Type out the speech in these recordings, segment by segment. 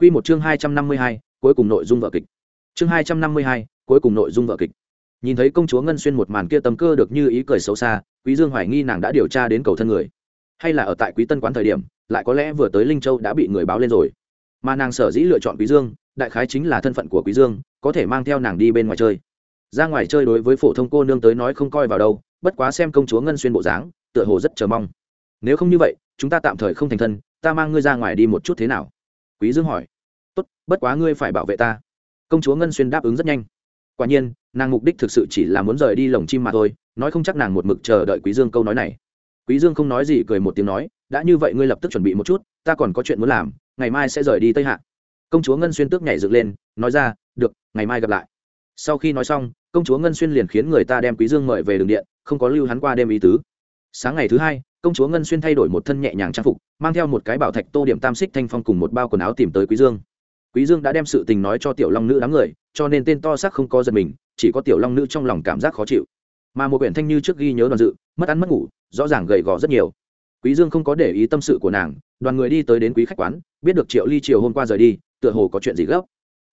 Quy một chương hai trăm năm mươi hai, cuối cùng nội dung vở kịch. Chương hai trăm năm mươi hai, cuối cùng nội dung vở kịch. Nhìn thấy công chúa Ngân Xuyên một màn kia tâm cơ được như ý cười xấu xa, Quý Dương hoài nghi nàng đã điều tra đến cầu thân người, hay là ở tại Quý Tân quán thời điểm, lại có lẽ vừa tới Linh Châu đã bị người báo lên rồi. Mà nàng sở dĩ lựa chọn Quý Dương, đại khái chính là thân phận của Quý Dương, có thể mang theo nàng đi bên ngoài chơi. Ra ngoài chơi đối với phổ thông cô nương tới nói không coi vào đâu, bất quá xem công chúa Ngân Xuyên bộ dáng, tựa hồ rất chờ mong. Nếu không như vậy, chúng ta tạm thời không thành thân, ta mang ngươi ra ngoài đi một chút thế nào? Quý Dương hỏi. Tốt, bất quá ngươi phải bảo vệ ta. Công chúa ngân xuyên đáp ứng rất nhanh. Quả nhiên, nàng mục đích thực sự chỉ là muốn rời đi lồng chim mà thôi, nói không chắc nàng một mực chờ đợi quý dương câu nói này. Quý dương không nói gì, cười một tiếng nói, đã như vậy ngươi lập tức chuẩn bị một chút, ta còn có chuyện muốn làm, ngày mai sẽ rời đi tây hạ. Công chúa ngân xuyên tước nhảy dựng lên, nói ra, được, ngày mai gặp lại. Sau khi nói xong, công chúa ngân xuyên liền khiến người ta đem quý dương mời về đường điện, không có lưu hắn qua đêm ý tứ. Sáng ngày thứ hai công chúa ngân xuyên thay đổi một thân nhẹ nhàng trang phục, mang theo một cái bảo thạch tô điểm tam xích thanh phong cùng một bao quần áo tìm tới quý dương. Quý dương đã đem sự tình nói cho tiểu long nữ đám người, cho nên tên to xác không có giật mình, chỉ có tiểu long nữ trong lòng cảm giác khó chịu. Mà một quyển thanh như trước ghi nhớ đoàn dự, mất ăn mất ngủ, rõ ràng gầy gò rất nhiều. Quý dương không có để ý tâm sự của nàng, đoàn người đi tới đến quý khách quán, biết được triệu ly chiều hôm qua rời đi, tựa hồ có chuyện gì gấp.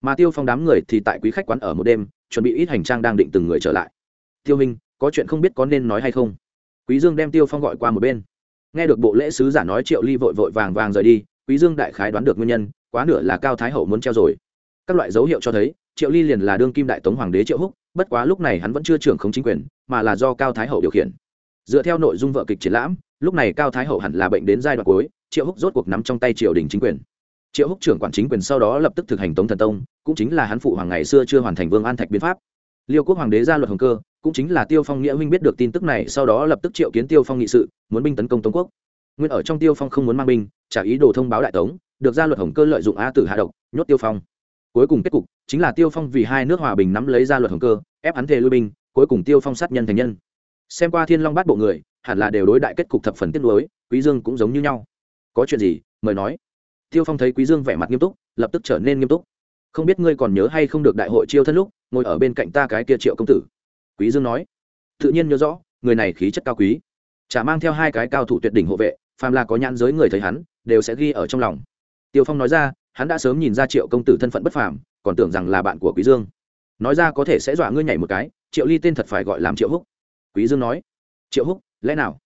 Mà tiêu phong đám người thì tại quý khách quán ở một đêm, chuẩn bị ít hành trang đang định từng người trở lại. Tiêu minh, có chuyện không biết có nên nói hay không? Quý dương đem tiêu phong gọi qua một bên. Nghe được bộ lễ sứ giả nói triệu ly vội vội vàng vàng rời đi, quý dương đại khái đoán được nguyên nhân, quá nửa là cao thái hậu muốn treo rồi. Các loại dấu hiệu cho thấy, triệu ly liền là đương kim đại tống hoàng đế triệu húc, bất quá lúc này hắn vẫn chưa trưởng không chính quyền, mà là do cao thái hậu điều khiển. Dựa theo nội dung vợ kịch triển lãm, lúc này cao thái hậu hẳn là bệnh đến giai đoạn cuối, triệu húc rốt cuộc nắm trong tay triều đình chính quyền. Triệu húc trưởng quản chính quyền sau đó lập tức thực hành tống thần tông, cũng chính là hắn phụ hoàng ngày xưa chưa hoàn thành vương an thạch biến pháp liêu quốc hoàng đế ra luật hồng cơ, cũng chính là tiêu phong nghĩa huynh biết được tin tức này, sau đó lập tức triệu kiến tiêu phong nghị sự, muốn binh tấn công tống quốc. Nguyên ở trong tiêu phong không muốn mang binh, trả ý đồ thông báo đại tống, được ra luật hồng cơ lợi dụng a tử hạ độc, nhốt tiêu phong. Cuối cùng kết cục, chính là tiêu phong vì hai nước hòa bình nắm lấy ra luật hồng cơ, ép hắn thề lui binh, cuối cùng tiêu phong sát nhân thành nhân. Xem qua thiên long bát bộ người, hẳn là đều đối đại kết cục thập phần tiết lối quý dương cũng giống như nhau. Có chuyện gì, mời nói. Tiêu phong thấy quý dương vẻ mặt nghiêm túc, lập tức trở nên nghiêm túc không biết ngươi còn nhớ hay không được đại hội chiêu thân lúc, ngồi ở bên cạnh ta cái kia triệu công tử. Quý dương nói. Tự nhiên nhớ rõ, người này khí chất cao quý. Chả mang theo hai cái cao thủ tuyệt đỉnh hộ vệ, phàm là có nhãn giới người thấy hắn, đều sẽ ghi ở trong lòng. Tiêu phong nói ra, hắn đã sớm nhìn ra triệu công tử thân phận bất phàm, còn tưởng rằng là bạn của quý dương. Nói ra có thể sẽ dọa ngươi nhảy một cái, triệu ly tên thật phải gọi làm triệu húc. Quý dương nói. Triệu húc, lẽ nào?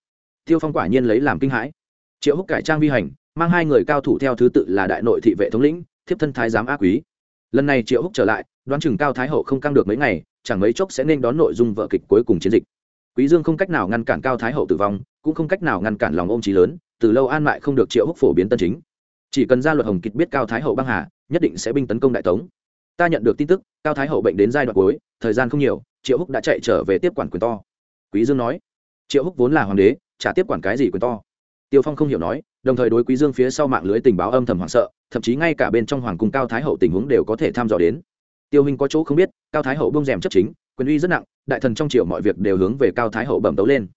Tiêu phong quả nhiên lấy làm kinh hãi. Triệu húc cải trang vi hành, mang hai người cao thủ theo thứ tự là đại nội thị vệ thống lĩnh, thiếp thân thái giám a quý lần này triệu húc trở lại, đoán chừng cao thái hậu không căng được mấy ngày, chẳng mấy chốc sẽ nên đón nội dung vợ kịch cuối cùng chiến dịch. Quý dương không cách nào ngăn cản cao thái hậu tử vong, cũng không cách nào ngăn cản lòng ôm trí lớn, từ lâu an mại không được triệu húc phổ biến tân chính. Chỉ cần ra luật hồng kịch biết cao thái hậu băng hà, nhất định sẽ binh tấn công đại tống. Ta nhận được tin tức, cao thái hậu bệnh đến giai đoạn cuối, thời gian không nhiều, triệu húc đã chạy trở về tiếp quản quyền to. Quý dương nói, triệu húc vốn là hoàng đế trả tiếp quản cái gì quyền to tiêu phong không hiểu nói, đồng thời đối quý dương phía sau mạng lưới tình báo âm thầm hoảng sợ, thậm chí ngay cả bên trong hoàng cung cao thái hậu tình huống đều có thể tham dò đến. Tiêu hình có chỗ không biết, cao thái hậu bông rèm chấp chính, quyền uy rất nặng, đại thần trong triều mọi việc đều hướng về cao thái hậu bẩm tấu lên.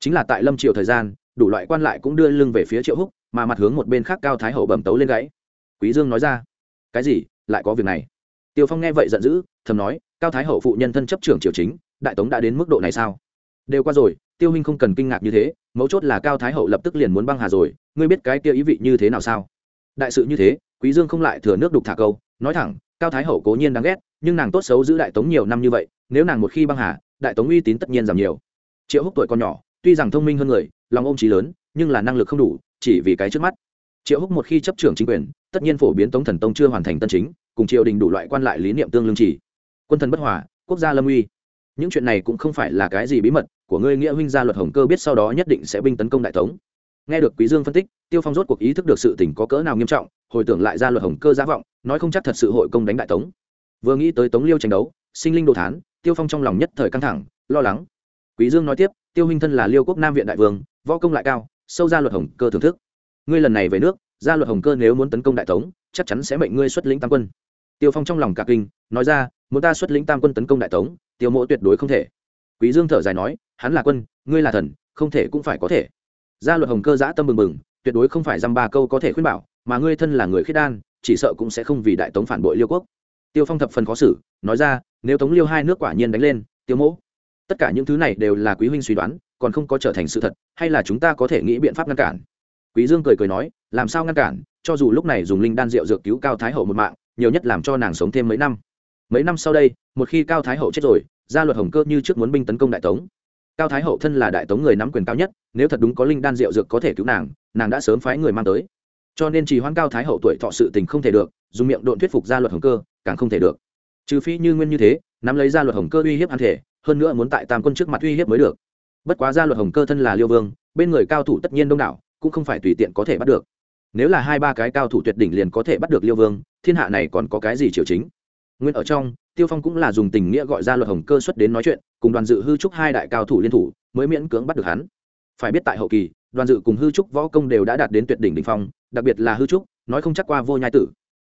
Chính là tại lâm triều thời gian, đủ loại quan lại cũng đưa lưng về phía triệu húc, mà mặt hướng một bên khác cao thái hậu bẩm tấu lên gãy. Quý dương nói ra, cái gì? Lại có việc này? Tiêu phong nghe vậy giận dữ, thầm nói, cao thái hậu phụ nhân thân chấp trưởng triều chính, đại tống đã đến mức độ này sao? Đều qua rồi tiêu huynh không cần kinh ngạc như thế, mấu chốt là cao thái hậu lập tức liền muốn băng hà rồi, ngươi biết cái kia ý vị như thế nào sao? Đại sự như thế, quý dương không lại thừa nước đục thả câu, nói thẳng, cao thái hậu cố nhiên đáng ghét, nhưng nàng tốt xấu giữ đại tống nhiều năm như vậy, nếu nàng một khi băng hà, đại tống uy tín tất nhiên giảm nhiều. Triệu húc tuổi còn nhỏ, tuy rằng thông minh hơn người, lòng ôm trí lớn, nhưng là năng lực không đủ, chỉ vì cái trước mắt. Triệu húc một khi chấp trưởng chính quyền, tất nhiên phổ biến tống thần tông chưa hoàn thành tân chính, cùng triều đình đủ loại quan lại lý niệm tương lương chỉ. Quân thần bất hòa, quốc gia lâm uy. Những chuyện này cũng không phải là cái gì bí mật của ngươi nghĩa huynh gia luật hồng cơ biết sau đó nhất định sẽ binh tấn công đại tống nghe được quý dương phân tích, tiêu phong rốt cuộc ý thức được sự tình có cỡ nào nghiêm trọng, hồi tưởng lại gia luật hồng cơ giả vọng, nói không chắc thật sự hội công đánh đại tống vừa nghĩ tới tống liêu tranh đấu, sinh linh đồ thán, tiêu phong trong lòng nhất thời căng thẳng, lo lắng. Quý dương nói tiếp, tiêu huynh thân là liêu quốc nam viện đại vương, võ công lại cao, sâu gia luật hồng cơ thưởng thức. Ngươi lần này về nước, gia luật hồng cơ nếu muốn tấn công đại tống chắc chắn sẽ mệnh ngươi xuất lĩnh tam quân. Tiêu phong trong lòng cả kinh, nói ra, muốn ta xuất lĩnh tam quân tấn công đại tống tiêu mộ tuyệt đối không thể quý dương thở dài nói, hắn là quân, ngươi là thần, không thể cũng phải có thể. Gia luật hồng cơ giã tâm bừng bừng, tuyệt đối không phải dăm ba câu có thể khuyên bảo, mà ngươi thân là người khiết đan, chỉ sợ cũng sẽ không vì đại tống phản bội liêu quốc. Tiêu phong thập phần khó xử, nói ra, nếu tống liêu hai nước quả nhiên đánh lên, tiêu mỗ, tất cả những thứ này đều là quý huynh suy đoán, còn không có trở thành sự thật, hay là chúng ta có thể nghĩ biện pháp ngăn cản? Quý dương cười cười nói, làm sao ngăn cản? Cho dù lúc này dùng linh đan rượu dược cứu cao thái hậu một mạng, nhiều nhất làm cho nàng sống thêm mấy năm mấy năm sau đây, một khi cao thái hậu chết rồi, gia luật hồng cơ như trước muốn binh tấn công đại tống. Cao thái hậu thân là đại tống người nắm quyền cao nhất, nếu thật đúng có linh đan rượu dược có thể cứu nàng nàng đã sớm phái người mang tới. Cho nên trì hoãn cao thái hậu tuổi thọ sự tình không thể được, dùng miệng độn thuyết phục gia luật hồng cơ, càng không thể được. Trừ phi như nguyên như thế, nắm lấy gia luật hồng cơ uy hiếp hắn thể, hơn nữa muốn tại tam quân trước mặt uy hiếp mới được. Bất quá gia luật hồng cơ thân là liêu vương, bên người cao thủ tất nhiên đông đảo, cũng không phải tùy tiện có thể bắt được. Nếu là hai ba cái cao thủ tuyệt đỉnh liền có thể bắt được liêu vương, thiên hạ này còn có cái gì triều chính? Nguyên ở trong, tiêu phong cũng là dùng tình nghĩa gọi ra luật hồng cơ xuất đến nói chuyện, cùng đoàn dự hư trúc hai đại cao thủ liên thủ, mới miễn cưỡng bắt được hắn. Phải biết tại hậu kỳ, đoàn dự cùng hư trúc võ công đều đã đạt đến tuyệt đỉnh đ ỉ n h phong, đặc biệt là hư trúc, nói không chắc qua vô nhai tử.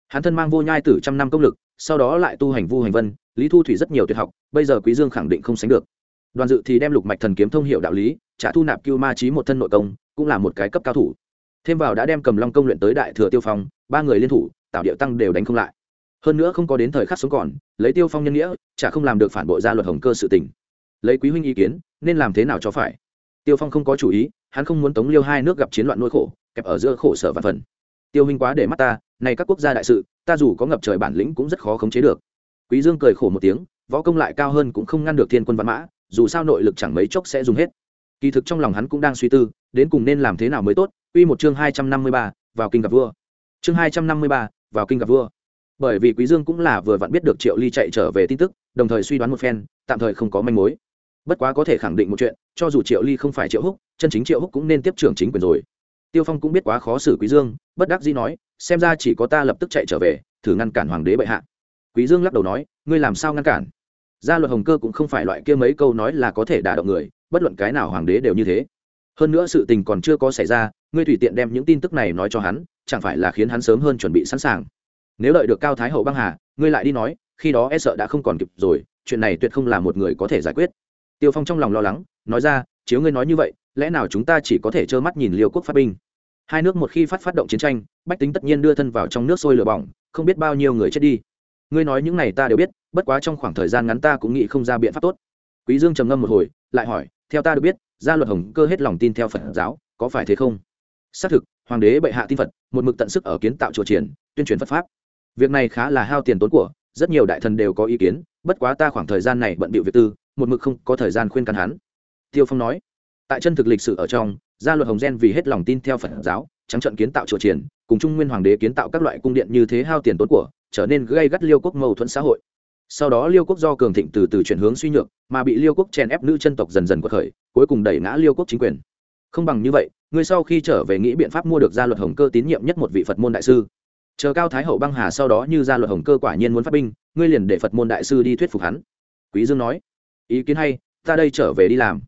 Hắn thân mang vô nhai tử trăm năm công lực, sau đó lại tu hành vu hành vân, lý thu thủy rất nhiều tuyệt học, bây giờ quý dương khẳng định không sánh được. Đoàn dự thì đem lục mạch thần kiếm thông hiệu đạo lý, trả thu nạp cưu ma trí một thân nội công, cũng là một cái cấp cao thủ. Thêm vào đã đem cầm long công luyện tới đại thừa tiêu phong, ba người liên thủ, tạo điệu tăng đều đánh không lại hơn nữa không có đến thời khắc sống còn lấy tiêu phong nhân nghĩa chả không làm được phản bội ra luật hồng cơ sự tình. Lấy quý huynh ý kiến nên làm thế nào cho phải? Tiêu phong không có chủ ý hắn không muốn tống liêu hai nước gặp chiến loạn nỗi khổ kẹp ở giữa khổ sở và phần. Tiêu huynh quá để mắt ta này các quốc gia đại sự ta dù có ngập trời bản lĩnh cũng rất khó khống chế được. Quý dương cười khổ một tiếng võ công lại cao hơn cũng không ngăn được thiên quân văn mã dù sao nội lực chẳng mấy chốc sẽ dùng hết. Kỳ thực trong lòng hắn cũng đang suy tư đến cùng nên làm thế nào mới tốt? Quy một chương hai trăm năm mươi ba, vào kinh gặp vua. Chương hai trăm năm mươi ba, vào kinh gặp vua bởi vì quý dương cũng là vừa vặn biết được triệu ly chạy trở về tin tức, đồng thời suy đoán một phen, tạm thời không có manh mối. Bất quá có thể khẳng định một chuyện, cho dù triệu ly không phải triệu húc, chân chính triệu húc cũng nên tiếp trưởng chính quyền rồi. Tiêu phong cũng biết quá khó xử quý dương, bất đắc dĩ nói, xem ra chỉ có ta lập tức chạy trở về, thử ngăn cản hoàng đế bệ hạ. Quý dương lắc đầu nói, ngươi làm sao ngăn cản? Gia luật hồng cơ cũng không phải loại kia mấy câu nói là có thể đả động người, bất luận cái nào hoàng đế đều như thế. Hơn nữa sự tình còn chưa có xảy ra, ngươi tùy tiện đem những tin tức này nói cho hắn, chẳng phải là khiến hắn sớm hơn chuẩn bị sẵn sàng nếu đợi được cao thái hậu băng hà, ngươi lại đi nói, khi đó e sợ đã không còn kịp rồi, chuyện này tuyệt không là một người có thể giải quyết. Tiêu phong trong lòng lo lắng, nói ra, chiếu ngươi nói như vậy, lẽ nào chúng ta chỉ có thể trơ mắt nhìn liêu quốc phát binh? Hai nước một khi phát phát động chiến tranh, bách tính tất nhiên đưa thân vào trong nước sôi lửa bỏng, không biết bao nhiêu người chết đi. Ngươi nói những này ta đều biết, bất quá trong khoảng thời gian ngắn ta cũng nghĩ không ra biện pháp tốt. Quý dương trầm ngâm một hồi, lại hỏi, theo ta được biết, gia luật hồng cơ hết lòng tin theo phật giáo, có phải thế không? Xác thực, hoàng đế bệ hạ tin phật, một mực tận sức ở kiến tạo chùa triển, tuyên truyền phật pháp việc này khá là hao tiền tốn của, rất nhiều đại thần đều có ý kiến, bất quá ta khoảng thời gian này bận bịu việc tư, một mực không có thời gian khuyên can hắn. Tiêu phong nói. Tại chân thực lịch sử ở trong, gia luật hồng gen vì hết lòng tin theo phật giáo, trắng trận kiến tạo chùa triển cùng trung nguyên hoàng đế kiến tạo các loại cung điện như thế hao tiền tốn của, trở nên gây gắt liêu quốc mâu thuẫn xã hội. Sau đó liêu quốc do cường thịnh từ từ chuyển hướng suy nhược, mà bị liêu quốc chèn ép nữ chân tộc dần dần quật khởi, cuối cùng đẩy ngã liêu quốc chính quyền. Không bằng như vậy ngươi sau khi trở về nghĩ biện pháp mua được gia luật hồng cơ tín nhiệm nhất một vị phật môn đại sư chờ cao thái hậu băng hà sau đó như ra luật hồng cơ quả nhiên muốn phát binh, ngươi liền để phật môn đại sư đi thuyết phục hắn. Quý dương nói, ý kiến hay, ta đây trở về đi làm.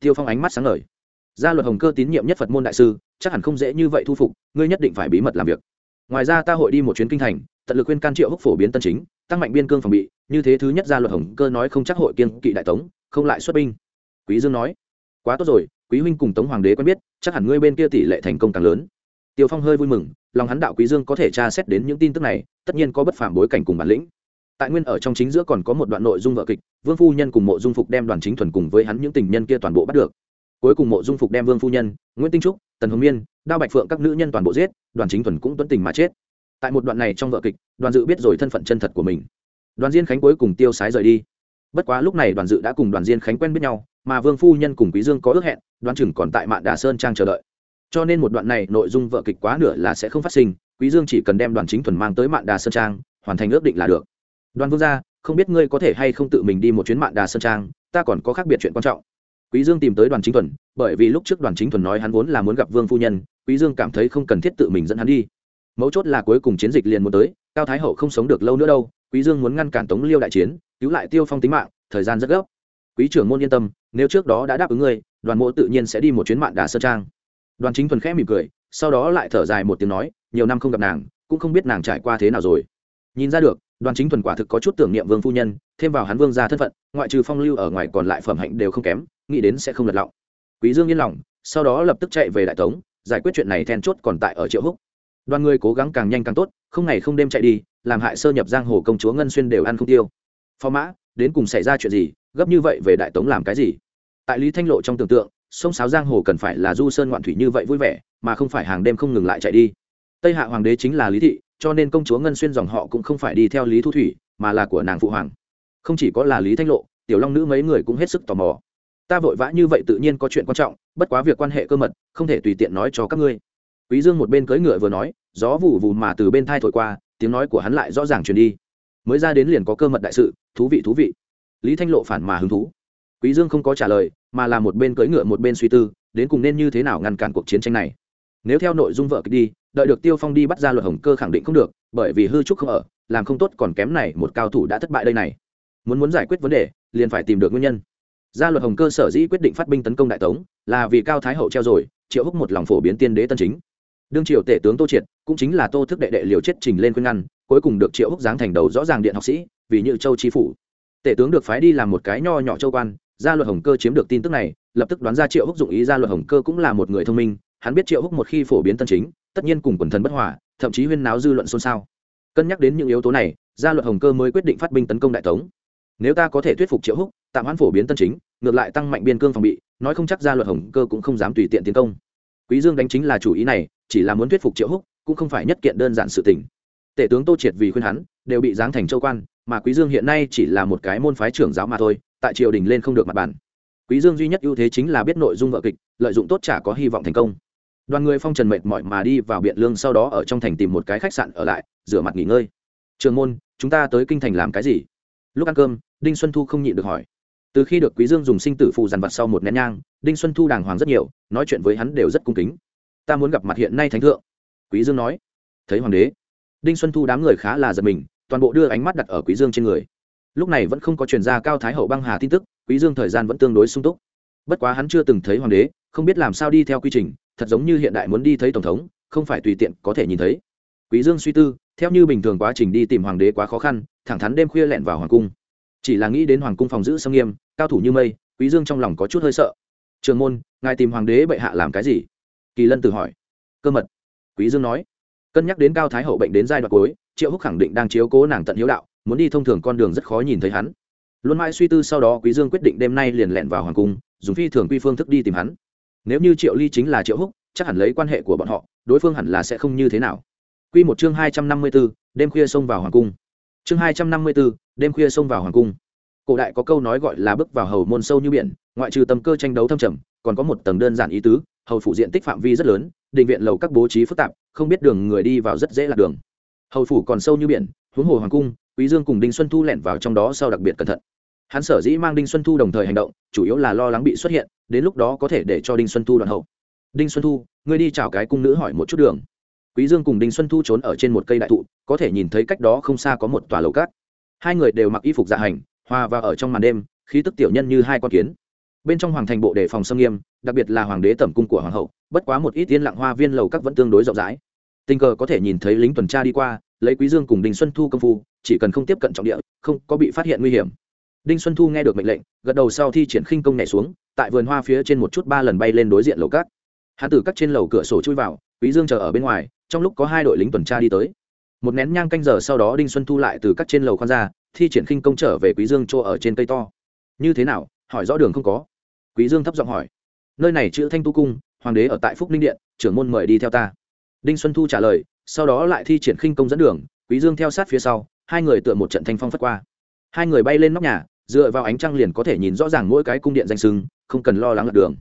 Tiêu phong ánh mắt sáng ngời. Gia luật hồng cơ tín nhiệm nhất phật môn đại sư, chắc hẳn không dễ như vậy thu phục, ngươi nhất định phải bí mật làm việc. Ngoài ra ta hội đi một chuyến kinh thành, tận lực khuyên can triệu húc phổ biến tân chính, tăng mạnh biên cương phòng bị, như thế thứ nhất gia luật hồng cơ nói không chắc hội kiên kỵ đại tống, không lại xuất binh. Quý dương nói, quá tốt rồi, quý huynh cùng tống hoàng đế quen biết, chắc hẳn ngươi bên kia tỷ lệ thành công càng lớn tiêu phong hơi vui mừng, lòng hắn đạo quý dương có thể tra xét đến những tin tức này, tất nhiên có bất phàm bối cảnh cùng bản lĩnh. Tại nguyên ở trong chính giữa còn có một đoạn nội dung vợ kịch, vương phu nhân cùng mộ dung phục đem đoàn chính thuần cùng với hắn những tình nhân kia toàn bộ bắt được. Cuối cùng mộ dung phục đem vương phu nhân, nguyễn tinh trúc, tần hồng miên, đao bạch phượng các nữ nhân toàn bộ giết, đoàn chính thuần cũng tuấn tình mà chết. Tại một đoạn này trong vợ kịch, đoàn dự biết rồi thân phận chân thật của mình. Đoàn diên khánh cuối cùng tiêu sái rời đi. Bất quá lúc này đoàn dự đã cùng đoàn diên khánh quen biết nhau, mà vương phu nhân cùng quý dương có ước hẹn đoàn chừng còn tại mạn đà sơn trang chờ đợi cho nên một đoạn này nội dung vợ kịch quá nửa là sẽ không phát sinh, quý dương chỉ cần đem đoàn chính thuần mang tới mạn đà sơn trang, hoàn thành ước định là được. Đoàn vương gia, không biết ngươi có thể hay không tự mình đi một chuyến mạn đà sơn trang, ta còn có khác biệt chuyện quan trọng. Quý dương tìm tới đoàn chính thuần, bởi vì lúc trước đoàn chính thuần nói hắn vốn là muốn gặp vương phu nhân, quý dương cảm thấy không cần thiết tự mình dẫn hắn đi. Mấu chốt là cuối cùng chiến dịch liền muốn tới, cao thái hậu không sống được lâu nữa đâu, quý dương muốn ngăn cản tống liêu đại chiến, cứu lại tiêu phong tính mạng, thời gian rất gấp. Quý trưởng môn yên tâm, nếu trước đó đã đáp ứng ngươi, đoàn mộ tự nhiên sẽ đi một chuyến mạn đà sơn trang đoàn chính thuần khẽ mỉm cười, sau đó lại thở dài một tiếng nói, nhiều năm không gặp nàng, cũng không biết nàng trải qua thế nào rồi. Nhìn ra được, đoàn chính thuần quả thực có chút tưởng niệm vương phu nhân, thêm vào hắn vương gia thân phận, ngoại trừ phong lưu ở ngoài còn lại phẩm hạnh đều không kém, nghĩ đến sẽ không lật lọng. Quý dương yên lòng, sau đó lập tức chạy về đại tống, giải quyết chuyện này then chốt còn tại ở triệu húc. Đoàn người cố gắng càng nhanh càng tốt, không ngày không đêm chạy đi, làm hại sơ nhập giang hồ công chúa ngân xuyên đều ăn không tiêu. Phó mã, đến cùng xảy ra chuyện gì, gấp như vậy về đại tống làm cái gì? Tại lý thanh lộ trong tưởng tượng sông sáo giang hồ cần phải là du sơn ngoạn thủy như vậy vui vẻ, mà không phải hàng đêm không ngừng lại chạy đi. Tây hạ hoàng đế chính là lý thị, cho nên công chúa ngân xuyên dòng họ cũng không phải đi theo lý thu thủy, mà là của nàng phụ hoàng. Không chỉ có là lý thanh lộ, tiểu long nữ mấy người cũng hết sức tò mò. Ta vội vã như vậy tự nhiên có chuyện quan trọng, bất quá việc quan hệ cơ mật, không thể tùy tiện nói cho các ngươi. Quý dương một bên cưỡi ngựa vừa nói, gió vụ vụ mà từ bên thai thổi qua, tiếng nói của hắn lại rõ ràng truyền đi. Mới ra đến liền có cơ mật đại sự, thú vị thú vị. Lý thanh lộ phản mà hứng thú quý dương không có trả lời, mà là một bên cưỡi ngựa một bên suy tư, đến cùng nên như thế nào ngăn cản cuộc chiến tranh này. Nếu theo nội dung vợ kịch đi, đợi được tiêu phong đi bắt ra luật hồng cơ khẳng định không được, bởi vì hư trúc không ở, làm không tốt còn kém này một cao thủ đã thất bại đây này. Muốn muốn giải quyết vấn đề, liền phải tìm được nguyên nhân. Gia luật hồng cơ sở dĩ quyết định phát binh tấn công đại tống, là vì cao thái hậu treo rồi, triệu húc một lòng phổ biến tiên đế tân chính. Đương triều tể tướng tô triệt, cũng chính là tô thức đệ đệ liều chết trình lên khuyên ngăn, cuối cùng được triệu húc giáng thành đầu rõ ràng điện học sĩ, vì như châu chi phủ. Tể tướng được phái đi làm một cái nho nhỏ châu quan gia luật hồng cơ chiếm được tin tức này, lập tức đoán ra triệu húc dụng ý gia luật hồng cơ cũng là một người thông minh, hắn biết triệu húc một khi phổ biến tân chính, tất nhiên cùng quần thần bất hòa, thậm chí huyên náo dư luận xôn xao. Cân nhắc đến những yếu tố này, gia luật hồng cơ mới quyết định phát binh tấn công đại tống. Nếu ta có thể thuyết phục triệu húc, tạm hoãn phổ biến tân chính, ngược lại tăng mạnh biên cương phòng bị, nói không chắc gia luật hồng cơ cũng không dám tùy tiện tiến công. Quý dương đánh chính là chủ ý này, chỉ là muốn thuyết phục triệu húc, cũng không phải nhất kiện đơn giản sự tình. Tể tướng tô triệt vì khuyên hắn đều bị giáng thành châu quan, mà quý dương hiện nay chỉ là một cái môn phái trưởng giáo mà thôi, tại triều đình lên không được mặt bản quý dương duy nhất ưu thế chính là biết nội dung vở kịch, lợi dụng tốt chả có hy vọng thành công. Đoàn người phong trần mệt mỏi mà đi vào biện lương sau đó ở trong thành tìm một cái khách sạn ở lại, rửa mặt nghỉ ngơi. Trường môn, chúng ta tới kinh thành làm cái gì? Lúc ăn cơm, đinh xuân thu không nhịn được hỏi. Từ khi được quý dương dùng sinh tử phù dằn vặt sau một nén nhang, đinh xuân thu đàng hoàng rất nhiều, nói chuyện với hắn đều rất cung kính. Ta muốn gặp mặt hiện nay thánh thượng. Quý dương nói. Thấy hoàng đế. Đinh xuân thu đám người khá là giật mình toàn bộ đưa ánh mắt đặt ở quý dương trên người. Lúc này vẫn không có truyền ra cao thái hậu băng hà tin tức, quý dương thời gian vẫn tương đối sung túc. Bất quá hắn chưa từng thấy hoàng đế, không biết làm sao đi theo quy trình, thật giống như hiện đại muốn đi thấy tổng thống, không phải tùy tiện có thể nhìn thấy. Quý dương suy tư, theo như bình thường quá trình đi tìm hoàng đế quá khó khăn, thẳng thắn đêm khuya lẹn vào hoàng cung. Chỉ là nghĩ đến hoàng cung phòng giữ sâm nghiêm, cao thủ như mây, quý dương trong lòng có chút hơi sợ. Trường môn, ngài tìm hoàng đế bệ hạ làm cái gì? Kỳ lân tự hỏi. Cơ mật, quý dương nói. Cân nhắc đến cao thái hậu bệnh đến giai đoạn cuối triệu húc khẳng định đang chiếu cố nàng tận hiếu đạo muốn đi thông thường con đường rất khó nhìn thấy hắn. Luôn mãi suy tư sau đó quý dương quyết định đêm nay liền lẹn vào hoàng cung dùng phi thường quy phương thức đi tìm hắn. Nếu như triệu ly chính là triệu húc chắc hẳn lấy quan hệ của bọn họ đối phương hẳn là sẽ không như thế nào. Quy một chương hai trăm năm mươi 254, đêm khuya xông vào hoàng cung. Chương hai trăm năm mươi 254, đêm khuya xông vào hoàng cung. Cổ đại có câu nói gọi là bước vào hầu môn sâu như biển ngoại trừ tâm cơ tranh đấu thâm trầm còn có một tầng đơn giản ý tứ hầu phủ diện tích phạm vi rất lớn định viện lầu các bố trí phức tạp không biết đường người đi vào rất dễ lạc đường hầu phủ còn sâu như biển, huống hồ hoàng cung, quý dương cùng đinh xuân thu lẻn vào trong đó sau đặc biệt cẩn thận. Hắn sở dĩ mang đinh xuân thu đồng thời hành động, chủ yếu là lo lắng bị xuất hiện, đến lúc đó có thể để cho đinh xuân thu đoạn hậu. Đinh xuân thu, ngươi đi chào cái cung nữ hỏi một chút đường. Quý dương cùng đinh xuân thu trốn ở trên một cây đại thụ, có thể nhìn thấy cách đó không xa có một tòa lầu cát. Hai người đều mặc y phục dạ hành, hòa và ở trong màn đêm, khí tức tiểu nhân như hai con kiến. Bên trong hoàng thành bộ đề phòng xâm nghiêm, đặc biệt là hoàng đế tẩm cung của hoàng hậu, bất quá một ít tiên lặng hoa viên lầu các vẫn tương đối rộng rãi tình cờ có thể nhìn thấy lính tuần tra đi qua, lấy quý dương cùng đinh xuân thu công phu, chỉ cần không tiếp cận trọng địa, không có bị phát hiện nguy hiểm. Đinh xuân thu nghe được mệnh lệnh, gật đầu sau thi triển khinh công nhảy xuống, tại vườn hoa phía trên một chút ba lần bay lên đối diện lầu cát. Hắn từ các trên lầu cửa sổ chui vào, quý dương chờ ở bên ngoài, trong lúc có hai đội lính tuần tra đi tới. Một nén nhang canh giờ sau đó đinh xuân thu lại từ các trên lầu khoan ra, thi triển khinh công trở về quý dương chỗ ở trên cây to. Như thế nào? Hỏi rõ đường không có? Quý dương thấp giọng hỏi. Nơi này chữ thanh tu cung, hoàng đế ở tại phúc ninh điện, trưởng môn mời đi theo ta đinh xuân thu trả lời, sau đó lại thi triển khinh công dẫn đường, quý dương theo sát phía sau, hai người tựa một trận thanh phong phất qua. Hai người bay lên nóc nhà, dựa vào ánh trăng liền có thể nhìn rõ ràng mỗi cái cung điện danh sưng không cần lo lắng lật đường.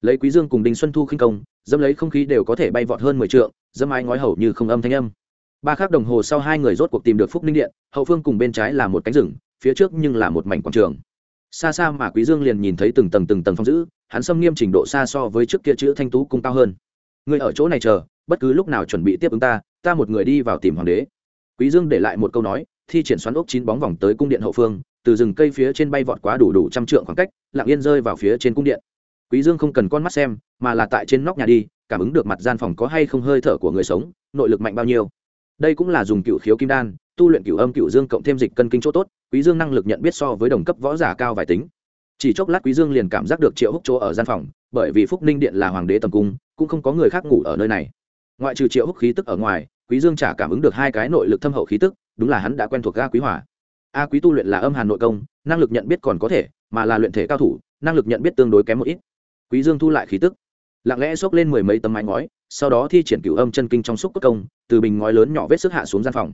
Lấy quý dương cùng đinh xuân thu khinh công dâm lấy không khí đều có thể bay vọt hơn mười trượng dâm ái ngói hầu như không âm thanh âm. Ba khắc đồng hồ sau hai người rốt cuộc tìm được phúc ninh điện, hậu phương cùng bên trái là một cánh rừng, phía trước nhưng là một mảnh quảng trường. Xa xa mà quý dương liền nhìn thấy từng tầng từng tầng phong giữ hắn xâm nghiêm trình độ xa so với trước kia chữ thanh tú cung cao hơn. Người ở chỗ này chờ bất cứ lúc nào chuẩn bị tiếp ứng ta ta một người đi vào tìm hoàng đế. Quý dương để lại một câu nói, thi triển xoắn ốc chín bóng vòng tới cung điện hậu phương, từ rừng cây phía trên bay vọt quá đủ đủ trăm trượng khoảng cách, lặng yên rơi vào phía trên cung điện. Quý dương không cần con mắt xem, mà là tại trên nóc nhà đi, cảm ứng được mặt gian phòng có hay không hơi thở của người sống, nội lực mạnh bao nhiêu. Đây cũng là dùng cựu khiếu kim đan, tu luyện cựu âm cựu dương cộng thêm dịch cân kinh chỗ tốt, quý dương năng lực nhận biết so với đồng cấp võ giả cao vài tính. Chỉ chốc lát quý dương liền cảm giác được triệu húc chỗ ở gian phòng, bởi vì phúc ninh điện là hoàng đế tầm cung, cũng không có người khác ngủ ở nơi này ngoại trừ triệu húc khí tức ở ngoài, quý dương chả cảm ứng được hai cái nội lực thâm hậu khí tức, đúng là hắn đã quen thuộc ga quý hỏa a quý tu luyện là âm hàn nội công, năng lực nhận biết còn có thể, mà là luyện thể cao thủ, năng lực nhận biết tương đối kém một ít. Quý dương thu lại khí tức, lặng lẽ xốc lên mười mấy tấm mái ngói, sau đó thi triển cửu âm chân kinh trong xúc cất công, từ bình ngói lớn nhỏ vết sức hạ xuống gian phòng.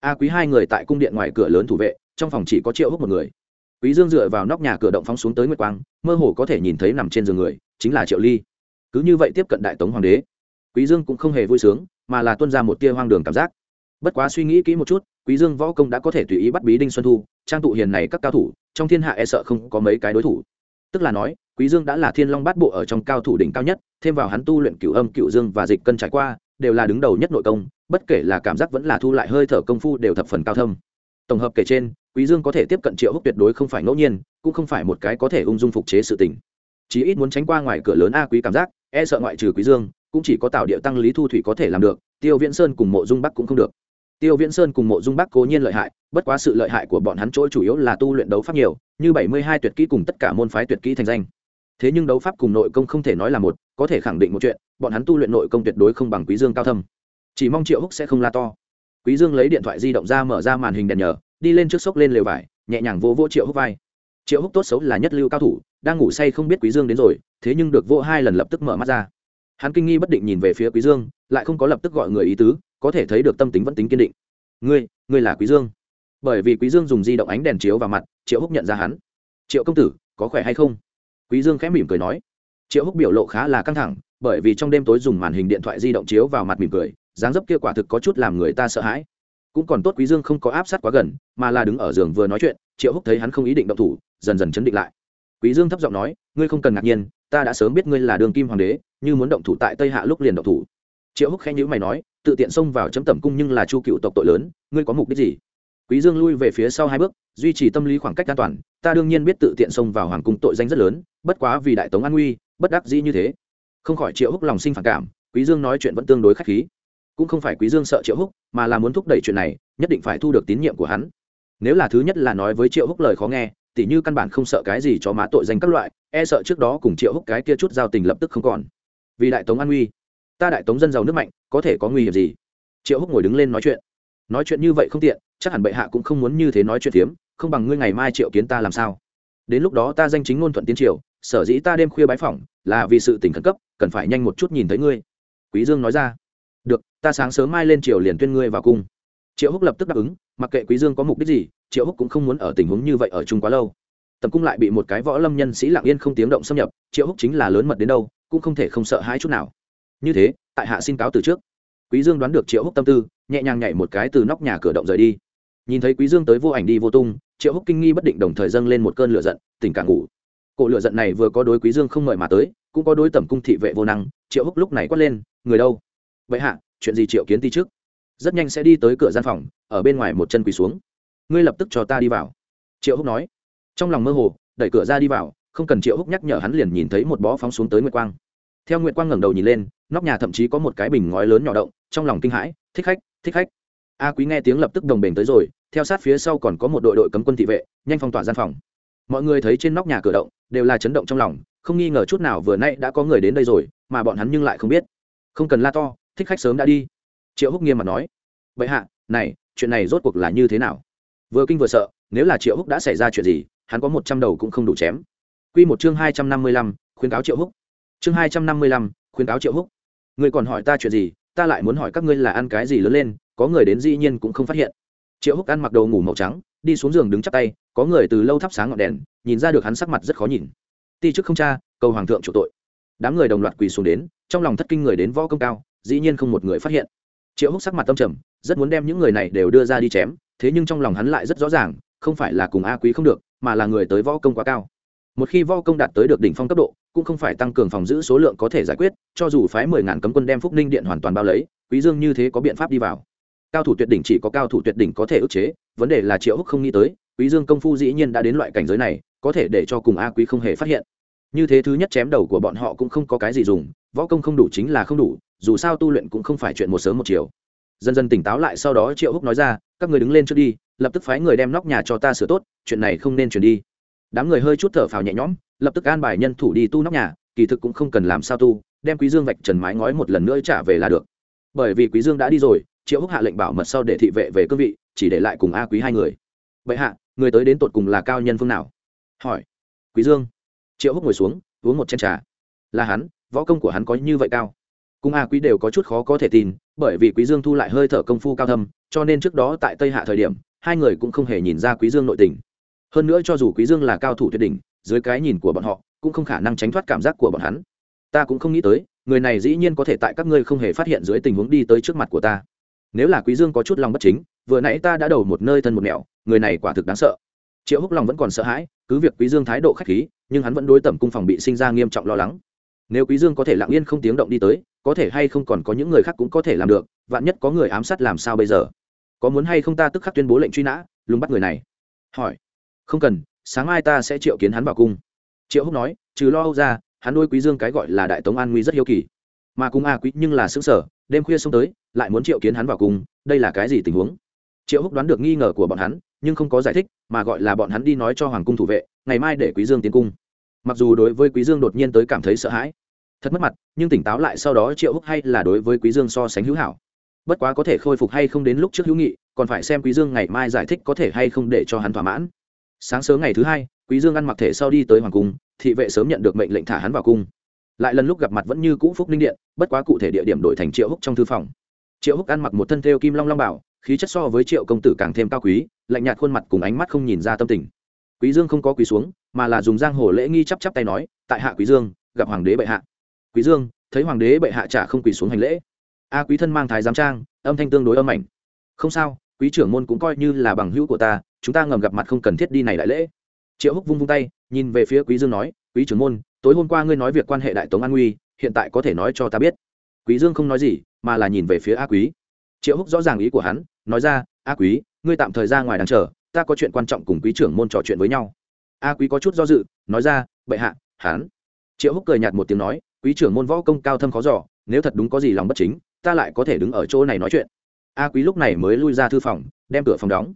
A quý hai người tại cung điện ngoài cửa lớn thủ vệ, trong phòng chỉ có triệu húc một người. Quý dương dựa vào nóc nhà cửa động phóng xuống tới nguyệt quang, mơ hồ có thể nhìn thấy nằm trên giường người, chính là triệu ly. Cứ như vậy tiếp cận đại tống hoàng đế quý dương cũng không hề vui sướng, mà là tuân ra một tia hoang đường cảm giác. Bất quá suy nghĩ kỹ một chút, quý dương võ công đã có thể tùy ý bắt bí đinh xuân thu, trang tụ hiền này các cao thủ, trong thiên hạ e sợ không có mấy cái đối thủ. Tức là nói, quý dương đã là thiên long bát bộ ở trong cao thủ đỉnh cao nhất, thêm vào hắn tu luyện cửu âm, cửu dương và dịch cân trải qua, đều là đứng đầu nhất nội công, bất kể là cảm giác vẫn là thu lại hơi thở công phu đều thập phần cao thâm. Tổng hợp kể trên, quý dương có thể tiếp cận triệu húc tuyệt đối không phải ngẫu nhiên, cũng không phải một cái có thể ung dung phục chế sự tình. Chí ít muốn tránh qua ngoài cửa lớn a quý cảm giác e sợ ngoại trừ quý dương cũng chỉ có tạo địa tăng lý thu thủy có thể làm được, tiêu viễn sơn cùng mộ dung bắc cũng không được. Tiêu viễn sơn cùng mộ dung bắc cố nhiên lợi hại, bất quá sự lợi hại của bọn hắn chỗ chủ yếu là tu luyện đấu pháp nhiều, như bảy mươi hai tuyệt kỹ cùng tất cả môn phái tuyệt kỹ thành danh. Thế nhưng đấu pháp cùng nội công không thể nói là một, có thể khẳng định một chuyện, bọn hắn tu luyện nội công tuyệt đối không bằng quý dương cao thâm. Chỉ mong triệu húc sẽ không la to. Quý dương lấy điện thoại di động ra mở ra màn hình đèn nhờ, đi lên trước sốc lên lều vải, nhẹ nhàng vỗ vỗ triệu húc vai. Triệu húc tốt xấu là nhất lưu cao thủ, đang ngủ say không biết quý dương đến rồi, thế nhưng được vỗ hai lần lập tức mở mắt ra hắn kinh nghi bất định nhìn về phía quý dương, lại không có lập tức gọi người ý tứ, có thể thấy được tâm tính vẫn tính kiên định. Ngươi ngươi là quý dương? Bởi vì quý dương dùng di động ánh đèn chiếu vào mặt, triệu húc nhận ra hắn. Triệu công tử, có khỏe hay không? Quý dương khẽ mỉm cười nói. Triệu húc biểu lộ khá là căng thẳng, bởi vì trong đêm tối dùng màn hình điện thoại di động chiếu vào mặt mỉm cười, dáng dấp kia quả thực có chút làm người ta sợ hãi. Cũng còn tốt quý dương không có áp sát quá gần, mà là đứng ở giường vừa nói chuyện, triệu húc thấy hắn không ý định động thủ, dần dần chấn định lại. Quý dương thấp giọng nói, ngươi không cần ngạc nhiên, ta đã sớm biết ngươi là đường kim hoàng đế như muốn động thủ tại tây hạ lúc liền động thủ. Triệu húc khẽ nhíu mày nói, tự tiện xông vào chấm tẩm cung nhưng là chu cựu tộc tội lớn, ngươi có mục đích gì? Quý dương lui về phía sau hai bước, duy trì tâm lý khoảng cách an toàn, ta đương nhiên biết tự tiện xông vào hoàng cung tội danh rất lớn, bất quá vì đại tống an nguy, bất đắc dĩ như thế. Không khỏi triệu húc lòng sinh phản cảm, quý dương nói chuyện vẫn tương đối khách khí. Cũng không phải quý dương sợ triệu húc, mà là muốn thúc đẩy chuyện này, nhất định phải thu được tín nhiệm của hắn. Nếu là thứ nhất là nói với triệu húc lời khó nghe, tỉ như căn bản không sợ cái gì cho má tội danh các loại e sợ trước đó cùng triệu húc cái kia chút giao tình lập tức không còn vì đại tống an nguy. Ta đại tống dân giàu nước mạnh, có thể có nguy hiểm gì? Triệu húc ngồi đứng lên nói chuyện. Nói chuyện như vậy không tiện, chắc hẳn bệ hạ cũng không muốn như thế nói chuyện tiếm không bằng ngươi ngày mai triệu kiến ta làm sao? Đến lúc đó ta danh chính ngôn thuận tiến triều, sở dĩ ta đêm khuya bái phỏng, là vì sự tình khẩn cấp, cần phải nhanh một chút nhìn thấy ngươi. Quý dương nói ra. Được, ta sáng sớm mai lên triều liền tuyên ngươi vào cung. Triệu húc lập tức đáp ứng, mặc kệ quý dương có mục đích gì, triệu húc cũng không muốn ở tình huống như vậy ở chung quá lâu. Tầm cung lại bị một cái võ lâm nhân sĩ lặng yên không tiếng động xâm nhập, triệu húc chính là lớn mật đến đâu cũng không thể không sợ hãi chút nào. Như thế, tại hạ xin cáo từ trước. Quý dương đoán được triệu húc tâm tư, nhẹ nhàng nhảy một cái từ nóc nhà cửa động rời đi. Nhìn thấy quý dương tới vô ảnh đi vô tung, triệu húc kinh nghi bất định đồng thời dâng lên một cơn lửa giận, tỉnh cả ngủ. Cỗ lửa giận này vừa có đối quý dương không mời mà tới, cũng có đối tẩm cung thị vệ vô năng, triệu húc lúc này quát lên, người đâu? Vậy hạ, chuyện gì triệu kiến ti trước? Rất nhanh sẽ đi tới cửa gian phòng, ở bên ngoài một chân quỳ xuống. Ngươi lập tức cho ta đi vào. Triệu húc nói. Trong lòng mơ hồ, đẩy cửa ra đi vào, không cần triệu húc nhắc nhở hắn liền nhìn thấy một bó phóng xuống tới nguyệt quang theo nguyệt quang ngẩng đầu nhìn lên, nóc nhà thậm chí có một cái bình ngói lớn nhỏ động, trong lòng kinh hãi, thích khách thích khách. A quý nghe tiếng lập tức đồng bền tới rồi, theo sát phía sau còn có một đội đội cấm quân thị vệ, nhanh phong tỏa gian phòng. Mọi người thấy trên nóc nhà cửa động, đều là chấn động trong lòng, không nghi ngờ chút nào vừa nay đã có người đến đây rồi, mà bọn hắn nhưng lại không biết. Không cần la to, thích khách sớm đã đi. Triệu húc nghiêm mặt nói. Vậy hạ, này, chuyện này rốt cuộc là như thế nào? Vừa kinh vừa sợ, nếu là triệu húc đã xảy ra chuyện gì, hắn có một trăm đầu cũng không đủ chém. Q một chương hai trăm năm mươi lăm, khuyến cáo triệu húc chương hai trăm năm mươi lăm, khuyến cáo triệu húc. Người còn hỏi ta chuyện gì, ta lại muốn hỏi các ngươi là ăn cái gì lớn lên, có người đến dĩ nhiên cũng không phát hiện. Triệu húc ăn mặc đồ ngủ màu trắng, đi xuống giường đứng chắp tay, có người từ lâu thắp sáng ngọn đèn, nhìn ra được hắn sắc mặt rất khó nhìn. Ti chức không cha cầu hoàng thượng chủ tội. Đám người đồng loạt quỳ xuống đến, trong lòng thất kinh người đến võ công cao, dĩ nhiên không một người phát hiện. Triệu húc sắc mặt tâm trầm, rất muốn đem những người này đều đưa ra đi chém, thế nhưng trong lòng hắn lại rất rõ ràng, không phải là cùng a quý không được, mà là người tới võ công quá cao. Một khi võ công đạt tới được đỉnh phong cấp độ cũng không phải tăng cường phòng giữ số lượng có thể giải quyết, cho dù phái mười ngàn cấm quân đem phúc ninh điện hoàn toàn bao lấy, quý dương như thế có biện pháp đi vào. Cao thủ tuyệt đỉnh chỉ có cao thủ tuyệt đỉnh có thể ức chế, vấn đề là triệu húc không nghĩ tới, quý dương công phu dĩ nhiên đã đến loại cảnh giới này, có thể để cho cùng a quý không hề phát hiện. Như thế thứ nhất chém đầu của bọn họ cũng không có cái gì dùng, võ công không đủ chính là không đủ, dù sao tu luyện cũng không phải chuyện một sớm một chiều. Dần dần tỉnh táo lại sau đó triệu húc nói ra, các người đứng lên trước đi, lập tức phái người đem nóc nhà cho ta sửa tốt, chuyện này không nên chuyển đi đám người hơi chút thở phào nhẹ nhõm, lập tức an bài nhân thủ đi tu nóc nhà, kỳ thực cũng không cần làm sao tu, đem quý dương vạch trần mái ngói một lần nữa trả về là được. Bởi vì quý dương đã đi rồi, triệu húc hạ lệnh bảo mật sau để thị vệ về cương vị, chỉ để lại cùng a quý hai người. Vậy hạ, người tới đến tột cùng là cao nhân phương nào? hỏi. Quý dương. Triệu húc ngồi xuống, uống một chén trà. Là hắn, võ công của hắn có như vậy cao? Cung a quý đều có chút khó có thể tin, bởi vì quý dương thu lại hơi thở công phu cao thâm, cho nên trước đó tại tây hạ thời điểm, hai người cũng không hề nhìn ra quý dương nội tình hơn nữa cho dù quý dương là cao thủ tuyệt đỉnh, dưới cái nhìn của bọn họ, cũng không khả năng tránh thoát cảm giác của bọn hắn. Ta cũng không nghĩ tới, người này dĩ nhiên có thể tại các ngươi không hề phát hiện dưới tình huống đi tới trước mặt của ta. Nếu là quý dương có chút lòng bất chính, vừa nãy ta đã đầu một nơi thân một nẻo, người này quả thực đáng sợ. Triệu húc lòng vẫn còn sợ hãi, cứ việc quý dương thái độ khách khí, nhưng hắn vẫn đối tẩm cung phòng bị sinh ra nghiêm trọng lo lắng. Nếu quý dương có thể lặng yên không tiếng động đi tới, có thể hay không còn có những người khác cũng có thể làm được, vạn nhất có người ám sát làm sao bây giờ? Có muốn hay không ta tức khắc tuyên bố lệnh truy nã, lùng bắt người này? Hỏi không cần, sáng mai ta sẽ triệu kiến hắn vào cung. Triệu húc nói, trừ lo âu ra, hắn nuôi quý dương cái gọi là đại tống an nguy rất hiếu kỳ. Mà cung a quý nhưng là xứng sở đêm khuya xông tới, lại muốn triệu kiến hắn vào cung, đây là cái gì tình huống? Triệu húc đoán được nghi ngờ của bọn hắn, nhưng không có giải thích, mà gọi là bọn hắn đi nói cho hoàng cung thủ vệ, ngày mai để quý dương tiến cung. Mặc dù đối với quý dương đột nhiên tới cảm thấy sợ hãi, thật mất mặt, nhưng tỉnh táo lại sau đó triệu húc hay là đối với quý dương so sánh hữu hảo. Bất quá có thể khôi phục hay không đến lúc trước hữu nghị, còn phải xem quý dương ngày mai giải thích có thể hay không để cho hắn thỏa mãn sáng sớm ngày thứ hai, quý dương ăn mặc thể sau đi tới hoàng cung, thị vệ sớm nhận được mệnh lệnh thả hắn vào cung. Lại lần lúc gặp mặt vẫn như cũ phúc ninh điện, bất quá cụ thể địa điểm đổi thành triệu húc trong thư phòng. Triệu húc ăn mặc một thân thêu kim long long bảo, khí chất so với triệu công tử càng thêm cao quý, lạnh nhạt khuôn mặt cùng ánh mắt không nhìn ra tâm tình. Quý dương không có quỳ xuống, mà là dùng giang hồ lễ nghi chắp chắp tay nói, tại hạ quý dương, gặp hoàng đế bệ hạ. Quý dương, thấy hoàng đế bệ hạ trả không quỳ xuống hành lễ. A quý thân mang thái giám trang, âm thanh tương đối âm ảnh. Không sao, quý trưởng môn cũng coi như là bằng hữu của ta chúng ta ngầm gặp mặt không cần thiết đi này đại lễ. Triệu húc vung vung tay, nhìn về phía quý dương nói, quý trưởng môn, tối hôm qua ngươi nói việc quan hệ đại tống an nguy, hiện tại có thể nói cho ta biết. Quý dương không nói gì, mà là nhìn về phía a quý. Triệu húc rõ ràng ý của hắn, nói ra, a quý, ngươi tạm thời ra ngoài đang chờ, ta có chuyện quan trọng cùng quý trưởng môn trò chuyện với nhau. A quý có chút do dự, nói ra, bệ hạ, hắn. Triệu húc cười nhạt một tiếng nói, quý trưởng môn võ công cao thâm khó giỏ nếu thật đúng có gì lòng bất chính, ta lại có thể đứng ở chỗ này nói chuyện. A quý lúc này mới lui ra thư phòng, đem cửa phòng đóng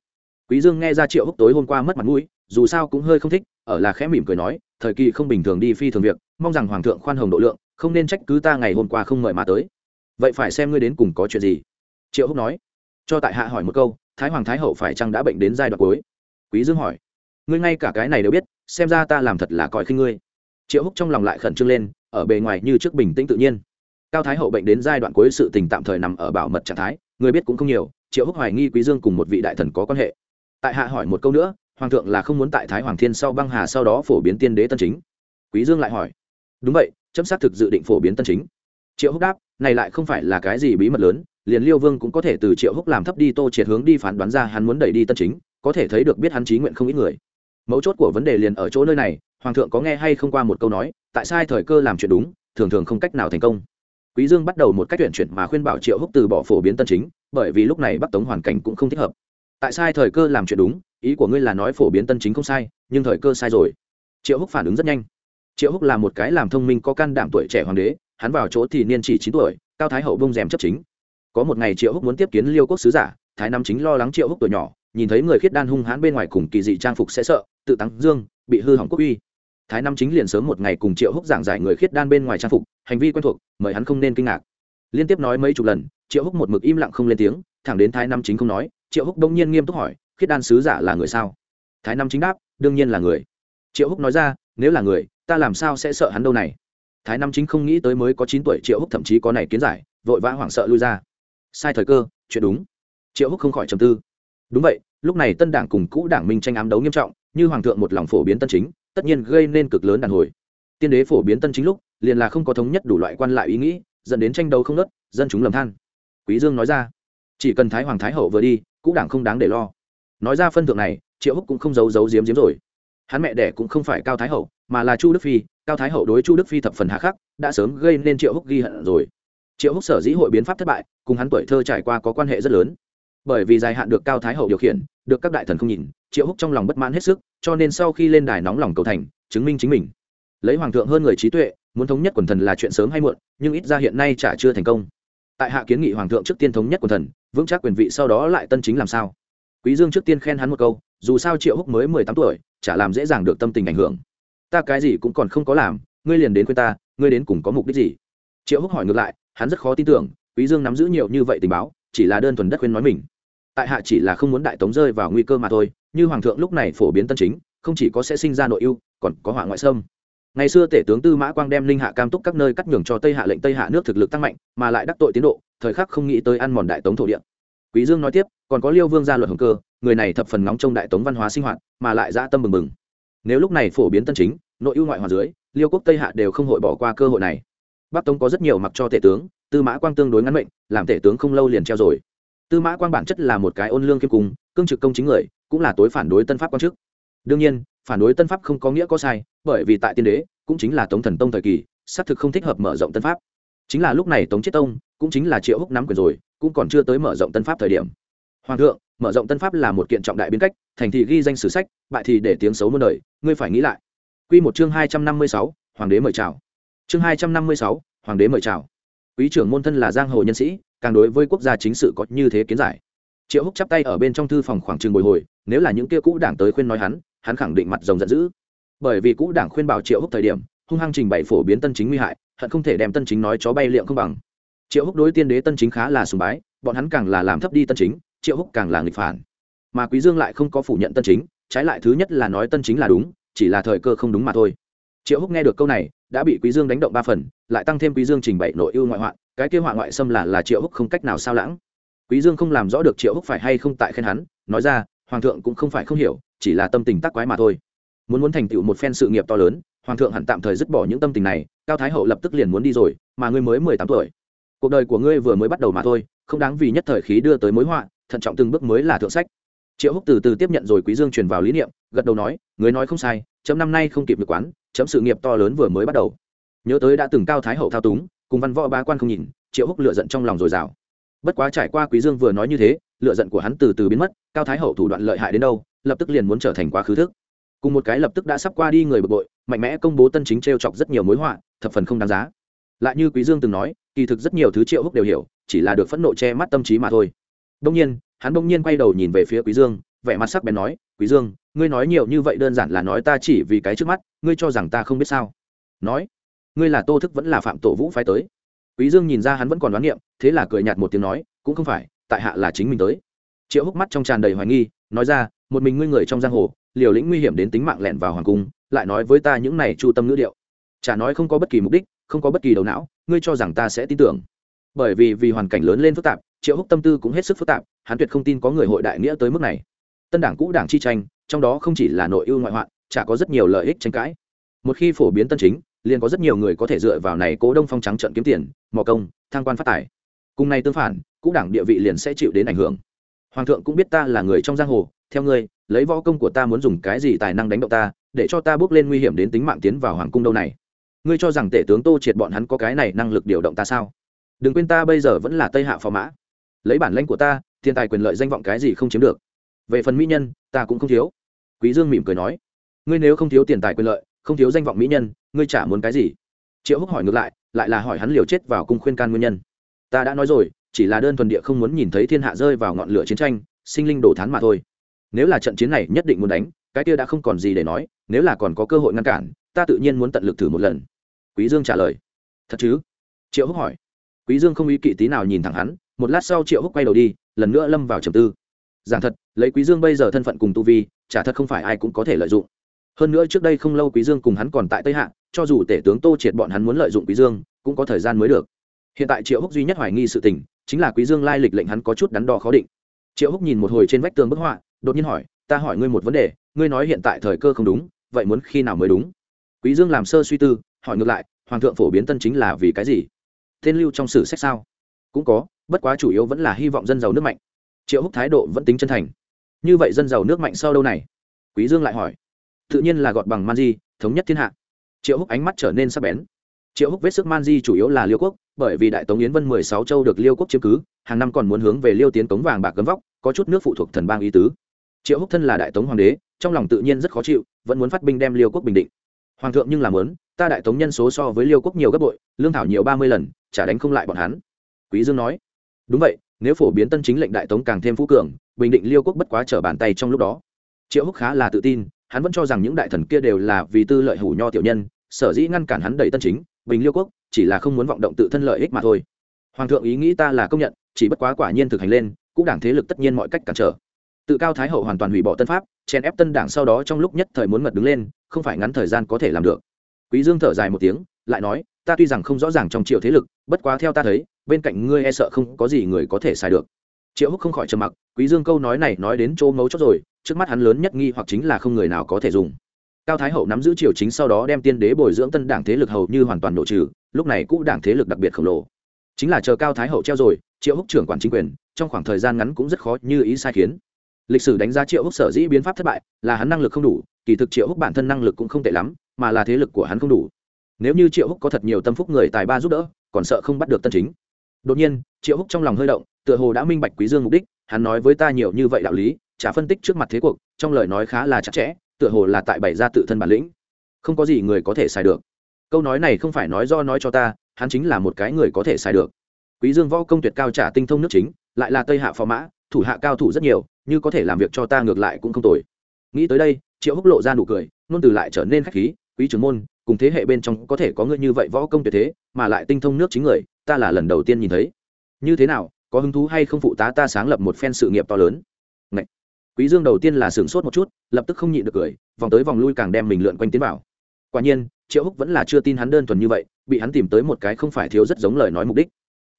quý dương nghe ra triệu húc tối hôm qua mất mặt mũi, dù sao cũng hơi không thích, ở là khẽ mỉm cười nói, thời kỳ không bình thường đi phi thường việc, mong rằng hoàng thượng khoan hồng độ lượng, không nên trách cứ ta ngày hôm qua không mời mà tới. Vậy phải xem ngươi đến cùng có chuyện gì. Triệu húc nói. Cho tại hạ hỏi một câu, thái hoàng thái hậu phải chăng đã bệnh đến giai đoạn cuối? Quý dương hỏi. Ngươi ngay cả cái này đều biết, xem ra ta làm thật là coi khinh ngươi. Triệu húc trong lòng lại khẩn trương lên, ở bề ngoài như trước bình tĩnh tự nhiên. Cao thái hậu bệnh đến giai đoạn cuối sự tình tạm thời nằm ở bảo mật trạng thái, người biết cũng không nhiều, triệu húc hoài nghi quý dương cùng một vị đại thần có quan hệ tại hạ hỏi một câu nữa, hoàng thượng là không muốn tại thái hoàng thiên sau băng hà sau đó phổ biến tiên đế tân chính. Quý dương lại hỏi. Đúng vậy, chấm xác thực dự định phổ biến tân chính. Triệu húc đáp, này lại không phải là cái gì bí mật lớn, liền liêu vương cũng có thể từ triệu húc làm thấp đi tô triệt hướng đi phán đoán ra hắn muốn đẩy đi tân chính, có thể thấy được biết hắn trí nguyện không ít người. Mấu chốt của vấn đề liền ở chỗ nơi này, hoàng thượng có nghe hay không qua một câu nói, tại sai thời cơ làm chuyện đúng, thường thường không cách nào thành công. Quý dương bắt đầu một cách tuyển chuyển mà khuyên bảo triệu húc từ bỏ phổ biến tân chính, bởi vì lúc này bắc tống hoàn cảnh cũng không thích hợp tại sai thời cơ làm chuyện đúng, ý của ngươi là nói phổ biến tân chính không sai, nhưng thời cơ sai rồi. Triệu húc phản ứng rất nhanh. Triệu húc là một cái làm thông minh, có can đảm tuổi trẻ hoàng đế, hắn vào chỗ thì niên chỉ chín tuổi, cao thái hậu bông rèm chấp chính. Có một ngày triệu húc muốn tiếp kiến liêu quốc sứ giả, thái nam chính lo lắng triệu húc tuổi nhỏ, nhìn thấy người khiết đan hung hãn bên ngoài cùng kỳ dị trang phục sẽ sợ, tự tắng dương, bị hư hỏng quốc uy. Thái nam chính liền sớm một ngày cùng triệu húc giảng giải người khiết đan bên ngoài trang phục, hành vi quen thuộc, mời hắn không nên kinh ngạc. Liên tiếp nói mấy chục lần, triệu húc một mực im lặng không lên tiếng, thẳng đến thái nam chính không nói triệu húc đông nhiên nghiêm túc hỏi, khiết đan sứ giả là người sao? Thái nam chính đáp, đương nhiên là người. Triệu húc nói ra, nếu là người, ta làm sao sẽ sợ hắn đâu này? Thái nam chính không nghĩ tới mới có chín tuổi triệu húc thậm chí có này kiến giải, vội vã hoảng sợ lui ra. Sai thời cơ, chuyện đúng. Triệu húc không khỏi trầm tư. Đúng vậy, lúc này tân đảng cùng cũ đảng minh tranh ám đấu nghiêm trọng, như hoàng thượng một lòng phổ biến tân chính, tất nhiên gây nên cực lớn đàn hồi. Tiên đế phổ biến tân chính lúc, liền là không có thống nhất đủ loại quan lại ý nghĩ, dẫn đến tranh đấu không nớt dân chúng lầm than. Quý dương nói ra, chỉ cần thái hoàng thái hậu vừa đi cũ đảng không đáng để lo. Nói ra phân thượng này, triệu húc cũng không giấu giấu giếm giếm rồi. Hắn mẹ đẻ cũng không phải cao thái hậu, mà là chu đức phi, cao thái hậu đối chu đức phi thập phần hạ khắc, đã sớm gây nên triệu húc ghi hận rồi. Triệu húc sở dĩ hội biến pháp thất bại, cùng hắn tuổi thơ trải qua có quan hệ rất lớn. Bởi vì dài hạn được cao thái hậu điều khiển, được các đại thần không nhìn, triệu húc trong lòng bất mãn hết sức, cho nên sau khi lên đài nóng lòng cầu thành, chứng minh chính mình. Lấy hoàng thượng hơn người trí tuệ, muốn thống nhất quần thần là chuyện sớm hay muộn, nhưng ít ra hiện nay chả chưa thành công. Tại hạ kiến nghị hoàng thượng trước tiên thống nhất quần thần vững chắc quyền vị sau đó lại tân chính làm sao? Quý dương trước tiên khen hắn một câu, dù sao triệu húc mới mười tám tuổi, chả làm dễ dàng được tâm tình ảnh hưởng. Ta cái gì cũng còn không có làm, ngươi liền đến khuyên ta, ngươi đến cùng có mục đích gì? Triệu húc hỏi ngược lại, hắn rất khó tin tưởng, quý dương nắm giữ nhiều như vậy tình báo, chỉ là đơn thuần đất khuyên nói mình. Tại hạ chỉ là không muốn đại tống rơi vào nguy cơ mà thôi, như hoàng thượng lúc này phổ biến tân chính, không chỉ có sẽ sinh ra nội ưu, còn có họa ngoại xâm ngày xưa tể tướng tư mã quang đem linh hạ cam túc các nơi cắt nhường cho tây hạ lệnh tây hạ nước thực lực tăng mạnh, mà lại đắc tội tiến độ, thời khắc không nghĩ tới ăn mòn đại tống thổ địa. Quý dương nói tiếp, còn có liêu vương gia luật hồng cơ, người này thập phần nóng trong đại tống văn hóa sinh hoạt, mà lại dã tâm bừng bừng. Nếu lúc này phổ biến tân chính, nội ưu ngoại hòa dưới, liêu quốc tây hạ đều không hội bỏ qua cơ hội này. Bắc tống có rất nhiều mặc cho tể tướng, tư mã quang tương đối ngắn mệnh, làm tể tướng không lâu liền treo rồi. Tư mã quang bản chất là một cái ôn lương kiêm cung, cương trực công chính người, cũng là tối phản đối tân pháp quan chức. Đương nhiên phản đối tân pháp không có nghĩa có sai, bởi vì tại tiên đế, cũng chính là tống thần tông thời kỳ, xác thực không thích hợp mở rộng tân pháp. Chính là lúc này tống chiết tông, cũng chính là triệu húc nắm quyền rồi, cũng còn chưa tới mở rộng tân pháp thời điểm. Hoàng thượng, mở rộng tân pháp là một kiện trọng đại biến cách, thành thị ghi danh sử sách, bại thì để tiếng xấu muôn đời, ngươi phải nghĩ lại. Quy một chương hai trăm năm mươi sáu, hoàng đế mời chào. Chương hai trăm năm mươi sáu, hoàng đế mời chào. Quý trưởng môn thân là giang hồ nhân sĩ, càng đối với quốc gia chính sự có như thế kiến giải. Triệu húc chắp tay ở bên trong thư phòng khoảng trường bồi hồi, nếu là những kia cũ đảng tới khuyên nói hắn hắn khẳng định mặt rồng giận dữ. Bởi vì cũ đảng khuyên bảo triệu húc thời điểm, hung hăng trình bày phổ biến tân chính nguy hại, hận không thể đem tân chính nói chó bay liệm không bằng. Triệu húc đối tiên đế tân chính khá là sùng bái, bọn hắn càng là làm thấp đi tân chính, triệu húc càng là nghịch phản. Mà quý dương lại không có phủ nhận tân chính, trái lại thứ nhất là nói tân chính là đúng, chỉ là thời cơ không đúng mà thôi. Triệu húc nghe được câu này, đã bị quý dương đánh động ba phần, lại tăng thêm quý dương trình bày nội ưu ngoại hoạn, cái kia họa ngoại xâm là là triệu húc không cách nào sao lãng. Quý dương không làm rõ được triệu húc phải hay không tại khen hắn, nói ra, hoàng thượng cũng không phải không hiểu chỉ là tâm tình tác quái mà thôi. Muốn muốn thành tựu một phen sự nghiệp to lớn, hoàng thượng hẳn tạm thời dứt bỏ những tâm tình này, cao thái hậu lập tức liền muốn đi rồi, mà ngươi mới mười tám tuổi. Cuộc đời của ngươi vừa mới bắt đầu mà thôi, không đáng vì nhất thời khí đưa tới mối họa, thận trọng từng bước mới là thượng sách. Triệu húc từ từ tiếp nhận rồi quý dương truyền vào lý niệm, gật đầu nói người nói không sai, chấm năm nay không kịp được quán, chấm sự nghiệp to lớn vừa mới bắt đầu. Nhớ tới đã từng cao thái hậu thao túng, cùng văn võ ba quan không nhìn, triệu húc lựa giận trong lòng rồi rào. Bất quá trải qua quý dương vừa nói như thế lựa giận của hắn từ từ biến mất, cao thái hậu thủ đoạn lợi hại đến đâu, lập tức liền muốn trở thành quá khứ thức. Cùng một cái lập tức đã sắp qua đi người bực bội, mạnh mẽ công bố tân chính t chọc rất nhiều mối họa, thập phần không đáng giá. Lại như quý dương từng nói, kỳ thực rất nhiều thứ triệu húc đều hiểu, chỉ là được phẫn nộ che mắt tâm trí mà thôi. Đông nhiên, hắn đông nhiên quay đầu nhìn về phía quý dương, vẻ mặt sắc bén nói, quý dương, ngươi nói nhiều như vậy đơn giản là nói ta chỉ vì cái trước mắt, ngươi cho rằng ta không biết sao? Nói, ngươi là tô thức vẫn là phạm tổ vũ phái tới. Quý dương nhìn ra hắn vẫn còn đoán niệm, thế là cười nhạt một tiếng nói, cũng không phải tại hạ là chính mình tới. Triệu húc mắt trong tràn đầy hoài nghi, nói ra, một mình ngươi người trong giang hồ, liều lĩnh nguy hiểm đến tính mạng lẹn vào hoàng cung, lại nói với ta những này chu tâm ngữ điệu. Chả nói không có bất kỳ mục đích, không có bất kỳ đầu não, ngươi cho rằng ta sẽ tin tưởng. Bởi vì vì hoàn cảnh lớn lên phức tạp, triệu húc tâm tư cũng hết sức phức tạp, hắn tuyệt không tin có người hội đại nghĩa tới mức này. Tân đảng cũ đảng chi tranh, trong đó không chỉ là nội ưu ngoại hoạn, chả có rất nhiều lợi ích tranh cãi. Một khi phổ biến tân chính, liền có rất nhiều người có thể dựa vào này cố đông phong trắng trận kiếm tiền, mò công, thăng quan phát tài cùng này tương phản, cũ đảng địa vị liền sẽ chịu đến ảnh hưởng. Hoàng thượng cũng biết ta là người trong giang hồ, theo ngươi, lấy võ công của ta muốn dùng cái gì tài năng đánh động ta, để cho ta bước lên nguy hiểm đến tính mạng tiến vào hoàng cung đâu này. Ngươi cho rằng tể tướng tô triệt bọn hắn có cái này năng lực điều động ta sao? Đừng quên ta bây giờ vẫn là tây hạ phò mã. Lấy bản lãnh của ta, thiên tài quyền lợi danh vọng cái gì không chiếm được. Về phần mỹ nhân, ta cũng không thiếu. Quý dương mỉm cười nói. Ngươi nếu không thiếu tiền tài quyền lợi, không thiếu danh vọng mỹ nhân, ngươi chả muốn cái gì. Triệu húc hỏi ngược lại lại là hỏi hắn liều chết vào cung khuyên can nguyên nhân ta đã nói rồi, chỉ là đơn thuần địa không muốn nhìn thấy thiên hạ rơi vào ngọn lửa chiến tranh, sinh linh đổ thán mà thôi. Nếu là trận chiến này nhất định muốn đánh, cái kia đã không còn gì để nói, nếu là còn có cơ hội ngăn cản, ta tự nhiên muốn tận lực thử một lần. Quý dương trả lời. Thật chứ? Triệu húc hỏi. Quý dương không ý kỵ tí nào nhìn thẳng hắn, một lát sau triệu húc quay đầu đi, lần nữa lâm vào trầm tư. Giảng thật, lấy quý dương bây giờ thân phận cùng tu vi, chả thật không phải ai cũng có thể lợi dụng. Hơn nữa trước đây không lâu quý dương cùng hắn còn tại tây hạ, cho dù tể tướng tô triệt bọn hắn muốn lợi dụng quý dương, cũng có thời gian mới được hiện tại triệu húc duy nhất hoài nghi sự tình, chính là quý dương lai lịch lệnh hắn có chút đắn đo khó định. Triệu húc nhìn một hồi trên vách tường bức họa, đột nhiên hỏi, ta hỏi ngươi một vấn đề, ngươi nói hiện tại thời cơ không đúng, vậy muốn khi nào mới đúng? Quý dương làm sơ suy tư, hỏi ngược lại, hoàng thượng phổ biến tân chính là vì cái gì? Tên lưu trong sử sách sao? Cũng có, bất quá chủ yếu vẫn là hy vọng dân giàu nước mạnh. Triệu húc thái độ vẫn tính chân thành. Như vậy dân giàu nước mạnh sau đâu này? Quý dương lại hỏi. Tự nhiên là gọt bằng man di, thống nhất thiên hạ. Triệu húc ánh mắt trở nên sắc bén triệu húc vết sức man di chủ yếu là liêu quốc, bởi vì đại tống yến vân mười sáu châu được liêu quốc chiếm cứ, hàng năm còn muốn hướng về liêu tiến cống vàng bạc cấm vóc, có chút nước phụ thuộc thần bang ý tứ. Triệu húc thân là đại tống hoàng đế, trong lòng tự nhiên rất khó chịu, vẫn muốn phát binh đem liêu quốc bình định. Hoàng thượng nhưng làm lớn ta đại tống nhân số so với liêu quốc nhiều gấp bội, lương thảo nhiều ba mươi lần, chả đánh không lại bọn hắn. Quý dương nói, đúng vậy, nếu phổ biến tân chính lệnh đại tống càng thêm phú cường, bình định liêu quốc bất quá trở bàn tay trong lúc đó. Triệu húc khá là tự tin, hắn vẫn cho rằng những đại thần kia đều là vì tư lợi hủ nho tiểu nhân, sở dĩ ngăn cản hắn đẩy tân chính bình liêu quốc, chỉ là không muốn vọng động tự thân lợi ích mà thôi. Hoàng thượng ý nghĩ ta là công nhận, chỉ bất quá quả nhiên thực hành lên, cũng đảng thế lực tất nhiên mọi cách cản trở. Tự cao thái hậu hoàn toàn hủy bỏ tân pháp, chèn ép tân đảng sau đó trong lúc nhất thời muốn ngật đứng lên, không phải ngắn thời gian có thể làm được. Quý dương thở dài một tiếng, lại nói, ta tuy rằng không rõ ràng trong triệu thế lực, bất quá theo ta thấy, bên cạnh ngươi e sợ không có gì người có thể xài được. Triệu húc không khỏi trầm mặc, quý dương câu nói này nói đến chỗ ngấu chốt rồi, trước mắt hắn lớn nhất nghi hoặc chính là không người nào có thể dùng cao thái hậu nắm giữ triều chính sau đó đem tiên đế bồi dưỡng tân đảng thế lực hầu như hoàn toàn nổ trừ, lúc này cũ đảng thế lực đặc biệt khổng lồ. Chính là chờ cao thái hậu treo rồi, triệu húc trưởng quản chính quyền, trong khoảng thời gian ngắn cũng rất khó như ý sai khiến. Lịch sử đánh giá triệu húc sở dĩ biến pháp thất bại là hắn năng lực không đủ, kỳ thực triệu húc bản thân năng lực cũng không tệ lắm, mà là thế lực của hắn không đủ. Nếu như triệu húc có thật nhiều tâm phúc người tài ba giúp đỡ, còn sợ không bắt được tân chính. Đột nhiên, triệu húc trong lòng hơi động, tựa hồ đã minh bạch quý dương mục đích, hắn nói với ta nhiều như vậy đạo lý trả phân tích trước mặt thế cuộc, trong lời nói khá là chặt chẽ tựa hồ là tại bày ra tự thân bản lĩnh. Không có gì người có thể xài được. Câu nói này không phải nói do nói cho ta, hắn chính là một cái người có thể xài được. Quý dương võ công tuyệt cao trả tinh thông nước chính, lại là tây hạ phò mã, thủ hạ cao thủ rất nhiều, như có thể làm việc cho ta ngược lại cũng không tồi. Nghĩ tới đây, triệu húc lộ ra nụ cười nôn từ lại trở nên khách khí, quý trưởng môn, cùng thế hệ bên trong có thể có người như vậy võ công tuyệt thế, mà lại tinh thông nước chính người, ta là lần đầu tiên nhìn thấy. Như thế nào, có hứng thú hay không phụ tá ta sáng lập một phen sự nghiệp to lớn? Quý dương đầu tiên là sửng sốt một chút, lập tức không nhịn được cười, vòng tới vòng lui càng đem mình lượn quanh tiến vào. Quả nhiên, triệu húc vẫn là chưa tin hắn đơn thuần như vậy, bị hắn tìm tới một cái không phải thiếu rất giống lời nói mục đích.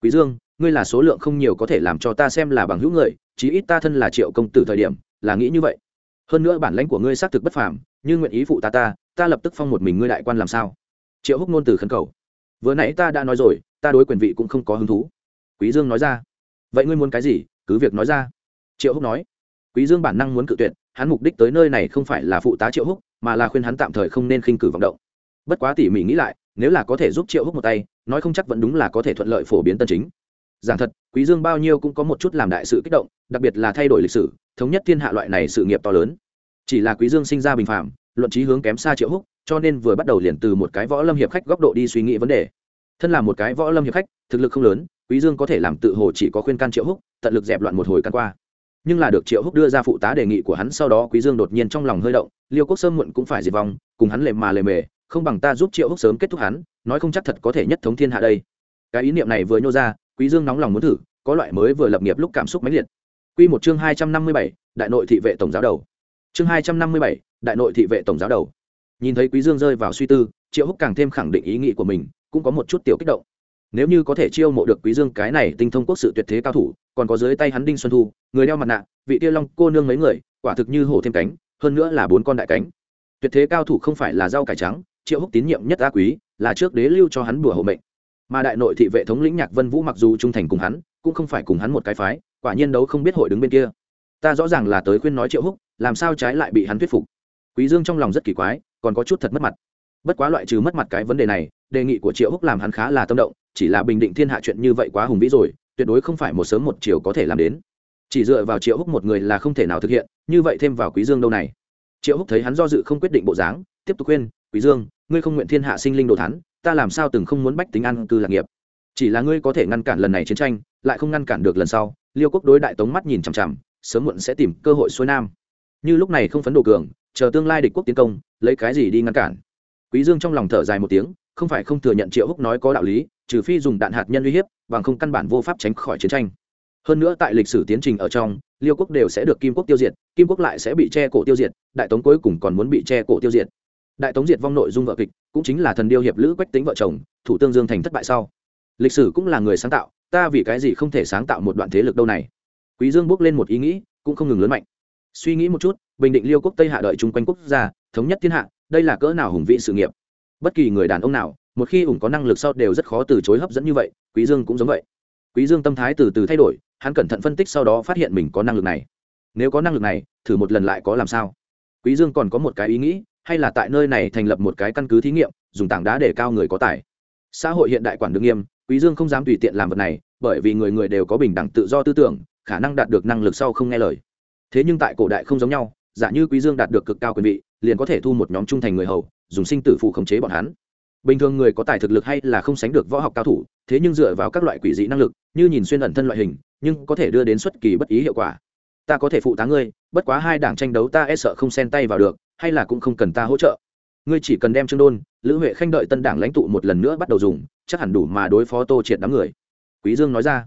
Quý dương, ngươi là số lượng không nhiều có thể làm cho ta xem là bằng hữu người, chí ít ta thân là triệu công tử thời điểm, là nghĩ như vậy. Hơn nữa bản lãnh của ngươi xác thực bất phàm, như nguyện ý phụ ta ta ta lập tức phong một mình ngươi đại quan làm sao? Triệu húc nôn từ khẩn cầu. Vừa nãy ta đã nói rồi, ta đối quyền vị cũng không có hứng thú. Quý dương nói ra. Vậy ngươi muốn cái gì? Cứ việc nói ra. Triệu húc nói quý dương bản năng muốn cự tuyệt, hắn mục đích tới nơi này không phải là phụ tá triệu húc, mà là khuyên hắn tạm thời không nên khinh cử vọng động. Bất quá tỉ mỉ nghĩ lại, nếu là có thể giúp triệu húc một tay, nói không chắc vẫn đúng là có thể thuận lợi phổ biến tân chính. Giảng thật, quý dương bao nhiêu cũng có một chút làm đại sự kích động, đặc biệt là thay đổi lịch sử, thống nhất thiên hạ loại này sự nghiệp to lớn. Chỉ là quý dương sinh ra bình phàm, luận trí hướng kém xa triệu húc, cho nên vừa bắt đầu liền từ một cái võ lâm hiệp khách góc độ đi suy nghĩ vấn đề. Thân là một cái võ lâm hiệp khách, thực lực không lớn, quý dương có thể làm tự hồ chỉ có khuyên can triệu húc, tận lực dẹp loạn một hồi căn qua nhưng là được triệu húc đưa ra phụ tá đề nghị của hắn sau đó quý dương đột nhiên trong lòng hơi động liêu quốc sớm muộn cũng phải diệt vong cùng hắn lề mà lề mề không bằng ta giúp triệu húc sớm kết thúc hắn nói không chắc thật có thể nhất thống thiên hạ đây. Cái ý niệm này vừa nhô ra quý dương nóng lòng muốn thử có loại mới vừa lập nghiệp lúc cảm xúc mãnh liệt. Quy một chương hai trăm năm mươi bảy, đại nội thị vệ tổng giáo đầu. Chương hai trăm năm mươi bảy, đại nội thị vệ tổng giáo đầu. Nhìn thấy quý dương rơi vào suy tư triệu húc càng thêm khẳng định ý nghĩ của mình cũng có một chút tiểu kích động nếu như có thể chiêu mộ được quý dương cái này tinh thông quốc sự tuyệt thế cao thủ, còn có dưới tay hắn đinh xuân thu, người đeo mặt nạ, vị tiêu long cô nương mấy người, quả thực như hổ thêm cánh, hơn nữa là bốn con đại cánh. Tuyệt thế cao thủ không phải là rau cải trắng, triệu húc tín nhiệm nhất a quý, là trước đế lưu cho hắn bùa hộ mệnh. Mà đại nội thị vệ thống lĩnh nhạc vân vũ mặc dù trung thành cùng hắn, cũng không phải cùng hắn một cái phái, quả nhiên đấu không biết hội đứng bên kia. Ta rõ ràng là tới khuyên nói triệu húc, làm sao trái lại bị hắn thuyết phục. Quý dương trong lòng rất kỳ quái, còn có chút thật mất mặt. Bất quá loại trừ mất mặt cái vấn đề này, đề nghị của triệu húc làm hắn khá là tâm động chỉ là bình định thiên hạ chuyện như vậy quá hùng vĩ rồi, tuyệt đối không phải một sớm một chiều có thể làm đến. Chỉ dựa vào triệu húc một người là không thể nào thực hiện, như vậy thêm vào quý dương đâu này. Triệu húc thấy hắn do dự không quyết định bộ dáng, tiếp tục khuyên, quý dương, ngươi không nguyện thiên hạ sinh linh đồ thán ta làm sao từng không muốn bách tính ăn cư lạc nghiệp? Chỉ là ngươi có thể ngăn cản lần này chiến tranh, lại không ngăn cản được lần sau. Liêu quốc đối đại tống mắt nhìn chằm chằm, sớm muộn sẽ tìm cơ hội xuôi nam. Như lúc này không phấn đồ cường, chờ tương lai địch quốc tiến công, lấy cái gì đi ngăn cản? Quý dương trong lòng thở dài một tiếng không phải không thừa nhận triệu húc nói có đạo lý, trừ phi dùng đạn hạt nhân uy hiếp, bằng không căn bản vô pháp tránh khỏi chiến tranh. Hơn nữa tại lịch sử tiến trình ở trong, liêu quốc đều sẽ được kim quốc tiêu diệt, kim quốc lại sẽ bị che cổ tiêu diệt, đại tống cuối cùng còn muốn bị che cổ tiêu diệt. Đại tống diệt vong nội dung vợ kịch, cũng chính là thần điêu hiệp lữ quách tính vợ chồng, thủ tương dương thành thất bại sau. Lịch sử cũng là người sáng tạo, ta vì cái gì không thể sáng tạo một đoạn thế lực đâu này? Quý dương bước lên một ý nghĩ, cũng không ngừng lớn mạnh. Suy nghĩ một chút, bình định liêu quốc tây hạ đợi chung quanh quốc gia, thống nhất thiên hạ, đây là cỡ nào hùng vĩ sự nghiệp? Bất kỳ người đàn ông nào, một khi ủng có năng lực sau đều rất khó từ chối hấp dẫn như vậy, quý dương cũng giống vậy. Quý dương tâm thái từ từ thay đổi, hắn cẩn thận phân tích sau đó phát hiện mình có năng lực này. Nếu có năng lực này, thử một lần lại có làm sao? Quý dương còn có một cái ý nghĩ, hay là tại nơi này thành lập một cái căn cứ thí nghiệm, dùng tảng đá để cao người có tài. Xã hội hiện đại quản đương nghiêm, quý dương không dám tùy tiện làm vật này, bởi vì người người đều có bình đẳng tự do tư tưởng, khả năng đạt được năng lực sau không nghe lời. Thế nhưng tại cổ đại không giống nhau, giả như quý dương đạt được cực cao quyền vị, liền có thể thu một nhóm trung thành người hầu dùng sinh tử phụ khống chế bọn hắn. Bình thường người có tài thực lực hay là không sánh được võ học cao thủ, thế nhưng dựa vào các loại quỷ dị năng lực, như nhìn xuyên ẩn thân loại hình, nhưng có thể đưa đến xuất kỳ bất ý hiệu quả. Ta có thể phụ tá ngươi, bất quá hai đảng tranh đấu ta e sợ không xen tay vào được, hay là cũng không cần ta hỗ trợ. Ngươi chỉ cần đem trương đôn, lữ huệ khanh đợi tân đảng lãnh tụ một lần nữa bắt đầu dùng, chắc hẳn đủ mà đối phó tô triệt đám người. Quý dương nói ra.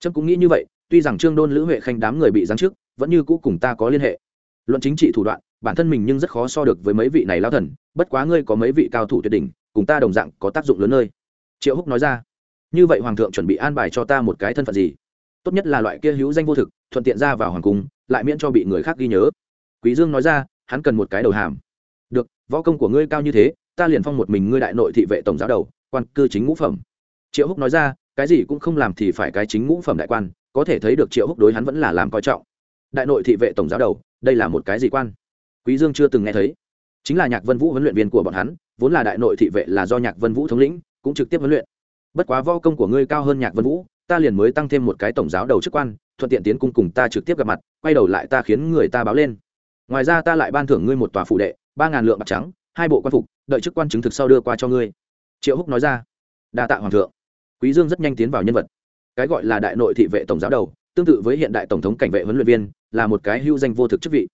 Trâm cũng nghĩ như vậy, tuy rằng trương đôn, lữ huệ khanh đám người bị giáng trước vẫn như cũ cùng ta có liên hệ. Luận chính trị thủ đoạn bản thân mình nhưng rất khó so được với mấy vị này lao thần, bất quá ngươi có mấy vị cao thủ tuyệt đỉnh, cùng ta đồng dạng có tác dụng lớn nơi. Triệu húc nói ra. Như vậy hoàng thượng chuẩn bị an bài cho ta một cái thân phận gì? Tốt nhất là loại kia hữu danh vô thực, thuận tiện ra vào hoàng cung, lại miễn cho bị người khác ghi nhớ. Quý dương nói ra, hắn cần một cái đầu hàm. Được, võ công của ngươi cao như thế, ta liền phong một mình ngươi đại nội thị vệ tổng giáo đầu, quan cư chính ngũ phẩm. Triệu húc nói ra, cái gì cũng không làm thì phải cái chính ngũ phẩm đại quan, có thể thấy được triệu húc đối hắn vẫn là làm coi trọng. Đại nội thị vệ tổng giáo đầu, đây là một cái gì quan? Quý dương chưa từng nghe thấy. Chính là nhạc vân vũ huấn luyện viên của bọn hắn, vốn là đại nội thị vệ là do nhạc vân vũ thống lĩnh, cũng trực tiếp huấn luyện. Bất quá võ công của ngươi cao hơn nhạc vân vũ, ta liền mới tăng thêm một cái tổng giáo đầu chức quan, thuận tiện tiến cung cùng ta trực tiếp gặp mặt, quay đầu lại ta khiến người ta báo lên. Ngoài ra ta lại ban thưởng ngươi một tòa phụ đệ, ba ngàn lượng bạc trắng, hai bộ quan phục, đợi chức quan chứng thực sau đưa qua cho ngươi. Triệu húc nói ra. Đa tạ hoàng thượng. Quý dương rất nhanh tiến vào nhân vật. Cái gọi là đại nội thị vệ tổng giáo đầu, tương tự với hiện đại tổng thống cảnh vệ huấn luyện viên, là một cái hưu danh vô thực chức vị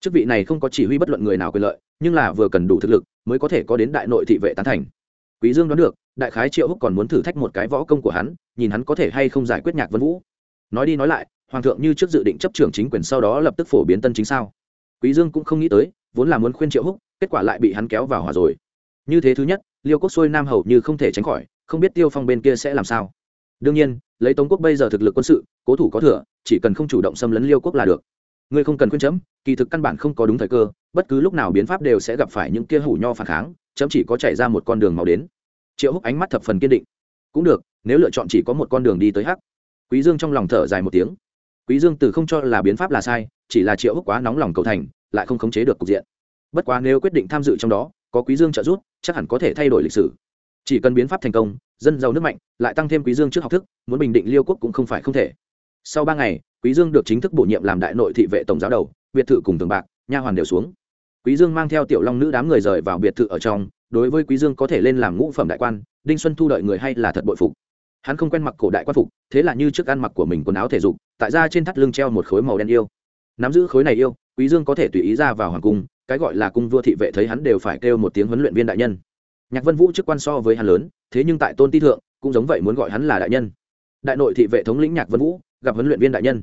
chức vị này không có chỉ huy bất luận người nào quyền lợi, nhưng là vừa cần đủ thực lực mới có thể có đến đại nội thị vệ tán thành. Quý dương đoán được, đại khái triệu húc còn muốn thử thách một cái võ công của hắn, nhìn hắn có thể hay không giải quyết nhạc vân vũ. Nói đi nói lại, hoàng thượng như trước dự định chấp trưởng chính quyền sau đó lập tức phổ biến tân chính sao? Quý dương cũng không nghĩ tới, vốn là muốn khuyên triệu húc, kết quả lại bị hắn kéo vào hòa rồi. Như thế thứ nhất, liêu quốc xuôi nam hầu như không thể tránh khỏi, không biết tiêu phong bên kia sẽ làm sao. Đương nhiên, lấy tống quốc bây giờ thực lực quân sự, cố thủ có thừa, chỉ cần không chủ động xâm lấn liêu quốc là được ngươi không cần khuyên chấm, kỳ thực căn bản không có đúng thời cơ, bất cứ lúc nào biến pháp đều sẽ gặp phải những kia hủ nho phản kháng, chấm chỉ có chạy ra một con đường màu đến. Triệu húc ánh mắt thập phần kiên định. Cũng được, nếu lựa chọn chỉ có một con đường đi tới hắc. Quý dương trong lòng thở dài một tiếng. Quý dương từ không cho là biến pháp là sai, chỉ là triệu húc quá nóng lòng cầu thành, lại không khống chế được cục diện. Bất quá nếu quyết định tham dự trong đó, có quý dương trợ giúp, chắc hẳn có thể thay đổi lịch sử. Chỉ cần biến pháp thành công, dân giàu nước mạnh, lại tăng thêm quý dương trước học thức, muốn bình định liêu quốc cũng không phải không thể. Sau ba ngày quý dương được chính thức bổ nhiệm làm đại nội thị vệ tổng giáo đầu, biệt thự cùng tường bạc, nha hoàn đều xuống. Quý dương mang theo tiểu long nữ đám người rời vào biệt thự ở trong, đối với quý dương có thể lên làm ngũ phẩm đại quan, đinh xuân thu đợi người hay là thật bội phục. Hắn không quen mặc cổ đại quan phục, thế là như trước ăn mặc của mình quần áo thể dục, tại ra trên thắt lưng treo một khối màu đen yêu. Nắm giữ khối này yêu, quý dương có thể tùy ý ra vào hoàng cung, cái gọi là cung vua thị vệ thấy hắn đều phải kêu một tiếng huấn luyện viên đại nhân. Nhạc vân vũ chức quan so với hắn lớn, thế nhưng tại tôn ti thượng, cũng giống vậy muốn gọi hắn là đại nhân. Đại nội thị vệ thống lĩnh nhạc vân vũ gặp huấn luyện viên đại nhân.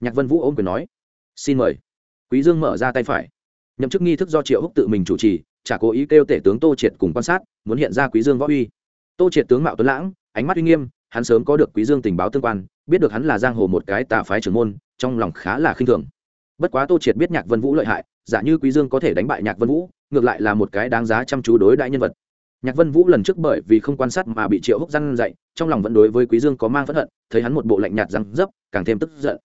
Nhạc vân vũ ôm quyền nói, xin mời. Quý dương mở ra tay phải. Nhậm chức nghi thức do triệu húc tự mình chủ trì, chả cố ý kêu tể tướng tô triệt cùng quan sát, muốn hiện ra quý dương võ uy. Tô triệt tướng mạo tuấn lãng, ánh mắt uy nghiêm, hắn sớm có được quý dương tình báo tương quan, biết được hắn là giang hồ một cái tà phái trưởng môn, trong lòng khá là khinh thường. Bất quá tô triệt biết nhạc vân vũ lợi hại, giả như quý dương có thể đánh bại nhạc vân vũ, ngược lại là một cái đáng giá chăm chú đối đại nhân vật nhạc vân vũ lần trước bởi vì không quan sát mà bị triệu húc răn dậy trong lòng vẫn đối với quý dương có mang phẫn hận, thấy hắn một bộ lạnh nhạt răng dấp, càng thêm tức giận.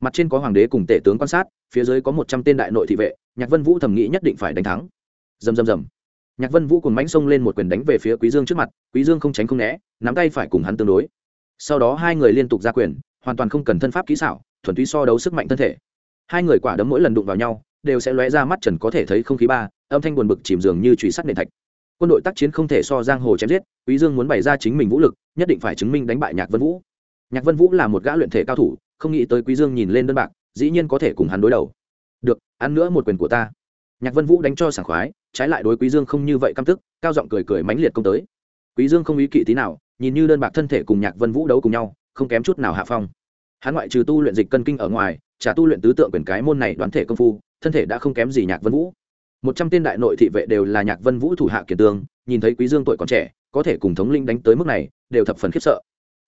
Mặt trên có hoàng đế cùng tể tướng quan sát, phía dưới có một trăm tên đại nội thị vệ, nhạc vân vũ thầm nghĩ nhất định phải đánh thắng. Dầm dầm dầm nhạc vân vũ cùng mãnh xông lên một quyền đánh về phía quý dương trước mặt, quý dương không tránh không né, nắm tay phải cùng hắn tương đối. Sau đó hai người liên tục ra quyền, hoàn toàn không cần thân pháp kỹ xảo, thuần túy so đấu sức mạnh thân thể. Hai người quả đấm mỗi lần đụng vào nhau, đều sẽ lóe ra mắt trần có thể thấy không khí ba, âm thanh buồn bực chìm dường như trụy sắt nền thạch quân đội tác chiến không thể so giang hồ chém giết, quý dương muốn bày ra chính mình vũ lực, nhất định phải chứng minh đánh bại nhạc vân vũ. Nhạc vân vũ là một gã luyện thể cao thủ, không nghĩ tới quý dương nhìn lên đơn bạc, dĩ nhiên có thể cùng hắn đối đầu. Được, ăn nữa một quyền của ta. Nhạc vân vũ đánh cho sảng khoái, trái lại đối quý dương không như vậy căm tức, cao giọng cười cười mãnh liệt công tới. Quý dương không ý kỵ tí nào, nhìn như đơn bạc thân thể cùng nhạc vân vũ đấu cùng nhau, không kém chút nào hạ phong. Hắn ngoại trừ tu luyện dịch cân kinh ở ngoài trả tu luyện tứ tượng quyền cái môn này đoán thể công phu, thân thể đã không kém gì nhạc vân vũ một trăm tên đại nội thị vệ đều là nhạc vân vũ thủ hạ kiệt tướng nhìn thấy quý dương tuổi còn trẻ, có thể cùng thống linh đánh tới mức này, đều thập phần khiếp sợ.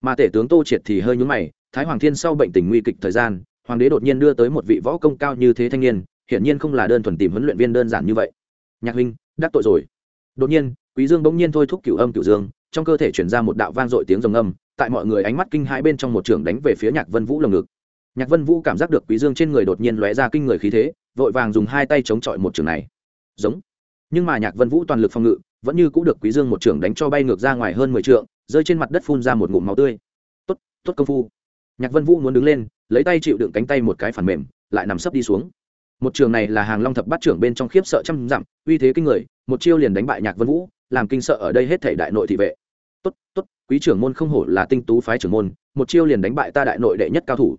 Mà tể tướng tô triệt thì hơi nhướng mày, thái hoàng thiên sau bệnh tình nguy kịch thời gian, hoàng đế đột nhiên đưa tới một vị võ công cao như thế thanh niên, hiển nhiên không là đơn thuần tìm huấn luyện viên đơn giản như vậy. Nhạc huynh, đắc tội rồi. Đột nhiên, quý dương bỗng nhiên thôi thúc cửu âm cửu dương, trong cơ thể chuyển ra một đạo vang dội tiếng rồng âm tại mọi người ánh mắt kinh hãi bên trong một trường đánh về phía nhạc vân vũ lồng ngực. Nhạc vân vũ cảm giác được quý dương trên người đột nhiên lóe ra kinh người khí thế, vội vàng dùng hai tay chống chọi một trường này giống. Nhưng mà nhạc vân vũ toàn lực phòng ngự, vẫn như cũng được quý dương một trưởng đánh cho bay ngược ra ngoài hơn mười trượng, rơi trên mặt đất phun ra một ngụm máu tươi. Tốt tốt công phu. Nhạc vân vũ muốn đứng lên, lấy tay chịu đựng cánh tay một cái phản mềm, lại nằm sấp đi xuống. Một trường này là hàng long thập bát trưởng bên trong khiếp sợ trăm dặm, uy thế kinh người, một chiêu liền đánh bại nhạc vân vũ, làm kinh sợ ở đây hết thảy đại nội thị vệ. Tốt tốt, quý trưởng môn không hổ là tinh tú phái trưởng môn, một chiêu liền đánh bại ta đại nội đệ nhất cao thủ.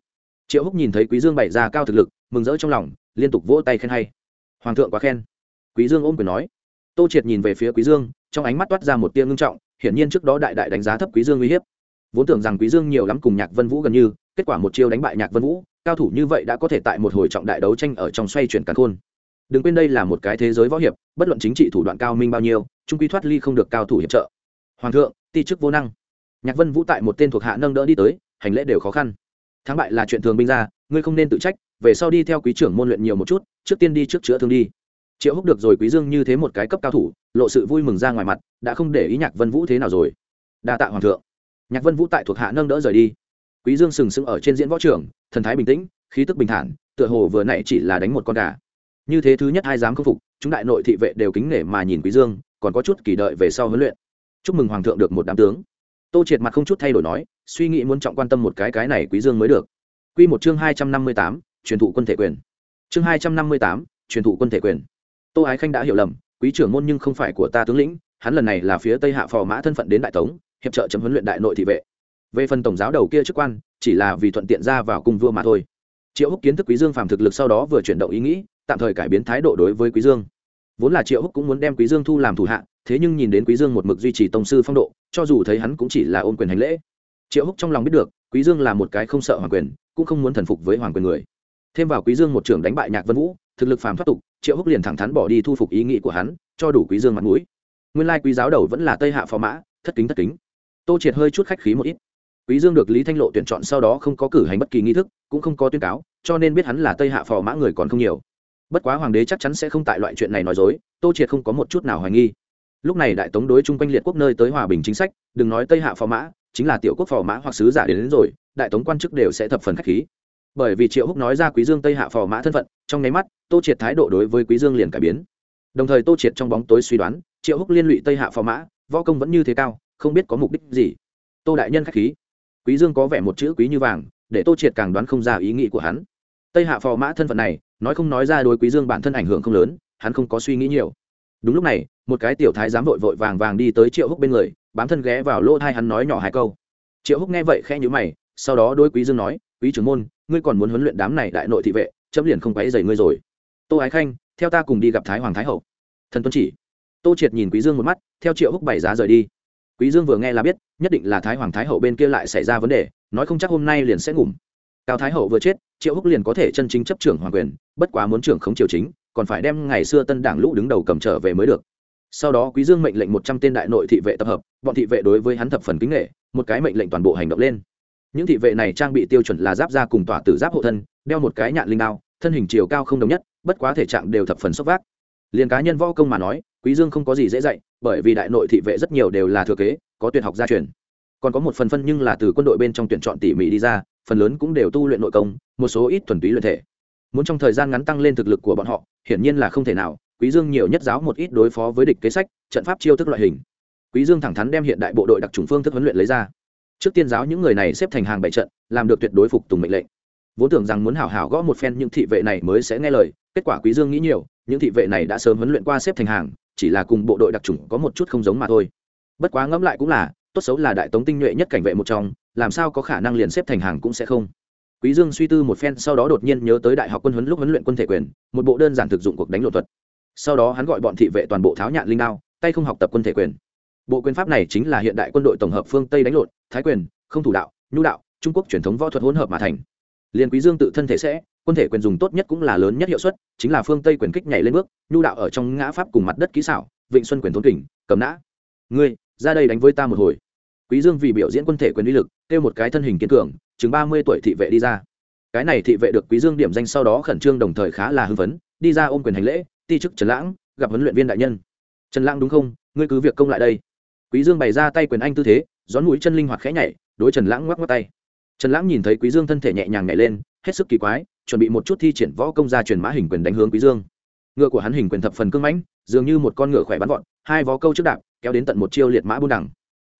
Triệu húc nhìn thấy quý dương bày ra cao thực lực, mừng rỡ trong lòng, liên tục vỗ tay khen hay. Hoàng thượng quá khen quý dương ôm quyền nói. Tô triệt nhìn về phía quý dương, trong ánh mắt toát ra một tia ngưng trọng, hiển nhiên trước đó đại đại đánh giá thấp quý dương uy hiếp. Vốn tưởng rằng quý dương nhiều lắm cùng nhạc vân vũ gần như, kết quả một chiêu đánh bại nhạc vân vũ, cao thủ như vậy đã có thể tại một hồi trọng đại đấu tranh ở trong xoay chuyển càn khôn. Đừng quên đây là một cái thế giới võ hiệp, bất luận chính trị thủ đoạn cao minh bao nhiêu, trung quy thoát ly không được cao thủ hiệp trợ. Hoàng thượng, ti chức vô năng. Nhạc vân vũ tại một tên thuộc hạ nâng đỡ đi tới, hành lễ đều khó khăn. Thắng bại là chuyện thường binh ra, ngươi không nên tự trách, về sau đi theo quý trưởng môn luyện nhiều một chút, trước tiên đi trước chữa thương đi triệu húc được rồi quý dương như thế một cái cấp cao thủ lộ sự vui mừng ra ngoài mặt đã không để ý nhạc vân vũ thế nào rồi. Đa tạ hoàng thượng. Nhạc vân vũ tại thuộc hạ nâng đỡ rời đi. Quý dương sừng sững ở trên diễn võ trường thần thái bình tĩnh khí tức bình thản tựa hồ vừa nãy chỉ là đánh một con gà. Như thế thứ nhất ai dám khâm phục chúng đại nội thị vệ đều kính nể mà nhìn quý dương còn có chút kỳ đợi về sau huấn luyện. Chúc mừng hoàng thượng được một đám tướng. Tô triệt mặt không chút thay đổi nói suy nghĩ muốn trọng quan tâm một cái cái này quý dương mới được. Quy một chương hai trăm năm mươi tám, truyền thụ quân thể quyền. Chương hai trăm năm mươi tám, truyền thụ quân thể quyền tô ái khanh đã hiểu lầm, quý trưởng môn nhưng không phải của ta tướng lĩnh, hắn lần này là phía tây hạ phò mã thân phận đến đại tống, hiệp trợ chấm huấn luyện đại nội thị vệ. Về phần tổng giáo đầu kia chức quan, chỉ là vì thuận tiện ra vào cung vua mà thôi. Triệu húc kiến thức quý dương phàm thực lực sau đó vừa chuyển động ý nghĩ, tạm thời cải biến thái độ đối với quý dương. Vốn là triệu húc cũng muốn đem quý dương thu làm thủ hạ, thế nhưng nhìn đến quý dương một mực duy trì tông sư phong độ, cho dù thấy hắn cũng chỉ là ôn quyền hành lễ. Triệu húc trong lòng biết được, quý dương là một cái không sợ hoàng quyền, cũng không muốn thần phục với hoàng quyền người. Thêm vào quý dương một trưởng đánh bại nhạc vân vũ thực lực phàm thoát tục triệu húc liền thẳng thắn bỏ đi thu phục ý nghĩ của hắn cho đủ quý dương mặt mũi. Nguyên lai quý giáo đầu vẫn là tây hạ phò mã thất kính thất kính. Tô triệt hơi chút khách khí một ít. Quý dương được lý thanh lộ tuyển chọn sau đó không có cử hành bất kỳ nghi thức cũng không có tuyên cáo cho nên biết hắn là tây hạ phò mã người còn không nhiều. Bất quá hoàng đế chắc chắn sẽ không tại loại chuyện này nói dối tô triệt không có một chút nào hoài nghi. Lúc này đại tống đối chung quanh liệt quốc nơi tới hòa bình chính sách đừng nói tây hạ phò mã chính là tiểu quốc phò mã hoặc sứ giả đến, đến rồi đại tống quan chức đều sẽ thập phần khách khí bởi vì triệu húc nói ra quý dương tây hạ phò mã thân phận, trong nháy mắt, tô triệt thái độ đối với quý dương liền cải biến. Đồng thời tô triệt trong bóng tối suy đoán, triệu húc liên lụy tây hạ phò mã, võ công vẫn như thế cao, không biết có mục đích gì. Tô đại nhân khách khí. Quý dương có vẻ một chữ quý như vàng, để tô triệt càng đoán không ra ý nghĩ của hắn. Tây hạ phò mã thân phận này, nói không nói ra đối quý dương bản thân ảnh hưởng không lớn, hắn không có suy nghĩ nhiều. Đúng lúc này, một cái tiểu thái giám vội vội vàng vàng đi tới triệu húc bên người, bám thân ghé vào lỗ thai hắn nói nhỏ hai câu. Triệu húc nghe vậy khẽ nhíu mày, sau đó đối quý dương nói, quý trưởng môn ngươi còn muốn huấn luyện đám này đại nội thị vệ, chấm liền không quấy rầy ngươi rồi. Tô ái khanh, theo ta cùng đi gặp thái hoàng thái hậu. Thần tuân chỉ. Tô triệt nhìn quý dương một mắt, theo triệu húc bảy giá rời đi. Quý dương vừa nghe là biết, nhất định là thái hoàng thái hậu bên kia lại xảy ra vấn đề, nói không chắc hôm nay liền sẽ ngủm. Cao thái hậu vừa chết, triệu húc liền có thể chân chính chấp trưởng hoàng quyền, bất quá muốn trưởng khống triều chính, còn phải đem ngày xưa tân đảng lũ đứng đầu cầm trở về mới được. Sau đó quý dương mệnh lệnh một trăm tên đại nội thị vệ tập hợp, bọn thị vệ đối với hắn thập phần kính nghệ một cái mệnh lệnh toàn bộ hành động lên những thị vệ này trang bị tiêu chuẩn là giáp da cùng tỏa tử giáp hộ thân, đeo một cái nhạn linh đao, thân hình chiều cao không đồng nhất, bất quá thể trạng đều thập phần sốc vác. Liền cá nhân võ công mà nói, quý dương không có gì dễ dạy, bởi vì đại nội thị vệ rất nhiều đều là thừa kế, có tuyệt học gia truyền. Còn có một phần phân nhưng là từ quân đội bên trong tuyển chọn tỉ mỉ đi ra, phần lớn cũng đều tu luyện nội công, một số ít thuần túy luyện thể. Muốn trong thời gian ngắn tăng lên thực lực của bọn họ, hiển nhiên là không thể nào, quý dương nhiều nhất giáo một ít đối phó với địch kế sách, trận pháp chiêu thức loại hình. Quý dương thẳng thắn đem hiện đại bộ đội đặc trùng phương thức huấn luyện lấy ra trước tiên giáo những người này xếp thành hàng bảy trận, làm được tuyệt đối phục tùng mệnh lệnh. Vốn tưởng rằng muốn hảo hảo gõ một phen những thị vệ này mới sẽ nghe lời, kết quả quý dương nghĩ nhiều, những thị vệ này đã sớm huấn luyện qua xếp thành hàng, chỉ là cùng bộ đội đặc trùng có một chút không giống mà thôi. Bất quá ngẫm lại cũng là, tốt xấu là đại tống tinh nhuệ nhất cảnh vệ một trong, làm sao có khả năng liền xếp thành hàng cũng sẽ không? Quý dương suy tư một phen, sau đó đột nhiên nhớ tới đại học quân huấn lúc huấn luyện quân thể quyền, một bộ đơn giản thực dụng cuộc đánh lộ thuật. Sau đó hắn gọi bọn thị vệ toàn bộ tháo nhạn linh đao, tay không học tập quân thể quyền bộ quyền pháp này chính là hiện đại quân đội tổng hợp phương tây đánh lộn, thái quyền, không thủ đạo, nhu đạo, trung quốc truyền thống võ thuật hỗn hợp mà thành. Liền quý dương tự thân thể sẽ, quân thể quyền dùng tốt nhất cũng là lớn nhất hiệu suất, chính là phương tây quyền kích nhảy lên bước, nhu đạo ở trong ngã pháp cùng mặt đất kỹ xảo, vịnh xuân quyền thôn kình, cầm nã. Ngươi, ra đây đánh với ta một hồi. Quý dương vì biểu diễn quân thể quyền uy lực, kêu một cái thân hình kiên cường, chừng ba mươi tuổi thị vệ đi ra. Cái này thị vệ được quý dương điểm danh sau đó khẩn trương đồng thời khá là hưng phấn, đi ra ôm quyền hành lễ, ti chức trần lãng, gặp huấn luyện viên đại nhân. Trần lãng đúng không? Ngươi cứ việc công lại đây quý dương bày ra tay quyền anh tư thế, gión mũi chân linh hoạt khẽ nhảy, đối trần lãng ngoắc ngoắc tay. Trần lãng nhìn thấy quý dương thân thể nhẹ nhàng nhảy lên, hết sức kỳ quái, chuẩn bị một chút thi triển võ công ra truyền mã hình quyền đánh hướng quý dương. Ngựa của hắn hình quyền thập phần cương mãnh, dường như một con ngựa khỏe bắn gọn hai vó câu trước đạp, kéo đến tận một chiêu liệt mã buôn đẳng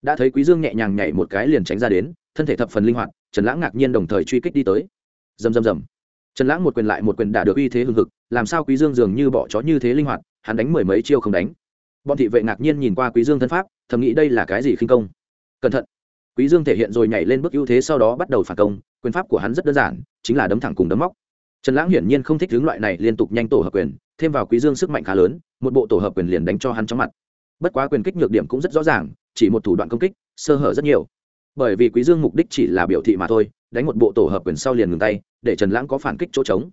đã thấy quý dương nhẹ nhàng nhảy một cái liền tránh ra đến, thân thể thập phần linh hoạt, trần lãng ngạc nhiên đồng thời truy kích đi tới. Rầm rầm rầm. Trần lãng một quyền lại một quyền đả được uy thế hừng hực, làm sao quý dương dường như bỏ chó như thế linh hoạt, hắn đánh mười mấy chiêu không đánh bọn thị vệ ngạc nhiên nhìn qua quý dương thân pháp, thầm nghĩ đây là cái gì khinh công. Cẩn thận. Quý dương thể hiện rồi nhảy lên bước ưu thế sau đó bắt đầu phản công, quyền pháp của hắn rất đơn giản, chính là đấm thẳng cùng đấm móc. Trần lãng hiển nhiên không thích hướng loại này liên tục nhanh tổ hợp quyền, thêm vào quý dương sức mạnh khá lớn, một bộ tổ hợp quyền liền đánh cho hắn chóng mặt. Bất quá quyền kích nhược điểm cũng rất rõ ràng, chỉ một thủ đoạn công kích, sơ hở rất nhiều. Bởi vì quý dương mục đích chỉ là biểu thị mà thôi, đánh một bộ tổ hợp quyền sau liền ngừng tay, để trần lãng có phản kích chỗ trống.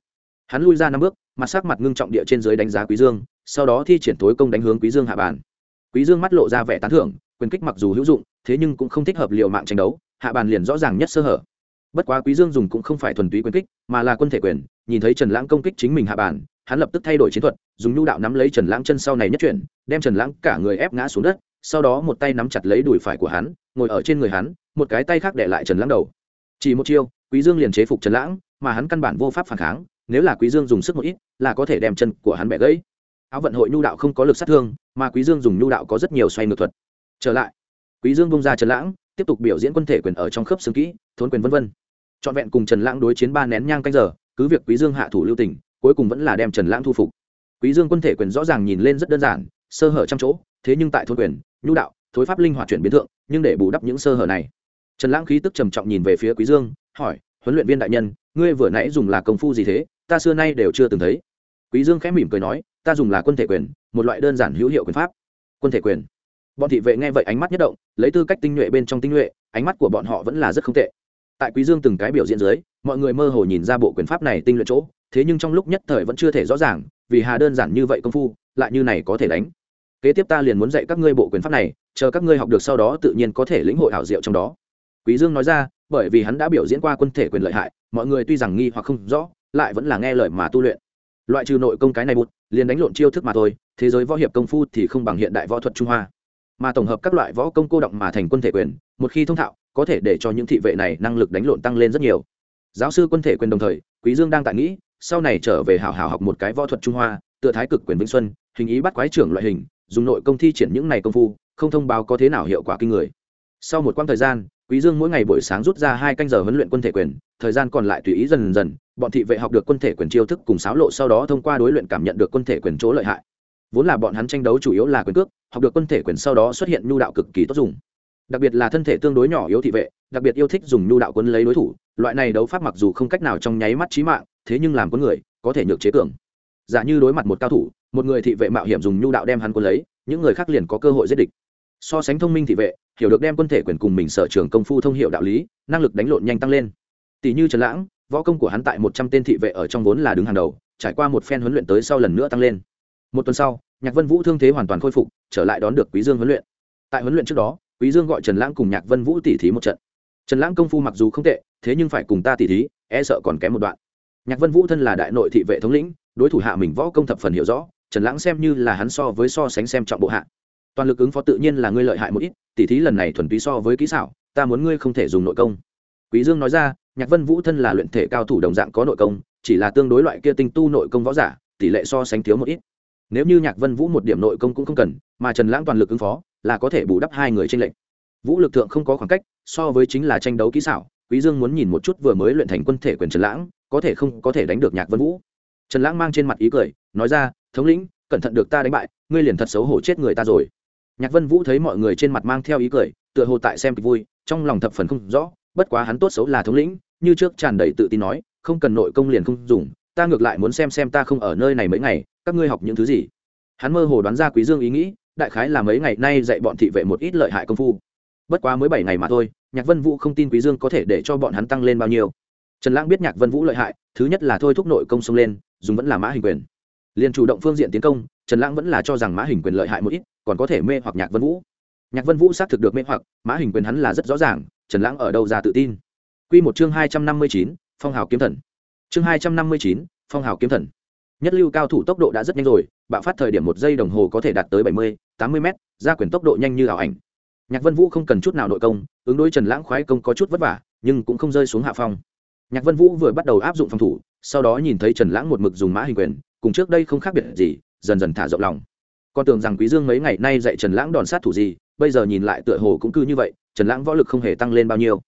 Hắn lui ra năm bước, mặt sắc mặt ngưng trọng địa trên dưới đánh giá quý dương sau đó thi triển tối công đánh hướng quý dương hạ bàn. Quý dương mắt lộ ra vẻ tán thưởng, quyền kích mặc dù hữu dụng, thế nhưng cũng không thích hợp liều mạng tranh đấu, hạ bàn liền rõ ràng nhất sơ hở. Bất quá quý dương dùng cũng không phải thuần túy quyền kích, mà là quân thể quyền, nhìn thấy trần lãng công kích chính mình hạ bàn, hắn lập tức thay đổi chiến thuật, dùng nhu đạo nắm lấy trần lãng chân sau này nhất chuyển, đem trần lãng cả người ép ngã xuống đất, sau đó một tay nắm chặt lấy đùi phải của hắn, ngồi ở trên người hắn, một cái tay khác để lại trần lãng đầu. Chỉ một chiêu, quý dương liền chế phục trần lãng, mà hắn căn bản vô pháp phản kháng, nếu là quý dương dùng sức một ít, là có thể đem chân của hắn bẻ gãy áo vận hội nhu đạo không có lực sát thương, mà quý dương dùng nhu đạo có rất nhiều xoay ngược thuật. Trở lại, quý dương bung ra trần lãng, tiếp tục biểu diễn quân thể quyền ở trong khớp xương kỹ, thốn quyền vân vân. Trọn vẹn cùng trần lãng đối chiến ba nén nhang canh giờ, cứ việc quý dương hạ thủ lưu tình, cuối cùng vẫn là đem trần lãng thu phục. Quý dương quân thể quyền rõ ràng nhìn lên rất đơn giản, sơ hở trong chỗ, thế nhưng tại thốn quyền, nhu đạo, thối pháp linh hoạt chuyển biến thượng, nhưng để bù đắp những sơ hở này. Trần lãng khí tức trầm trọng nhìn về phía quý dương, hỏi, huấn luyện viên đại nhân, ngươi vừa nãy dùng là công phu gì thế? Ta xưa nay đều chưa từng thấy. Quý dương khẽ mỉm cười nói ta dùng là quân thể quyền, một loại đơn giản hữu hiệu quyền pháp. Quân thể quyền. Bọn thị vệ nghe vậy ánh mắt nhất động, lấy tư cách tinh nhuệ bên trong tinh nhuệ, ánh mắt của bọn họ vẫn là rất không tệ. Tại quý dương từng cái biểu diễn dưới, mọi người mơ hồ nhìn ra bộ quyền pháp này tinh luyện chỗ, thế nhưng trong lúc nhất thời vẫn chưa thể rõ ràng, vì hà đơn giản như vậy công phu, lại như này có thể đánh. Kế tiếp ta liền muốn dạy các ngươi bộ quyền pháp này, chờ các ngươi học được sau đó tự nhiên có thể lĩnh hội ảo diệu trong đó. Quý dương nói ra, bởi vì hắn đã biểu diễn qua quân thể quyền lợi hại, mọi người tuy rằng nghi hoặc không rõ, lại vẫn là nghe lời mà tu luyện loại trừ nội công cái này bụt, liền đánh lộn chiêu thức mà thôi, thế giới võ hiệp công phu thì không bằng hiện đại võ thuật trung hoa. Mà tổng hợp các loại võ công cô động mà thành quân thể quyền, một khi thông thạo, có thể để cho những thị vệ này năng lực đánh lộn tăng lên rất nhiều. Giáo sư quân thể quyền đồng thời, quý dương đang tại nghĩ, sau này trở về hảo hảo học một cái võ thuật trung hoa, tựa thái cực quyền vĩnh xuân, hình ý bắt quái trưởng loại hình, dùng nội công thi triển những này công phu, không thông báo có thế nào hiệu quả kinh người. Sau một quãng thời gian quý dương mỗi ngày buổi sáng rút ra hai canh giờ huấn luyện quân thể quyền, thời gian còn lại tùy ý dần dần, bọn thị vệ học được quân thể quyền chiêu thức cùng sáo lộ sau đó thông qua đối luyện cảm nhận được quân thể quyền chỗ lợi hại. Vốn là bọn hắn tranh đấu chủ yếu là quyền cước, học được quân thể quyền sau đó xuất hiện nhu đạo cực kỳ tốt dùng. Đặc biệt là thân thể tương đối nhỏ yếu thị vệ, đặc biệt yêu thích dùng nhu đạo quấn lấy đối thủ, loại này đấu pháp mặc dù không cách nào trong nháy mắt chí mạng, thế nhưng làm con người có thể nhược chế cường. Giả như đối mặt một cao thủ, một người thị vệ mạo hiểm dùng nhu đạo đem hắn cuốn lấy, những người khác liền có cơ hội giết địch so sánh thông minh thị vệ, hiểu được đem quân thể quyền cùng mình sở trường công phu thông hiệu đạo lý, năng lực đánh lộn nhanh tăng lên. Tỷ như trần lãng, võ công của hắn tại một trăm tên thị vệ ở trong vốn là đứng hàng đầu, trải qua một phen huấn luyện tới sau lần nữa tăng lên. Một tuần sau, nhạc vân vũ thương thế hoàn toàn khôi phục, trở lại đón được quý dương huấn luyện. Tại huấn luyện trước đó, quý dương gọi trần lãng cùng nhạc vân vũ tỉ thí một trận. Trần lãng công phu mặc dù không tệ, thế nhưng phải cùng ta tỉ thí e sợ còn kém một đoạn. Nhạc vân vũ thân là đại nội thị vệ thống lĩnh, đối thủ hạ mình võ công thập phần hiểu rõ, trần lãng xem như là hắn so với so sánh xem trọng bộ hạ toàn lực ứng phó tự nhiên là ngươi lợi hại một ít, tỉ thí lần này thuần túy so với kỹ xảo, ta muốn ngươi không thể dùng nội công. Quý dương nói ra, nhạc vân vũ thân là luyện thể cao thủ đồng dạng có nội công, chỉ là tương đối loại kia tinh tu nội công võ giả, tỷ lệ so sánh thiếu một ít. Nếu như nhạc vân vũ một điểm nội công cũng không cần, mà trần lãng toàn lực ứng phó, là có thể bù đắp hai người trên lệnh vũ lực thượng không có khoảng cách, so với chính là tranh đấu kỹ xảo, quý dương muốn nhìn một chút vừa mới luyện thành quân thể quyền trần lãng, có thể không có thể đánh được nhạc vân vũ. Trần lãng mang trên mặt ý cười, nói ra, thống lĩnh, cẩn thận được ta đánh bại, ngươi liền thật xấu hổ chết người ta rồi nhạc vân vũ thấy mọi người trên mặt mang theo ý cười, tựa hồ tại xem kịch vui, trong lòng thập phần không rõ, bất quá hắn tốt xấu là thống lĩnh, như trước tràn đầy tự tin nói, không cần nội công liền không dùng, ta ngược lại muốn xem xem ta không ở nơi này mấy ngày, các ngươi học những thứ gì. Hắn mơ hồ đoán ra quý dương ý nghĩ, đại khái là mấy ngày nay dạy bọn thị vệ một ít lợi hại công phu. Bất quá mới bảy ngày mà thôi, nhạc vân vũ không tin quý dương có thể để cho bọn hắn tăng lên bao nhiêu. Trần lãng biết nhạc vân vũ lợi hại, thứ nhất là thôi thúc nội công xông lên, dùng vẫn là mã hình quyền liền chủ động phương diện tiến công, trần lãng vẫn là cho rằng mã hình quyền lợi hại một ít, còn có thể mê hoặc nhạc vân vũ. Nhạc vân vũ xác thực được mê hoặc, mã hình quyền hắn là rất rõ ràng, trần lãng ở đâu ra tự tin. Quy một chương hai trăm năm mươi chín, phong hào kiếm thần. Chương hai trăm năm mươi chín, phong hào kiếm thần. Nhất lưu cao thủ tốc độ đã rất nhanh rồi, bạo phát thời điểm một giây đồng hồ có thể đạt tới bảy mươi, tám mươi m ra quyền tốc độ nhanh như ảo ảnh. Nhạc vân vũ không cần chút nào nội công, ứng đối trần lãng khoái công có chút vất vả, nhưng cũng không rơi xuống hạ phong. Nhạc vân vũ vừa bắt đầu áp dụng phòng thủ, sau đó nhìn thấy trần lãng một mực dùng mã hình quyền cùng trước đây không khác biệt gì, dần dần thả rộng lòng. Con tưởng rằng quý dương mấy ngày nay dạy trần lãng đòn sát thủ gì, bây giờ nhìn lại tựa hồ cũng cứ như vậy, trần lãng võ lực không hề tăng lên bao nhiêu.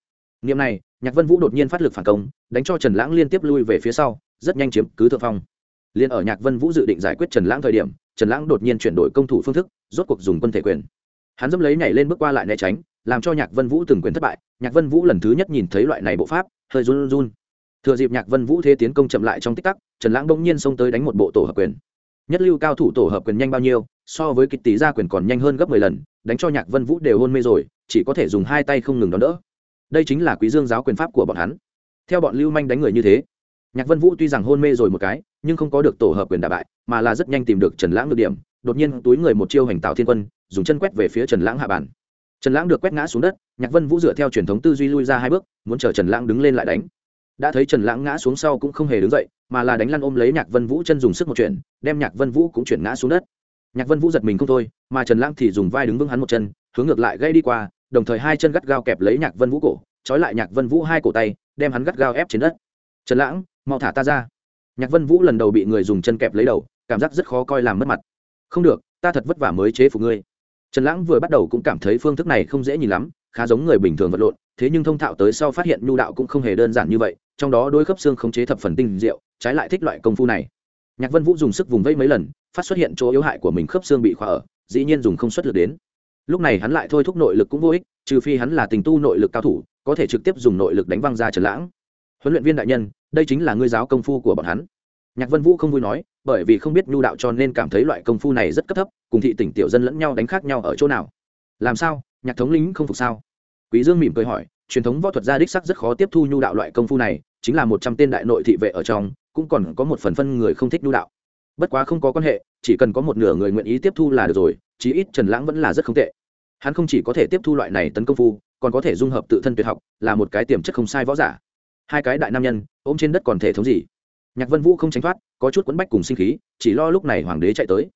Niệm này, nhạc vân vũ đột nhiên phát lực phản công, đánh cho trần lãng liên tiếp lui về phía sau, rất nhanh chiếm cứ thượng phong. Liên ở nhạc vân vũ dự định giải quyết trần lãng thời điểm, trần lãng đột nhiên chuyển đổi công thủ phương thức, rốt cuộc dùng quân thể quyền. Hắn dẫm lấy nhảy lên bước qua lại né tránh, làm cho nhạc vân vũ từng quyền thất bại. Nhạc vân vũ lần thứ nhất nhìn thấy loại này bộ pháp, hơi run run thừa dịp nhạc vân vũ thế tiến công chậm lại trong tích tắc, trần lãng bỗng nhiên xông tới đánh một bộ tổ hợp quyền. Nhất lưu cao thủ tổ hợp quyền nhanh bao nhiêu, so với kịch tỷ gia quyền còn nhanh hơn gấp mười lần, đánh cho nhạc vân vũ đều hôn mê rồi, chỉ có thể dùng hai tay không ngừng đón đỡ. Đây chính là quý dương giáo quyền pháp của bọn hắn. Theo bọn lưu manh đánh người như thế, nhạc vân vũ tuy rằng hôn mê rồi một cái, nhưng không có được tổ hợp quyền đả bại, mà là rất nhanh tìm được trần lãng được điểm, đột nhiên túi người một chiêu hành tạo thiên quân, dùng chân quét về phía trần lãng hạ bàn. Trần lãng được quét ngã xuống đất, nhạc vân vũ dựa theo truyền thống tư duy lui ra hai bước, muốn chờ trần lãng đứng lên lại đánh đã thấy trần lãng ngã xuống sau cũng không hề đứng dậy, mà là đánh lăn ôm lấy nhạc vân vũ chân dùng sức một chuyển, đem nhạc vân vũ cũng chuyển ngã xuống đất. Nhạc vân vũ giật mình không thôi, mà trần lãng thì dùng vai đứng vững hắn một chân, hướng ngược lại gây đi qua, đồng thời hai chân gắt gao kẹp lấy nhạc vân vũ cổ, trói lại nhạc vân vũ hai cổ tay, đem hắn gắt gao ép trên đất. Trần lãng, mau thả ta ra. Nhạc vân vũ lần đầu bị người dùng chân kẹp lấy đầu, cảm giác rất khó coi làm mất mặt. Không được, ta thật vất vả mới chế phục ngươi. Trần lãng vừa bắt đầu cũng cảm thấy phương thức này không dễ nhìn lắm, khá giống người bình thường vật lộn thế nhưng thông thạo tới sau phát hiện nhu đạo cũng không hề đơn giản như vậy, trong đó đôi khớp xương không chế thập phần tinh diệu, trái lại thích loại công phu này. Nhạc vân vũ dùng sức vùng vây mấy lần, phát xuất hiện chỗ yếu hại của mình khớp xương bị khóa ở, dĩ nhiên dùng không xuất lực đến. Lúc này hắn lại thôi thúc nội lực cũng vô ích, trừ phi hắn là tình tu nội lực cao thủ, có thể trực tiếp dùng nội lực đánh văng ra trần lãng. Huấn luyện viên đại nhân, đây chính là ngươi giáo công phu của bọn hắn. Nhạc vân vũ không vui nói, bởi vì không biết nhu đạo cho nên cảm thấy loại công phu này rất cấp thấp, cùng thị tỉnh tiểu dân lẫn nhau đánh khác nhau ở chỗ nào. Làm sao? Nhạc thống lính không phục sao? Quý dương mỉm cười hỏi, truyền thống võ thuật gia đích sắc rất khó tiếp thu nhu đạo loại công phu này, chính là một trăm tên đại nội thị vệ ở trong, cũng còn có một phần phân người không thích nhu đạo. Bất quá không có quan hệ, chỉ cần có một nửa người nguyện ý tiếp thu là được rồi, chí ít trần lãng vẫn là rất không tệ. Hắn không chỉ có thể tiếp thu loại này tấn công phu, còn có thể dung hợp tự thân tuyệt học, là một cái tiềm chất không sai võ giả. Hai cái đại nam nhân, ôm trên đất còn thể thống gì? Nhạc vân vũ không tránh thoát, có chút quấn bách cùng sinh khí, chỉ lo lúc này hoàng đế chạy tới.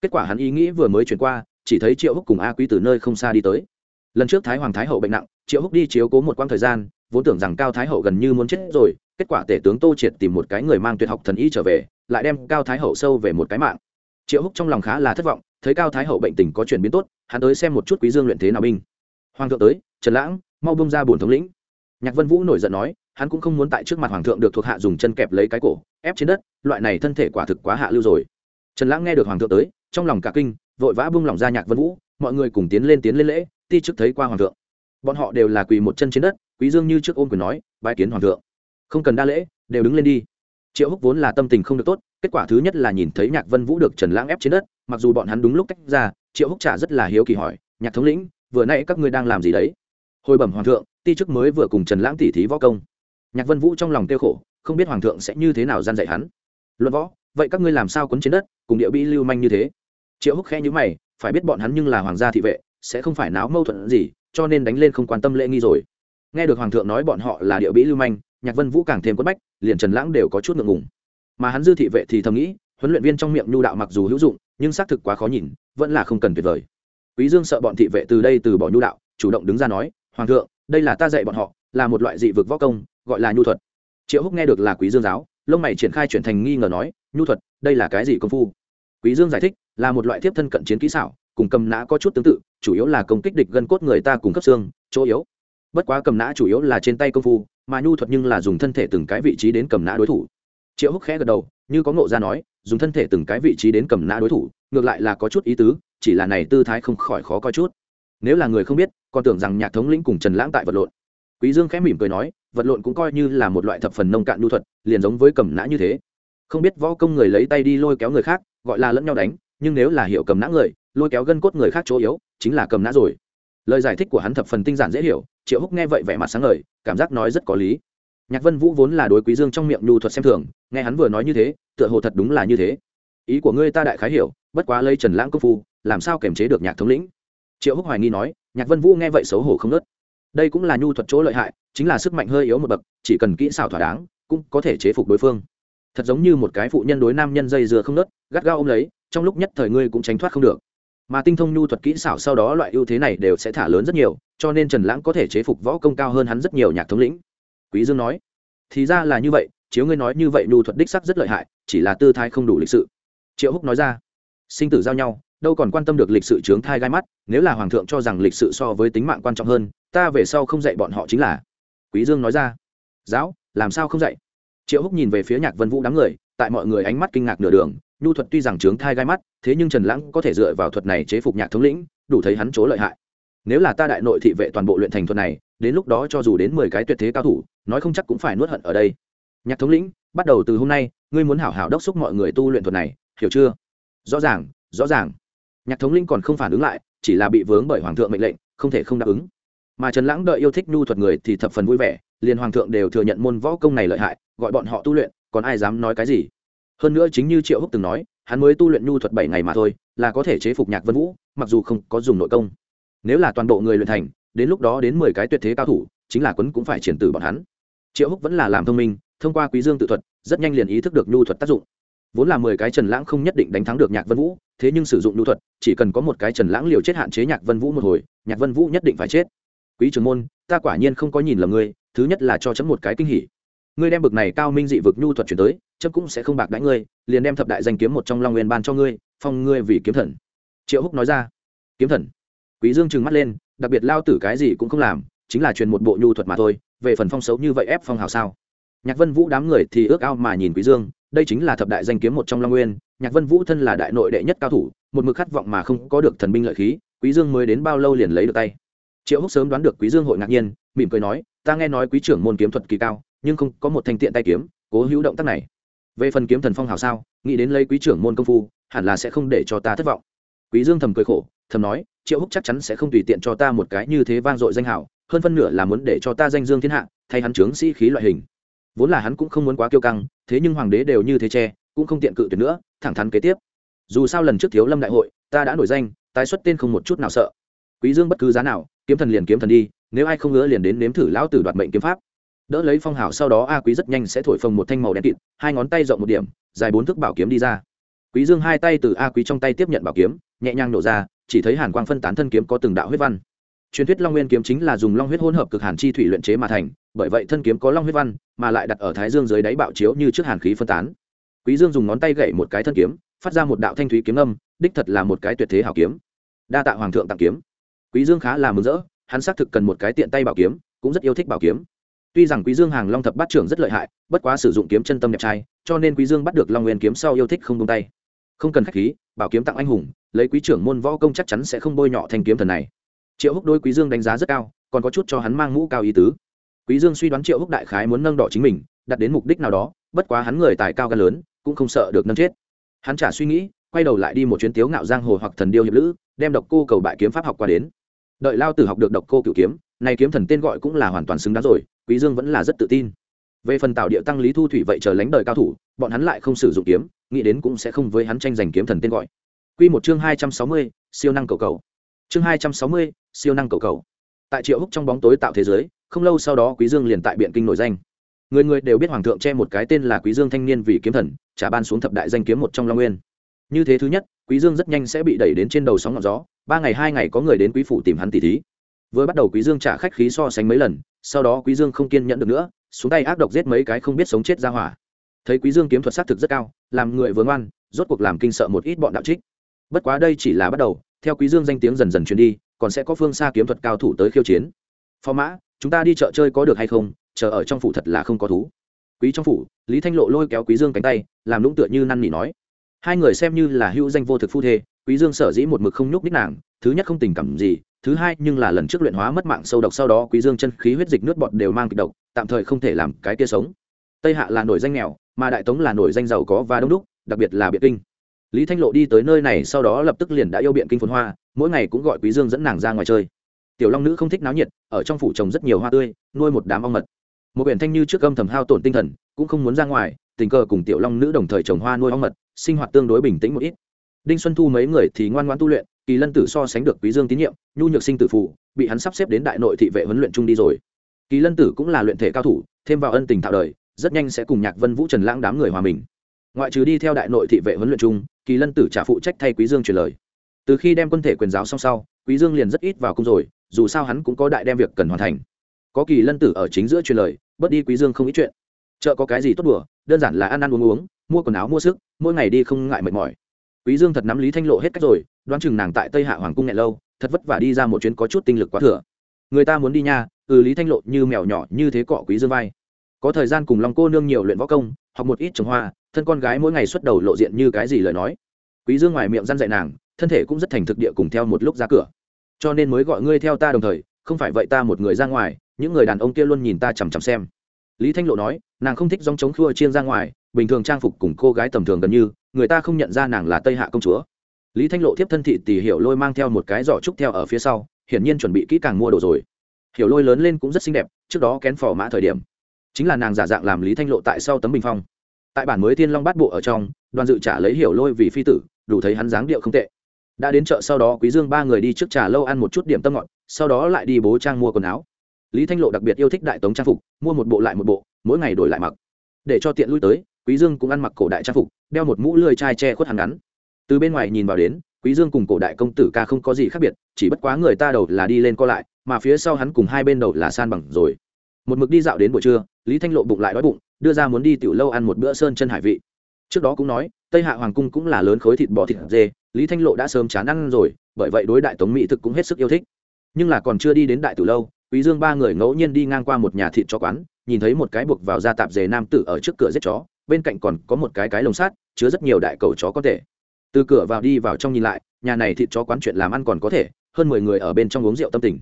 Kết quả hắn ý nghĩ vừa mới chuyển qua, chỉ thấy triệu húc cùng a quý từ nơi không xa đi tới lần trước thái hoàng thái hậu bệnh nặng, triệu húc đi chiếu cố một quãng thời gian, vốn tưởng rằng cao thái hậu gần như muốn chết rồi, kết quả tể tướng tô triệt tìm một cái người mang tuyệt học thần y trở về, lại đem cao thái hậu sâu về một cái mạng. Triệu húc trong lòng khá là thất vọng, thấy cao thái hậu bệnh tình có chuyển biến tốt, hắn tới xem một chút quý dương luyện thế nào binh. Hoàng thượng tới, trần lãng, mau bông ra bổn thống lĩnh. Nhạc vân vũ nổi giận nói, hắn cũng không muốn tại trước mặt hoàng thượng được thuộc hạ dùng chân kẹp lấy cái cổ, ép trên đất, loại này thân thể quả thực quá hạ lưu rồi. Trần lãng nghe được hoàng thượng tới, trong lòng cả kinh, vội vã bung lòng ra nhạc vân vũ, mọi người cùng tiến lên tiến lên lễ ti trước thấy qua hoàng thượng. Bọn họ đều là quỳ một chân trên đất, quý dương như trước ôm quyền nói, bái kiến hoàng thượng. Không cần đa lễ, đều đứng lên đi. Triệu húc vốn là tâm tình không được tốt, kết quả thứ nhất là nhìn thấy nhạc vân vũ được trần lãng ép trên đất, mặc dù bọn hắn đúng lúc tách ra, triệu húc trả rất là hiếu kỳ hỏi, nhạc thống lĩnh, vừa nãy các ngươi đang làm gì đấy? Hồi bẩm hoàng thượng, ti chức mới vừa cùng trần lãng tỉ thí võ công. Nhạc vân vũ trong lòng tiêu khổ, không biết hoàng thượng sẽ như thế nào gian dạy hắn. Luận võ, vậy các ngươi làm sao quấn trên đất, cùng địa bị lưu manh như thế? Triệu húc khẽ nhíu mày, phải biết bọn hắn nhưng là hoàng gia thị vệ sẽ không phải náo mâu thuẫn gì, cho nên đánh lên không quan tâm lễ nghi rồi. Nghe được hoàng thượng nói bọn họ là địa bĩ lưu manh, nhạc vân vũ càng thêm quất bách, liền trần lãng đều có chút ngượng ngùng. Mà hắn dư thị vệ thì thầm nghĩ, huấn luyện viên trong miệng nhu đạo mặc dù hữu dụng, nhưng xác thực quá khó nhìn, vẫn là không cần tuyệt vời. Quý dương sợ bọn thị vệ từ đây từ bỏ nhu đạo, chủ động đứng ra nói, hoàng thượng, đây là ta dạy bọn họ, là một loại dị vực võ công, gọi là nhu thuật. Triệu húc nghe được là quý dương giáo, lông mày triển khai chuyển thành nghi ngờ nói, nhu thuật, đây là cái gì công phu? Quý dương giải thích, là một loại tiếp thân cận chiến kỹ xảo cùng cầm nã có chút tương tự, chủ yếu là công kích địch gân cốt người ta cùng cấp xương, chỗ yếu. Bất quá cầm nã chủ yếu là trên tay công phu, mà nhu thuật nhưng là dùng thân thể từng cái vị trí đến cầm nã đối thủ. Triệu húc khẽ gật đầu, như có ngộ ra nói, dùng thân thể từng cái vị trí đến cầm nã đối thủ, ngược lại là có chút ý tứ, chỉ là này tư thái không khỏi khó coi chút. Nếu là người không biết, còn tưởng rằng nhạc thống lĩnh cùng trần lãng tại vật lộn. Quý dương khẽ mỉm cười nói, vật lộn cũng coi như là một loại thập phần nông cạn nhu thuật, liền giống với cầm nã như thế. Không biết võ công người lấy tay đi lôi kéo người khác, gọi là lẫn nhau đánh, nhưng nếu là hiểu cầm nã người lôi kéo gân cốt người khác chỗ yếu, chính là cầm nã rồi. Lời giải thích của hắn thập phần tinh giản dễ hiểu, triệu húc nghe vậy vẻ mặt sáng ngời, cảm giác nói rất có lý. Nhạc vân vũ vốn là đối quý dương trong miệng nhu thuật xem thường, nghe hắn vừa nói như thế, tựa hồ thật đúng là như thế. Ý của ngươi ta đại khái hiểu, bất quá lây trần lãng công phu, làm sao kiềm chế được nhạc thống lĩnh? Triệu húc hoài nghi nói, nhạc vân vũ nghe vậy xấu hổ không nớt đây cũng là nhu thuật chỗ lợi hại, chính là sức mạnh hơi yếu một bậc, chỉ cần kỹ xảo thỏa đáng, cũng có thể chế phục đối phương. Thật giống như một cái phụ nhân đối nam nhân dây dừa không nớt gắt gao ôm lấy, trong lúc nhất thời ngươi cũng tránh thoát không được mà tinh thông nhu thuật kỹ xảo sau đó loại ưu thế này đều sẽ thả lớn rất nhiều, cho nên trần lãng có thể chế phục võ công cao hơn hắn rất nhiều nhạc thống lĩnh. Quý dương nói, thì ra là như vậy, chiếu ngươi nói như vậy nhu thuật đích sắc rất lợi hại, chỉ là tư thái không đủ lịch sự. Triệu húc nói ra, sinh tử giao nhau, đâu còn quan tâm được lịch sự trướng thai gai mắt, nếu là hoàng thượng cho rằng lịch sự so với tính mạng quan trọng hơn, ta về sau không dạy bọn họ chính là. Quý dương nói ra, giáo, làm sao không dạy? Triệu húc nhìn về phía nhạc vân vũ đám người, tại mọi người ánh mắt kinh ngạc nửa đường nhu thuật tuy rằng trướng thai gai mắt, thế nhưng trần lãng có thể dựa vào thuật này chế phục nhạc thống lĩnh, đủ thấy hắn chỗ lợi hại. Nếu là ta đại nội thị vệ toàn bộ luyện thành thuật này, đến lúc đó cho dù đến mười cái tuyệt thế cao thủ, nói không chắc cũng phải nuốt hận ở đây. Nhạc thống lĩnh, bắt đầu từ hôm nay, ngươi muốn hảo hảo đốc xúc mọi người tu luyện thuật này, hiểu chưa? Rõ ràng rõ ràng. Nhạc thống lĩnh còn không phản ứng lại, chỉ là bị vướng bởi hoàng thượng mệnh lệnh, không thể không đáp ứng. Mà trần lãng đợi yêu thích nhu thuật người thì thập phần vui vẻ, liền hoàng thượng đều thừa nhận môn võ công này lợi hại, gọi bọn họ tu luyện, còn ai dám nói cái gì? Hơn nữa chính như triệu húc từng nói, hắn mới tu luyện nhu thuật bảy ngày mà thôi, là có thể chế phục nhạc vân vũ, mặc dù không có dùng nội công. Nếu là toàn bộ người luyện thành, đến lúc đó đến mười cái tuyệt thế cao thủ, chính là quấn cũng phải triển tử bọn hắn. Triệu húc vẫn là làm thông minh, thông qua quý dương tự thuật, rất nhanh liền ý thức được nhu thuật tác dụng. Vốn là mười cái trần lãng không nhất định đánh thắng được nhạc vân vũ, thế nhưng sử dụng nhu thuật, chỉ cần có một cái trần lãng liều chết hạn chế nhạc vân vũ một hồi, nhạc vân vũ nhất định phải chết. Quý trưởng môn, ta quả nhiên không có nhìn lầm ngươi, thứ nhất là cho chấm một cái kinh hỉ ngươi đem bực này cao minh dị vực nhu thuật chuyển tới, chấm cũng sẽ không bạc đãi ngươi, liền đem thập đại danh kiếm một trong long nguyên ban cho ngươi, phong ngươi vì kiếm thần. Triệu húc nói ra. Kiếm thần? Quý dương trừng mắt lên, đặc biệt lao tử cái gì cũng không làm, chính là truyền một bộ nhu thuật mà thôi, về phần phong xấu như vậy ép phong hào sao? Nhạc vân vũ đám người thì ước ao mà nhìn quý dương, đây chính là thập đại danh kiếm một trong long nguyên, nhạc vân vũ thân là đại nội đệ nhất cao thủ, một mực khát vọng mà không có được thần binh lợi khí, quý dương mới đến bao lâu liền lấy được tay? Triệu húc sớm đoán được quý dương hội ngạc nhiên, mỉm cười nói, ta nghe nói quý trưởng môn kiếm thuật kỳ cao nhưng không có một thanh tiện tay kiếm, cố hữu động tác này. Về phần kiếm thần phong hào sao, nghĩ đến lấy quý trưởng môn công phu, hẳn là sẽ không để cho ta thất vọng. Quý dương thầm cười khổ, thầm nói, triệu húc chắc chắn sẽ không tùy tiện cho ta một cái như thế vang dội danh hào, hơn phân nửa là muốn để cho ta danh dương thiên hạ, thay hắn trướng sĩ khí loại hình. Vốn là hắn cũng không muốn quá kiêu căng, thế nhưng hoàng đế đều như thế che, cũng không tiện cự tuyệt nữa, thẳng thắn kế tiếp. Dù sao lần trước thiếu lâm đại hội, ta đã nổi danh, tái xuất tên không một chút nào sợ. Quý dương bất cứ giá nào, kiếm thần liền kiếm thần đi, nếu ai không ngứa liền đến nếm thử lão tử đoạt mệnh kiếm pháp đỡ lấy phong hào sau đó a quý rất nhanh sẽ thổi phồng một thanh màu đen kịt, hai ngón tay rộng một điểm, dài bốn thước bảo kiếm đi ra. Quý dương hai tay từ a quý trong tay tiếp nhận bảo kiếm, nhẹ nhàng nổ ra, chỉ thấy hàn quang phân tán thân kiếm có từng đạo huyết văn. Truyền thuyết long nguyên kiếm chính là dùng long huyết hỗn hợp cực hàn chi thủy luyện chế mà thành, bởi vậy thân kiếm có long huyết văn, mà lại đặt ở thái dương dưới đáy bạo chiếu như trước hàn khí phân tán. Quý dương dùng ngón tay gậy một cái thân kiếm, phát ra một đạo thanh thúy kiếm âm, đích thật là một cái tuyệt thế hảo kiếm. Đa tạ hoàng thượng tặng kiếm. Quý dương khá là mừng rỡ, hắn xác thực cần một cái tiện tay bảo kiếm, cũng rất yêu thích bảo kiếm tuy rằng quý dương hàng long thập bát trưởng rất lợi hại, bất quá sử dụng kiếm chân tâm đẹp trai, cho nên quý dương bắt được long nguyên kiếm sau yêu thích không buông tay. Không cần khách khí, bảo kiếm tặng anh hùng, lấy quý trưởng môn võ công chắc chắn sẽ không bôi nhọ thanh kiếm thần này. Triệu húc đối quý dương đánh giá rất cao, còn có chút cho hắn mang mũ cao ý tứ. Quý dương suy đoán triệu húc đại khái muốn nâng đỏ chính mình, đặt đến mục đích nào đó, bất quá hắn người tài cao gan lớn, cũng không sợ được nâng chết. Hắn trả suy nghĩ, quay đầu lại đi một chuyến tiếu ngạo giang hồ hoặc thần điêu hiệp lữ, đem độc cô cầu bại kiếm pháp học qua đến. Đợi lao tử học được độc cô cửu kiếm này kiếm thần tên gọi cũng là hoàn toàn xứng đáng rồi quý dương vẫn là rất tự tin. Về phần tạo địa tăng lý thu thủy vậy chờ lánh đời cao thủ bọn hắn lại không sử dụng kiếm nghĩ đến cũng sẽ không với hắn tranh giành kiếm thần tên gọi. Quy một chương hai trăm sáu mươi, siêu năng cầu cầu. Chương hai trăm sáu mươi, siêu năng cầu cầu. Tại triệu húc trong bóng tối tạo thế giới không lâu sau đó quý dương liền tại biện kinh nổi danh. Người người đều biết hoàng thượng che một cái tên là quý dương thanh niên vì kiếm thần trả ban xuống thập đại danh kiếm một trong long nguyên. Như thế thứ nhất quý dương rất nhanh sẽ bị đẩy đến trên đầu sóng ngọn gió ba ngày hai ngày có người đến quý phủ tìm hắn tỷ thí vừa bắt đầu quý dương trả khách khí so sánh mấy lần, sau đó quý dương không kiên nhẫn được nữa, xuống tay ác độc giết mấy cái không biết sống chết ra hỏa. Thấy quý dương kiếm thuật sát thực rất cao, làm người vừa ngoan, rốt cuộc làm kinh sợ một ít bọn đạo trích. Bất quá đây chỉ là bắt đầu, theo quý dương danh tiếng dần dần truyền đi, còn sẽ có phương xa kiếm thuật cao thủ tới khiêu chiến. Phó mã, chúng ta đi chợ chơi có được hay không? Chờ ở trong phủ thật là không có thú. Quý trong phủ, lý thanh lộ lôi kéo quý dương cánh tay, làm lũng tựa như năn nỉ nói. Hai người xem như là hữu danh vô thực phu thê, quý dương sở dĩ một mực không nhúc nhích nàng, thứ nhất không tình cảm gì thứ hai, nhưng là lần trước luyện hóa mất mạng sâu độc, sau đó quý dương chân khí huyết dịch nước bọt đều mang kịch độc, tạm thời không thể làm cái kia sống. Tây hạ là nổi danh nghèo, mà đại tống là nổi danh giàu có và đông đúc, đặc biệt là biện kinh. Lý thanh lộ đi tới nơi này, sau đó lập tức liền đã yêu biện kinh phồn hoa, mỗi ngày cũng gọi quý dương dẫn nàng ra ngoài chơi. Tiểu long nữ không thích náo nhiệt, ở trong phủ trồng rất nhiều hoa tươi, nuôi một đám ong mật. Một biển thanh như trước âm thầm hao tổn tinh thần, cũng không muốn ra ngoài, tình cờ cùng tiểu long nữ đồng thời trồng hoa nuôi ong mật, sinh hoạt tương đối bình tĩnh một ít. Đinh xuân thu mấy người thì ngoan ngoãn tu luyện kỳ lân tử so sánh được quý dương tín nhiệm, nhu nhược sinh tử phụ, bị hắn sắp xếp đến đại nội thị vệ huấn luyện chung đi rồi. Kỳ lân tử cũng là luyện thể cao thủ, thêm vào ân tình tạo đời, rất nhanh sẽ cùng nhạc vân vũ trần lãng đám người hòa mình. Ngoại trừ đi theo đại nội thị vệ huấn luyện chung, kỳ lân tử trả phụ trách thay quý dương truyền lời. Từ khi đem quân thể quyền giáo xong sau, quý dương liền rất ít vào cung rồi, dù sao hắn cũng có đại đem việc cần hoàn thành. Có kỳ lân tử ở chính giữa truyền lời, bớt đi quý dương không ít chuyện. Chợ có cái gì tốt đùa, đơn giản là ăn ăn uống uống, mua quần áo mua sức, mỗi ngày đi không ngại mệt mỏi. Quý dương thật nắm lý thanh lộ hết cách rồi đoán chừng nàng tại tây hạ hoàng cung nghẹn lâu, thật vất vả đi ra một chuyến có chút tinh lực quá thừa. Người ta muốn đi nha ừ lý thanh lộ như mèo nhỏ như thế cọ quý dương vai. Có thời gian cùng long cô nương nhiều luyện võ công, học một ít trồng hoa, thân con gái mỗi ngày xuất đầu lộ diện như cái gì lời nói. Quý dương ngoài miệng răn dạy nàng, thân thể cũng rất thành thực địa cùng theo một lúc ra cửa. Cho nên mới gọi ngươi theo ta đồng thời, không phải vậy ta một người ra ngoài, những người đàn ông kia luôn nhìn ta chằm chằm xem. Lý thanh lộ nói, nàng không thích dòng chống khua chiên ra ngoài, bình thường trang phục cùng cô gái tầm thường gần như, người ta không nhận ra nàng là tây hạ công chúa lý thanh lộ tiếp thân thị tỷ hiểu lôi mang theo một cái giỏ trúc theo ở phía sau, hiển nhiên chuẩn bị kỹ càng mua đồ rồi. Hiểu lôi lớn lên cũng rất xinh đẹp, trước đó kén phò mã thời điểm. Chính là nàng giả dạng làm lý thanh lộ tại sau tấm bình phong. Tại bản mới thiên long bát bộ ở trong, đoàn dự trả lấy hiểu lôi vì phi tử, đủ thấy hắn dáng điệu không tệ. Đã đến chợ sau đó quý dương ba người đi trước trà lâu ăn một chút điểm tâm ngọn sau đó lại đi bố trang mua quần áo. Lý thanh lộ đặc biệt yêu thích đại tống trang phục, mua một bộ lại một bộ, mỗi ngày đổi lại mặc. Để cho tiện lui tới, quý dương cũng ăn mặc cổ đại trang phục, đeo một mũ lười chai che khuất hàng ngắn từ bên ngoài nhìn vào đến, quý dương cùng cổ đại công tử ca không có gì khác biệt, chỉ bất quá người ta đầu là đi lên co lại, mà phía sau hắn cùng hai bên đầu là san bằng rồi. Một mực đi dạo đến buổi trưa, lý thanh lộ bụng lại đói bụng, đưa ra muốn đi tiểu lâu ăn một bữa sơn chân hải vị. Trước đó cũng nói, tây hạ hoàng cung cũng là lớn khối thịt bò thịt dê, lý thanh lộ đã sớm chán ăn rồi, bởi vậy đối đại tống mỹ thực cũng hết sức yêu thích. Nhưng là còn chưa đi đến đại tiểu lâu, quý dương ba người ngẫu nhiên đi ngang qua một nhà thịt chó quán, nhìn thấy một cái buộc vào da tạp dề nam tử ở trước cửa giết chó, bên cạnh còn có một cái cái lồng sắt, chứa rất nhiều đại cầu chó có thể từ cửa vào đi vào trong nhìn lại, nhà này thịt chó quán chuyện làm ăn còn có thể, hơn mười người ở bên trong uống rượu tâm tình.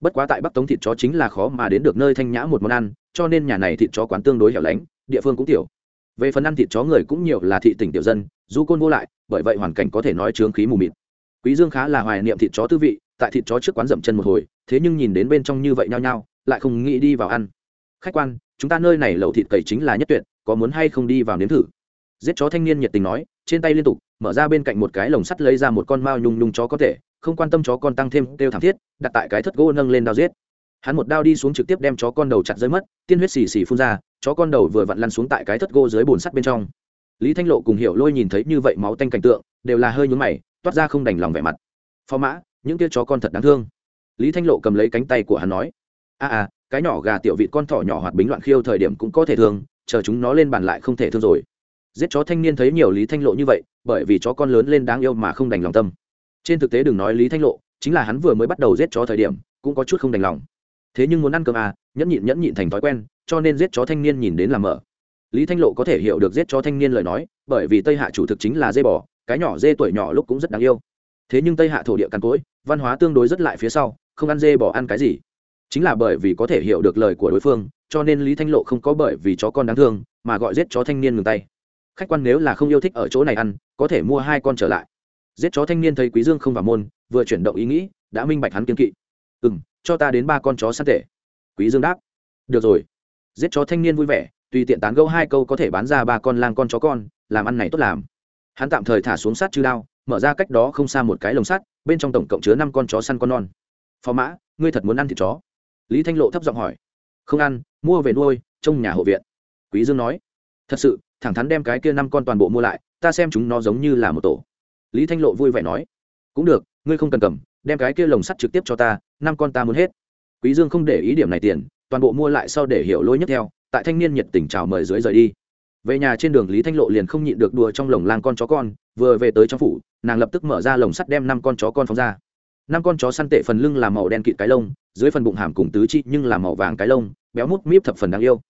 Bất quá tại bắc tống thịt chó chính là khó mà đến được nơi thanh nhã một món ăn, cho nên nhà này thịt chó quán tương đối hẻo lánh, địa phương cũng tiểu. Về phần ăn thịt chó người cũng nhiều là thị tỉnh tiểu dân du côn vô lại, bởi vậy hoàn cảnh có thể nói trướng khí mù mịt. Quý dương khá là hoài niệm thịt chó tư vị, tại thịt chó trước quán dậm chân một hồi, thế nhưng nhìn đến bên trong như vậy nhao nhao, lại không nghĩ đi vào ăn. Khách quan, chúng ta nơi này lẩu thịt cầy chính là nhất tuyệt, có muốn hay không đi vào nếm thử? Giết chó thanh niên nhiệt tình nói, trên tay liên tục mở ra bên cạnh một cái lồng sắt lấy ra một con mao nhung nhung chó có thể không quan tâm chó con tăng thêm kêu thảm thiết đặt tại cái thất gỗ nâng lên đao giết. Hắn một đao đi xuống trực tiếp đem chó con đầu chặt rơi mất tiên huyết xì xì phun ra chó con đầu vừa vặn lăn xuống tại cái thất gỗ dưới bồn sắt bên trong. Lý thanh lộ cùng hiểu lôi nhìn thấy như vậy máu tanh cảnh tượng đều là hơi nhúng mày toát ra không đành lòng vẻ mặt. Phó mã những tia chó con thật đáng thương. Lý thanh lộ cầm lấy cánh tay của hắn nói a à, à cái nhỏ gà tiểu vịt con thỏ nhỏ hoạt bính loạn khiêu thời điểm cũng có thể thương chờ chúng nó lên bàn lại không thể thương rồi giết chó thanh niên thấy nhiều lý thanh lộ như vậy, bởi vì chó con lớn lên đáng yêu mà không đành lòng tâm. Trên thực tế đừng nói lý thanh lộ, chính là hắn vừa mới bắt đầu giết chó thời điểm, cũng có chút không đành lòng. Thế nhưng muốn ăn cơm à nhẫn nhịn nhẫn nhịn thành thói quen, cho nên giết chó thanh niên nhìn đến làm mở. Lý thanh lộ có thể hiểu được giết chó thanh niên lời nói, bởi vì tây hạ chủ thực chính là dê bò, cái nhỏ dê tuổi nhỏ lúc cũng rất đáng yêu. Thế nhưng tây hạ thổ địa cằn cỗi, văn hóa tương đối rất lại phía sau, không ăn dê bò ăn cái gì. Chính là bởi vì có thể hiểu được lời của đối phương, cho nên lý thanh lộ không có bởi vì chó con đáng thương, mà gọi giết chó thanh niên ngừng tay khách quan nếu là không yêu thích ở chỗ này ăn, có thể mua hai con trở lại. Giết chó thanh niên thấy quý dương không vào môn, vừa chuyển động ý nghĩ, đã minh bạch hắn kiên kỵ. Ừ m cho ta đến ba con chó săn tệ quý dương đáp. Được rồi. Giết chó thanh niên vui vẻ, tùy tiện tán gẫu hai câu có thể bán ra ba con lang con chó con, làm ăn này tốt làm. Hắn tạm thời thả xuống sát chư đao, mở ra cách đó không xa một cái lồng sắt, bên trong tổng cộng chứa năm con chó săn con non. Phó mã, ngươi thật muốn ăn thịt chó? Lý thanh lộ thấp giọng hỏi. Không ăn, mua về nuôi trong nhà hộ viện. Quý dương nói. Thật sự thẳng thắn đem cái kia năm con toàn bộ mua lại, ta xem chúng nó giống như là một tổ. Lý thanh lộ vui vẻ nói, cũng được, ngươi không cần cầm, đem cái kia lồng sắt trực tiếp cho ta, năm con ta muốn hết. Quý dương không để ý điểm này tiền, toàn bộ mua lại sau để hiểu lối nhất theo, tại thanh niên nhiệt tình chào mời dưới rời đi. Về nhà trên đường lý thanh lộ liền không nhịn được đùa trong lồng lang con chó con, vừa về tới trong phủ, nàng lập tức mở ra lồng sắt đem năm con chó con phóng ra. Năm con chó săn tệ phần lưng là màu đen kịt cái lông, dưới phần bụng hàm cùng tứ chi nhưng là màu vàng cái lông, béo mút míp thập phần đáng yêu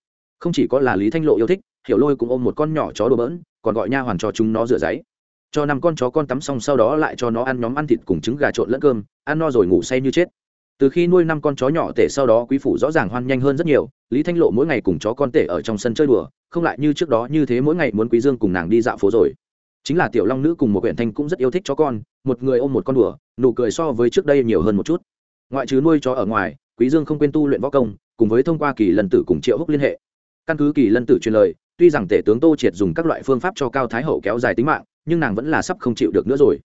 không chỉ có là lý thanh lộ yêu thích, hiểu lôi cũng ôm một con nhỏ chó đồ bỡn, còn gọi nha hoàn cho chúng nó rửa giấy. Cho năm con chó con tắm xong sau đó lại cho nó ăn nhóm ăn thịt cùng trứng gà trộn lẫn cơm, ăn no rồi ngủ say như chết. Từ khi nuôi năm con chó nhỏ tể sau đó quý phủ rõ ràng hoan nhanh hơn rất nhiều, lý thanh lộ mỗi ngày cùng chó con tể ở trong sân chơi đùa, không lại như trước đó như thế mỗi ngày muốn quý dương cùng nàng đi dạo phố rồi. Chính là tiểu long nữ cùng một huyện thanh cũng rất yêu thích chó con, một người ôm một con đùa, nụ cười so với trước đây nhiều hơn một chút. Ngoại trừ nuôi chó ở ngoài, quý dương không quên tu luyện võ công, cùng với thông qua kỳ lần tử cùng triệu húc liên hệ căn cứ kỳ lân tử truyền lời, tuy rằng tể tướng tô triệt dùng các loại phương pháp cho cao thái hậu kéo dài tính mạng, nhưng nàng vẫn là sắp không chịu được nữa rồi.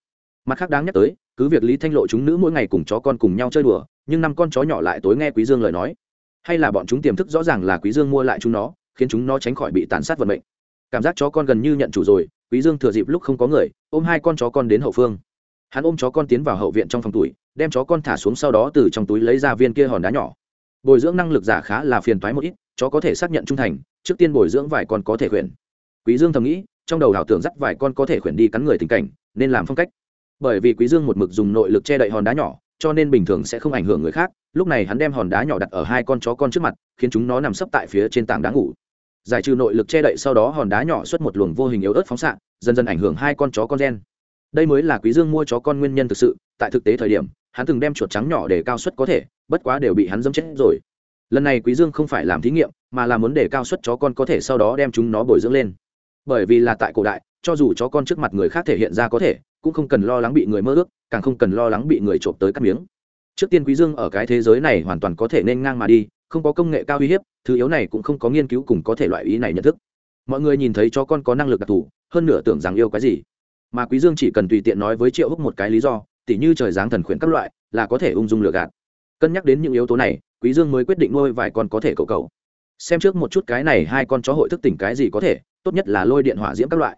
Mặt khác đáng nhắc tới, cứ việc lý thanh lộ chúng nữ mỗi ngày cùng chó con cùng nhau chơi đùa, nhưng năm con chó nhỏ lại tối nghe quý dương lời nói. Hay là bọn chúng tiềm thức rõ ràng là quý dương mua lại chúng nó, khiến chúng nó tránh khỏi bị tàn sát vận mệnh. Cảm giác chó con gần như nhận chủ rồi, quý dương thừa dịp lúc không có người, ôm hai con chó con đến hậu phương. Hắn ôm chó con tiến vào hậu viện trong phòng tuổi đem chó con thả xuống sau đó từ trong túi lấy ra viên kia hòn đá nhỏ. Bồi dưỡng năng lực giả khá là phiền toái một ít chó có thể xác nhận trung thành, trước tiên bồi dưỡng vài con có thể khuyển. Quý dương thầm nghĩ, trong đầu ảo tưởng dắt vài con có thể khuyển đi cắn người tình cảnh, nên làm phong cách. Bởi vì quý dương một mực dùng nội lực che đậy hòn đá nhỏ, cho nên bình thường sẽ không ảnh hưởng người khác, lúc này hắn đem hòn đá nhỏ đặt ở hai con chó con trước mặt, khiến chúng nó nằm sấp tại phía trên tảng đá ngủ. Giải trừ nội lực che đậy sau đó hòn đá nhỏ xuất một luồng vô hình yếu ớt phóng xạ, dần dần ảnh hưởng hai con chó con gen. Đây mới là quý dương mua chó con nguyên nhân thực sự, tại thực tế thời điểm, hắn từng đem chuột trắng nhỏ để cao suất có thể, bất quá đều bị hắn dâm chết rồi lần này quý dương không phải làm thí nghiệm, mà là muốn để cao suất chó con có thể sau đó đem chúng nó bồi dưỡng lên. Bởi vì là tại cổ đại, cho dù chó con trước mặt người khác thể hiện ra có thể, cũng không cần lo lắng bị người mơ ước, càng không cần lo lắng bị người trộm tới cắt miếng. Trước tiên quý dương ở cái thế giới này hoàn toàn có thể nên ngang mà đi, không có công nghệ cao uy hiếp, thứ yếu này cũng không có nghiên cứu cùng có thể loại ý này nhận thức. Mọi người nhìn thấy chó con có năng lực đặc thù, hơn nửa tưởng rằng yêu cái gì. Mà quý dương chỉ cần tùy tiện nói với triệu húc một cái lý do, tỉ như trời giáng thần khuyển các loại, là có thể ung dung lừa gạt. Cân nhắc đến những yếu tố này quý dương mới quyết định nuôi vài con có thể cậu cậu xem trước một chút cái này hai con chó hội thức tỉnh cái gì có thể tốt nhất là lôi điện hỏa diễm các loại.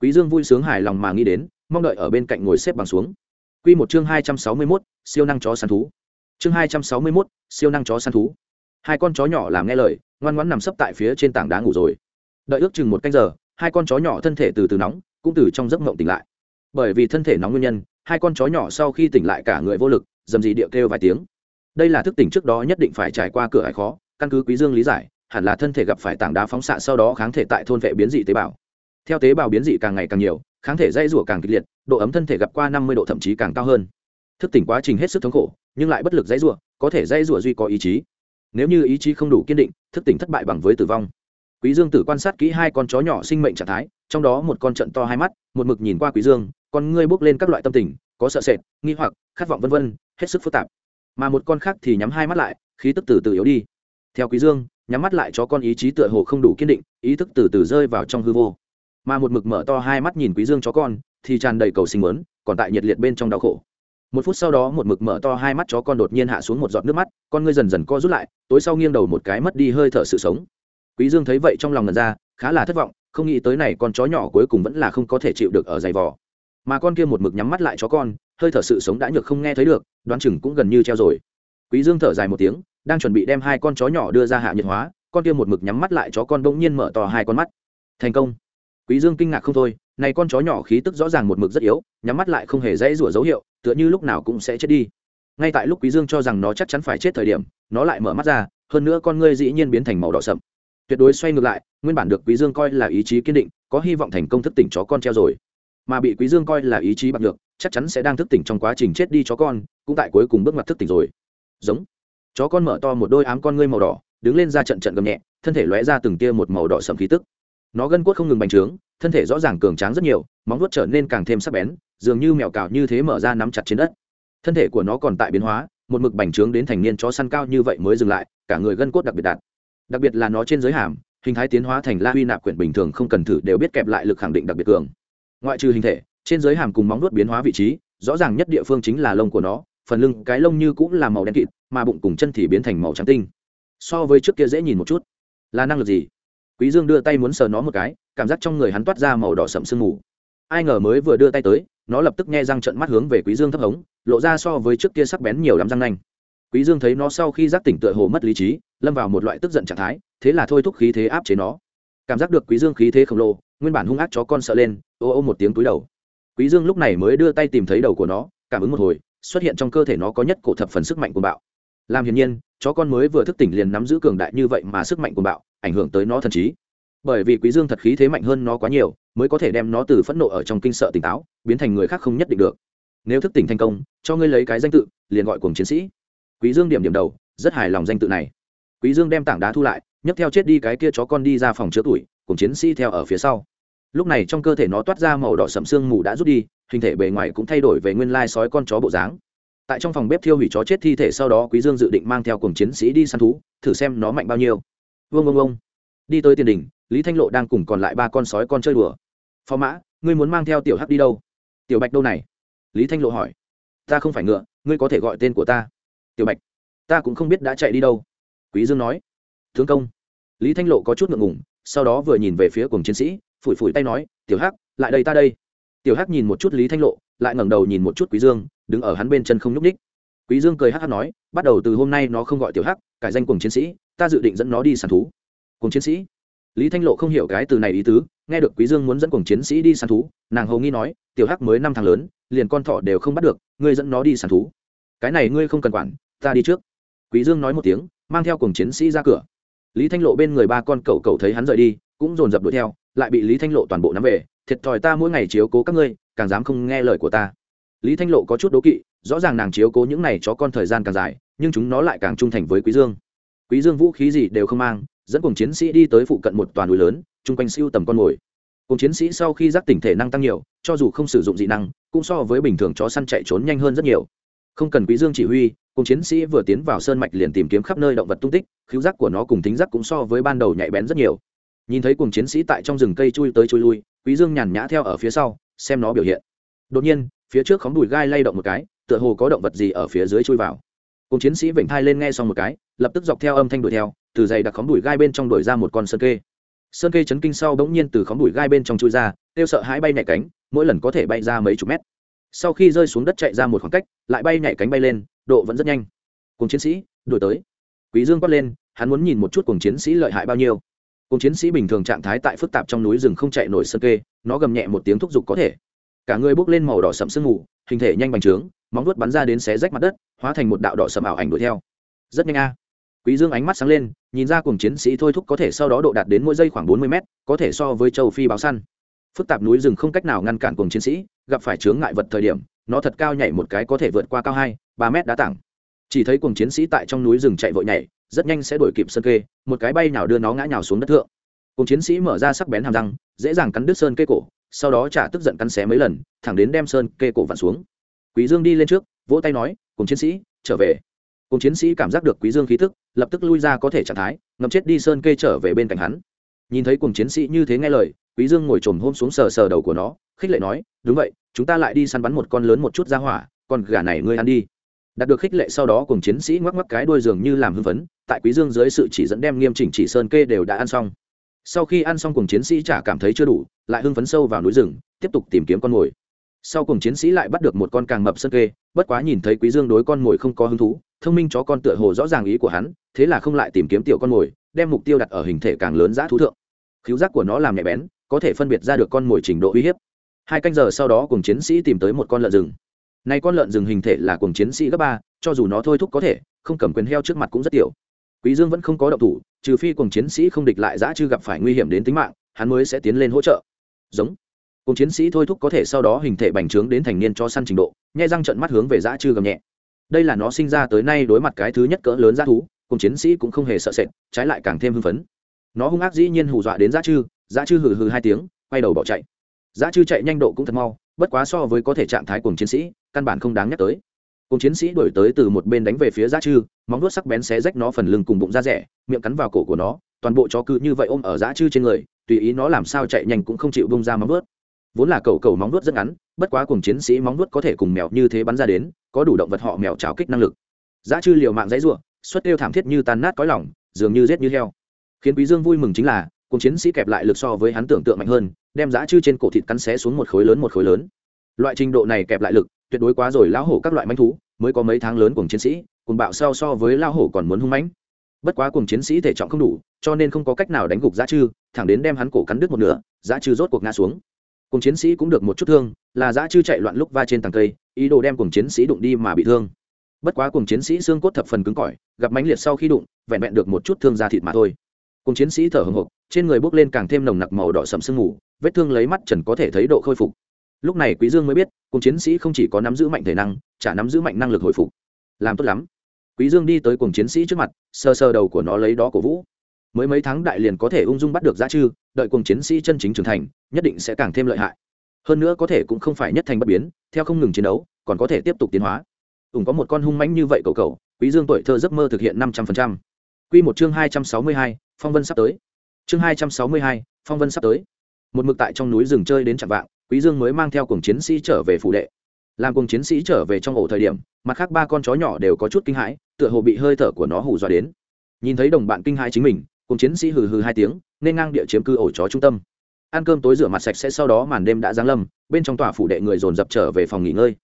Quý dương vui sướng hài lòng mà nghĩ đến mong đợi ở bên cạnh ngồi xếp bằng xuống. Quy một chương hai trăm sáu mươi 261, siêu năng chó săn thú. Chương hai trăm sáu mươi 261, siêu năng chó săn thú. Hai con chó nhỏ làm nghe lời ngoan ngoãn nằm sấp tại phía trên tảng đá ngủ rồi. Đợi ước chừng một canh giờ hai con chó nhỏ thân thể từ từ nóng cũng từ trong giấc ngọng tỉnh lại. Bởi vì thân thể nóng nguyên nhân hai con chó nhỏ sau khi tỉnh lại cả người vô lực dầm dì địa kêu vài tiếng đây là thức tỉnh trước đó nhất định phải trải qua cửa hải khó, căn cứ quý dương lý giải, hẳn là thân thể gặp phải tảng đá phóng xạ sau đó kháng thể tại thôn vệ biến dị tế bào. Theo tế bào biến dị càng ngày càng nhiều, kháng thể dây rủa càng kịch liệt, độ ấm thân thể gặp qua năm mươi độ thậm chí càng cao hơn. Thức tỉnh quá trình hết sức thống khổ, nhưng lại bất lực dây rủa, có thể dây rủa duy có ý chí. Nếu như ý chí không đủ kiên định, thức tỉnh thất bại bằng với tử vong. Quý dương tử quan sát kỹ hai con chó nhỏ sinh mệnh trạng thái, trong đó một con trận to hai mắt, một mực nhìn qua quý dương, con ngươi bước lên các loại tâm tình, có sợ sệt, nghi hoặc, khát vọng vân vân, hết sức phức tạp mà một con khác thì nhắm hai mắt lại, khí tức từ từ yếu đi. Theo quý dương, nhắm mắt lại cho con ý chí tựa hồ không đủ kiên định, ý thức từ từ rơi vào trong hư vô. Mà một mực mở to hai mắt nhìn quý dương chó con, thì tràn đầy cầu sinh muốn, còn tại nhiệt liệt bên trong đau khổ. Một phút sau đó một mực mở to hai mắt chó con đột nhiên hạ xuống một giọt nước mắt, con ngươi dần dần co rút lại, tối sau nghiêng đầu một cái mất đi hơi thở sự sống. Quý dương thấy vậy trong lòng ngần ra, khá là thất vọng, không nghĩ tới này con chó nhỏ cuối cùng vẫn là không có thể chịu được ở giày vò. Mà con kia một mực nhắm mắt lại chó con hơi thở sự sống đã nhược không nghe thấy được, đoán chừng cũng gần như treo rồi. Quý dương thở dài một tiếng, đang chuẩn bị đem hai con chó nhỏ đưa ra hạ nhiệt hóa, con kia một mực nhắm mắt lại chó con bỗng nhiên mở to hai con mắt. Thành công. Quý dương kinh ngạc không thôi, này con chó nhỏ khí tức rõ ràng một mực rất yếu, nhắm mắt lại không hề dãy rủa dấu hiệu, tựa như lúc nào cũng sẽ chết đi. Ngay tại lúc quý dương cho rằng nó chắc chắn phải chết thời điểm, nó lại mở mắt ra, hơn nữa con ngươi dĩ nhiên biến thành màu đỏ sậm. Tuyệt đối xoay ngược lại, nguyên bản được quý dương coi là ý chí kiên định, có hy vọng thành công thức tỉnh chó con treo rồi. Mà bị quý dương coi là ý chí bạc được chắc chắn sẽ đang thức tỉnh trong quá trình chết đi chó con, cũng tại cuối cùng bước ngoặt thức tỉnh rồi. Giống. Chó con mở to một đôi ám con ngươi màu đỏ, đứng lên ra trận trận gầm nhẹ, thân thể lóe ra từng tia một màu đỏ sầm khí tức. Nó gân cốt không ngừng bành trướng, thân thể rõ ràng cường tráng rất nhiều, móng vuốt trở nên càng thêm sắc bén, dường như mèo cào như thế mở ra nắm chặt trên đất. Thân thể của nó còn tại biến hóa, một mực bành trướng đến thành niên chó săn cao như vậy mới dừng lại, cả người gân cốt đặc biệt đạt. Đặc biệt là nó trên giới hàm, hình thái tiến hóa thành la huy nạp quyển bình thường không cần thử đều biết kẹp lại lực khẳng định đặc biệt cường. Ngoại trừ hình thể trên giới hàm cùng móng nuốt biến hóa vị trí, rõ ràng nhất địa phương chính là lông của nó, phần lưng cái lông như cũng là màu đen kịt, mà bụng cùng chân thì biến thành màu trắng tinh. So với trước kia dễ nhìn một chút. Là năng lực gì? Quý dương đưa tay muốn sờ nó một cái, cảm giác trong người hắn toát ra màu đỏ sậm sương mù. Ai ngờ mới vừa đưa tay tới, nó lập tức nghe răng trận mắt hướng về quý dương thấp hống, lộ ra so với trước kia sắc bén nhiều lắm răng nanh. Quý dương thấy nó sau khi giác tỉnh tựa hồ mất lý trí, lâm vào một loại tức giận trạng thái, thế là thôi thúc khí thế áp chế nó. Cảm giác được quý dương khí thế khổng lồ, nguyên bản hung ác chó con sợ lên, ô ô một tiếng túi đầu quý dương lúc này mới đưa tay tìm thấy đầu của nó, cảm ứng một hồi, xuất hiện trong cơ thể nó có nhất cổ thập phần sức mạnh của bạo. Làm hiển nhiên, chó con mới vừa thức tỉnh liền nắm giữ cường đại như vậy mà sức mạnh của bạo, ảnh hưởng tới nó thần trí. Bởi vì quý dương thật khí thế mạnh hơn nó quá nhiều, mới có thể đem nó từ phẫn nộ ở trong kinh sợ tỉnh táo, biến thành người khác không nhất định được. Nếu thức tỉnh thành công, cho ngươi lấy cái danh tự, liền gọi cuồng chiến sĩ. Quý dương điểm điểm đầu, rất hài lòng danh tự này. Quý dương đem tảng đá thu lại, nhấc theo chết đi cái kia chó con đi ra phòng chứa tuổi, cuồng chiến sĩ theo ở phía sau lúc này trong cơ thể nó toát ra màu đỏ sẫm xương mù đã rút đi, hình thể bề ngoài cũng thay đổi về nguyên lai sói con chó bộ dáng. Tại trong phòng bếp thiêu hủy chó chết thi thể sau đó quý dương dự định mang theo cùng chiến sĩ đi săn thú, thử xem nó mạnh bao nhiêu. Vương vương vương đi tới tiền đình lý thanh lộ đang cùng còn lại ba con sói con chơi đùa. Phó mã, ngươi muốn mang theo tiểu hắc đi đâu? Tiểu bạch đâu này? Lý thanh lộ hỏi. Ta không phải ngựa, ngươi có thể gọi tên của ta. Tiểu bạch, ta cũng không biết đã chạy đi đâu. Quý dương nói. Tướng công. Lý thanh lộ có chút ngượng ngùng, sau đó vừa nhìn về phía cùng chiến sĩ phủi phủi tay nói, tiểu hắc, lại đây ta đây. Tiểu hắc nhìn một chút lý thanh lộ, lại ngẩng đầu nhìn một chút quý dương, đứng ở hắn bên chân không nhúc ních quý dương cười hắc hắc nói, bắt đầu từ hôm nay nó không gọi tiểu hắc, cải danh cùng chiến sĩ, ta dự định dẫn nó đi săn thú. Cùng chiến sĩ? Lý thanh lộ không hiểu cái từ này ý tứ, nghe được quý dương muốn dẫn cùng chiến sĩ đi săn thú, nàng hầu nghi nói, tiểu hắc mới năm tháng lớn, liền con thỏ đều không bắt được, ngươi dẫn nó đi săn thú. Cái này ngươi không cần quản, ta đi trước. Quý dương nói một tiếng, mang theo cùng chiến sĩ ra cửa. Lý thanh lộ bên người ba con cậu cậu thấy hắn rời đi, cũng dồn dập đuổi theo lại bị lý thanh lộ toàn bộ nắm về, thiệt thòi ta mỗi ngày chiếu cố các ngươi, càng dám không nghe lời của ta. Lý thanh lộ có chút đố kỵ, rõ ràng nàng chiếu cố những này chó con thời gian càng dài, nhưng chúng nó lại càng trung thành với quý dương. Quý dương vũ khí gì đều không mang, dẫn cùng chiến sĩ đi tới phụ cận một toàn núi lớn, chung quanh siêu tầm con mồi. Cùng chiến sĩ sau khi giác tỉnh thể năng tăng nhiều, cho dù không sử dụng dị năng, cũng so với bình thường chó săn chạy trốn nhanh hơn rất nhiều. Không cần quý dương chỉ huy cùng chiến sĩ vừa tiến vào sơn mạch liền tìm kiếm khắp nơi động vật tung tích, khiếu giác của nó cùng tính giác cũng so với ban đầu nhạy bén rất nhiều nhìn thấy cùng chiến sĩ tại trong rừng cây chui tới chui lui, quý dương nhàn nhã theo ở phía sau, xem nó biểu hiện. Đột nhiên, phía trước khóm đùi gai lay động một cái, tựa hồ có động vật gì ở phía dưới chui vào. Cùng chiến sĩ vểnh thai lên nghe xong một cái, lập tức dọc theo âm thanh đuổi theo, từ dày đặc khóm đùi gai bên trong đuổi ra một con sơn kê. Sơn kê chấn kinh sau bỗng nhiên từ khóm đùi gai bên trong chui ra, kêu sợ hãi bay nhảy cánh, mỗi lần có thể bay ra mấy chục mét. Sau khi rơi xuống đất chạy ra một khoảng cách, lại bay nhảy cánh bay lên, độ vẫn rất nhanh. Cùng chiến sĩ, đuổi tới. Quý dương quát lên, hắn muốn nhìn một chút cùng chiến sĩ lợi hại bao nhiêu cùng chiến sĩ bình thường trạng thái tại phức tạp trong núi rừng không chạy nổi sơn kê, nó gầm nhẹ một tiếng thúc giục có thể. Cả người bốc lên màu đỏ sậm sương mù, hình thể nhanh bành trướng, móng vuốt bắn ra đến xé rách mặt đất, hóa thành một đạo đỏ sậm ảo ảnh đuổi theo. Rất nhanh a. Quý dương ánh mắt sáng lên, nhìn ra cùng chiến sĩ thôi thúc có thể sau đó độ đạt đến mỗi giây khoảng bốn mươi mét, có thể so với châu phi báo săn. Phức tạp núi rừng không cách nào ngăn cản cùng chiến sĩ, gặp phải chướng ngại vật thời điểm, nó thật cao nhảy một cái có thể vượt qua cao hai, ba mét đá tảng. Chỉ thấy cùng chiến sĩ tại trong núi rừng chạy vội nhảy rất nhanh sẽ đuổi kịp sơn kê một cái bay nào đưa nó ngã nhào xuống đất thượng. Cùng chiến sĩ mở ra sắc bén hàm răng, dễ dàng cắn đứt sơn kê cổ, sau đó trả tức giận cắn xé mấy lần, thẳng đến đem sơn kê cổ vặn xuống. Quý dương đi lên trước, vỗ tay nói, cùng chiến sĩ, trở về. Cùng chiến sĩ cảm giác được quý dương khí tức, lập tức lui ra có thể trạng thái, ngậm chết đi sơn kê trở về bên cạnh hắn. Nhìn thấy cùng chiến sĩ như thế nghe lời, quý dương ngồi trồm hôm xuống sờ sờ đầu của nó, khích lệ nói, đúng vậy, chúng ta lại đi săn bắn một con lớn một chút ra hỏa, con gà này ngươi ăn đi đạt được khích lệ sau đó cùng chiến sĩ ngoắc ngoắc cái đuôi dường như làm hưng phấn, tại quý dương dưới sự chỉ dẫn đem nghiêm chỉnh chỉ sơn kê đều đã ăn xong. Sau khi ăn xong cùng chiến sĩ chả cảm thấy chưa đủ, lại hưng phấn sâu vào núi rừng, tiếp tục tìm kiếm con mồi. Sau cùng chiến sĩ lại bắt được một con càng mập sơn kê, bất quá nhìn thấy quý dương đối con mồi không có hứng thú, thông minh chó con tựa hồ rõ ràng ý của hắn, thế là không lại tìm kiếm tiểu con mồi, đem mục tiêu đặt ở hình thể càng lớn dã thú thượng. Khiếu giác của nó làm nhạy bén, có thể phân biệt ra được con mồi trình độ uy hiếp. Hai canh giờ sau đó cùng chiến sĩ tìm tới một con lợn rừng nay con lợn rừng hình thể là cuồng chiến sĩ cấp ba, cho dù nó thôi thúc có thể, không cầm quyền heo trước mặt cũng rất tiểu. Quý dương vẫn không có động thủ, trừ phi cuồng chiến sĩ không địch lại dã chư gặp phải nguy hiểm đến tính mạng, hắn mới sẽ tiến lên hỗ trợ. Giống. Cuồng chiến sĩ thôi thúc có thể sau đó hình thể bành trướng đến thành niên cho săn trình độ nhai răng trận mắt hướng về dã chư gầm nhẹ. Đây là nó sinh ra tới nay đối mặt cái thứ nhất cỡ lớn dã thú cùng chiến sĩ cũng không hề sợ sệt, trái lại càng thêm hưng phấn. Nó hung ác dĩ nhiên hù dọa đến dã chư dã chư hừ hừ hai tiếng, quay đầu bỏ chạy. Dã chư chạy nhanh độ cũng thật mau bất quá so với có thể trạng thái cùng chiến sĩ, căn bản không đáng nhắc tới. Cùng chiến sĩ đổi tới từ một bên đánh về phía giá chư móng vuốt sắc bén xé rách nó phần lưng cùng bụng da rẻ, miệng cắn vào cổ của nó, toàn bộ chó cứ như vậy ôm ở giá chư trên người, tùy ý nó làm sao chạy nhanh cũng không chịu bông ra móng vuốt. Vốn là cầu cầu móng vuốt rất ngắn, bất quá cùng chiến sĩ móng vuốt có thể cùng mèo như thế bắn ra đến, có đủ động vật họ mèo trào kích năng lực. Giá chư liều mạng dãy ruộng xuất kêu thảm thiết như tan nát cõi lỏng dường như rết như heo. Khiến quý dương vui mừng chính là cùng chiến sĩ kẹp lại lực so với hắn tưởng tượng mạnh hơn, đem dã chư trên cổ thịt cắn xé xuống một khối lớn một khối lớn. Loại trình độ này kẹp lại lực, tuyệt đối quá rồi lão hổ các loại manh thú, mới có mấy tháng lớn cùng chiến sĩ, cùng bạo sao so với lão hổ còn muốn hung mãnh. Bất quá cùng chiến sĩ thể trọng không đủ, cho nên không có cách nào đánh gục dã chư, thẳng đến đem hắn cổ cắn đứt một nửa dã chư rốt cuộc ngã xuống. Cùng chiến sĩ cũng được một chút thương, là dã chư chạy loạn lúc va trên tầng cây, ý đồ đem cùng chiến sĩ đụng đi mà bị thương. Bất quá cùng chiến sĩ xương cốt thập phần cứng cỏi, gặp mãnh liệt sau khi đụng, vẹn vẹn được một chút thương da thịt mà thôi cùng chiến sĩ thở hồng hộc trên người bốc lên càng thêm nồng nặc màu đỏ sậm sương mù, vết thương lấy mắt trần có thể thấy độ khôi phục. Lúc này quý dương mới biết, cùng chiến sĩ không chỉ có nắm giữ mạnh thể năng, chả nắm giữ mạnh năng lực hồi phục. Làm tốt lắm. Quý dương đi tới cùng chiến sĩ trước mặt, sờ sờ đầu của nó lấy đó cổ vũ. Mới mấy tháng đại liền có thể ung dung bắt được giá chư, đợi cùng chiến sĩ chân chính trưởng thành, nhất định sẽ càng thêm lợi hại. Hơn nữa có thể cũng không phải nhất thành bất biến, theo không ngừng chiến đấu, còn có thể tiếp tục tiến hóa. Ủng có một con hung mãnh như vậy cầu cầu quý dương tuổi thơ giấc mơ thực hiện năm trăm phần trăm. Quy một chương hai trăm sáu mươi hai phong vân sắp tới. Chương hai trăm sáu mươi hai, phong vân sắp tới. Một mực tại trong núi rừng chơi đến chặng vạng, quý dương mới mang theo cùng chiến sĩ trở về phủ đệ. Làm cùng chiến sĩ trở về trong ổ thời điểm, mặt khác ba con chó nhỏ đều có chút kinh hãi, tựa hồ bị hơi thở của nó hù dọa đến. Nhìn thấy đồng bạn kinh hãi chính mình cùng chiến sĩ hừ hừ hai tiếng, nên ngang địa chiếm cư ổ chó trung tâm. Ăn cơm tối rửa mặt sạch sẽ sau đó màn đêm đã giáng lâm, bên trong tòa phủ đệ người dồn dập trở về phòng nghỉ ngơi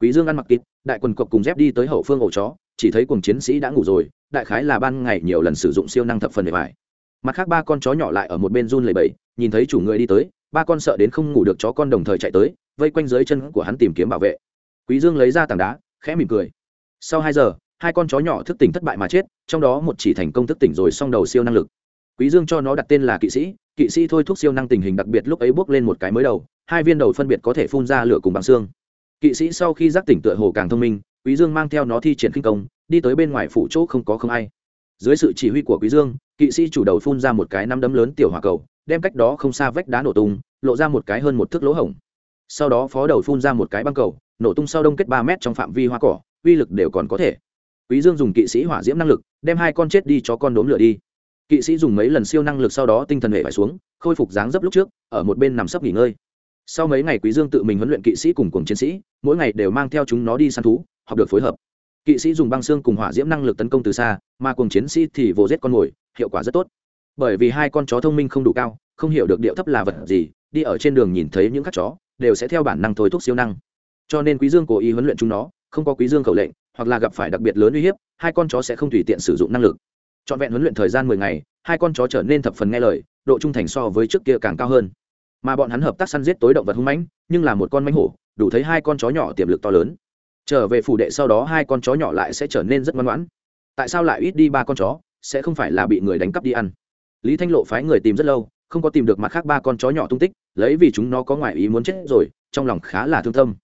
quý dương ăn mặc kịt đại quần cộc cùng dép đi tới hậu phương ổ chó chỉ thấy cùng chiến sĩ đã ngủ rồi đại khái là ban ngày nhiều lần sử dụng siêu năng thập phần để vải mặt khác ba con chó nhỏ lại ở một bên run lầy bẩy, nhìn thấy chủ người đi tới ba con sợ đến không ngủ được chó con đồng thời chạy tới vây quanh dưới chân của hắn tìm kiếm bảo vệ. Quý dương lấy ra tảng đá khẽ mỉm cười. Sau hai giờ hai con chó nhỏ thức tỉnh thất bại mà chết trong đó một chỉ thành công thức tỉnh rồi xong đầu siêu năng lực. Quý dương cho nó đặt tên là kỵ sĩ kỵ sĩ thôi thúc siêu năng tình hình đặc biệt lúc ấy bước lên một cái mới đầu hai viên đầu phân biệt có thể phun ra lửa cùng bằng xương kỵ sĩ sau khi giác tỉnh tựa hồ càng thông minh, quý dương mang theo nó thi triển khinh công, đi tới bên ngoài phủ chỗ không có không ai. Dưới sự chỉ huy của quý dương, kỵ sĩ chủ đầu phun ra một cái năm đấm lớn tiểu hỏa cầu, đem cách đó không xa vách đá nổ tung, lộ ra một cái hơn một thước lỗ hổng. Sau đó phó đầu phun ra một cái băng cầu, nổ tung sau đông kết ba mét trong phạm vi hoa cỏ, uy lực đều còn có thể. Quý dương dùng kỵ sĩ hỏa diễm năng lực, đem hai con chết đi cho con đốm lửa đi. Kỵ sĩ dùng mấy lần siêu năng lực sau đó tinh thần hệ phải xuống, khôi phục dáng dấp lúc trước, ở một bên nằm sấp nghỉ ngơi sau mấy ngày quý dương tự mình huấn luyện kỵ sĩ cùng cùng chiến sĩ, mỗi ngày đều mang theo chúng nó đi săn thú, học được phối hợp. Kỵ sĩ dùng băng xương cùng hỏa diễm năng lực tấn công từ xa, mà cùng chiến sĩ thì vồ giết con mồi, hiệu quả rất tốt. Bởi vì hai con chó thông minh không đủ cao, không hiểu được điệu thấp là vật gì, đi ở trên đường nhìn thấy những các chó, đều sẽ theo bản năng thôi thúc siêu năng. Cho nên quý dương cố ý huấn luyện chúng nó, không có quý dương khẩu lệnh, hoặc là gặp phải đặc biệt lớn uy hiếp, hai con chó sẽ không tùy tiện sử dụng năng lực. Trọn vẹn huấn luyện thời gian mười ngày, hai con chó trở nên thập phần nghe lời, độ trung thành so với trước kia càng cao hơn mà bọn hắn hợp tác săn giết tối động vật hung mãnh, nhưng là một con mãnh hổ, đủ thấy hai con chó nhỏ tiềm lực to lớn. Trở về phủ đệ sau đó hai con chó nhỏ lại sẽ trở nên rất ngoan ngoãn. Tại sao lại ít đi ba con chó? Sẽ không phải là bị người đánh cắp đi ăn. Lý thanh lộ phái người tìm rất lâu, không có tìm được mặt khác ba con chó nhỏ tung tích, lấy vì chúng nó có ngoại ý muốn chết rồi, trong lòng khá là thương tâm.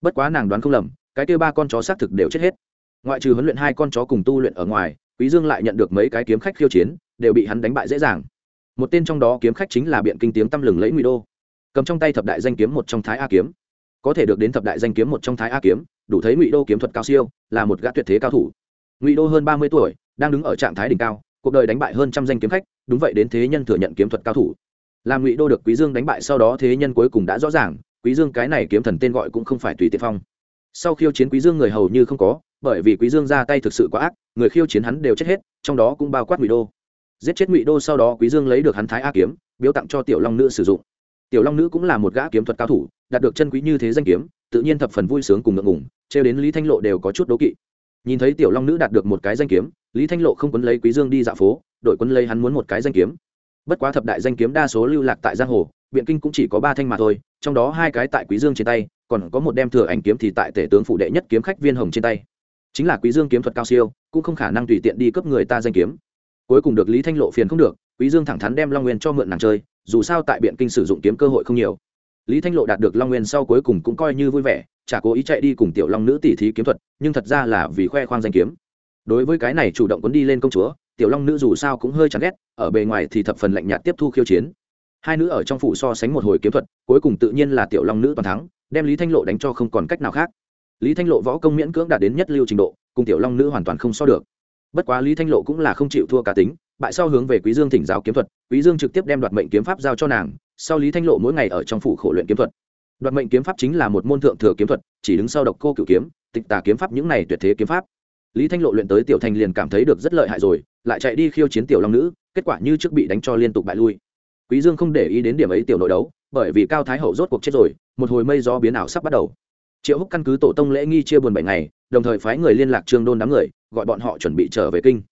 Bất quá nàng đoán không lầm, cái kêu ba con chó xác thực đều chết hết. Ngoại trừ huấn luyện hai con chó cùng tu luyện ở ngoài, quý dương lại nhận được mấy cái kiếm khách khiêu chiến, đều bị hắn đánh bại dễ dàng một tên trong đó kiếm khách chính là biện kinh tiếng tăm lừng lẫy ngụy đô. Cầm trong tay thập đại danh kiếm một trong thái a kiếm. Có thể được đến thập đại danh kiếm một trong thái a kiếm, đủ thấy ngụy đô kiếm thuật cao siêu, là một gã tuyệt thế cao thủ. Ngụy đô hơn ba mươi tuổi, đang đứng ở trạng thái đỉnh cao, cuộc đời đánh bại hơn trăm danh kiếm khách, đúng vậy đến thế nhân thừa nhận kiếm thuật cao thủ. Làm ngụy đô được quý dương đánh bại sau đó thế nhân cuối cùng đã rõ ràng, quý dương cái này kiếm thần tên gọi cũng không phải tùy tiện phong. Sau khiêu chiến quý dương người hầu như không có, bởi vì quý dương ra tay thực sự quá ác, người khiêu chiến hắn đều chết hết, trong đó cũng bao quát ngụy đô giết chết ngụy đô sau đó quý dương lấy được hắn thái a kiếm, biếu tặng cho tiểu long nữ sử dụng. Tiểu long nữ cũng là một gã kiếm thuật cao thủ, đạt được chân quý như thế danh kiếm, tự nhiên thập phần vui sướng cùng ngượng ngùng treo đến lý thanh lộ đều có chút đố kỵ. Nhìn thấy tiểu long nữ đạt được một cái danh kiếm, lý thanh lộ không quấn lấy quý dương đi dạo phố, đội quấn lấy hắn muốn một cái danh kiếm. Bất quá thập đại danh kiếm đa số lưu lạc tại giang hồ, biện kinh cũng chỉ có ba thanh mà thôi, trong đó hai cái tại quý dương trên tay, còn có một đem thừa ảnh kiếm thì tại tể tướng phụ đệ nhất kiếm khách viên hồng trên tay. Chính là quý dương kiếm thuật cao siêu, cũng không khả năng tùy tiện đi cướp người ta danh kiếm cuối cùng được lý thanh lộ phiền không được, quý dương thẳng thắn đem long nguyên cho mượn nàng chơi, dù sao tại biện kinh sử dụng kiếm cơ hội không nhiều. Lý thanh lộ đạt được long nguyên sau cuối cùng cũng coi như vui vẻ, chả cố ý chạy đi cùng tiểu long nữ tỷ thí kiếm thuật, nhưng thật ra là vì khoe khoang danh kiếm. Đối với cái này chủ động cuốn đi lên công chúa, tiểu long nữ dù sao cũng hơi chán ghét, ở bề ngoài thì thập phần lạnh nhạt tiếp thu khiêu chiến. Hai nữ ở trong phủ so sánh một hồi kiếm thuật, cuối cùng tự nhiên là tiểu long nữ toàn thắng, đem lý thanh lộ đánh cho không còn cách nào khác. Lý thanh lộ võ công miễn cưỡng đạt đến nhất lưu trình độ, cùng tiểu long nữ hoàn toàn không so được bất quá lý thanh lộ cũng là không chịu thua cá tính, bại sau hướng về quý dương thỉnh giáo kiếm thuật, quý dương trực tiếp đem đoạt mệnh kiếm pháp giao cho nàng, sau lý thanh lộ mỗi ngày ở trong phủ khổ luyện kiếm thuật. Đoạt mệnh kiếm pháp chính là một môn thượng thừa kiếm thuật, chỉ đứng sau độc cô cửu kiếm, tịch tà kiếm pháp những này tuyệt thế kiếm pháp. Lý thanh lộ luyện tới tiểu thành liền cảm thấy được rất lợi hại rồi, lại chạy đi khiêu chiến tiểu long nữ, kết quả như trước bị đánh cho liên tục bại lui. Quý dương không để ý đến điểm ấy tiểu nội đấu, bởi vì cao thái hậu rốt cuộc chết rồi, một hồi mây gió biến ảo sắp bắt đầu. Triệu húc căn cứ tổ tông lễ nghi chia buồn bảy ngày, đồng thời phái người liên lạc trương đôn đám người gọi bọn họ chuẩn bị trở về kinh.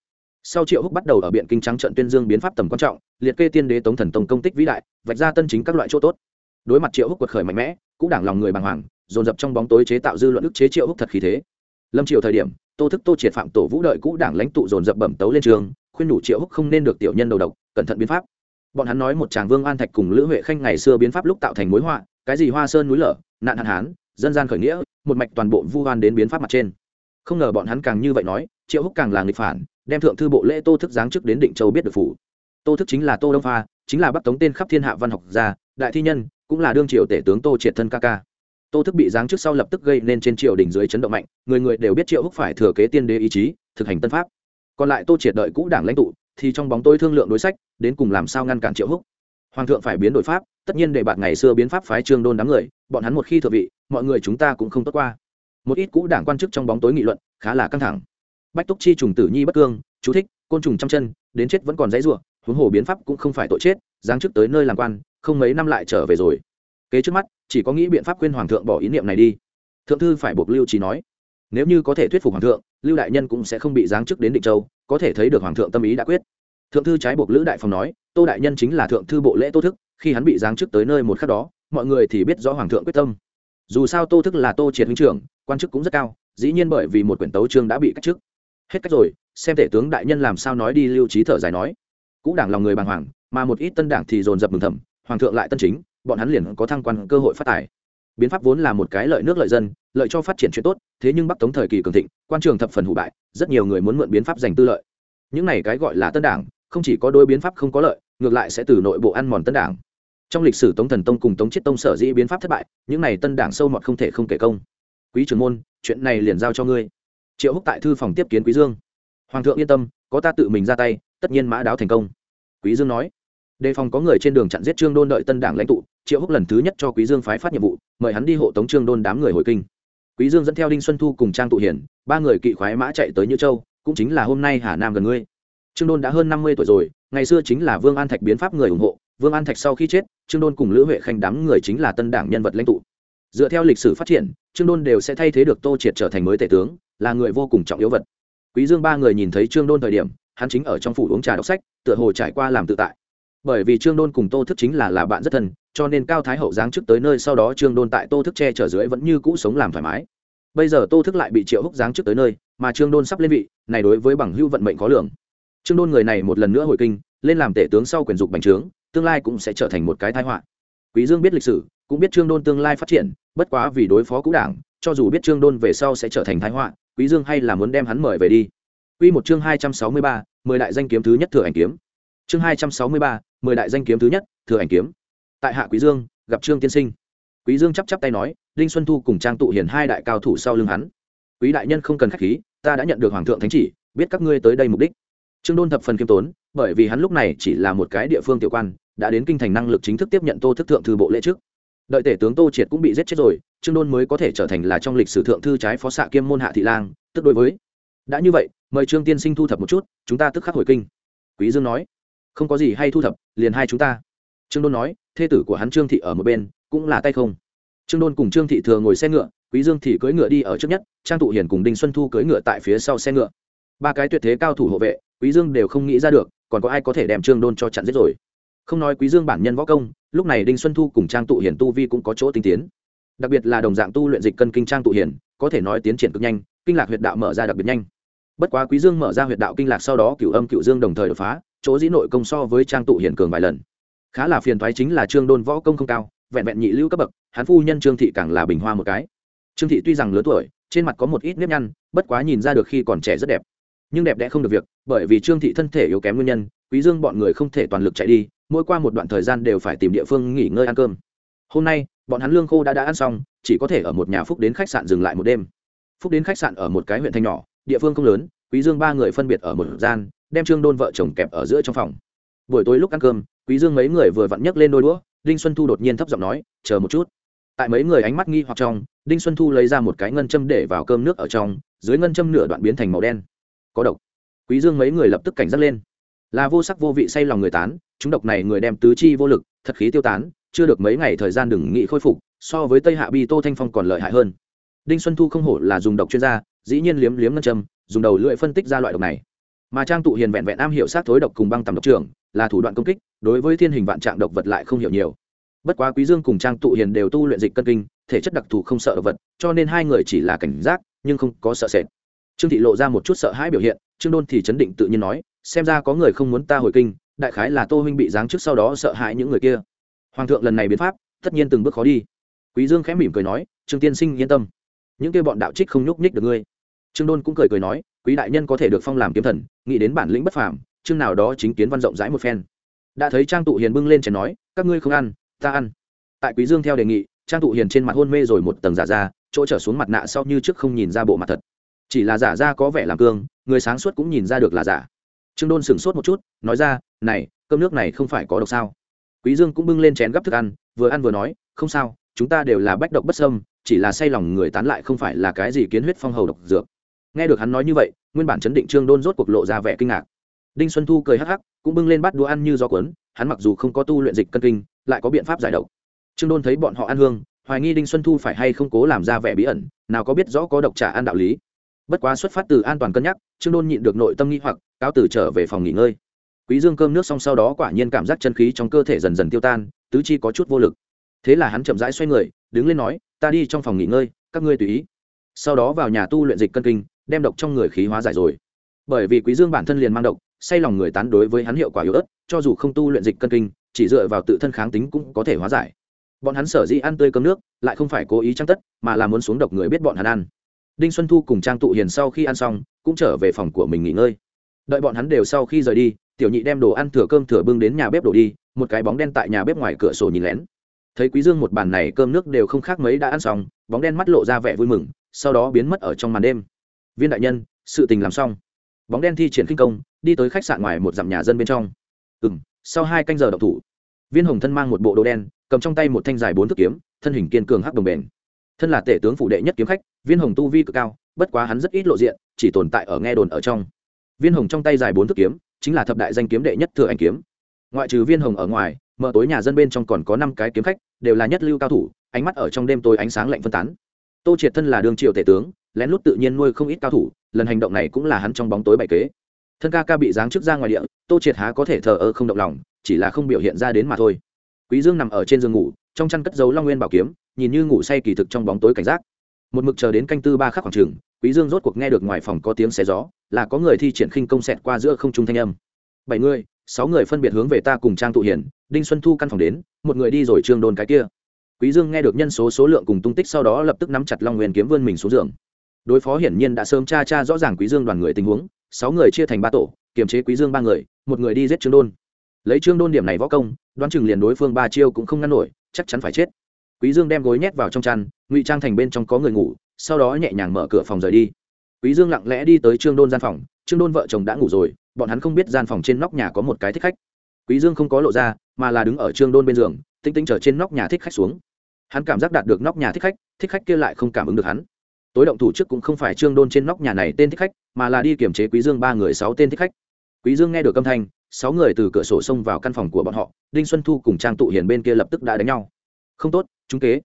Sau triệu húc bắt đầu ở biện kinh trắng trận tuyên dương biến pháp tầm quan trọng, liệt kê tiên đế tống thần tông công tích vĩ đại, vạch ra tân chính các loại chỗ tốt. Đối mặt triệu húc quật khởi mạnh mẽ, cũng đảng lòng người bàng hoàng, dồn dập trong bóng tối chế tạo dư luận ức chế triệu húc thật khí thế. Lâm triều thời điểm, tô thức tô triệt phạm tổ vũ đợi cũ đảng lãnh tụ dồn dập bẩm tấu lên trường, khuyên đủ triệu húc không nên được tiểu nhân đầu độc, cẩn thận biến pháp. Bọn hắn nói một chàng vương an thạch cùng lữ huệ khanh ngày xưa biến pháp lúc tạo thành mối họa, cái gì hoa sơn núi lở, nạn hạn hán, dân gian khởi nghĩa, một mạch toàn bộ vu hoan đến biến pháp mặt trên không ngờ bọn hắn càng như vậy nói, triệu húc càng là nghịch phản, đem thượng thư bộ lễ tô thức giáng chức đến định châu biết được phủ. Tô thức chính là tô đông pha, chính là bắt tống tên khắp thiên hạ văn học gia, đại thi nhân, cũng là đương triều tể tướng tô triệt thân ca ca. Tô thức bị giáng chức sau lập tức gây nên trên triều đình dưới chấn động mạnh, người người đều biết triệu húc phải thừa kế tiên đế ý chí, thực hành tân pháp. Còn lại tô triệt đợi cũ đảng lãnh tụ, thì trong bóng tôi thương lượng đối sách, đến cùng làm sao ngăn cản triệu húc. Hoàng thượng phải biến đổi pháp, tất nhiên để bạn ngày xưa biến pháp phái trương đôn đám người, bọn hắn một khi thừa vị, mọi người chúng ta cũng không tốt qua một ít cũ đảng quan chức trong bóng tối nghị luận khá là căng thẳng. Bách túc chi trùng tử nhi bất cương, chú thích, côn trùng trăm chân, đến chết vẫn còn dãy ruộng huống hồ biến pháp cũng không phải tội chết, giáng chức tới nơi làm quan, không mấy năm lại trở về rồi. Kế trước mắt, chỉ có nghĩ biện pháp khuyên hoàng thượng bỏ ý niệm này đi. Thượng thư phải buộc lưu trí nói, nếu như có thể thuyết phục hoàng thượng, lưu đại nhân cũng sẽ không bị giáng chức đến định châu, có thể thấy được hoàng thượng tâm ý đã quyết. Thượng thư trái buộc lữ đại phòng nói, tô đại nhân chính là thượng thư bộ lễ tô thức, khi hắn bị giáng chức tới nơi một khắc đó, mọi người thì biết rõ hoàng thượng quyết tâm. Dù sao tô thức là tô triệt huynh trưởng quan chức cũng rất cao, dĩ nhiên bởi vì một quyển tấu trương đã bị cách chức. Hết cách rồi, xem thể tướng đại nhân làm sao nói đi, lưu trí thở dài nói. Cũ đảng lòng người bàng hoàng, mà một ít tân đảng thì dồn dập mừng thầm, hoàng thượng lại tân chính, bọn hắn liền có thăng quan cơ hội phát tài. Biến pháp vốn là một cái lợi nước lợi dân, lợi cho phát triển chuyện tốt, thế nhưng bắc tống thời kỳ cường thịnh, quan trường thập phần hủ bại, rất nhiều người muốn mượn biến pháp giành tư lợi. Những này cái gọi là tân đảng, không chỉ có đôi biến pháp không có lợi, ngược lại sẽ từ nội bộ ăn mòn tân đảng. Trong lịch sử tống thần tông cùng tống chiết tông sở dĩ biến pháp thất bại, những này tân đảng sâu mọt không thể không kể công quý trưởng môn, chuyện này liền giao cho ngươi. Triệu húc tại thư phòng tiếp kiến quý dương. Hoàng thượng yên tâm, có ta tự mình ra tay, tất nhiên mã đáo thành công. Quý dương nói. Đề phòng có người trên đường chặn giết trương đôn đợi tân đảng lãnh tụ, triệu húc lần thứ nhất cho quý dương phái phát nhiệm vụ, mời hắn đi hộ tống trương đôn đám người hồi kinh. Quý dương dẫn theo đinh xuân thu cùng trang tụ hiển, ba người kỵ khoái mã chạy tới như châu, cũng chính là hôm nay hà nam gần ngươi. Trương đôn đã hơn năm mươi tuổi rồi, ngày xưa chính là vương an thạch biến pháp người ủng hộ, vương an thạch sau khi chết, trương đôn cùng lữ huệ khanh đám người chính là tân đảng nhân vật lãnh tụ. Dựa theo lịch sử phát triển trương đôn đều sẽ thay thế được tô triệt trở thành mới tể tướng, là người vô cùng trọng yếu vật. Quý dương ba người nhìn thấy trương đôn thời điểm, hắn chính ở trong phủ uống trà đọc sách, tựa hồ trải qua làm tự tại. Bởi vì trương đôn cùng tô thức chính là là bạn rất thân, cho nên cao thái hậu giáng chức tới nơi sau đó trương đôn tại tô thức che chở dưới vẫn như cũ sống làm thoải mái. Bây giờ tô thức lại bị triệu húc giáng chức tới nơi, mà trương đôn sắp lên vị, này đối với bằng hưu vận mệnh khó lường. Trương đôn người này một lần nữa hồi kinh, lên làm tể tướng sau quyền dục bành trướng, tương lai cũng sẽ trở thành một cái thái họa. Quý dương biết lịch sử, cũng biết trương đôn tương lai phát triển bất quá vì đối phó cũ đảng cho dù biết trương đôn về sau sẽ trở thành thái họa quý dương hay là muốn đem hắn mời về đi Quy một chương hai trăm sáu mươi ba, mười đại danh kiếm thứ nhất thừa ảnh kiếm. Chương hai trăm sáu mươi ba, mười đại danh kiếm thứ nhất, thừa ảnh kiếm. Tại Hạ Quý Dương, gặp Trương tiên sinh. Quý Dương chắp chắp tay nói, Đinh Xuân Thu cùng Trang Tụ Hiền hai đại cao thủ sau lưng hắn. Quý đại nhân không cần khách khí, ta đã nhận được hoàng thượng thánh chỉ, biết các ngươi tới đây mục đích. Trương Đôn thập phần kiêm tốn, bởi vì hắn lúc này chỉ là một cái địa phương tiểu quan, đã đến kinh thành năng lực chính thức tiếp nhận Tô thức thượng thư bộ lễ trước. Đợi tể tướng Tô Triệt cũng bị giết chết rồi, Trương Đôn mới có thể trở thành là trong lịch sử thượng thư trái phó xạ kiêm môn hạ thị lang, tức đối với. Đã như vậy, mời Trương tiên sinh thu thập một chút, chúng ta tức khắc hồi kinh. Quý Dương nói, không có gì hay thu thập, liền hai chúng ta. Trương Đôn nói, thê tử của hắn Trương thị ở một bên, cũng là tay không. Trương Đôn cùng Trương thị thừa ngồi xe ngựa, Quý Dương thì cưỡi ngựa đi ở trước nhất, Trang Tụ Hiền cùng Đinh Xuân Thu cưỡi ngựa tại phía sau xe ngựa. Ba cái tuyệt thế cao thủ hộ vệ, Quý Dương đều không nghĩ ra được, còn có ai có thể đem Trương Đôn cho chặn giết rồi. Không nói Quý Dương bản nhân võ công, lúc này Đinh Xuân Thu cùng Trang Tụ Hiền tu vi cũng có chỗ tinh tiến. Đặc biệt là đồng dạng tu luyện dịch cân kinh Trang Tụ Hiền, có thể nói tiến triển cực nhanh, kinh lạc huyệt đạo mở ra đặc biệt nhanh. Bất quá Quý Dương mở ra huyệt đạo kinh lạc sau đó cửu âm cửu dương đồng thời đột phá, chỗ dĩ nội công so với Trang Tụ Hiền cường vài lần. Khá là phiền toái chính là Trương Đôn võ công không cao, vẹn vẹn nhị lưu cấp bậc, hắn phu nhân Trương thị càng là bình hoa một cái. Trương thị tuy rằng lớn tuổi, trên mặt có một ít nếp nhăn, bất quá nhìn ra được khi còn trẻ rất đẹp. Nhưng đẹp đẽ không được việc, bởi vì Trương thị thân thể yếu kém nguyên nhân, Quý Dương bọn người không thể toàn lực chạy đi, mỗi qua một đoạn thời gian đều phải tìm địa phương nghỉ ngơi ăn cơm. Hôm nay, bọn hắn lương khô đã đã ăn xong, chỉ có thể ở một nhà phúc đến khách sạn dừng lại một đêm. Phúc đến khách sạn ở một cái huyện thanh nhỏ, địa phương không lớn, Quý Dương ba người phân biệt ở một gian, đem Trương Đôn vợ chồng kẹp ở giữa trong phòng. Buổi tối lúc ăn cơm, Quý Dương mấy người vừa vặn nhấc lên đôi đũa, Đinh Xuân Thu đột nhiên thấp giọng nói, "Chờ một chút." Tại mấy người ánh mắt nghi hoặc trong, Đinh Xuân Thu lấy ra một cái ngân châm để vào cơm nước ở trong, dưới ngân châm nửa đoạn biến thành màu đen. Có độc. Quý Dương mấy người lập tức cảnh giác lên. Là vô sắc vô vị say lòng người tán, chúng độc này người đem tứ chi vô lực, thật khí tiêu tán, chưa được mấy ngày thời gian đừng nghị khôi phục, so với Tây Hạ Bi Tô Thanh Phong còn lợi hại hơn. Đinh Xuân Thu không hổ là dùng độc chuyên gia, dĩ nhiên liếm liếm ngân châm, dùng đầu lưỡi phân tích ra loại độc này. Mà Trang tụ hiền vẹn vẹn am hiểu sát thối độc cùng băng tầm độc trưởng, là thủ đoạn công kích, đối với thiên hình vạn trạng độc vật lại không hiểu nhiều. Bất quá Quý Dương cùng Trang tụ hiền đều tu luyện dịch cân kinh, thể chất đặc thù không sợ độc vật, cho nên hai người chỉ là cảnh giác, nhưng không có sợ sệt. Trương thị lộ ra một chút sợ hãi biểu hiện, Trương Đôn thì chấn định tự nhiên nói, xem ra có người không muốn ta hồi kinh, đại khái là Tô huynh bị giáng trước sau đó sợ hãi những người kia. Hoàng thượng lần này biến pháp, tất nhiên từng bước khó đi. Quý Dương khẽ mỉm cười nói, Trương tiên sinh yên tâm, những kia bọn đạo trích không nhúc nhích được ngươi. Trương Đôn cũng cười cười nói, quý đại nhân có thể được phong làm kiếm thần, nghĩ đến bản lĩnh bất phàm, chương nào đó chính kiến văn rộng rãi một phen. Đã thấy Trang Tụ Hiền bưng lên chén nói, các ngươi không ăn, ta ăn. Tại Quý Dương theo đề nghị, Trang Tụ Hiền trên mặt hôn mê rồi một tầng giả ra chỗ trở xuống mặt nạ sau như trước không nhìn ra bộ mặt thật chỉ là giả ra có vẻ làm cương, người sáng suốt cũng nhìn ra được là giả. Trương đôn sửng sốt một chút, nói ra, này, cơm nước này không phải có độc sao? Quý dương cũng bưng lên chén gấp thức ăn, vừa ăn vừa nói, không sao, chúng ta đều là bách độc bất sâm chỉ là say lòng người tán lại không phải là cái gì kiến huyết phong hầu độc dược. Nghe được hắn nói như vậy, nguyên bản chấn định trương đôn rốt cuộc lộ ra vẻ kinh ngạc. Đinh xuân thu cười hắc hắc, cũng bưng lên bắt đũa ăn như gió cuốn, hắn mặc dù không có tu luyện dịch cân kinh, lại có biện pháp giải độc. Trương đôn thấy bọn họ ăn hương, hoài nghi đinh xuân thu phải hay không cố làm ra vẻ bí ẩn, nào có biết rõ có độc trả ăn đạo lý bất quá xuất phát từ an toàn cân nhắc, trương đôn nhịn được nội tâm nghi hoặc, cáo từ trở về phòng nghỉ ngơi. Quý dương cơm nước xong sau đó quả nhiên cảm giác chân khí trong cơ thể dần dần tiêu tan, tứ chi có chút vô lực. Thế là hắn chậm rãi xoay người, đứng lên nói, ta đi trong phòng nghỉ ngơi, các ngươi tùy ý. Sau đó vào nhà tu luyện dịch cân kinh, đem độc trong người khí hóa giải rồi. Bởi vì quý dương bản thân liền mang độc, say lòng người tán đối với hắn hiệu quả yếu ớt, cho dù không tu luyện dịch cân kinh, chỉ dựa vào tự thân kháng tính cũng có thể hóa giải. Bọn hắn sở dĩ ăn tươi cơm nước, lại không phải cố ý trăng tất, mà là muốn xuống độc người biết bọn hắn ăn đinh xuân thu cùng trang tụ hiền sau khi ăn xong, cũng trở về phòng của mình nghỉ ngơi. Đợi bọn hắn đều sau khi rời đi, tiểu nhị đem đồ ăn thừa cơm thừa bưng đến nhà bếp đổ đi, một cái bóng đen tại nhà bếp ngoài cửa sổ nhìn lén. Thấy quý dương một bàn này cơm nước đều không khác mấy đã ăn xong, bóng đen mắt lộ ra vẻ vui mừng, sau đó biến mất ở trong màn đêm. Viên đại nhân, sự tình làm xong. Bóng đen thi triển kinh công, đi tới khách sạn ngoài một dặm nhà dân bên trong. Ừ m sau hai canh giờ độc thủ, viên hồng thân mang một bộ đồ đen, cầm trong tay một thanh dài bốn thước kiếm, thân hình kiên cường hắc đồng bền thân là tể tướng phụ đệ nhất kiếm khách, viên hồng tu vi cực cao, bất quá hắn rất ít lộ diện, chỉ tồn tại ở nghe đồn ở trong. Viên hồng trong tay dài bốn thước kiếm, chính là thập đại danh kiếm đệ nhất thừa anh kiếm. Ngoại trừ viên hồng ở ngoài, mở tối nhà dân bên trong còn có năm cái kiếm khách, đều là nhất lưu cao thủ, ánh mắt ở trong đêm tối ánh sáng lạnh phân tán. Tô triệt thân là đương triều tể tướng, lén lút tự nhiên nuôi không ít cao thủ, lần hành động này cũng là hắn trong bóng tối bày kế. Thân ca ca bị giáng chức ra ngoài địa, tô triệt há có thể thờ ơ không động lòng, chỉ là không biểu hiện ra đến mà thôi. Quý dương nằm ở trên giường ngủ trong chăn cất giấu long nguyên bảo kiếm, nhìn như ngủ say kỳ thực trong bóng tối cảnh giác. Một mực chờ đến canh tư ba khắc khoảng trường, quý dương rốt cuộc nghe được ngoài phòng có tiếng xé gió, là có người thi triển khinh công xẹt qua giữa không trung thanh âm. Bảy người, sáu người phân biệt hướng về ta cùng trang tụ hiển, đinh xuân thu căn phòng đến, một người đi rồi trương đồn cái kia. Quý dương nghe được nhân số số lượng cùng tung tích sau đó lập tức nắm chặt long nguyên kiếm vươn mình xuống giường. Đối phó hiển nhiên đã sớm tra tra rõ ràng quý dương đoàn người tình huống, sáu người chia thành ba tổ, kiềm chế quý dương ba người, một người đi giết trương đôn. Lấy trương đôn điểm này võ công, đoán chừng liền đối phương ba chiêu cũng không ngăn nổi chắc chắn phải chết. Quý dương đem gối nhét vào trong chăn, ngụy trang thành bên trong có người ngủ, sau đó nhẹ nhàng mở cửa phòng rời đi. Quý dương lặng lẽ đi tới trương đôn gian phòng, trương đôn vợ chồng đã ngủ rồi, bọn hắn không biết gian phòng trên nóc nhà có một cái thích khách. Quý dương không có lộ ra, mà là đứng ở trương đôn bên giường tinh tinh chờ trên nóc nhà thích khách xuống. Hắn cảm giác đạt được nóc nhà thích khách thích khách kia lại không cảm ứng được hắn. Tối động thủ trước cũng không phải trương đôn trên nóc nhà này tên thích khách, mà là đi kiểm chế quý dương ba người sáu tên thích khách. Quý dương nghe được âm thanh sáu người từ cửa sổ xông vào căn phòng của bọn họ đinh xuân thu cùng trang tụ hiền bên kia lập tức đã đánh nhau. Không tốt chúng kế.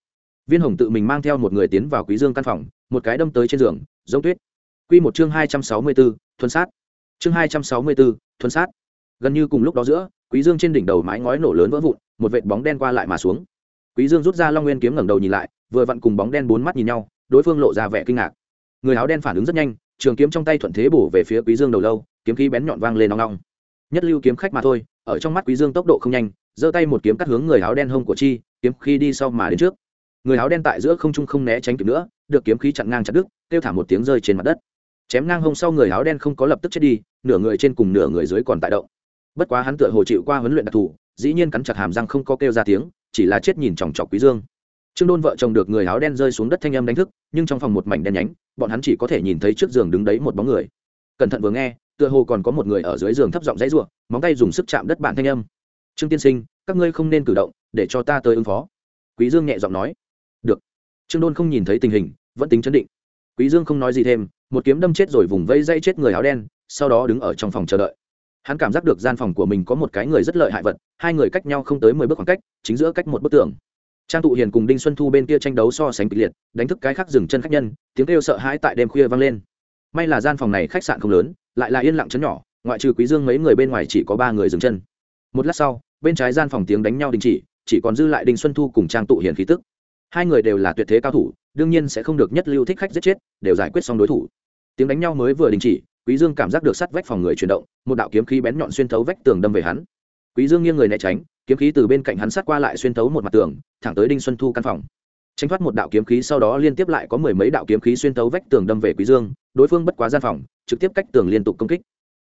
Viên hồng tự mình mang theo một người tiến vào quý dương căn phòng một cái đâm tới trên giường giống tuyết. Quy một chương hai trăm sáu mươi 264, thuần sát. Chương hai trăm sáu mươi 264, thuần sát. Gần như cùng lúc đó giữa quý dương trên đỉnh đầu mái ngói nổ lớn vỡ vụn một vệt bóng đen qua lại mà xuống. Quý dương rút ra long nguyên kiếm ngẩng đầu nhìn lại vừa vặn cùng bóng đen bốn mắt nhìn nhau đối phương lộ ra vẻ kinh ngạc. Người áo đen phản ứng rất nhanh trường kiếm trong tay thuận thế bổ về phía quý dương đầu lâu kiếm khí bén nhọn vang lên nong nong nhất lưu kiếm khách mà thôi, ở trong mắt quý dương tốc độ không nhanh, giơ tay một kiếm cắt hướng người áo đen hông của chi, kiếm khí đi sau mà đến trước. Người áo đen tại giữa không trung không né tránh kịp nữa, được kiếm khí chặn ngang chặt đứt, kêu thả một tiếng rơi trên mặt đất. Chém ngang hông sau người áo đen không có lập tức chết đi, nửa người trên cùng nửa người dưới còn tại động. Bất quá hắn tựa hồ chịu qua huấn luyện đặc thù, dĩ nhiên cắn chặt hàm răng không có kêu ra tiếng, chỉ là chết nhìn chòng chọc quý dương. Trương đôn vợ chồng được người áo đen rơi xuống đất thanh âm đánh thức, nhưng trong phòng một mảnh đen nhánh, bọn hắn chỉ có thể nhìn thấy trước giường đứng đấy một bóng người. Cẩn thận vừa nghe tựa hồ còn có một người ở dưới giường thấp giọng dãy rủa, móng tay dùng sức chạm đất bạn thanh âm. Trương tiên sinh các ngươi không nên cử động để cho ta tới ứng phó. Quý dương nhẹ giọng nói. Được. Trương đôn không nhìn thấy tình hình vẫn tính chấn định. Quý dương không nói gì thêm một kiếm đâm chết rồi vùng vây dây chết người áo đen sau đó đứng ở trong phòng chờ đợi. Hắn cảm giác được gian phòng của mình có một cái người rất lợi hại vật hai người cách nhau không tới mười bước khoảng cách chính giữa cách một bức tường. Trang tụ hiền cùng đinh xuân thu bên kia tranh đấu so sánh kịch liệt đánh thức cái khác dừng chân khách nhân tiếng kêu sợ hãi tại đêm khuya vang lên. May là gian phòng này khách sạn không lớn lại là yên lặng chấn nhỏ, ngoại trừ quý dương mấy người bên ngoài chỉ có ba người dừng chân. Một lát sau, bên trái gian phòng tiếng đánh nhau đình chỉ chỉ còn dư lại đinh xuân thu cùng trang tụ hiền khí tức. Hai người đều là tuyệt thế cao thủ, đương nhiên sẽ không được nhất lưu thích khách giết chết, đều giải quyết xong đối thủ. Tiếng đánh nhau mới vừa đình chỉ, quý dương cảm giác được sắt vách phòng người chuyển động, một đạo kiếm khí bén nhọn xuyên thấu vách tường đâm về hắn. Quý dương nghiêng người né tránh, kiếm khí từ bên cạnh hắn sát qua lại xuyên thấu một mặt tường, thẳng tới đinh xuân thu căn phòng. Tránh thoát một đạo kiếm khí, sau đó liên tiếp lại có mười mấy đạo kiếm khí xuyên thấu vách tường đâm về quý dương, đối phương bất quá gian phòng trực tiếp cách tường liên tục công kích.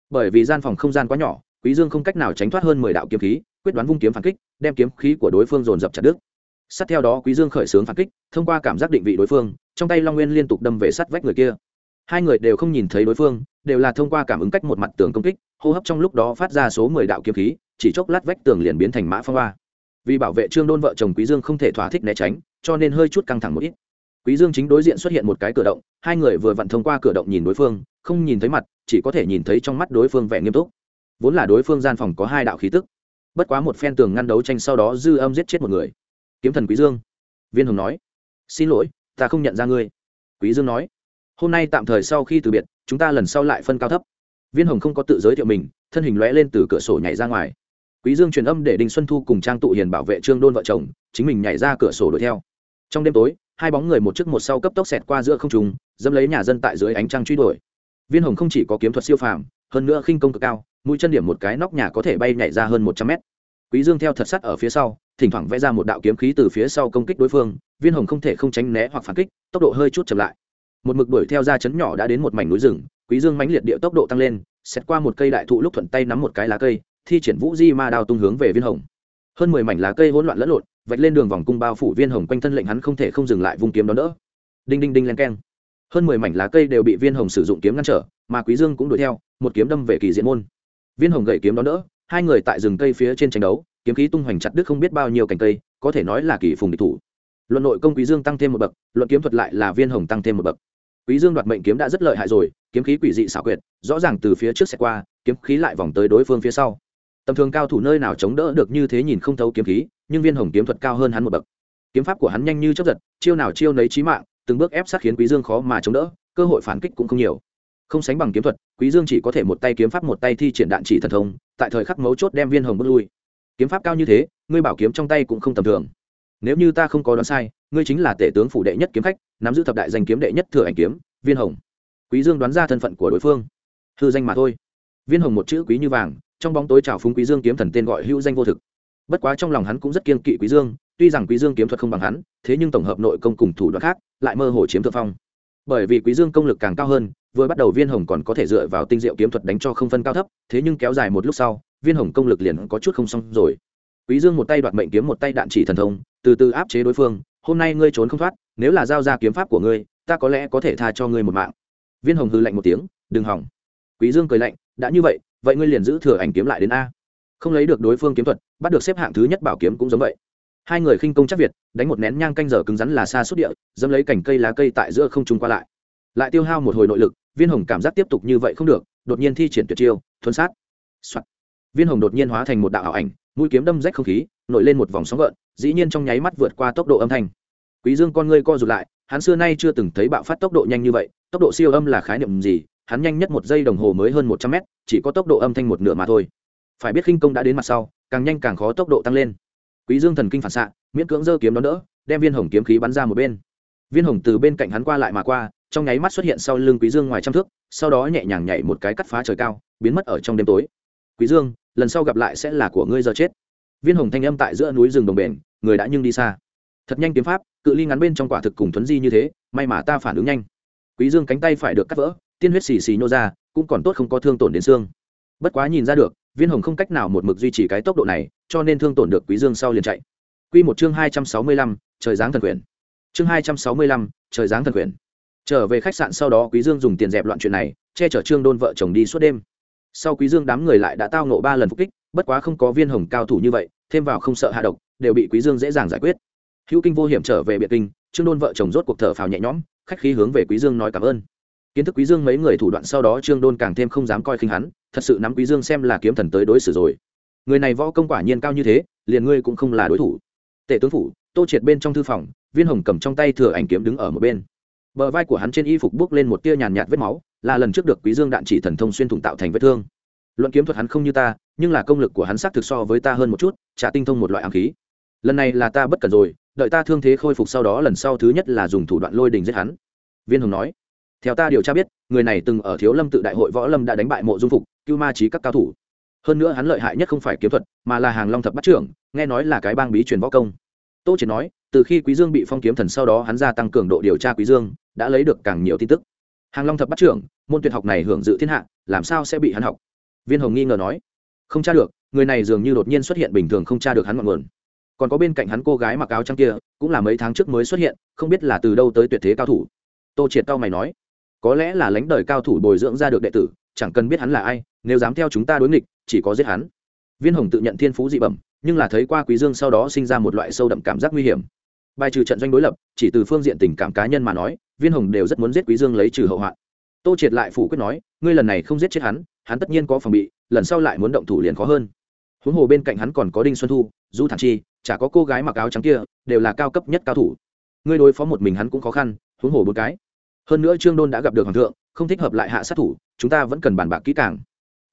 Bởi vì gian phòng không gian quá nhỏ, quý dương không cách nào tránh thoát hơn mười đạo kiếm khí, quyết đoán vung kiếm phản kích, đem kiếm khí của đối phương dồn dập chặt đứt. Sát theo đó, quý dương khởi sướng phản kích, thông qua cảm giác định vị đối phương, trong tay long nguyên liên tục đâm về sát vách người kia. Hai người đều không nhìn thấy đối phương, đều là thông qua cảm ứng cách một mặt tường công kích, hô hấp trong lúc đó phát ra số mười đạo kiếm khí, chỉ chốc lát vách tường liền biến thành mã phong hoa. Vì bảo vệ trương đôn vợ chồng quý dương không thể thỏa thích né tránh, cho nên hơi chút căng thẳng một ít. Quý dương chính đối diện xuất hiện một cái cửa động, hai người vừa vặn thông qua cửa động nhìn đối phương không nhìn thấy mặt, chỉ có thể nhìn thấy trong mắt đối phương vẻ nghiêm túc. Vốn là đối phương gian phòng có hai đạo khí tức. Bất quá một phen tường ngăn đấu tranh sau đó dư âm giết chết một người. Kiếm thần quý dương. Viên hồng nói, xin lỗi, ta không nhận ra ngươi. Quý dương nói, hôm nay tạm thời sau khi từ biệt, chúng ta lần sau lại phân cao thấp. Viên hồng không có tự giới thiệu mình, thân hình lóe lên từ cửa sổ nhảy ra ngoài. Quý dương truyền âm để đinh xuân thu cùng trang tụ hiền bảo vệ trương đôn vợ chồng, chính mình nhảy ra cửa sổ đuổi theo. Trong đêm tối, hai bóng người một trước một sau cấp tốc xẹt qua giữa không trung, dẫm lấy nhà dân tại dưới ánh trăng truy đuổi viên hồng không chỉ có kiếm thuật siêu phàm, hơn nữa khinh công cực cao, mũi chân điểm một cái nóc nhà có thể bay nhảy ra hơn một trăm mét. Quý dương theo thật sắt ở phía sau, thỉnh thoảng vẽ ra một đạo kiếm khí từ phía sau công kích đối phương, viên hồng không thể không tránh né hoặc phản kích, tốc độ hơi chút chậm lại. Một mực đuổi theo ra chấn nhỏ đã đến một mảnh núi rừng, quý dương mãnh liệt địa tốc độ tăng lên, xét qua một cây đại thụ lúc thuận tay nắm một cái lá cây, thi triển vũ di ma đao tung hướng về viên hồng. Hơn mười mảnh lá cây hỗn loạn lẫn lộn, vạch lên đường vòng cung bao phủ viên hồng quanh thân lệnh hắn không thể không dừng lại vung kiếm đó đỡ. Đinh đinh đinh len keng hơn mười mảnh lá cây đều bị viên hồng sử dụng kiếm ngăn trở, mà quý dương cũng đuổi theo, một kiếm đâm về kỳ diện môn. Viên hồng gậy kiếm đón đỡ, hai người tại rừng cây phía trên tranh đấu, kiếm khí tung hoành chặt đứt không biết bao nhiêu cành cây, có thể nói là kỳ phùng địch thủ. Luận nội công quý dương tăng thêm một bậc, luận kiếm thuật lại là viên hồng tăng thêm một bậc. Quý dương đoạt mệnh kiếm đã rất lợi hại rồi, kiếm khí quỷ dị xảo quyệt, rõ ràng từ phía trước sẽ qua, kiếm khí lại vòng tới đối phương phía sau. Tầm thường cao thủ nơi nào chống đỡ được như thế nhìn không thấu kiếm khí, nhưng viên hồng kiếm thuật cao hơn hắn một bậc. Kiếm pháp của hắn nhanh như chớp giật, chiêu nào chiêu nấy chí mạng từng bước ép sát khiến quý dương khó mà chống đỡ, cơ hội phản kích cũng không nhiều. Không sánh bằng kiếm thuật, quý dương chỉ có thể một tay kiếm pháp một tay thi triển đạn chỉ thần thông, tại thời khắc mấu chốt đem viên hồng bước lui. Kiếm pháp cao như thế, ngươi bảo kiếm trong tay cũng không tầm thường. Nếu như ta không có đoán sai, ngươi chính là tể tướng phủ đệ nhất kiếm khách, nắm giữ thập đại danh kiếm đệ nhất thừa ảnh kiếm, viên hồng. Quý dương đoán ra thân phận của đối phương. Hư danh mà thôi. Viên hồng một chữ quý như vàng, trong bóng tối trào phúng quý dương kiếm thần tên gọi hữu danh vô thực. Bất quá trong lòng hắn cũng rất kiên kỵ quý dương tuy rằng quý dương kiếm thuật không bằng hắn, thế nhưng tổng hợp nội công cùng thủ đoạn khác lại mơ hồ chiếm thượng phong. Bởi vì quý dương công lực càng cao hơn, vừa bắt đầu viên hồng còn có thể dựa vào tinh diệu kiếm thuật đánh cho không phân cao thấp, thế nhưng kéo dài một lúc sau, viên hồng công lực liền có chút không xong rồi. Quý dương một tay đoạt mệnh kiếm, một tay đạn chỉ thần thông, từ từ áp chế đối phương, hôm nay ngươi trốn không thoát, nếu là giao ra kiếm pháp của ngươi, ta có lẽ có thể tha cho ngươi một mạng. Viên hồng hư lạnh một tiếng, đừng hỏng. Quý dương cười lạnh, đã như vậy vậy ngươi liền giữ thừa ảnh kiếm lại đến a. Không lấy được đối phương kiếm thuật, bắt được xếp hạng thứ nhất bảo kiếm cũng giống vậy hai người khinh công chắc việt, đánh một nén nhang canh giờ cứng rắn là xa suốt địa, dẫm lấy cành cây lá cây tại giữa không trung qua lại. Lại tiêu hao một hồi nội lực, viên hồng cảm giác tiếp tục như vậy không được, đột nhiên thi triển tuyệt chiêu thuấn sát、Soạn. viên hồng đột nhiên hóa thành một đạo ảo ảnh, mũi kiếm đâm rách không khí, nổi lên một vòng sóng gợn, dĩ nhiên trong nháy mắt vượt qua tốc độ âm thanh. Quý dương con ngươi co rụt lại, hắn xưa nay chưa từng thấy bạo phát tốc độ nhanh như vậy, tốc độ siêu âm là khái niệm gì, hắn nhanh nhất một giây đồng hồ mới hơn một trăm mét, chỉ có tốc độ âm thanh một nửa mà thôi. Phải biết khinh công đã đến mặt sau, càng nhanh càng khó tốc độ tăng lên quý dương thần kinh phản xạ, miễn cưỡng giơ kiếm đó đỡ, đem viên hồng kiếm khí bắn ra một bên. Viên hồng từ bên cạnh hắn qua lại mà qua, trong nháy mắt xuất hiện sau lưng quý dương ngoài trăm thước, sau đó nhẹ nhàng nhảy một cái cắt phá trời cao, biến mất ở trong đêm tối. Quý dương, lần sau gặp lại sẽ là của ngươi giờ chết. Viên hồng thanh âm tại giữa núi rừng đồng bền, người đã nhưng đi xa. Thật nhanh kiếm pháp, cự ly ngắn bên trong quả thực cùng thuấn di như thế, may mà ta phản ứng nhanh. Quý dương cánh tay phải được cắt vỡ, tiên huyết xì xì nô ra, cũng còn tốt không có thương tổn đến xương. Bất quá nhìn ra được, viên hồng không cách nào một mực duy trì cái tốc độ này cho nên thương tổn được quý dương sau liền chạy. Quy một chương hai trăm sáu mươi lăm, trời giáng thần quyền. Chương hai trăm sáu mươi lăm, trời giáng thần quyền. Trở về khách sạn sau đó quý dương dùng tiền dẹp loạn chuyện này che chở trương đôn vợ chồng đi suốt đêm. Sau quý dương đám người lại đã tao nộ ba lần phục kích bất quá không có viên hồng cao thủ như vậy thêm vào không sợ hạ độc đều bị quý dương dễ dàng giải quyết. Hữu kinh vô hiểm trở về biệt kinh trương đôn vợ chồng rốt cuộc thở phào nhẹ nhõm khách khí hướng về quý dương nói cảm ơn. Kiến thức quý dương mấy người thủ đoạn sau đó trương đôn càng thêm không dám coi khinh hắn thật sự nắm quý dương xem là kiếm thần tới đối xử rồi người này võ công quả nhiên cao như thế, liền ngươi cũng không là đối thủ. Tể tướng phủ, tô triệt bên trong thư phòng, viên hồng cầm trong tay thừa ảnh kiếm đứng ở một bên. Bờ vai của hắn trên y phục bước lên một tia nhàn nhạt vết máu, là lần trước được quý dương đạn chỉ thần thông xuyên thủng tạo thành vết thương. Luận kiếm thuật hắn không như ta, nhưng là công lực của hắn xác thực so với ta hơn một chút, trả tinh thông một loại ám khí. Lần này là ta bất cẩn rồi, đợi ta thương thế khôi phục sau đó lần sau thứ nhất là dùng thủ đoạn lôi đình giết hắn. Viên hồng nói. Theo ta điều tra biết, người này từng ở thiếu lâm tự đại hội võ lâm đã đánh bại mộ dung phục, cưu ma trí các cao thủ hơn nữa hắn lợi hại nhất không phải kiếm thuật, mà là hàng long thập bắt trưởng, nghe nói là cái bang bí truyền võ công. Tô triệt nói, từ khi quý dương bị phong kiếm thần sau đó hắn gia tăng cường độ điều tra quý dương, đã lấy được càng nhiều tin tức. Hàng long thập bắt trưởng, môn tuyệt học này hưởng dự thiên hạ, làm sao sẽ bị hắn học? Viên hồng nghi ngờ nói, không tra được, người này dường như đột nhiên xuất hiện bình thường không tra được hắn ngọn nguồn. Còn có bên cạnh hắn cô gái mặc áo trắng kia, cũng là mấy tháng trước mới xuất hiện, không biết là từ đâu tới tuyệt thế cao thủ. Tô triệt cao mày nói, có lẽ là lãnh đời cao thủ bồi dưỡng ra được đệ tử, chẳng cần biết hắn là ai nếu dám theo chúng ta đối nghịch, chỉ có giết hắn. Viên hồng tự nhận thiên phú dị bẩm, nhưng là thấy qua quý dương sau đó sinh ra một loại sâu đậm cảm giác nguy hiểm. Bài trừ trận doanh đối lập, chỉ từ phương diện tình cảm cá nhân mà nói, viên hồng đều rất muốn giết quý dương lấy trừ hậu hoạn. Tô triệt lại phủ quyết nói, ngươi lần này không giết chết hắn hắn tất nhiên có phòng bị, lần sau lại muốn động thủ liền khó hơn. Huống hồ bên cạnh hắn còn có đinh xuân thu, du thản chi, chả có cô gái mặc áo trắng kia, đều là cao cấp nhất cao thủ. Ngươi đối phó một mình hắn cũng khó khăn, huống hồ bốn cái. Hơn nữa trương đôn đã gặp được hoàng thượng, không thích hợp lại hạ sát thủ, chúng ta vẫn cần bàn bạc kỹ càng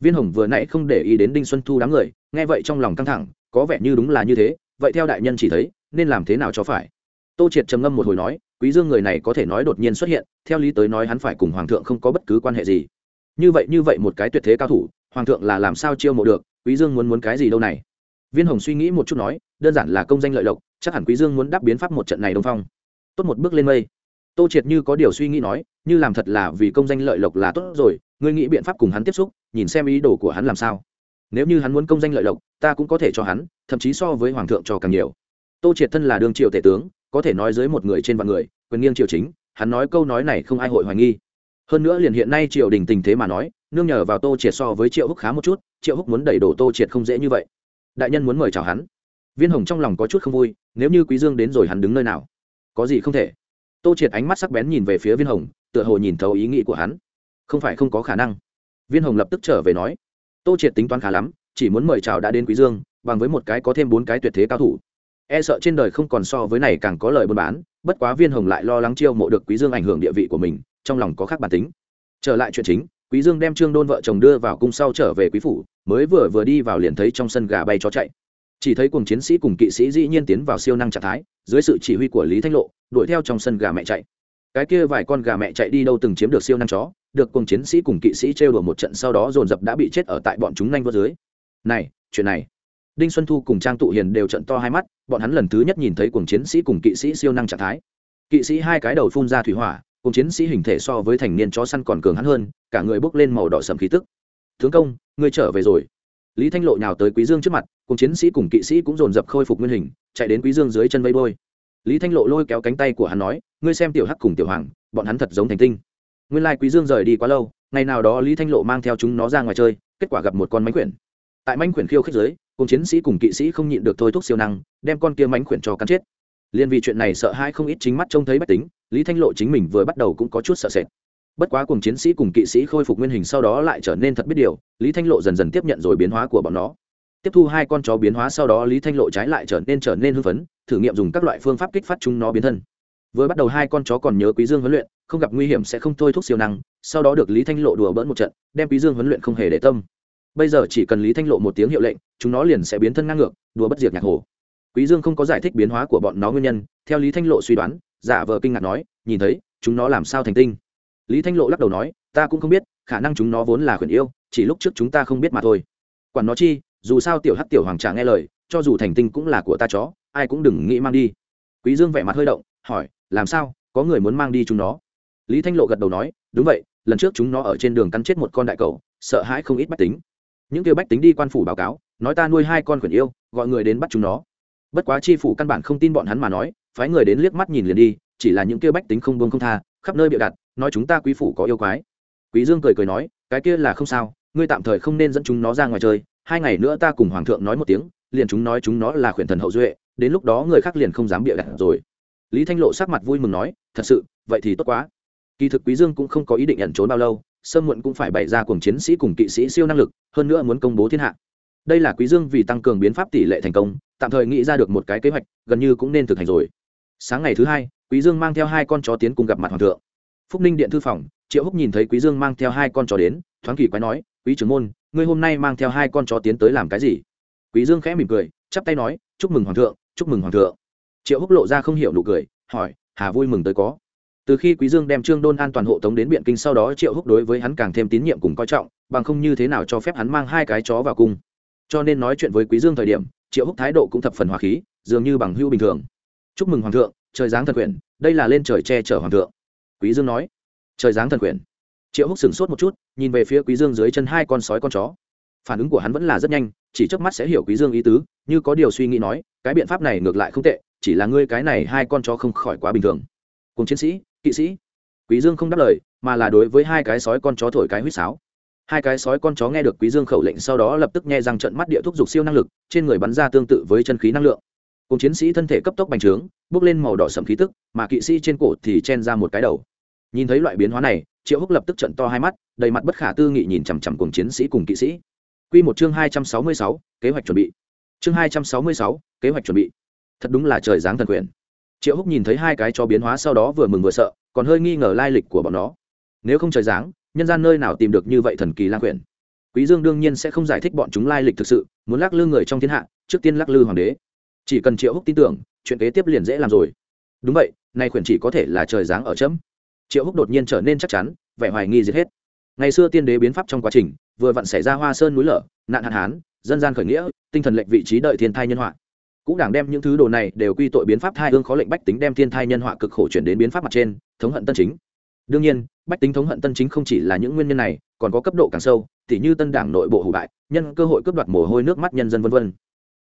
viên hồng vừa nãy không để ý đến đinh xuân thu đám người, nghe vậy trong lòng căng thẳng, có vẻ như đúng là như thế, vậy theo đại nhân chỉ thấy, nên làm thế nào cho phải? Tô triệt trầm ngâm một hồi nói, quý dương người này có thể nói đột nhiên xuất hiện, theo lý tới nói hắn phải cùng hoàng thượng không có bất cứ quan hệ gì. Như vậy như vậy một cái tuyệt thế cao thủ, hoàng thượng là làm sao chiêu mộ được, quý dương muốn muốn cái gì đâu này? Viên hồng suy nghĩ một chút nói, đơn giản là công danh lợi lộc, chắc hẳn quý dương muốn đáp biến pháp một trận này đông phong. Tốt một bước lên mây. Tô triệt như có điều suy nghĩ nói, như làm thật là vì công danh lợi lộc là tốt rồi ngươi nghĩ biện pháp cùng hắn tiếp xúc, nhìn xem ý đồ của hắn làm sao. Nếu như hắn muốn công danh lợi lộc, ta cũng có thể cho hắn, thậm chí so với hoàng thượng cho càng nhiều. Tô triệt thân là đương triều tể tướng, có thể nói dưới một người trên vạn người, quyền nghiêng triều chính, hắn nói câu nói này không ai hội hoài nghi. Hơn nữa liền hiện nay triều đình tình thế mà nói, nương nhờ vào tô triệt so với triệu húc khá một chút, triệu húc muốn đẩy đổ tô triệt không dễ như vậy. Đại nhân muốn mời chào hắn. Viên hồng trong lòng có chút không vui, nếu như quý dương đến rồi hắn đứng nơi nào? Có gì không thể? Tô triệt ánh mắt sắc bén nhìn về phía viên hồng, tựa hồ nhìn thấu ý nghĩ của hắn không phải không có khả năng. Viên hồng lập tức trở về nói, tô triệt tính toán khá lắm, chỉ muốn mời chào đã đến quý dương, bằng với một cái có thêm bốn cái tuyệt thế cao thủ. E sợ trên đời không còn so với này càng có lời buôn bán, bất quá viên hồng lại lo lắng chiêu mộ được quý dương ảnh hưởng địa vị của mình, trong lòng có khác bản tính. Trở lại chuyện chính, quý dương đem trương đôn vợ chồng đưa vào cung sau trở về quý phủ, mới vừa vừa đi vào liền thấy trong sân gà bay chó chạy. Chỉ thấy cùng chiến sĩ cùng kỵ sĩ dĩ nhiên tiến vào siêu năng trạng thái, dưới sự chỉ huy của lý thanh lộ, đuổi theo trong sân gà mẹ chạy cái kia vài con gà mẹ chạy đi đâu từng chiếm được siêu năng chó, được cùng chiến sĩ cùng kỵ sĩ trêu đùa một trận sau đó dồn dập đã bị chết ở tại bọn chúng nhanh vỡ dưới. Này, chuyện này. Đinh xuân thu cùng trang tụ hiền đều trận to hai mắt, bọn hắn lần thứ nhất nhìn thấy cùng chiến sĩ cùng kỵ sĩ siêu năng trạng thái. Kỵ sĩ hai cái đầu phun ra thủy hỏa cùng chiến sĩ hình thể so với thành niên chó săn còn cường hắn hơn, cả người bốc lên màu đỏ sầm khí tức. Tướng công, ngươi trở về rồi. Lý thanh lộ nhào tới quý dương trước mặt cùng chiến sĩ cùng kỵ sĩ cũng dồn dập khôi phục nguyên hình, chạy đến quý dương dưới chân vây bôi lý thanh lộ lôi kéo cánh tay của hắn nói ngươi xem tiểu hắc cùng tiểu hoàng, bọn hắn thật giống thành tinh. Nguyên lai quý dương rời đi quá lâu, ngày nào đó lý thanh lộ mang theo chúng nó ra ngoài chơi, kết quả gặp một con mánh quyển tại mánh quyển khiêu khích giới cùng chiến sĩ cùng kỵ sĩ không nhịn được thôi thúc siêu năng, đem con kia mánh quyển cho cắn chết. Liên vì chuyện này sợ hãi không ít chính mắt trông thấy bách tính, lý thanh lộ chính mình vừa bắt đầu cũng có chút sợ sệt. Bất quá cùng chiến sĩ cùng kỵ sĩ khôi phục nguyên hình sau đó lại trở nên thật biết điều, lý thanh lộ dần dần tiếp nhận rồi biến hóa của bọn nó. Tiếp thu hai con chó biến hóa sau đó lý thanh lộ trái lại trở nên trở nên hưng phấn, thử nghiệm dùng các loại phương pháp kích phát chúng nó biến thân vừa bắt đầu hai con chó còn nhớ quý dương huấn luyện, không gặp nguy hiểm sẽ không thôi thúc siêu năng, sau đó được lý thanh lộ đùa bỡn một trận, đem quý dương huấn luyện không hề để tâm. Bây giờ chỉ cần lý thanh lộ một tiếng hiệu lệnh, chúng nó liền sẽ biến thân ngang ngược, đùa bất diệt nhạc hồ. Quý dương không có giải thích biến hóa của bọn nó nguyên nhân, theo lý thanh lộ suy đoán, giả vờ kinh ngạc nói, nhìn thấy, chúng nó làm sao thành tinh? Lý thanh lộ lắc đầu nói, ta cũng không biết, khả năng chúng nó vốn là khuyển yêu, chỉ lúc trước chúng ta không biết mà thôi. Quản nó chi, dù sao tiểu hắc tiểu hoàng trà nghe lời, cho dù thành tinh cũng là của ta chó, ai cũng đừng nghĩ mang đi. Quý dương vẻ mặt hơi động, hỏi làm sao, có người muốn mang đi chúng nó? Lý thanh lộ gật đầu nói, đúng vậy, lần trước chúng nó ở trên đường cắn chết một con đại cầu sợ hãi không ít bách tính. Những kêu bách tính đi quan phủ báo cáo, nói ta nuôi hai con khuyển yêu, gọi người đến bắt chúng nó. Bất quá chi phủ căn bản không tin bọn hắn mà nói, phái người đến liếc mắt nhìn liền đi, chỉ là những kêu bách tính không buông không tha, khắp nơi bịa đặt, nói chúng ta quý phủ có yêu quái. Quý dương cười cười nói, cái kia là không sao, ngươi tạm thời không nên dẫn chúng nó ra ngoài chơi, hai ngày nữa ta cùng hoàng thượng nói một tiếng, liền chúng nói chúng nó là khuyển thần hậu duệ, đến lúc đó người khác liền không dám bịa đặt rồi lý thanh lộ sắc mặt vui mừng nói, thật sự, vậy thì tốt quá. Kỳ thực quý dương cũng không có ý định ẩn trốn bao lâu, sớm muộn cũng phải bày ra cùng chiến sĩ cùng kỵ sĩ siêu năng lực, hơn nữa muốn công bố thiên hạ. Đây là quý dương vì tăng cường biến pháp tỷ lệ thành công, tạm thời nghĩ ra được một cái kế hoạch, gần như cũng nên thực hành rồi. Sáng ngày thứ hai, quý dương mang theo hai con chó tiến cùng gặp mặt hoàng thượng. Phúc ninh điện thư phòng, triệu húc nhìn thấy quý dương mang theo hai con chó đến, thoáng kỳ quái nói, quý trưởng môn, ngươi hôm nay mang theo hai con chó tiến tới làm cái gì? Quý dương khẽ mỉm cười, chắp tay nói, chúc mừng hoàng thượng, chúc mừng hoàng thượng triệu húc lộ ra không hiểu nụ cười hỏi hà vui mừng tới có? Từ khi quý dương đem trương đôn an toàn hộ tống đến biện kinh sau đó triệu húc đối với hắn càng thêm tín nhiệm cùng coi trọng bằng không như thế nào cho phép hắn mang hai cái chó vào cung. Cho nên nói chuyện với quý dương thời điểm triệu húc thái độ cũng thập phần hòa khí dường như bằng hưu bình thường. Chúc mừng hoàng thượng trời giáng thần quyền, đây là lên trời che chở hoàng thượng. Quý dương nói. Trời giáng thần quyền. triệu húc sửng sốt một chút nhìn về phía quý dương dưới chân hai con sói con chó. Phản ứng của hắn vẫn là rất nhanh chỉ chớp mắt sẽ hiểu quý dương ý tứ như có điều suy nghĩ nói cái biện pháp này ngược lại không tệ chỉ là ngươi cái này hai con chó không khỏi quá bình thường. Cùng chiến sĩ kỵ sĩ. Quý dương không đáp lời mà là đối với hai cái sói con chó thổi cái huýt sáo. Hai cái sói con chó nghe được quý dương khẩu lệnh sau đó lập tức nghe rằng trận mắt địa thúc dục siêu năng lực trên người bắn ra tương tự với chân khí năng lượng. Cùng chiến sĩ thân thể cấp tốc bành trướng bước lên màu đỏ sậm khí tức mà kỵ sĩ trên cổ thì chen ra một cái đầu. Nhìn thấy loại biến hóa này triệu húc lập tức trận to hai mắt đầy mặt bất khả tư nghị nhìn chằm chằm cùng chiến sĩ cùng kỵ sĩ. Quy một chương hai trăm sáu mươi sáu, kế hoạch chuẩn bị. Chương hai trăm sáu mươi sáu, kế hoạch chuẩn bị thật đúng là trời giáng thần quyền. Triệu húc nhìn thấy hai cái cho biến hóa sau đó vừa mừng vừa sợ, còn hơi nghi ngờ lai lịch của bọn nó. Nếu không trời giáng, nhân gian nơi nào tìm được như vậy thần kỳ lang quyền? Quý dương đương nhiên sẽ không giải thích bọn chúng lai lịch thực sự, muốn lắc lư người trong thiên hạ, trước tiên lắc lư hoàng đế. Chỉ cần triệu húc tin tưởng, chuyện kế tiếp liền dễ làm rồi. Đúng vậy, nay quyền chỉ có thể là trời giáng ở chấm. Triệu húc đột nhiên trở nên chắc chắn, vẻ hoài nghi giết hết. Ngày xưa tiên đế biến pháp trong quá trình, vừa vặn xảy ra hoa sơn núi lở, nạn hạn hán, dân gian khởi nghĩa, tinh thần lệnh vị trí đợi thiên thai nhân họa cũng đảng đem những thứ đồ này đều quy tội biến pháp thai hương khó lệnh bách tính đem thiên thai nhân họa cực khổ chuyển đến biến pháp mặt trên, thống hận tân chính. Đương nhiên, bách tính thống hận tân chính không chỉ là những nguyên nhân này, còn có cấp độ càng sâu, tỉ như tân đảng nội bộ hủ bại, nhân cơ hội cướp đoạt mồ hôi nước mắt nhân dân vân vân.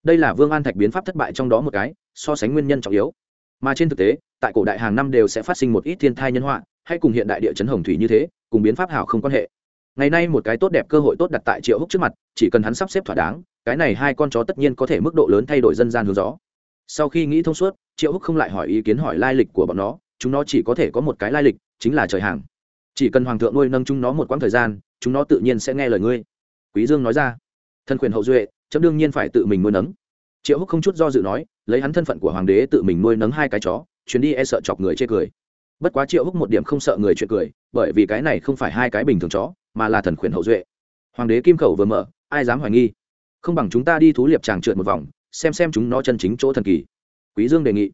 Đây là vương an thạch biến pháp thất bại trong đó một cái, so sánh nguyên nhân trọng yếu. Mà trên thực tế, tại cổ đại hàng năm đều sẽ phát sinh một ít thiên thai nhân họa, hay cùng hiện đại địa chấn hồng thủy như thế, cùng biến pháp hảo không quan hệ. Ngày nay một cái tốt đẹp cơ hội tốt đặt tại triệu húc trước mặt, chỉ cần hắn sắp xếp thỏa đáng cái này hai con chó tất nhiên có thể mức độ lớn thay đổi dân gian hướng gió. Sau khi nghĩ thông suốt, triệu húc không lại hỏi ý kiến hỏi lai lịch của bọn nó, chúng nó chỉ có thể có một cái lai lịch, chính là trời hàng. Chỉ cần hoàng thượng nuôi nâng chúng nó một quãng thời gian, chúng nó tự nhiên sẽ nghe lời ngươi. Quý dương nói ra. Thân quyền hậu duệ, chấm đương nhiên phải tự mình nuôi nấng. Triệu húc không chút do dự nói, lấy hắn thân phận của hoàng đế tự mình nuôi nấng hai cái chó, chuyến đi e sợ chọc người chê cười. Bất quá triệu húc một điểm không sợ người chuyện cười, bởi vì cái này không phải hai cái bình thường chó, mà là thần quyền hậu duệ. Hoàng đế kim khẩu vừa mở, ai dám hoài nghi? Không bằng chúng ta đi thú liệp tràng trượt một vòng, xem xem chúng nó chân chính chỗ thần kỳ. Quý dương đề nghị.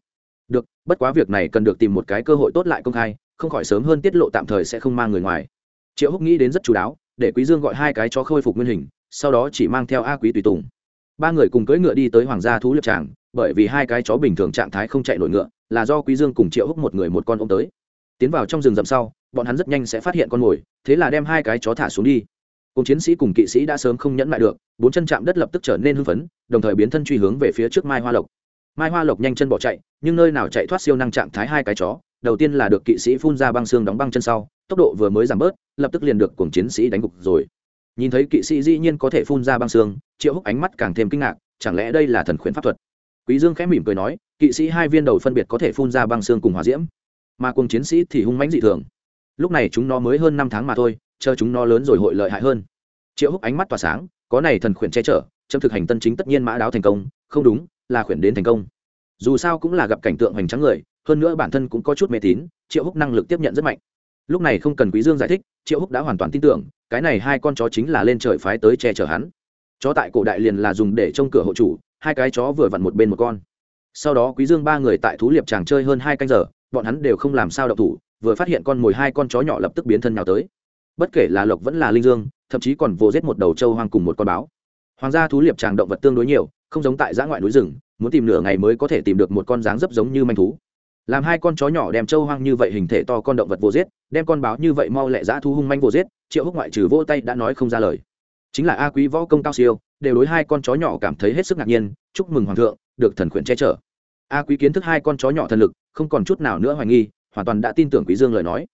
Được, bất quá việc này cần được tìm một cái cơ hội tốt lại công khai, không khỏi sớm hơn tiết lộ tạm thời sẽ không mang người ngoài. Triệu húc nghĩ đến rất chú đáo, để quý dương gọi hai cái chó khôi phục nguyên hình, sau đó chỉ mang theo a quý tùy tùng. Ba người cùng cưỡi ngựa đi tới hoàng gia thú liệp tràng, bởi vì hai cái chó bình thường trạng thái không chạy nổi ngựa, là do quý dương cùng triệu húc một người một con ôm tới. Tiến vào trong rừng rậm sau, bọn hắn rất nhanh sẽ phát hiện con mồi, thế là đem hai cái chó thả xuống đi cùng chiến sĩ cùng kỵ sĩ đã sớm không nhẫn lại được, bốn chân chạm đất lập tức trở nên hưng phấn, đồng thời biến thân truy hướng về phía trước mai hoa lộc. Mai hoa lộc nhanh chân bỏ chạy, nhưng nơi nào chạy thoát siêu năng trạng thái hai cái chó, đầu tiên là được kỵ sĩ phun ra băng xương đóng băng chân sau, tốc độ vừa mới giảm bớt, lập tức liền được cùng chiến sĩ đánh gục rồi. Nhìn thấy kỵ sĩ dĩ nhiên có thể phun ra băng xương, triệu húc ánh mắt càng thêm kinh ngạc, chẳng lẽ đây là thần khuyến pháp thuật? Quý dương khẽ mỉm cười nói, kỵ sĩ hai viên đầu phân biệt có thể phun ra băng xương cùng hỏa diễm, mà cùng chiến sĩ thì hung mãnh dị thường. Lúc này chúng nó mới hơn năm tháng mà thôi chờ chúng nó lớn rồi hội lợi hại hơn. Triệu húc ánh mắt tỏa sáng, có này thần khuyển che chở, chấm thực hành tân chính tất nhiên mã đáo thành công, không đúng, là khuyển đến thành công. Dù sao cũng là gặp cảnh tượng hoành tráng người, hơn nữa bản thân cũng có chút mê tín, triệu húc năng lực tiếp nhận rất mạnh. Lúc này không cần quý dương giải thích, triệu húc đã hoàn toàn tin tưởng, cái này hai con chó chính là lên trời phái tới che chở hắn. Chó tại cổ đại liền là dùng để trông cửa hộ chủ, hai cái chó vừa vặn một bên một con. Sau đó quý dương ba người tại thú liệp chàng chơi hơn hai canh giờ, bọn hắn đều không làm sao đậu thủ, vừa phát hiện con mồi hai con chó nhỏ lập tức biến thân nhào tới bất kể là lộc vẫn là linh dương, thậm chí còn vô giết một đầu trâu hoang cùng một con báo. Hoàng gia thú liệp tràng động vật tương đối nhiều, không giống tại giã ngoại núi rừng, muốn tìm nửa ngày mới có thể tìm được một con dáng dấp giống như manh thú. Làm hai con chó nhỏ đem trâu hoang như vậy hình thể to con động vật vô giết, đem con báo như vậy mau lẹ giã thu hung manh vô giết, triệu húc ngoại trừ vô tay đã nói không ra lời. Chính là a quý võ công cao siêu, đều đối hai con chó nhỏ cảm thấy hết sức ngạc nhiên, chúc mừng hoàng thượng, được thần khuyển che chở. A quý kiến thức hai con chó nhỏ thần lực, không còn chút nào nữa hoài nghi, hoàn toàn đã tin tưởng quý dương lời nói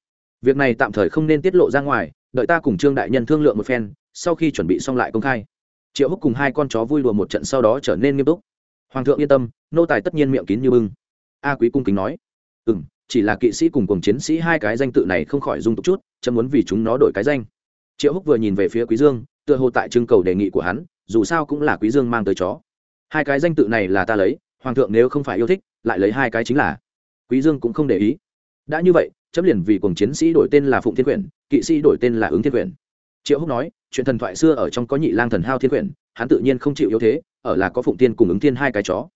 việc này tạm thời không nên tiết lộ ra ngoài, đợi ta cùng trương đại nhân thương lượng một phen, sau khi chuẩn bị xong lại công khai. Triệu húc cùng hai con chó vui đùa một trận sau đó trở nên nghiêm túc. Hoàng thượng yên tâm, nô tài tất nhiên miệng kín như bưng. A quý cung kính nói. Ừ m chỉ là kỵ sĩ cùng cùng chiến sĩ hai cái danh tự này không khỏi dung tục chút, chấm muốn vì chúng nó đổi cái danh. Triệu húc vừa nhìn về phía quý dương, tựa hồ tại trưng cầu đề nghị của hắn, dù sao cũng là quý dương mang tới chó. Hai cái danh tự này là ta lấy, hoàng thượng nếu không phải yêu thích, lại lấy hai cái chính là. Quý dương cũng không để ý. Đã như vậy chấm liền vì cùng chiến sĩ đổi tên là phụng thiên quyển, kỵ sĩ đổi tên là ứng thiên quyển. Triệu húc nói, chuyện thần thoại xưa ở trong có nhị lang thần hao thiên quyển, hắn tự nhiên không chịu yếu thế, ở là có phụng tiên cùng ứng thiên hai cái chó.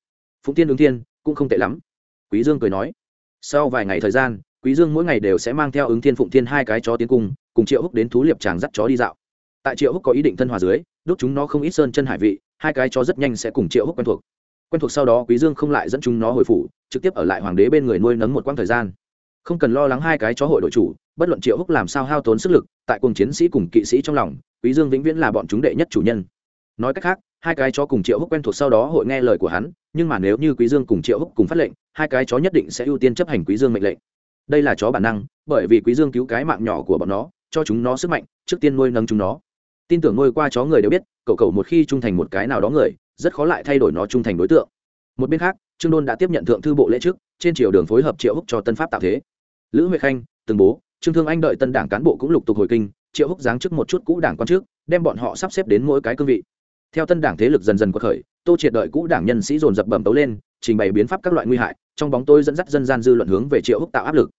Phụng tiên ứng thiên, cũng không tệ lắm. Quý dương cười nói, sau vài ngày thời gian, quý dương mỗi ngày đều sẽ mang theo ứng thiên phụng thiên hai cái chó tiến cung, cùng triệu húc đến thú liệp tràng dắt chó đi dạo. Tại triệu húc có ý định thân hòa dưới đúc chúng nó không ít sơn chân hải vị, hai cái chó rất nhanh sẽ cùng triệu húc quen thuộc. Quen thuộc sau đó, quý dương không lại dẫn chúng nó hồi phủ, trực tiếp ở lại hoàng đế bên người nuôi nấng một quãng thời gian không cần lo lắng hai cái chó hội đội chủ, bất luận triệu húc làm sao hao tốn sức lực, tại cùng chiến sĩ cùng kỵ sĩ trong lòng, quý dương vĩnh viễn là bọn chúng đệ nhất chủ nhân. Nói cách khác, hai cái chó cùng triệu húc quen thuộc sau đó hội nghe lời của hắn, nhưng mà nếu như quý dương cùng triệu húc cùng phát lệnh, hai cái chó nhất định sẽ ưu tiên chấp hành quý dương mệnh lệnh. Đây là chó bản năng, bởi vì quý dương cứu cái mạng nhỏ của bọn nó, cho chúng nó sức mạnh, trước tiên nuôi nấng chúng nó. Tin tưởng nuôi qua chó người đều biết, cậu cậu một khi trung thành một cái nào đó người, rất khó lại thay đổi nó trung thành đối tượng. Một bên khác, trương đôn đã tiếp nhận thượng thư bộ lễ trước, trên chiều đường phối hợp triệu húc cho tân pháp tạo thế lữ huệ khanh, từng bố, trương thương anh đợi tân đảng cán bộ cũng lục tục hồi kinh, triệu húc giáng chức một chút cũ đảng quan trước, đem bọn họ sắp xếp đến mỗi cái cương vị. Theo tân đảng thế lực dần dần quật khởi, tô triệt đợi cũ đảng nhân sĩ dồn dập bẩm tấu lên, trình bày biến pháp các loại nguy hại, trong bóng tôi dẫn dắt dân gian dư luận hướng về triệu húc tạo áp lực.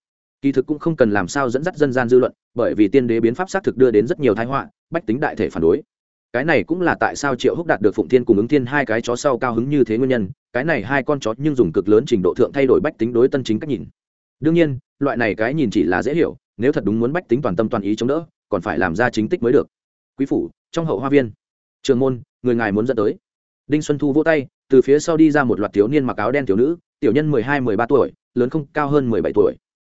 Kỳ thực cũng không cần làm sao dẫn dắt dân gian dư luận, bởi vì tiên đế biến pháp xác thực đưa đến rất nhiều thái họa, bách tính đại thể phản đối. Cái này cũng là tại sao triệu húc đạt được phụng thiên cùng ứng thiên hai cái chó sau cao hứng như thế nguyên nhân, cái này hai con chó nhưng dùng cực lớn trình độ thượng thay đổi bách tính đối tân chính cách nhìn đương nhiên, loại này cái nhìn chỉ là dễ hiểu, nếu thật đúng muốn bách tính toàn tâm toàn ý chống đỡ, còn phải làm ra chính tích mới được. Quý phủ, trong hậu hoa viên. Trường môn, người ngài muốn dẫn tới. Đinh xuân thu vỗ tay, từ phía sau đi ra một loạt thiếu niên mặc áo đen thiếu nữ, tiểu nhân mười hai, mười ba tuổi, lớn không cao hơn mười bảy tuổi.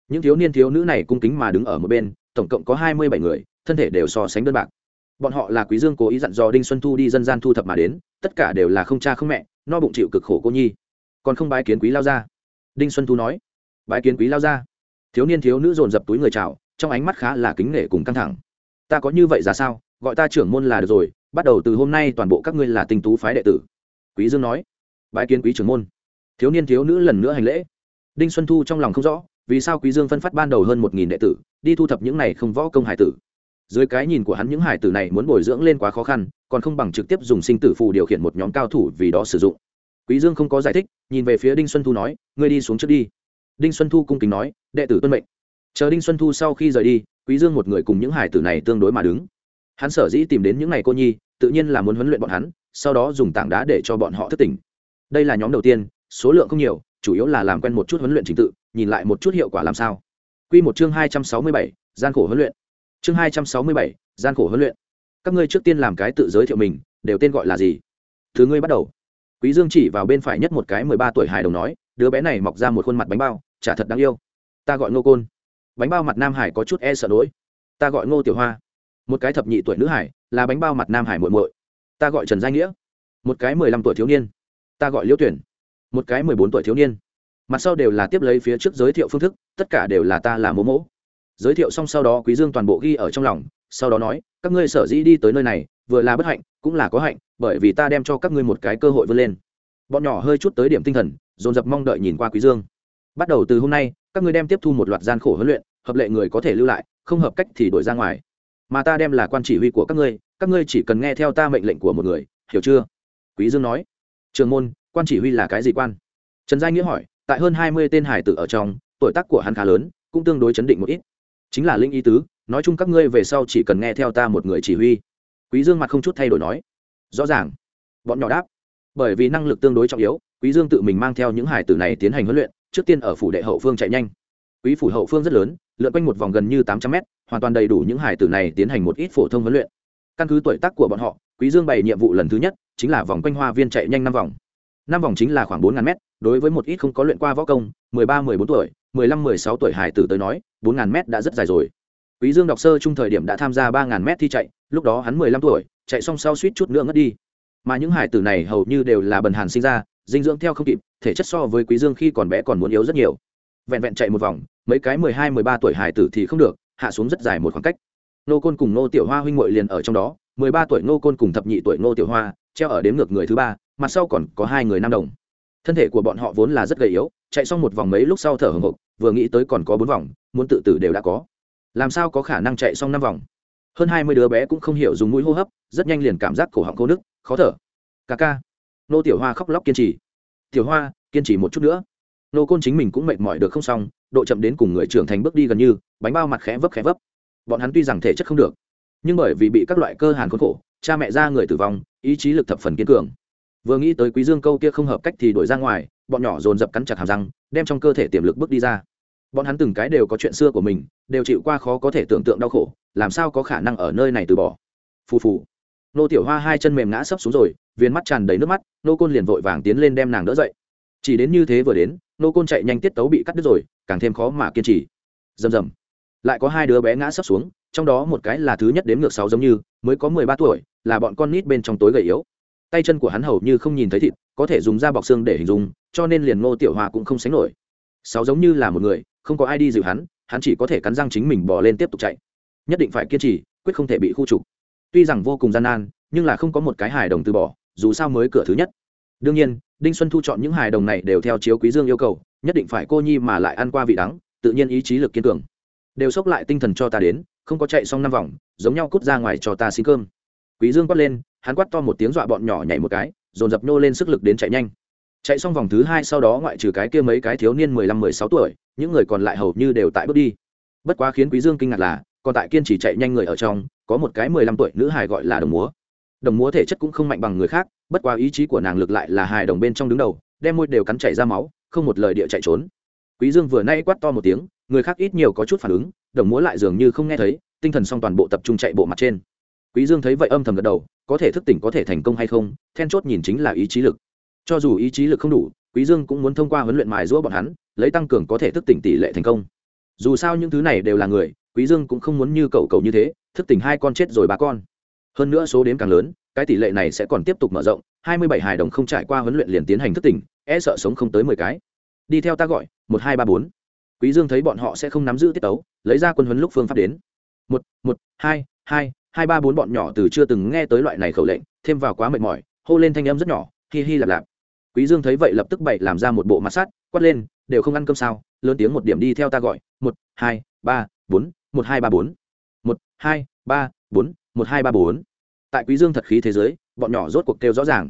Những thiếu niên thiếu nữ này cung kính mà đứng ở một bên, tổng cộng có hai mươi bảy người, thân thể đều so sánh đơn bạc. Bọn họ là quý dương cố ý dặn dò đinh xuân thu đi dân gian thu thập mà đến, tất cả đều là không cha không mẹ, no bụng chịu cực khổ cô nhi. Còn không bái kiến quý lao ra đinh xuân thu nói bái kiến quý lao gia. Thiếu niên thiếu nữ dồn dập túi người chào, trong ánh mắt khá là kính nể cùng căng thẳng. Ta có như vậy ra sao? Gọi ta trưởng môn là được rồi, bắt đầu từ hôm nay toàn bộ các ngươi là tinh tú phái đệ tử. Quý dương nói. Bái kiến quý trưởng môn. Thiếu niên thiếu nữ lần nữa hành lễ. Đinh xuân thu trong lòng không rõ, vì sao quý dương phân phát ban đầu hơn một nghìn đệ tử, đi thu thập những này không võ công hải tử. Dưới cái nhìn của hắn những hải tử này muốn bồi dưỡng lên quá khó khăn, còn không bằng trực tiếp dùng sinh tử phù điều khiển một nhóm cao thủ vì đó sử dụng. Quý dương không có giải thích, nhìn về phía đinh xuân thu nói, ngươi đi xuống trước đi đinh xuân thu cung kính nói đệ tử tuân mệnh chờ đinh xuân thu sau khi rời đi quý dương một người cùng những hải tử này tương đối mà đứng hắn sở dĩ tìm đến những ngày cô nhi tự nhiên là muốn huấn luyện bọn hắn sau đó dùng tảng đá để cho bọn họ thức tỉnh đây là nhóm đầu tiên số lượng không nhiều chủ yếu là làm quen một chút huấn luyện trình tự nhìn lại một chút hiệu quả làm sao Quy một chương hai trăm sáu mươi bảy, gian khổ huấn luyện. Chương hai trăm sáu mươi bảy, gian khổ huấn luyện. Các ngươi trước tiên làm cái tự giới thiệu mình, đều tên gọi là gì? Thứ ngươi bắt đầu. Quý Dương chỉ vào bên phải nhất một cái mười ba tuổi hài đồng nói, đứa bé này mọc ra một khuôn mặt bánh bao, chả thật đáng yêu. Ta gọi Ngô Côn. Bánh bao mặt Nam Hải có chút e sợ nỗi. Ta gọi Ngô Tiểu Hoa. Một cái thập nhị tuổi nữ hải, là bánh bao mặt Nam Hải muội muội. Ta gọi Trần Gia Nghĩa. Một cái mười lăm tuổi thiếu niên. Ta gọi Liễu Tuyển. Một cái mười bốn tuổi thiếu niên mặt sau đều là tiếp lấy phía trước giới thiệu phương thức tất cả đều là ta là mô mỗ giới thiệu xong sau đó quý dương toàn bộ ghi ở trong lòng sau đó nói các ngươi sở dĩ đi tới nơi này vừa là bất hạnh cũng là có hạnh bởi vì ta đem cho các ngươi một cái cơ hội vươn lên bọn nhỏ hơi chút tới điểm tinh thần dồn dập mong đợi nhìn qua quý dương bắt đầu từ hôm nay, các ngươi đem tiếp thu một loạt gian khổ huấn luyện, hợp lệ người có thể lưu lại, không hợp cách thì đổi ra ngoài. Mà ta đem là quan chỉ huy của các ngươi các ngươi chỉ cần nghe theo ta mệnh lệnh của một người, hiểu chưa? Quý dương nói. Trường môn, quan chỉ huy là cái gì quan? Trần giai nghĩa hỏi. Tại hơn hai mươi tên hải tử ở trong, tuổi tác của hắn khá lớn, cũng tương đối chấn định một ít. Chính là linh ý tứ, nói chung các ngươi về sau chỉ cần nghe theo ta một người chỉ huy. Quý dương mặt không chút thay đổi nói. Rõ ràng. Bọn nhỏ đáp. Bởi vì năng lực tương đối trọng yếu, quý dương tự mình mang theo những hải tử này tiến hành huấn luyện trước tiên ở phủ đệ hậu phương chạy nhanh. Quý phủ hậu phương rất lớn, lượn quanh một vòng gần như tám trăm mét, hoàn toàn đầy đủ những hải tử này tiến hành một ít phổ thông huấn luyện. Căn cứ tuổi tác của bọn họ, quý dương bày nhiệm vụ lần thứ nhất, chính là vòng quanh hoa viên chạy nhanh năm vòng. Năm vòng chính là khoảng bốn ngàn mét, đối với một ít không có luyện qua võ công, mười ba, mười bốn tuổi, mười lăm, mười sáu tuổi hải tử tới nói, bốn ngàn mét đã rất dài rồi. Quý dương đọc sơ chung thời điểm đã tham gia ba ngàn mét thi chạy, lúc đó hắn mười lăm tuổi, chạy xong sau suýt chút nữa ngất đi. Mà những hải tử này hầu như đều là bần hàn sinh ra dinh dưỡng theo không kịp, thể chất so với quý dương khi còn bé còn muốn yếu rất nhiều. Vẹn vẹn chạy một vòng, mấy cái mười hai, mười ba tuổi hải tử thì không được, hạ xuống rất dài một khoảng cách. Nô côn cùng nô tiểu hoa huynh muội liền ở trong đó, mười ba tuổi nô côn cùng thập nhị tuổi nô tiểu hoa, treo ở đếm ngược người thứ ba mặt sau còn có hai người nam đồng. Thân thể của bọn họ vốn là rất gầy yếu, chạy xong một vòng mấy lúc sau thở hồng hộc, vừa nghĩ tới còn có bốn vòng, muốn tự tử đều đã có. Làm sao có khả năng chạy xong năm vòng? Hơn hai mươi đứa bé cũng không hiểu dùng mũi hô hấp, rất nhanh liền cảm giác cổ họng khô nước khó thở. Ca ca nô tiểu hoa khóc lóc kiên trì. Tiểu hoa, kiên trì một chút nữa. Nô côn chính mình cũng mệt mỏi được không xong, độ chậm đến cùng người trưởng thành bước đi gần như, bánh bao mặt khẽ vấp khẽ vấp. Bọn hắn tuy rằng thể chất không được, nhưng bởi vì bị các loại cơ hàn khốn khổ, cha mẹ ra người tử vong, ý chí lực thập phần kiên cường. Vừa nghĩ tới quý dương câu kia không hợp cách thì đổi ra ngoài, bọn nhỏ dồn dập cắn chặt hàm răng, đem trong cơ thể tiềm lực bước đi ra. Bọn hắn từng cái đều có chuyện xưa của mình, đều chịu qua khó có thể tưởng tượng đau khổ, làm sao có khả năng ở nơi này từ bỏ. Phù phù. Nô tiểu hoa hai chân mềm ngã sấp xuống rồi viên mắt tràn đầy nước mắt, nô côn liền vội vàng tiến lên đem nàng đỡ dậy. Chỉ đến như thế vừa đến, nô côn chạy nhanh tiết tấu bị cắt đứt rồi, càng thêm khó mà kiên trì. Rầm rầm. Lại có hai đứa bé ngã sấp xuống, trong đó một cái là thứ nhất đến ngược sáu giống như, mới có mười ba tuổi, là bọn con nít bên trong tối gầy yếu. Tay chân của hắn hầu như không nhìn thấy thịt, có thể dùng da bọc xương để hình dung, cho nên liền ngô tiểu hòa cũng không sánh nổi. Sáu giống như là một người, không có ai đi dịu hắn hắn chỉ có thể cắn răng chính mình bỏ lên tiếp tục chạy. Nhất định phải kiên trì, quyết không thể bị khu trục. Tuy rằng vô cùng gian nan, nhưng là không có một cái hài đồng từ bỏ dù sao mới cửa thứ nhất. Đương nhiên, đinh xuân thu chọn những hài đồng này đều theo chiếu quý dương yêu cầu, nhất định phải cô nhi mà lại ăn qua vị đắng, tự nhiên ý chí lực kiên cường. Đều xốc lại tinh thần cho ta đến, không có chạy xong năm vòng, giống nhau cút ra ngoài cho ta xin cơm. Quý dương quát lên, hắn quát to một tiếng dọa bọn nhỏ nhảy một cái, dồn dập nô lên sức lực đến chạy nhanh. Chạy xong vòng thứ hai sau đó ngoại trừ cái kia mấy cái thiếu niên mười lăm mười sáu tuổi, những người còn lại hầu như đều tại bước đi. Bất quá khiến quý dương kinh ngạc là, còn tại kiên trì chạy nhanh người ở trong, có một cái mười lăm tuổi nữ hài gọi là đồng múa đồng múa thể chất cũng không mạnh bằng người khác, bất quá ý chí của nàng lực lại là hài đồng bên trong đứng đầu, đem môi đều cắn chảy ra máu, không một lời địa chạy trốn. Quý dương vừa nay quát to một tiếng, người khác ít nhiều có chút phản ứng, đồng múa lại dường như không nghe thấy, tinh thần song toàn bộ tập trung chạy bộ mặt trên. Quý dương thấy vậy âm thầm gật đầu, có thể thức tỉnh có thể thành công hay không, then chốt nhìn chính là ý chí lực. Cho dù ý chí lực không đủ, quý dương cũng muốn thông qua huấn luyện mài giũa bọn hắn, lấy tăng cường có thể thức tỉnh tỷ lệ thành công. Dù sao những thứ này đều là người, quý dương cũng không muốn như cậu cậu như thế, thức tỉnh hai con chết rồi ba con hơn nữa số đếm càng lớn, cái tỷ lệ này sẽ còn tiếp tục mở rộng, hai mươi bảy hài đồng không trải qua huấn luyện liền tiến hành thức tỉnh e sợ sống không tới mười cái. Đi theo ta gọi, một hai ba bốn. Quý dương thấy bọn họ sẽ không nắm giữ tiết tấu, lấy ra quân huấn lúc phương pháp đến. Một một, hai hai hai ba bốn bọn nhỏ từ chưa từng nghe tới loại này khẩu lệnh, thêm vào quá mệt mỏi, hô lên thanh âm rất nhỏ, hi hi lạp lạp. Quý dương thấy vậy lập tức bậy làm ra một bộ mặt sắt, quát lên, đều không ăn cơm sao? Lớn tiếng một điểm đi theo ta gọi, một, hai, ba, bốn, một hai ba bốn, một, hai, ba, bốn, một hai ba bốn tại quý dương thật khí thế giới, bọn nhỏ rốt cuộc kêu rõ ràng.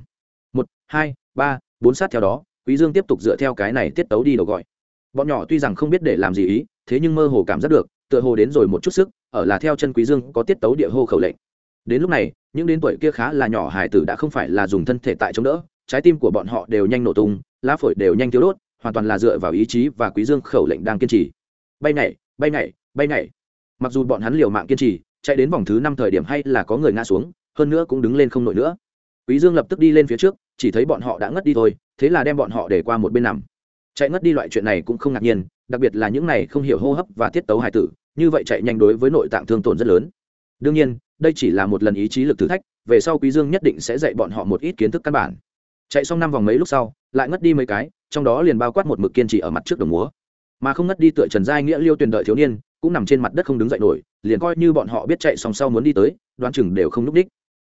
Một, hai, ba, bốn sát theo đó, quý dương tiếp tục dựa theo cái này tiết tấu đi đầu gọi. Bọn nhỏ tuy rằng không biết để làm gì ý, thế nhưng mơ hồ cảm giác được, tựa hồ đến rồi một chút sức, ở là theo chân quý dương có tiết tấu địa hô khẩu lệnh. Đến lúc này, những đến tuổi kia khá là nhỏ hải tử đã không phải là dùng thân thể tại chống đỡ, trái tim của bọn họ đều nhanh nổ tung, lá phổi đều nhanh thiếu đốt, hoàn toàn là dựa vào ý chí và quý dương khẩu lệnh đang kiên trì. Bay nhảy bay nhảy bay nhảy. Mặc dù bọn hắn liều mạng kiên trì, chạy đến vòng thứ năm thời điểm hay là có người ngã xuống hơn nữa cũng đứng lên không nổi nữa. Quý dương lập tức đi lên phía trước, chỉ thấy bọn họ đã ngất đi thôi, thế là đem bọn họ để qua một bên nằm. Chạy ngất đi loại chuyện này cũng không ngạc nhiên, đặc biệt là những này không hiểu hô hấp và tiết tấu hài tử, như vậy chạy nhanh đối với nội tạng thương tổn rất lớn. Đương nhiên, đây chỉ là một lần ý chí lực thử thách, về sau quý dương nhất định sẽ dạy bọn họ một ít kiến thức căn bản. Chạy xong năm vòng mấy lúc sau, lại ngất đi mấy cái, trong đó liền bao quát một mực kiên trì ở mặt trước đồng múa. Mà không ngất đi tựa trần giai nghĩa liêu tuyền đợi thiếu niên, cũng nằm trên mặt đất không đứng dậy nổi, liền coi như bọn họ biết chạy xong sau muốn đi tới, đoán chừng đều không núp đích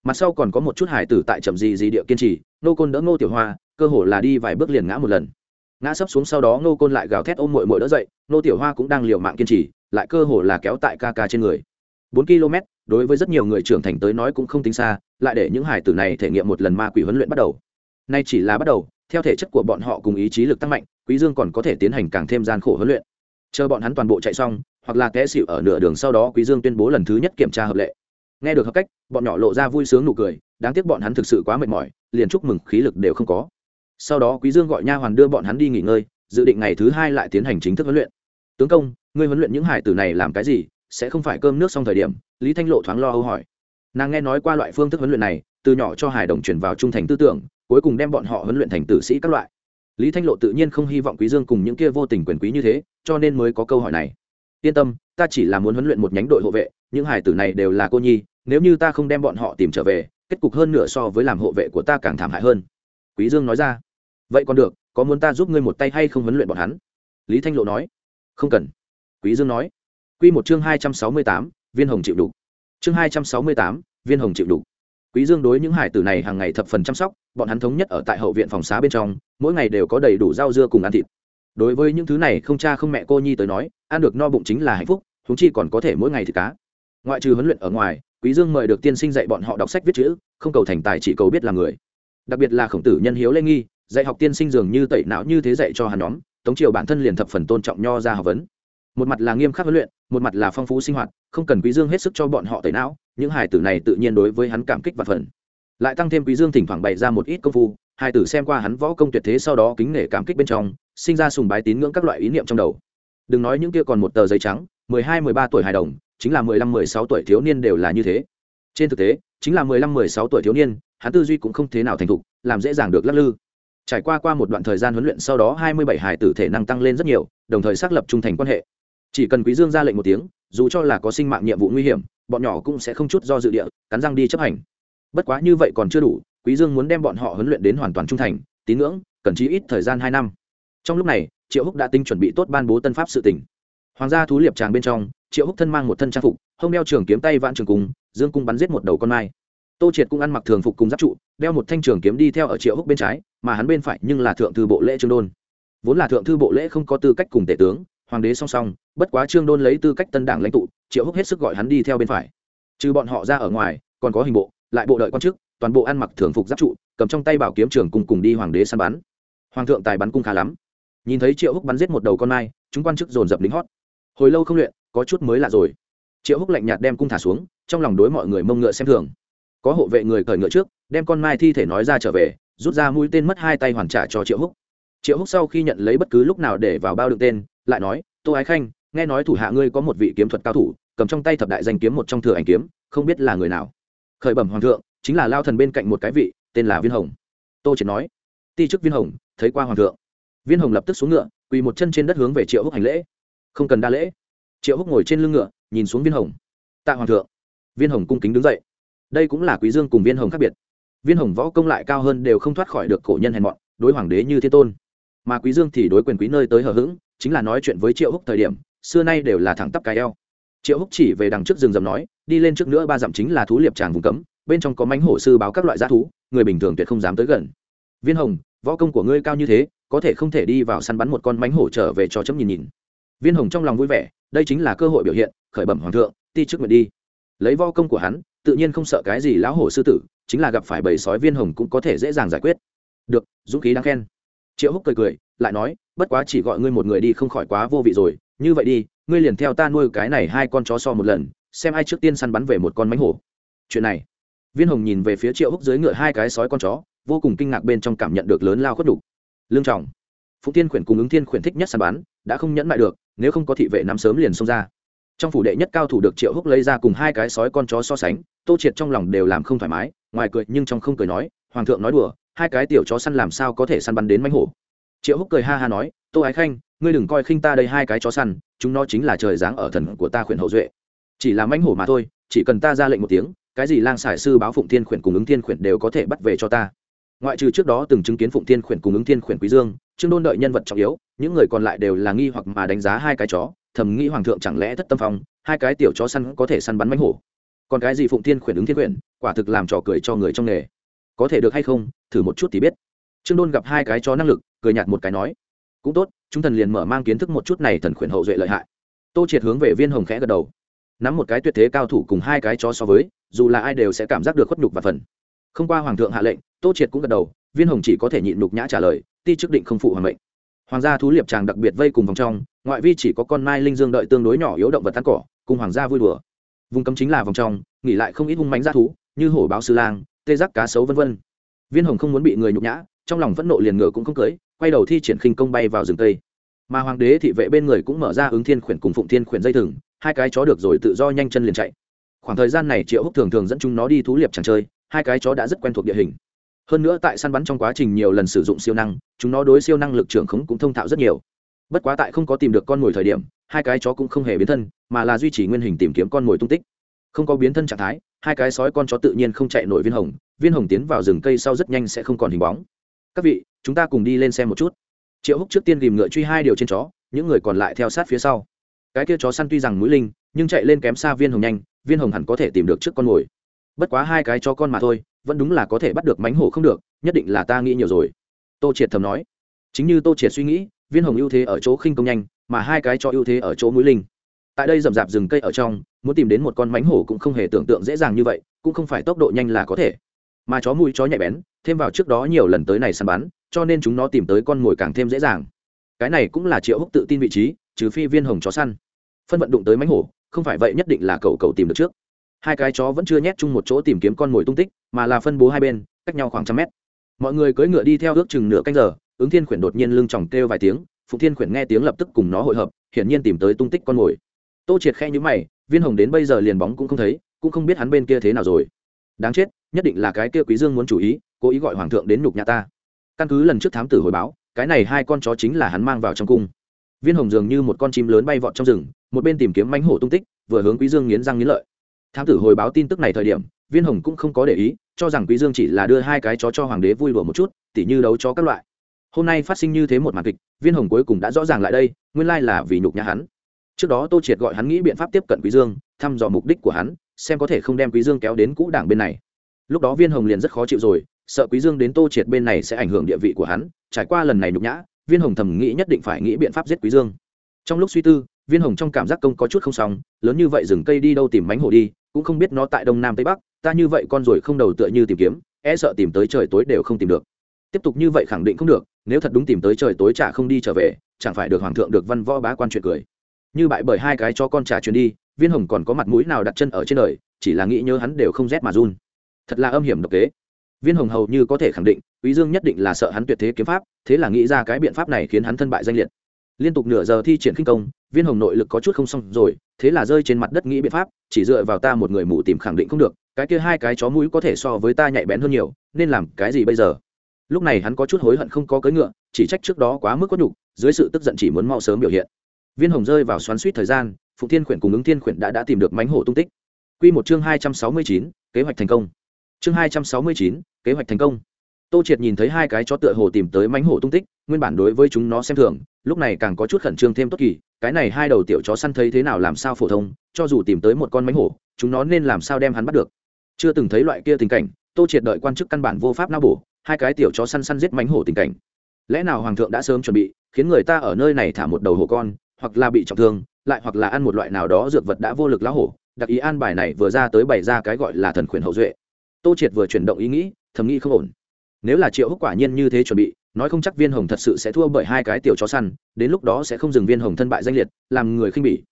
mặt sau còn có một chút hải tử tại trầm gì gì địa kiên trì nô côn đỡ ngô tiểu hoa, cơ hồ là đi vài bước liền ngã một lần. Ngã sấp xuống sau đó, ngô côn lại gào thét ôm mội mội đỡ dậy nô tiểu hoa cũng đang liều mạng kiên trì, lại cơ hồ là kéo tại ca ca trên người. Bốn km, đối với rất nhiều người trưởng thành tới nói cũng không tính xa, lại để những hải tử này thể nghiệm một lần ma quỷ huấn luyện bắt đầu. Nay chỉ là bắt đầu, theo thể chất của bọn họ cùng ý chí lực tăng mạnh, quý dương còn có thể tiến hành càng thêm gian khổ huấn luyện. Chờ bọn hắn toàn bộ chạy xong, hoặc là té xỉu ở nửa đường sau đó, quý dương tuyên bố lần thứ nhất kiểm tra hợp lệ nghe được hợp cách, bọn nhỏ lộ ra vui sướng nụ cười, đáng tiếc bọn hắn thực sự quá mệt mỏi, liền chúc mừng khí lực đều không có. Sau đó quý dương gọi nha hoàn đưa bọn hắn đi nghỉ ngơi, dự định ngày thứ hai lại tiến hành chính thức huấn luyện. Tướng công, ngươi huấn luyện những hải tử này làm cái gì? Sẽ không phải cơm nước xong thời điểm? Lý thanh lộ thoáng lo âu hỏi. Nàng nghe nói qua loại phương thức huấn luyện này, từ nhỏ cho hải đồng chuyển vào trung thành tư tưởng, cuối cùng đem bọn họ huấn luyện thành tử sĩ các loại. Lý thanh lộ tự nhiên không hy vọng quý dương cùng những kia vô tình quyền quý như thế, cho nên mới có câu hỏi này. Yên tâm ta chỉ là muốn huấn luyện một nhánh đội hộ vệ những hải tử này đều là cô nhi nếu như ta không đem bọn họ tìm trở về kết cục hơn nửa so với làm hộ vệ của ta càng thảm hại hơn. Quý dương nói ra. Vậy còn được có muốn ta giúp ngươi một tay hay không huấn luyện bọn hắn? Lý thanh lộ nói. Không cần. Quý dương nói. Quy một chương hai trăm sáu mươi tám, viên hồng chịu đủ chương hai trăm sáu mươi tám, viên hồng chịu đủ quý dương đối những hải tử này hàng ngày thập phần chăm sóc bọn hắn thống nhất ở tại hậu viện phòng xá bên trong mỗi ngày đều có đầy đủ rau dưa cùng ăn thịt đối với những thứ này không cha không mẹ cô nhi tới nói, ăn được no bụng chính là hạnh phúc chúng chi còn có thể mỗi ngày thì cá. Ngoại trừ huấn luyện ở ngoài, quý dương mời được tiên sinh dạy bọn họ đọc sách viết chữ, không cầu thành tài chỉ cầu biết làm người. Đặc biệt là khổng tử nhân hiếu lê nghi, dạy học tiên sinh dường như tẩy não như thế dạy cho hắn nhóm, tống triều bản thân liền thập phần tôn trọng nho ra học vấn. Một mặt là nghiêm khắc huấn luyện, một mặt là phong phú sinh hoạt, không cần quý dương hết sức cho bọn họ tẩy não, những hài tử này tự nhiên đối với hắn cảm kích và phần. Lại tăng thêm quý dương thỉnh thoảng bày ra một ít công phu hai tử xem qua hắn võ công tuyệt thế sau đó kính nể cảm kích bên trong, sinh ra sùng bái tín ngưỡng các loại ý niệm trong đầu. Đừng nói những kia còn một tờ giấy trắng, mười hai, mười ba tuổi hài đồng, chính là mười lăm, mười sáu tuổi thiếu niên đều là như thế. Trên thực tế, chính là mười lăm, mười sáu tuổi thiếu niên, hắn tư duy cũng không thế nào thành thục, làm dễ dàng được lắc lư. Trải qua qua một đoạn thời gian huấn luyện sau đó hai mươi bảy hải tử thể năng tăng lên rất nhiều, đồng thời xác lập trung thành quan hệ. Chỉ cần quý dương ra lệnh một tiếng, dù cho là có sinh mạng nhiệm vụ nguy hiểm, bọn nhỏ cũng sẽ không chút do dự địa, cắn răng đi chấp hành. Bất quá như vậy còn chưa đủ quý dương muốn đem bọn họ huấn luyện đến hoàn toàn trung thành, tín ngưỡng, cần chí ít thời gian hai năm. Trong lúc này, triệu húc đã tinh chuẩn bị tốt ban bố tân pháp sự tỉnh hoàng gia thú liệp tràng bên trong, triệu húc thân mang một thân trang phục, hông đeo trường kiếm tay vạn trường cung, dương cung bắn giết một đầu con mai. Tô triệt cũng ăn mặc thường phục cùng giáp trụ, đeo một thanh trường kiếm đi theo ở triệu húc bên trái, mà hắn bên phải nhưng là thượng thư bộ lễ trương đôn. Vốn là thượng thư bộ lễ không có tư cách cùng tể tướng, hoàng đế song song, bất quá trương đôn lấy tư cách tân đảng lãnh tụ, triệu húc hết sức gọi hắn đi theo bên phải. Trừ bọn họ ra ở ngoài, còn có hình bộ, lại bộ đợi quan chức toàn bộ ăn mặc thường phục giáp trụ, cầm trong tay bảo kiếm trường cùng cùng đi hoàng đế săn bắn. Hoàng thượng tài bắn cung khá lắm. Nhìn thấy triệu húc bắn giết một đầu con mai, chúng quan chức dồn dập lính hót. Hồi lâu không luyện, có chút mới lạ rồi. Triệu húc lạnh nhạt đem cung thả xuống, trong lòng đối mọi người mông ngựa xem thường. Có hộ vệ người cởi ngựa trước, đem con mai thi thể nói ra trở về, rút ra mũi tên mất hai tay hoàn trả cho triệu húc. Triệu húc sau khi nhận lấy bất cứ lúc nào để vào bao đựng tên, lại nói, tô ái khanh, nghe nói thủ hạ ngươi có một vị kiếm thuật cao thủ, cầm trong tay thập đại danh kiếm một trong thừa ảnh kiếm, không biết là người nào. Khởi bẩm hoàng thượng chính là lao thần bên cạnh một cái vị, tên là viên hồng. Tô triệt nói, ti chức viên hồng, thấy qua hoàng thượng. Viên hồng lập tức xuống ngựa, quỳ một chân trên đất hướng về triệu húc hành lễ. Không cần đa lễ. Triệu húc ngồi trên lưng ngựa, nhìn xuống viên hồng. Tạ hoàng thượng. Viên hồng cung kính đứng dậy. Đây cũng là quý dương cùng viên hồng khác biệt. Viên hồng võ công lại cao hơn đều không thoát khỏi được cổ nhân hèn mọn, đối hoàng đế như thiên tôn. Mà quý dương thì đối quyền quý nơi tới hờ hững, chính là nói chuyện với triệu húc thời điểm, xưa nay đều là thẳng tắp cái eo. Triệu húc chỉ về đằng trước rừng rầm nói, đi lên trước nữa ba dặm chính là thú liệp tràng vùng cấm bên trong có mánh hổ sư báo các loại g thú, người bình thường tuyệt không dám tới gần. Viên hồng, võ công của ngươi cao như thế, có thể không thể đi vào săn bắn một con mánh hổ trở về cho chấm nhìn nhìn. Viên hồng trong lòng vui vẻ, đây chính là cơ hội biểu hiện, khởi bẩm hoàng thượng, ti trước nguyện đi. Lấy võ công của hắn, tự nhiên không sợ cái gì lão hổ sư tử, chính là gặp phải bầy sói viên hồng cũng có thể dễ dàng giải quyết. Được, dũng khí đáng khen. Triệu húc cười cười, lại nói, bất quá chỉ gọi ngươi một người đi không khỏi quá vô vị rồi, như vậy đi, ngươi liền theo ta nuôi cái này hai con chó so một lần, xem ai trước tiên săn bắn về một con mánh hổ. Chuyện này viên hồng nhìn về phía triệu húc dưới ngựa hai cái sói con chó, vô cùng kinh ngạc bên trong cảm nhận được lớn lao khuất đục lương trọng phụ tiên khuyển cùng ứng thiên khuyển thích nhất săn bắn, đã không nhẫn mại được, nếu không có thị vệ nắm sớm liền xông ra. Trong phủ đệ nhất cao thủ được triệu húc lấy ra cùng hai cái sói con chó so sánh, tô triệt trong lòng đều làm không thoải mái, ngoài cười nhưng trong không cười nói, hoàng thượng nói đùa, hai cái tiểu chó săn làm sao có thể săn bắn đến mánh hổ? Triệu húc cười ha ha nói, tô ái khanh, ngươi đừng coi khinh ta đây hai cái chó săn, chúng nó chính là trời dáng ở thần của ta khuyển hậu duệ. Chỉ là mánh hổ mà thôi, chỉ cần ta ra lệnh một tiếng cái gì lang sải sư báo phụng thiên khuyển cùng ứng thiên khuyển đều có thể bắt về cho ta. Ngoại trừ trước đó từng chứng kiến phụng thiên khuyển cùng ứng thiên khuyển quý dương, trương đôn đợi nhân vật trọng yếu, những người còn lại đều là nghi hoặc mà đánh giá hai cái chó, thầm nghĩ hoàng thượng chẳng lẽ thất tâm phong, hai cái tiểu chó săn có thể săn bắn mánh hổ. Còn cái gì phụng thiên khuyển ứng thiên khuyển, quả thực làm trò cười cho người trong nghề. Có thể được hay không, thử một chút thì biết. Trương đôn gặp hai cái chó năng lực, cười nhạt một cái nói, cũng tốt, chúng thần liền mở mang kiến thức một chút này thần khuyển hậu duệ lợi hại. Tô triệt hướng về viên hồng khẽ gật đầu nắm một cái tuyệt thế cao thủ cùng hai cái chó so với, dù là ai đều sẽ cảm giác được khuất nhục và phần. Không qua hoàng thượng hạ lệnh, tô triệt cũng gật đầu, viên hồng chỉ có thể nhịn nhục nhã trả lời, ti chức định không phụ hoàng mệnh. Hoàng gia thú liệp tràng đặc biệt vây cùng vòng trong, ngoại vi chỉ có con mai linh dương đợi tương đối nhỏ yếu động vật tan cỏ, cùng hoàng gia vui đùa. Vùng cấm chính là vòng trong, nghỉ lại không ít hung mánh g thú, như hổ báo sư lang, tê giác cá sấu v v viên hồng không muốn bị người nhục nhã, trong lòng vẫn nộ liền ngựa cũng không cưới quay đầu thi triển khinh công bay vào rừng tây. Mà hoàng đế thị vệ bên người cũng mở ra ứng thiên khuyển cùng phụng thiên khuyển dây thừng hai cái chó được rồi tự do nhanh chân liền chạy. Khoảng thời gian này triệu húc thường thường dẫn chúng nó đi thú liệp chẳng chơi, hai cái chó đã rất quen thuộc địa hình. Hơn nữa tại săn bắn trong quá trình nhiều lần sử dụng siêu năng, chúng nó đối siêu năng lực trưởng khống cũng thông thạo rất nhiều. Bất quá tại không có tìm được con mồi thời điểm, hai cái chó cũng không hề biến thân, mà là duy trì nguyên hình tìm kiếm con mồi tung tích. Không có biến thân trạng thái, hai cái sói con chó tự nhiên không chạy nổi viên hồng viên hồng tiến vào rừng cây sau rất nhanh sẽ không còn hình bóng. Các vị, chúng ta cùng đi lên xem một chút. Triệu húc trước tiên tìm ngựa truy hai điều trên chó, những người còn lại theo sát phía sau cái kia chó săn tuy rằng mũi linh, nhưng chạy lên kém xa viên hồng nhanh, viên hồng hẳn có thể tìm được trước con mồi. Bất quá hai cái chó con mà thôi, vẫn đúng là có thể bắt được mánh hổ không được, nhất định là ta nghĩ nhiều rồi. Tô triệt thầm nói. Chính như tô triệt suy nghĩ, viên hồng ưu thế ở chỗ khinh công nhanh, mà hai cái cho ưu thế ở chỗ mũi linh. Tại đây rậm rạp rừng cây ở trong, muốn tìm đến một con mánh hổ cũng không hề tưởng tượng dễ dàng như vậy, cũng không phải tốc độ nhanh là có thể. Mà chó mũi chó nhạy bén, thêm vào trước đó nhiều lần tới này săn bắn, cho nên chúng nó tìm tới con mồi càng thêm dễ dàng. Cái này cũng là triệu húc tự tin vị trí, trừ phi viên hồng chó săn phân vận đụng tới mánh hổ, không phải vậy nhất định là cậu cậu tìm được trước. Hai cái chó vẫn chưa nhét chung một chỗ tìm kiếm con mồi tung tích, mà là phân bố hai bên, cách nhau khoảng trăm mét. Mọi người cưỡi ngựa đi theo ước chừng nửa canh giờ, ứng thiên khuyển đột nhiên lưng chòng kêu vài tiếng, phụng thiên khuyển nghe tiếng lập tức cùng nó hội hợp, hiển nhiên tìm tới tung tích con mồi. Tô triệt khe nhữ mày, viên hồng đến bây giờ liền bóng cũng không thấy, cũng không biết hắn bên kia thế nào rồi. Đáng chết, nhất định là cái kia quý dương muốn chủ ý, cố ý gọi hoàng thượng đến nhục nhà ta. Căn cứ lần trước thám tử hồi báo, cái này hai con chó chính là hắn mang vào trong cung viên hồng dường như một con chim lớn bay vọt trong rừng, một bên tìm kiếm mánh hổ tung tích, vừa hướng quý dương nghiến răng nghiến lợi. Thám tử hồi báo tin tức này thời điểm, viên hồng cũng không có để ý, cho rằng quý dương chỉ là đưa hai cái chó cho hoàng đế vui đùa một chút, tỉ như đấu chó các loại. Hôm nay phát sinh như thế một màn kịch, viên hồng cuối cùng đã rõ ràng lại đây, nguyên lai là vì nhục nhã hắn. Trước đó tô triệt gọi hắn nghĩ biện pháp tiếp cận quý dương, thăm dò mục đích của hắn, xem có thể không đem quý dương kéo đến cũ đảng bên này. Lúc đó viên hồng liền rất khó chịu rồi, sợ quý dương đến tô triệt bên này sẽ ảnh hưởng địa vị của hắn, trải qua lần này nhục nhã viên hồng thầm nghĩ nhất định phải nghĩ biện pháp giết quý dương. Trong lúc suy tư, viên hồng trong cảm giác công có chút không xong, lớn như vậy rừng cây đi đâu tìm mánh hổ đi, cũng không biết nó tại đông nam tây bắc, ta như vậy con rồi không đầu tựa như tìm kiếm e sợ tìm tới trời tối đều không tìm được. Tiếp tục như vậy khẳng định không được, nếu thật đúng tìm tới trời tối chả không đi trở về, chẳng phải được hoàng thượng được văn võ bá quan chuyện cười. Như bại bởi hai cái cho con trà truyền đi, viên hồng còn có mặt mũi nào đặt chân ở trên đời, chỉ là nghĩ nhớ hắn đều không rét mà run. Thật là âm hiểm độc kế viên hồng hầu như có thể khẳng định, quý dương nhất định là sợ hắn tuyệt thế kiếm pháp, thế là nghĩ ra cái biện pháp này khiến hắn thân bại danh liệt. Liên tục nửa giờ thi triển khinh công, viên hồng nội lực có chút không xong rồi, thế là rơi trên mặt đất nghĩ biện pháp, chỉ dựa vào ta một người mù tìm khẳng định không được, cái kia hai cái chó mũi có thể so với ta nhạy bén hơn nhiều, nên làm cái gì bây giờ? Lúc này hắn có chút hối hận không có cưỡi ngựa, chỉ trách trước đó quá mức có nhục, dưới sự tức giận chỉ muốn mau sớm biểu hiện. Viên hồng rơi vào xoắn suýt thời gian phụ thiên khuyển cùng ứng thiên khuyển đã đã tìm được mánh hổ tung tích. Quy một chương hai trăm sáu mươi chín, kế hoạch thành công chương hai trăm sáu mươi chín, kế hoạch thành công. Tô triệt nhìn thấy hai cái chó tựa hồ tìm tới mánh hổ tung tích, nguyên bản đối với chúng nó xem thường, lúc này càng có chút khẩn trương thêm tốt kỳ, cái này hai đầu tiểu chó săn thấy thế nào làm sao phổ thông, cho dù tìm tới một con mánh hổ, chúng nó nên làm sao đem hắn bắt được. Chưa từng thấy loại kia tình cảnh, tô triệt đợi quan chức căn bản vô pháp nao bổ, hai cái tiểu chó săn săn giết mánh hổ tình cảnh. Lẽ nào hoàng thượng đã sớm chuẩn bị, khiến người ta ở nơi này thả một đầu hổ con, hoặc là bị trọng thương, lại hoặc là ăn một loại nào đó dược vật đã vô lực lá hổ, đặc ý an bài này vừa ra tới bày ra cái gọi là thần khuyển hậu duệ tô triệt vừa chuyển động ý nghĩ, thầm nghĩ không ổn. Nếu là triệu húc quả nhiên như thế chuẩn bị, nói không chắc viên hồng thật sự sẽ thua bởi hai cái tiểu chó săn, đến lúc đó sẽ không dừng viên hồng thân bại danh liệt, làm người khinh bỉ.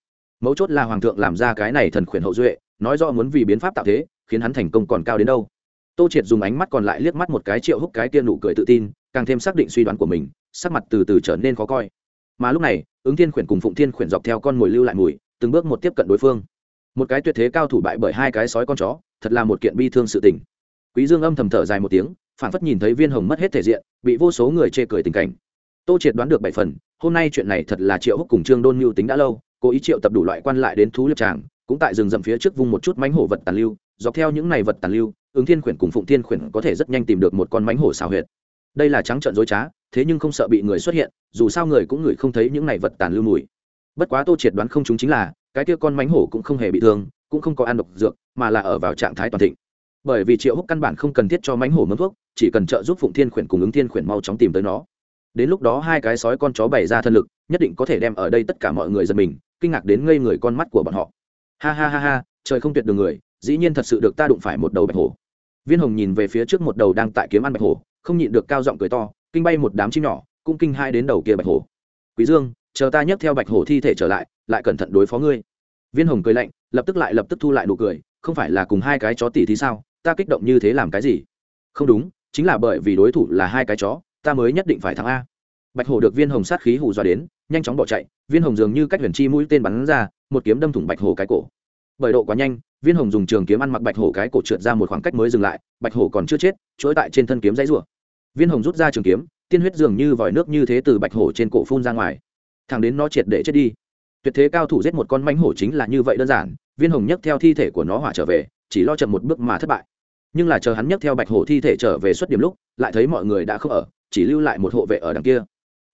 Mấu chốt là hoàng thượng làm ra cái này thần khuyển hậu duệ, nói rõ muốn vì biến pháp tạo thế, khiến hắn thành công còn cao đến đâu. Tô triệt dùng ánh mắt còn lại liếc mắt một cái triệu húc cái tiên nụ cười tự tin, càng thêm xác định suy đoán của mình, sắc mặt từ từ trở nên khó coi. Mà lúc này, ứng thiên khuyển cùng phụng thiên khuyển dọc theo con mồi lưu lại mùi, từng bước một tiếp cận đối phương. Một cái tuyệt thế cao thủ bại bởi hai cái sói con chó thật là một kiện bi thương sự tình. Quý dương âm thầm thở dài một tiếng phản phất nhìn thấy viên hồng mất hết thể diện, bị vô số người chê cười tình cảnh. Tô triệt đoán được bảy phần, hôm nay chuyện này thật là triệu húc cùng trương đôn mưu tính đã lâu, cố ý triệu tập đủ loại quan lại đến thú liệp tràng, cũng tại rừng rậm phía trước vung một chút mánh hổ vật tàn lưu, dọc theo những này vật tàn lưu, ứng thiên khuyển cùng phụng thiên khuyển có thể rất nhanh tìm được một con mánh hổ xào huyệt. Đây là trắng trợn dối trá, thế nhưng không sợ bị người xuất hiện, dù sao người cũng ngửi không thấy những này vật tàn lưu mùi. Bất quá tô triệt đoán không chúng chính là, cái kia con mánh hổ cũng không hề bị thương cũng không có ăn độc dược, mà là ở vào trạng thái toàn thịnh. Bởi vì triệu húc căn bản không cần thiết cho mánh hổ mâm thuốc, chỉ cần trợ giúp phụng thiên khuyển cùng ứng thiên khuyển mau chóng tìm tới nó. Đến lúc đó hai cái sói con chó bày ra thân lực, nhất định có thể đem ở đây tất cả mọi người giật mình, kinh ngạc đến ngây người con mắt của bọn họ. Ha ha ha ha, trời không tuyệt đường người, dĩ nhiên thật sự được ta đụng phải một đầu bạch hổ. Viên hồng nhìn về phía trước một đầu đang tại kiếm ăn bạch hổ, không nhịn được cao giọng cười to, kinh bay một đám chim nhỏ, cũng kinh hai đến đầu kia bạch hổ. Quý dương, chờ ta nhấc theo bạch hổ thi thể trở lại lại cẩn thận đối phó ngươi. Viên hồng cười lạnh lập tức lại lập tức thu lại nụ cười, không phải là cùng hai cái chó tỉ thì sao, ta kích động như thế làm cái gì? Không đúng, chính là bởi vì đối thủ là hai cái chó, ta mới nhất định phải thắng a. Bạch hổ được viên hồng sát khí hù dọa đến, nhanh chóng bỏ chạy, viên hồng dường như cách huyền chi mũi tên bắn ra, một kiếm đâm thủng bạch hổ cái cổ. Bởi độ quá nhanh, viên hồng dùng trường kiếm ăn mặc bạch hổ cái cổ trượt ra một khoảng cách mới dừng lại, bạch hổ còn chưa chết, chuỗi tại trên thân kiếm dãy rủa. Viên hồng rút ra trường kiếm, tiên huyết dường như vòi nước như thế từ bạch hổ trên cổ phun ra ngoài. Thằng đến nó triệt để chết đi. Tuyệt thế cao thủ giết một con manh hổ chính là như vậy đơn giản viên hồng nhấc theo thi thể của nó hỏa trở về, chỉ lo chậm một bước mà thất bại. Nhưng là chờ hắn nhấc theo bạch hổ thi thể trở về xuất điểm lúc, lại thấy mọi người đã không ở, chỉ lưu lại một hộ vệ ở đằng kia.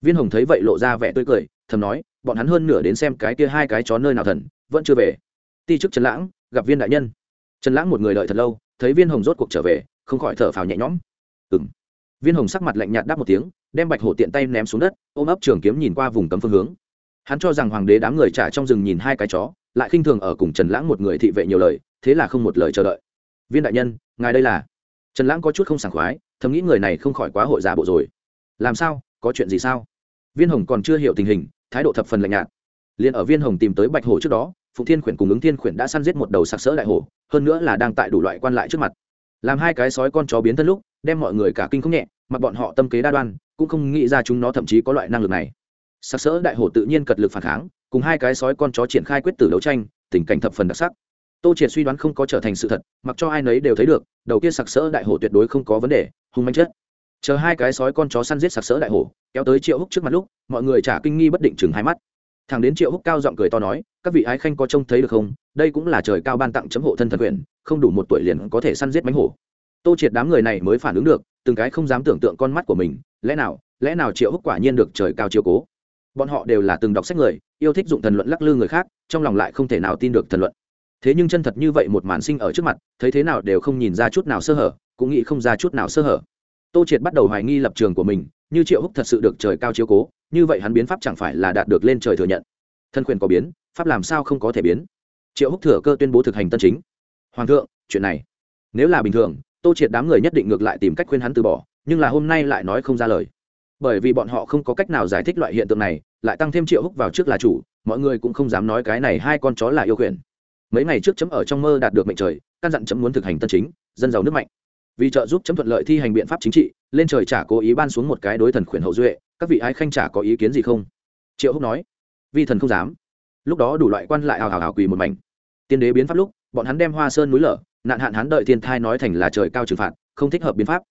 Viên hồng thấy vậy lộ ra vẻ tươi cười, thầm nói, bọn hắn hơn nửa đến xem cái kia hai cái chó nơi nào thần, vẫn chưa về. Ti chức trần lãng, gặp viên đại nhân. Trần lãng một người đợi thật lâu, thấy viên hồng rốt cuộc trở về, không khỏi thở phào nhẹ nhõm. Ừng viên hồng sắc mặt lạnh nhạt đáp một tiếng, đem bạch hổ tiện tay ném xuống đất, ôm ấp trường kiếm nhìn qua vùng cấm phương hướng. Hắn cho rằng hoàng đế đám người trả trong rừng nhìn hai cái chó lại khinh thường ở cùng trần lãng một người thị vệ nhiều lời, thế là không một lời chờ đợi. Viên đại nhân, ngài đây là? Trần lãng có chút không sảng khoái, thầm nghĩ người này không khỏi quá hội giả bộ rồi. Làm sao? Có chuyện gì sao? Viên hồng còn chưa hiểu tình hình, thái độ thập phần lạnh nhạt. Liền ở viên hồng tìm tới bạch hổ trước đó, phụng thiên khuyển cùng ứng thiên khuyển đã săn giết một đầu sặc sỡ đại hổ, hơn nữa là đang tại đủ loại quan lại trước mặt. Làm hai cái sói con chó biến thân lúc, đem mọi người cả kinh không nhẹ mặc bọn họ tâm kế đa đoan, cũng không nghĩ ra chúng nó thậm chí có loại năng lực này sặc sỡ đại hổ tự nhiên cật lực phản kháng, cùng hai cái sói con chó triển khai quyết tử đấu tranh, tình cảnh thập phần đặc sắc. Tô triệt suy đoán không có trở thành sự thật, mặc cho ai nấy đều thấy được, đầu kia sặc sỡ đại hổ tuyệt đối không có vấn đề, hung manh chết. Chờ hai cái sói con chó săn giết sặc sỡ đại hổ, kéo tới triệu húc trước mặt lúc, mọi người trả kinh nghi bất định chừng hai mắt. Thằng đến triệu húc cao giọng cười to nói, các vị ái khanh có trông thấy được không? Đây cũng là trời cao ban tặng chấm hộ thân thần quyền, không đủ một tuổi liền có thể săn giết mánh hổ. Tô triệt đám người này mới phản ứng được, từng cái không dám tưởng tượng con mắt của mình, lẽ nào lẽ nào triệu húc quả nhiên được trời cao chiều cố? Bọn họ đều là từng đọc sách người, yêu thích dụng thần luận lắc lư người khác, trong lòng lại không thể nào tin được thần luận. Thế nhưng chân thật như vậy một màn sinh ở trước mặt, thấy thế nào đều không nhìn ra chút nào sơ hở, cũng nghĩ không ra chút nào sơ hở. Tô triệt bắt đầu hoài nghi lập trường của mình, như triệu húc thật sự được trời cao chiếu cố, như vậy hắn biến pháp chẳng phải là đạt được lên trời thừa nhận. Thân quyền có biến, pháp làm sao không có thể biến? Triệu húc thừa cơ tuyên bố thực hành tân chính. Hoàng thượng, chuyện này, nếu là bình thường, tô triệt đám người nhất định ngược lại tìm cách khuyên hắn từ bỏ, nhưng là hôm nay lại nói không ra lời bởi vì bọn họ không có cách nào giải thích loại hiện tượng này, lại tăng thêm triệu húc vào trước là chủ, mọi người cũng không dám nói cái này hai con chó là yêu quyền mấy ngày trước chấm ở trong mơ đạt được mệnh trời, căn dặn chấm muốn thực hành tân chính, dân giàu nước mạnh. Vì trợ giúp chấm thuận lợi thi hành biện pháp chính trị, lên trời trả cố ý ban xuống một cái đối thần khuyển hậu duệ, các vị ái khanh trả có ý kiến gì không? Triệu húc nói. Vi thần không dám. Lúc đó đủ loại quan lại hào hào hào quỳ một mảnh. Tiên đế biến pháp lúc, bọn hắn đem hoa sơn núi lở, nạn hạn hắn đợi thiên thai nói thành là trời cao trừng phạt, không thích hợp biến pháp.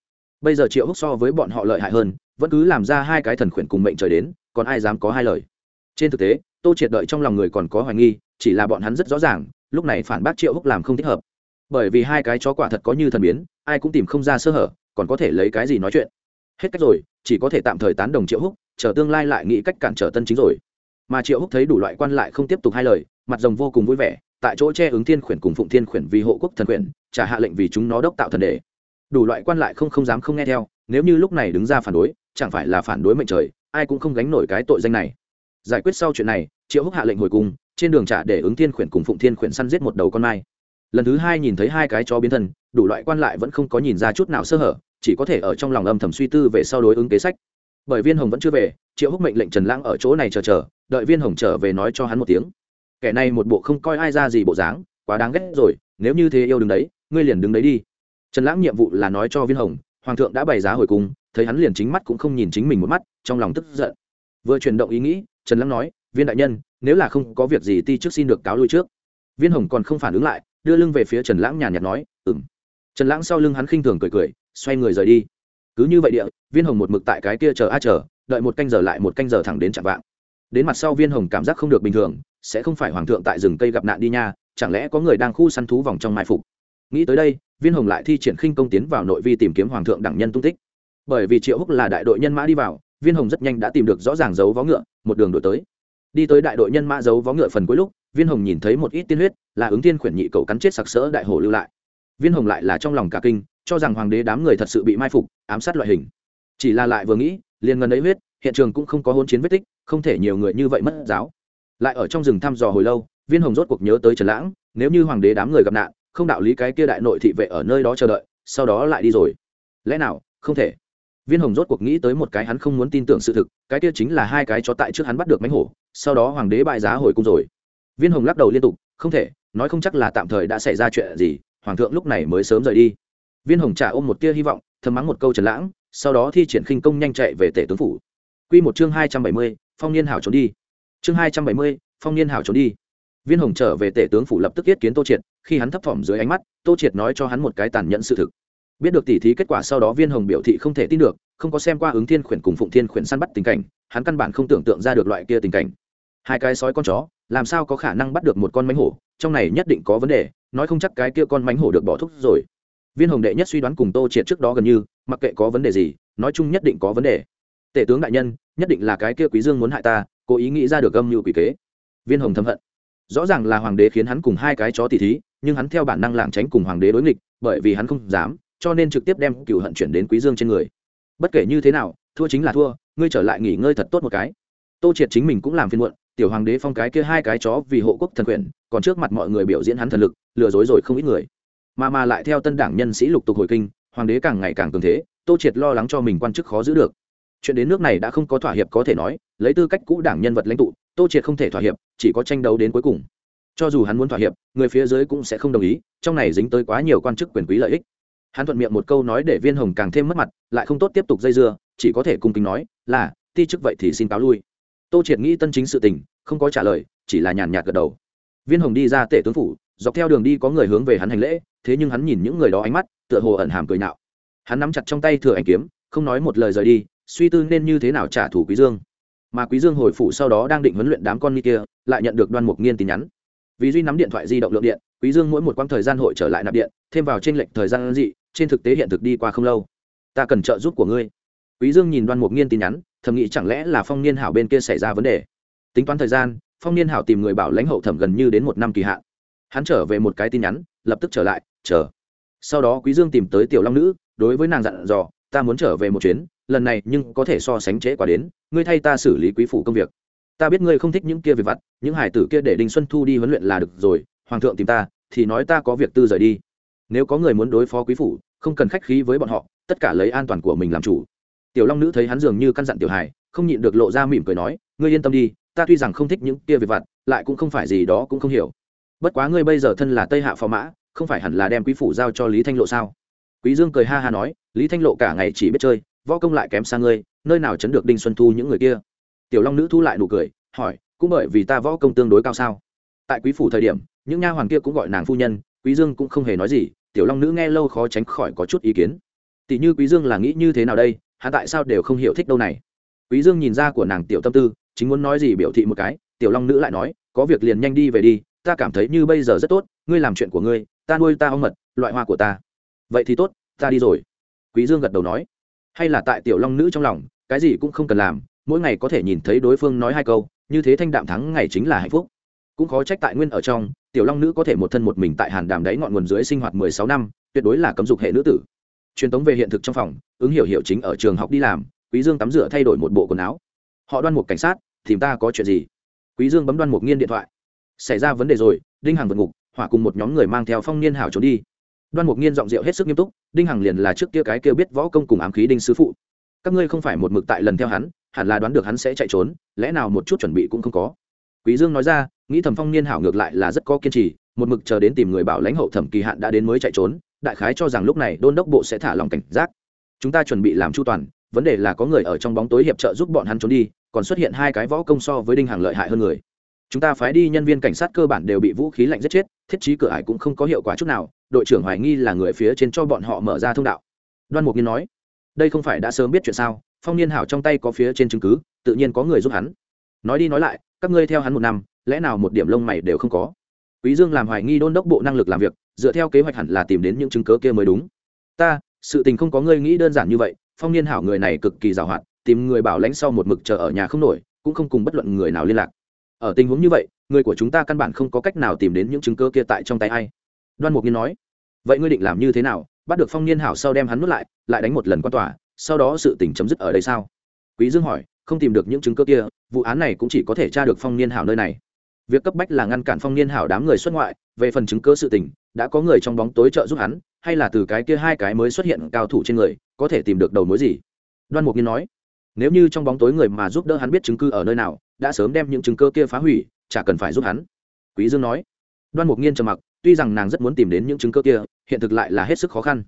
Bây giờ triệu húc so với bọn họ lợi hại hơn vẫn cứ làm ra hai cái thần khuyển cùng mệnh trời đến, còn ai dám có hai lời? Trên thực tế, tô triệt đợi trong lòng người còn có hoài nghi, chỉ là bọn hắn rất rõ ràng, lúc này phản bác triệu húc làm không thích hợp. Bởi vì hai cái chó quả thật có như thần biến, ai cũng tìm không ra sơ hở, còn có thể lấy cái gì nói chuyện? Hết cách rồi, chỉ có thể tạm thời tán đồng triệu húc, chờ tương lai lại nghĩ cách cản trở tân chính rồi. Mà triệu húc thấy đủ loại quan lại không tiếp tục hai lời, mặt rồng vô cùng vui vẻ, tại chỗ che ứng thiên khuyển cùng phụng thiên khuyển vì hộ quốc thần khuyển, trả hạ lệnh vì chúng nó đốc tạo thần đề. Đủ loại quan lại không không dám không nghe theo nếu như lúc này đứng ra phản đối, chẳng phải là phản đối mệnh trời, ai cũng không gánh nổi cái tội danh này. Giải quyết sau chuyện này, triệu húc hạ lệnh hồi cung trên đường trả để ứng thiên khuyển cùng phụng thiên khuyển săn giết một đầu con mai. Lần thứ hai nhìn thấy hai cái chó biến thân, đủ loại quan lại vẫn không có nhìn ra chút nào sơ hở, chỉ có thể ở trong lòng âm thầm suy tư về sau đối ứng kế sách. Bởi viên hồng vẫn chưa về, triệu húc mệnh lệnh trần lãng ở chỗ này chờ chờ, đợi viên hồng trở về nói cho hắn một tiếng. Kẻ này một bộ không coi ai ra gì bộ dáng, quá đáng ghét rồi, nếu như thế yêu đứng đấy, ngươi liền đứng đấy đi. Trần lãng nhiệm vụ là nói cho viên hồng hoàng thượng đã bày giá hồi cung, thấy hắn liền chính mắt cũng không nhìn chính mình một mắt, trong lòng tức giận. Vừa chuyển động ý nghĩ, trần lãng nói, viên đại nhân, nếu là không có việc gì ti trước xin được cáo lui trước. Viên hồng còn không phản ứng lại, đưa lưng về phía trần lãng nhàn nhạt nói ừng trần lãng sau lưng hắn khinh thường cười cười, xoay người rời đi. Cứ như vậy địa, viên hồng một mực tại cái kia chờ a chờ, đợi một canh giờ lại một canh giờ thẳng đến chạm vạng. Đến mặt sau viên hồng cảm giác không được bình thường, sẽ không phải hoàng thượng tại rừng cây gặp nạn đi nha, chẳng lẽ có người đang khu săn thú vòng trong mai phục? Nghĩ tới đây viên hồng lại thi triển khinh công tiến vào nội vi tìm kiếm hoàng thượng đẳng nhân tung tích. Bởi vì triệu húc là đại đội nhân mã đi vào, viên hồng rất nhanh đã tìm được rõ ràng dấu vó ngựa, một đường đổi tới. Đi tới đại đội nhân mã dấu vó ngựa phần cuối lúc, viên hồng nhìn thấy một ít tiên huyết, là ứng tiên khuyển nhị cầu cắn chết sặc sỡ đại hồ lưu lại. Viên hồng lại là trong lòng cả kinh, cho rằng hoàng đế đám người thật sự bị mai phục, ám sát loại hình. Chỉ là lại vừa nghĩ, liền ngần ấy huyết, hiện trường cũng không có hôn chiến vết tích, không thể nhiều người như vậy mất giáo. Lại ở trong rừng thăm dò hồi lâu, viên hồng rốt cuộc nhớ tới trần lãng, nếu như hoàng đế đám người gặp nạn không đạo lý cái kia đại nội thị vệ ở nơi đó chờ đợi, sau đó lại đi rồi. Lẽ nào? Không thể. Viên hồng rốt cuộc nghĩ tới một cái hắn không muốn tin tưởng sự thực, cái kia chính là hai cái chó tại trước hắn bắt được mánh hổ, sau đó hoàng đế bại giá hồi cung rồi. Viên hồng lắc đầu liên tục, không thể, nói không chắc là tạm thời đã xảy ra chuyện gì, hoàng thượng lúc này mới sớm rời đi. Viên hồng trả ôm một tia hy vọng, thầm mắng một câu trần lãng, sau đó thi triển khinh công nhanh chạy về tể tướng phủ. Q một chương hai trăm bảy mươi, phong niên hảo trốn đi. Chương hai trăm bảy mươi, phong niên hảo trốn đi viên hồng trở về tể tướng phủ lập tức yết kiến tô triệt, khi hắn thấp thỏm dưới ánh mắt, tô triệt nói cho hắn một cái tàn nhẫn sự thực. Biết được tỉ thí kết quả sau đó viên hồng biểu thị không thể tin được, không có xem qua ứng thiên khuyển cùng phụng thiên khuyển săn bắt tình cảnh, hắn căn bản không tưởng tượng ra được loại kia tình cảnh. Hai cái sói con chó, làm sao có khả năng bắt được một con mánh hổ, trong này nhất định có vấn đề, nói không chắc cái kia con mánh hổ được bỏ thuốc rồi. Viên hồng đệ nhất suy đoán cùng tô triệt trước đó gần như, mặc kệ có vấn đề gì, nói chung nhất định có vấn đề. Tể tướng đại nhân, nhất định là cái kia quý dương muốn hại ta, cố ý nghĩ ra được âm mưu quỷ kế. Viên hồng thâm hận rõ ràng là hoàng đế khiến hắn cùng hai cái chó tỉ thí, nhưng hắn theo bản năng lảng tránh cùng hoàng đế đối nghịch, bởi vì hắn không dám, cho nên trực tiếp đem cựu hận chuyển đến quý dương trên người. Bất kể như thế nào, thua chính là thua, ngươi trở lại nghỉ ngơi thật tốt một cái. Tô triệt chính mình cũng làm phiên muộn, tiểu hoàng đế phong cái kia hai cái chó vì hộ quốc thần quyền, còn trước mặt mọi người biểu diễn hắn thần lực, lừa dối rồi không ít người. Mà mà lại theo tân đảng nhân sĩ lục tục hồi kinh, hoàng đế càng ngày càng cường thế, tô triệt lo lắng cho mình quan chức khó giữ được chuyện đến nước này đã không có thỏa hiệp có thể nói, lấy tư cách cũ đảng nhân vật lãnh tụ, tô triệt không thể thỏa hiệp, chỉ có tranh đấu đến cuối cùng. Cho dù hắn muốn thỏa hiệp, người phía dưới cũng sẽ không đồng ý, trong này dính tới quá nhiều quan chức quyền quý lợi ích. Hắn thuận miệng một câu nói để viên hồng càng thêm mất mặt, lại không tốt tiếp tục dây dưa, chỉ có thể cung kính nói, là, ti chức vậy thì xin cáo lui. Tô triệt nghĩ tân chính sự tình, không có trả lời, chỉ là nhàn nhạt gật đầu. Viên hồng đi ra tể tướng phủ, dọc theo đường đi có người hướng về hắn hành lễ, thế nhưng hắn nhìn những người đó ánh mắt, tựa hồ ẩn hàm cười nạo hắn nắm chặt trong tay thừa ảnh kiếm, không nói một lời rời đi suy tư nên như thế nào trả thù quý dương. Mà quý dương hồi phủ sau đó đang định huấn luyện đám con ni kia, lại nhận được đoan mục nghiên tin nhắn. Vì duy nắm điện thoại di động lượng điện, quý dương mỗi một quãng thời gian hội trở lại nạp điện, thêm vào trên lệnh thời gian dị, trên thực tế hiện thực đi qua không lâu. Ta cần trợ giúp của ngươi. Quý dương nhìn đoan mục nghiên tin nhắn, thầm nghĩ chẳng lẽ là phong niên hảo bên kia xảy ra vấn đề. Tính toán thời gian, phong niên hảo tìm người bảo lãnh hậu thẩm gần như đến một năm kỳ hạn. Hắn trở về một cái tin nhắn, lập tức trở lại, chờ. Sau đó quý dương tìm tới tiểu long nữ, đối với nàng dặn dò, ta muốn trở về một chuyến lần này nhưng có thể so sánh trễ quả đến, ngươi thay ta xử lý quý phủ công việc. Ta biết ngươi không thích những kia việc vặt, những hải tử kia để đinh xuân thu đi huấn luyện là được rồi, hoàng thượng tìm ta, thì nói ta có việc tư rời đi. Nếu có người muốn đối phó quý phủ, không cần khách khí với bọn họ, tất cả lấy an toàn của mình làm chủ. Tiểu long nữ thấy hắn dường như căn dặn tiểu hải không nhịn được lộ ra mỉm cười nói, ngươi yên tâm đi, ta tuy rằng không thích những kia việc vặt, lại cũng không phải gì đó cũng không hiểu. Bất quá ngươi bây giờ thân là tây hạ phò mã, không phải hẳn là đem quý phủ giao cho lý thanh lộ sao? Quý dương cười ha ha nói, lý thanh lộ cả ngày chỉ biết chơi võ công lại kém xa ngươi, nơi nào chấn được đinh xuân thu những người kia? Tiểu long nữ thu lại nụ cười, hỏi, cũng bởi vì ta võ công tương đối cao sao? Tại quý phủ thời điểm, những nha hoàn kia cũng gọi nàng phu nhân, quý dương cũng không hề nói gì, tiểu long nữ nghe lâu khó tránh khỏi có chút ý kiến. Tỷ như quý dương là nghĩ như thế nào đây? Hắn tại sao đều không hiểu thích đâu này? Quý dương nhìn ra của nàng tiểu tâm tư, chính muốn nói gì biểu thị một cái, tiểu long nữ lại nói, có việc liền nhanh đi về đi, ta cảm thấy như bây giờ rất tốt, ngươi làm chuyện của ngươi, ta nuôi ta ong mật, loại hoa của ta. Vậy thì tốt, ta đi rồi. Quý dương gật đầu nói hay là tại tiểu long nữ trong lòng, cái gì cũng không cần làm, mỗi ngày có thể nhìn thấy đối phương nói hai câu, như thế thanh đạm thắng ngày chính là hạnh phúc. Cũng khó trách tại nguyên ở trong, tiểu long nữ có thể một thân một mình tại hàn đàm đáy ngọn nguồn dưới sinh hoạt mười sáu năm, tuyệt đối là cấm dục hệ nữ tử. Truyền tống về hiện thực trong phòng, ứng hiểu hiểu chính ở trường học đi làm, quý dương tắm rửa thay đổi một bộ quần áo. Họ đoan một cảnh sát, tìm ta có chuyện gì? Quý dương bấm đoan một nghiên điện thoại. Xảy ra vấn đề rồi, đinh hằng vượt ngục, hỏa cùng một nhóm người mang theo phong niên hảo trốn đi đoan mục nghiên giọng rượu hết sức nghiêm túc, đinh hằng liền là trước kia cái kia biết võ công cùng ám khí đinh sư phụ. Các ngươi không phải một mực tại lần theo hắn, hẳn là đoán được hắn sẽ chạy trốn, lẽ nào một chút chuẩn bị cũng không có. Quý dương nói ra, nghĩ thẩm phong niên hảo ngược lại là rất có kiên trì, một mực chờ đến tìm người bảo lãnh hậu thẩm kỳ hạn đã đến mới chạy trốn, đại khái cho rằng lúc này đôn đốc bộ sẽ thả lòng cảnh giác. Chúng ta chuẩn bị làm chu toàn, vấn đề là có người ở trong bóng tối hiệp trợ giúp bọn hắn trốn đi, còn xuất hiện hai cái võ công so với đinh hàng lợi hại hơn người. Chúng ta phái đi nhân viên cảnh sát cơ bản đều bị vũ khí lạnh giết chết, thiết trí cửa ải cũng không có hiệu quả chút nào đội trưởng hoài nghi là người phía trên cho bọn họ mở ra thông đạo. Đoan mục nhiên nói, đây không phải đã sớm biết chuyện sao? Phong niên hảo trong tay có phía trên chứng cứ, tự nhiên có người giúp hắn. Nói đi nói lại, các ngươi theo hắn một năm, lẽ nào một điểm lông mày đều không có? Quý dương làm hoài nghi đôn đốc bộ năng lực làm việc, dựa theo kế hoạch hẳn là tìm đến những chứng cứ kia mới đúng. Ta, sự tình không có ngươi nghĩ đơn giản như vậy, phong niên hảo người này cực kỳ giàu hạn, tìm người bảo lãnh sau một mực chờ ở nhà không nổi, cũng không cùng bất luận người nào liên lạc. Ở tình huống như vậy, người của chúng ta căn bản không có cách nào tìm đến những chứng cứ kia tại trong tay ai đoan mục nhiên nói, vậy ngươi định làm như thế nào? Bắt được phong niên hảo sau đem hắn nuốt lại lại đánh một lần quan tòa, sau đó sự tình chấm dứt ở đây sao? Quý dương hỏi, không tìm được những chứng cứ kia, vụ án này cũng chỉ có thể tra được phong niên hảo nơi này. Việc cấp bách là ngăn cản phong niên hảo đám người xuất ngoại, về phần chứng cứ sự tình, đã có người trong bóng tối trợ giúp hắn, hay là từ cái kia hai cái mới xuất hiện cao thủ trên người, có thể tìm được đầu mối gì? Đoan mục nhiên nói, nếu như trong bóng tối người mà giúp đỡ hắn biết chứng cứ ở nơi nào, đã sớm đem những chứng cứ kia phá hủy, chả cần phải giúp hắn. Quý dương nói. Đoan mục nhiên trầm mặc tuy rằng nàng rất muốn tìm đến những chứng cứ kia, hiện thực lại là hết sức khó khăn.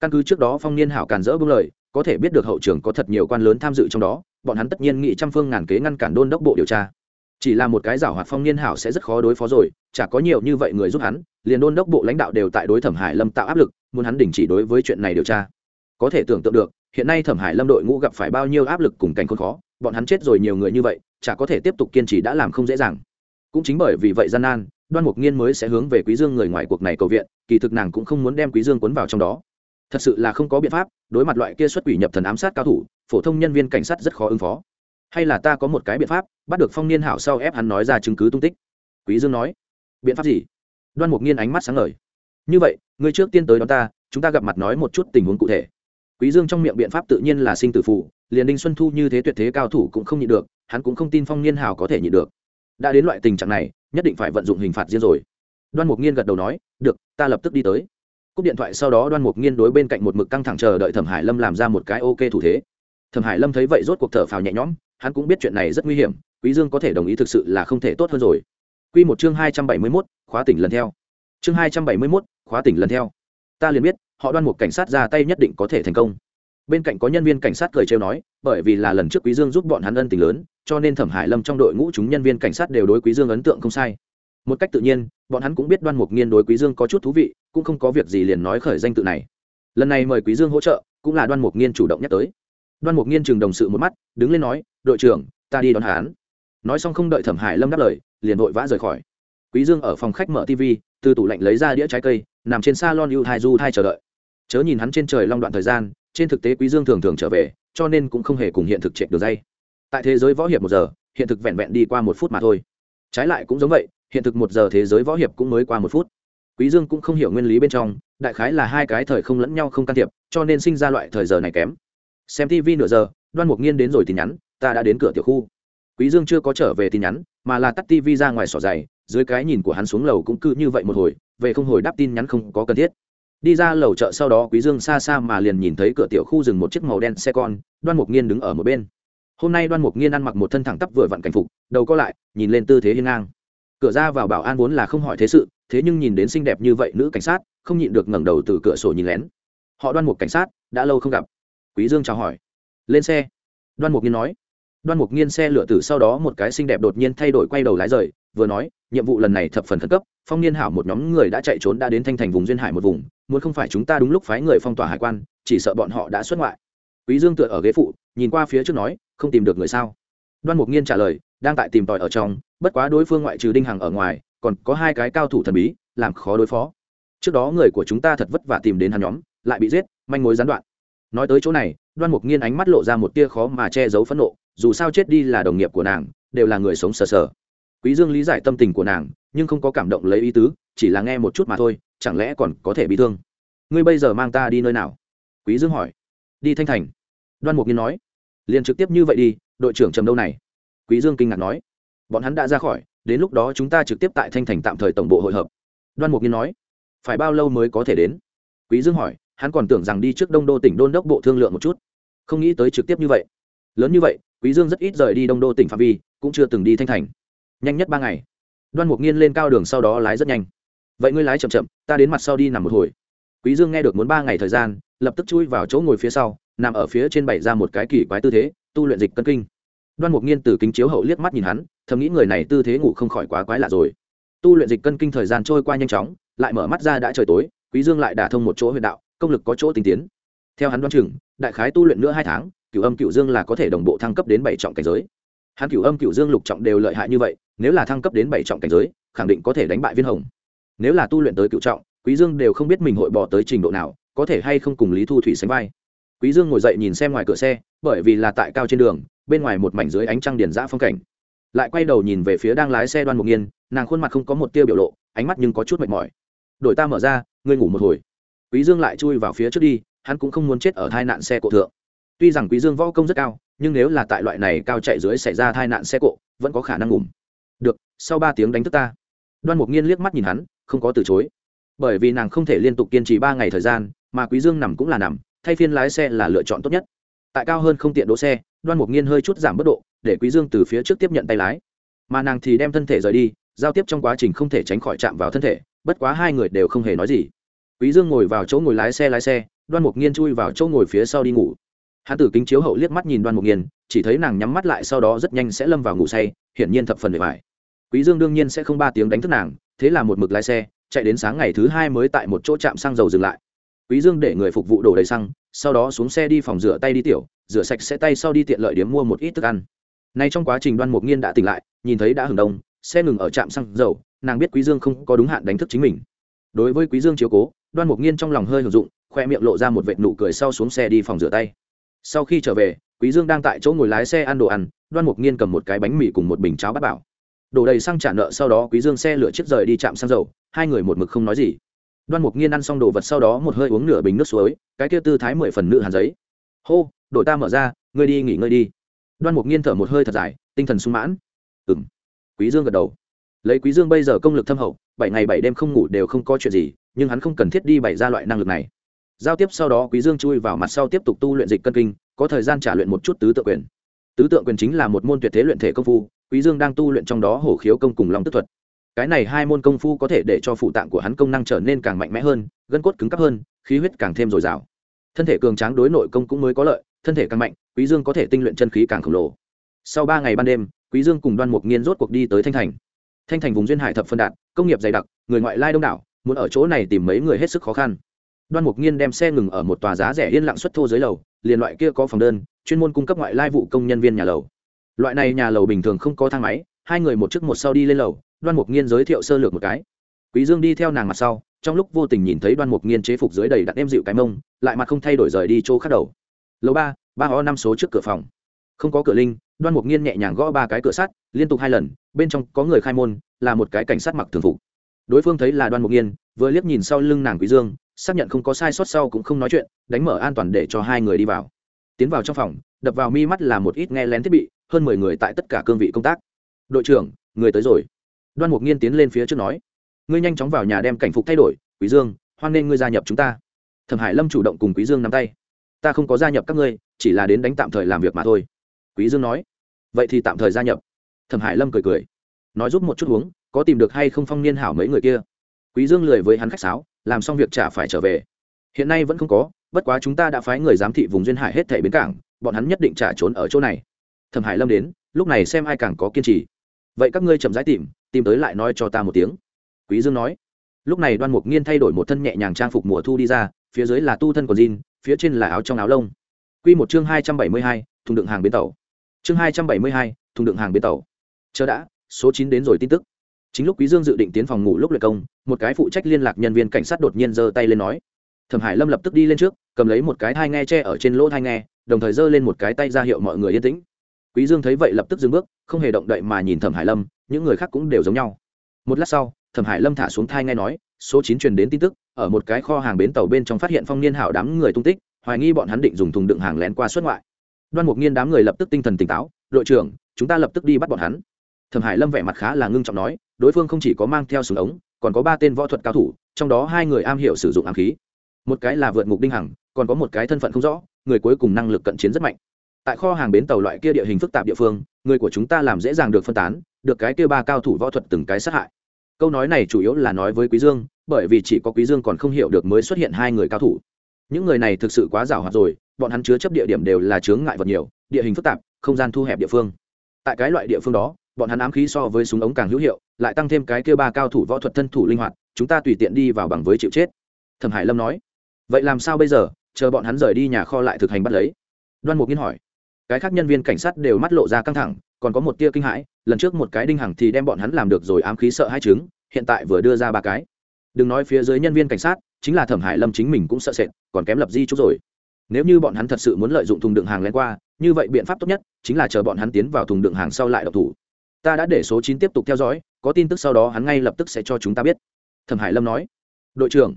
Căn cứ trước đó phong niên hảo càn dỡ bưng lời, có thể biết được hậu trường có thật nhiều quan lớn tham dự trong đó, bọn hắn tất nhiên nghị trăm phương ngàn kế ngăn cản đôn đốc bộ điều tra. Chỉ là một cái giảo hoạt phong niên hảo sẽ rất khó đối phó rồi, chả có nhiều như vậy người giúp hắn, liền đôn đốc bộ lãnh đạo đều tại đối thẩm hải lâm tạo áp lực, muốn hắn đình chỉ đối với chuyện này điều tra. Có thể tưởng tượng được, hiện nay thẩm hải lâm đội ngũ gặp phải bao nhiêu áp lực cùng cảnh khốn khó, bọn hắn chết rồi nhiều người như vậy, chả có thể tiếp tục kiên trì đã làm không dễ dàng. Cũng chính bởi vì vậy gian nan đoan mục nghiên mới sẽ hướng về quý dương người ngoài cuộc này cầu viện, kỳ thực nàng cũng không muốn đem quý dương cuốn vào trong đó. Thật sự là không có biện pháp, đối mặt loại kia xuất quỷ nhập thần ám sát cao thủ, phổ thông nhân viên cảnh sát rất khó ứng phó. Hay là ta có một cái biện pháp, bắt được phong niên hảo sau ép hắn nói ra chứng cứ tung tích? Quý dương nói. Biện pháp gì? Đoan mục nghiên ánh mắt sáng ngời. Như vậy, ngươi trước tiên tới đó ta, chúng ta gặp mặt nói một chút tình huống cụ thể. Quý dương trong miệng biện pháp tự nhiên là sinh tử phụ liền đinh xuân thu như thế tuyệt thế cao thủ cũng không nhịn được, hắn cũng không tin phong niên hảo có thể nhịn được. Đã đến loại tình trạng này nhất định phải vận dụng hình phạt riêng rồi. Đoan mục nghiên gật đầu nói được ta lập tức đi tới. Cúp điện thoại sau đó đoan mục nghiên đối bên cạnh một mực căng thẳng chờ đợi thẩm hải lâm làm ra một cái ok thủ thế. Thẩm hải lâm thấy vậy rốt cuộc thở phào nhẹ nhõm hắn cũng biết chuyện này rất nguy hiểm quý dương có thể đồng ý thực sự là không thể tốt hơn rồi. Quy một chương hai trăm bảy mươi 271, khóa tỉnh lần theo. Chương hai trăm bảy mươi 271, khóa tỉnh lần theo. Ta liền biết họ đoan Mục cảnh sát ra tay nhất định có thể thành công bên cạnh có nhân viên cảnh sát cười trêu nói, bởi vì là lần trước quý dương giúp bọn hắn ân tình lớn, cho nên thẩm hải lâm trong đội ngũ chúng nhân viên cảnh sát đều đối quý dương ấn tượng không sai. Một cách tự nhiên, bọn hắn cũng biết đoan mục nghiên đối quý dương có chút thú vị, cũng không có việc gì liền nói khởi danh tự này. Lần này mời quý dương hỗ trợ, cũng là đoan mục nghiên chủ động nhắc tới. Đoan mục nghiên chừng đồng sự một mắt, đứng lên nói, đội trưởng, ta đi đón hắn. Nói xong không đợi thẩm hải lâm đáp lời, liền vội vã rời khỏi. Quý dương ở phòng khách mở tv từ tủ lạnh lấy ra đĩa trái cây, nằm trên salon ưu hai du thai chờ đợi. Chớ nhìn hắn trên trời long đoạn thời gian trên thực tế quý dương thường thường trở về, cho nên cũng không hề cùng hiện thực chạy được dây. Tại thế giới võ hiệp một giờ, hiện thực vẹn vẹn đi qua một phút mà thôi. Trái lại cũng giống vậy, hiện thực một giờ thế giới võ hiệp cũng mới qua một phút. Quý dương cũng không hiểu nguyên lý bên trong, đại khái là hai cái thời không lẫn nhau không can thiệp, cho nên sinh ra loại thời giờ này kém. Xem tv nửa giờ, đoan mục nghiên đến rồi tin nhắn, ta đã đến cửa tiểu khu. Quý dương chưa có trở về tin nhắn, mà là tắt tv ra ngoài sỏ dày dưới cái nhìn của hắn xuống lầu cũng cứ như vậy một hồi, về không hồi đáp tin nhắn không có cần thiết đi ra lầu chợ sau đó quý dương xa xa mà liền nhìn thấy cửa tiểu khu dừng một chiếc màu đen xe con, đoan mục nghiên đứng ở một bên. Hôm nay đoan mục nghiên ăn mặc một thân thẳng tắp vừa vặn cảnh phục, đầu co lại, nhìn lên tư thế hiên ngang. Cửa ra vào bảo an vốn là không hỏi thế sự, thế nhưng nhìn đến xinh đẹp như vậy nữ cảnh sát, không nhịn được ngẩng đầu từ cửa sổ nhìn lén. Họ đoan mục cảnh sát, đã lâu không gặp. Quý dương chào hỏi. Lên xe. Đoan mục nghiên nói. Đoan mục nghiên xe lửa tử sau đó một cái xinh đẹp đột nhiên thay đổi quay đầu lái rời vừa nói, nhiệm vụ lần này thập phần khẩn cấp, phong niên hảo một nhóm người đã chạy trốn đã đến thanh thành vùng duyên hải một vùng, muốn không phải chúng ta đúng lúc phái người phong tỏa hải quan, chỉ sợ bọn họ đã xuất ngoại. Quý dương tựa ở ghế phụ, nhìn qua phía trước nói, không tìm được người sao? Đoan mục nghiên trả lời, đang tại tìm tòi ở trong, bất quá đối phương ngoại trừ đinh hằng ở ngoài, còn có hai cái cao thủ thần bí, làm khó đối phó. Trước đó người của chúng ta thật vất vả tìm đến hắn nhóm, lại bị giết, manh mối gián đoạn. Nói tới chỗ này, đoan mục nghiên ánh mắt lộ ra một tia khó mà che giấu phẫn nộ, dù sao chết đi là đồng nghiệp của nàng, đều là người sống sờ sờ quý dương lý giải tâm tình của nàng, nhưng không có cảm động lấy ý tứ, chỉ là nghe một chút mà thôi, chẳng lẽ còn có thể bị thương? Ngươi bây giờ mang ta đi nơi nào? Quý dương hỏi. Đi thanh thành. Đoan mục nhiên nói. Liền trực tiếp như vậy đi, đội trưởng trầm đâu này? Quý dương kinh ngạc nói. Bọn hắn đã ra khỏi, đến lúc đó chúng ta trực tiếp tại thanh thành tạm thời tổng bộ hội hợp. Đoan mục nhiên nói. Phải bao lâu mới có thể đến? Quý dương hỏi. Hắn còn tưởng rằng đi trước đông đô tỉnh đôn đốc bộ thương lượng một chút. Không nghĩ tới trực tiếp như vậy. Lớn như vậy, quý dương rất ít rời đi đông đô tỉnh phạm vi, cũng chưa từng đi thanh thành nhanh nhất ba ngày. Đoan mục nghiên lên cao đường sau đó lái rất nhanh. Vậy ngươi lái chậm chậm, ta đến mặt sau đi nằm một hồi. Quý dương nghe được muốn ba ngày thời gian, lập tức chui vào chỗ ngồi phía sau, nằm ở phía trên bảy ra một cái kỳ quái tư thế, tu luyện dịch cân kinh. Đoan mục nghiên từ kính chiếu hậu liếc mắt nhìn hắn, thầm nghĩ người này tư thế ngủ không khỏi quá quái lạ rồi. Tu luyện dịch cân kinh thời gian trôi qua nhanh chóng, lại mở mắt ra đã trời tối, quý dương lại đả thông một chỗ huyệt đạo, công lực có chỗ tinh tiến. Theo hắn đoan chừng, đại khái tu luyện nữa hai tháng, cửu âm cửu dương là có thể đồng bộ thăng cấp đến bảy trọng cảnh giới hắn cửu âm cửu dương lục trọng đều lợi hại như vậy, nếu là thăng cấp đến bảy trọng cảnh giới, khẳng định có thể đánh bại viên hồng. Nếu là tu luyện tới cựu trọng, quý dương đều không biết mình hội bỏ tới trình độ nào, có thể hay không cùng lý thu thủy sánh vai. Quý dương ngồi dậy nhìn xem ngoài cửa xe, bởi vì là tại cao trên đường, bên ngoài một mảnh dưới ánh trăng điển dã phong cảnh. Lại quay đầu nhìn về phía đang lái xe đoan mục nghiên, nàng khuôn mặt không có một tia biểu lộ, ánh mắt nhưng có chút mệt mỏi. Đội ta mở ra, ngươi ngủ một hồi. Quý dương lại chui vào phía trước đi, hắn cũng không muốn chết ở tai nạn xe cộ thượng. Tuy rằng quý dương võ công rất cao nhưng nếu là tại loại này cao chạy dưới xảy ra tai nạn xe cộ, vẫn có khả năng ngủm. Được, sau ba tiếng đánh thức ta. Đoan mục nghiên liếc mắt nhìn hắn, không có từ chối. Bởi vì nàng không thể liên tục kiên trì ba ngày thời gian, mà quý dương nằm cũng là nằm, thay phiên lái xe là lựa chọn tốt nhất. Tại cao hơn không tiện đỗ xe, đoan mục nghiên hơi chút giảm bất độ, để quý dương từ phía trước tiếp nhận tay lái. Mà nàng thì đem thân thể rời đi, giao tiếp trong quá trình không thể tránh khỏi chạm vào thân thể, bất quá hai người đều không hề nói gì. Quý dương ngồi vào chỗ ngồi lái xe lái xe, đoan mục nghiên chui vào chỗ ngồi phía sau đi ngủ hán tử kính chiếu hậu liếc mắt nhìn đoan mục nghiên, chỉ thấy nàng nhắm mắt lại sau đó rất nhanh sẽ lâm vào ngủ say, hiển nhiên thập phần bề bài quý dương đương nhiên sẽ không ba tiếng đánh thức nàng, thế là một mực lái xe, chạy đến sáng ngày thứ hai mới tại một chỗ trạm xăng dầu dừng lại. Quý dương để người phục vụ đổ đầy xăng, sau đó xuống xe đi phòng rửa tay đi tiểu, rửa sạch sẽ tay sau đi tiện lợi điểm mua một ít thức ăn. Nay trong quá trình đoan mục nghiên đã tỉnh lại, nhìn thấy đã hừng đông, xe ngừng ở trạm xăng dầu, nàng biết quý dương không có đúng hạn đánh thức chính mình. Đối với quý dương chiếu cố, đoan mục nghiên trong lòng hơi hưởng dụng, khoe miệng lộ ra một vệt nụ cười sau xuống xe đi phòng rửa tay sau khi trở về, quý dương đang tại chỗ ngồi lái xe ăn đồ ăn, đoan mục nghiên cầm một cái bánh mì cùng một bình cháo bát bảo. Đổ đầy xăng trả nợ sau đó quý dương xe lửa chiếc rời đi chạm xăng dầu, hai người một mực không nói gì. Đoan mục nghiên ăn xong đồ vật sau đó một hơi uống nửa bình nước suối, cái kia tư thái mười phần nữ hàn giấy. Hô đội ta mở ra, ngươi đi nghỉ ngơi đi. Đoan mục nghiên thở một hơi thật dài, tinh thần sung mãn. Ừ m quý dương gật đầu. Lấy quý dương bây giờ công lực thâm hậu, bảy ngày bảy đêm không ngủ đều không có chuyện gì, nhưng hắn không cần thiết đi bày ra loại năng lực này giao tiếp sau đó quý dương chui vào mặt sau tiếp tục tu luyện dịch cân kinh, có thời gian trả luyện một chút tứ tự quyền. Tứ tượng quyền chính là một môn tuyệt thế luyện thể công phu, quý dương đang tu luyện trong đó hổ khiếu công cùng long tức thuật. Cái này hai môn công phu có thể để cho phụ tạng của hắn công năng trở nên càng mạnh mẽ hơn, gân cốt cứng cáp hơn, khí huyết càng thêm dồi dào. Thân thể cường tráng đối nội công cũng mới có lợi, thân thể càng mạnh, quý dương có thể tinh luyện chân khí càng khổng lồ. Sau ba ngày ban đêm, quý dương cùng đoan mục nghiên rốt cuộc đi tới thanh thành. Thanh thành vùng duyên hải thập phân đạt, công nghiệp dày đặc, người ngoại lai đông đảo, muốn ở chỗ này tìm mấy người hết sức khó khăn đoan mục nghiên đem xe ngừng ở một tòa giá rẻ yên lặng xuất thô dưới lầu, liền loại kia có phòng đơn, chuyên môn cung cấp ngoại lai vụ công nhân viên nhà lầu. Loại này nhà lầu bình thường không có thang máy, hai người một trước một sau đi lên lầu, đoan mục nghiên giới thiệu sơ lược một cái. Quý dương đi theo nàng mặt sau, trong lúc vô tình nhìn thấy đoan mục nghiên chế phục dưới đầy đặt em dịu cái mông, lại mặt không thay đổi rời đi chỗ khác đầu. Lầu ba ba ho năm số trước cửa phòng. Không có cửa linh, đoan mục nghiên nhẹ nhàng gõ ba cái cửa sắt, liên tục hai lần, bên trong có người khai môn, là một cái cảnh sát mặc thường phục. Đối phương thấy là đoan mục nghiên, vừa liếc nhìn sau lưng nàng quý dương xác nhận không có sai sót sau cũng không nói chuyện, đánh mở an toàn để cho hai người đi vào. Tiến vào trong phòng, đập vào mi mắt là một ít nghe lén thiết bị, hơn mười người tại tất cả cương vị công tác. Đội trưởng, người tới rồi. Đoan mục nghiên tiến lên phía trước nói. Ngươi nhanh chóng vào nhà đem cảnh phục thay đổi, quý dương, hoan nghênh ngươi gia nhập chúng ta. Thẩm hải lâm chủ động cùng quý dương nắm tay. Ta không có gia nhập các ngươi, chỉ là đến đánh tạm thời làm việc mà thôi. Quý dương nói. Vậy thì tạm thời gia nhập. Thẩm hải lâm cười cười. Nói giúp một chút uống, có tìm được hay không phong niên hảo mấy người kia. Quý dương lười với hắn khách sáo làm xong việc trả phải trở về. Hiện nay vẫn không có bất quá chúng ta đã phái người giám thị vùng duyên hải hết thảy bến cảng bọn hắn nhất định trả trốn ở chỗ này. Thẩm hải lâm đến lúc này xem ai càng có kiên trì. Vậy các ngươi chậm rãi tìm tìm tới lại nói cho ta một tiếng. Quý dương nói. Lúc này đoan mục nghiên thay đổi một thân nhẹ nhàng trang phục mùa thu đi ra phía dưới là tu thân của jean phía trên là áo trong áo lông. Quy một chương hai trăm bảy mươi hai, thùng đựng hàng bến tàu. Chương hai trăm bảy mươi hai, thùng đựng hàng bến tàu. Chờ đã số chín đến rồi tin tức chính lúc quý dương dự định tiến phòng ngủ lúc luyện công, một cái phụ trách liên lạc nhân viên cảnh sát đột nhiên giơ tay lên nói. Thẩm hải lâm lập tức đi lên trước, cầm lấy một cái thai nghe che ở trên lỗ thai nghe, đồng thời giơ lên một cái tay ra hiệu mọi người yên tĩnh. Quý dương thấy vậy lập tức dừng bước, không hề động đậy mà nhìn thẩm hải lâm, những người khác cũng đều giống nhau. Một lát sau, thẩm hải lâm thả xuống thai nghe nói, số chín truyền đến tin tức, ở một cái kho hàng bến tàu bên trong phát hiện phong niên hảo đám người tung tích, hoài nghi bọn hắn định dùng thùng đựng hàng lén qua xuất ngoại. Đoan mục nghiên đám người lập tức tinh thần tỉnh táo, đội trưởng, chúng ta lập tức đi bắt bọn hắn. Thẩm hải lâm vẻ mặt khá là ngưng trọng nói đối phương không chỉ có mang theo súng ống, còn có ba tên võ thuật cao thủ, trong đó hai người am hiểu sử dụng ám khí. Một cái là vượt ngục đinh hằng, còn có một cái thân phận không rõ, người cuối cùng năng lực cận chiến rất mạnh. Tại kho hàng bến tàu loại kia địa hình phức tạp địa phương, người của chúng ta làm dễ dàng được phân tán, được cái kia ba cao thủ võ thuật từng cái sát hại. Câu nói này chủ yếu là nói với quý dương, bởi vì chỉ có quý dương còn không hiểu được mới xuất hiện hai người cao thủ. Những người này thực sự quá giàu hoạt rồi, bọn hắn chứa chấp địa điểm đều là chướng ngại vật nhiều, địa hình phức tạp, không gian thu hẹp địa phương. Tại cái loại địa phương đó bọn hắn ám khí so với súng ống càng hữu hiệu, lại tăng thêm cái kia ba cao thủ võ thuật thân thủ linh hoạt, chúng ta tùy tiện đi vào bằng với chịu chết. Thẩm hải lâm nói. Vậy làm sao bây giờ? Chờ bọn hắn rời đi nhà kho lại thực hành bắt lấy. Đoan mục nghiên hỏi. Cái khác nhân viên cảnh sát đều mắt lộ ra căng thẳng, còn có một tia kinh hãi, lần trước một cái đinh hằng thì đem bọn hắn làm được rồi ám khí sợ hai chứng hiện tại vừa đưa ra ba cái. Đừng nói phía dưới nhân viên cảnh sát, chính là thẩm hải lâm chính mình cũng sợ sệt, còn kém lập di chút rồi. Nếu như bọn hắn thật sự muốn lợi dụng thùng đựng hàng len qua, như vậy biện pháp tốt nhất chính là chờ bọn hắn tiến vào thùng đựng hàng sau lại độc thủ ta đã để số chín tiếp tục theo dõi, có tin tức sau đó hắn ngay lập tức sẽ cho chúng ta biết. Thẩm hải lâm nói. Đội trưởng.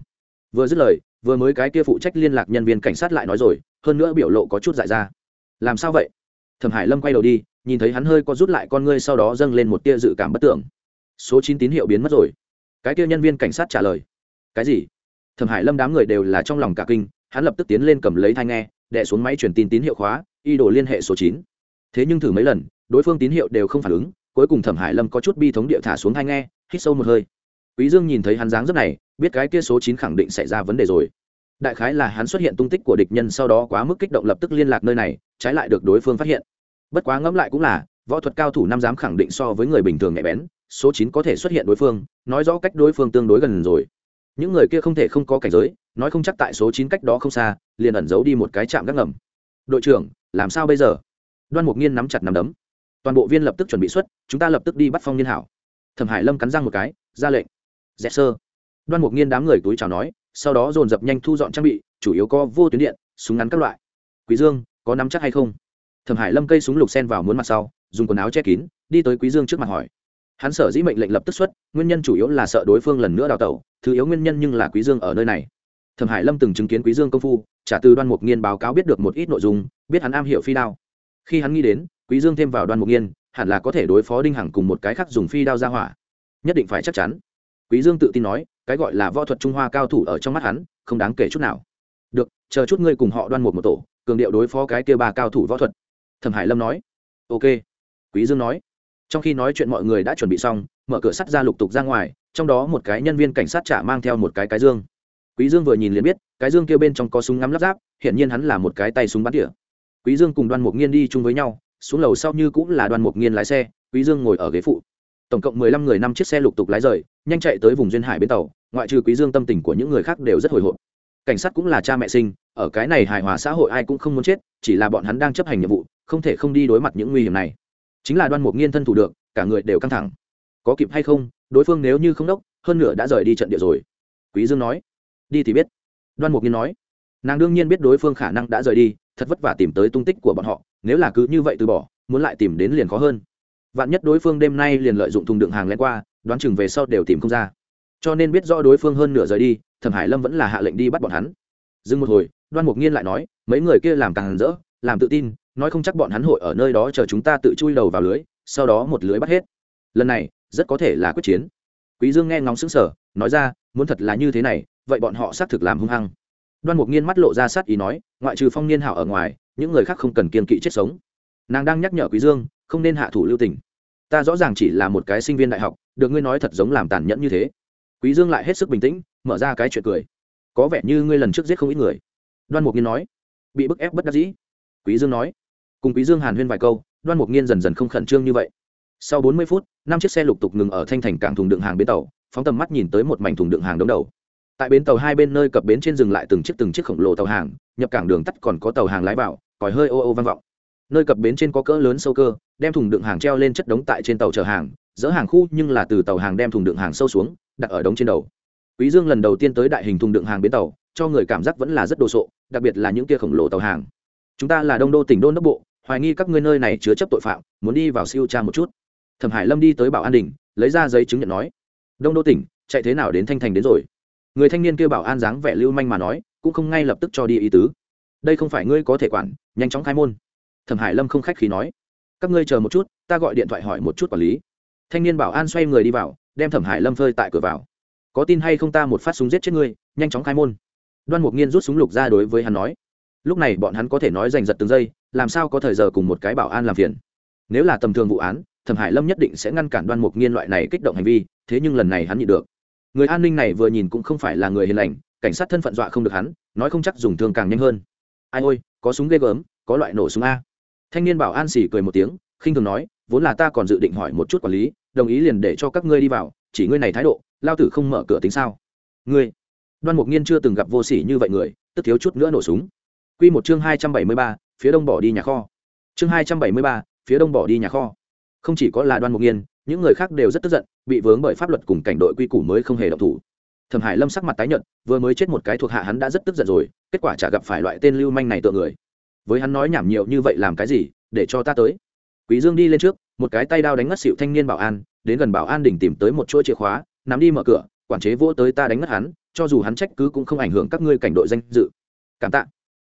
Vừa dứt lời, vừa mới cái kia phụ trách liên lạc nhân viên cảnh sát lại nói rồi, hơn nữa biểu lộ có chút dại ra. Làm sao vậy? Thẩm hải lâm quay đầu đi, nhìn thấy hắn hơi có rút lại con ngươi sau đó dâng lên một tia dự cảm bất tưởng. Số chín tín hiệu biến mất rồi. Cái kia nhân viên cảnh sát trả lời. Cái gì? Thẩm hải lâm đám người đều là trong lòng cả kinh, hắn lập tức tiến lên cầm lấy thai nghe đẻ xuống máy truyền tin tín hiệu khóa, y đổ liên hệ số chín. Thế nhưng thử mấy lần, đối phương tín hiệu đều không phản ứng cuối cùng thẩm hải lâm có chút bi thống địa thả xuống thai nghe, hít sâu một hơi. Quý dương nhìn thấy hắn dáng rất này, biết cái kia số chín khẳng định xảy ra vấn đề rồi. Đại khái là hắn xuất hiện tung tích của địch nhân sau đó quá mức kích động lập tức liên lạc nơi này, trái lại được đối phương phát hiện. Bất quá ngẫm lại cũng là, võ thuật cao thủ năm dám khẳng định so với người bình thường nhạy bén, số chín có thể xuất hiện đối phương, nói rõ cách đối phương tương đối gần rồi. Những người kia không thể không có cảnh giới, nói không chắc tại số chín cách đó không xa, liền ẩn giấu đi một cái chạm gác ngầm. Đội trưởng, làm sao bây giờ? Đoan mục nghiên nắm chặt nắm đấm toàn bộ viên lập tức chuẩn bị xuất, chúng ta lập tức đi bắt phong niên hảo. Thẩm hải lâm cắn răng một cái, ra lệnh. Dẹp sơ. Đoan mục nghiên đám người túi chào nói, sau đó dồn dập nhanh thu dọn trang bị, chủ yếu có vô tuyến điện, súng ngắn các loại. Quý dương, có nắm chắc hay không? Thẩm hải lâm cây súng lục sen vào muốn mặt sau, dùng quần áo che kín, đi tới quý dương trước mặt hỏi. Hắn sở dĩ mệnh lệnh lập tức xuất, nguyên nhân chủ yếu là sợ đối phương lần nữa đào tẩu, thứ yếu nguyên nhân nhưng là quý dương ở nơi này. Thẩm hải lâm từng chứng kiến quý dương công phu trả từ đoan mục nghiên báo cáo biết được một ít nội dung, biết hắn am hiểu phi đao. Khi hắn nghĩ đến quý dương thêm vào đoan mục nghiên, hẳn là có thể đối phó đinh hằng cùng một cái khác dùng phi đao ra hỏa. Nhất định phải chắc chắn. Quý dương tự tin nói, cái gọi là võ thuật trung hoa cao thủ ở trong mắt hắn, không đáng kể chút nào. Được, chờ chút ngươi cùng họ đoan một một tổ, cường điệu đối phó cái kia ba cao thủ võ thuật. Thẩm hải lâm nói. Ok. Quý dương nói. Trong khi nói chuyện mọi người đã chuẩn bị xong, mở cửa sắt ra lục tục ra ngoài, trong đó một cái nhân viên cảnh sát trả mang theo một cái cái dương. Quý dương vừa nhìn liền biết, cái dương kia bên trong có súng ngắm lắp ráp hiện nhiên hắn là một cái tay súng bắn tỉa. Quý dương cùng đoan mục nghiên đi chung với nhau xuống lầu sau như cũng là đoàn mục nghiên lái xe, quý dương ngồi ở ghế phụ. Tổng cộng mười lăm người năm chiếc xe lục tục lái rời, nhanh chạy tới vùng duyên hải bến tàu, ngoại trừ quý dương tâm tình của những người khác đều rất hồi hộp. Cảnh sát cũng là cha mẹ sinh, ở cái này hài hòa xã hội ai cũng không muốn chết, chỉ là bọn hắn đang chấp hành nhiệm vụ, không thể không đi đối mặt những nguy hiểm này. Chính là đoan mục nghiên thân thủ được, cả người đều căng thẳng. Có kịp hay không, đối phương nếu như không đốc, hơn nửa đã rời đi trận địa rồi. Quý dương nói. Đi thì biết. Đoan mục nghiên nói nàng đương nhiên biết đối phương khả năng đã rời đi, thật vất vả tìm tới tung tích của bọn họ, nếu là cứ như vậy từ bỏ, muốn lại tìm đến liền khó hơn. Vạn nhất đối phương đêm nay liền lợi dụng thùng đựng hàng len qua, đoán chừng về sau đều tìm không ra. Cho nên biết rõ đối phương hơn nửa rời đi, thẩm hải lâm vẫn là hạ lệnh đi bắt bọn hắn. Dừng một hồi, đoan mục nghiên lại nói, mấy người kia làm càng rỡ, làm tự tin, nói không chắc bọn hắn hội ở nơi đó chờ chúng ta tự chui đầu vào lưới, sau đó một lưới bắt hết. Lần này, rất có thể là quyết chiến. Quý dương nghe ngóng sững sờ, nói ra, muốn thật là như thế này, vậy bọn họ xác thực làm hung hăng đoan mục nghiên mắt lộ ra sát ý nói, ngoại trừ phong niên hảo ở ngoài, những người khác không cần kiên kỵ chết sống. Nàng đang nhắc nhở quý dương, không nên hạ thủ lưu tình. Ta rõ ràng chỉ là một cái sinh viên đại học, được ngươi nói thật giống làm tàn nhẫn như thế. Quý dương lại hết sức bình tĩnh, mở ra cái chuyện cười. Có vẻ như ngươi lần trước giết không ít người. Đoan mục nghiên nói, bị bức ép bất đắc dĩ. Quý dương nói, cùng quý dương hàn huyên vài câu, đoan mục nghiên dần dần không khẩn trương như vậy. Sau 40 phút, năm chiếc xe lục tục ngừng ở thanh thành cảng thùng đựng hàng bến tàu, phóng tầm mắt nhìn tới một mảnh thùng đựng hàng đống đầu tại bến tàu hai bên nơi cập bến trên dừng lại từng chiếc từng chiếc khổng lồ tàu hàng, nhập cảng đường tắt còn có tàu hàng lái vào, còi hơi ô ô vang vọng. Nơi cập bến trên có cỡ lớn sâu cơ, đem thùng đựng hàng treo lên chất đống tại trên tàu chở hàng, dỡ hàng khu nhưng là từ tàu hàng đem thùng đựng hàng sâu xuống, đặt ở đống trên đầu. Quý dương lần đầu tiên tới đại hình thùng đựng hàng bến tàu, cho người cảm giác vẫn là rất đồ sộ, đặc biệt là những kia khổng lồ tàu hàng. Chúng ta là đông đô tỉnh đôn đốc bộ, hoài nghi các ngươi nơi này chứa chấp tội phạm, muốn đi vào siêu tra một chút. Thẩm hải lâm đi tới bảo an đình, lấy ra giấy chứng nhận nói, đông đô tỉnh, chạy thế nào đến thanh thành đến rồi? Người thanh niên kia bảo an dáng vẻ lưu manh mà nói, cũng không ngay lập tức cho đi ý tứ. Đây không phải ngươi có thể quản, nhanh chóng khai môn. Thẩm hải lâm không khách khí nói. Các ngươi chờ một chút, ta gọi điện thoại hỏi một chút quản lý. Thanh niên bảo an xoay người đi vào, đem thẩm hải lâm phơi tại cửa vào. Có tin hay không ta một phát súng giết chết ngươi, nhanh chóng khai môn. Đoan mục nghiên rút súng lục ra đối với hắn nói. Lúc này bọn hắn có thể nói giành giật từng giây, làm sao có thời giờ cùng một cái bảo an làm phiền. Nếu là tầm thường vụ án, thẩm hải lâm nhất định sẽ ngăn cản đoan mục nghiên loại này kích động hành vi, thế nhưng lần này hắn nhịn được người an ninh này vừa nhìn cũng không phải là người hiền lành, cảnh sát thân phận dọa không được hắn, nói không chắc dùng thương càng nhanh hơn. Ai ôi, có súng ghê gớm, có loại nổ súng a. Thanh niên bảo an xỉ cười một tiếng, khinh thường nói, vốn là ta còn dự định hỏi một chút quản lý, đồng ý liền để cho các ngươi đi vào, chỉ ngươi này thái độ, lao tử không mở cửa tính sao? Ngươi, đoan mục nghiên chưa từng gặp vô sỉ như vậy người, tức thiếu chút nữa nổ súng. Q một chương hai trăm bảy mươi ba, phía đông bỏ đi nhà kho. Chương hai trăm bảy mươi ba, phía đông bỏ đi nhà kho. Không chỉ có là đoan mục nghiên những người khác đều rất tức giận, bị vướng bởi pháp luật cùng cảnh đội quy củ mới không hề động thủ. Thẩm hải lâm sắc mặt tái nhợt, vừa mới chết một cái thuộc hạ hắn đã rất tức giận rồi, kết quả chả gặp phải loại tên lưu manh này tựa người. Với hắn nói nhảm nhiều như vậy làm cái gì, để cho ta tới. Quý dương đi lên trước, một cái tay đao đánh ngất xịu thanh niên bảo an, đến gần bảo an đỉnh tìm tới một chuỗi chìa khóa, nắm đi mở cửa, quản chế vỗ tới ta đánh ngất hắn, cho dù hắn trách cứ cũng không ảnh hưởng các ngươi cảnh đội danh dự. Cảm tạ.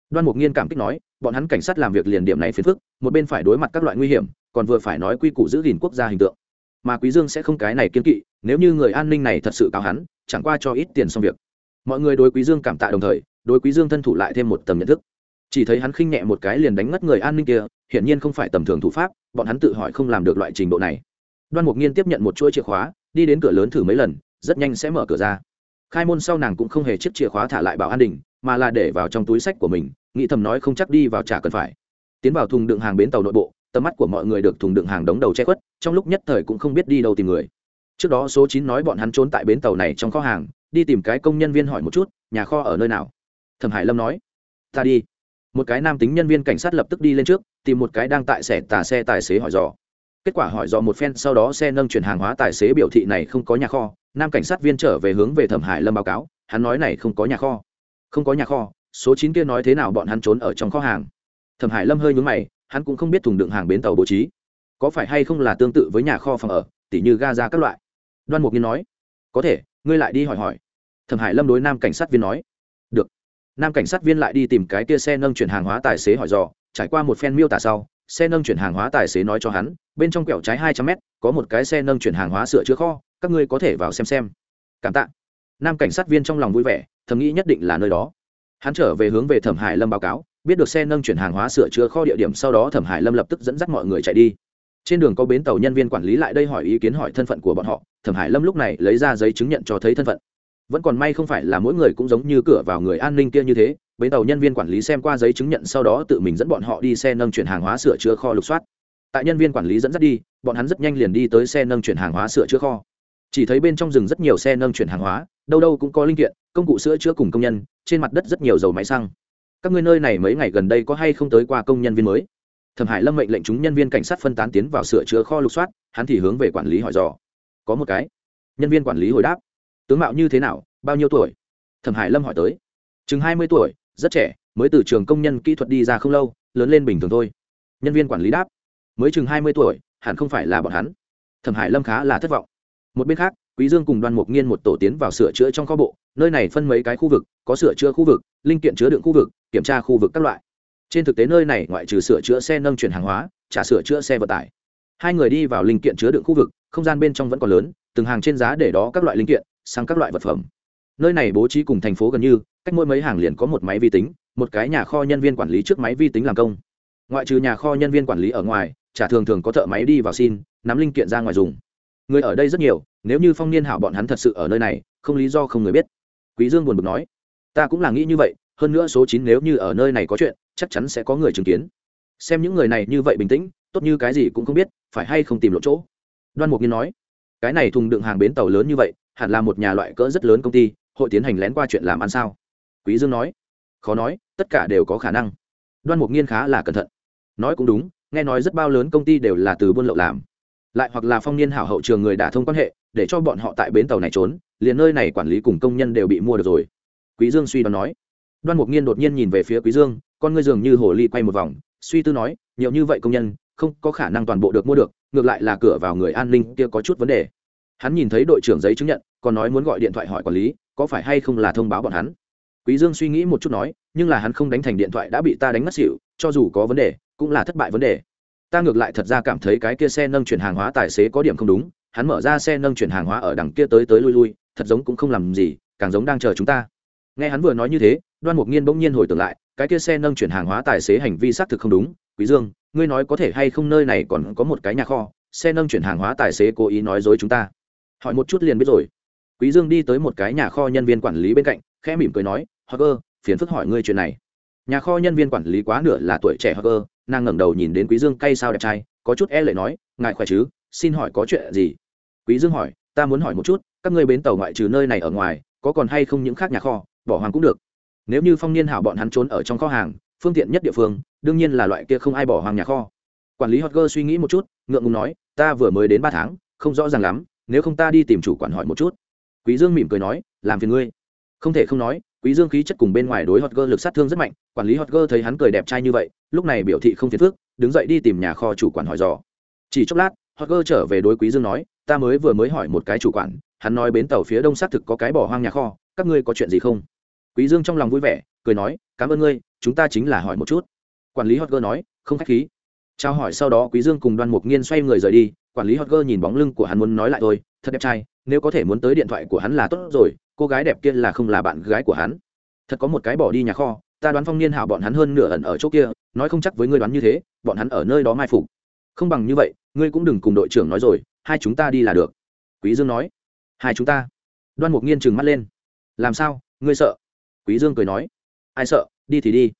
Đoan mục nghiên cảm kích nói, bọn hắn cảnh sát làm việc liền điểm này phiền phức, một bên phải đối mặt các loại nguy hiểm, còn vừa phải nói quy củ giữ gìn quốc gia hình tượng mà quý dương sẽ không cái này kiên kỵ, nếu như người an ninh này thật sự cáo hắn, chẳng qua cho ít tiền xong việc. Mọi người đối quý dương cảm tạ đồng thời, đối quý dương thân thủ lại thêm một tầm nhận thức. Chỉ thấy hắn khinh nhẹ một cái liền đánh ngất người an ninh kia, hiển nhiên không phải tầm thường thủ pháp, bọn hắn tự hỏi không làm được loại trình độ này. Đoan mục nghiên tiếp nhận một chuỗi chìa khóa, đi đến cửa lớn thử mấy lần, rất nhanh sẽ mở cửa ra. Khai môn sau nàng cũng không hề chiếc chìa khóa thả lại bảo an đình, mà là để vào trong túi sách của mình, nghĩ thầm nói không chắc đi vào trả cần phải. Tiến vào thùng đựng hàng bến tàu nội bộ tầm mắt của mọi người được thùng đựng hàng đống đầu che khuất, trong lúc nhất thời cũng không biết đi đâu tìm người. Trước đó số chín nói bọn hắn trốn tại bến tàu này trong kho hàng, đi tìm cái công nhân viên hỏi một chút, nhà kho ở nơi nào? Thẩm hải lâm nói, ta đi. Một cái nam tính nhân viên cảnh sát lập tức đi lên trước, tìm một cái đang tại xẻ tà xe tài xế hỏi dò. Kết quả hỏi dò một phen, sau đó xe nâng chuyển hàng hóa tài xế biểu thị này không có nhà kho, nam cảnh sát viên trở về hướng về thẩm hải lâm báo cáo, hắn nói này không có nhà kho. Không có nhà kho, số chín kia nói thế nào bọn hắn trốn ở trong kho hàng. Thẩm hải lâm hơi nhúng mày hắn cũng không biết thùng đựng hàng bến tàu bố trí. Có phải hay không là tương tự với nhà kho phòng ở, tỉ như ga ra các loại? Đoan mục nhiên nói. Có thể, ngươi lại đi hỏi hỏi. Thẩm hải lâm đối nam cảnh sát viên nói. Được. Nam cảnh sát viên lại đi tìm cái kia xe nâng chuyển hàng hóa tài xế hỏi dò, trải qua một phen miêu tả sau, xe nâng chuyển hàng hóa tài xế nói cho hắn, bên trong quẹo trái hai trăm mét, có một cái xe nâng chuyển hàng hóa sửa chữa kho, các ngươi có thể vào xem xem. Cảm tạ. Nam cảnh sát viên trong lòng vui vẻ, thầm nghĩ nhất định là nơi đó. Hắn trở về hướng về thẩm hải lâm báo cáo biết được xe nâng chuyển hàng hóa sửa chữa kho địa điểm sau đó thẩm hải lâm lập tức dẫn dắt mọi người chạy đi trên đường có bến tàu nhân viên quản lý lại đây hỏi ý kiến hỏi thân phận của bọn họ thẩm hải lâm lúc này lấy ra giấy chứng nhận cho thấy thân phận vẫn còn may không phải là mỗi người cũng giống như cửa vào người an ninh kia như thế bến tàu nhân viên quản lý xem qua giấy chứng nhận sau đó tự mình dẫn bọn họ đi xe nâng chuyển hàng hóa sửa chữa kho lục soát tại nhân viên quản lý dẫn dắt đi bọn hắn rất nhanh liền đi tới xe nâng chuyển hàng hóa sửa chữa kho chỉ thấy bên trong rừng rất nhiều xe nâng chuyển hàng hóa đâu đâu cũng có linh kiện công cụ sửa chữa cùng công nhân trên mặt đất rất nhiều dầu máy xăng các ngươi nơi này mấy ngày gần đây có hay không tới qua công nhân viên mới? Thẩm hải lâm mệnh lệnh chúng nhân viên cảnh sát phân tán tiến vào sửa chữa kho lục soát, hắn thì hướng về quản lý hỏi dò. Có một cái. Nhân viên quản lý hồi đáp. Tướng mạo như thế nào? Bao nhiêu tuổi? Thẩm hải lâm hỏi tới. Chừng hai mươi tuổi, rất trẻ, mới từ trường công nhân kỹ thuật đi ra không lâu, lớn lên bình thường thôi. Nhân viên quản lý đáp. Mới chừng hai mươi tuổi, hẳn không phải là bọn hắn. Thẩm hải lâm khá là thất vọng. Một bên khác quý dương cùng đoàn mục nghiên một tổ tiến vào sửa chữa trong kho bộ, nơi này phân mấy cái khu vực, có sửa chữa khu vực, linh kiện chứa đựng khu vực, kiểm tra khu vực các loại. Trên thực tế nơi này ngoại trừ sửa chữa xe nâng chuyển hàng hóa trả sửa chữa xe vận tải. Hai người đi vào linh kiện chứa đựng khu vực, không gian bên trong vẫn còn lớn, từng hàng trên giá để đó các loại linh kiện, sang các loại vật phẩm. Nơi này bố trí cùng thành phố gần như, cách mỗi mấy hàng liền có một máy vi tính, một cái nhà kho nhân viên quản lý trước máy vi tính làm công. Ngoại trừ nhà kho nhân viên quản lý ở ngoài trả thường thường có thợ máy đi vào xin, nắm linh kiện ra ngoài dùng. Người ở đây rất nhiều nếu như phong niên hảo bọn hắn thật sự ở nơi này, không lý do không người biết. Quý dương buồn bực nói, ta cũng là nghĩ như vậy, hơn nữa số chín nếu như ở nơi này có chuyện, chắc chắn sẽ có người chứng kiến. Xem những người này như vậy bình tĩnh, tốt như cái gì cũng không biết, phải hay không tìm lộ chỗ. Đoan mục nhiên nói, cái này thùng đựng hàng bến tàu lớn như vậy, hẳn là một nhà loại cỡ rất lớn công ty, hội tiến hành lén qua chuyện làm ăn sao? Quý dương nói, khó nói, tất cả đều có khả năng. Đoan mục Nhiên khá là cẩn thận, nói cũng đúng, nghe nói rất bao lớn công ty đều là từ buôn lậu làm lại hoặc là phong niên hảo hậu trường người đả thông quan hệ, để cho bọn họ tại bến tàu này trốn, liền nơi này quản lý cùng công nhân đều bị mua được rồi. Quý dương suy đoán nói. Đoan mục nghiên đột nhiên nhìn về phía quý dương, con ngươi dường như hồ ly quay một vòng, suy tư nói, nhiều như vậy công nhân, không có khả năng toàn bộ được mua được, ngược lại là cửa vào người an ninh kia có chút vấn đề. Hắn nhìn thấy đội trưởng giấy chứng nhận, còn nói muốn gọi điện thoại hỏi quản lý, có phải hay không là thông báo bọn hắn. Quý dương suy nghĩ một chút nói, nhưng là hắn không đánh thành điện thoại đã bị ta đánh mất xỉu, cho dù có vấn đề, cũng là thất bại vấn đề ta ngược lại thật ra cảm thấy cái kia xe nâng chuyển hàng hóa tài xế có điểm không đúng, hắn mở ra xe nâng chuyển hàng hóa ở đằng kia tới tới lui lui, thật giống cũng không làm gì, càng giống đang chờ chúng ta. Nghe hắn vừa nói như thế, đoan mục nghiên bỗng nhiên hồi tưởng lại, cái kia xe nâng chuyển hàng hóa tài xế hành vi xác thực không đúng. Quý dương, ngươi nói có thể hay không nơi này còn có một cái nhà kho, xe nâng chuyển hàng hóa tài xế cố ý nói dối chúng ta? Hỏi một chút liền biết rồi. Quý dương đi tới một cái nhà kho nhân viên quản lý bên cạnh, khẽ mỉm cười nói Hager phiền phức hỏi ngươi chuyện này. Nhà kho nhân viên quản lý quá nửa là tuổi trẻ Hager nàng ngẩng đầu nhìn đến quý dương cay sao đẹp trai, có chút e lệ nói, ngài khỏe chứ? Xin hỏi có chuyện gì? Quý dương hỏi, ta muốn hỏi một chút, các ngươi bến tàu ngoại trừ nơi này ở ngoài, có còn hay không những khác nhà kho? Bỏ hoàng cũng được. Nếu như phong niên hảo bọn hắn trốn ở trong kho hàng, phương tiện nhất địa phương, đương nhiên là loại kia không ai bỏ hoàng nhà kho. Quản lý hotger suy nghĩ một chút, ngượng ngùng nói, ta vừa mới đến ba tháng, không rõ ràng lắm, nếu không ta đi tìm chủ quản hỏi một chút. Quý dương mỉm cười nói, làm phiền ngươi. Không thể không nói, quý dương khí chất cùng bên ngoài đối hotger lực sát thương rất mạnh, quản lý hotger thấy hắn cười đẹp trai như vậy lúc này biểu thị không phiền phức, đứng dậy đi tìm nhà kho chủ quản hỏi dò. Chỉ chốc lát hotger trở về đối quý dương nói, ta mới vừa mới hỏi một cái chủ quản, hắn nói bến tàu phía đông xác thực có cái bỏ hoang nhà kho, các ngươi có chuyện gì không? Quý dương trong lòng vui vẻ, cười nói, cảm ơn ngươi, chúng ta chính là hỏi một chút. Quản lý hotger nói, không khách khí. Trao hỏi sau đó quý dương cùng đoan mục nghiên xoay người rời đi, quản lý hotger nhìn bóng lưng của hắn muốn nói lại thôi, thật đẹp trai, nếu có thể muốn tới điện thoại của hắn là tốt rồi, cô gái đẹp kia là không là bạn gái của hắn. Thật có một cái bỏ đi nhà kho, ta đoán phong niên hảo bọn hắn hơn nửa ẩn ở chỗ kia nói không chắc với ngươi đoán như thế, bọn hắn ở nơi đó mai phục. Không bằng như vậy, ngươi cũng đừng cùng đội trưởng nói rồi, hai chúng ta đi là được. Quý dương nói. Hai chúng ta. Đoan mục nghiên trừng mắt lên. Làm sao? Ngươi sợ? Quý dương cười nói. Ai sợ? Đi thì đi.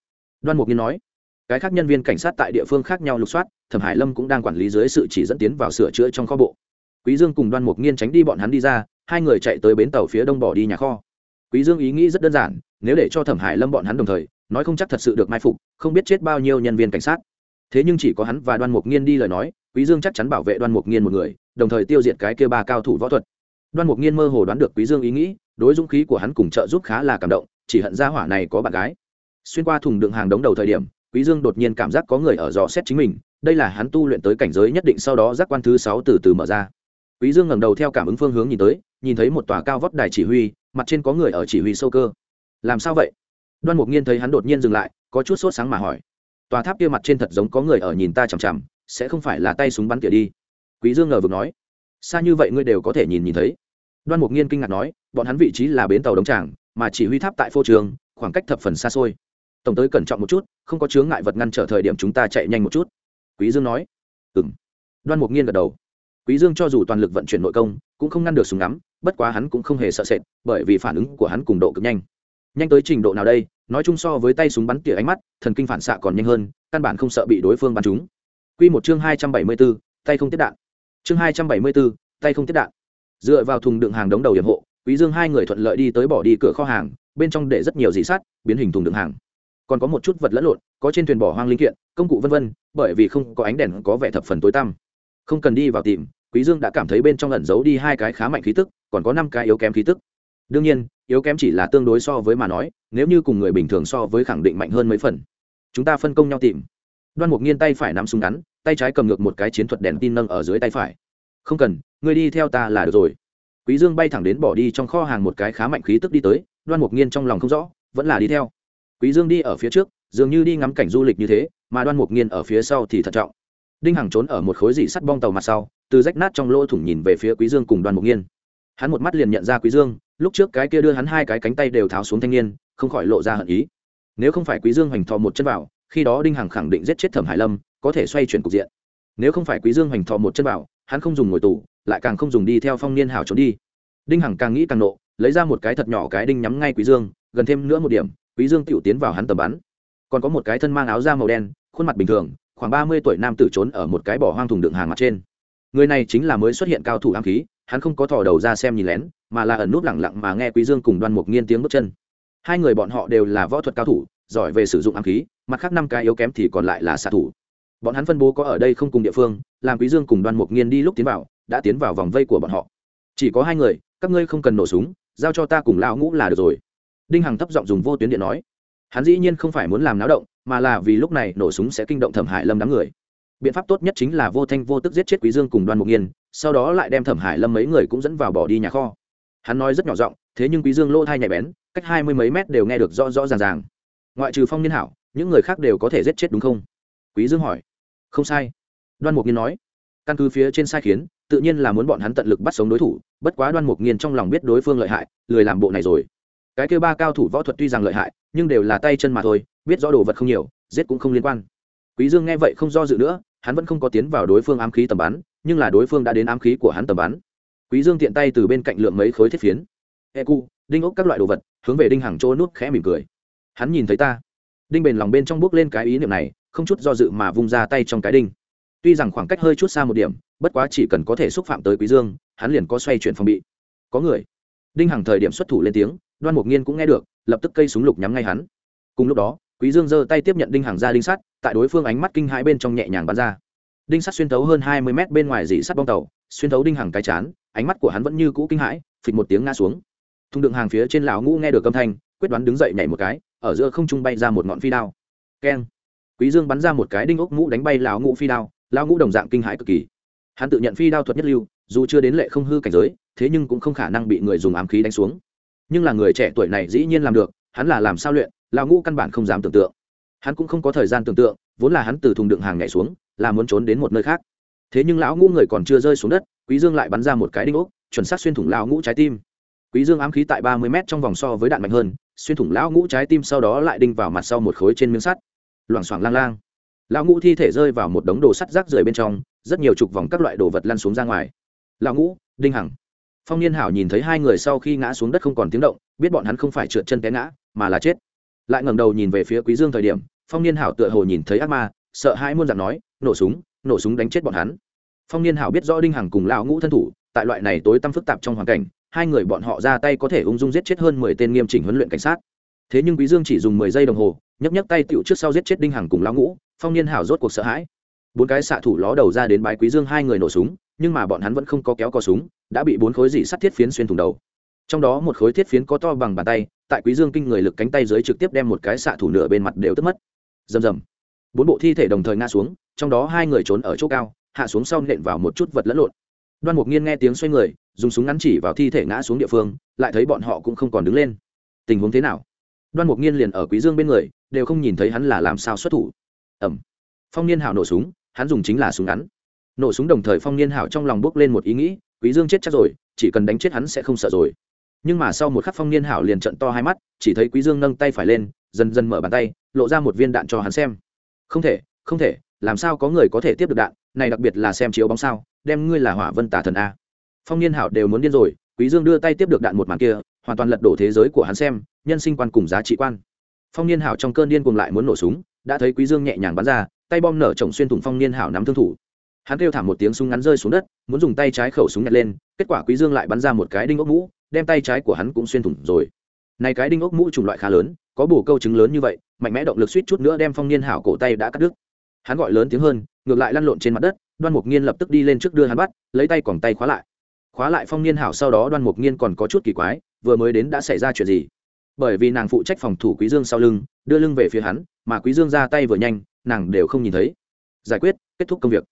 Đoan mục nghiên nói. Cái khác nhân viên cảnh sát tại địa phương khác nhau lục soát, thẩm hải lâm cũng đang quản lý dưới sự chỉ dẫn tiến vào sửa chữa trong kho bộ. Quý dương cùng đoan mục nghiên tránh đi bọn hắn đi ra, hai người chạy tới bến tàu phía đông bỏ đi nhà kho. Quý dương ý nghĩ rất đơn giản, nếu để cho thẩm hải lâm bọn hắn đồng thời nói không chắc thật sự được mai phục, không biết chết bao nhiêu nhân viên cảnh sát. Thế nhưng chỉ có hắn và đoan mục nghiên đi lời nói, quý dương chắc chắn bảo vệ đoan mục nghiên một người, đồng thời tiêu diệt cái kia ba cao thủ võ thuật. Đoan mục nghiên mơ hồ đoán được quý dương ý nghĩ, đối dũng khí của hắn cùng trợ giúp khá là cảm động, chỉ hận gia hỏa này có bạn gái. Xuyên qua thùng đựng hàng đống đầu thời điểm, quý dương đột nhiên cảm giác có người ở dò xét chính mình, đây là hắn tu luyện tới cảnh giới nhất định sau đó giác quan thứ sáu từ từ mở ra. Quý dương ngẩng đầu theo cảm ứng phương hướng nhìn tới, nhìn thấy một tòa cao vóc đài chỉ huy, mặt trên có người ở chỉ huy sâu cơ. Làm sao vậy? Đoan mục nghiên thấy hắn đột nhiên dừng lại, có chút sốt sáng mà hỏi. Tòa tháp kia mặt trên thật giống có người ở nhìn ta chằm chằm, sẽ không phải là tay súng bắn tỉa đi. Quý dương ngờ vực nói. Xa như vậy ngươi đều có thể nhìn nhìn thấy. Đoan mục nghiên kinh ngạc nói, bọn hắn vị trí là bến tàu đống tràng, mà chỉ huy tháp tại phô trường, khoảng cách thập phần xa xôi. Tổng tới cẩn trọng một chút, không có chướng ngại vật ngăn trở thời điểm chúng ta chạy nhanh một chút. Quý dương nói. Ừm. Đoan mục nghiên gật đầu. Quý dương cho dù toàn lực vận chuyển nội công, cũng không ngăn được súng ngắm, bất quá hắn cũng không hề sợ sệt, bởi vì phản ứng của hắn cùng độ cực nhanh nhanh tới trình độ nào đây? Nói chung so với tay súng bắn tỉa ánh mắt thần kinh phản xạ còn nhanh hơn căn bản không sợ bị đối phương bắn trúng. Quy một chương hai trăm bảy mươi bốn, tay không tiếp đạn. Chương hai trăm bảy mươi bốn, tay không tiếp đạn. Dựa vào thùng đựng hàng đống đầu hiểm hộ quý dương hai người thuận lợi đi tới bỏ đi cửa kho hàng bên trong để rất nhiều dị sát, biến hình thùng đựng hàng. Còn có một chút vật lẫn lộn có trên thuyền bỏ hoang linh kiện công cụ vân vân bởi vì không có ánh đèn có vẻ thập phần tối tăm. Không cần đi vào tìm quý dương đã cảm thấy bên trong ẩn giấu đi hai cái khá mạnh khí tức còn có năm cái yếu kém khí tức đương nhiên, yếu kém chỉ là tương đối so với mà nói, nếu như cùng người bình thường so với khẳng định mạnh hơn mấy phần. Chúng ta phân công nhau tìm. Đoan mục nghiên tay phải nắm súng ngắn, tay trái cầm ngược một cái chiến thuật đèn tin nâng ở dưới tay phải. Không cần, ngươi đi theo ta là được rồi. Quý dương bay thẳng đến bỏ đi trong kho hàng một cái khá mạnh khí tức đi tới, đoan mục nghiên trong lòng không rõ, vẫn là đi theo. Quý dương đi ở phía trước, dường như đi ngắm cảnh du lịch như thế, mà đoan mục nghiên ở phía sau thì thận trọng. Đinh hằng trốn ở một khối dị sắt bong tàu mặt sau, từ rách nát trong lỗ thủng nhìn về phía quý dương cùng đoan mục nghiên. Hắn một mắt liền nhận ra quý dương lúc trước cái kia đưa hắn hai cái cánh tay đều tháo xuống thanh niên, không khỏi lộ ra hận ý. Nếu không phải quý dương hoành thò một chân vào, khi đó đinh hằng khẳng định giết chết thẩm hải lâm, có thể xoay chuyển cục diện. Nếu không phải quý dương hoành thò một chân vào, hắn không dùng ngồi tù, lại càng không dùng đi theo phong niên hảo trốn đi. Đinh hằng càng nghĩ càng nộ, lấy ra một cái thật nhỏ cái đinh nhắm ngay quý dương, gần thêm nữa một điểm, quý dương tiểu tiến vào hắn tầm bắn. Còn có một cái thân mang áo da màu đen, khuôn mặt bình thường, khoảng ba mươi tuổi nam tử trốn ở một cái bỏ hoang thùng đựng hàng mặt trên. Người này chính là mới xuất hiện cao thủ ám khí, hắn không có thò đầu ra xem nhìn lén mà là ẩn nút lặng lặng mà nghe quý dương cùng đoan mục nghiên tiếng bước chân. Hai người bọn họ đều là võ thuật cao thủ, giỏi về sử dụng ám khí, mặt khác năm cái yếu kém thì còn lại là xạ thủ. Bọn hắn phân bố có ở đây không cùng địa phương, làm quý dương cùng đoan mục nghiên đi lúc tiến vào, đã tiến vào vòng vây của bọn họ. Chỉ có hai người, các ngươi không cần nổ súng, giao cho ta cùng lão ngũ là được rồi. Đinh hằng thấp giọng dùng vô tuyến điện nói. Hắn dĩ nhiên không phải muốn làm náo động, mà là vì lúc này nổ súng sẽ kinh động thẩm hải lâm đám người. Biện pháp tốt nhất chính là vô thanh vô tức giết chết quý dương cùng đoan mục nghiên, sau đó lại đem thẩm hải lâm mấy người cũng dẫn vào bỏ đi nhà kho hắn nói rất nhỏ giọng, thế nhưng quý dương lỗ thai nhạy bén, cách hai mươi mấy mét đều nghe được rõ rõ ràng ràng. Ngoại trừ phong niên hảo, những người khác đều có thể giết chết đúng không? Quý dương hỏi. Không sai. Đoan mục nghiên nói. Căn cứ phía trên sai khiến, tự nhiên là muốn bọn hắn tận lực bắt sống đối thủ, bất quá đoan mục nghiên trong lòng biết đối phương lợi hại, lười làm bộ này rồi. Cái kêu ba cao thủ võ thuật tuy rằng lợi hại, nhưng đều là tay chân mà thôi, biết rõ đồ vật không nhiều, giết cũng không liên quan. Quý dương nghe vậy không do dự nữa, hắn vẫn không có tiến vào đối phương ám khí tầm bắn, nhưng là đối phương đã đến ám khí của hắn tầm bắn quý dương tiện tay từ bên cạnh lượng mấy khối thiết phiến. E cu, đinh ốc các loại đồ vật, hướng về đinh Hằng chỗ nuốt khẽ mỉm cười. Hắn nhìn thấy ta. Đinh bền lòng bên trong bước lên cái ý niệm này, không chút do dự mà vung ra tay trong cái đinh. Tuy rằng khoảng cách hơi chút xa một điểm, bất quá chỉ cần có thể xúc phạm tới quý dương, hắn liền có xoay chuyển phòng bị. Có người. Đinh hằng thời điểm xuất thủ lên tiếng, đoan mục nghiên cũng nghe được, lập tức cây súng lục nhắm ngay hắn. Cùng lúc đó, quý dương giơ tay tiếp nhận đinh hằng ra đinh sắt, tại đối phương ánh mắt kinh hãi bên trong nhẹ nhàng bắn ra đinh sắt xuyên thấu hơn hai mươi mét bên ngoài dị sắt bong tàu, xuyên thấu đinh hằng cái chán, ánh mắt của hắn vẫn như cũ kinh hãi, phịch một tiếng ngã xuống. Thùng đựng hàng phía trên lão ngũ nghe được âm thanh, quyết đoán đứng dậy nhảy một cái, ở giữa không trung bay ra một ngọn phi đao. Keng. Quý dương bắn ra một cái đinh ốc ngũ đánh bay lão ngũ phi đao, lão ngũ đồng dạng kinh hãi cực kỳ. Hắn tự nhận phi đao thuật nhất lưu, dù chưa đến lệ không hư cảnh giới, thế nhưng cũng không khả năng bị người dùng ám khí đánh xuống. Nhưng là người trẻ tuổi này dĩ nhiên làm được, hắn là làm sao luyện, lão ngũ căn bản không dám tưởng tượng. Hắn cũng không có thời gian tưởng tượng, vốn là hắn từ thùng đựng hàng nhảy xuống là muốn trốn đến một nơi khác. Thế nhưng lão ngũ người còn chưa rơi xuống đất, quý dương lại bắn ra một cái đinh ốc, chuẩn xác xuyên thủng lão ngũ trái tim. Quý dương ám khí tại ba mươi m trong vòng so với đạn mạnh hơn, xuyên thủng lão ngũ trái tim sau đó lại đinh vào mặt sau một khối trên miếng sắt. Loảng xoảng lang lang. Lão ngũ thi thể rơi vào một đống đồ sắt rác rưởi bên trong, rất nhiều chục vòng các loại đồ vật lăn xuống ra ngoài. Lão ngũ, đinh hằng. Phong niên hảo nhìn thấy hai người sau khi ngã xuống đất không còn tiếng động, biết bọn hắn không phải trượt chân té ngã, mà là chết. Lại ngẩng đầu nhìn về phía quý dương thời điểm, phong niên hảo tựa hồ nhìn thấy ác ma sợ hãi muôn dạng nói, nổ súng nổ súng đánh chết bọn hắn. Phong niên hảo biết rõ đinh hằng cùng lão ngũ thân thủ, tại loại này tối tăm phức tạp trong hoàn cảnh, hai người bọn họ ra tay có thể ung dung giết chết hơn mười tên nghiêm chỉnh huấn luyện cảnh sát. Thế nhưng quý dương chỉ dùng mười giây đồng hồ, nhấc nhấc tay tựu trước sau giết chết đinh hằng cùng lão ngũ, phong niên hảo rốt cuộc sợ hãi. Bốn cái xạ thủ ló đầu ra đến bái quý dương hai người nổ súng, nhưng mà bọn hắn vẫn không có kéo cò súng, đã bị bốn khối dị sắt thiết phiến xuyên thủng đầu. Trong đó một khối thiết phiến có to bằng bàn tay, tại quý dương kinh người lực cánh tay dưới trực tiếp đem một cái xạ thủ nửa bên mặt đều tức mất. Rầm rầm bốn bộ thi thể đồng thời ngã xuống, trong đó hai người trốn ở chỗ cao, hạ xuống sau nện vào một chút vật lẫn lộn. Đoan mục nghiên nghe tiếng xoay người, dùng súng ngắn chỉ vào thi thể ngã xuống địa phương, lại thấy bọn họ cũng không còn đứng lên. Tình huống thế nào? Đoan mục nghiên liền ở quý dương bên người, đều không nhìn thấy hắn là làm sao xuất thủ. Ẩm phong niên hảo nổ súng, hắn dùng chính là súng ngắn. Nổ súng đồng thời phong niên hảo trong lòng bước lên một ý nghĩ, quý dương chết chắc rồi, chỉ cần đánh chết hắn sẽ không sợ rồi. Nhưng mà sau một khắc phong niên hảo liền trận to hai mắt, chỉ thấy quý dương nâng tay phải lên, dần dần mở bàn tay, lộ ra một viên đạn cho hắn xem không thể không thể, làm sao có người có thể tiếp được đạn, này đặc biệt là xem chiếu bóng sao, đem ngươi là hỏa vân tả thần a. Phong niên hảo đều muốn điên rồi, quý dương đưa tay tiếp được đạn một màn kia, hoàn toàn lật đổ thế giới của hắn xem, nhân sinh quan cùng giá trị quan. Phong niên hảo trong cơn điên cuồng lại muốn nổ súng, đã thấy quý dương nhẹ nhàng bắn ra, tay bom nở chồng xuyên thủng phong niên hảo nắm thương thủ. Hắn kêu thảm một tiếng súng ngắn rơi xuống đất, muốn dùng tay trái khẩu súng nhặt lên, kết quả quý dương lại bắn ra một cái đinh ốc mũ, đem tay trái của hắn cũng xuyên thủng rồi. Này cái đinh ốc mũ chủng loại khá lớn, có bổ câu trứng lớn như vậy mạnh mẽ động lực suýt chút nữa đem phong niên hảo cổ tay đã cắt đứt. Hắn gọi lớn tiếng hơn, ngược lại lăn lộn trên mặt đất, đoan mục nghiên lập tức đi lên trước đưa hắn bắt, lấy tay còn tay khóa lại. Khóa lại phong niên hảo sau đó đoan mục nghiên còn có chút kỳ quái, vừa mới đến đã xảy ra chuyện gì? Bởi vì nàng phụ trách phòng thủ quý dương sau lưng, đưa lưng về phía hắn, mà quý dương ra tay vừa nhanh, nàng đều không nhìn thấy. Giải quyết, kết thúc công việc.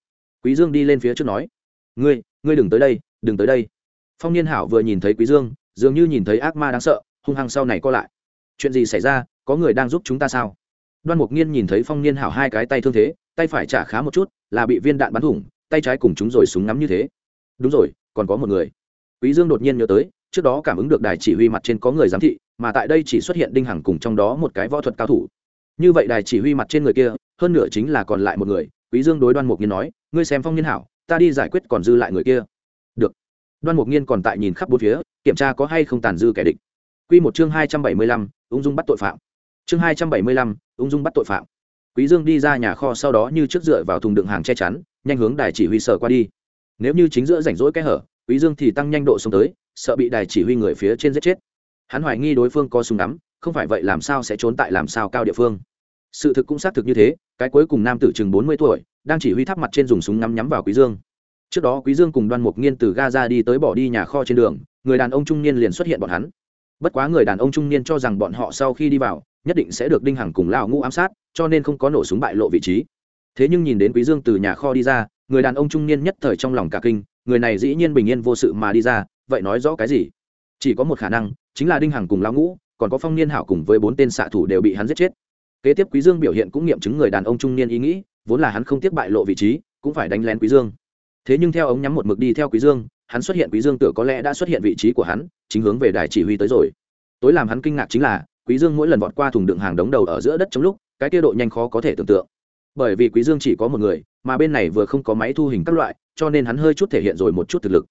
Quý dương đi lên phía trước nói, ngươi ngươi đừng tới đây, đừng tới đây. Phong niên hảo vừa nhìn thấy quý dương, dường như nhìn thấy ác ma đáng sợ, hung hăng sau này co lại. Chuyện gì xảy ra? Có người đang giúp chúng ta sao? Đoan mục nghiên nhìn thấy phong niên hảo hai cái tay thương thế tay phải trả khá một chút là bị viên đạn bắn thủng tay trái cùng chúng rồi súng ngắm như thế. Đúng rồi còn có một người. Quý dương đột nhiên nhớ tới trước đó cảm ứng được đài chỉ huy mặt trên có người giám thị mà tại đây chỉ xuất hiện đinh hằng cùng trong đó một cái võ thuật cao thủ. Như vậy đài chỉ huy mặt trên người kia hơn nửa chính là còn lại một người quý dương đối đoan mục nghiên nói ngươi xem phong niên hảo ta đi giải quyết còn dư lại người kia. Được. Đoan mục nghiên còn tại nhìn khắp bốn phía kiểm tra có hay không tàn dư kẻ địch. Quy một chương hai trăm bảy mươi lăm, ung dung bắt tội phạm chương hai trăm bảy mươi lăm, ung dung bắt tội phạm. Quý dương đi ra nhà kho sau đó như trước dựa vào thùng đựng hàng che chắn nhanh hướng đài chỉ huy sở qua đi. Nếu như chính giữa rảnh rỗi cái hở quý dương thì tăng nhanh độ xuống tới sợ bị đài chỉ huy người phía trên giết chết. Hắn hoài nghi đối phương có súng nắm không phải vậy làm sao sẽ trốn tại làm sao cao địa phương. Sự thực cũng xác thực như thế cái cuối cùng nam tử chừng bốn mươi tuổi đang chỉ huy tháp mặt trên dùng súng ngắm nhắm vào quý dương. Trước đó quý dương cùng đoan mục nghiên từ gaza đi tới bỏ đi nhà kho trên đường người đàn ông trung niên liền xuất hiện bọn hắn. Bất quá người đàn ông trung niên cho rằng bọn họ sau khi đi vào nhất định sẽ được đinh hằng cùng lao ngũ ám sát, cho nên không có nổ súng bại lộ vị trí. Thế nhưng nhìn đến quý dương từ nhà kho đi ra, người đàn ông trung niên nhất thời trong lòng cả kinh, người này dĩ nhiên bình yên vô sự mà đi ra, vậy nói rõ cái gì? Chỉ có một khả năng, chính là đinh hằng cùng lao ngũ, còn có phong niên hảo cùng với bốn tên xạ thủ đều bị hắn giết chết. Kế tiếp quý dương biểu hiện cũng nghiệm chứng người đàn ông trung niên ý nghĩ, vốn là hắn không tiếc bại lộ vị trí, cũng phải đánh lén quý dương. Thế nhưng theo ống nhắm một mực đi theo quý dương, hắn xuất hiện quý dương tựa có lẽ đã xuất hiện vị trí của hắn, chính hướng về đài chỉ huy tới rồi. Tối làm hắn kinh ngạc chính là quý dương mỗi lần vọt qua thùng đựng hàng đống đầu ở giữa đất trong lúc, cái kia độ nhanh khó có thể tưởng tượng. Bởi vì quý dương chỉ có một người, mà bên này vừa không có máy thu hình các loại, cho nên hắn hơi chút thể hiện rồi một chút thực lực.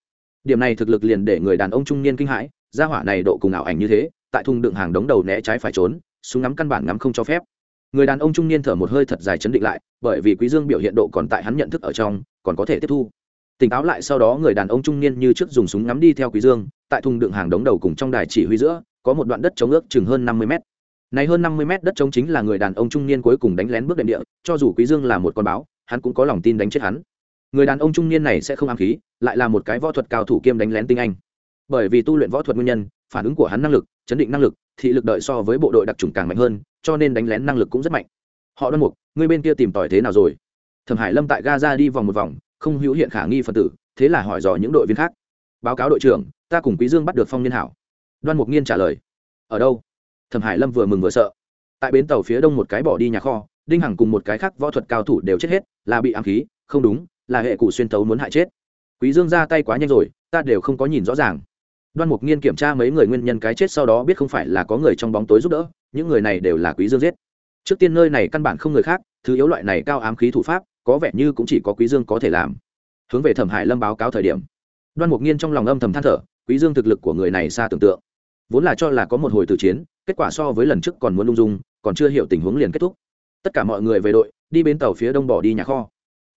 Điểm này thực lực liền để người đàn ông trung niên kinh hãi, gia hỏa này độ cùng ảo ảnh như thế, tại thùng đựng hàng đống đầu né trái phải trốn, súng ngắm căn bản ngắm không cho phép. Người đàn ông trung niên thở một hơi thật dài chấn định lại, bởi vì quý dương biểu hiện độ còn tại hắn nhận thức ở trong, còn có thể tiếp thu. Tỉnh táo lại sau đó người đàn ông trung niên như trước dùng súng ngắm đi theo quý dương, tại thùng đựng hàng đống đầu cùng trong đài chỉ huy giữa có một đoạn đất chống ước chừng hơn năm mươi mét. Này hơn năm mươi mét đất chống chính là người đàn ông trung niên cuối cùng đánh lén bước đệm địa, cho dù quý dương là một con báo, hắn cũng có lòng tin đánh chết hắn. Người đàn ông trung niên này sẽ không ám khí, lại là một cái võ thuật cao thủ kiêm đánh lén tinh anh. Bởi vì tu luyện võ thuật nguyên nhân, phản ứng của hắn năng lực, chấn định năng lực, thị lực đợi so với bộ đội đặc trùng càng mạnh hơn, cho nên đánh lén năng lực cũng rất mạnh. Họ đoan mục người bên kia tìm tòi thế nào rồi? Thẩm hải lâm tại gaza đi vòng một vòng, không hữu hiện khả nghi phân tử, thế là hỏi dò những đội viên khác. Báo cáo đội trưởng, ta cùng quý dương bắt được phong niên hảo đoan mục nghiên trả lời, ở đâu? Thẩm hải lâm vừa mừng vừa sợ. Tại bến tàu phía đông một cái bỏ đi nhà kho, đinh hằng cùng một cái khác võ thuật cao thủ đều chết hết, là bị ám khí, không đúng, là hệ cụ xuyên tấu muốn hại chết. Quý dương ra tay quá nhanh rồi, ta đều không có nhìn rõ ràng. Đoan mục nghiên kiểm tra mấy người nguyên nhân cái chết sau đó biết không phải là có người trong bóng tối giúp đỡ, những người này đều là quý dương giết. Trước tiên nơi này căn bản không người khác, thứ yếu loại này cao ám khí thủ pháp, có vẻ như cũng chỉ có quý dương có thể làm. Hướng về thẩm hải lâm báo cáo thời điểm, đoan mục nghiên trong lòng âm thầm than thở, quý dương thực lực của người này xa tưởng tượng vốn là cho là có một hồi từ chiến, kết quả so với lần trước còn muốn lung dung, còn chưa hiểu tình huống liền kết thúc. Tất cả mọi người về đội, đi bên tàu phía đông bỏ đi nhà kho.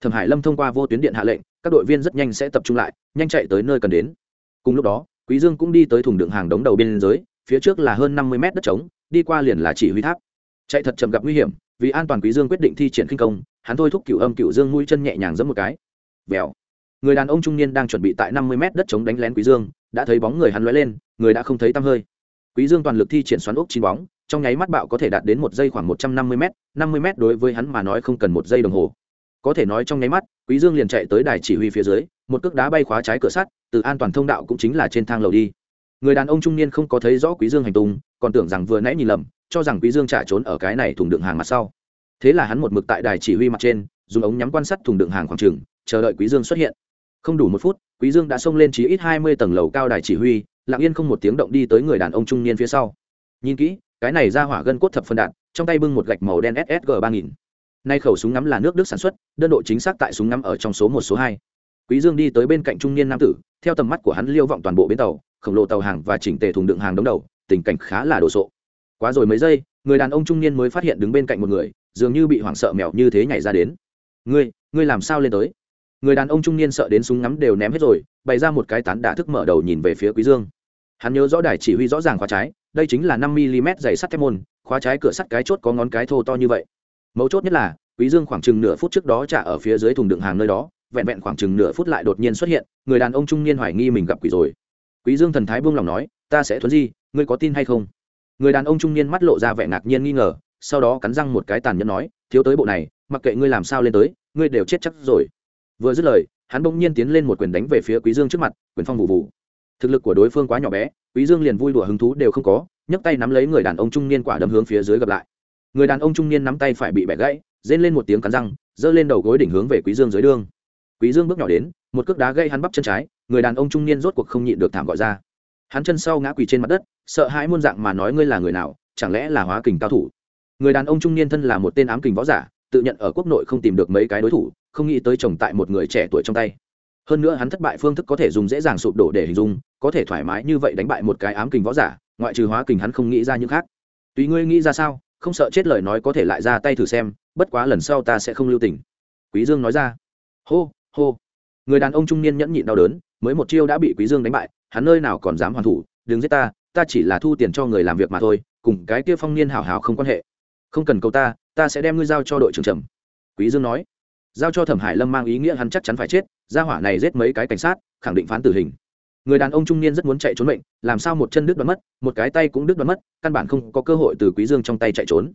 Thẩm hải lâm thông qua vô tuyến điện hạ lệnh, các đội viên rất nhanh sẽ tập trung lại, nhanh chạy tới nơi cần đến. Cùng lúc đó, quý dương cũng đi tới thùng đựng hàng đống đầu biên giới, phía trước là hơn năm mươi mét đất trống, đi qua liền là chỉ huy tháp. Chạy thật chậm gặp nguy hiểm, vì an toàn quý dương quyết định thi triển kinh công, hắn thôi thúc cửu âm cửu dương mũi chân nhẹ nhàng giẫm một cái. Vèo. Người đàn ông trung niên đang chuẩn bị tại năm mươi mét đất trống đánh lén quý dương đã thấy bóng người hắn lóe lên, người đã không thấy tăm hơi. Quý dương toàn lực thi triển xoắn ốc chín bóng, trong nháy mắt bạo có thể đạt đến một giây khoảng một trăm năm mươi m năm mươi m đối với hắn mà nói không cần một giây đồng hồ. Có thể nói trong nháy mắt, quý dương liền chạy tới đài chỉ huy phía dưới, một cước đá bay khóa trái cửa sắt, từ an toàn thông đạo cũng chính là trên thang lầu đi. Người đàn ông trung niên không có thấy rõ quý dương hành tung, còn tưởng rằng vừa nãy nhìn lầm, cho rằng quý dương trả trốn ở cái này thùng đựng hàng mặt sau. Thế là hắn một mực tại đài chỉ huy mặt trên, dùng ống nhắm quan sát thùng đựng hàng khoảng trường chờ đợi quý dương xuất hiện không đủ một phút, quý dương đã xông lên chí ít hai mươi tầng lầu cao đài chỉ huy, lặng yên không một tiếng động đi tới người đàn ông trung niên phía sau. Nhìn kỹ, cái này ra hỏa gân cốt thập phân đạn, trong tay bưng một gạch màu đen ssg ba nghìn. Nay khẩu súng ngắm là nước đức sản xuất, đơn độ chính xác tại súng ngắm ở trong số một, số hai. Quý dương đi tới bên cạnh trung niên nam tử, theo tầm mắt của hắn liêu vọng toàn bộ bến tàu, khổng lồ tàu hàng và chỉnh tề thùng đựng hàng đống đầu, tình cảnh khá là đồ sộ. Quá rồi mấy giây, người đàn ông trung niên mới phát hiện đứng bên cạnh một người, dường như bị hoảng sợ mèo như thế nhảy ra đến. Ngươi ngươi làm sao lên tới? Người đàn ông trung niên sợ đến súng ngắm đều ném hết rồi, bày ra một cái tán đả thức mở đầu nhìn về phía quý dương. Hắn nhớ rõ đài chỉ huy rõ ràng khóa trái, đây chính là năm mm dày sắt thép môn, khóa trái cửa sắt cái chốt có ngón cái thô to như vậy. Mấu chốt nhất là, quý dương khoảng chừng nửa phút trước đó trả ở phía dưới thùng đựng hàng nơi đó, vẹn vẹn khoảng chừng nửa phút lại đột nhiên xuất hiện, người đàn ông trung niên hoài nghi mình gặp quỷ rồi. Quý dương thần thái buông lòng nói, ta sẽ thuấn di, ngươi có tin hay không? Người đàn ông trung niên mắt lộ ra vẻ ngạc nhiên nghi ngờ, sau đó cắn răng một cái tàn nhẫn nói, thiếu tới bộ này, mặc kệ ngươi làm sao lên tới, ngươi đều chết chắc rồi vừa dứt lời, hắn bỗng nhiên tiến lên một quyền đánh về phía quý dương trước mặt, quyền phong vụ vụ. Thực lực của đối phương quá nhỏ bé, quý dương liền vui đùa hứng thú đều không có, nhấc tay nắm lấy người đàn ông trung niên quả đấm hướng phía dưới gặp lại. Người đàn ông trung niên nắm tay phải bị bẻ gãy, rên lên một tiếng cắn răng, giơ lên đầu gối đỉnh hướng về quý dương dưới đường. Quý dương bước nhỏ đến, một cước đá gây hắn bắp chân trái, người đàn ông trung niên rốt cuộc không nhịn được thảm gọi ra. Hắn chân sau ngã quỳ trên mặt đất, sợ hãi muôn dạng mà nói ngươi là người nào, chẳng lẽ là hóa kình cao thủ? Người đàn ông trung niên thân là một tên ám kình võ giả, tự nhận ở quốc nội không tìm được mấy cái đối thủ không nghĩ tới chồng tại một người trẻ tuổi trong tay. Hơn nữa hắn thất bại phương thức có thể dùng dễ dàng sụp đổ để hình dung, có thể thoải mái như vậy đánh bại một cái ám kình võ giả, ngoại trừ hóa kình hắn không nghĩ ra những khác. Tùy ngươi nghĩ ra sao, không sợ chết lời nói có thể lại ra tay thử xem, bất quá lần sau ta sẽ không lưu tình. Quý dương nói ra. Hô hô. Người đàn ông trung niên nhẫn nhịn đau đớn, mới một chiêu đã bị quý dương đánh bại, hắn nơi nào còn dám hoàn thủ, đừng giết ta ta chỉ là thu tiền cho người làm việc mà thôi, cùng cái kia phong niên hảo hảo không quan hệ. Không cần cầu ta ta sẽ đem ngươi giao cho đội trưởng trầm. Quý dương nói giao cho thẩm hải lâm mang ý nghĩa hắn chắc chắn phải chết gia hỏa này giết mấy cái cảnh sát khẳng định phán tử hình người đàn ông trung niên rất muốn chạy trốn mệnh làm sao một chân đứt đoán mất một cái tay cũng đứt đoán mất căn bản không có cơ hội từ quý dương trong tay chạy trốn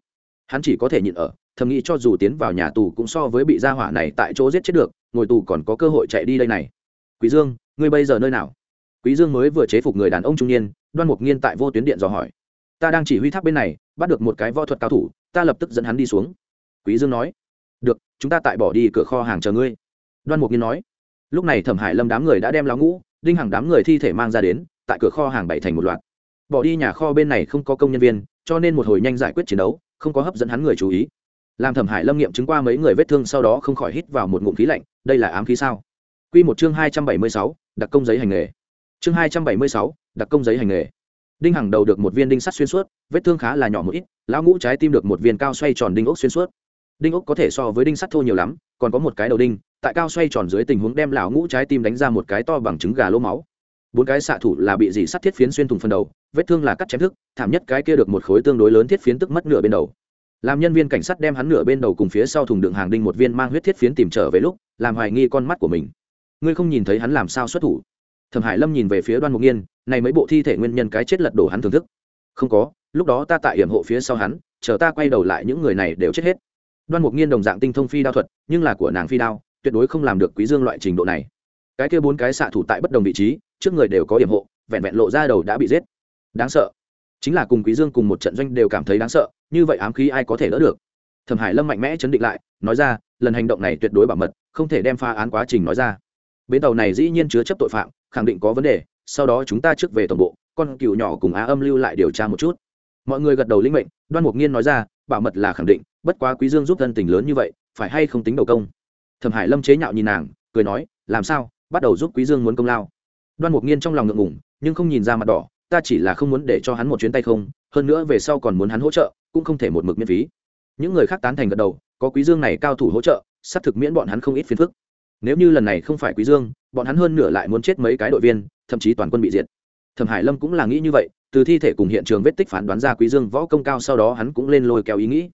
hắn chỉ có thể nhịn ở thầm nghĩ cho dù tiến vào nhà tù cũng so với bị gia hỏa này tại chỗ giết chết được ngồi tù còn có cơ hội chạy đi đây này quý dương ngươi bây giờ nơi nào quý dương mới vừa chế phục người đàn ông trung niên đoan mục nghiên tại vô tuyến điện dò hỏi ta đang chỉ huy tháp bên này bắt được một cái võ thuật cao thủ ta lập tức dẫn hắn đi xuống quý dương nói chúng ta tại bỏ đi cửa kho hàng chờ ngươi. Đoan mục nhiên nói. Lúc này thẩm hải lâm đám người đã đem lão ngũ, đinh hàng đám người thi thể mang ra đến, tại cửa kho hàng bảy thành một loạt. Bỏ đi nhà kho bên này không có công nhân viên, cho nên một hồi nhanh giải quyết chiến đấu, không có hấp dẫn hắn người chú ý. Làm thẩm hải lâm nghiệm chứng qua mấy người vết thương sau đó không khỏi hít vào một ngụm khí lạnh, đây là ám khí sao? Q một chương hai trăm bảy mươi sáu, đặc công giấy hành nghề. Chương hai trăm bảy mươi sáu, đặc công giấy hành nghề. Đinh hàng đầu được một viên đinh sắt xuyên suốt, vết thương khá là nhỏ một ít, lão ngũ trái tim được một viên cao xoay tròn đinh ốc xuyên suốt đinh ốc có thể so với đinh sắt thô nhiều lắm, còn có một cái đầu đinh, tại cao xoay tròn dưới tình huống đem lão ngũ trái tim đánh ra một cái to bằng trứng gà lỗ máu. Bốn cái xạ thủ là bị dì sắt thiết phiến xuyên thủng phần đầu, vết thương là cắt chém thức, thảm nhất cái kia được một khối tương đối lớn thiết phiến tức mất nửa bên đầu. Làm nhân viên cảnh sát đem hắn nửa bên đầu cùng phía sau thùng đựng hàng đinh một viên mang huyết thiết phiến tìm trở về lúc, làm hoài nghi con mắt của mình. Ngươi không nhìn thấy hắn làm sao xuất thủ? Thẩm hải lâm nhìn về phía đoan mục nghiên, này mấy bộ thi thể nguyên nhân cái chết lật đổ hắn thưởng thức. Không có, lúc đó ta tại hiểm hộ phía sau hắn, chờ ta quay đầu lại những người này đều chết hết đoan mục nghiên đồng dạng tinh thông phi đao thuật, nhưng là của nàng phi đao, tuyệt đối không làm được quý dương loại trình độ này. Cái kia bốn cái xạ thủ tại bất đồng vị trí, trước người đều có điểm hộ, vẹn vẹn lộ ra đầu đã bị giết. Đáng sợ. Chính là cùng quý dương cùng một trận doanh đều cảm thấy đáng sợ, như vậy ám khí ai có thể đỡ được? Thẩm hải lâm mạnh mẽ chấn định lại, nói ra, lần hành động này tuyệt đối bảo mật, không thể đem pha án quá trình nói ra. Bến tàu này dĩ nhiên chứa chấp tội phạm, khẳng định có vấn đề, sau đó chúng ta trước về tổng bộ, con cừu nhỏ cùng á âm lưu lại điều tra một chút. Mọi người gật đầu linh mệnh, đoan mục nghiên nói ra, bảo mật là khẳng định bất quá quý dương giúp thân tình lớn như vậy, phải hay không tính đầu công? Thẩm hải lâm chế nhạo nhìn nàng, cười nói, làm sao? Bắt đầu giúp quý dương muốn công lao. Đoan mục nghiên trong lòng ngượng ngùng, nhưng không nhìn ra mặt đỏ, ta chỉ là không muốn để cho hắn một chuyến tay không, hơn nữa về sau còn muốn hắn hỗ trợ, cũng không thể một mực miễn phí. Những người khác tán thành gật đầu, có quý dương này cao thủ hỗ trợ sắp thực miễn bọn hắn không ít phiền phức. Nếu như lần này không phải quý dương, bọn hắn hơn nửa lại muốn chết mấy cái đội viên, thậm chí toàn quân bị diệt. Thẩm hải lâm cũng là nghĩ như vậy, từ thi thể cùng hiện trường vết tích phán đoán ra quý dương võ công cao sau đó hắn cũng lên lôi kéo ý nghĩ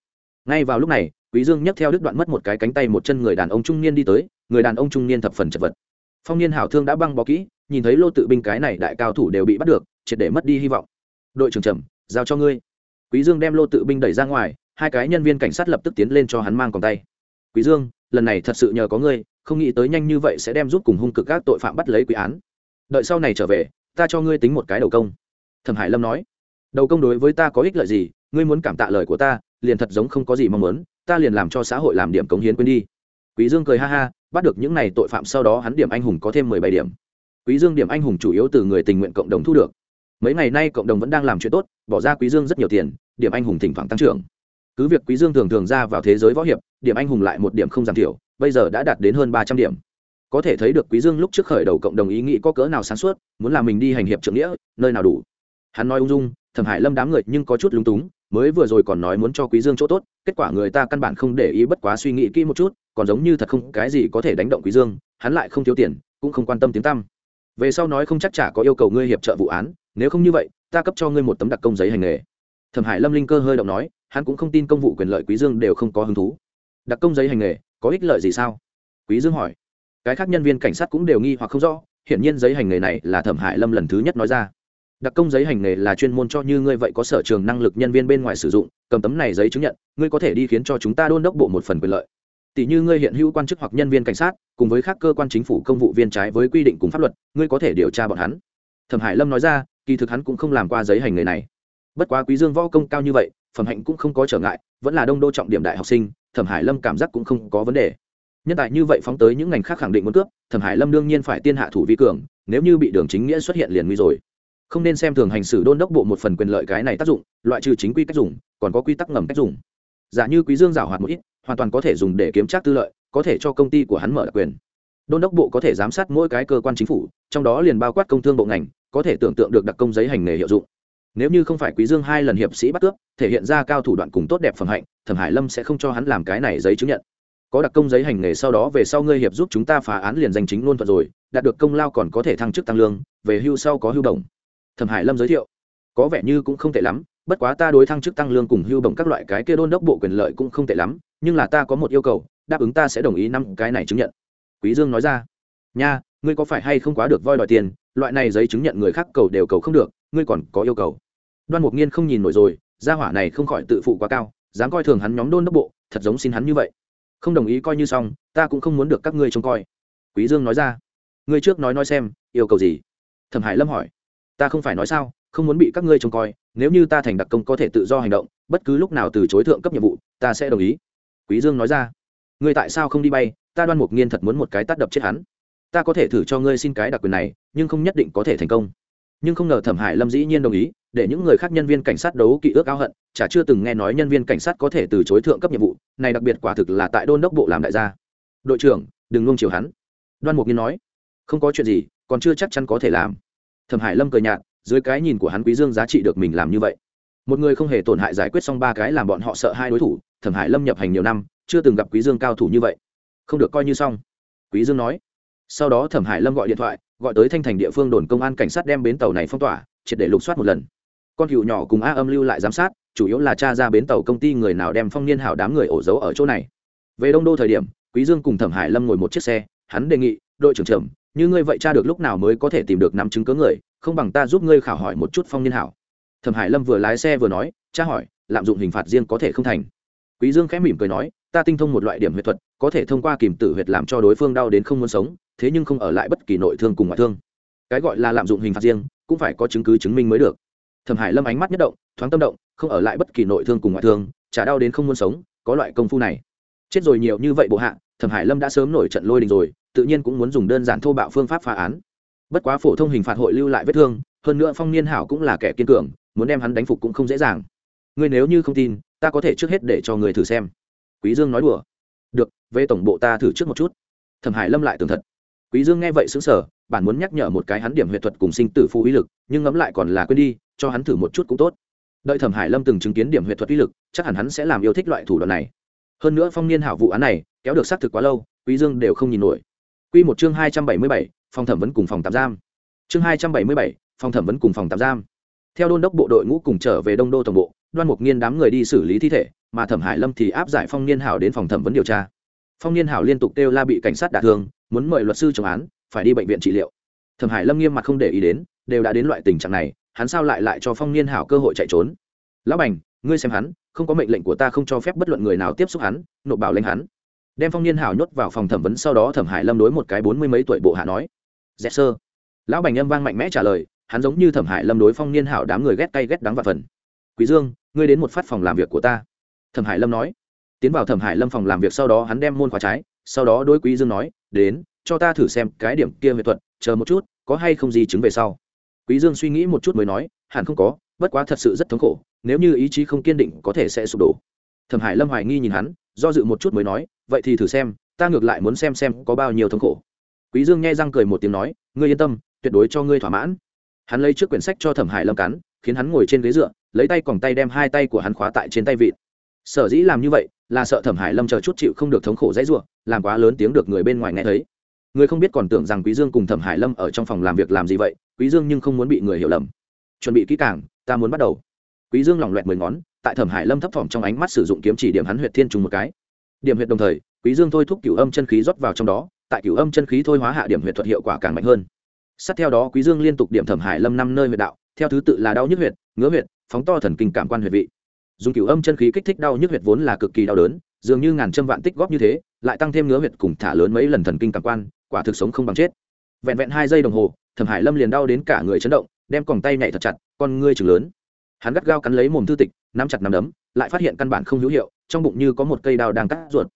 ngay vào lúc này, quý dương nhấc theo đứt đoạn mất một cái cánh tay một chân người đàn ông trung niên đi tới, người đàn ông trung niên thập phần chật vật. Phong niên hảo thương đã băng bó kỹ, nhìn thấy lô tự binh cái này đại cao thủ đều bị bắt được, triệt để mất đi hy vọng. Đội trưởng trầm, giao cho ngươi. Quý dương đem lô tự binh đẩy ra ngoài, hai cái nhân viên cảnh sát lập tức tiến lên cho hắn mang còn tay. Quý dương, lần này thật sự nhờ có ngươi, không nghĩ tới nhanh như vậy sẽ đem giúp cùng hung cực các tội phạm bắt lấy quý án. Đợi sau này trở về, ta cho ngươi tính một cái đầu công. Thẩm hải lâm nói. Đầu công đối với ta có ích lợi gì? Ngươi muốn cảm tạ lời của ta liền thật giống không có gì mong muốn, ta liền làm cho xã hội làm điểm cống hiến quên đi. Quý dương cười ha ha, bắt được những này tội phạm sau đó hắn điểm anh hùng có thêm mười bảy điểm. Quý dương điểm anh hùng chủ yếu từ người tình nguyện cộng đồng thu được. Mấy ngày nay cộng đồng vẫn đang làm chuyện tốt, bỏ ra quý dương rất nhiều tiền, điểm anh hùng thỉnh thoảng tăng trưởng. Cứ việc quý dương thường thường ra vào thế giới võ hiệp, điểm anh hùng lại một điểm không giảm thiểu, bây giờ đã đạt đến hơn ba trăm điểm. Có thể thấy được quý dương lúc trước khởi đầu cộng đồng ý nghĩ có cỡ nào sáng suốt, muốn làm mình đi hành hiệp trưởng nghĩa, nơi nào đủ. Hắn nói ung dung, thẩm hải lâm đám người nhưng có chút lúng túng mới vừa rồi còn nói muốn cho quý dương chỗ tốt, kết quả người ta căn bản không để ý bất quá suy nghĩ kỹ một chút, còn giống như thật không cái gì có thể đánh động quý dương, hắn lại không thiếu tiền, cũng không quan tâm tiếng tăm. Về sau nói không chắc chả có yêu cầu ngươi hiệp trợ vụ án, nếu không như vậy, ta cấp cho ngươi một tấm đặc công giấy hành nghề. Thẩm hải lâm linh cơ hơi động nói, hắn cũng không tin công vụ quyền lợi quý dương đều không có hứng thú. Đặc công giấy hành nghề, có ích lợi gì sao? Quý dương hỏi. Cái khác nhân viên cảnh sát cũng đều nghi hoặc không rõ, hiển nhiên giấy hành nghề này là thẩm hải lâm lần thứ nhất nói ra đặc công giấy hành nghề là chuyên môn cho như ngươi vậy có sở trường năng lực nhân viên bên ngoài sử dụng, cầm tấm này giấy chứng nhận, ngươi có thể đi khiến cho chúng ta đôn đốc bộ một phần quyền lợi. Tỷ như ngươi hiện hữu quan chức hoặc nhân viên cảnh sát, cùng với các cơ quan chính phủ công vụ viên trái với quy định cùng pháp luật, ngươi có thể điều tra bọn hắn. Thẩm hải lâm nói ra, kỳ thực hắn cũng không làm qua giấy hành nghề này. Bất quá quý dương võ công cao như vậy, phẩm hạnh cũng không có trở ngại, vẫn là đông đô trọng điểm đại học sinh, thẩm hải lâm cảm giác cũng không có vấn đề. Nhân tài như vậy phóng tới những ngành khác khẳng định muốn cướp, thẩm hải lâm đương nhiên phải tiên hạ thủ vi cường, nếu như bị đường chính nghĩa xuất hiện liền nguy rồi không nên xem thường hành xử đôn đốc bộ một phần quyền lợi cái này tác dụng, loại trừ chính quy cách dùng, còn có quy tắc ngầm cách dùng. Giả như quý dương giảo hoạt một ít, hoàn toàn có thể dùng để kiếm trác tư lợi, có thể cho công ty của hắn mở đặc quyền. Đôn đốc bộ có thể giám sát mỗi cái cơ quan chính phủ, trong đó liền bao quát công thương bộ ngành, có thể tưởng tượng được đặc công giấy hành nghề hiệu dụng. Nếu như không phải quý dương hai lần hiệp sĩ bắt cướp, thể hiện ra cao thủ đoạn cùng tốt đẹp phẩm hạnh, thẩm hải lâm sẽ không cho hắn làm cái này giấy chứng nhận. Có đặc công giấy hành nghề sau đó về sau ngươi hiệp giúp chúng ta phá án liền danh chính luôn thuận rồi, đạt được công lao còn có thể thăng chức tăng lương, về hưu sau có hưu đồng thẩm hải lâm giới thiệu. Có vẻ như cũng không tệ lắm, bất quá ta đối thăng chức tăng lương cùng hưu bổng các loại cái kia đôn đốc bộ quyền lợi cũng không tệ lắm, nhưng là ta có một yêu cầu, đáp ứng ta sẽ đồng ý năm cái này chứng nhận. Quý dương nói ra. Nha, ngươi có phải hay không quá được voi đòi tiền, loại này giấy chứng nhận người khác cầu đều cầu không được, ngươi còn có yêu cầu. Đoan mục nhiên không nhìn nổi rồi, gia hỏa này không khỏi tự phụ quá cao, dám coi thường hắn nhóm đôn đốc bộ, thật giống xin hắn như vậy. Không đồng ý coi như xong, ta cũng không muốn được các ngươi trông coi. Quý dương nói ra. Ngươi trước nói nói xem, yêu cầu gì? Thẩm hải lâm hỏi ta không phải nói sao, không muốn bị các ngươi trông coi, nếu như ta thành đặc công có thể tự do hành động, bất cứ lúc nào từ chối thượng cấp nhiệm vụ, ta sẽ đồng ý. Quý dương nói ra. Ngươi tại sao không đi bay? Ta đoan mục nghiên thật muốn một cái tát đập chết hắn. Ta có thể thử cho ngươi xin cái đặc quyền này, nhưng không nhất định có thể thành công. Nhưng không ngờ thẩm hải lâm dĩ nhiên đồng ý, để những người khác nhân viên cảnh sát đấu kỵ ước ao hận, chả chưa từng nghe nói nhân viên cảnh sát có thể từ chối thượng cấp nhiệm vụ, này đặc biệt quả thực là tại đôn đốc bộ làm đại gia. Đội trưởng, đừng luông chiều hắn. Đoan mục nghiên nói. Không có chuyện gì, còn chưa chắc chắn có thể làm thẩm hải lâm cười nhạt, dưới cái nhìn của hắn quý dương giá trị được mình làm như vậy. Một người không hề tổn hại giải quyết xong ba cái làm bọn họ sợ hai đối thủ, thẩm hải lâm nhập hành nhiều năm, chưa từng gặp quý dương cao thủ như vậy. Không được coi như xong. Quý dương nói. Sau đó thẩm hải lâm gọi điện thoại, gọi tới thanh thành địa phương đồn công an cảnh sát đem bến tàu này phong tỏa, triệt để lục soát một lần. Con cựu nhỏ cùng a âm lưu lại giám sát, chủ yếu là cha ra bến tàu công ty người nào đem phong niên hảo đám người ổ giấu ở chỗ này. Về đông đô thời điểm, quý dương cùng thẩm hải lâm ngồi một chiếc xe, hắn đề nghị, đội trưởng trưởng như ngươi vậy cha được lúc nào mới có thể tìm được nắm chứng cớ người, không bằng ta giúp ngươi khảo hỏi một chút phong niên hảo. Thẩm hải lâm vừa lái xe vừa nói, cha hỏi, lạm dụng hình phạt riêng có thể không thành? Quý dương khẽ mỉm cười nói, ta tinh thông một loại điểm huyệt thuật, có thể thông qua kìm tử huyệt làm cho đối phương đau đến không muốn sống, thế nhưng không ở lại bất kỳ nội thương cùng ngoại thương. Cái gọi là lạm dụng hình phạt riêng, cũng phải có chứng cứ chứng minh mới được. Thẩm hải lâm ánh mắt nhất động, thoáng tâm động, không ở lại bất kỳ nội thương cùng ngoại thương trả đau đến không muốn sống, có loại công phu này. Chết rồi nhiều như vậy bộ hạ, thẩm hải lâm đã sớm nổi trận lôi đình rồi tự nhiên cũng muốn dùng đơn giản thô bạo phương pháp phá án. Bất quá phổ thông hình phạt hội lưu lại vết thương, hơn nữa phong niên hảo cũng là kẻ kiên cường, muốn đem hắn đánh phục cũng không dễ dàng. Ngươi nếu như không tin, ta có thể trước hết để cho người thử xem. Quý dương nói đùa. Được, về tổng bộ ta thử trước một chút. Thẩm hải lâm lại tường thật. Quý dương nghe vậy sững sờ, bản muốn nhắc nhở một cái hắn điểm huyệt thuật cùng sinh tử phù uy lực, nhưng ngẫm lại còn là quên đi, cho hắn thử một chút cũng tốt. Đợi thẩm hải lâm từng chứng kiến điểm huyệt thuật uy lực, chắc hẳn hắn sẽ làm yêu thích loại thủ đoạn này. Hơn nữa phong niên hảo vụ án này, kéo được xác thực quá lâu, quý dương đều không nhìn nổi quy một chương hai trăm bảy mươi bảy, phòng thẩm vấn cùng phòng tạm giam. Chương hai trăm bảy mươi bảy, phòng thẩm vấn cùng phòng tạm giam. Theo đôn đốc bộ đội ngũ cùng trở về đông đô tổng bộ đoan mục nghiên đám người đi xử lý thi thể mà thẩm hải lâm thì áp giải phong niên hảo đến phòng thẩm vấn điều tra. Phong niên hảo liên tục kêu la bị cảnh sát đả thương muốn mời luật sư chống án phải đi bệnh viện trị liệu. Thẩm hải lâm nghiêm mặt không để ý đến đều đã đến loại tình trạng này hắn sao lại lại cho phong niên hảo cơ hội chạy trốn? Lão bành ngươi xem hắn không có mệnh lệnh của ta không cho phép bất luận người nào tiếp xúc hắn nộp bảo lãnh hắn đem phong niên hảo nhốt vào phòng thẩm vấn sau đó thẩm hải lâm đối một cái bốn mươi mấy tuổi bộ hạ nói dạ, dẹp sơ lão bành âm vang mạnh mẽ trả lời, hắn giống như thẩm hải lâm đối phong niên hảo đám người ghét cay ghét đắng và phần. Quý dương, ngươi đến một phát phòng làm việc của ta. Thẩm hải lâm nói. Tiến vào thẩm hải lâm phòng làm việc sau đó hắn đem môn khóa trái, sau đó đối quý dương nói, đến, cho ta thử xem cái điểm kia nghệ thuật, chờ một chút, có hay không gì chứng về sau. Quý dương suy nghĩ một chút mới nói, hẳn không có, bất quá thật sự rất thống khổ, nếu như ý chí không kiên định có thể sẽ sụp đổ. Thẩm hải lâm hoài nghi nhìn hắn, do dự một chút mới nói vậy thì thử xem, ta ngược lại muốn xem xem có bao nhiêu thống khổ. Quý dương nghe răng cười một tiếng nói, ngươi yên tâm, tuyệt đối cho ngươi thỏa mãn. Hắn lấy trước quyển sách cho thẩm hải lâm cắn, khiến hắn ngồi trên ghế dựa, lấy tay còng tay đem hai tay của hắn khóa tại trên tay vịt. Sở dĩ làm như vậy, là sợ thẩm hải lâm chờ chút chịu không được thống khổ dãy ruộng làm quá lớn tiếng được người bên ngoài nghe thấy. Người không biết còn tưởng rằng quý dương cùng thẩm hải lâm ở trong phòng làm việc làm gì vậy, quý dương nhưng không muốn bị người hiểu lầm. Chuẩn bị kỹ càng, ta muốn bắt đầu. Quý dương lỏng loẹt mười ngón, tại thẩm hải lâm thấp thỏm trong ánh mắt sử dụng kiếm chỉ điểm hắn huyệt thiên trùng một cái điểm huyệt đồng thời, quý dương thôi thúc cửu âm chân khí rót vào trong đó, tại cửu âm chân khí thôi hóa hạ điểm huyệt thuật hiệu quả càng mạnh hơn. Sát theo đó, quý dương liên tục điểm thẩm hải lâm năm nơi huyệt đạo, theo thứ tự là đau nhức huyệt, ngứa huyệt, phóng to thần kinh cảm quan huyệt vị. Dùng cửu âm chân khí kích thích đau nhức huyệt vốn là cực kỳ đau đớn, dường như ngàn châm vạn tích góp như thế, lại tăng thêm ngứa huyệt cùng thả lớn mấy lần thần kinh cảm quan, quả thực sống không bằng chết. Vẹn vẹn hai giây đồng hồ, thẩm hải lâm liền đau đến cả người chấn động, đem còng tay nhảy thật chặt, con ngươi chừng lớn. Hắn gắt gao cắn lấy mồm thư tịch, nắm chặt nắm đấm, lại phát hiện căn bản không hữu hiệu trong bụng như có một cây đao đang cắt ruột.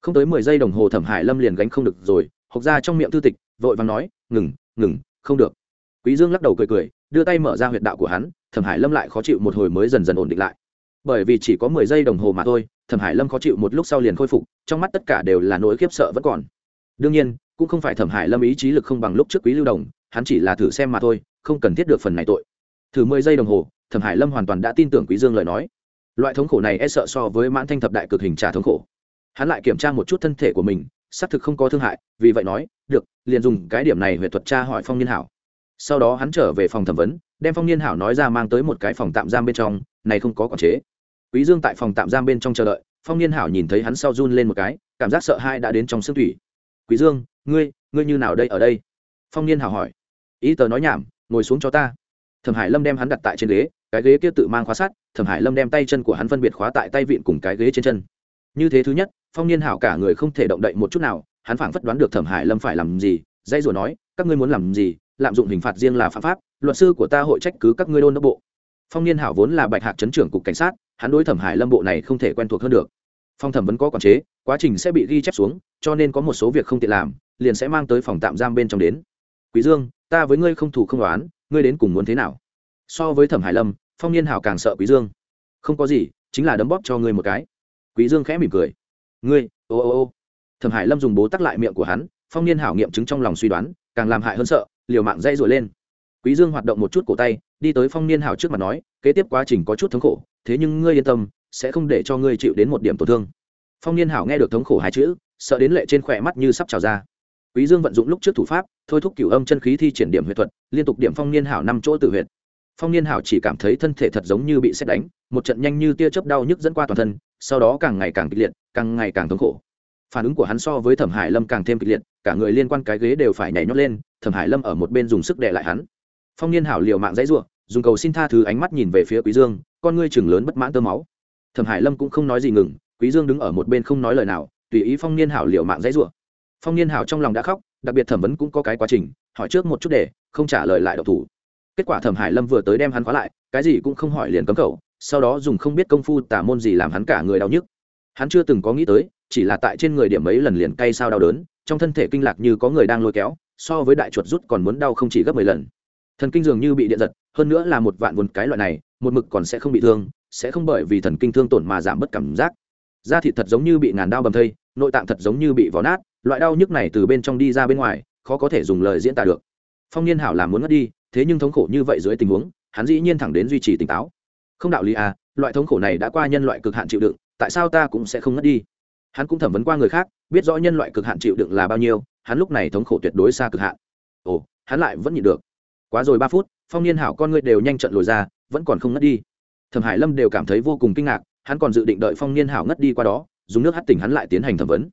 Không tới mười giây đồng hồ thẩm hải lâm liền gánh không được rồi, hộc ra trong miệng thư tịch, vội vàng nói, ngừng ngừng, không được. Quý dương lắc đầu cười cười, đưa tay mở ra huyệt đạo của hắn, thẩm hải lâm lại khó chịu một hồi mới dần dần ổn định lại. Bởi vì chỉ có mười giây đồng hồ mà thôi, thẩm hải lâm khó chịu một lúc sau liền khôi phục, trong mắt tất cả đều là nỗi khiếp sợ vẫn còn. Đương nhiên, cũng không phải thẩm hải lâm ý chí lực không bằng lúc trước quý lưu đồng, hắn chỉ là thử xem mà thôi, không cần thiết được phần này tội. Thử mười giây đồng hồ, thẩm hải lâm hoàn toàn đã tin tưởng quý dương lời nói loại thống khổ này e sợ so với mãn thanh thập đại cực hình trả thống khổ. Hắn lại kiểm tra một chút thân thể của mình, xác thực không có thương hại, vì vậy nói, được, liền dùng cái điểm này về thuật tra hỏi phong niên hảo. Sau đó hắn trở về phòng thẩm vấn, đem phong niên hảo nói ra mang tới một cái phòng tạm giam bên trong, này không có quản chế. Quý dương tại phòng tạm giam bên trong chờ đợi, phong niên hảo nhìn thấy hắn sau run lên một cái, cảm giác sợ hãi đã đến trong xương thủy. Quý dương, ngươi ngươi như nào đây ở đây? Phong niên Hảo hỏi. Ý tờ nói nhảm, ngồi xuống cho ta. Thẩm hải lâm đem hắn đặt tại trên ghế, cái ghế kia tự mang khóa sát thẩm hải lâm đem tay chân của hắn phân biệt khóa tại tay vịn cùng cái ghế trên chân như thế thứ nhất phong niên hảo cả người không thể động đậy một chút nào hắn phảng phất đoán được thẩm hải lâm phải làm gì dây rồi nói các ngươi muốn làm gì lạm dụng hình phạt riêng là phạm pháp luật sư của ta hội trách cứ các ngươi đôn đốc bộ phong niên hảo vốn là bạch hạc chấn trưởng cục cảnh sát hắn đối thẩm hải lâm bộ này không thể quen thuộc hơn được phong thẩm vẫn có quản chế quá trình sẽ bị ghi chép xuống cho nên có một số việc không tiện làm liền sẽ mang tới phòng tạm giam bên trong đến quý dương ta với ngươi không thủ không đoán ngươi đến cùng muốn thế nào so với thẩm hải lâm phong niên hảo càng sợ quý dương. Không có gì, chính là đấm bóp cho ngươi một cái. Quý dương khẽ mỉm cười. Ngươi, ô ô ô. Thẩm hải lâm dùng bố tắc lại miệng của hắn, phong niên hảo nghiệm chứng trong lòng suy đoán, càng làm hại hơn sợ, liều mạng dây dội lên. Quý dương hoạt động một chút cổ tay, đi tới phong niên hảo trước mặt nói, kế tiếp quá trình có chút thống khổ, thế nhưng ngươi yên tâm, sẽ không để cho ngươi chịu đến một điểm tổn thương. Phong niên hảo nghe được thống khổ hai chữ, sợ đến lệ trên khỏe mắt như sắp trào ra. Quý dương vận dụng lúc trước thủ pháp, thôi thúc cửu âm chân khí thi triển điểm huyệt thuật, liên tục điểm phong niên hảo năm chỗ tử huyệt phong niên hảo chỉ cảm thấy thân thể thật giống như bị xét đánh, một trận nhanh như tia chớp đau nhức dẫn qua toàn thân, sau đó càng ngày càng kịch liệt, càng ngày càng thống khổ. Phản ứng của hắn so với thẩm hải lâm càng thêm kịch liệt, cả người liên quan cái ghế đều phải nhảy nhót lên, thẩm hải lâm ở một bên dùng sức đè lại hắn. Phong niên hảo liều mạng dãy ruộng dùng cầu xin tha thứ ánh mắt nhìn về phía quý dương, con ngươi chừng lớn bất mãn tơ máu. Thẩm hải lâm cũng không nói gì ngừng, quý dương đứng ở một bên không nói lời nào, tùy ý phong niên hảo liều mạng dãy ruộng phong niên hảo trong lòng đã khóc, đặc biệt thẩm vấn cũng có cái quá trình, hỏi trước một chút để, không trả lời lại độc thủ kết quả thẩm hải lâm vừa tới đem hắn khóa lại, cái gì cũng không hỏi liền cấm khẩu sau đó dùng không biết công phu tả môn gì làm hắn cả người đau nhức. Hắn chưa từng có nghĩ tới, chỉ là tại trên người điểm mấy lần liền cay sao đau đớn, trong thân thể kinh lạc như có người đang lôi kéo, so với đại chuột rút còn muốn đau không chỉ gấp mười lần. Thần kinh dường như bị điện giật, hơn nữa là một vạn vốn cái loại này, một mực còn sẽ không bị thương, sẽ không bởi vì thần kinh thương tổn mà giảm bất cảm giác. Da thịt thật giống như bị ngàn đau bầm thây, nội tạng thật giống như bị vỏ nát, loại đau nhức này từ bên trong đi ra bên ngoài, khó có thể dùng lời diễn tả được. Phong niên hảo làm muốn ngất đi thế nhưng thống khổ như vậy dưới tình huống, hắn dĩ nhiên thẳng đến duy trì tỉnh táo. Không đạo lý à loại thống khổ này đã qua nhân loại cực hạn chịu đựng, tại sao ta cũng sẽ không ngất đi? Hắn cũng thẩm vấn qua người khác, biết rõ nhân loại cực hạn chịu đựng là bao nhiêu, hắn lúc này thống khổ tuyệt đối xa cực hạn. Ồ, hắn lại vẫn nhịn được. Quá rồi ba phút, phong niên hảo con ngươi đều nhanh trận lồi ra, vẫn còn không ngất đi. Thẩm hải lâm đều cảm thấy vô cùng kinh ngạc, hắn còn dự định đợi phong niên hảo ngất đi qua đó, dùng nước hắt tỉnh hắn lại tiến hành thẩm vấn.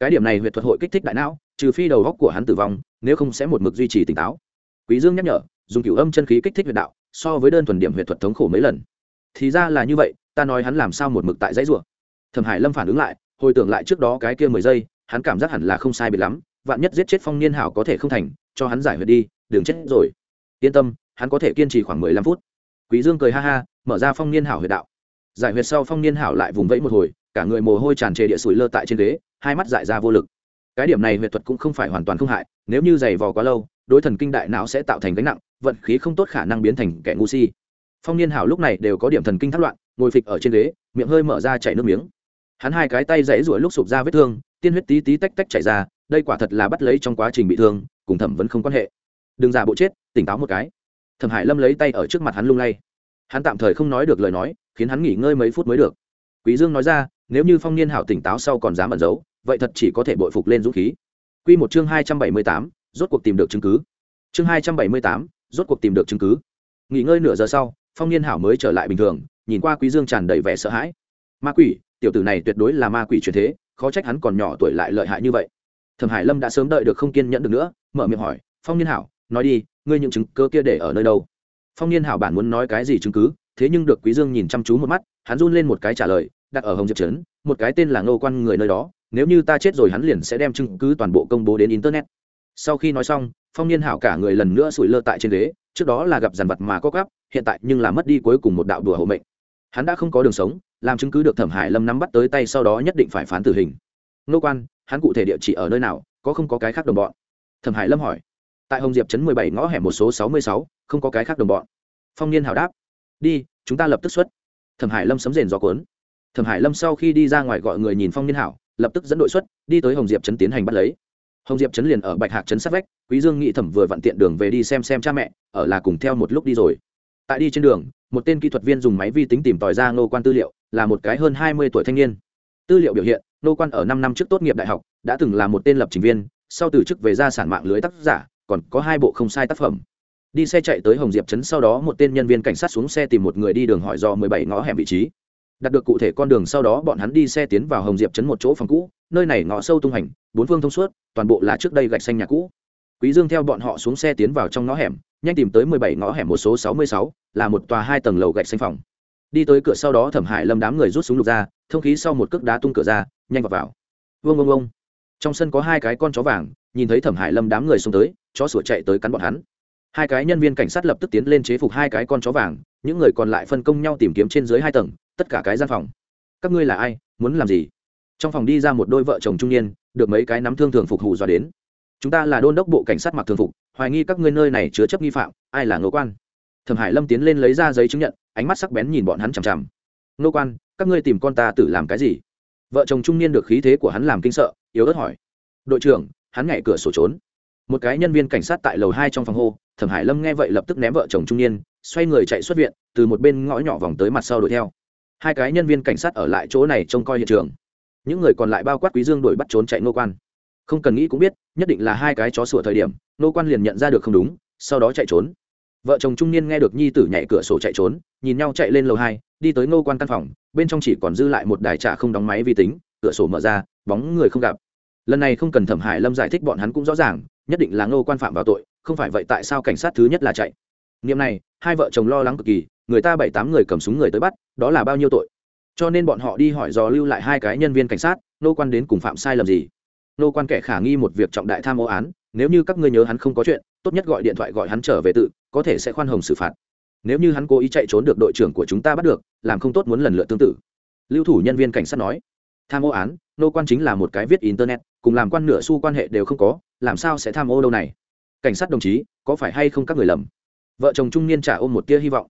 Cái điểm này huyệt thuật hội kích thích đại não, trừ phi đầu góc của hắn tử vong, nếu không sẽ một mực duy trì tỉnh táo. Quý dương nhắc nhở dùng cửu âm chân khí kích thích huyệt đạo, so với đơn thuần điểm huyệt thuật thống khổ mấy lần. Thì ra là như vậy, ta nói hắn làm sao một mực tại dãy rủa. Thẩm hải lâm phản ứng lại, hồi tưởng lại trước đó cái kia mười giây, hắn cảm giác hẳn là không sai biệt lắm, vạn nhất giết chết phong niên hảo có thể không thành, cho hắn giải huyệt đi đường chết rồi. Yên tâm, hắn có thể kiên trì khoảng mười lăm phút. Quý dương cười ha ha, mở ra phong niên hảo huyệt đạo. Giải huyệt sau phong niên hảo lại vùng vẫy một hồi, cả người mồ hôi tràn trề địa sủi lơ tại trên ghế, hai mắt dại ra vô lực. Cái điểm này huyệt thuật cũng không phải hoàn toàn không hại, nếu như dày vò quá lâu, đối thần kinh đại não sẽ tạo thành gánh nặng vận khí không tốt khả năng biến thành kẻ ngu si. Phong niên hảo lúc này đều có điểm thần kinh thất loạn ngồi phịch ở trên ghế miệng hơi mở ra chảy nước miếng. Hắn hai cái tay dãy ruổi lúc sụp ra vết thương tiên huyết tí tí tách tách chảy ra đây quả thật là bắt lấy trong quá trình bị thương cùng thẩm vẫn không quan hệ. Đừng giả bộ chết tỉnh táo một cái. Thẩm hải lâm lấy tay ở trước mặt hắn lung lay. Hắn tạm thời không nói được lời nói khiến hắn nghỉ ngơi mấy phút mới được. Quý dương nói ra nếu như phong niên hảo tỉnh táo sau còn dám ẩn giấu vậy thật chỉ có thể bội phục lên dũng khí. Quy một chương hai trăm bảy mươi tám, rốt cuộc tìm được chứng cứ. Chương hai trăm bảy mươi tám, rốt cuộc tìm được chứng cứ. Nghỉ ngơi nửa giờ sau, phong niên hảo mới trở lại bình thường, nhìn qua quý dương tràn đầy vẻ sợ hãi. Ma quỷ, tiểu tử này tuyệt đối là ma quỷ truyền thế, khó trách hắn còn nhỏ tuổi lại lợi hại như vậy. Thẩm hải lâm đã sớm đợi được không kiên nhẫn được nữa, mở miệng hỏi, phong niên hảo, nói đi, ngươi những chứng cứ kia để ở nơi đâu? Phong niên hảo bản muốn nói cái gì chứng cứ, thế nhưng được quý dương nhìn chăm chú một mắt, hắn run lên một cái trả lời, đặt ở hồng diệp trấn, một cái tên là ngô quan người nơi đó, nếu như ta chết rồi hắn liền sẽ đem chứng cứ toàn bộ công bố đến internet sau khi nói xong, phong niên hảo cả người lần nữa sủi lơ tại trên ghế, trước đó là gặp dàn vật mà có gắp, hiện tại nhưng là mất đi cuối cùng một đạo đùa hộ mệnh. Hắn đã không có đường sống, làm chứng cứ được thẩm hải lâm nắm bắt tới tay sau đó nhất định phải phán tử hình. Nô quan, hắn cụ thể địa chỉ ở nơi nào, có không có cái khác đồng bọn? Thẩm hải lâm hỏi. Tại hồng diệp trấn mười bảy ngõ hẻm một số sáu mươi sáu, không có cái khác đồng bọn. Phong niên hảo đáp. Đi, chúng ta lập tức xuất. Thẩm hải lâm sấm rền gió cuốn. Thẩm hải lâm sau khi đi ra ngoài gọi người nhìn phong niên hảo, lập tức dẫn đội xuất, đi tới hồng diệp trấn tiến hành bắt lấy hồng diệp trấn liền ở bạch hạc trấn sát vách, quý dương nghĩ thẩm vừa vặn tiện đường về đi xem xem cha mẹ, ở là cùng theo một lúc đi rồi. Tại đi trên đường, một tên kỹ thuật viên dùng máy vi tính tìm tòi ra ngô quan tư liệu, là một cái hơn hai mươi tuổi thanh niên. Tư liệu biểu hiện, ngô quan ở năm năm trước tốt nghiệp đại học, đã từng là một tên lập trình viên, sau từ chức về ra sản mạng lưới tác giả, còn có hai bộ không sai tác phẩm. Đi xe chạy tới hồng diệp trấn, sau đó một tên nhân viên cảnh sát xuống xe tìm một người đi đường hỏi do mười bảy ngõ hẻm vị trí đặt được cụ thể con đường sau đó bọn hắn đi xe tiến vào hồng diệp trấn một chỗ phòng cũ, nơi này ngõ sâu tung hành, bốn phương thông suốt, toàn bộ là trước đây gạch xanh nhà cũ. Quý dương theo bọn họ xuống xe tiến vào trong ngõ hẻm, nhanh tìm tới mười bảy ngõ hẻm một số sáu mươi sáu, là một tòa hai tầng lầu gạch xanh phòng. Đi tới cửa sau đó thẩm hải lâm đám người rút súng lục ra, thông khí sau một cước đá tung cửa ra, nhanh vào vào. Vương vương vương trong sân có hai cái con chó vàng, nhìn thấy thẩm hải lâm đám người xông tới, chó sủa chạy tới cắn bọn hắn. Hai cái nhân viên cảnh sát lập tức tiến lên chế phục hai cái con chó vàng những người còn lại phân công nhau tìm kiếm trên dưới hai tầng, tất cả cái gian phòng. Các ngươi là ai, muốn làm gì? Trong phòng đi ra một đôi vợ chồng trung niên, được mấy cái nắm thương thường phục hù dọa đến. Chúng ta là đôn đốc bộ cảnh sát mặc thường phục, hoài nghi các ngươi nơi này chứa chấp nghi phạm, ai là ngô quan? Thẩm hải lâm tiến lên lấy ra giấy chứng nhận, ánh mắt sắc bén nhìn bọn hắn chằm chằm. Ngô quan, các ngươi tìm con ta tự làm cái gì? Vợ chồng trung niên được khí thế của hắn làm kinh sợ, yếu ớt hỏi. Đội trưởng, hắn nhảy cửa sổ trốn. Một cái nhân viên cảnh sát tại lầu hai trong phòng hô, thẩm hải lâm nghe vậy lập tức ném vợ chồng trung niên xoay người chạy xuất viện, từ một bên ngõ nhỏ vòng tới mặt sau đuổi theo. Hai cái nhân viên cảnh sát ở lại chỗ này trông coi hiện trường. Những người còn lại bao quát quý dương đuổi bắt trốn chạy nô quan. Không cần nghĩ cũng biết, nhất định là hai cái chó sủa thời điểm nô quan liền nhận ra được không đúng, sau đó chạy trốn. Vợ chồng trung niên nghe được nhi tử nhảy cửa sổ chạy trốn, nhìn nhau chạy lên lầu hai, đi tới nô quan căn phòng, bên trong chỉ còn dư lại một đài trà không đóng máy vi tính, cửa sổ mở ra, bóng người không gặp. Lần này không cần thẩm hải lâm giải thích bọn hắn cũng rõ ràng, nhất định là nô quan phạm vào tội, không phải vậy tại sao cảnh sát thứ nhất là chạy? Niệm này, hai vợ chồng lo lắng cực kỳ, người ta bảy tám người cầm súng người tới bắt, đó là bao nhiêu tội? Cho nên bọn họ đi hỏi dò lưu lại hai cái nhân viên cảnh sát, nô quan đến cùng phạm sai lầm gì? Nô quan kẻ khả nghi một việc trọng đại tham ô án, nếu như các ngươi nhớ hắn không có chuyện, tốt nhất gọi điện thoại gọi hắn trở về tự, có thể sẽ khoan hồng xử phạt. Nếu như hắn cố ý chạy trốn được đội trưởng của chúng ta bắt được, làm không tốt muốn lần lượt tương tự. Lưu thủ nhân viên cảnh sát nói, tham ô án, nô quan chính là một cái viết internet, cùng làm quan nửa xu quan hệ đều không có, làm sao sẽ tham ô đâu này? Cảnh sát đồng chí, có phải hay không các người lầm? Vợ chồng trung niên trả ôm một tia hy vọng.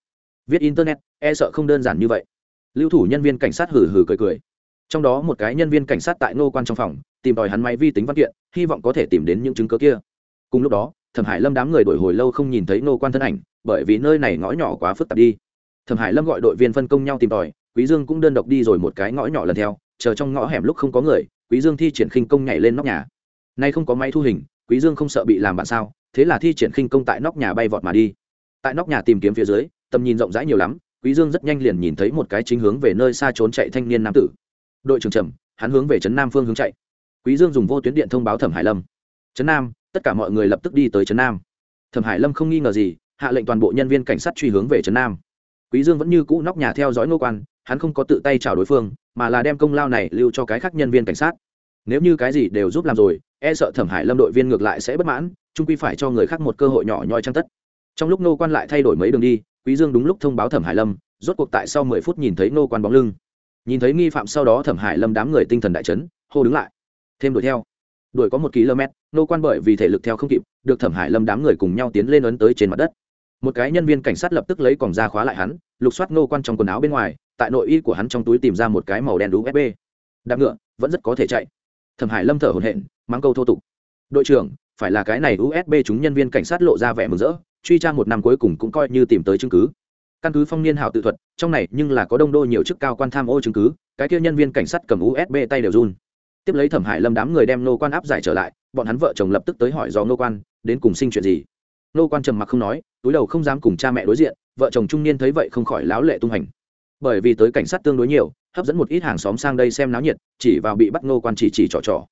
Viết internet e sợ không đơn giản như vậy. Lưu thủ nhân viên cảnh sát hử hử cười cười. Trong đó một cái nhân viên cảnh sát tại nô quan trong phòng, tìm tòi hắn máy vi tính văn kiện, hy vọng có thể tìm đến những chứng cứ kia. Cùng lúc đó, thẩm hải lâm đám người đổi hồi lâu không nhìn thấy nô quan thân ảnh, bởi vì nơi này ngõ nhỏ quá phức tạp đi. Thẩm hải lâm gọi đội viên phân công nhau tìm tòi, quý dương cũng đơn độc đi rồi một cái ngõ nhỏ lần theo, chờ trong ngõ hẻm lúc không có người, quý dương thi triển khinh công nhảy lên nóc nhà. Nay không có máy thu hình, quý dương không sợ bị làm bạn sao, thế là thi triển khinh công tại nóc nhà bay vọt mà đi tại nóc nhà tìm kiếm phía dưới, tầm nhìn rộng rãi nhiều lắm, quý dương rất nhanh liền nhìn thấy một cái chính hướng về nơi xa trốn chạy thanh niên nam tử. Đội trưởng trầm hắn hướng về trấn nam phương hướng chạy. Quý dương dùng vô tuyến điện thông báo thẩm hải lâm. Trấn nam, tất cả mọi người lập tức đi tới trấn nam. Thẩm hải lâm không nghi ngờ gì, hạ lệnh toàn bộ nhân viên cảnh sát truy hướng về trấn nam. Quý dương vẫn như cũ nóc nhà theo dõi nô quan, hắn không có tự tay chào đối phương, mà là đem công lao này lưu cho cái khác nhân viên cảnh sát. Nếu như cái gì đều giúp làm rồi e sợ thẩm hải lâm đội viên ngược lại sẽ bất mãn trung quy phải cho người khác một cơ hội nhỏ nhoi trăng tất trong lúc nô quan lại thay đổi mấy đường đi, quý dương đúng lúc thông báo thẩm hải lâm, rốt cuộc tại sau mười phút nhìn thấy nô quan bóng lưng. Nhìn thấy nghi phạm sau đó thẩm hải lâm đám người tinh thần đại chấn, hô đứng lại. Thêm đuổi theo. Đuổi có một km nô quan bởi vì thể lực theo không kịp, được thẩm hải lâm đám người cùng nhau tiến lên ấn tới trên mặt đất. Một cái nhân viên cảnh sát lập tức lấy còng ra khóa lại hắn, lục soát nô quan trong quần áo bên ngoài, tại nội y của hắn trong túi tìm ra một cái màu đen usb đạp ngựa, vẫn rất có thể chạy. Thẩm hải lâm thở hổn hển mang câu thô tục. Đội trưởng, phải là cái này usb chúng nhân viên cảnh sát lộ ra vẻ mừng rỡ truy tra một năm cuối cùng cũng coi như tìm tới chứng cứ. Căn cứ phong niên hảo tự thuật, trong này nhưng là có đông đô nhiều chức cao quan tham ô chứng cứ, cái kia nhân viên cảnh sát cầm usb tay đều run. Tiếp lấy thẩm hải lâm đám người đem nô quan áp giải trở lại, bọn hắn vợ chồng lập tức tới hỏi do nô quan, đến cùng sinh chuyện gì. Nô quan trầm mặc không nói, túi đầu không dám cùng cha mẹ đối diện, vợ chồng trung niên thấy vậy không khỏi láo lệ tung hành. Bởi vì tới cảnh sát tương đối nhiều, hấp dẫn một ít hàng xóm sang đây xem náo nhiệt, chỉ vào bị bắt nô quan chỉ chỉ trò trò.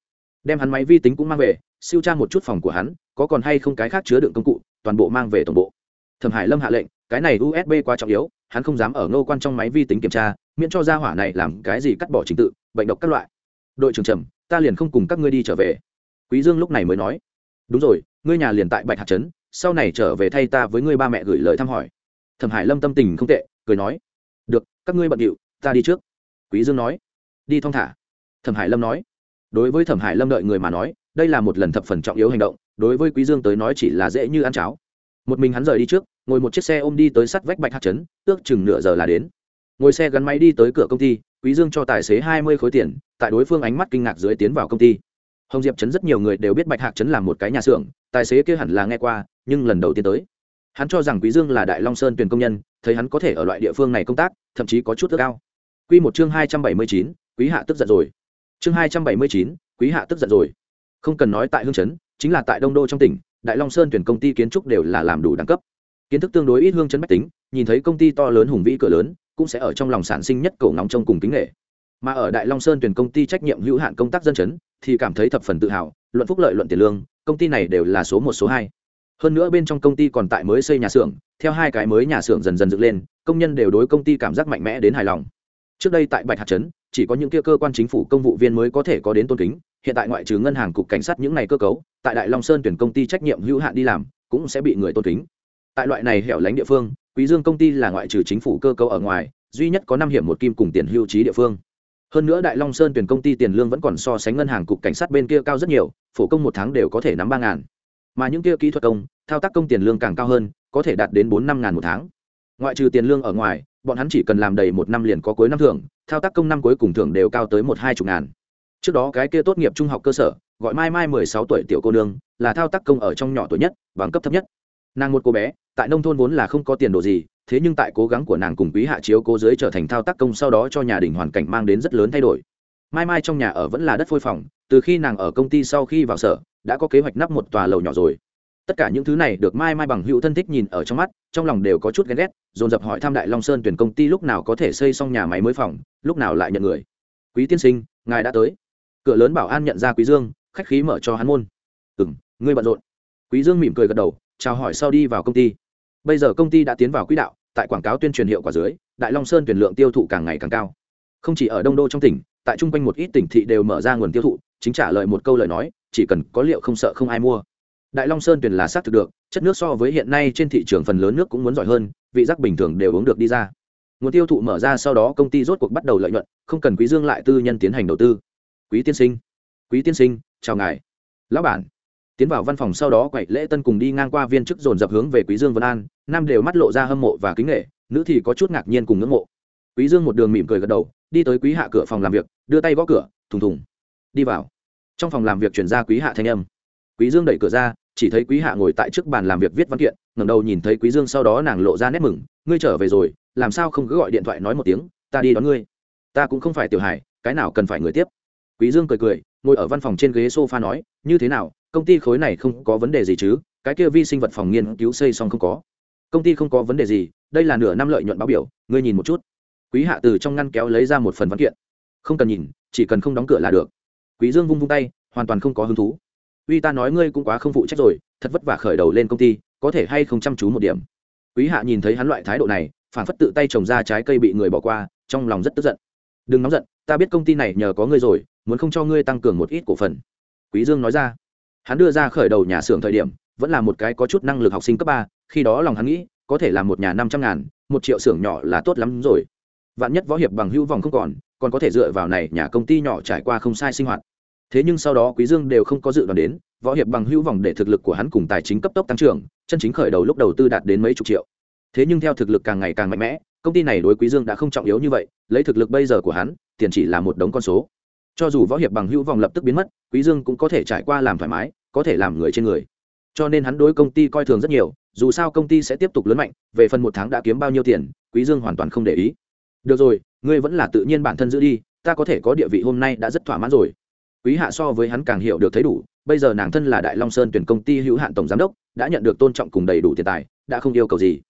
Đem hắn máy vi tính cũng mang về, siêu tra một chút phòng của hắn, có còn hay không cái khác chứa đựng công cụ toàn bộ mang về tổng bộ. Thẩm hải lâm hạ lệnh, cái này usb quá trọng yếu, hắn không dám ở ngô quan trong máy vi tính kiểm tra, miễn cho ra hỏa này làm cái gì cắt bỏ trình tự, bệnh độc các loại. Đội trưởng trầm, ta liền không cùng các ngươi đi trở về. Quý dương lúc này mới nói, đúng rồi, ngươi nhà liền tại bạch hạt trấn, sau này trở về thay ta với ngươi ba mẹ gửi lời thăm hỏi. Thẩm hải lâm tâm tình không tệ, cười nói, được, các ngươi bận điệu, ta đi trước. Quý dương nói, đi thong thả. Thẩm hải lâm nói, đối với thẩm hải lâm đợi người mà nói, đây là một lần thập phần trọng yếu hành động đối với quý dương tới nói chỉ là dễ như ăn cháo. Một mình hắn rời đi trước, ngồi một chiếc xe ôm đi tới sắt vách bạch hạt trấn, ước chừng nửa giờ là đến. Ngồi xe gắn máy đi tới cửa công ty, quý dương cho tài xế hai mươi khối tiền, tại đối phương ánh mắt kinh ngạc dưới tiến vào công ty. Hồng diệp trấn rất nhiều người đều biết bạch hạc trấn là một cái nhà xưởng, tài xế kia hẳn là nghe qua, nhưng lần đầu tiên tới. Hắn cho rằng quý dương là đại long sơn tuyển công nhân, thấy hắn có thể ở loại địa phương này công tác, thậm chí có chút ước cao quy một chương hai trăm bảy mươi chín, quý hạ tức giận rồi. Chương hai trăm bảy mươi chín, quý hạ tức giận rồi. Không cần nói tại hương trấn chính là tại đông đô trong tỉnh, đại long sơn tuyển công ty kiến trúc đều là làm đủ đẳng cấp. Kiến thức tương đối ít hương chân bách tính, nhìn thấy công ty to lớn hùng vĩ cửa lớn, cũng sẽ ở trong lòng sản sinh nhất cổ nóng trông cùng kính nghệ mà ở đại long sơn tuyển công ty trách nhiệm hữu hạn công tác dân chấn, thì cảm thấy thập phần tự hào, luận phúc lợi luận tiền lương, công ty này đều là số một, số hai. Hơn nữa bên trong công ty còn tại mới xây nhà xưởng, theo hai cái mới nhà xưởng dần dần dựng lên, công nhân đều đối công ty cảm giác mạnh mẽ đến hài lòng. Trước đây tại bạch hạt trấn, chỉ có những kia cơ quan chính phủ công vụ viên mới có thể có đến tôn kính, hiện tại ngoại trừ ngân hàng cục cảnh sát những này cơ cấu tại đại long sơn tuyển công ty trách nhiệm hữu hạn đi làm, cũng sẽ bị người tôn kính. Tại loại này hẻo lánh địa phương, quý dương công ty là ngoại trừ chính phủ cơ cấu ở ngoài, duy nhất có năm hiểm một kim cùng tiền hưu trí địa phương. Hơn nữa đại long sơn tuyển công ty tiền lương vẫn còn so sánh ngân hàng cục cảnh sát bên kia cao rất nhiều, phổ công một tháng đều có thể nắm ba ngàn. Mà những kia kỹ thuật công, thao tác công tiền lương càng cao hơn, có thể đạt đến bốn năm ngàn một tháng. Ngoại trừ tiền lương ở ngoài, bọn hắn chỉ cần làm đầy một năm liền có cuối năm thưởng, thao tác công năm cuối cùng thưởng đều cao tới một hai chục ngàn. Trước đó cái kia tốt nghiệp trung học cơ sở gọi mai mai mười sáu tuổi tiểu cô nương, là thao tác công ở trong nhỏ tuổi nhất, bằng cấp thấp nhất. Nàng một cô bé, tại nông thôn vốn là không có tiền đồ gì, thế nhưng tại cố gắng của nàng cùng quý hạ chiếu cố dưới trở thành thao tác công sau đó cho nhà đình hoàn cảnh mang đến rất lớn thay đổi. Mai mai trong nhà ở vẫn là đất phôi phòng, từ khi nàng ở công ty sau khi vào sở, đã có kế hoạch nắp một tòa lầu nhỏ rồi. Tất cả những thứ này được mai mai bằng hữu thân thích nhìn ở trong mắt, trong lòng đều có chút ghen ghét, dồn dập hỏi thăm đại long sơn tuyển công ty lúc nào có thể xây xong nhà máy mới phòng, lúc nào lại nhận người. Quý tiên sinh, ngài đã tới. Cửa lớn bảo an nhận ra quý dương khách khí mở cho hắn môn. Ừ m ngươi bận rộn. Quý dương mỉm cười gật đầu, chào hỏi sau đi vào công ty. Bây giờ công ty đã tiến vào quỹ đạo, tại quảng cáo tuyên truyền hiệu quả dưới, đại long sơn tuyển lượng tiêu thụ càng ngày càng cao. Không chỉ ở đông đô trong tỉnh, tại trung quanh một ít tỉnh thị đều mở ra nguồn tiêu thụ, chính trả lời một câu lời nói, chỉ cần có liệu không sợ không ai mua. Đại long sơn tuyển là xác thực được, chất nước so với hiện nay trên thị trường phần lớn nước cũng muốn giỏi hơn, vị giác bình thường đều uống được đi ra. Nguồn tiêu thụ mở ra sau đó công ty rốt cuộc bắt đầu lợi nhuận, không cần quý dương lại tư nhân tiến hành đầu tư. Quý tiên sinh, quý tiên sinh chào ngài. Lão bản. Tiến vào văn phòng sau đó quậy lễ tân cùng đi ngang qua viên chức dồn dập hướng về quý dương vân an, nam đều mắt lộ ra hâm mộ và kính nghệ, nữ thì có chút ngạc nhiên cùng ngưỡng mộ. Quý dương một đường mỉm cười gật đầu, đi tới quý hạ cửa phòng làm việc, đưa tay gõ cửa, thùng thùng. Đi vào. Trong phòng làm việc chuyển ra quý hạ thanh âm. Quý dương đẩy cửa ra, chỉ thấy quý hạ ngồi tại trước bàn làm việc viết văn kiện, ngẩng đầu nhìn thấy quý dương sau đó nàng lộ ra nét mừng, ngươi trở về rồi, làm sao không cứ gọi điện thoại nói một tiếng, ta đi đón ngươi. Ta cũng không phải tiểu hải cái nào cần phải người tiếp quý dương cười cười, ngồi ở văn phòng trên ghế sofa nói, như thế nào, công ty khối này không có vấn đề gì chứ? Cái kia vi sinh vật phòng nghiên cứu xây xong không có? Công ty không có vấn đề gì, đây là nửa năm lợi nhuận báo biểu, ngươi nhìn một chút. Quý hạ từ trong ngăn kéo lấy ra một phần văn kiện. Không cần nhìn, chỉ cần không đóng cửa là được. Quý dương vung vung tay, hoàn toàn không có hứng thú. Uy ta nói ngươi cũng quá không phụ trách rồi, thật vất vả khởi đầu lên công ty, có thể hay không chăm chú một điểm? Quý hạ nhìn thấy hắn loại thái độ này, phản phất tự tay trồng ra trái cây bị người bỏ qua, trong lòng rất tức giận. Đừng nóng giận ta biết công ty này nhờ có ngươi rồi, muốn không cho ngươi tăng cường một ít cổ phần. Quý dương nói ra. Hắn đưa ra khởi đầu nhà xưởng thời điểm, vẫn là một cái có chút năng lực học sinh cấp ba, khi đó lòng hắn nghĩ, có thể làm một nhà năm trăm ngàn, một triệu xưởng nhỏ là tốt lắm rồi. Vạn nhất võ hiệp bằng hữu vòng không còn còn có thể dựa vào này nhà công ty nhỏ trải qua không sai sinh hoạt. Thế nhưng sau đó quý dương đều không có dự đoán đến, võ hiệp bằng hữu vòng để thực lực của hắn cùng tài chính cấp tốc tăng trưởng, chân chính khởi đầu lúc đầu tư đạt đến mấy chục triệu. Thế nhưng theo thực lực càng ngày càng mạnh mẽ công ty này đối quý dương đã không trọng yếu như vậy, lấy thực lực bây giờ của hắn, tiền chỉ là một đống con số. Cho dù võ hiệp bằng hữu vòng lập tức biến mất, quý dương cũng có thể trải qua làm thoải mái, có thể làm người trên người. Cho nên hắn đối công ty coi thường rất nhiều, dù sao công ty sẽ tiếp tục lớn mạnh, về phần một tháng đã kiếm bao nhiêu tiền, quý dương hoàn toàn không để ý. Được rồi, ngươi vẫn là tự nhiên bản thân giữ đi, ta có thể có địa vị hôm nay đã rất thỏa mãn rồi. Quý hạ so với hắn càng hiểu được thấy đủ, bây giờ nàng thân là đại long sơn tuyển công ty hữu hạn tổng giám đốc, đã nhận được tôn trọng cùng đầy đủ tiền tài, đã không yêu cầu gì.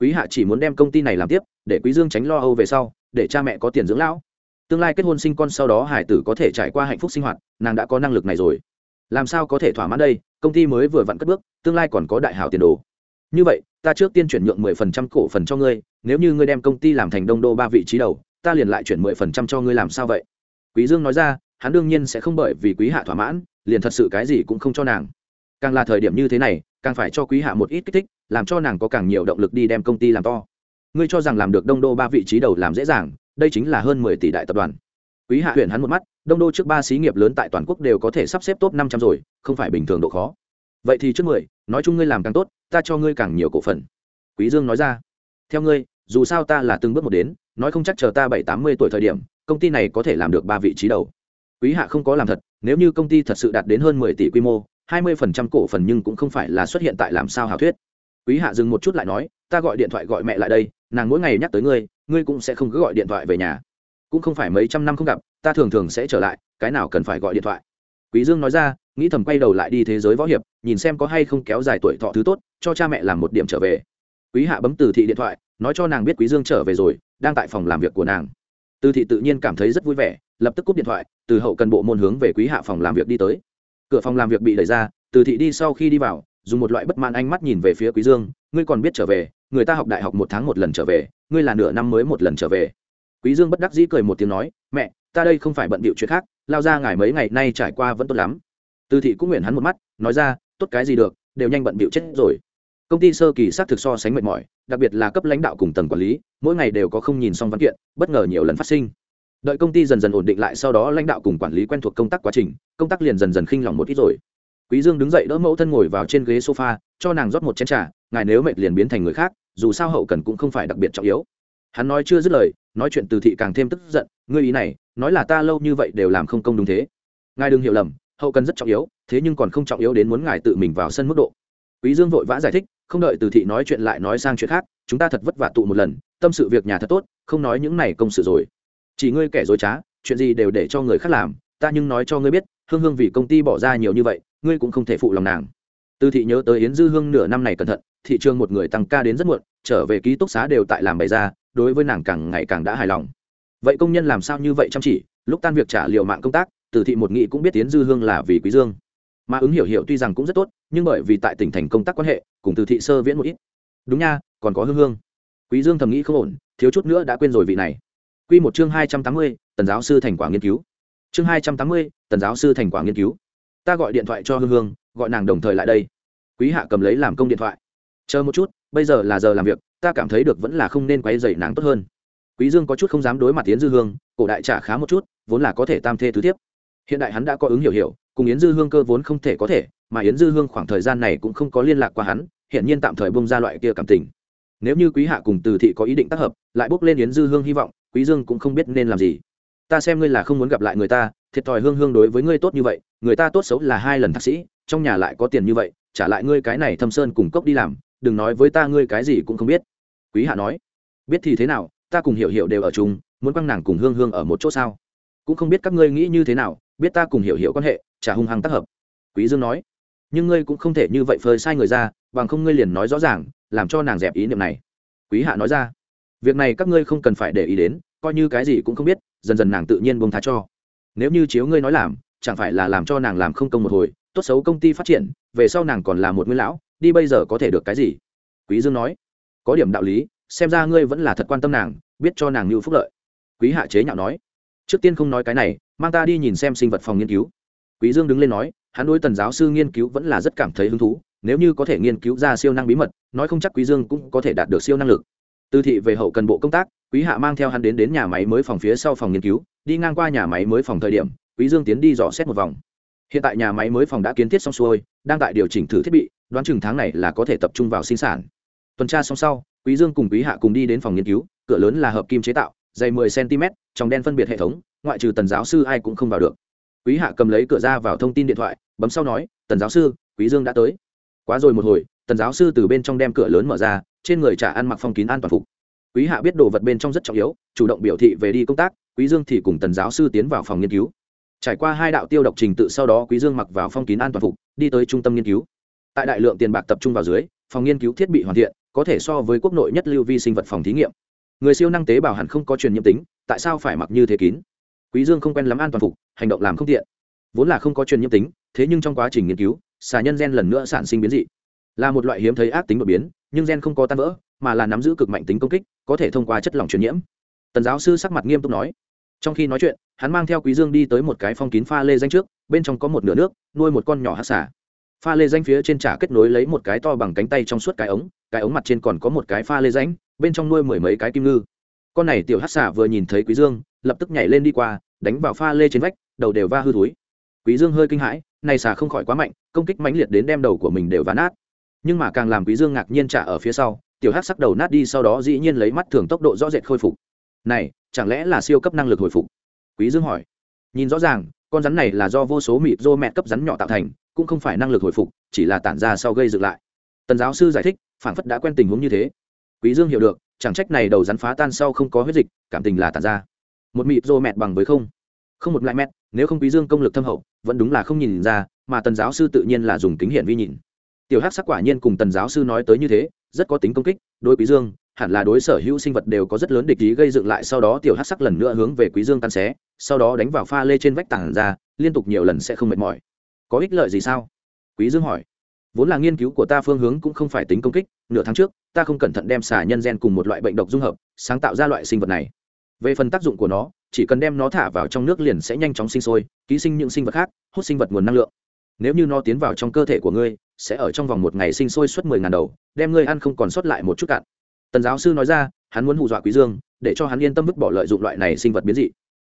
Quý hạ chỉ muốn đem công ty này làm tiếp để quý dương tránh lo âu về sau, để cha mẹ có tiền dưỡng lão. Tương lai kết hôn sinh con sau đó hải tử có thể trải qua hạnh phúc sinh hoạt, nàng đã có năng lực này rồi. Làm sao có thể thỏa mãn đây, công ty mới vừa vặn cất bước, tương lai còn có đại hảo tiền đồ. Như vậy, ta trước tiên chuyển nhượng mười phần trăm cổ phần cho ngươi, nếu như ngươi đem công ty làm thành đông đô ba vị trí đầu, ta liền lại chuyển mười phần trăm cho ngươi làm sao vậy? Quý dương nói ra, hắn đương nhiên sẽ không bởi vì quý hạ thỏa mãn, liền thật sự cái gì cũng không cho nàng. Càng là thời điểm như thế này, càng phải cho quý hạ một ít kích thích, làm cho nàng có càng nhiều động lực đi đem công ty làm to ngươi cho rằng làm được đông đô ba vị trí đầu làm dễ dàng, đây chính là hơn mười tỷ đại tập đoàn. Quý hạ huyện hắn một mắt, đông đô trước ba xí nghiệp lớn tại toàn quốc đều có thể sắp xếp top năm trăm rồi, không phải bình thường độ khó. Vậy thì trước mười, nói chung ngươi làm càng tốt, ta cho ngươi càng nhiều cổ phần. Quý dương nói ra, theo ngươi, dù sao ta là từng bước một đến, nói không chắc chờ ta bảy tám mươi tuổi thời điểm, công ty này có thể làm được ba vị trí đầu. Quý hạ không có làm thật, nếu như công ty thật sự đạt đến hơn mười tỷ quy mô, hai mươi phần trăm cổ phần nhưng cũng không phải là xuất hiện tại làm sao hảo thuyết quý hạ dừng một chút lại nói, ta gọi điện thoại gọi mẹ lại đây, nàng mỗi ngày nhắc tới ngươi ngươi cũng sẽ không cứ gọi điện thoại về nhà. Cũng không phải mấy trăm năm không gặp, ta thường thường sẽ trở lại, cái nào cần phải gọi điện thoại. Quý dương nói ra, nghĩ thầm quay đầu lại đi thế giới võ hiệp, nhìn xem có hay không kéo dài tuổi thọ thứ tốt, cho cha mẹ làm một điểm trở về. Quý hạ bấm từ thị điện thoại, nói cho nàng biết quý dương trở về rồi, đang tại phòng làm việc của nàng. Từ thị tự nhiên cảm thấy rất vui vẻ, lập tức cúp điện thoại, từ hậu cần bộ môn hướng về quý hạ phòng làm việc đi tới. Cửa phòng làm việc bị đẩy ra, từ thị đi sau khi đi vào dùng một loại bất mãn ánh mắt nhìn về phía quý dương, ngươi còn biết trở về, người ta học đại học một tháng một lần trở về, ngươi là nửa năm mới một lần trở về. Quý dương bất đắc dĩ cười một tiếng nói, mẹ, ta đây không phải bận bịu chuyện khác, lao ra ngài mấy ngày nay trải qua vẫn tốt lắm. Từ thị cũng nguyện hắn một mắt, nói ra, tốt cái gì được, đều nhanh bận bịu chết rồi. Công ty sơ kỳ xác thực so sánh mệt mỏi, đặc biệt là cấp lãnh đạo cùng tầng quản lý, mỗi ngày đều có không nhìn xong văn kiện, bất ngờ nhiều lần phát sinh. Đợi công ty dần dần ổn định lại sau đó, lãnh đạo cùng quản lý quen thuộc công tác quá trình, công tác liền dần dần khinh lòng một ít rồi quý dương đứng dậy đỡ mẫu thân ngồi vào trên ghế sofa, cho nàng rót một chén trà, ngài nếu mệt liền biến thành người khác, dù sao hậu cần cũng không phải đặc biệt trọng yếu. Hắn nói chưa dứt lời, nói chuyện từ thị càng thêm tức giận, ngươi ý này, nói là ta lâu như vậy đều làm không công đúng thế. Ngài đừng hiểu lầm, hậu cần rất trọng yếu, thế nhưng còn không trọng yếu đến muốn ngài tự mình vào sân mức độ. Quý dương vội vã giải thích, không đợi từ thị nói chuyện lại nói sang chuyện khác, chúng ta thật vất vả tụ một lần, tâm sự việc nhà thật tốt, không nói những này công sự rồi. Chỉ ngươi kẻ dối trá, chuyện gì đều để cho người khác làm, ta nhưng nói cho ngươi biết, hương hương vì công ty bỏ ra nhiều như vậy ngươi cũng không thể phụ lòng nàng. Từ thị nhớ tới yến dư hương nửa năm này cẩn thận thị trường một người tăng ca đến rất muộn trở về ký túc xá đều tại làm bày ra đối với nàng càng ngày càng đã hài lòng. Vậy công nhân làm sao như vậy chăm chỉ lúc tan việc trả liều mạng công tác từ thị một nghị cũng biết Yến dư hương là vì quý dương. Mà ứng hiểu hiểu tuy rằng cũng rất tốt nhưng bởi vì tại tỉnh thành công tác quan hệ cùng từ thị sơ viễn một ít. Đúng nha còn có hương hương. Quý dương thầm nghĩ không ổn thiếu chút nữa đã quên rồi vị này. Quy một chương hai trăm tám mươi, tần giáo sư thành quả nghiên cứu. Chương hai trăm tám mươi, tần giáo sư thành quả nghiên cứu ta gọi điện thoại cho hương hương, gọi nàng đồng thời lại đây. Quý hạ cầm lấy làm công điện thoại. Chờ một chút, bây giờ là giờ làm việc, ta cảm thấy được vẫn là không nên quay dậy nàng tốt hơn. Quý dương có chút không dám đối mặt tiến dư hương, cổ đại trả khá một chút, vốn là có thể tam thê tứ tiếp hiện đại hắn đã có ứng hiểu hiểu, cùng yến dư hương cơ vốn không thể có thể, mà yến dư hương khoảng thời gian này cũng không có liên lạc qua hắn hiện nhiên tạm thời bông ra loại kia cảm tình. Nếu như quý hạ cùng từ thị có ý định tác hợp, lại bốc lên yến dư hương hy vọng, quý dương cũng không biết nên làm gì. Ta xem ngươi là không muốn gặp lại người ta, thiệt thòi hương hương đối với ngươi tốt như vậy người ta tốt xấu là hai lần thạc sĩ, trong nhà lại có tiền như vậy, trả lại ngươi cái này thâm sơn cùng cốc đi làm, đừng nói với ta ngươi cái gì cũng không biết. Quý hạ nói. Biết thì thế nào, ta cùng hiểu hiểu đều ở chung, muốn quăng nàng cùng hương hương ở một chỗ sao? Cũng không biết các ngươi nghĩ như thế nào, biết ta cùng hiểu hiểu quan hệ, chả hung hăng tác hợp. Quý dương nói. Nhưng ngươi cũng không thể như vậy phơi sai người ra, bằng không ngươi liền nói rõ ràng, làm cho nàng dẹp ý niệm này. Quý hạ nói ra. Việc này các ngươi không cần phải để ý đến, coi như cái gì cũng không biết, dần dần nàng tự nhiên buông tha cho. Nếu như chiếu ngươi nói làm chẳng phải là làm cho nàng làm không công một hồi, tốt xấu công ty phát triển, về sau nàng còn là một nguyên lão, đi bây giờ có thể được cái gì? Quý dương nói, có điểm đạo lý, xem ra ngươi vẫn là thật quan tâm nàng, biết cho nàng như phúc lợi. Quý hạ chế nhạo nói, trước tiên không nói cái này, mang ta đi nhìn xem sinh vật phòng nghiên cứu. Quý dương đứng lên nói, hắn đối tần giáo sư nghiên cứu vẫn là rất cảm thấy hứng thú, nếu như có thể nghiên cứu ra siêu năng bí mật, nói không chắc quý dương cũng có thể đạt được siêu năng lực. Từ thị về hậu cần bộ công tác, quý hạ mang theo hắn đến đến nhà máy mới phòng phía sau phòng nghiên cứu, đi ngang qua nhà máy mới phòng thời điểm quý dương tiến đi dò xét một vòng. Hiện tại nhà máy mới phòng đã kiến thiết xong xuôi, đang tại điều chỉnh thử thiết bị, đoán chừng tháng này là có thể tập trung vào sinh sản. Tuần tra xong sau, quý dương cùng quý hạ cùng đi đến phòng nghiên cứu, cửa lớn là hợp kim chế tạo, dày 10 cm trong đen phân biệt hệ thống, ngoại trừ tần giáo sư ai cũng không vào được. Quý hạ cầm lấy cửa ra vào thông tin điện thoại, bấm sau nói, tần giáo sư, quý dương đã tới. Quá rồi một hồi, tần giáo sư từ bên trong đem cửa lớn mở ra, trên người trả ăn mặc phong kín an toàn phục. Quý hạ biết đồ vật bên trong rất trọng yếu, chủ động biểu thị về đi công tác, quý dương thì cùng tần giáo sư tiến vào phòng nghiên cứu trải qua hai đạo tiêu độc trình tự sau đó quý dương mặc vào phong kín an toàn phục, đi tới trung tâm nghiên cứu. Tại đại lượng tiền bạc tập trung vào dưới, phòng nghiên cứu thiết bị hoàn thiện, có thể so với quốc nội nhất lưu vi sinh vật phòng thí nghiệm. Người siêu năng tế bào hẳn không có truyền nhiễm tính, tại sao phải mặc như thế kín? Quý dương không quen lắm an toàn phục, hành động làm không tiện. Vốn là không có truyền nhiễm tính, thế nhưng trong quá trình nghiên cứu, xà nhân gen lần nữa sản sinh biến dị. Là một loại hiếm thấy ác tính đột biến, nhưng gen không có tan vỡ, mà là nắm giữ cực mạnh tính công kích, có thể thông qua chất lỏng truyền nhiễm. Tần giáo sư sắc mặt nghiêm túc nói trong khi nói chuyện, hắn mang theo quý dương đi tới một cái phong kín pha lê danh trước, bên trong có một nửa nước, nuôi một con nhỏ hát xà. Pha lê danh phía trên trả kết nối lấy một cái to bằng cánh tay trong suốt cái ống cái ống mặt trên còn có một cái pha lê danh bên trong nuôi mười mấy cái kim ngư. Con này tiểu hát xà vừa nhìn thấy quý dương, lập tức nhảy lên đi qua, đánh vào pha lê trên vách, đầu đều va hư túi quý dương hơi kinh hãi, này xà không khỏi quá mạnh, công kích mãnh liệt đến đem đầu của mình đều ván nát. Nhưng mà càng làm quý dương ngạc nhiên trả ở phía sau, tiểu hắc sắc đầu nát đi sau đó dĩ nhiên lấy mắt thường tốc độ rõ rệt khôi phục. Này chẳng lẽ là siêu cấp năng lực hồi phục? Quý dương hỏi. Nhìn rõ ràng, con rắn này là do vô số mịt rô mẹ cấp rắn nhỏ tạo thành, cũng không phải năng lực hồi phục, chỉ là tản ra sau gây dựng lại. Tần giáo sư giải thích phản phất đã quen tình huống như thế. Quý dương hiểu được, chẳng trách này đầu rắn phá tan sau không có huyết dịch, cảm tình là tản ra. Một mịt rô mẹ bằng với không. Không một lại mẹ. nếu không quý dương công lực thâm hậu, vẫn đúng là không nhìn ra, mà tần giáo sư tự nhiên là dùng kính hiển vi nhìn. Tiểu hắc sắc quả nhiên cùng tần giáo sư nói tới như thế, rất có tính công kích, đối quý dương hẳn là đối sở hữu sinh vật đều có rất lớn địch ý gây dựng lại, sau đó tiểu hắc sắc lần nữa hướng về quý dương tan xé, sau đó đánh vào pha lê trên vách tảng ra, liên tục nhiều lần sẽ không mệt mỏi. Có ích lợi gì sao? Quý dương hỏi. Vốn là nghiên cứu của ta phương hướng cũng không phải tính công kích, nửa tháng trước, ta không cẩn thận đem xà nhân gen cùng một loại bệnh độc dung hợp, sáng tạo ra loại sinh vật này. Về phần tác dụng của nó, chỉ cần đem nó thả vào trong nước liền sẽ nhanh chóng sinh sôi, ký sinh những sinh vật khác, hút sinh vật nguồn năng lượng. Nếu như nó tiến vào trong cơ thể của ngươi, sẽ ở trong vòng một ngày sinh sôi suốt mười ngàn đầu, đem ngươi ăn không còn sót lại một chút cạn tần giáo sư nói ra, hắn muốn hù dọa quý dương, để cho hắn yên tâm vứt bỏ lợi dụng loại này sinh vật biến dị.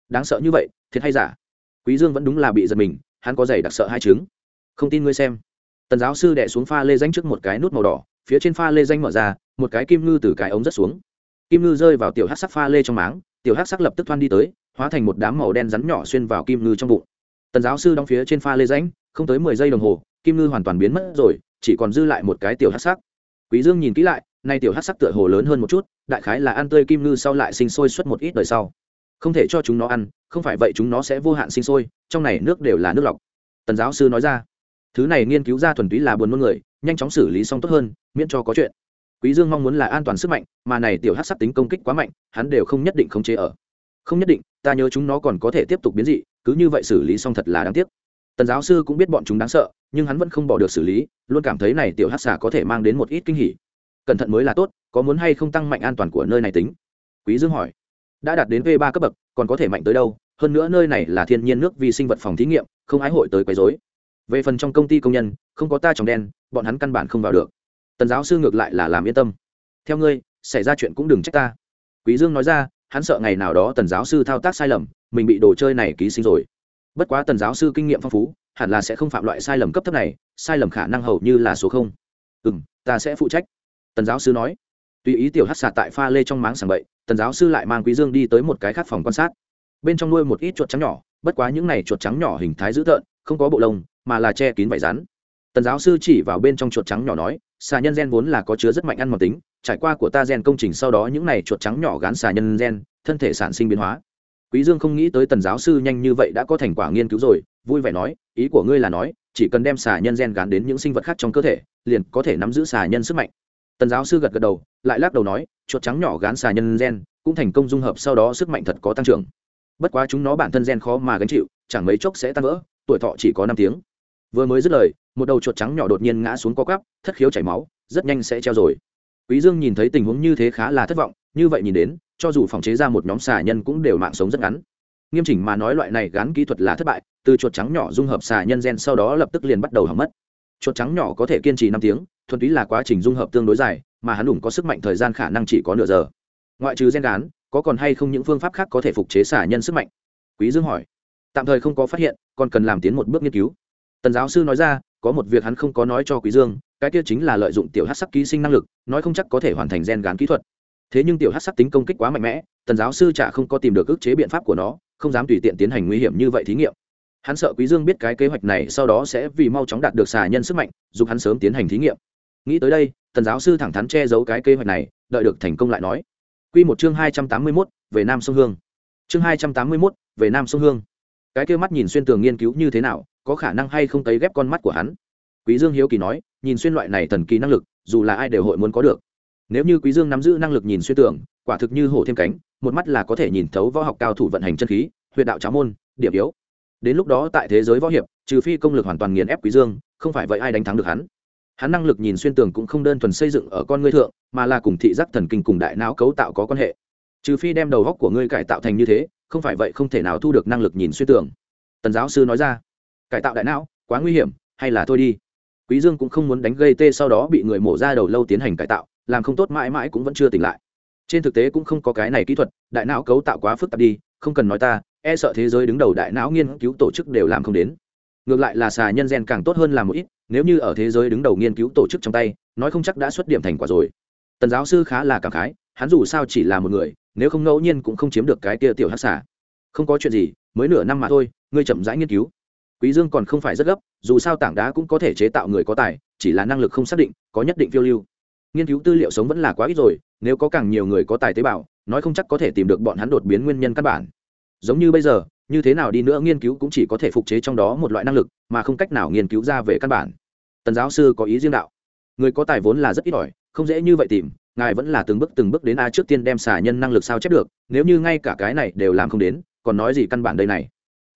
Đáng sợ như vậy, thiệt hay giả? Quý dương vẫn đúng là bị giật mình, hắn có giày đặc sợ hai chứng không tin ngươi xem. Tần giáo sư đẻ xuống pha lê danh trước một cái nút màu đỏ, phía trên pha lê danh mở ra, một cái kim ngư từ cái ống rất xuống. Kim ngư rơi vào tiểu hát sắc pha lê trong máng, tiểu hát sắc lập tức thoăn đi tới, hóa thành một đám màu đen rắn nhỏ xuyên vào kim ngư trong bụng. Tần giáo sư đóng phía trên pha lê ránh không tới mười giây đồng hồ, kim ngư hoàn toàn biến mất rồi, chỉ còn dư lại một cái tiểu hát sắc. Quý dương nhìn kỹ lại nay tiểu hát sắc tựa hồ lớn hơn một chút, đại khái là ăn tươi kim ngư sau lại sinh sôi suốt một ít đời sau. Không thể cho chúng nó ăn, không phải vậy chúng nó sẽ vô hạn sinh sôi, trong này nước đều là nước lọc. Tần giáo sư nói ra. Thứ này nghiên cứu ra thuần túy là buồn nôn người, nhanh chóng xử lý xong tốt hơn, miễn cho có chuyện. Quý dương mong muốn là an toàn sức mạnh, mà này tiểu hát sắc tính công kích quá mạnh, hắn đều không nhất định khống chế ở. Không nhất định, ta nhớ chúng nó còn có thể tiếp tục biến dị, cứ như vậy xử lý xong thật là đáng tiếc. Tần giáo sư cũng biết bọn chúng đáng sợ, nhưng hắn vẫn không bỏ được xử lý, luôn cảm thấy này tiểu hát xà có thể mang đến một ít kinh hỉ cẩn thận mới là tốt, có muốn hay không tăng mạnh an toàn của nơi này tính? Quý dương hỏi. Đã đạt đến v ba cấp bậc, còn có thể mạnh tới đâu? Hơn nữa nơi này là thiên nhiên nước vi sinh vật phòng thí nghiệm, không ái hội tới quấy rối. Về phần trong công ty công nhân, không có ta tròng đen, bọn hắn căn bản không vào được. Tần giáo sư ngược lại là làm yên tâm. Theo ngươi, xảy ra chuyện cũng đừng trách ta. Quý dương nói ra, hắn sợ ngày nào đó tần giáo sư thao tác sai lầm, mình bị đồ chơi này ký sinh rồi. Bất quá tần giáo sư kinh nghiệm phong phú, hẳn là sẽ không phạm loại sai lầm cấp thấp này, sai lầm khả năng hầu như là số không. Ừ m ta sẽ phụ trách tần giáo sư nói. Tùy ý tiểu hát xà tại pha lê trong máng sàng bậy, tần giáo sư lại mang quý dương đi tới một cái khác phòng quan sát. Bên trong nuôi một ít chuột trắng nhỏ, bất quá những này chuột trắng nhỏ hình thái dữ tợn, không có bộ lông, mà là che kín vải rắn. Tần giáo sư chỉ vào bên trong chuột trắng nhỏ nói, xà nhân gen vốn là có chứa rất mạnh ăn mòn tính, trải qua của ta gen công trình sau đó những này chuột trắng nhỏ gán xà nhân gen, thân thể sản sinh biến hóa. Quý dương không nghĩ tới tần giáo sư nhanh như vậy đã có thành quả nghiên cứu rồi, vui vẻ nói, ý của ngươi là nói, chỉ cần đem xà nhân gen gán đến những sinh vật khác trong cơ thể, liền có thể nắm giữ xà nhân sức mạnh tần giáo sư gật gật đầu, lại lắc đầu nói, chuột trắng nhỏ gán xà nhân gen, cũng thành công dung hợp, sau đó sức mạnh thật có tăng trưởng. Bất quá chúng nó bản thân gen khó mà gánh chịu, chẳng mấy chốc sẽ tan vỡ, tuổi thọ chỉ có năm tiếng. Vừa mới dứt lời, một đầu chuột trắng nhỏ đột nhiên ngã xuống co cắp thất khiếu chảy máu, rất nhanh sẽ treo rồi. Quý dương nhìn thấy tình huống như thế khá là thất vọng, như vậy nhìn đến, cho dù phòng chế ra một nhóm xà nhân cũng đều mạng sống rất ngắn. Nghiêm chỉnh mà nói loại này gắn kỹ thuật là thất bại, từ chuột trắng nhỏ dung hợp xà nhân gen sau đó lập tức liền bắt đầu hỏng mất. Chuột trắng nhỏ có thể kiên trì năm tiếng thuần túy là quá trình dung hợp tương đối dài, mà hắn đủ có sức mạnh thời gian khả năng chỉ có nửa giờ. Ngoại trừ gen gán, có còn hay không những phương pháp khác có thể phục chế xả nhân sức mạnh? Quý dương hỏi. Tạm thời không có phát hiện, còn cần làm tiến một bước nghiên cứu. Tần giáo sư nói ra, có một việc hắn không có nói cho quý dương, cái kia chính là lợi dụng tiểu Hắc sắc ký sinh năng lực, nói không chắc có thể hoàn thành gen gán kỹ thuật. Thế nhưng tiểu Hắc sắc tính công kích quá mạnh mẽ, tần giáo sư chả không có tìm được ức chế biện pháp của nó, không dám tùy tiện tiến hành nguy hiểm như vậy thí nghiệm. Hắn sợ quý dương biết cái kế hoạch này sau đó sẽ vì mau chóng đạt được xà nhân sức mạnh, giúp hắn sớm tiến hành thí nghiệm nghĩ tới đây tần giáo sư thẳng thắn che giấu cái kế hoạch này đợi được thành công lại nói. Quy một chương hai trăm tám mươi 281, về nam sông hương. Chương hai trăm tám mươi 281, về nam sông hương. Cái kia mắt nhìn xuyên tường nghiên cứu như thế nào có khả năng hay không tấy ghép con mắt của hắn? Quý dương hiếu kỳ nói nhìn xuyên loại này thần kỳ năng lực dù là ai đều hội muốn có được. Nếu như quý dương nắm giữ năng lực nhìn xuyên tường quả thực như hổ thêm cánh một mắt là có thể nhìn thấu võ học cao thủ vận hành chân khí huyệt đạo cháo môn điểm yếu. Đến lúc đó tại thế giới võ hiệp trừ phi công lực hoàn toàn nghiền ép quý dương không phải vậy ai đánh thắng được hắn? Hắn năng lực nhìn xuyên tường cũng không đơn thuần xây dựng ở con ngươi thượng, mà là cùng thị giác thần kinh cùng đại não cấu tạo có quan hệ. Trừ phi đem đầu góc của ngươi cải tạo thành như thế, không phải vậy không thể nào thu được năng lực nhìn xuyên tường. Tần giáo sư nói ra. Cải tạo đại não, quá nguy hiểm, hay là thôi đi. Quý dương cũng không muốn đánh gây tê sau đó bị người mổ ra đầu lâu tiến hành cải tạo, làm không tốt mãi mãi cũng vẫn chưa tỉnh lại. Trên thực tế cũng không có cái này kỹ thuật, đại não cấu tạo quá phức tạp đi, không cần nói ta e sợ thế giới đứng đầu đại não nghiên cứu tổ chức đều làm không đến. Ngược lại là xà nhân gen càng tốt hơn làm một ít nếu như ở thế giới đứng đầu nghiên cứu tổ chức trong tay, nói không chắc đã xuất điểm thành quả rồi. Tần giáo sư khá là cảm khái, hắn dù sao chỉ là một người, nếu không ngẫu nhiên cũng không chiếm được cái tia tiểu hát xà. Không có chuyện gì, mới nửa năm mà thôi, ngươi chậm rãi nghiên cứu. Quý dương còn không phải rất gấp, dù sao tảng đá cũng có thể chế tạo người có tài, chỉ là năng lực không xác định, có nhất định phiêu lưu. Nghiên cứu tư liệu sống vẫn là quá ít rồi, nếu có càng nhiều người có tài tế bào, nói không chắc có thể tìm được bọn hắn đột biến nguyên nhân căn bản. Giống như bây giờ như thế nào đi nữa nghiên cứu cũng chỉ có thể phục chế trong đó một loại năng lực, mà không cách nào nghiên cứu ra về căn bản. Tần giáo sư có ý riêng đạo. Người có tài vốn là rất ít ỏi, không dễ như vậy tìm, ngài vẫn là từng bước từng bước đến a trước tiên đem xả nhân năng lực sao chép được, nếu như ngay cả cái này đều làm không đến, còn nói gì căn bản đây này?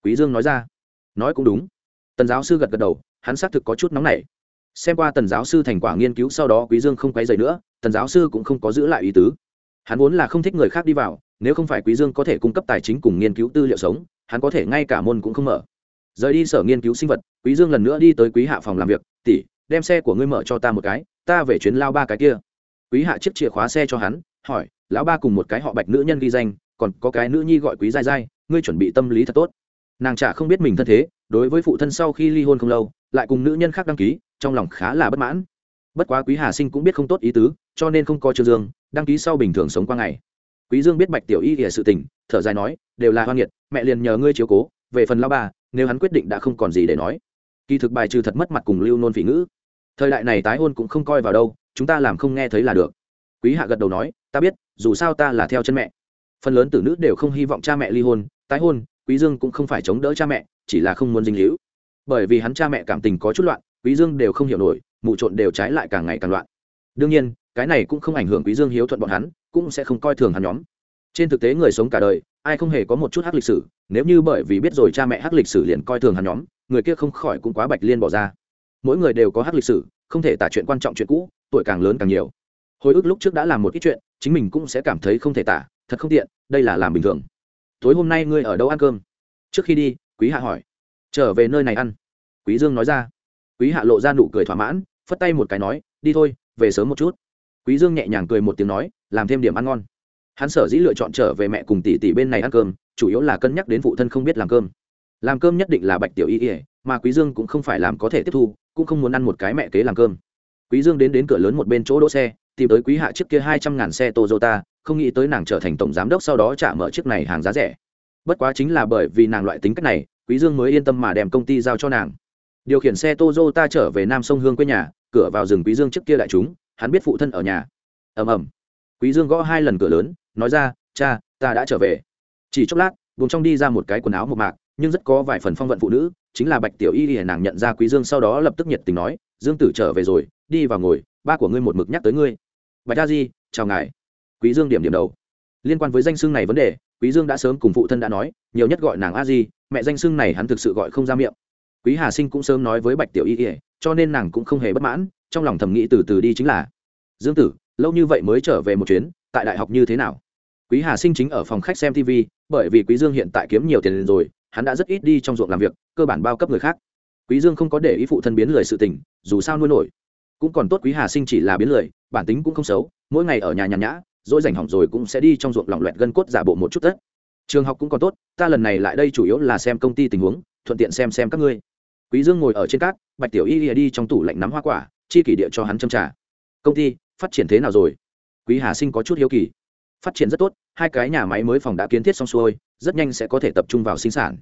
Quý dương nói ra. Nói cũng đúng. Tần giáo sư gật gật đầu, hắn xác thực có chút nóng nảy. Xem qua tần giáo sư thành quả nghiên cứu sau đó quý dương không quay dày nữa, tần giáo sư cũng không có giữ lại ý tứ. Hắn vốn là không thích người khác đi vào nếu không phải quý dương có thể cung cấp tài chính cùng nghiên cứu tư liệu sống, hắn có thể ngay cả môn cũng không mở. Rời đi sở nghiên cứu sinh vật, quý dương lần nữa đi tới quý hạ phòng làm việc, tỷ, đem xe của ngươi mở cho ta một cái, ta về chuyến lao ba cái kia. Quý hạ chiếc chìa khóa xe cho hắn, hỏi, lão ba cùng một cái họ bạch nữ nhân ghi danh, còn có cái nữ nhi gọi quý dai dai ngươi chuẩn bị tâm lý thật tốt. Nàng chả không biết mình thân thế, đối với phụ thân sau khi ly hôn không lâu, lại cùng nữ nhân khác đăng ký, trong lòng khá là bất mãn. Bất quá quý hà sinh cũng biết không tốt ý tứ, cho nên không có trương dương, đăng ký sau bình thường sống qua ngày quý dương biết bạch tiểu y hiểu sự tình thở dài nói đều là hoan nghiệt mẹ liền nhờ ngươi chiếu cố về phần lao bà, nếu hắn quyết định đã không còn gì để nói. Kỳ thực bài trừ thật mất mặt cùng lưu nôn phỉ ngữ. Thời đại này tái hôn cũng không coi vào đâu chúng ta làm không nghe thấy là được. Quý hạ gật đầu nói ta biết dù sao ta là theo chân mẹ. Phần lớn tử nữ đều không hy vọng cha mẹ ly hôn tái hôn quý dương cũng không phải chống đỡ cha mẹ chỉ là không muốn dinh hữu bởi vì hắn cha mẹ cảm tình có chút loạn quý dương đều không hiểu nổi mụ trộn đều trái lại càng ngày càng loạn. Đương nhiên cái này cũng không ảnh hưởng quý dương hiếu thuận bọn hắn cũng sẽ không coi thường hắn nhóm. Trên thực tế người sống cả đời, ai không hề có một chút hắc lịch sử, nếu như bởi vì biết rồi cha mẹ hắc lịch sử liền coi thường hắn nhóm, người kia không khỏi cũng quá bạch liên bỏ ra. Mỗi người đều có hắc lịch sử, không thể tả chuyện quan trọng chuyện cũ, tuổi càng lớn càng nhiều. Hồi ức lúc trước đã làm một ít chuyện, chính mình cũng sẽ cảm thấy không thể tả, thật không tiện, đây là làm bình thường. Tối hôm nay ngươi ở đâu ăn cơm? Trước khi đi, quý hạ hỏi. Trở về nơi này ăn. Quý dương nói ra. Quý hạ lộ ra nụ cười thỏa mãn, phất tay một cái nói, đi thôi, về sớm một chút quý dương nhẹ nhàng cười một tiếng nói, làm thêm điểm ăn ngon. Hắn sở dĩ lựa chọn trở về mẹ cùng tỷ tỷ bên này ăn cơm, chủ yếu là cân nhắc đến phụ thân không biết làm cơm. Làm cơm nhất định là bạch tiểu y ỉa mà quý dương cũng không phải làm có thể tiếp thu, cũng không muốn ăn một cái mẹ kế làm cơm. Quý dương đến đến cửa lớn một bên chỗ đỗ xe, tìm tới quý hạ chiếc kia hai trăm ngàn xe toyota, không nghĩ tới nàng trở thành tổng giám đốc sau đó trả mở chiếc này hàng giá rẻ. Bất quá chính là bởi vì nàng loại tính cách này, quý dương mới yên tâm mà đem công ty giao cho nàng. Điều khiển xe toyota trở về nam sông hương quê nhà, cửa vào rừng quý dương trước kia đại chúng hắn biết phụ thân ở nhà. Ầm ầm. Quý dương gõ hai lần cửa lớn, nói ra, cha, ta đã trở về. Chỉ chốc lát, buồng trong đi ra một cái quần áo một mạc, nhưng rất có vài phần phong vận phụ nữ, chính là bạch tiểu y hiền nàng nhận ra quý dương sau đó lập tức nhiệt tình nói, dương tử trở về rồi, đi vào ngồi, ba của ngươi một mực nhắc tới ngươi. Bạch a di, chào ngài. Quý dương điểm điểm đầu. Liên quan với danh xưng này vấn đề, quý dương đã sớm cùng phụ thân đã nói, nhiều nhất gọi nàng a di, mẹ danh xưng này hắn thực sự gọi không ra miệng. Quý hà sinh cũng sớm nói với bạch tiểu y y cho nên nàng cũng không hề bất mãn trong lòng thầm nghĩ từ từ đi chính là, dương tử, lâu như vậy mới trở về một chuyến, tại đại học như thế nào? Quý hà sinh chính ở phòng khách xem tv bởi vì quý dương hiện tại kiếm nhiều tiền rồi, hắn đã rất ít đi trong ruộng làm việc, cơ bản bao cấp người khác. Quý dương không có để ý phụ thân biến lời sự tình, dù sao nuôi nổi. Cũng còn tốt quý hà sinh chỉ là biến lời bản tính cũng không xấu, mỗi ngày ở nhà nhàn nhã dỗi rảnh hỏng rồi cũng sẽ đi trong ruộng lỏng loẹt gân cốt giả bộ một chút tất. Trường học cũng còn tốt, ta lần này lại đây chủ yếu là xem công ty tình huống, thuận tiện xem xem các ngươi. Quý dương ngồi ở trên cát, bạch tiểu y đi trong tủ lạnh nắm hoa quả chi kỷ địa cho hắn châm trà công ty, phát triển thế nào rồi? Quý hà sinh có chút hiếu kỳ. Phát triển rất tốt, hai cái nhà máy mới phòng đã kiến thiết xong xuôi, rất nhanh sẽ có thể tập trung vào sinh sản.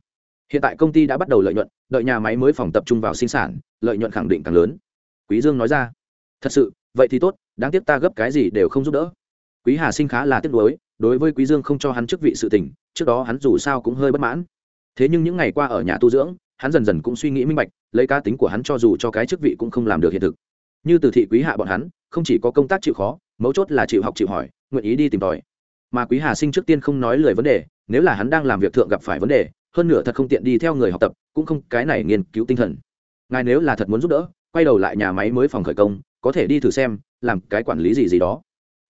Hiện tại công ty đã bắt đầu lợi nhuận, đợi nhà máy mới phòng tập trung vào sinh sản, lợi nhuận khẳng định càng lớn. Quý dương nói ra. Thật sự, vậy thì tốt, đáng tiếc ta gấp cái gì đều không giúp đỡ. Quý hà sinh khá là tiếc nuối, đối với quý dương không cho hắn chức vị sự tình, trước đó hắn dù sao cũng hơi bất mãn. Thế nhưng những ngày qua ở nhà tu dưỡng, hắn dần dần cũng suy nghĩ minh bạch, lấy cá tính của hắn cho dù cho cái chức vị cũng không làm được hiện thực như từ thị quý hạ bọn hắn, không chỉ có công tác chịu khó, mấu chốt là chịu học chịu hỏi, nguyện ý đi tìm tòi. Mà quý hà sinh trước tiên không nói lời vấn đề, nếu là hắn đang làm việc thượng gặp phải vấn đề, hơn nửa thật không tiện đi theo người học tập, cũng không cái này nghiên cứu tinh thần. Ngài nếu là thật muốn giúp đỡ, quay đầu lại nhà máy mới phòng khởi công, có thể đi thử xem, làm cái quản lý gì gì đó.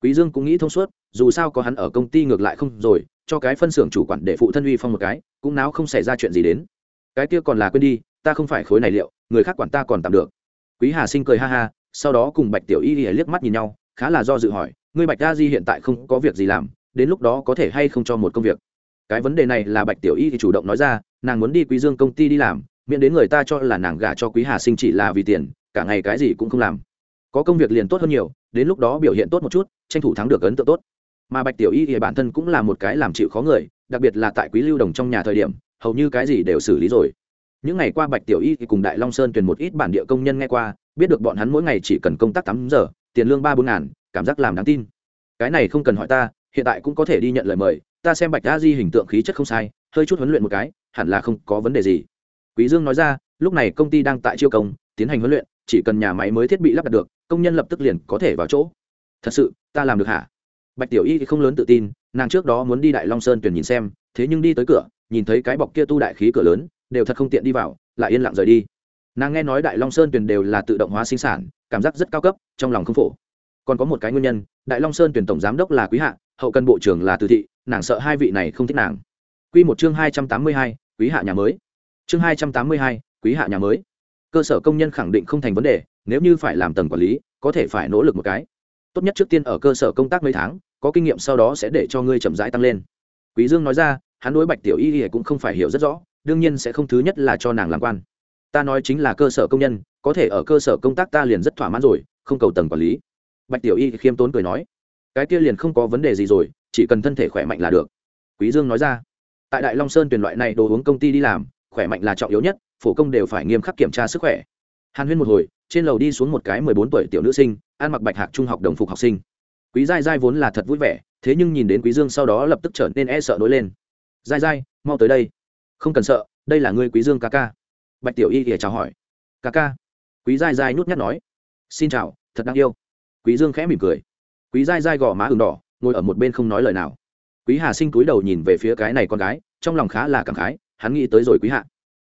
Quý dương cũng nghĩ thông suốt, dù sao có hắn ở công ty ngược lại không rồi, cho cái phân xưởng chủ quản để phụ thân uy phong một cái, cũng náo không xảy ra chuyện gì đến. Cái kia còn là quên đi, ta không phải khối này liệu, người khác quản ta còn tạm được. Quý hà sinh cười ha ha sau đó cùng bạch tiểu y liếc mắt nhìn nhau, khá là do dự hỏi, ngươi bạch a di hiện tại không có việc gì làm, đến lúc đó có thể hay không cho một công việc? Cái vấn đề này là bạch tiểu y thì chủ động nói ra, nàng muốn đi quý dương công ty đi làm, miễn đến người ta cho là nàng gả cho quý hà sinh chỉ là vì tiền, cả ngày cái gì cũng không làm. Có công việc liền tốt hơn nhiều, đến lúc đó biểu hiện tốt một chút, tranh thủ thắng được ấn tượng tốt. Mà bạch tiểu y thì bản thân cũng là một cái làm chịu khó người, đặc biệt là tại quý lưu đồng trong nhà thời điểm, hầu như cái gì đều xử lý rồi. Những ngày qua bạch tiểu y thì cùng đại long sơn tuyển một ít bản địa công nhân nghe qua biết được bọn hắn mỗi ngày chỉ cần công tác tám giờ, tiền lương ba bốn ngàn, cảm giác làm đáng tin. Cái này không cần hỏi ta, hiện tại cũng có thể đi nhận lời mời, ta xem bạch a di hình tượng khí chất không sai, hơi chút huấn luyện một cái, hẳn là không có vấn đề gì. Quý dương nói ra, lúc này công ty đang tại chiêu công, tiến hành huấn luyện, chỉ cần nhà máy mới thiết bị lắp đặt được, công nhân lập tức liền có thể vào chỗ. Thật sự, ta làm được hả? Bạch tiểu y thì không lớn tự tin, nàng trước đó muốn đi đại long sơn tuyển nhìn xem, thế nhưng đi tới cửa, nhìn thấy cái bọc kia tu đại khí cửa lớn, đều thật không tiện đi vào, lại yên lặng rời đi nàng nghe nói đại long sơn tuyển đều là tự động hóa sinh sản, cảm giác rất cao cấp, trong lòng không phổ. còn có một cái nguyên nhân, đại long sơn tuyển tổng giám đốc là quý hạ, hậu cần bộ trưởng là từ thị, nàng sợ hai vị này không thích nàng. Q một chương hai trăm tám mươi hai, quý hạ nhà mới. chương hai trăm tám mươi hai, quý hạ nhà mới. cơ sở công nhân khẳng định không thành vấn đề, nếu như phải làm tầng quản lý, có thể phải nỗ lực một cái. tốt nhất trước tiên ở cơ sở công tác mấy tháng, có kinh nghiệm sau đó sẽ để cho ngươi chậm rãi tăng lên. quý dương nói ra, hắn đối bạch tiểu y thì cũng không phải hiểu rất rõ, đương nhiên sẽ không thứ nhất là cho nàng làm quan ta nói chính là cơ sở công nhân, có thể ở cơ sở công tác ta liền rất thỏa mãn rồi, không cầu tầng quản lý. Bạch tiểu y khiêm tốn cười nói, cái kia liền không có vấn đề gì rồi, chỉ cần thân thể khỏe mạnh là được. Quý dương nói ra, tại đại long sơn tuyển loại này đồ uống công ty đi làm, khỏe mạnh là trọng yếu nhất, phổ công đều phải nghiêm khắc kiểm tra sức khỏe. Hàn huyên một hồi, trên lầu đi xuống một cái mười bốn tuổi tiểu nữ sinh, ăn mặc bạch hạc trung học đồng phục học sinh. Quý giai giai vốn là thật vui vẻ, thế nhưng nhìn đến quý dương sau đó lập tức trở nên e sợ nổi lên. Giai giai, mau tới đây. Không cần sợ, đây là ngươi quý dương ca ca bạch tiểu y thì chào hỏi. Ca ca. Quý dai dai nhút nhát nói. Xin chào, thật đáng yêu. Quý dương khẽ mỉm cười. Quý dai dai gò má ửng đỏ, ngồi ở một bên không nói lời nào. Quý hà sinh cúi đầu nhìn về phía cái này con gái, trong lòng khá là cảm khái, hắn nghĩ tới rồi quý hạ.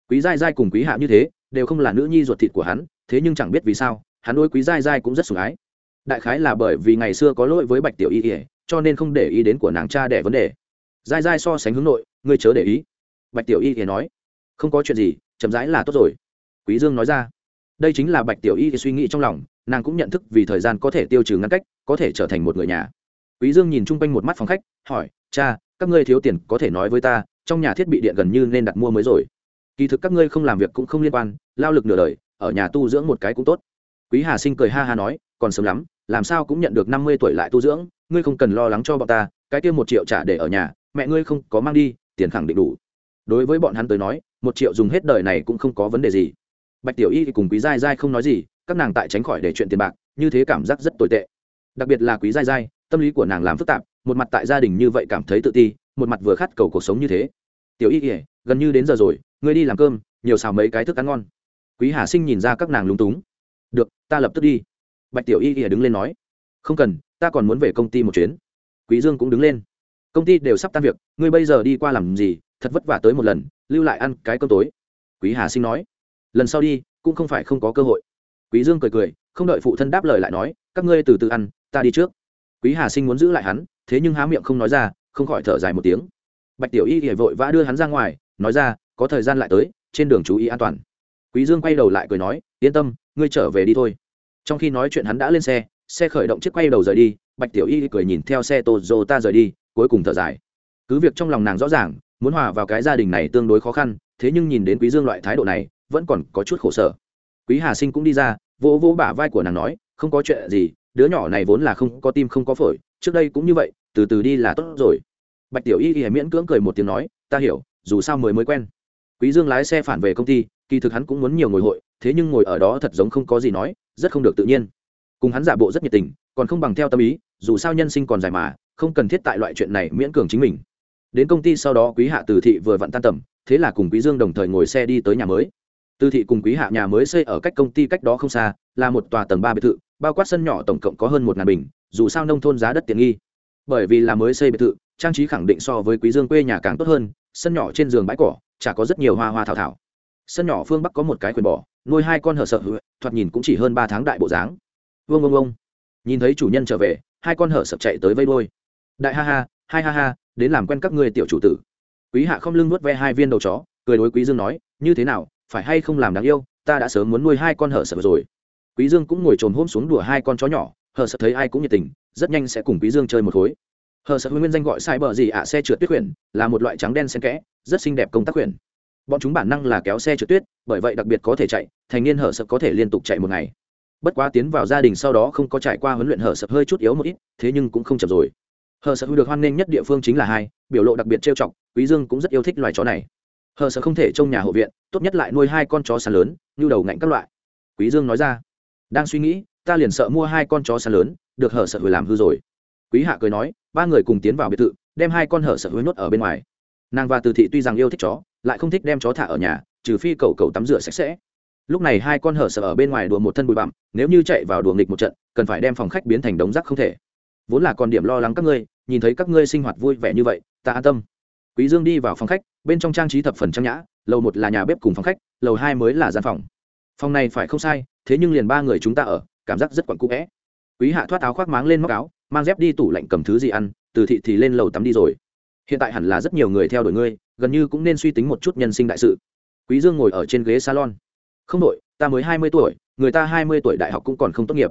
Quý dai dai cùng quý hạ như thế, đều không là nữ nhi ruột thịt của hắn, thế nhưng chẳng biết vì sao, hắn đối quý dai dai cũng rất sủng ái. Đại khái là bởi vì ngày xưa có lỗi với bạch tiểu y ỉa cho nên không để ý đến của nàng cha đẻ vấn đề. Dai dai so sánh hướng nội, ngươi chớ để ý. Bạch tiểu y ỉa nói. Không có chuyện gì chậm rãi là tốt rồi. Quý dương nói ra. Đây chính là bạch tiểu y suy nghĩ trong lòng, nàng cũng nhận thức vì thời gian có thể tiêu trừ ngăn cách, có thể trở thành một người nhà. Quý dương nhìn chung quanh một mắt phòng khách, hỏi, cha, các ngươi thiếu tiền có thể nói với ta, trong nhà thiết bị điện gần như nên đặt mua mới rồi. Kỳ thực các ngươi không làm việc cũng không liên quan, lao lực nửa đời, ở nhà tu dưỡng một cái cũng tốt. Quý hà sinh cười ha ha nói, còn sớm lắm, làm sao cũng nhận được năm mươi tuổi lại tu dưỡng, ngươi không cần lo lắng cho bọn ta, cái kia một triệu trả để ở nhà, mẹ ngươi không có mang đi, tiền khẳng định đủ đối với bọn hắn tới nói, một triệu dùng hết đời này cũng không có vấn đề gì. Bạch tiểu y thì cùng quý giai giai không nói gì, các nàng tại tránh khỏi để chuyện tiền bạc, như thế cảm giác rất tồi tệ. Đặc biệt là quý giai giai, tâm lý của nàng làm phức tạp, một mặt tại gia đình như vậy cảm thấy tự ti, một mặt vừa khát cầu cuộc sống như thế. Tiểu y kỉa gần như đến giờ rồi, ngươi đi làm cơm, nhiều xào mấy cái thức ăn ngon. Quý hà sinh nhìn ra các nàng lúng túng. Được, ta lập tức đi. Bạch tiểu y kỉa đứng lên nói. Không cần, ta còn muốn về công ty một chuyến. Quý dương cũng đứng lên. Công ty đều sắp tan việc, ngươi bây giờ đi qua làm gì thật vất vả tới một lần, lưu lại ăn cái cơm tối. Quý hà sinh nói. Lần sau đi, cũng không phải không có cơ hội. Quý dương cười cười, không đợi phụ thân đáp lời lại nói, các ngươi từ từ ăn, ta đi trước. Quý hà sinh muốn giữ lại hắn, thế nhưng há miệng không nói ra, không khỏi thở dài một tiếng. Bạch tiểu y hề vội vã đưa hắn ra ngoài, nói ra, có thời gian lại tới, trên đường chú ý an toàn. Quý dương quay đầu lại cười nói, yên tâm, ngươi trở về đi thôi. Trong khi nói chuyện hắn đã lên xe xe khởi động chiếc quay đầu rời đi, bạch tiểu y cười nhìn theo xe tô dô ta rời đi, cuối cùng thở dài. Cứ việc trong lòng nàng rõ ràng muốn hòa vào cái gia đình này tương đối khó khăn, thế nhưng nhìn đến quý dương loại thái độ này, vẫn còn có chút khổ sở. Quý hà sinh cũng đi ra, vỗ vỗ bả vai của nàng nói, không có chuyện gì, đứa nhỏ này vốn là không có tim không có phổi, trước đây cũng như vậy, từ từ đi là tốt rồi. Bạch tiểu y y miễn cưỡng cười một tiếng nói, ta hiểu, dù sao mới mới quen. Quý dương lái xe phản về công ty, kỳ thực hắn cũng muốn nhiều ngồi hội, thế nhưng ngồi ở đó thật giống không có gì nói, rất không được tự nhiên. Cùng hắn giả bộ rất nhiệt tình, còn không bằng theo tâm ý, dù sao nhân sinh còn dài mà, không cần thiết tại loại chuyện này miễn cường chính mình đến công ty sau đó quý hạ từ thị vừa vặn tan tầm, thế là cùng quý dương đồng thời ngồi xe đi tới nhà mới. Từ thị cùng quý hạ nhà mới xây ở cách công ty cách đó không xa, là một tòa tầng ba biệt thự, bao quát sân nhỏ tổng cộng có hơn một ngàn bình, dù sao nông thôn giá đất tiện nghi. Bởi vì là mới xây biệt thự, trang trí khẳng định so với quý dương quê nhà càng tốt hơn, sân nhỏ trên giường bãi cỏ, chả có rất nhiều hoa hoa thảo thảo. Sân nhỏ phương bắc có một cái quyền bỏ, nuôi hai con hở sợ, thoạt nhìn cũng chỉ hơn ba tháng đại bộ dáng. Vương vương vương nhìn thấy chủ nhân trở về, hai con hở sợ chạy tới vây đôi đại ha ha, hai ha ha đến làm quen các ngươi tiểu chủ tử. Quý hạ không lưng nuốt ve hai viên đầu chó, cười đối quý dương nói, như thế nào, phải hay không làm đáng yêu, ta đã sớm muốn nuôi hai con hở sợ rồi. Quý dương cũng ngồi trồm hôm xuống đùa hai con chó nhỏ, hở sợ thấy ai cũng nhiệt tình, rất nhanh sẽ cùng quý dương chơi một khối. Hờ sợ nguyên danh gọi sai bờ gì ạ à, xe trượt tuyết quyển là một loại trắng đen xen kẽ, rất xinh đẹp công tác quyển bọn chúng bản năng là kéo xe trượt tuyết, bởi vậy đặc biệt có thể chạy, thành niên hở sợ có thể liên tục chạy một ngày. Bất quá tiến vào gia đình sau đó không có trải qua huấn luyện hở sợ hơi chút yếu một ít, thế nhưng cũng không chậm rồi hờ sợ được hoan nghênh nhất địa phương chính là hai, biểu lộ đặc biệt trêu chọc, quý dương cũng rất yêu thích loài chó này. Hờ sợ không thể trông nhà hộ viện, tốt nhất lại nuôi hai con chó sàn lớn như đầu ngạnh các loại. Quý dương nói ra, đang suy nghĩ, ta liền sợ mua hai con chó sàn lớn, được hờ sợ hồi làm hư rồi. Quý hạ cười nói, ba người cùng tiến vào biệt thự, đem hai con hở sợ hối nốt ở bên ngoài. Nàng và từ thị tuy rằng yêu thích chó, lại không thích đem chó thả ở nhà, trừ phi cầu cầu tắm rửa sạch sẽ. Lúc này hai con hở sợ ở bên ngoài đùa một thân bụi bặm, nếu như chạy vào đùa nghịch một trận, cần phải đem phòng khách biến thành đống rác không thể vốn là còn điểm lo lắng các ngươi, nhìn thấy các ngươi sinh hoạt vui vẻ như vậy, ta an tâm. Quý dương đi vào phòng khách, bên trong trang trí thập phần trang nhã, lầu một là nhà bếp cùng phòng khách, lầu hai mới là gian phòng. Phòng này phải không sai, thế nhưng liền ba người chúng ta ở, cảm giác rất quặn cũ vẽ quý hạ thoát áo khoác máng lên móc áo, mang dép đi tủ lạnh cầm thứ gì ăn, từ thị thì lên lầu tắm đi rồi. Hiện tại hẳn là rất nhiều người theo đuổi ngươi, gần như cũng nên suy tính một chút nhân sinh đại sự. Quý dương ngồi ở trên ghế salon. Không đội, ta mới hai mươi tuổi, người ta hai mươi tuổi đại học cũng còn không tốt nghiệp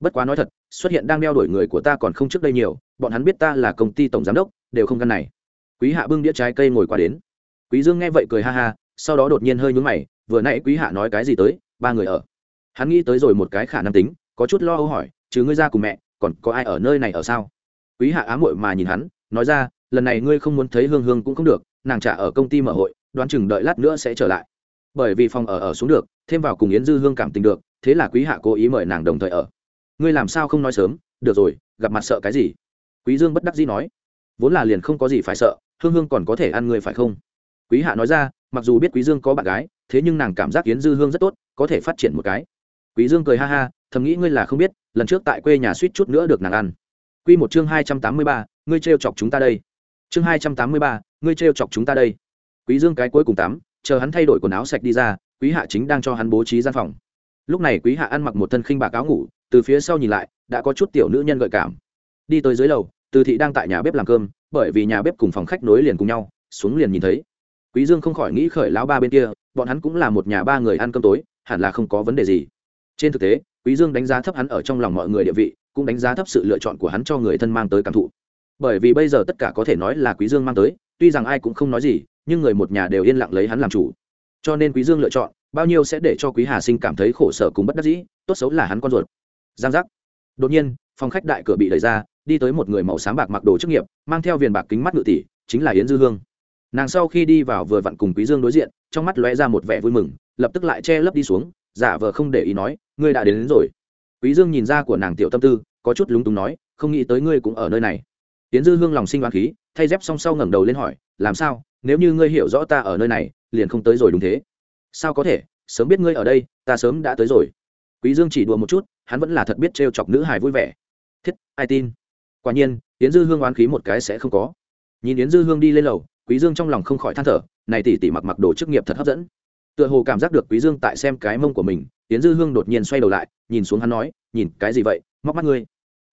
bất quá nói thật, xuất hiện đang đeo đuổi người của ta còn không trước đây nhiều, bọn hắn biết ta là công ty tổng giám đốc, đều không căn này. Quý hạ bưng đĩa trái cây ngồi qua đến. Quý dương nghe vậy cười ha ha, sau đó đột nhiên hơi nhướng mày, vừa nãy quý hạ nói cái gì tới, ba người ở. Hắn nghĩ tới rồi một cái khả năng tính, có chút lo âu hỏi, chứ ngươi ra cùng mẹ, còn có ai ở nơi này ở sao? Quý hạ ám muội mà nhìn hắn, nói ra, lần này ngươi không muốn thấy hương hương cũng không được, nàng trả ở công ty mở hội, đoán chừng đợi lát nữa sẽ trở lại. Bởi vì phòng ở ở xuống được, thêm vào cùng yến dư hương cảm tình được, thế là quý hạ cố ý mời nàng đồng thời ở ngươi làm sao không nói sớm được rồi gặp mặt sợ cái gì? Quý dương bất đắc dĩ nói. Vốn là liền không có gì phải sợ hương hương còn có thể ăn ngươi phải không? Quý hạ nói ra mặc dù biết quý dương có bạn gái thế nhưng nàng cảm giác yến dư hương rất tốt có thể phát triển một cái. Quý dương cười ha ha thầm nghĩ ngươi là không biết lần trước tại quê nhà suýt chút nữa được nàng ăn. Quy một chương hai trăm tám mươi ba, ngươi trêu chọc chúng ta đây. Chương hai trăm tám mươi ba, ngươi trêu chọc chúng ta đây. Quý dương cái cuối cùng tắm chờ hắn thay đổi quần áo sạch đi ra quý hạ chính đang cho hắn bố trí gian phòng. Lúc này quý hạ ăn mặc một thân khinh bạc áo ngủ từ phía sau nhìn lại, đã có chút tiểu nữ nhân gợi cảm. Đi tới dưới lầu, từ thị đang tại nhà bếp làm cơm, bởi vì nhà bếp cùng phòng khách nối liền cùng nhau, xuống liền nhìn thấy. Quý dương không khỏi nghĩ khởi lão ba bên kia, bọn hắn cũng là một nhà ba người ăn cơm tối, hẳn là không có vấn đề gì. Trên thực tế, quý dương đánh giá thấp hắn ở trong lòng mọi người địa vị, cũng đánh giá thấp sự lựa chọn của hắn cho người thân mang tới cảm thụ. Bởi vì bây giờ tất cả có thể nói là quý dương mang tới, tuy rằng ai cũng không nói gì, nhưng người một nhà đều yên lặng lấy hắn làm chủ. Cho nên quý dương lựa chọn, bao nhiêu sẽ để cho quý hà sinh cảm thấy khổ sở cùng bất đắc dĩ, tốt xấu là hắn con ruột giang giác. Đột nhiên phòng khách đại cửa bị đẩy ra đi tới một người màu sáng bạc mặc đồ chức nghiệp mang theo viền bạc kính mắt ngự tỷ chính là yến dư hương. Nàng sau khi đi vào vừa vặn cùng quý dương đối diện trong mắt lóe ra một vẻ vui mừng lập tức lại che lấp đi xuống giả vờ không để ý nói ngươi đã đến, đến rồi. Quý dương nhìn ra của nàng tiểu tâm tư có chút lúng túng nói không nghĩ tới ngươi cũng ở nơi này. Yến dư hương lòng sinh oán khí thay dép song sau ngẩng đầu lên hỏi làm sao? Nếu như ngươi hiểu rõ ta ở nơi này liền không tới rồi đúng thế. Sao có thể? Sớm biết ngươi ở đây ta sớm đã tới rồi. Quý dương chỉ đùa một chút hắn vẫn là thật biết trêu chọc nữ hài vui vẻ. Thiết, ai tin? Quả nhiên, yến dư hương oán khí một cái sẽ không có. Nhìn yến dư hương đi lên lầu, quý dương trong lòng không khỏi than thở, này tỷ tỷ mặc mặc đồ chức nghiệp thật hấp dẫn. Tựa hồ cảm giác được quý dương tại xem cái mông của mình, yến dư hương đột nhiên xoay đầu lại, nhìn xuống hắn nói, nhìn, cái gì vậy? Móc mắt ngươi.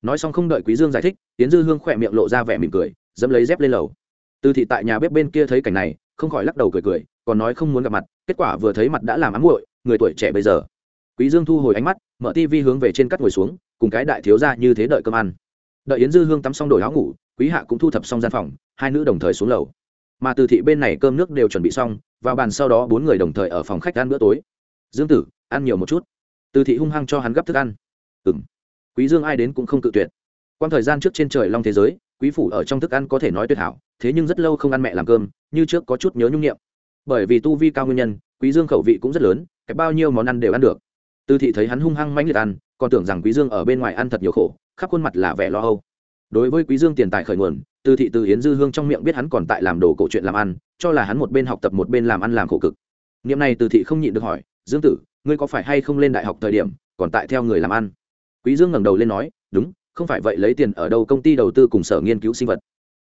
Nói xong không đợi quý dương giải thích, yến dư hương khỏe miệng lộ ra vẻ mỉm cười, dẫm lấy dép lên lầu. Từ thị tại nhà bếp bên kia thấy cảnh này, không khỏi lắc đầu cười cười, còn nói không muốn gặp mặt, kết quả vừa thấy mặt đã làm ám muội, người tuổi trẻ bây giờ. Quý dương thu hồi ánh mắt mở tivi hướng về trên cắt ngồi xuống, cùng cái đại thiếu gia như thế đợi cơm ăn. Đợi yến dư hương tắm xong đổi áo ngủ, quý hạ cũng thu thập xong gian phòng, hai nữ đồng thời xuống lầu. Mà từ thị bên này cơm nước đều chuẩn bị xong, vào bàn sau đó bốn người đồng thời ở phòng khách ăn bữa tối. Dương tử, ăn nhiều một chút. Từ thị hung hăng cho hắn gấp thức ăn. Ừng quý dương ai đến cũng không cự tuyệt. Quan thời gian trước trên trời long thế giới, quý phủ ở trong thức ăn có thể nói tuyệt hảo, thế nhưng rất lâu không ăn mẹ làm cơm, như trước có chút nhớ nhung niệm bởi vì tu vi cao nguyên nhân, quý dương khẩu vị cũng rất lớn cái bao nhiêu món ăn đều ăn được từ thị thấy hắn hung hăng mãnh liệt ăn, còn tưởng rằng quý dương ở bên ngoài ăn thật nhiều khổ, khắp khuôn mặt là vẻ lo âu. Đối với quý dương tiền tài khởi nguồn từ thị từ yến dư hương trong miệng biết hắn còn tại làm đồ cổ chuyện làm ăn, cho là hắn một bên học tập một bên làm ăn làm khổ cực. Niệm này từ thị không nhịn được hỏi, dương tử, ngươi có phải hay không lên đại học thời điểm, còn tại theo người làm ăn? Quý dương ngẩng đầu lên nói, đúng, không phải vậy lấy tiền ở đâu công ty đầu tư cùng sở nghiên cứu sinh vật.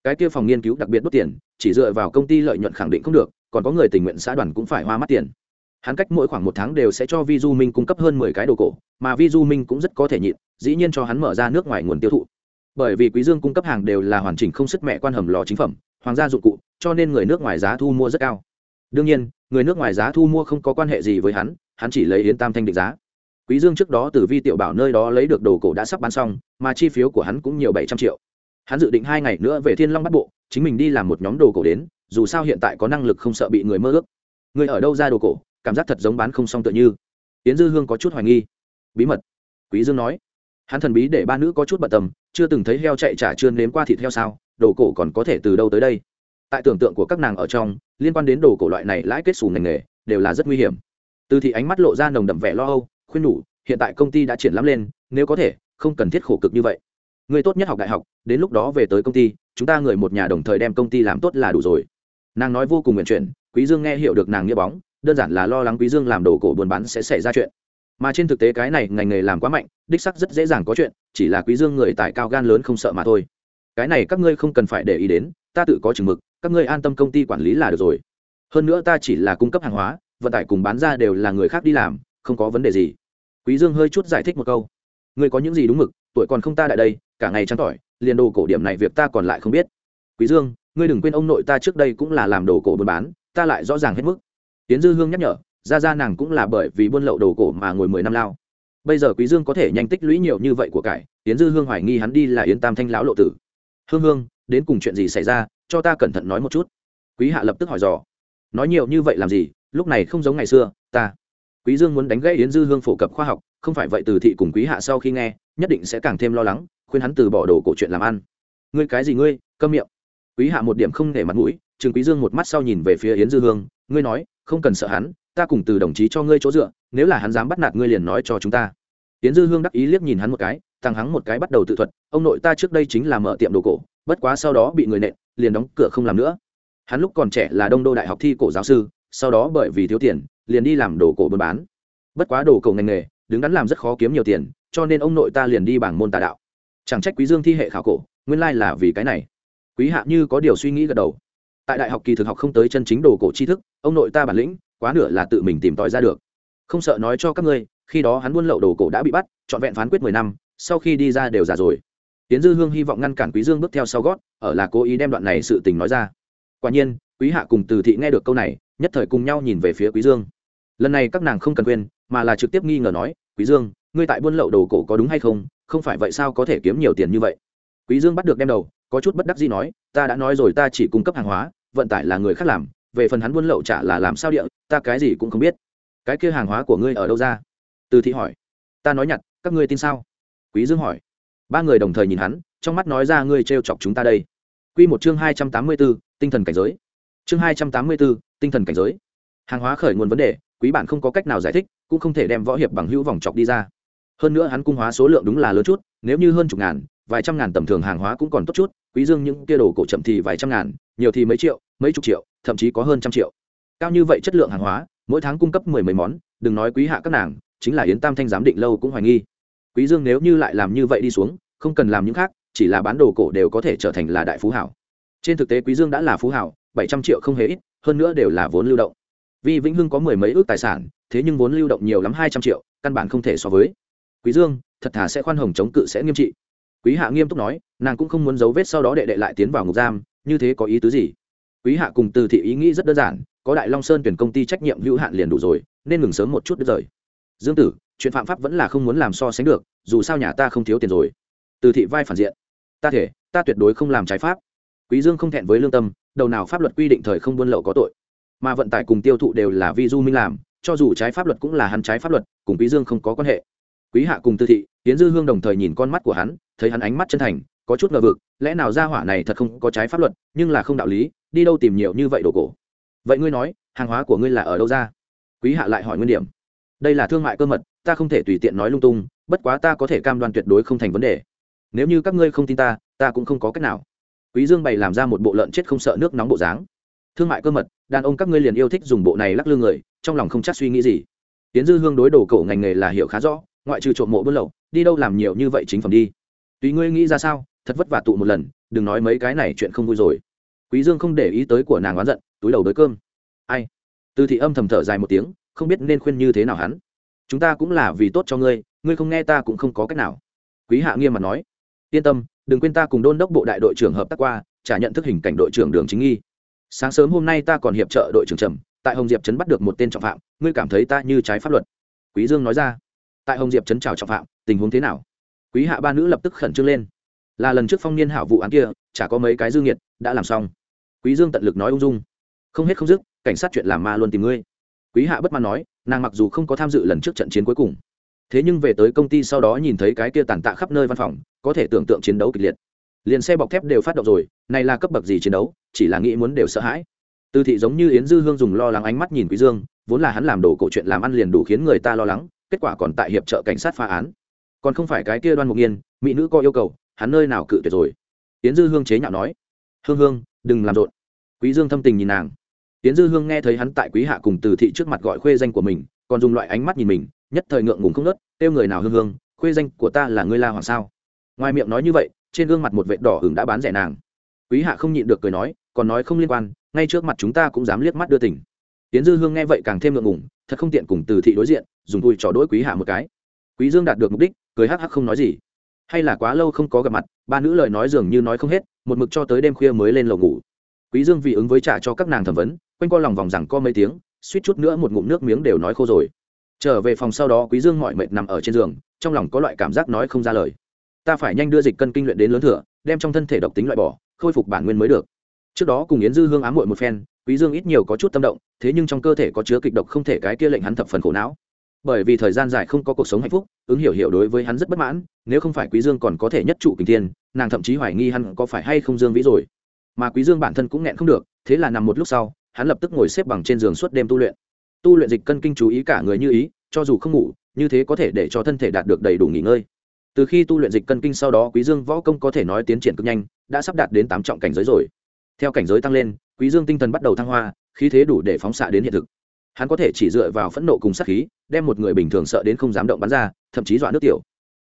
Cái kia phòng nghiên cứu đặc biệt đốt tiền, chỉ dựa vào công ty lợi nhuận khẳng định không được, còn có người tình nguyện xã đoàn cũng phải hoa mắt tiền hắn cách mỗi khoảng một tháng đều sẽ cho vi du minh cung cấp hơn mười cái đồ cổ, mà vi du minh cũng rất có thể nhịn, dĩ nhiên cho hắn mở ra nước ngoài nguồn tiêu thụ. Bởi vì quý dương cung cấp hàng đều là hoàn chỉnh không sức mẹ quan hầm lò chính phẩm, hoàng gia dụng cụ, cho nên người nước ngoài giá thu mua rất cao. Đương nhiên, người nước ngoài giá thu mua không có quan hệ gì với hắn hắn chỉ lấy yến tam thanh định giá. Quý dương trước đó từ vi tiểu bảo nơi đó lấy được đồ cổ đã sắp bán xong, mà chi phiếu của hắn cũng nhiều bảy trăm triệu. Hắn dự định hai ngày nữa về thiên long bắt bộ, chính mình đi làm một nhóm đồ cổ đến, dù sao hiện tại có năng lực không sợ bị người mơ ước. Người ở đâu ra đồ cổ? Cảm giác thật giống bán không xong tựa như. Yến dư hương có chút hoài nghi. Bí mật. Quý dương nói. Hắn thần bí để ba nữ có chút bận tâm, chưa từng thấy heo chạy trả chưa nếm qua thịt heo sao, đồ cổ còn có thể từ đâu tới đây? Tại tưởng tượng của các nàng ở trong, liên quan đến đồ cổ loại này lãi kết xù ngành nghề, đều là rất nguy hiểm. Từ thị ánh mắt lộ ra nồng đậm vẻ lo âu, khuyên nhủ, hiện tại công ty đã triển lắm lên, nếu có thể, không cần thiết khổ cực như vậy. Người tốt nhất học đại học, đến lúc đó về tới công ty, chúng ta người một nhà đồng thời đem công ty làm tốt là đủ rồi. Nàng nói vô cùng nguyện chuyển, quý dương nghe hiểu được nàng nghĩa bóng đơn giản là lo lắng quý dương làm đồ cổ buôn bán sẽ xảy ra chuyện. Mà trên thực tế cái này ngành nghề làm quá mạnh, đích sắc rất dễ dàng có chuyện, chỉ là quý dương người tài cao gan lớn không sợ mà thôi. Cái này các ngươi không cần phải để ý đến, ta tự có chừng mực, các ngươi an tâm công ty quản lý là được rồi. Hơn nữa ta chỉ là cung cấp hàng hóa, vận tải cùng bán ra đều là người khác đi làm, không có vấn đề gì. Quý dương hơi chút giải thích một câu. Ngươi có những gì đúng mực, tuổi còn không ta đại đây, cả ngày trắng tỏi, liền đồ cổ điểm này việc ta còn lại không biết. Quý dương, ngươi đừng quên ông nội ta trước đây cũng là làm đồ cổ buôn bán, ta lại rõ ràng hết mức tiến dư hương nhắc nhở, ra ra nàng cũng là bởi vì buôn lậu đồ cổ mà ngồi mười năm lao. Bây giờ quý dương có thể nhanh tích lũy nhiều như vậy của cải tiến dư hương hoài nghi hắn đi là yến tam thanh lão lộ tử. Hương hương, đến cùng chuyện gì xảy ra, cho ta cẩn thận nói một chút. Quý hạ lập tức hỏi dò. Nói nhiều như vậy làm gì, lúc này không giống ngày xưa, ta. Quý dương muốn đánh gãy yến dư hương phổ cập khoa học, không phải vậy từ thị cùng quý hạ sau khi nghe, nhất định sẽ càng thêm lo lắng, khuyên hắn từ bỏ đồ cổ chuyện làm ăn. Ngươi cái gì ngươi, câm miệng. Quý hạ một điểm không để mặt mũi trường quý dương một mắt sau nhìn về phía yến dư hương, ngươi nói không cần sợ hắn, ta cùng từ đồng chí cho ngươi chỗ dựa, nếu là hắn dám bắt nạt ngươi liền nói cho chúng ta. Tiến dư hương đắc ý liếc nhìn hắn một cái, thằng hắn một cái bắt đầu tự thuật, ông nội ta trước đây chính là mở tiệm đồ cổ, bất quá sau đó bị người nện, liền đóng cửa không làm nữa. Hắn lúc còn trẻ là đông đô đại học thi cổ giáo sư, sau đó bởi vì thiếu tiền, liền đi làm đồ cổ buôn bán. Bất quá đồ cổ ngành nghề, đứng đắn làm rất khó kiếm nhiều tiền, cho nên ông nội ta liền đi bảng môn tà đạo. Chẳng trách quý dương thi hệ khảo cổ, nguyên lai là vì cái này. Quý hạ như có điều suy nghĩ gật đầu tại đại học kỳ thực học không tới chân chính đồ cổ tri thức, ông nội ta bản lĩnh, quá nửa là tự mình tìm tòi ra được. Không sợ nói cho các ngươi, khi đó hắn buôn lậu đồ cổ đã bị bắt, trọn vẹn phán quyết mười năm, sau khi đi ra đều già rồi. Tiến dư hương hy vọng ngăn cản quý dương bước theo sau gót, ở là cố ý đem đoạn này sự tình nói ra. Quả nhiên, quý hạ cùng từ thị nghe được câu này, nhất thời cùng nhau nhìn về phía quý dương. Lần này các nàng không cần quên, mà là trực tiếp nghi ngờ nói, quý dương, ngươi tại buôn lậu đồ cổ có đúng hay không? Không phải vậy sao có thể kiếm nhiều tiền như vậy? Quý dương bắt được đem đầu có chút bất đắc dĩ nói ta đã nói rồi ta chỉ cung cấp hàng hóa vận tải là người khác làm về phần hắn buôn lậu trả là làm sao địa ta cái gì cũng không biết. Cái kia hàng hóa của ngươi ở đâu ra? Từ thị hỏi. Ta nói nhặt các ngươi tin sao? Quý dương hỏi. Ba người đồng thời nhìn hắn trong mắt nói ra ngươi trêu chọc chúng ta đây. Quy một chương hai trăm tám mươi 284, tinh thần cảnh giới. Chương hai trăm tám mươi 284, tinh thần cảnh giới. Hàng hóa khởi nguồn vấn đề quý bản không có cách nào giải thích cũng không thể đem võ hiệp bằng hữu vòng chọc đi ra. Hơn nữa hắn cung hóa số lượng đúng là lớn chút nếu như hơn chục ngàn vài trăm ngàn tầm thường hàng hóa cũng còn tốt chút quý dương những kia đồ cổ chậm thì vài trăm ngàn, nhiều thì mấy triệu, mấy chục triệu, thậm chí có hơn trăm triệu. Cao như vậy chất lượng hàng hóa, mỗi tháng cung cấp mười mấy món, đừng nói quý hạ các nàng, chính là yến tam thanh giám định lâu cũng hoài nghi. Quý dương nếu như lại làm như vậy đi xuống, không cần làm những khác, chỉ là bán đồ cổ đều có thể trở thành là đại phú hảo. Trên thực tế quý dương đã là phú hảo, bảy trăm triệu không hề ít, hơn nữa đều là vốn lưu động. Vì vĩnh hưng có mười mấy ước tài sản, thế nhưng vốn lưu động nhiều lắm hai trăm triệu, căn bản không thể so với. Quý dương, thật thà sẽ khoan hồng chống cự sẽ nghiêm trị quý hạ nghiêm túc nói, nàng cũng không muốn giấu vết sau đó đệ đệ lại tiến vào ngục giam, như thế có ý tứ gì? Quý hạ cùng từ thị ý nghĩ rất đơn giản, có đại long sơn tuyển công ty trách nhiệm hữu hạn liền đủ rồi, nên ngừng sớm một chút đứt rời. Dương tử, chuyện phạm pháp vẫn là không muốn làm so sánh được, dù sao nhà ta không thiếu tiền rồi. Từ thị vai phản diện. Ta thể, ta tuyệt đối không làm trái pháp. Quý dương không thẹn với lương tâm, đầu nào pháp luật quy định thời không buôn lậu có tội. Mà vận tải cùng tiêu thụ đều là vi du minh làm, cho dù trái pháp luật cũng là hắn trái pháp luật, cùng quý dương không có quan hệ. Quý hạ cùng tư thị tiến dư hương đồng thời nhìn con mắt của hắn thấy hắn ánh mắt chân thành, có chút ngờ vực, lẽ nào ra hỏa này thật không có trái pháp luật, nhưng là không đạo lý, đi đâu tìm nhiều như vậy đồ cổ? Vậy ngươi nói, hàng hóa của ngươi là ở đâu ra? Quý hạ lại hỏi nguyên điểm. Đây là thương mại cơ mật, ta không thể tùy tiện nói lung tung, bất quá ta có thể cam đoan tuyệt đối không thành vấn đề. Nếu như các ngươi không tin ta ta cũng không có cách nào. Quý dương bày làm ra một bộ lợn chết không sợ nước nóng bộ dáng. Thương mại cơ mật, đàn ông các ngươi liền yêu thích dùng bộ này lắc lư người, trong lòng không chắc suy nghĩ gì. Tiến dư hương đối đồ cổ ngành nghề là hiểu khá rõ, ngoại trừ trộm mộ buôn lậu, đi đâu làm nhiều như vậy chính phẩm đi tùy ngươi nghĩ ra sao, thật vất vả tụ một lần, đừng nói mấy cái này chuyện không vui rồi. Quý dương không để ý tới của nàng oán giận, túi đầu đới cơm. Ai? Tư thị âm thầm thở dài một tiếng, không biết nên khuyên như thế nào hắn. Chúng ta cũng là vì tốt cho ngươi ngươi không nghe ta cũng không có cách nào. Quý hạ nghiêm mặt nói. Yên tâm, đừng quên ta cùng đôn đốc bộ đại đội trưởng hợp tác qua, trả nhận thức hình cảnh đội trưởng đường chính nghi. Sáng sớm hôm nay ta còn hiệp trợ đội trưởng trầm, tại hồng diệp trấn bắt được một tên trọng phạm, ngươi cảm thấy ta như trái pháp luật. Quý dương nói ra. Tại hồng diệp trấn chào trọng phạm, tình huống thế nào? Quý hạ ba nữ lập tức khẩn trương lên. Là lần trước phong niên hảo vụ án kia, chả có mấy cái dương nhiệt đã làm xong. Quý dương tận lực nói ung dung. Không hết không dứt, cảnh sát chuyện làm ma luôn tìm ngươi. Quý hạ bất mãn nói, nàng mặc dù không có tham dự lần trước trận chiến cuối cùng, thế nhưng về tới công ty sau đó nhìn thấy cái kia tàn tạ khắp nơi văn phòng, có thể tưởng tượng chiến đấu kịch liệt. Liền xe bọc thép đều phát động rồi, này là cấp bậc gì chiến đấu, chỉ là nghĩ muốn đều sợ hãi. Tư thị giống như yến dư hương dùng lo lắng ánh mắt nhìn quý dương, vốn là hắn làm đồ cổ chuyện làm ăn liền đủ khiến người ta lo lắng, kết quả còn tại hiệp trợ cảnh sát phá án còn không phải cái kia đoan mục nghiên mỹ nữ có yêu cầu hắn nơi nào cự tuyệt rồi? Tiến dư hương chế nhạo nói. Hương hương đừng làm rộn. Quý dương thâm tình nhìn nàng. Tiến dư hương nghe thấy hắn tại quý hạ cùng từ thị trước mặt gọi khuê danh của mình còn dùng loại ánh mắt nhìn mình nhất thời ngượng ngùng không nớt kêu người nào hương hương khuê danh của ta là ngươi la hoàng sao? Ngoài miệng nói như vậy trên gương mặt một vệt đỏ hừng đã bán rẻ nàng. Quý hạ không nhịn được cười nói còn nói không liên quan ngay trước mặt chúng ta cũng dám liếc mắt đưa tỉnh tiến dư hương nghe vậy càng thêm ngượng ngùng, thật không tiện cùng từ thị đối diện dùng vui trò đỗi quý hạ một cái. Quý dương đạt được mục đích cười hắc hắc không nói gì. Hay là quá lâu không có gặp mặt, ba nữ lời nói dường như nói không hết, một mực cho tới đêm khuya mới lên lầu ngủ. Quý dương vì ứng với trả cho các nàng thẩm vấn, quanh co lòng vòng rằng co mấy tiếng, suýt chút nữa một ngụm nước miếng đều nói khô rồi. Trở về phòng sau đó, quý dương mỏi mệt nằm ở trên giường, trong lòng có loại cảm giác nói không ra lời. Ta phải nhanh đưa dịch cân kinh luyện đến lớn thừa, đem trong thân thể độc tính loại bỏ, khôi phục bản nguyên mới được. Trước đó cùng yến dư hương ám muội một phen, quý dương ít nhiều có chút tâm động, thế nhưng trong cơ thể có chứa kịch độc không thể cái kia lệnh hắn thập phần khổ não bởi vì thời gian dài không có cuộc sống hạnh phúc, ứng hiểu hiểu đối với hắn rất bất mãn, nếu không phải quý dương còn có thể nhất trụ kình thiên, nàng thậm chí hoài nghi hắn có phải hay không dương vĩ rồi. Mà quý dương bản thân cũng nghẹn không được, thế là nằm một lúc sau, hắn lập tức ngồi xếp bằng trên giường suốt đêm tu luyện. Tu luyện dịch cân kinh chú ý cả người như ý, cho dù không ngủ, như thế có thể để cho thân thể đạt được đầy đủ nghỉ ngơi. Từ khi tu luyện dịch cân kinh sau đó, quý dương võ công có thể nói tiến triển cực nhanh, đã sắp đạt đến tám trọng cảnh giới rồi. Theo cảnh giới tăng lên, quý dương tinh thần bắt đầu thăng hoa, khí thế đủ để phóng xạ đến hiện thực hắn có thể chỉ dựa vào phẫn nộ cùng sát khí, đem một người bình thường sợ đến không dám động bắn ra, thậm chí dọa nước tiểu.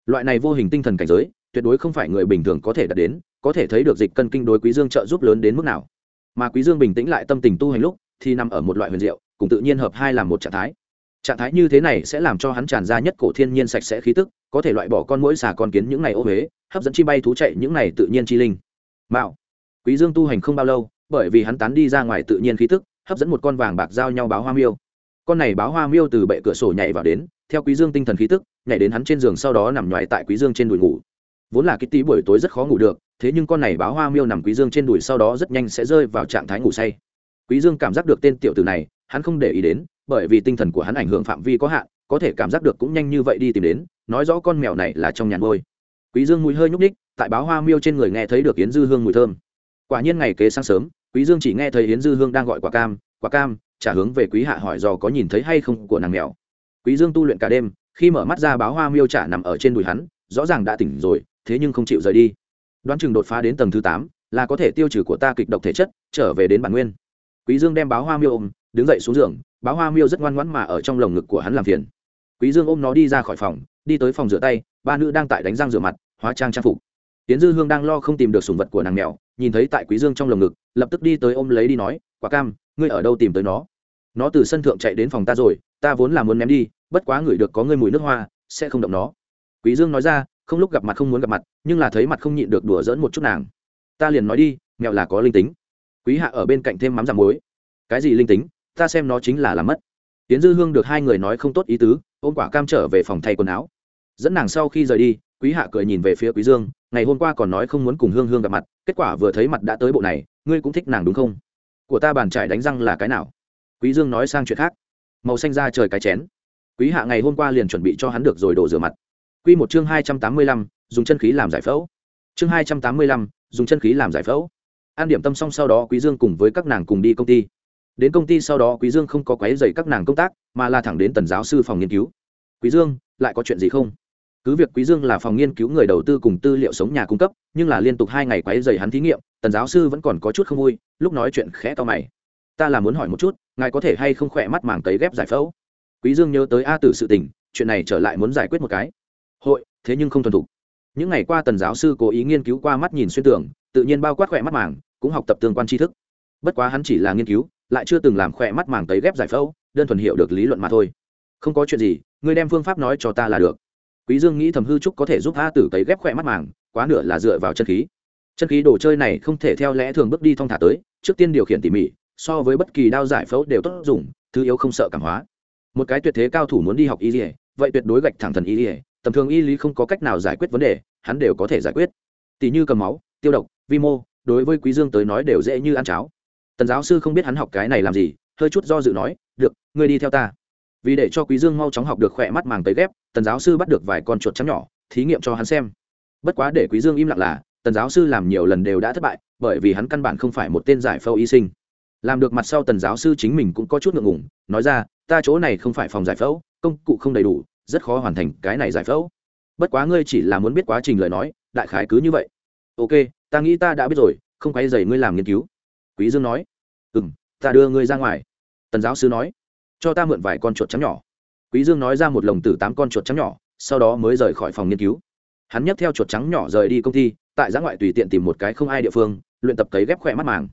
Loại này vô hình tinh thần cảnh giới, tuyệt đối không phải người bình thường có thể đạt đến, có thể thấy được dịch cân kinh đối quý dương trợ giúp lớn đến mức nào. Mà quý dương bình tĩnh lại tâm tình tu hành lúc, thì nằm ở một loại huyền diệu, cùng tự nhiên hợp hai làm một trạng thái. Trạng thái như thế này sẽ làm cho hắn tràn ra nhất cổ thiên nhiên sạch sẽ khí tức, có thể loại bỏ con mũi xà con kiến những này ô huế hấp dẫn chi bay thú chạy những này tự nhiên chi linh. Mạo. Quý dương tu hành không bao lâu, bởi vì hắn tán đi ra ngoài tự nhiên khí tức hấp dẫn một con vàng bạc giao nhau báo hoa miêu. Con này báo hoa miêu từ bệ cửa sổ nhảy vào đến, theo quý dương tinh thần khí tức, nhảy đến hắn trên giường sau đó nằm nhoài tại quý dương trên đùi ngủ. Vốn là cái tí buổi tối rất khó ngủ được, thế nhưng con này báo hoa miêu nằm quý dương trên đùi sau đó rất nhanh sẽ rơi vào trạng thái ngủ say. Quý dương cảm giác được tên tiểu tử này, hắn không để ý đến, bởi vì tinh thần của hắn ảnh hưởng phạm vi có hạn, có thể cảm giác được cũng nhanh như vậy đi tìm đến, nói rõ con mèo này là trong nhàn ngôi. Quý dương mùi hơi nhúc nhích, tại báo hoa miêu trên người nghe thấy được yến dư hương mùi thơm. Quả nhiên ngày kế sáng sớm quý dương chỉ nghe thấy yến dư hương đang gọi quả cam quả cam, trả hướng về quý hạ hỏi dò có nhìn thấy hay không của nàng mèo. Quý dương tu luyện cả đêm, khi mở mắt ra báo hoa miêu trả nằm ở trên đùi hắn, rõ ràng đã tỉnh rồi, thế nhưng không chịu rời đi. Đoán chừng đột phá đến tầng thứ tám, là có thể tiêu trừ của ta kịch độc thể chất, trở về đến bản nguyên. Quý dương đem báo hoa miêu ôm, đứng dậy xuống giường, báo hoa miêu rất ngoan ngoãn mà ở trong lồng ngực của hắn làm phiền. Quý dương ôm nó đi ra khỏi phòng, đi tới phòng rửa tay, ba nữ đang tại đánh răng rửa mặt, hóa trang trang phục. Tiến dư hương đang lo không tìm được sủng vật của nàng mèo nhìn thấy tại quý dương trong lồng ngực, lập tức đi tới ôm lấy đi nói, quả cam, ngươi ở đâu tìm tới nó? Nó từ sân thượng chạy đến phòng ta rồi, ta vốn là muốn ném đi, bất quá ngửi được có ngươi mùi nước hoa, sẽ không động nó. Quý dương nói ra, không lúc gặp mặt không muốn gặp mặt, nhưng là thấy mặt không nhịn được đùa giỡn một chút nàng. Ta liền nói đi mèo là có linh tính. Quý hạ ở bên cạnh thêm mắm giảm muối. Cái gì linh tính? Ta xem nó chính là làm mất. Tiến dư hương được hai người nói không tốt ý tứ, ôm quả cam trở về phòng thay quần áo. Dẫn nàng sau khi rời đi, quý hạ cười nhìn về phía quý dương ngày hôm qua còn nói không muốn cùng hương hương gặp mặt kết quả vừa thấy mặt đã tới bộ này ngươi cũng thích nàng đúng không? Của ta bàn trải đánh răng là cái nào? Quý dương nói sang chuyện khác. Màu xanh ra trời cái chén. Quý hạ ngày hôm qua liền chuẩn bị cho hắn được rồi đổ rửa mặt. Quy một chương hai trăm tám mươi lăm, dùng chân khí làm giải phẫu. Chương hai trăm tám mươi lăm, dùng chân khí làm giải phẫu. An điểm tâm xong sau đó quý dương cùng với các nàng cùng đi công ty. Đến công ty sau đó quý dương không có quấy rầy các nàng công tác mà là thẳng đến tần giáo sư phòng nghiên cứu. Quý dương lại có chuyện gì không? Cứ việc quý dương là phòng nghiên cứu người đầu tư cùng tư liệu sống nhà cung cấp, nhưng là liên tục hai ngày quấy rầy hắn thí nghiệm, tần giáo sư vẫn còn có chút không vui, lúc nói chuyện khẽ to mày. Ta là muốn hỏi một chút, ngài có thể hay không khỏe mắt màng tấy ghép giải phẫu? Quý dương nhớ tới a tử sự tình, chuyện này trở lại muốn giải quyết một cái. Hội, thế nhưng không thuần thục. Những ngày qua tần giáo sư cố ý nghiên cứu qua mắt nhìn xuyên tưởng tự nhiên bao quát khỏe mắt màng, cũng học tập tương quan tri thức. Bất quá hắn chỉ là nghiên cứu, lại chưa từng làm khỏe mắt màng tấy ghép giải phẫu, đơn thuần hiệu được lý luận mà thôi. Không có chuyện gì, ngươi đem phương pháp nói cho ta là được quý dương nghĩ thầm hư trúc có thể giúp a tử cấy ghép khỏe mắt màng, quá nửa là dựa vào chân khí. Chân khí đồ chơi này không thể theo lẽ thường bước đi thong thả tới, trước tiên điều khiển tỉ mỉ, so với bất kỳ đao giải phẫu đều tốt dùng, thứ yếu không sợ cảm hóa. Một cái tuyệt thế cao thủ muốn đi học y lý vậy tuyệt đối gạch thẳng thần y lý tầm thường y lý không có cách nào giải quyết vấn đề, hắn đều có thể giải quyết. Tỷ như cầm máu, tiêu độc, vi mô, đối với quý dương tới nói đều dễ như ăn cháo. Tần giáo sư không biết hắn học cái này làm gì, hơi chút do dự nói, được, ngươi đi theo ta vì để cho quý dương mau chóng học được khỏe mắt màng tới ghép, tần giáo sư bắt được vài con chuột trắng nhỏ, thí nghiệm cho hắn xem. Bất quá để quý dương im lặng là, tần giáo sư làm nhiều lần đều đã thất bại, bởi vì hắn căn bản không phải một tên giải phẫu y sinh. Làm được mặt sau tần giáo sư chính mình cũng có chút ngượng ngùng, nói ra, ta chỗ này không phải phòng giải phẫu, công cụ không đầy đủ, rất khó hoàn thành cái này giải phẫu. Bất quá ngươi chỉ là muốn biết quá trình lời nói, đại khái cứ như vậy. Ok, ta nghĩ ta đã biết rồi, không quay dày ngươi làm nghiên cứu. Quý dương nói. Ừ m ta đưa ngươi ra ngoài. Tần giáo sư nói cho ta mượn vài con chuột trắng nhỏ. Quý dương nói ra một lồng từ tám con chuột trắng nhỏ, sau đó mới rời khỏi phòng nghiên cứu. Hắn nhấc theo chuột trắng nhỏ rời đi công ty, tại giã ngoại tùy tiện tìm một cái không ai địa phương, luyện tập cấy ghép khỏe mắt màng.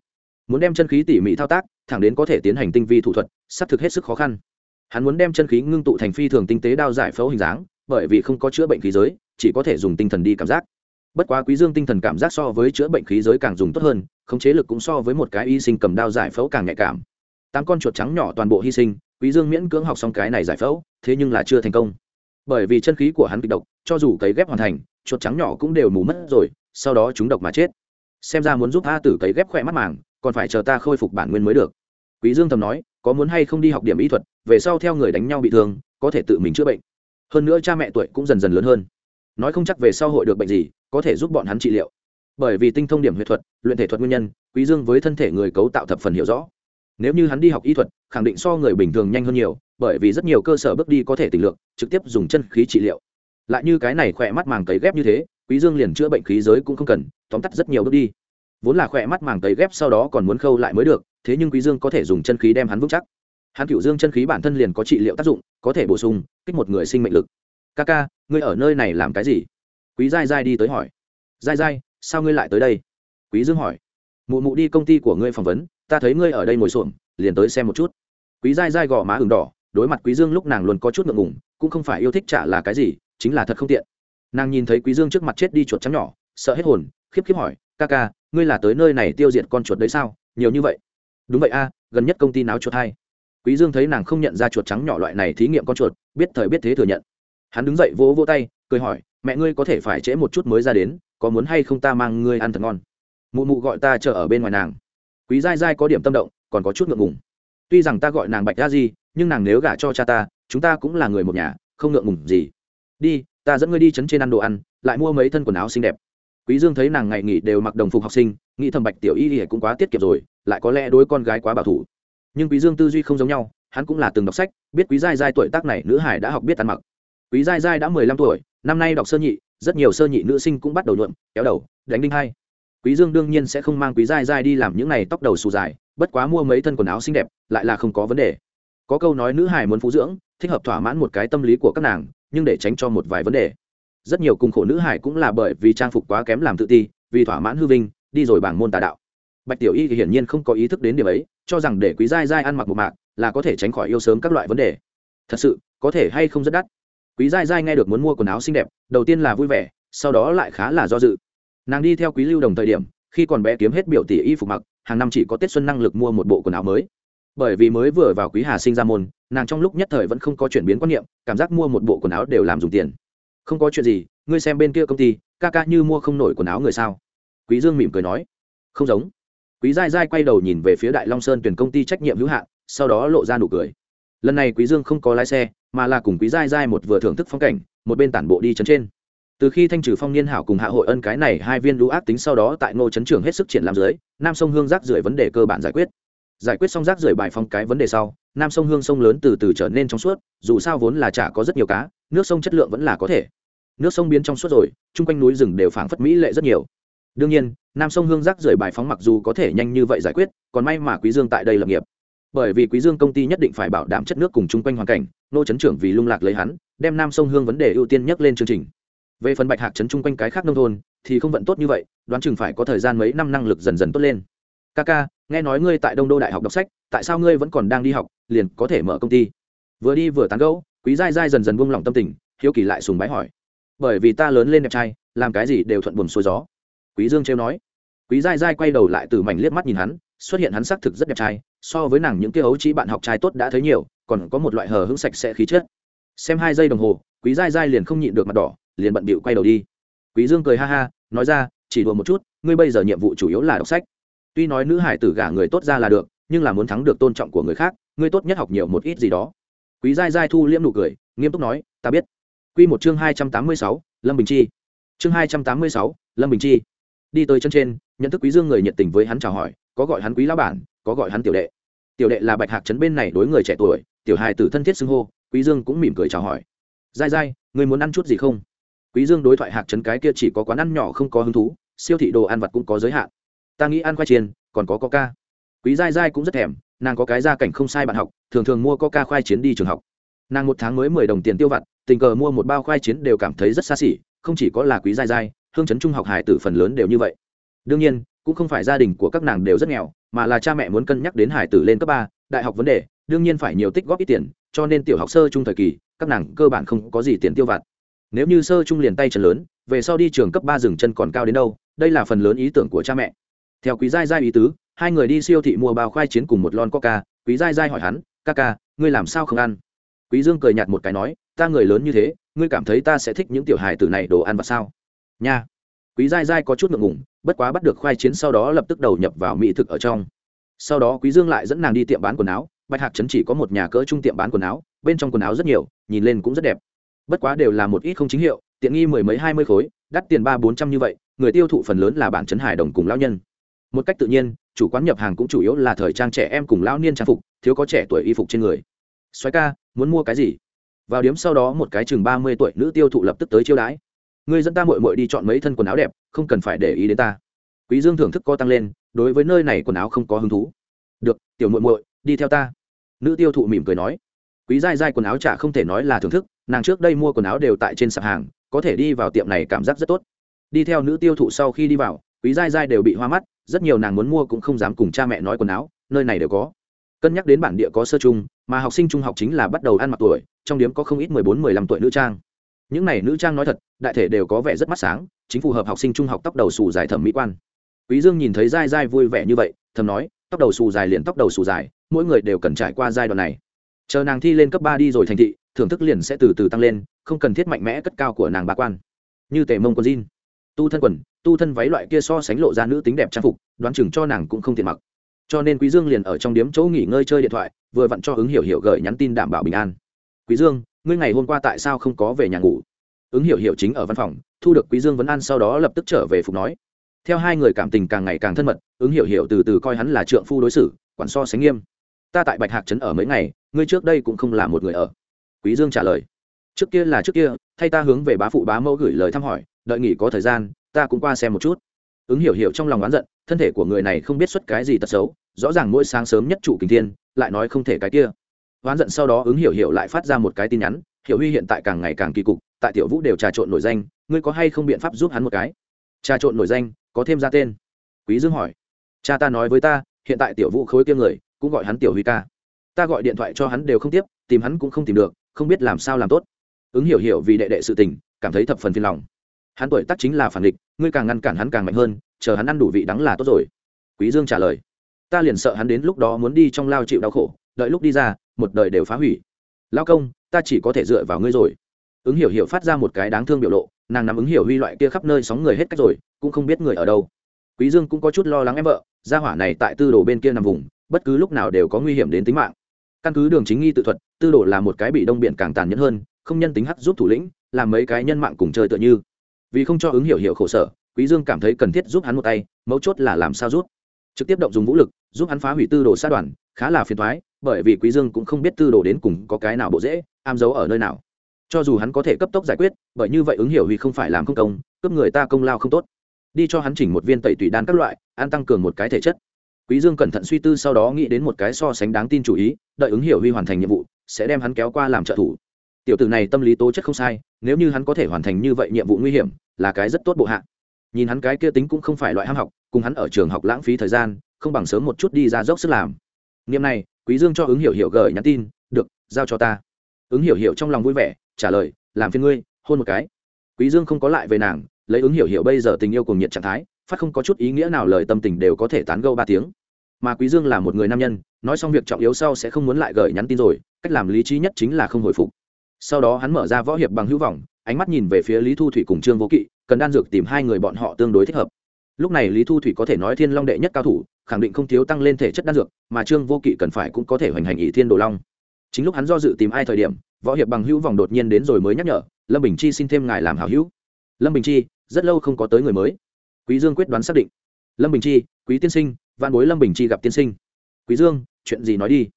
Muốn đem chân khí tỉ mỉ thao tác, thẳng đến có thể tiến hành tinh vi thủ thuật sắp thực hết sức khó khăn. Hắn muốn đem chân khí ngưng tụ thành phi thường tinh tế đao giải phẫu hình dáng, bởi vì không có chữa bệnh khí giới, chỉ có thể dùng tinh thần đi cảm giác. Bất quá quý dương tinh thần cảm giác so với chữa bệnh khí giới càng dùng tốt hơn, khống chế lực cũng so với một cái y sinh cầm đao giải phẫu càng nhạy cảm. Tám con chuột trắng nhỏ toàn bộ hy sinh quý dương miễn cưỡng học xong cái này giải phẫu, thế nhưng là chưa thành công. Bởi vì chân khí của hắn kịch độc, cho dù cấy ghép hoàn thành, chuột trắng nhỏ cũng đều mù mất rồi, sau đó chúng độc mà chết. Xem ra muốn giúp a tử cấy ghép khỏe mắt màng, còn phải chờ ta khôi phục bản nguyên mới được. Quý dương thầm nói, có muốn hay không đi học điểm y thuật, về sau theo người đánh nhau bị thương, có thể tự mình chữa bệnh. Hơn nữa cha mẹ tuổi cũng dần dần lớn hơn. Nói không chắc về sau hội được bệnh gì, có thể giúp bọn hắn trị liệu. Bởi vì tinh thông điểm huyết thuật, luyện thể thuật nguyên nhân, quý dương với thân thể người cấu tạo thập phần hiểu rõ nếu như hắn đi học y thuật, khẳng định so người bình thường nhanh hơn nhiều, bởi vì rất nhiều cơ sở bước đi có thể tỉnh lượng trực tiếp dùng chân khí trị liệu. Lại như cái này khỏe mắt màng cấy ghép như thế, quý dương liền chữa bệnh khí giới cũng không cần, tóm tắt rất nhiều bước đi. Vốn là khỏe mắt màng cấy ghép sau đó còn muốn khâu lại mới được, thế nhưng quý dương có thể dùng chân khí đem hắn vững chắc. Hắn cựu dương chân khí bản thân liền có trị liệu tác dụng, có thể bổ sung, kích một người sinh mệnh lực. Ca ca, ngươi ở nơi này làm cái gì? Quý giai giai đi tới hỏi. Giai giai, sao ngươi lại tới đây? Quý dương hỏi. Mụ mụ đi công ty của ngươi phỏng vấn ta thấy ngươi ở đây ngồi xổm, liền tới xem một chút. Quý giai giai gò má ửng đỏ, đối mặt quý dương lúc nàng luôn có chút ngượng ngùng, cũng không phải yêu thích trả là cái gì, chính là thật không tiện. Nàng nhìn thấy quý dương trước mặt chết đi chuột trắng nhỏ, sợ hết hồn, khiếp khiếp hỏi, ca ca, ngươi là tới nơi này tiêu diệt con chuột đấy sao? Nhiều như vậy. Đúng vậy a, gần nhất công ty náo chuột hay. Quý dương thấy nàng không nhận ra chuột trắng nhỏ loại này thí nghiệm con chuột, biết thời biết thế thừa nhận. Hắn đứng dậy vỗ vỗ tay, cười hỏi, mẹ ngươi có thể phải trễ một chút mới ra đến, có muốn hay không ta mang ngươi ăn thật ngon? Mụ mụ gọi ta chờ ở bên ngoài nàng quý giai giai có điểm tâm động còn có chút ngượng ngùng. Tuy rằng ta gọi nàng bạch ra Di, nhưng nàng nếu gả cho cha ta chúng ta cũng là người một nhà không ngượng ngùng gì. Đi ta dẫn ngươi đi chấn trên ăn đồ ăn lại mua mấy thân quần áo xinh đẹp. Quý dương thấy nàng ngày nghỉ đều mặc đồng phục học sinh nghĩ thầm bạch tiểu y thì cũng quá tiết kiệm rồi lại có lẽ đối con gái quá bảo thủ. Nhưng quý dương tư duy không giống nhau hắn cũng là từng đọc sách biết quý giai giai tuổi tác này nữ hải đã học biết ăn mặc. Quý giai giai đã mười lăm tuổi năm nay đọc sơ nhị rất nhiều sơ nhị nữ sinh cũng bắt đầu nhuộm kéo đầu đánh đinh hai quý dương đương nhiên sẽ không mang quý dai dai đi làm những này tóc đầu xù dài, bất quá mua mấy thân quần áo xinh đẹp, lại là không có vấn đề. Có câu nói nữ hải muốn phú dưỡng, thích hợp thỏa mãn một cái tâm lý của các nàng, nhưng để tránh cho một vài vấn đề. Rất nhiều cùng khổ nữ hải cũng là bởi vì trang phục quá kém làm tự ti, vì thỏa mãn hư vinh, đi rồi bảng môn tà đạo. Bạch tiểu y thì hiển nhiên không có ý thức đến điểm ấy, cho rằng để quý giai giai ăn mặc một mạc là có thể tránh khỏi yêu sớm các loại vấn đề. Thật sự, có thể hay không rất đắt. Quý giai giai nghe được muốn mua quần áo xinh đẹp, đầu tiên là vui vẻ, sau đó lại khá là do dự nàng đi theo quý lưu đồng thời điểm, khi còn bé kiếm hết biểu tỷ y phục mặc, hàng năm chỉ có tết xuân năng lực mua một bộ quần áo mới. Bởi vì mới vừa vào quý hà sinh ra môn, nàng trong lúc nhất thời vẫn không có chuyển biến quan niệm, cảm giác mua một bộ quần áo đều làm dùng tiền. Không có chuyện gì, ngươi xem bên kia công ty, ca ca như mua không nổi quần áo người sao? Quý dương mỉm cười nói. Không giống. Quý giai giai quay đầu nhìn về phía đại long sơn tuyển công ty trách nhiệm hữu hạn, sau đó lộ ra nụ cười. Lần này quý dương không có lái xe, mà là cùng quý giai giai một vừa thưởng thức phong cảnh, một bên tản bộ đi chấn trên từ khi thanh trừ phong niên hảo cùng hạ hội ân cái này hai viên lũ ác tính sau đó tại ngô chấn trưởng hết sức triển làm dưới, nam sông hương rác rưởi vấn đề cơ bản giải quyết. Giải quyết xong rác rưởi bài phong cái vấn đề sau, nam sông hương sông lớn từ từ trở nên trong suốt, dù sao vốn là chả có rất nhiều cá, nước sông chất lượng vẫn là có thể. Nước sông biến trong suốt rồi, chung quanh núi rừng đều phảng phất mỹ lệ rất nhiều. Đương nhiên, nam sông hương rác rưởi bài phóng mặc dù có thể nhanh như vậy giải quyết, còn may mà quý dương tại đây lập nghiệp. Bởi vì quý dương công ty nhất định phải bảo đảm chất nước cùng chung quanh hoàn cảnh nô chấn trưởng vì lung lạc lấy hắn, đem nam sông hương vấn đề ưu tiên nhất lên chương trình về phần bạch hạc chấn chung quanh cái khác nông thôn thì không vận tốt như vậy đoán chừng phải có thời gian mấy năm năng lực dần dần tốt lên. Kaka, nghe nói ngươi tại đông đô đại học đọc sách tại sao ngươi vẫn còn đang đi học liền có thể mở công ty? Vừa đi vừa tán gẫu quý giai giai dần dần buông lỏng tâm tình hiếu kỳ lại sùng bái hỏi. Bởi vì ta lớn lên đẹp trai làm cái gì đều thuận buồm xuôi gió. Quý dương trêu nói. Quý giai giai quay đầu lại từ mảnh liếc mắt nhìn hắn xuất hiện hắn xác thực rất đẹp trai so với nàng những kia ấu trí bạn học trai tốt đã thấy nhiều còn có một loại hờ hững sạch sẽ khí chất. Xem hai giây đồng hồ quý giai giai liền không nhịn được mặt đỏ liền bận bịu quay đầu đi. Quý dương cười ha ha, nói ra, chỉ đùa một chút, ngươi bây giờ nhiệm vụ chủ yếu là đọc sách. Tuy nói nữ hải tử gả người tốt ra là được, nhưng là muốn thắng được tôn trọng của người khác, ngươi tốt nhất học nhiều một ít gì đó. Quý giai giai thu liễm nụ cười, nghiêm túc nói, ta biết. Quy một chương hai trăm tám mươi sáu, lâm bình chi. Chương hai trăm tám mươi sáu, lâm bình chi. Đi tới chân trên, nhận thức quý dương người nhiệt tình với hắn chào hỏi, có gọi hắn quý lão bản, có gọi hắn tiểu đệ. Tiểu đệ là bạch hạc trấn bên này đối người trẻ tuổi, tiểu hài tử thân thiết xưng hô, quý dương cũng mỉm cười chào hỏi. Dai dai người muốn ăn chút gì không? Quý dương đối thoại hạc trấn cái kia chỉ có quán ăn nhỏ không có hứng thú, siêu thị đồ ăn vặt cũng có giới hạn. Ta nghĩ ăn khoai chiên, còn có coca. Quý dai dai cũng rất thèm, nàng có cái gia cảnh không sai bạn học, thường thường mua coca khoai chiến đi trường học. Nàng một tháng mới mười đồng tiền tiêu vặt, tình cờ mua một bao khoai chiến đều cảm thấy rất xa xỉ, không chỉ có là quý dai dai hương chấn trung học hải tử phần lớn đều như vậy. Đương nhiên, cũng không phải gia đình của các nàng đều rất nghèo, mà là cha mẹ muốn cân nhắc đến hải tử lên cấp ba, đại học vấn đề, đương nhiên phải nhiều tích góp ít tiền, cho nên tiểu học sơ trung thời kỳ, các nàng cơ bản không có gì tiền tiêu vặt nếu như sơ trung liền tay chân lớn, về sau đi trường cấp ba dừng chân còn cao đến đâu, đây là phần lớn ý tưởng của cha mẹ. Theo quý giai giai ý tứ, hai người đi siêu thị mua bao khoai chiến cùng một lon coca, quý giai giai hỏi hắn, ca ca, ngươi làm sao không ăn? Quý dương cười nhạt một cái nói, ta người lớn như thế, ngươi cảm thấy ta sẽ thích những tiểu hài tử này đồ ăn và sao? Nha. Quý giai giai có chút ngượng ngùng, bất quá bắt được khoai chiến sau đó lập tức đầu nhập vào mỹ thực ở trong. Sau đó quý dương lại dẫn nàng đi tiệm bán quần áo, bạch hạc trấn chỉ có một nhà cỡ trung tiệm bán quần áo, bên trong quần áo rất nhiều, nhìn lên cũng rất đẹp bất quá đều là một ít không chính hiệu, tiện nghi mười mấy hai mươi khối, đắt tiền ba bốn trăm như vậy, người tiêu thụ phần lớn là bản trấn hải đồng cùng lão nhân. Một cách tự nhiên, chủ quán nhập hàng cũng chủ yếu là thời trang trẻ em cùng lão niên trang phục, thiếu có trẻ tuổi y phục trên người. Xoáy ca, muốn mua cái gì? Vào điếm sau đó một cái chừng ba mươi tuổi nữ tiêu thụ lập tức tới chiêu đãi. Người dẫn ta mội mội đi chọn mấy thân quần áo đẹp, không cần phải để ý đến ta. Quý dương thưởng thức co tăng lên, đối với nơi này quần áo không có hứng thú. Được, tiểu mội mội đi theo ta. Nữ tiêu thụ mỉm cười nói. Quý dai dai quần áo chả không thể nói là thưởng thức nàng trước đây mua quần áo đều tại trên sạp hàng, có thể đi vào tiệm này cảm giác rất tốt. Đi theo nữ tiêu thụ sau khi đi vào, quý dai dai đều bị hoa mắt, rất nhiều nàng muốn mua cũng không dám cùng cha mẹ nói quần áo, nơi này đều có. Cân nhắc đến bản địa có sơ chung, mà học sinh trung học chính là bắt đầu ăn mặc tuổi, trong điếm có không ít mười bốn, mười lăm tuổi nữ trang. Những này nữ trang nói thật, đại thể đều có vẻ rất mắt sáng, chính phù hợp học sinh trung học tóc đầu xù dài thẩm mỹ quan. Quý dương nhìn thấy dai dai vui vẻ như vậy, thầm nói, tóc đầu xù dài liền tóc đầu xù dài, mỗi người đều cần trải qua giai đoạn này. Chờ nàng thi lên cấp ba đi rồi thành thị thưởng thức liền sẽ từ từ tăng lên, không cần thiết mạnh mẽ cất cao của nàng bà quan. Như tề mông quần jean, tu thân quần, tu thân váy loại kia so sánh lộ ra nữ tính đẹp trang phục, đoán chừng cho nàng cũng không tiện mặc. Cho nên quý dương liền ở trong điếm chỗ nghỉ ngơi chơi điện thoại, vừa vặn cho ứng hiểu hiểu gửi nhắn tin đảm bảo bình an. Quý dương, ngươi ngày hôm qua tại sao không có về nhà ngủ? Ứng hiểu hiểu chính ở văn phòng, thu được quý dương vấn an sau đó lập tức trở về phục nói. Theo hai người cảm tình càng ngày càng thân mật, ứng hiểu hiểu từ từ coi hắn là trượng phu đối xử, quản so sánh nghiêm. Ta tại bạch hạc trấn ở mấy ngày, ngươi trước đây cũng không là một người ở quý dương trả lời, trước kia là trước kia, thay ta hướng về bá phụ bá mẫu gửi lời thăm hỏi, đợi nghỉ có thời gian, ta cũng qua xem một chút. Ứng hiểu hiểu trong lòng oán giận, thân thể của người này không biết xuất cái gì tật xấu, rõ ràng mỗi sáng sớm nhất chủ kình thiên, lại nói không thể cái kia. Oán giận sau đó ứng hiểu hiểu lại phát ra một cái tin nhắn, hiểu huy hiện tại càng ngày càng kỳ cục, tại tiểu vũ đều trà trộn nổi danh, ngươi có hay không biện pháp giúp hắn một cái? Trà trộn nổi danh, có thêm ra tên. Quý dương hỏi, cha ta nói với ta, hiện tại tiểu vũ khối kia người, cũng gọi hắn tiểu huy ca. Ta gọi điện thoại cho hắn đều không tiếp, tìm hắn cũng không tìm được không biết làm sao làm tốt. Ứng hiểu hiểu vì đệ đệ sự tình, cảm thấy thập phần phiền lòng. Hắn tuổi tác chính là phản địch, ngươi càng ngăn cản hắn càng mạnh hơn, chờ hắn ăn đủ vị đắng là tốt rồi. Quý dương trả lời, ta liền sợ hắn đến lúc đó muốn đi trong lao chịu đau khổ, đợi lúc đi ra, một đời đều phá hủy. Lao công, ta chỉ có thể dựa vào ngươi rồi. Ứng hiểu hiểu phát ra một cái đáng thương biểu lộ, nàng nắm ứng hiểu huy loại kia khắp nơi sóng người hết cách rồi, cũng không biết người ở đâu. Quý dương cũng có chút lo lắng em vợ, gia hỏa này tại tư đồ bên kia nằm vùng, bất cứ lúc nào đều có nguy hiểm đến tính mạng căn cứ đường chính nghi tự thuật, tư đồ là một cái bị đông biển càng tàn nhẫn hơn, không nhân tính hắc giúp thủ lĩnh, làm mấy cái nhân mạng cùng chơi tựa như. Vì không cho ứng hiểu hiểu khổ sở, quý dương cảm thấy cần thiết giúp hắn một tay, mấu chốt là làm sao giúp. Trực tiếp động dùng vũ lực, giúp hắn phá hủy tư đồ sát đoàn, khá là phiền toái, bởi vì quý dương cũng không biết tư đồ đến cùng có cái nào bộ dễ, am giấu ở nơi nào. Cho dù hắn có thể cấp tốc giải quyết, bởi như vậy ứng hiểu huy không phải làm không công, cướp người ta công lao không tốt. Đi cho hắn chỉnh một viên tẩy tùy đan các loại, an tăng cường một cái thể chất quý dương cẩn thận suy tư sau đó nghĩ đến một cái so sánh đáng tin chủ ý, đợi ứng hiểu huy hoàn thành nhiệm vụ, sẽ đem hắn kéo qua làm trợ thủ. Tiểu tử này tâm lý tố chất không sai, nếu như hắn có thể hoàn thành như vậy nhiệm vụ nguy hiểm, là cái rất tốt bộ hạ. Nhìn hắn cái kia tính cũng không phải loại ham học, cùng hắn ở trường học lãng phí thời gian, không bằng sớm một chút đi ra dốc sức làm. Niệm này, quý dương cho ứng hiểu hiểu gửi nhắn tin, được, giao cho ta. Ứng hiểu hiểu trong lòng vui vẻ, trả lời, làm phiền ngươi, hôn một cái. Quý dương không có lại về nàng, lấy ứng hiểu hiểu bây giờ tình yêu cùng nhiệt trạng thái phát không có chút ý nghĩa nào lời tâm tình đều có thể tán gẫu ba tiếng. Mà quý dương là một người nam nhân, nói xong việc trọng yếu sau sẽ không muốn lại gửi nhắn tin rồi, cách làm lý trí nhất chính là không hồi phục. Sau đó hắn mở ra võ hiệp bằng hữu vọng, ánh mắt nhìn về phía lý thu thủy cùng trương vô kỵ, cần đan dược tìm hai người bọn họ tương đối thích hợp. Lúc này lý thu thủy có thể nói thiên long đệ nhất cao thủ, khẳng định không thiếu tăng lên thể chất đan dược, mà trương vô kỵ cần phải cũng có thể hoành hành ỷ thiên đồ long. Chính lúc hắn do dự tìm ai thời điểm, võ hiệp bằng hữu vòng đột nhiên đến rồi mới nhắc nhở, lâm bình chi xin thêm ngài làm hảo hữu. Lâm bình chi, rất lâu không có tới người mới quý dương quyết đoán xác định. Lâm bình chi, quý tiên sinh văn bối lâm bình chi gặp tiên sinh. Quý dương, chuyện gì nói đi?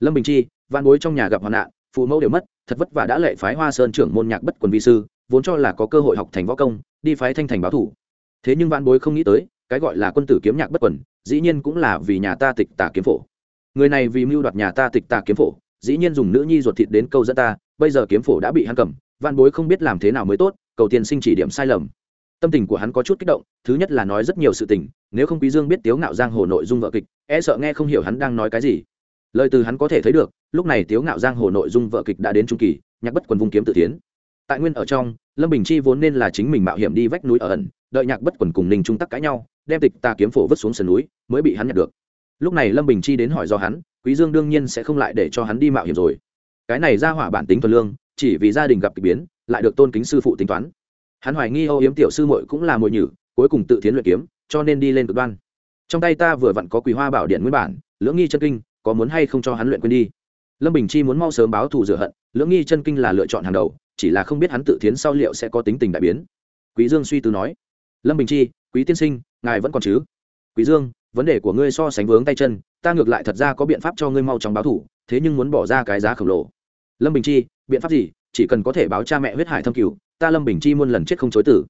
Lâm bình chi văn bối trong nhà gặp hoạn nạn, phụ mẫu đều mất, thật vất vả đã lệ phái hoa sơn trưởng môn nhạc bất quần vi sư, vốn cho là có cơ hội học thành võ công, đi phái thanh thành báo thủ. Thế nhưng văn bối không nghĩ tới, cái gọi là quân tử kiếm nhạc bất quần, dĩ nhiên cũng là vì nhà ta tịch tà kiếm phổ. Người này vì mưu đoạt nhà ta tịch tà kiếm phổ, dĩ nhiên dùng nữ nhi ruột thịt đến câu dẫn ta, bây giờ kiếm phổ đã bị hắn cầm văn bối không biết làm thế nào mới tốt, cầu tiên sinh chỉ điểm sai lầm tâm tình của hắn có chút kích động, thứ nhất là nói rất nhiều sự tình, nếu không quý dương biết tiếu ngạo giang hồ nội dung vợ kịch e sợ nghe không hiểu hắn đang nói cái gì. Lời từ hắn có thể thấy được, lúc này tiếu ngạo giang hồ nội dung vợ kịch đã đến trung kỳ, nhạc bất quần vung kiếm tự tiến. Tại nguyên ở trong, lâm bình chi vốn nên là chính mình mạo hiểm đi vách núi ở ẩn, đợi nhạc bất quần cùng ninh trung tắc cãi nhau, đem tịch ta kiếm phổ vứt xuống sườn núi, mới bị hắn nhặt được. Lúc này lâm bình chi đến hỏi do hắn, quý dương đương nhiên sẽ không lại để cho hắn đi mạo hiểm rồi. Cái này ra hỏa bản tính thuần lương, chỉ vì gia đình gặp kỳ biến, lại được tôn kính sư phụ tính toán hắn hoài nghi âu yếm tiểu sư muội cũng là mội nhử, cuối cùng tự tiến luyện kiếm, cho nên đi lên cực đoan. Trong tay ta vừa vặn có quý hoa bảo điện nguyên bản, lưỡng nghi chân kinh, có muốn hay không cho hắn luyện quên đi? Lâm bình chi muốn mau sớm báo thù rửa hận, lưỡng nghi chân kinh là lựa chọn hàng đầu, chỉ là không biết hắn tự tiến sau liệu sẽ có tính tình đại biến. Quý dương suy tư nói, lâm bình chi, quý tiên sinh, ngài vẫn còn chứ? Quý dương, vấn đề của ngươi so sánh vướng tay chân, ta ngược lại thật ra có biện pháp cho ngươi mau chóng báo thù, thế nhưng muốn bỏ ra cái giá khổng lồ. Lâm bình chi, biện pháp gì? Chỉ cần có thể báo cha mẹ huyết hải thâm cửu ta lâm bình chi muôn lần chết không chối tử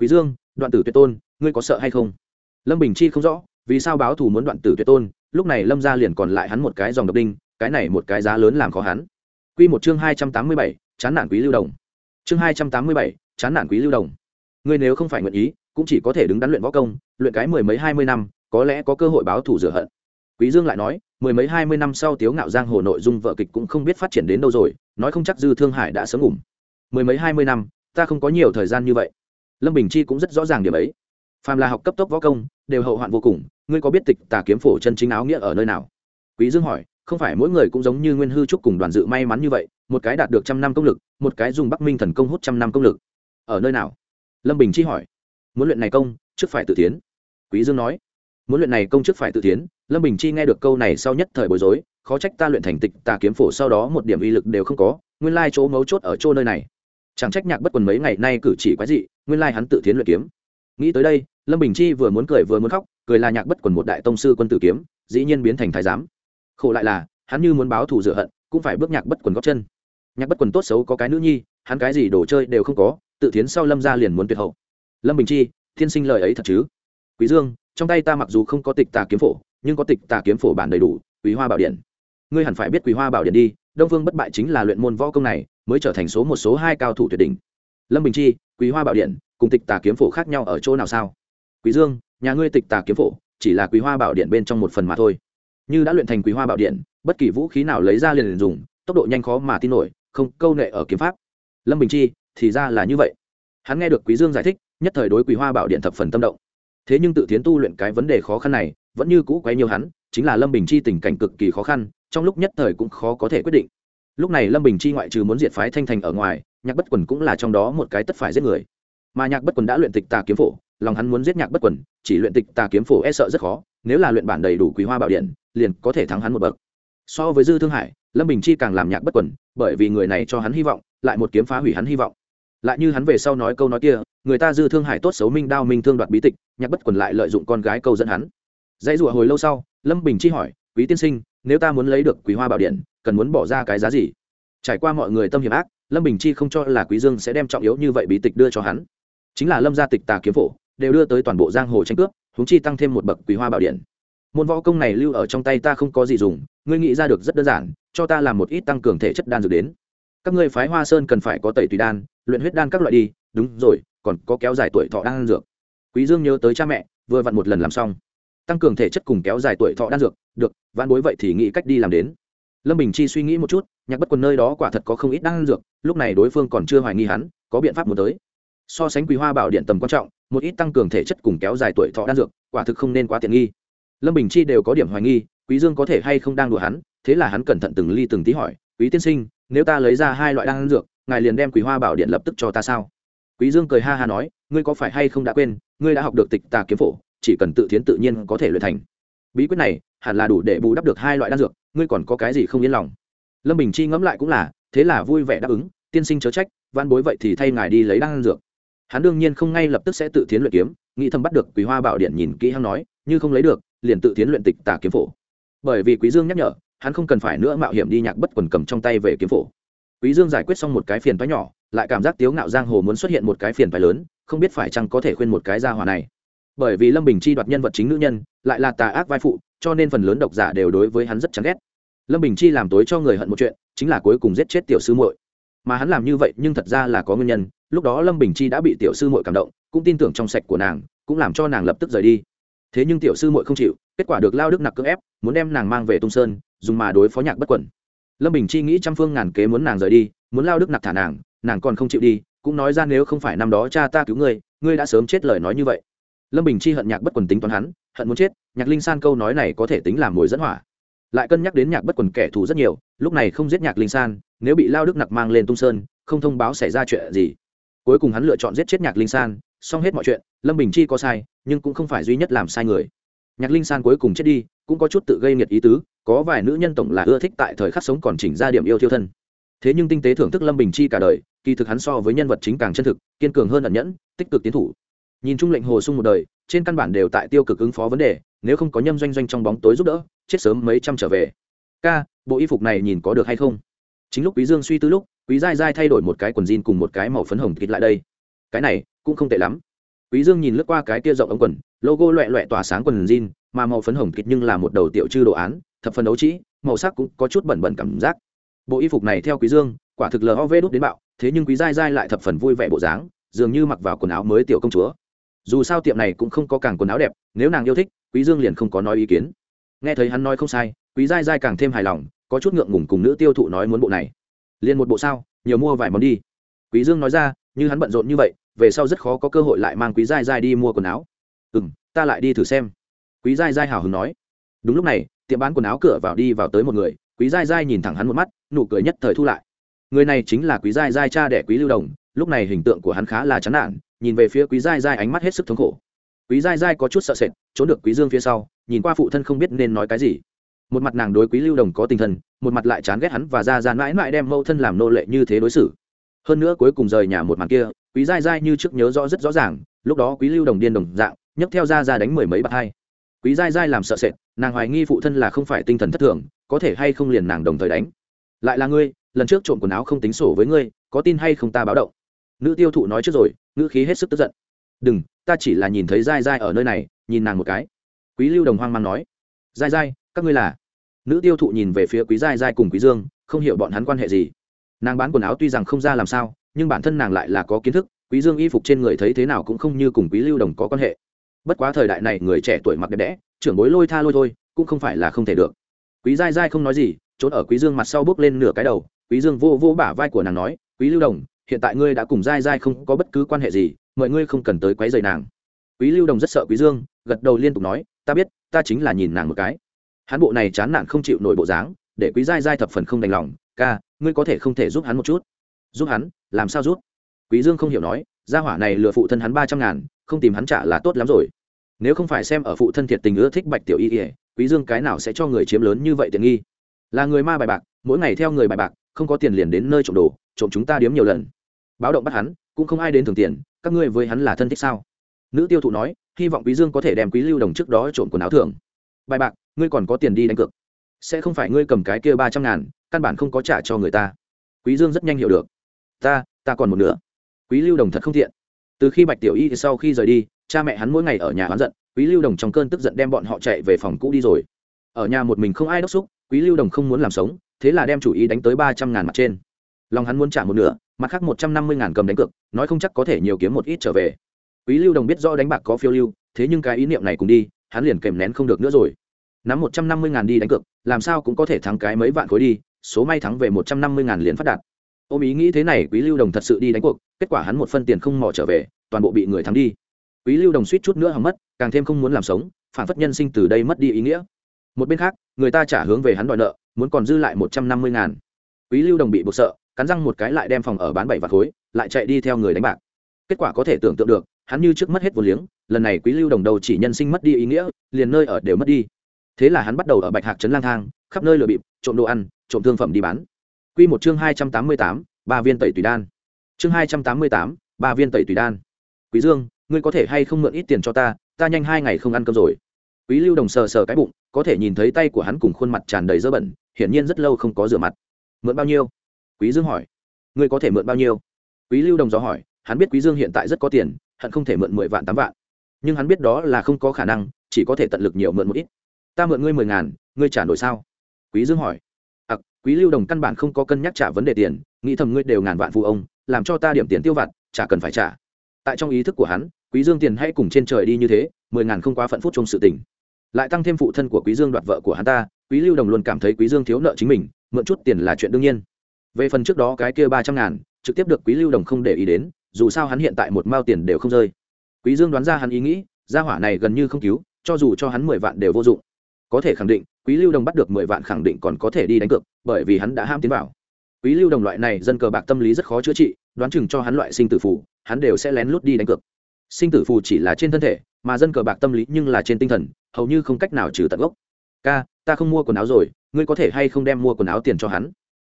quý dương đoạn tử tuyệt tôn ngươi có sợ hay không? Lâm bình chi không rõ vì sao báo thù muốn đoạn tử tuyệt tôn lúc này lâm gia liền còn lại hắn một cái dòng độc đinh cái này một cái giá lớn làm khó hắn. Quy một chương hai trăm tám mươi bảy, chán nản quý lưu đồng. Chương hai trăm tám mươi bảy, chán nản quý lưu đồng. Ngươi nếu không phải nguyện ý cũng chỉ có thể đứng đắn luyện võ công luyện cái mười mấy hai mươi năm có lẽ có cơ hội báo thù rửa hận. Quý dương lại nói mười mấy hai mươi năm sau tiếu ngạo giang hồ nội dung vợ kịch cũng không biết phát triển đến đâu rồi, nói không chắc dư thương hải đã sớm ngủm. Mười mấy hai mươi năm, ta không có nhiều thời gian như vậy. Lâm bình chi cũng rất rõ ràng điểm ấy. Phàm là học cấp tốc võ công, đều hậu hoạn vô cùng, ngươi có biết tịch tà kiếm phổ chân chính áo nghĩa ở nơi nào? Quý dương hỏi, không phải mỗi người cũng giống như nguyên hư trúc cùng đoàn dự may mắn như vậy, một cái đạt được trăm năm công lực, một cái dùng bắc minh thần công hút trăm năm công lực. Ở nơi nào? Lâm bình chi hỏi. Muốn luyện này công, trước phải tự tiến. Quý dương nói muốn luyện này công chức phải tự tiến, lâm bình chi nghe được câu này sau nhất thời bối rối, khó trách ta luyện thành tịch tà kiếm phổ sau đó một điểm uy lực đều không có, nguyên lai chỗ mấu chốt ở chỗ nơi này. Chẳng trách nhạc bất quần mấy ngày nay cử chỉ quái dị, nguyên lai hắn tự tiến luyện kiếm. Nghĩ tới đây, lâm bình chi vừa muốn cười vừa muốn khóc, cười là nhạc bất quần một đại tông sư quân tử kiếm, dĩ nhiên biến thành thái giám. Khổ lại là, hắn như muốn báo thù rửa hận, cũng phải bước nhạc bất quần góp chân. Nhạc bất quần tốt xấu có cái nữ nhi, hắn cái gì đồ chơi đều không có, tự tiến sau lâm ra liền muốn tuyệt hậu. Lâm bình chi, thiên sinh lời ấy thật chứ? Quý dương trong tay ta mặc dù không có tịch tà kiếm phổ nhưng có tịch tà kiếm phổ bản đầy đủ quý hoa bảo điện. Ngươi hẳn phải biết quý hoa bảo điện đi đông phương bất bại chính là luyện môn võ công này mới trở thành số một số hai cao thủ tuyệt đỉnh. Lâm bình chi quý hoa bảo điện cùng tịch tà kiếm phổ khác nhau ở chỗ nào sao? Quý dương nhà ngươi tịch tà kiếm phổ chỉ là quý hoa bảo điện bên trong một phần mà thôi. Như đã luyện thành quý hoa bảo điện bất kỳ vũ khí nào lấy ra liền, dùng tốc độ nhanh khó mà tin nổi không câu nệ ở kiếm pháp. Lâm bình chi thì ra là như vậy. Hắn nghe được quý dương giải thích nhất thời đối quý hoa bảo điện thập phần tâm động thế nhưng tự tiến tu luyện cái vấn đề khó khăn này vẫn như cũ quấy nhiều hắn, chính là lâm bình chi tình cảnh cực kỳ khó khăn, trong lúc nhất thời cũng khó có thể quyết định. Lúc này lâm bình chi ngoại trừ muốn diệt phái thanh thành ở ngoài, nhạc bất quần cũng là trong đó một cái tất phải giết người. Mà nhạc bất quần đã luyện tịch tà kiếm phổ, lòng hắn muốn giết nhạc bất quần, chỉ luyện tịch tà kiếm phổ e sợ rất khó, nếu là luyện bản đầy đủ quý hoa bảo điện, liền có thể thắng hắn một bậc. So với dư thương hải, lâm bình chi càng làm nhạc bất quần, bởi vì người này cho hắn hy vọng, lại một kiếm phá hủy hắn hy vọng lại như hắn về sau nói câu nói kia, người ta dư thương hải tốt xấu minh đao minh thương đoạt bí tịch, nhạc bất quần lại lợi dụng con gái câu dẫn hắn. Dãy rụa hồi lâu sau, lâm bình chi hỏi, quý tiên sinh, nếu ta muốn lấy được quý hoa bảo điện, cần muốn bỏ ra cái giá gì? Trải qua mọi người tâm hiểm ác, lâm bình chi không cho là quý dương sẽ đem trọng yếu như vậy bí tịch đưa cho hắn. Chính là lâm gia tịch tà kiếm phổ, đều đưa tới toàn bộ giang hồ tranh cướp húng chi tăng thêm một bậc quý hoa bảo điện. Môn võ công này lưu ở trong tay ta không có gì dùng, ngươi nghĩ ra được rất đơn giản, cho ta làm một ít tăng cường thể chất đan dược đến các ngươi phái hoa sơn cần phải có tẩy tùy đan, luyện huyết đan các loại đi, đúng rồi, còn có kéo dài tuổi thọ đan dược. Quý dương nhớ tới cha mẹ, vừa vặn một lần làm xong. Tăng cường thể chất cùng kéo dài tuổi thọ đan dược, được vạn bối vậy thì nghĩ cách đi làm đến. Lâm bình chi suy nghĩ một chút, nhạc bất quần nơi đó quả thật có không ít đan dược, lúc này đối phương còn chưa hoài nghi hắn, có biện pháp muốn tới. So sánh quý hoa bảo điện tầm quan trọng, một ít tăng cường thể chất cùng kéo dài tuổi thọ đan dược, quả thực không nên quá tiện nghi. Lâm bình chi đều có điểm hoài nghi, quý dương có thể hay không đang đùa hắn, thế là hắn cẩn thận từng ly từng tí hỏi, quý tiên sinh nếu ta lấy ra hai loại đan dược, ngài liền đem quý hoa bảo điện lập tức cho ta sao? Quý dương cười ha ha nói, ngươi có phải hay không đã quên, ngươi đã học được tịch tà kiếm phổ, chỉ cần tự thiến tự nhiên có thể luyện thành. Bí quyết này, hẳn là đủ để bù đắp được hai loại đan dược, ngươi còn có cái gì không yên lòng? Lâm bình chi ngẫm lại cũng là, thế là vui vẻ đáp ứng, tiên sinh chớ trách văn bối vậy thì thay ngài đi lấy đan dược. Hắn đương nhiên không ngay lập tức sẽ tự thiến luyện kiếm, nghĩ thầm bắt được quý hoa bảo điện nhìn kỹ hắn nói, như không lấy được, liền tự thiến luyện tịch tà kiếm phổ. Bởi vì quý dương nhắc nhở hắn không cần phải nữa mạo hiểm đi nhạc bất quần cầm trong tay về kiếm phổ. Quý dương giải quyết xong một cái phiền toái nhỏ, lại cảm giác tiếu ngạo giang hồ muốn xuất hiện một cái phiền toái lớn, không biết phải chăng có thể khuyên một cái gia hỏa này. Bởi vì lâm bình chi đoạt nhân vật chính nữ nhân, lại là tà ác vai phụ, cho nên phần lớn độc giả đều đối với hắn rất chán ghét. Lâm bình chi làm tối cho người hận một chuyện, chính là cuối cùng giết chết tiểu sư muội. Mà hắn làm như vậy, nhưng thật ra là có nguyên nhân, lúc đó lâm bình chi đã bị tiểu sư muội cảm động, cũng tin tưởng trong sạch của nàng, cũng làm cho nàng lập tức rời đi. Thế nhưng tiểu sư muội không chịu, kết quả được lao đức nặc cưỡng ép, muốn đem nàng mang về tung sơn dùng mà đối phó nhạc bất quẩn. Lâm bình chi nghĩ trăm phương ngàn kế muốn nàng rời đi, muốn lao đức nặc thả nàng nàng còn không chịu đi, cũng nói ra nếu không phải năm đó cha ta cứu ngươi ngươi đã sớm chết lời nói như vậy. Lâm bình chi hận nhạc bất quần tính toán hắn, hận muốn chết, nhạc linh san câu nói này có thể tính làm mồi dẫn hỏa. Lại cân nhắc đến nhạc bất quần kẻ thù rất nhiều, lúc này không giết nhạc linh san, nếu bị lao đức nặc mang lên tung sơn, không thông báo xảy ra chuyện gì. Cuối cùng hắn lựa chọn giết chết nhạc linh san, xong hết mọi chuyện, lâm bình chi có sai, nhưng cũng không phải duy nhất làm sai người. Nhạc linh san cuối cùng chết đi, cũng có chút tự gây nghiệt ý tứ có vài nữ nhân tổng là ưa thích tại thời khắc sống còn chỉnh ra điểm yêu thiêu thân. Thế nhưng tinh tế thưởng thức lâm bình chi cả đời, kỳ thực hắn so với nhân vật chính càng chân thực, kiên cường hơn ẩn nhẫn, tích cực tiến thủ. Nhìn chung lệnh hồ sung một đời, trên căn bản đều tại tiêu cực ứng phó vấn đề, nếu không có nhâm doanh doanh trong bóng tối giúp đỡ, chết sớm mấy trăm trở về. Ca, bộ y phục này nhìn có được hay không? Chính lúc quý dương suy tư lúc, quý giai giai thay đổi một cái quần jean cùng một cái màu phấn hồng kịt lại đây. Cái này, cũng không tệ lắm. Quý dương nhìn lướt qua cái kia rộng ống quần, logo loẹ loẹ tỏa sáng quần jean mà màu phấn hồng kịt nhưng là một đầu tiểu chư đồ án, thập phần đấu trí, màu sắc cũng có chút bẩn bẩn cảm giác. Bộ y phục này theo quý dương, quả thực lờ vê đút đến bạo, thế nhưng quý giai giai lại thập phần vui vẻ bộ dáng, dường như mặc vào quần áo mới tiểu công chúa. Dù sao tiệm này cũng không có càng quần áo đẹp, nếu nàng yêu thích, quý dương liền không có nói ý kiến. Nghe thấy hắn nói không sai, quý giai giai càng thêm hài lòng, có chút ngượng ngùng cùng nữ tiêu thụ nói muốn bộ này. Liền một bộ sao, nhiều mua vài món đi. Quý dương nói ra, như hắn bận rộn như vậy, về sau rất khó có cơ hội lại mang quý giai giai đi mua quần áo. Ừ ta lại đi thử xem quý giai giai hào hứng nói. Đúng lúc này, tiệm bán quần áo cửa vào đi vào tới một người, quý giai giai nhìn thẳng hắn một mắt, nụ cười nhất thời thu lại. Người này chính là quý giai giai cha đẻ quý lưu đồng, lúc này hình tượng của hắn khá là chán nản, nhìn về phía quý giai giai ánh mắt hết sức thống khổ. Quý giai giai có chút sợ sệt, trốn được quý dương phía sau, nhìn qua phụ thân không biết nên nói cái gì. Một mặt nàng đối quý lưu đồng có tinh thần một mặt lại chán ghét hắn và ra ra mãi mãi đem mâu thân làm nô lệ như thế đối xử. Hơn nữa cuối cùng rời nhà một màn kia, quý giai giai như trước nhớ rõ rất rõ ràng, lúc đó quý lưu đồng điên đồng dạng, nhấc theo ra ra đánh mười mấy bạt hai quý dai dai làm sợ sệt, nàng hoài nghi phụ thân là không phải tinh thần thất thường, có thể hay không liền nàng đồng thời đánh. Lại là ngươi, lần trước trộm quần áo không tính sổ với ngươi, có tin hay không ta báo động. Nữ tiêu thụ nói trước rồi, ngữ khí hết sức tức giận. Đừng, ta chỉ là nhìn thấy dai dai ở nơi này, nhìn nàng một cái. Quý lưu đồng hoang mang nói. Dai dai các ngươi là? Nữ tiêu thụ nhìn về phía quý dai dai cùng quý dương, không hiểu bọn hắn quan hệ gì. Nàng bán quần áo tuy rằng không ra làm sao, nhưng bản thân nàng lại là có kiến thức, quý dương y phục trên người thấy thế nào cũng không như cùng quý lưu đồng có quan hệ bất quá thời đại này người trẻ tuổi mặc đẹp đẽ, trưởng bối lôi tha lôi thôi, cũng không phải là không thể được. Quý dai dai không nói gì, trốn ở quý dương mặt sau bước lên nửa cái đầu, quý dương vô vô bả vai của nàng nói, quý lưu đồng, hiện tại ngươi đã cùng dai dai không có bất cứ quan hệ gì, mọi ngươi không cần tới quấy rầy nàng. Quý lưu đồng rất sợ quý dương, gật đầu liên tục nói, ta biết, ta chính là nhìn nàng một cái. Hắn bộ này chán nản không chịu nổi bộ dáng, để quý dai dai thập phần không đành lòng, ca, ngươi có thể không thể giúp hắn một chút. Giúp hắn? Làm sao giúp? Quý dương không hiểu nói, gia hỏa này lừa phụ thân hắn ba trăm ngàn không tìm hắn trả là tốt lắm rồi. Nếu không phải xem ở phụ thân thiệt tình ưa thích bạch tiểu y ỉa quý dương cái nào sẽ cho người chiếm lớn như vậy tiện nghi? Là người ma bài bạc, mỗi ngày theo người bài bạc, không có tiền liền đến nơi trộm đồ, trộm chúng ta điếm nhiều lần. Báo động bắt hắn, cũng không ai đến thường tiền, các ngươi với hắn là thân thích sao? Nữ tiêu thụ nói, hy vọng quý dương có thể đem quý lưu đồng trước đó trộm quần áo thường bài bạc, ngươi còn có tiền đi đánh cược. Sẽ không phải ngươi cầm cái kia ba trăm ngàn, căn bản không có trả cho người ta. Quý dương rất nhanh hiểu được. Ta ta còn một nửa. Quý lưu đồng thật không thiện từ khi bạch tiểu y sau khi rời đi, cha mẹ hắn mỗi ngày ở nhà oán giận, quý lưu đồng trong cơn tức giận đem bọn họ chạy về phòng cũ đi rồi. Ở nhà một mình không ai đốc xúc, quý lưu đồng không muốn làm sống, thế là đem chủ ý đánh tới ba trăm ngàn mặt trên. Lòng hắn muốn trả một nửa, mặt khác một trăm năm mươi ngàn cầm đánh cược, nói không chắc có thể nhiều kiếm một ít trở về. Quý lưu đồng biết do đánh bạc có phiêu lưu, thế nhưng cái ý niệm này cùng đi, hắn liền kèm nén không được nữa rồi. Nắm một trăm năm mươi ngàn đi đánh cược, làm sao cũng có thể thắng cái mấy vạn khối đi, số may thắng về một trăm năm mươi ngàn liền phát đạt. Ôm ý nghĩ thế này, quý lưu đồng thật sự đi đánh cuộc kết quả hắn một phân tiền không mò trở về, toàn bộ bị người thắng đi. Quý lưu đồng suýt chút nữa hỏng mất, càng thêm không muốn làm sống, phản phất nhân sinh từ đây mất đi ý nghĩa. Một bên khác, người ta trả hướng về hắn đòi nợ, muốn còn dư lại một trăm năm mươi ngàn. Quý lưu đồng bị buộc sợ, cắn răng một cái lại đem phòng ở bán bảy vạt khối, lại chạy đi theo người đánh bạc. Kết quả có thể tưởng tượng được, hắn như trước mất hết vô liếng, lần này quý lưu đồng đầu chỉ nhân sinh mất đi ý nghĩa, liền nơi ở đều mất đi. Thế là hắn bắt đầu ở bạch hạc trấn lang thang, khắp nơi lừa bịp, trộm đồ ăn, trộm thương phẩm đi bán. Quy một chương hai trăm tám mươi tám, ba viên tẩy tùy đan chương hai trăm tám mươi tám, ba viên tẩy tùy đan. Quý dương, ngươi có thể hay không mượn ít tiền cho ta ta nhanh hai ngày không ăn cơm rồi. Quý lưu đồng sờ sờ cái bụng, có thể nhìn thấy tay của hắn cùng khuôn mặt tràn đầy dơ bẩn, hiển nhiên rất lâu không có rửa mặt. Mượn bao nhiêu? Quý dương hỏi. Ngươi có thể mượn bao nhiêu? Quý lưu đồng dò hỏi, hắn biết quý dương hiện tại rất có tiền, hận không thể mượn mười vạn tám vạn. Nhưng hắn biết đó là không có khả năng, chỉ có thể tận lực nhiều mượn một ít. Ta mượn ngươi mười ngàn, ngươi trả nổi sao? Quý dương hỏi. Ặc, quý lưu đồng căn bản không có cân nhắc trả vấn đề tiền, nghĩ thầm ngươi đều ngàn vạn phụ ông làm cho ta điểm tiền tiêu vặt, chả cần phải trả. Tại trong ý thức của hắn, quý dương tiền hãy cùng trên trời đi như thế, mười ngàn không quá phận phút trong sự tình. Lại tăng thêm phụ thân của quý dương đoạt vợ của hắn ta, quý lưu đồng luôn cảm thấy quý dương thiếu nợ chính mình, mượn chút tiền là chuyện đương nhiên. Về phần trước đó cái kia ba trăm ngàn, trực tiếp được quý lưu đồng không để ý đến, dù sao hắn hiện tại một mao tiền đều không rơi. Quý dương đoán ra hắn ý nghĩ, gia hỏa này gần như không cứu, cho dù cho hắn mười vạn đều vô dụng. Có thể khẳng định, quý lưu đồng bắt được mười vạn khẳng định còn có thể đi đánh cược, bởi vì hắn đã ham tiến vào quý lưu đồng loại này dân cờ bạc tâm lý rất khó chữa trị, đoán chừng cho hắn loại sinh tử phù, hắn đều sẽ lén lút đi đánh cược. Sinh tử phù chỉ là trên thân thể, mà dân cờ bạc tâm lý nhưng là trên tinh thần, hầu như không cách nào trừ tận gốc. Ca, ta không mua quần áo rồi, ngươi có thể hay không đem mua quần áo tiền cho hắn?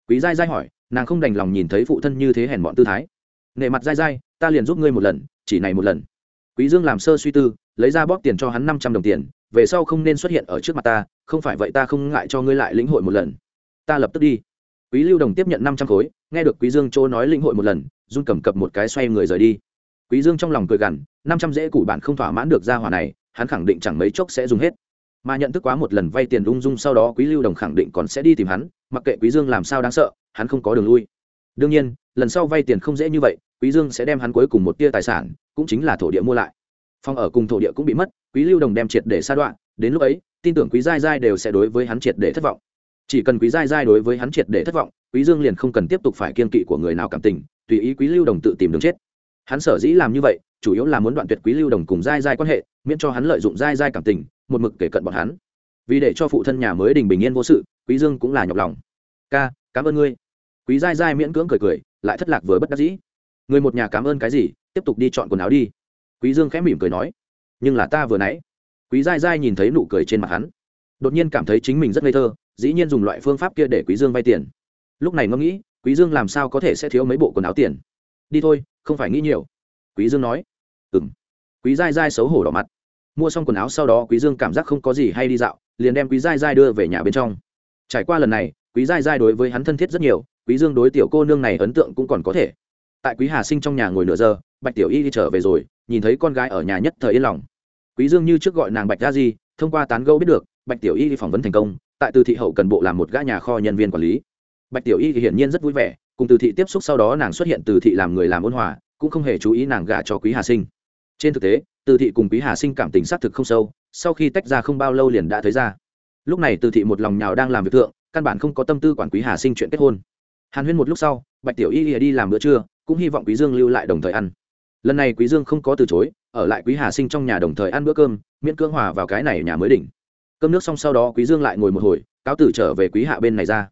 Quý giai giai hỏi, nàng không đành lòng nhìn thấy phụ thân như thế hèn bọn tư thái. Nệ mặt giai giai, ta liền giúp ngươi một lần, chỉ này một lần. Quý dương làm sơ suy tư, lấy ra bóp tiền cho hắn năm trăm đồng tiền, về sau không nên xuất hiện ở trước mặt ta, không phải vậy ta không ngại cho ngươi lại lĩnh hội một lần. Ta lập tức đi quý lưu đồng tiếp nhận năm trăm khối, nghe được quý dương chỗ nói lĩnh hội một lần, run cầm cập một cái xoay người rời đi. Quý dương trong lòng cười gằn, năm trăm dễ củ bản không thỏa mãn được ra hỏa này, hắn khẳng định chẳng mấy chốc sẽ dùng hết. Mà nhận thức quá một lần vay tiền ung dung sau đó quý lưu đồng khẳng định còn sẽ đi tìm hắn, mặc kệ quý dương làm sao đáng sợ, hắn không có đường lui. Đương nhiên, lần sau vay tiền không dễ như vậy, quý dương sẽ đem hắn cuối cùng một tia tài sản, cũng chính là thổ địa mua lại. Phòng ở cùng thổ địa cũng bị mất, quý lưu đồng đem triệt để sa đoạn đến lúc ấy, tin tưởng quý giai giai đều sẽ đối với hắn triệt để thất vọng chỉ cần quý giai giai đối với hắn triệt để thất vọng, quý dương liền không cần tiếp tục phải kiên kỵ của người nào cảm tình, tùy ý quý lưu đồng tự tìm đường chết. Hắn sở dĩ làm như vậy, chủ yếu là muốn đoạn tuyệt quý lưu đồng cùng giai giai quan hệ, miễn cho hắn lợi dụng giai giai cảm tình, một mực kể cận bọn hắn. Vì để cho phụ thân nhà mới đình bình yên vô sự, quý dương cũng là nhọc lòng. Ca, cảm ơn ngươi. Quý giai giai miễn cưỡng cười cười, lại thất lạc với bất đắc dĩ. Người một nhà cảm ơn cái gì? Tiếp tục đi chọn quần áo đi. Quý dương khẽ mỉm cười nói. Nhưng là ta vừa nãy. Quý giai giai nhìn thấy nụ cười trên mặt hắn, đột nhiên cảm thấy chính mình rất ngây thơ dĩ nhiên dùng loại phương pháp kia để quý dương vay tiền. Lúc này ngẫm nghĩ, quý dương làm sao có thể sẽ thiếu mấy bộ quần áo tiền? Đi thôi, không phải nghĩ nhiều. Quý dương nói. Ừm. Quý giai giai xấu hổ đỏ mặt. Mua xong quần áo sau đó, quý dương cảm giác không có gì hay đi dạo, liền đem quý giai giai đưa về nhà bên trong. Trải qua lần này, quý giai giai đối với hắn thân thiết rất nhiều, quý dương đối tiểu cô nương này ấn tượng cũng còn có thể. Tại quý hà sinh trong nhà ngồi nửa giờ, bạch tiểu y đi trở về rồi, nhìn thấy con gái ở nhà nhất thời yên lòng. Quý dương như trước gọi nàng bạch gia gì thông qua tán gẫu biết được, bạch tiểu y đi phỏng vấn thành công tại từ thị hậu cần bộ làm một gã nhà kho nhân viên quản lý. Bạch tiểu y thì hiển nhiên rất vui vẻ, cùng từ thị tiếp xúc sau đó nàng xuất hiện từ thị làm người làm ôn hòa, cũng không hề chú ý nàng gả cho quý hà sinh. Trên thực tế, từ thị cùng quý hà sinh cảm tình xác thực không sâu, sau khi tách ra không bao lâu liền đã thấy ra. Lúc này từ thị một lòng nhào đang làm việc thượng, căn bản không có tâm tư quản quý hà sinh chuyện kết hôn. Hàn huyên một lúc sau, bạch tiểu y đi làm bữa trưa, cũng hy vọng quý dương lưu lại đồng thời ăn. Lần này quý dương không có từ chối, ở lại quý hà sinh trong nhà đồng thời ăn bữa cơm, miễn cưỡng hòa vào cái này nhà mới đỉnh cơm nước xong sau đó quý dương lại ngồi một hồi, cáo tử trở về quý hạ bên này ra.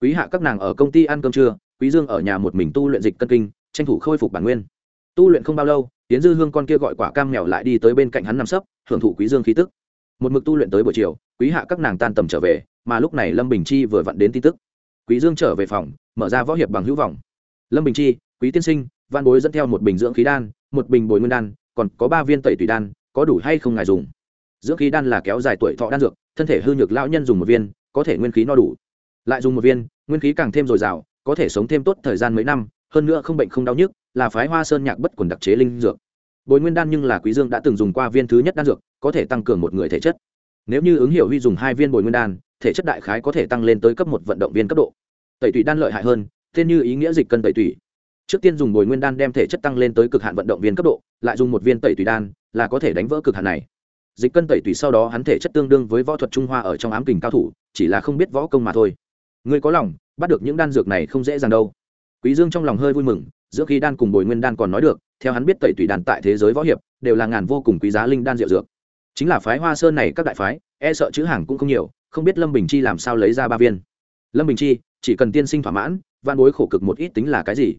Quý hạ các nàng ở công ty ăn cơm trưa, quý dương ở nhà một mình tu luyện dịch cân kinh, tranh thủ khôi phục bản nguyên. Tu luyện không bao lâu tiến dư hương con kia gọi quả cam mèo lại đi tới bên cạnh hắn nằm sấp, hưởng thụ quý dương khí tức. Một mực tu luyện tới buổi chiều, quý hạ các nàng tan tầm trở về, mà lúc này lâm bình chi vừa vặn đến tin tức. Quý dương trở về phòng, mở ra võ hiệp bằng hữu vọng. Lâm bình chi, quý tiên sinh, văn bối dẫn theo một bình dưỡng khí đan, một bình bồi nguyên đan, còn có ba viên tẩy tùy đan, có đủ hay không ngài dùng? Dưỡng khí đan là kéo dài tuổi thọ đan dược, thân thể hư nhược lão nhân dùng một viên, có thể nguyên khí no đủ. Lại dùng một viên, nguyên khí càng thêm dồi dào, có thể sống thêm tốt thời gian mấy năm, hơn nữa không bệnh không đau nhức, là phái hoa sơn nhạc bất quần đặc chế linh dược. Bồi nguyên đan nhưng là quý dương đã từng dùng qua viên thứ nhất đan dược, có thể tăng cường một người thể chất. Nếu như ứng hiệu huy dùng hai viên bồi nguyên đan, thể chất đại khái có thể tăng lên tới cấp một vận động viên cấp độ. Tẩy tủy đan lợi hại hơn, tên như ý nghĩa dịch cân tẩy tủy. Trước tiên dùng bồi nguyên đan đem thể chất tăng lên tới cực hạn vận động viên cấp độ, lại dùng một viên tẩy tủy đan, là có thể đánh vỡ cực hạn này dịch cân tẩy tủy sau đó hắn thể chất tương đương với võ thuật trung hoa ở trong ám kình cao thủ, chỉ là không biết võ công mà thôi. Người có lòng, bắt được những đan dược này không dễ dàng đâu. Quý dương trong lòng hơi vui mừng, giữa khi đan cùng bồi nguyên đan còn nói được, theo hắn biết tẩy tủy đan tại thế giới võ hiệp, đều là ngàn vô cùng quý giá linh đan diệu dược. Chính là phái hoa sơn này các đại phái e sợ chữ hàng cũng không nhiều, không biết lâm bình chi làm sao lấy ra ba viên. Lâm bình chi, chỉ cần tiên sinh thỏa mãn van bối khổ cực một ít tính là cái gì?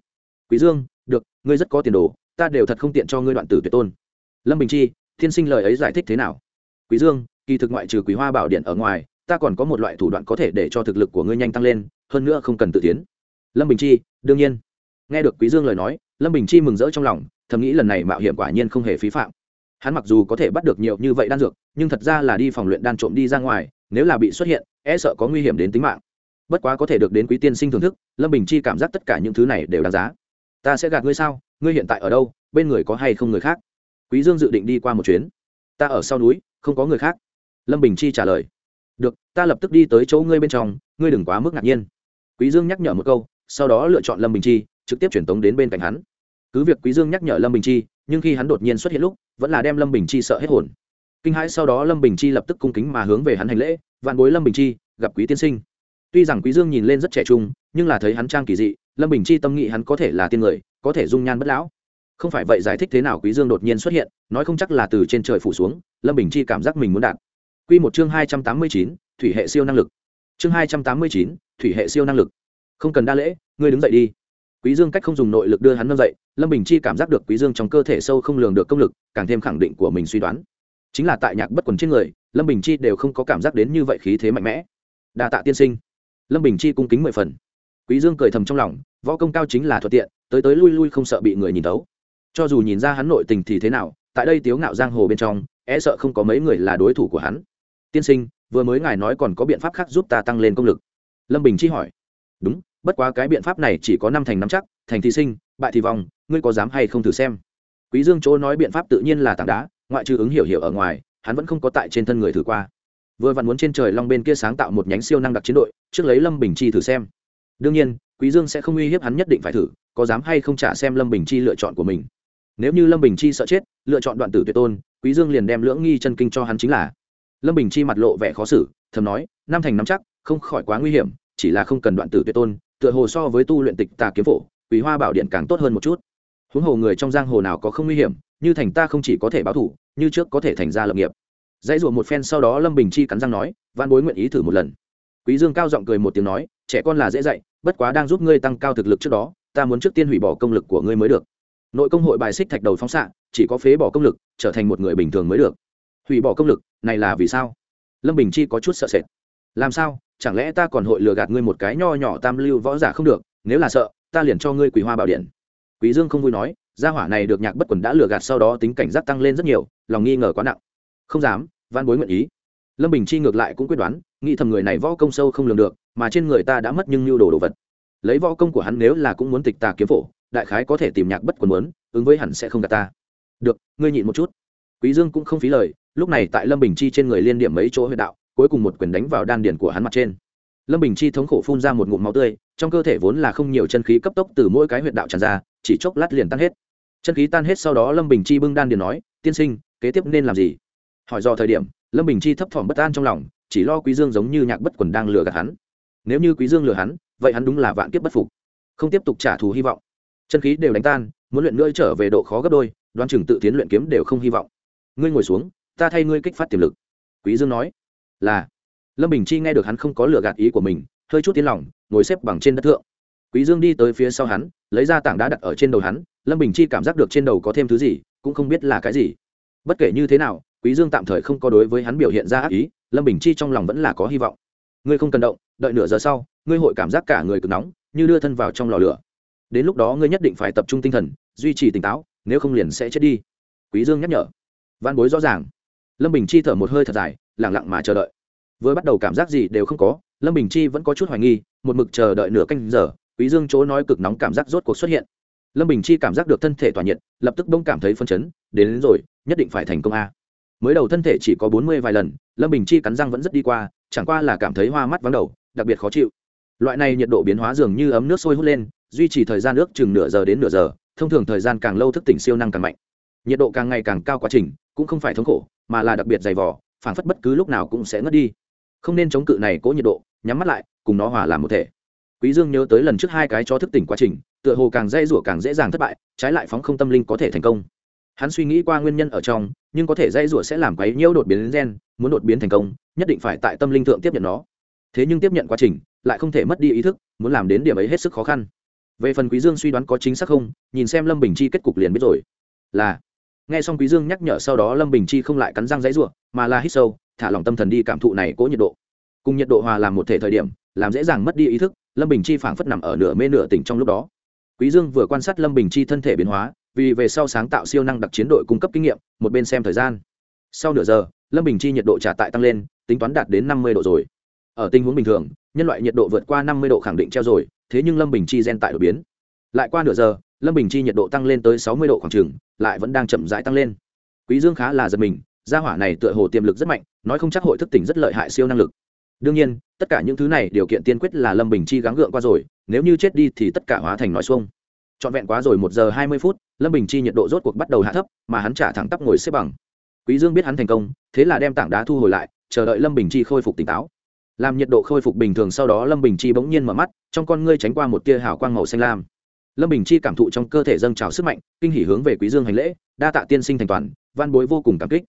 Quý dương, được, ngươi rất có tiền đồ, ta đều thật không tiện cho ngươi đoạn tử tuyệt tôn. Lâm bình chi tiên sinh lời ấy giải thích thế nào? Quý dương, kỳ thực ngoại trừ quý hoa bảo điện ở ngoài, ta còn có một loại thủ đoạn có thể để cho thực lực của ngươi nhanh tăng lên, hơn nữa không cần tự tiến. Lâm bình chi, đương nhiên. Nghe được quý dương lời nói, lâm bình chi mừng rỡ trong lòng, thầm nghĩ lần này mạo hiểm quả nhiên không hề phí phạm. Hắn mặc dù có thể bắt được nhiều như vậy đan dược, nhưng thật ra là đi phòng luyện đan trộm đi ra ngoài, nếu là bị xuất hiện e sợ có nguy hiểm đến tính mạng. Bất quá có thể được đến quý tiên sinh thưởng thức, lâm bình chi cảm giác tất cả những thứ này đều đáng giá. Ta sẽ gạt ngươi sao? Ngươi hiện tại ở đâu? Bên người có hay không người khác? Quý dương dự định đi qua một chuyến. Ta ở sau núi, không có người khác. Lâm bình chi trả lời. Được, ta lập tức đi tới chỗ ngươi bên trong, ngươi đừng quá mức ngạc nhiên. Quý dương nhắc nhở một câu, sau đó lựa chọn lâm bình chi, trực tiếp chuyển tống đến bên cạnh hắn. Cứ việc quý dương nhắc nhở lâm bình chi, nhưng khi hắn đột nhiên xuất hiện lúc, vẫn là đem lâm bình chi sợ hết hồn. Kinh hãi sau đó lâm bình chi lập tức cung kính mà hướng về hắn hành lễ, vạn bối lâm bình chi, gặp quý tiên sinh. Tuy rằng quý dương nhìn lên rất trẻ trung, nhưng là thấy hắn trang kỳ dị, lâm bình chi tâm nghĩ hắn có thể là tiên người, có thể dung nhan bất lão không phải vậy giải thích thế nào quý dương đột nhiên xuất hiện nói không chắc là từ trên trời phủ xuống lâm bình chi cảm giác mình muốn đạt. Quy một chương hai trăm tám mươi chín, thủy hệ siêu năng lực. Chương hai trăm tám mươi chín, thủy hệ siêu năng lực. Không cần đa lễ ngươi đứng dậy đi. Quý dương cách không dùng nội lực đưa hắn nâng dậy lâm bình chi cảm giác được quý dương trong cơ thể sâu không lường được công lực càng thêm khẳng định của mình suy đoán. Chính là tại nhạc bất quần trên người lâm bình chi đều không có cảm giác đến như vậy khí thế mạnh mẽ. Đa tạ tiên sinh. Lâm bình chi cung kính mười phần. Quý dương cười thầm trong lòng võ công cao chính là thuận tiện tới tới lui lui không sợ bị người nhìn tấu cho dù nhìn ra hắn nội tình thì thế nào, tại đây tiếu ngạo giang hồ bên trong e sợ không có mấy người là đối thủ của hắn. Tiên sinh, vừa mới ngài nói còn có biện pháp khác giúp ta tăng lên công lực. Lâm bình chi hỏi. Đúng, bất quá cái biện pháp này chỉ có năm thành năm chắc, thành thì sinh, bại thì vòng ngươi có dám hay không thử xem. Quý dương chỗ nói biện pháp tự nhiên là tảng đá, ngoại trừ ứng hiểu hiểu ở ngoài, hắn vẫn không có tại trên thân người thử qua. Vừa vặn muốn trên trời long bên kia sáng tạo một nhánh siêu năng đặc chiến đội, trước lấy lâm bình chi thử xem. Đương nhiên, quý dương sẽ không uy hiếp hắn nhất định phải thử, có dám hay không trả xem lâm bình chi lựa chọn của mình nếu như lâm bình chi sợ chết, lựa chọn đoạn tử tuyệt tôn, quý dương liền đem lưỡng nghi chân kinh cho hắn chính là. Lâm bình chi mặt lộ vẻ khó xử, thầm nói, Nam thành nắm chắc, không khỏi quá nguy hiểm, chỉ là không cần đoạn tử tuyệt tôn, tựa hồ so với tu luyện tịch tà kiếm phổ, quý hoa bảo điện càng tốt hơn một chút. Huống hồ người trong giang hồ nào có không nguy hiểm, như thành ta không chỉ có thể báo thủ, như trước có thể thành ra lập nghiệp. Dãy rủa một phen sau đó lâm bình chi cắn răng nói văn bối nguyện ý thử một lần. Quý dương cao giọng cười một tiếng nói, trẻ con là dễ dạy, bất quá đang giúp ngươi tăng cao thực lực trước đó, ta muốn trước tiên hủy bỏ công lực của ngươi mới được nội công hội bài xích thạch đầu phóng xạ, chỉ có phế bỏ công lực, trở thành một người bình thường mới được. Hủy bỏ công lực, này là vì sao? Lâm bình chi có chút sợ sệt. Làm sao? Chẳng lẽ ta còn hội lừa gạt ngươi một cái nho nhỏ tam lưu võ giả không được? Nếu là sợ, ta liền cho ngươi quỷ hoa bảo điện. Quý dương không vui nói, gia hỏa này được nhạc bất quần đã lừa gạt sau đó tính cảnh giác tăng lên rất nhiều, lòng nghi ngờ quá nặng. Không dám van bối nguyện ý. Lâm bình chi ngược lại cũng quyết đoán, nghĩ thầm người này võ công sâu không lường được, mà trên người ta đã mất nhưng nhu đồ đồ vật. Lấy võ công của hắn nếu là cũng muốn tịch tà kiếm phổ đại khái có thể tìm nhạc bất quần muốn, ứng với hẳn sẽ không gạt ta. Được, ngươi nhịn một chút. Quý dương cũng không phí lời, lúc này tại lâm bình chi trên người liên điểm mấy chỗ huyệt đạo, cuối cùng một quyền đánh vào đan điền của hắn mặt trên. Lâm bình chi thống khổ phun ra một ngụm máu tươi, trong cơ thể vốn là không nhiều chân khí cấp tốc từ mỗi cái huyệt đạo tràn ra, chỉ chốc lát liền tan hết. Chân khí tan hết sau đó lâm bình chi bưng đan điền nói, tiên sinh, kế tiếp nên làm gì? Hỏi do thời điểm, lâm bình chi thấp thỏm bất an trong lòng, chỉ lo quý dương giống như nhạc bất quần đang lừa gạt hắn. Nếu như quý dương lừa hắn, vậy hắn đúng là vạn kiếp bất phục, không tiếp tục trả thù hy vọng chân khí đều đánh tan, muốn luyện nữa trở về độ khó gấp đôi Đoan chừng tự tiến luyện kiếm đều không hy vọng. Ngươi ngồi xuống, ta thay ngươi kích phát tiềm lực. Quý dương nói. Là. Lâm bình chi nghe được hắn không có lừa gạt ý của mình, hơi chút tiến lòng, ngồi xếp bằng trên đất thượng. Quý dương đi tới phía sau hắn, lấy ra tảng đá đặt ở trên đầu hắn, lâm bình chi cảm giác được trên đầu có thêm thứ gì, cũng không biết là cái gì. Bất kể như thế nào, quý dương tạm thời không có đối với hắn biểu hiện ra ác ý, lâm bình chi trong lòng vẫn là có hy vọng. Ngươi không cần động, đợi nửa giờ sau, ngươi hội cảm giác cả người cực nóng, như đưa thân vào trong lò lửa đến lúc đó ngươi nhất định phải tập trung tinh thần duy trì tỉnh táo nếu không liền sẽ chết đi. Quý dương nhắc nhở. Văn bối rõ ràng. Lâm bình chi thở một hơi thật dài lặng lặng mà chờ đợi. Vừa bắt đầu cảm giác gì đều không có lâm bình chi vẫn có chút hoài nghi một mực chờ đợi nửa canh giờ quý dương chỗ nói cực nóng cảm giác rốt cuộc xuất hiện. Lâm bình chi cảm giác được thân thể tỏa nhiệt lập tức bỗng cảm thấy phân chấn đến, đến rồi nhất định phải thành công a. Mới đầu thân thể chỉ có bốn mươi vài lần lâm bình chi cắn răng vẫn rất đi qua chẳng qua là cảm thấy hoa mắt vắng đầu đặc biệt khó chịu. Loại này nhiệt độ biến hóa dường như ấm nước sôi hút lên duy trì thời gian ước chừng nửa giờ đến nửa giờ, thông thường thời gian càng lâu thức tỉnh siêu năng càng mạnh. Nhiệt độ càng ngày càng cao quá trình, cũng không phải thống khổ, mà là đặc biệt dày vỏ phản phất bất cứ lúc nào cũng sẽ ngất đi. Không nên chống cự này cố nhiệt độ, nhắm mắt lại, cùng nó hòa làm một thể. Quý dương nhớ tới lần trước hai cái cho thức tỉnh quá trình, tựa hồ càng dây rủa càng dễ dàng thất bại, trái lại phóng không tâm linh có thể thành công. Hắn suy nghĩ qua nguyên nhân ở trong, nhưng có thể dây rủa sẽ làm quấy nhiễu đột biến gen, muốn đột biến thành công, nhất định phải tại tâm linh thượng tiếp nhận nó. Thế nhưng tiếp nhận quá trình, lại không thể mất đi ý thức, muốn làm đến điểm ấy hết sức khó khăn về phần quý dương suy đoán có chính xác không, nhìn xem lâm bình chi kết cục liền biết rồi. Là. Nghe xong quý dương nhắc nhở sau đó lâm bình chi không lại cắn răng dãy rủa, mà là hít sâu, thả lỏng tâm thần đi cảm thụ này cố nhiệt độ. Cùng nhiệt độ hòa làm một thể thời điểm, làm dễ dàng mất đi ý thức, lâm bình chi phảng phất nằm ở nửa mê nửa tỉnh trong lúc đó. Quý dương vừa quan sát lâm bình chi thân thể biến hóa, vì về sau sáng tạo siêu năng đặc chiến đội cung cấp kinh nghiệm, một bên xem thời gian. Sau nửa giờ, lâm bình chi nhiệt độ trả tại tăng lên, tính toán đạt đến năm mươi độ rồi. Ở tình huống bình thường, nhân loại nhiệt độ vượt qua năm mươi độ khẳng định treo rồi thế nhưng lâm bình chi gen tại đột biến. Lại qua nửa giờ, lâm bình chi nhiệt độ tăng lên tới sáu mươi độ khoảng trường lại vẫn đang chậm rãi tăng lên. Quý dương khá là giật mình, gia hỏa này tựa hồ tiềm lực rất mạnh, nói không chắc hội thức tỉnh rất lợi hại siêu năng lực. Đương nhiên, tất cả những thứ này điều kiện tiên quyết là lâm bình chi gắng gượng qua rồi, nếu như chết đi thì tất cả hóa thành nói xuông. Trọn vẹn quá rồi một giờ hai mươi phút, lâm bình chi nhiệt độ rốt cuộc bắt đầu hạ thấp, mà hắn trả thẳng tắp ngồi xếp bằng. Quý dương biết hắn thành công, thế là đem tảng đá thu hồi lại, chờ đợi lâm bình chi khôi phục tỉnh táo làm nhiệt độ khôi phục bình thường sau đó lâm bình chi bỗng nhiên mở mắt, trong con ngươi tránh qua một tia hào quang màu xanh lam. Lâm bình chi cảm thụ trong cơ thể dâng trào sức mạnh, kinh hỉ hướng về quý dương hành lễ, đa tạ tiên sinh thành toàn, văn bối vô cùng cảm kích.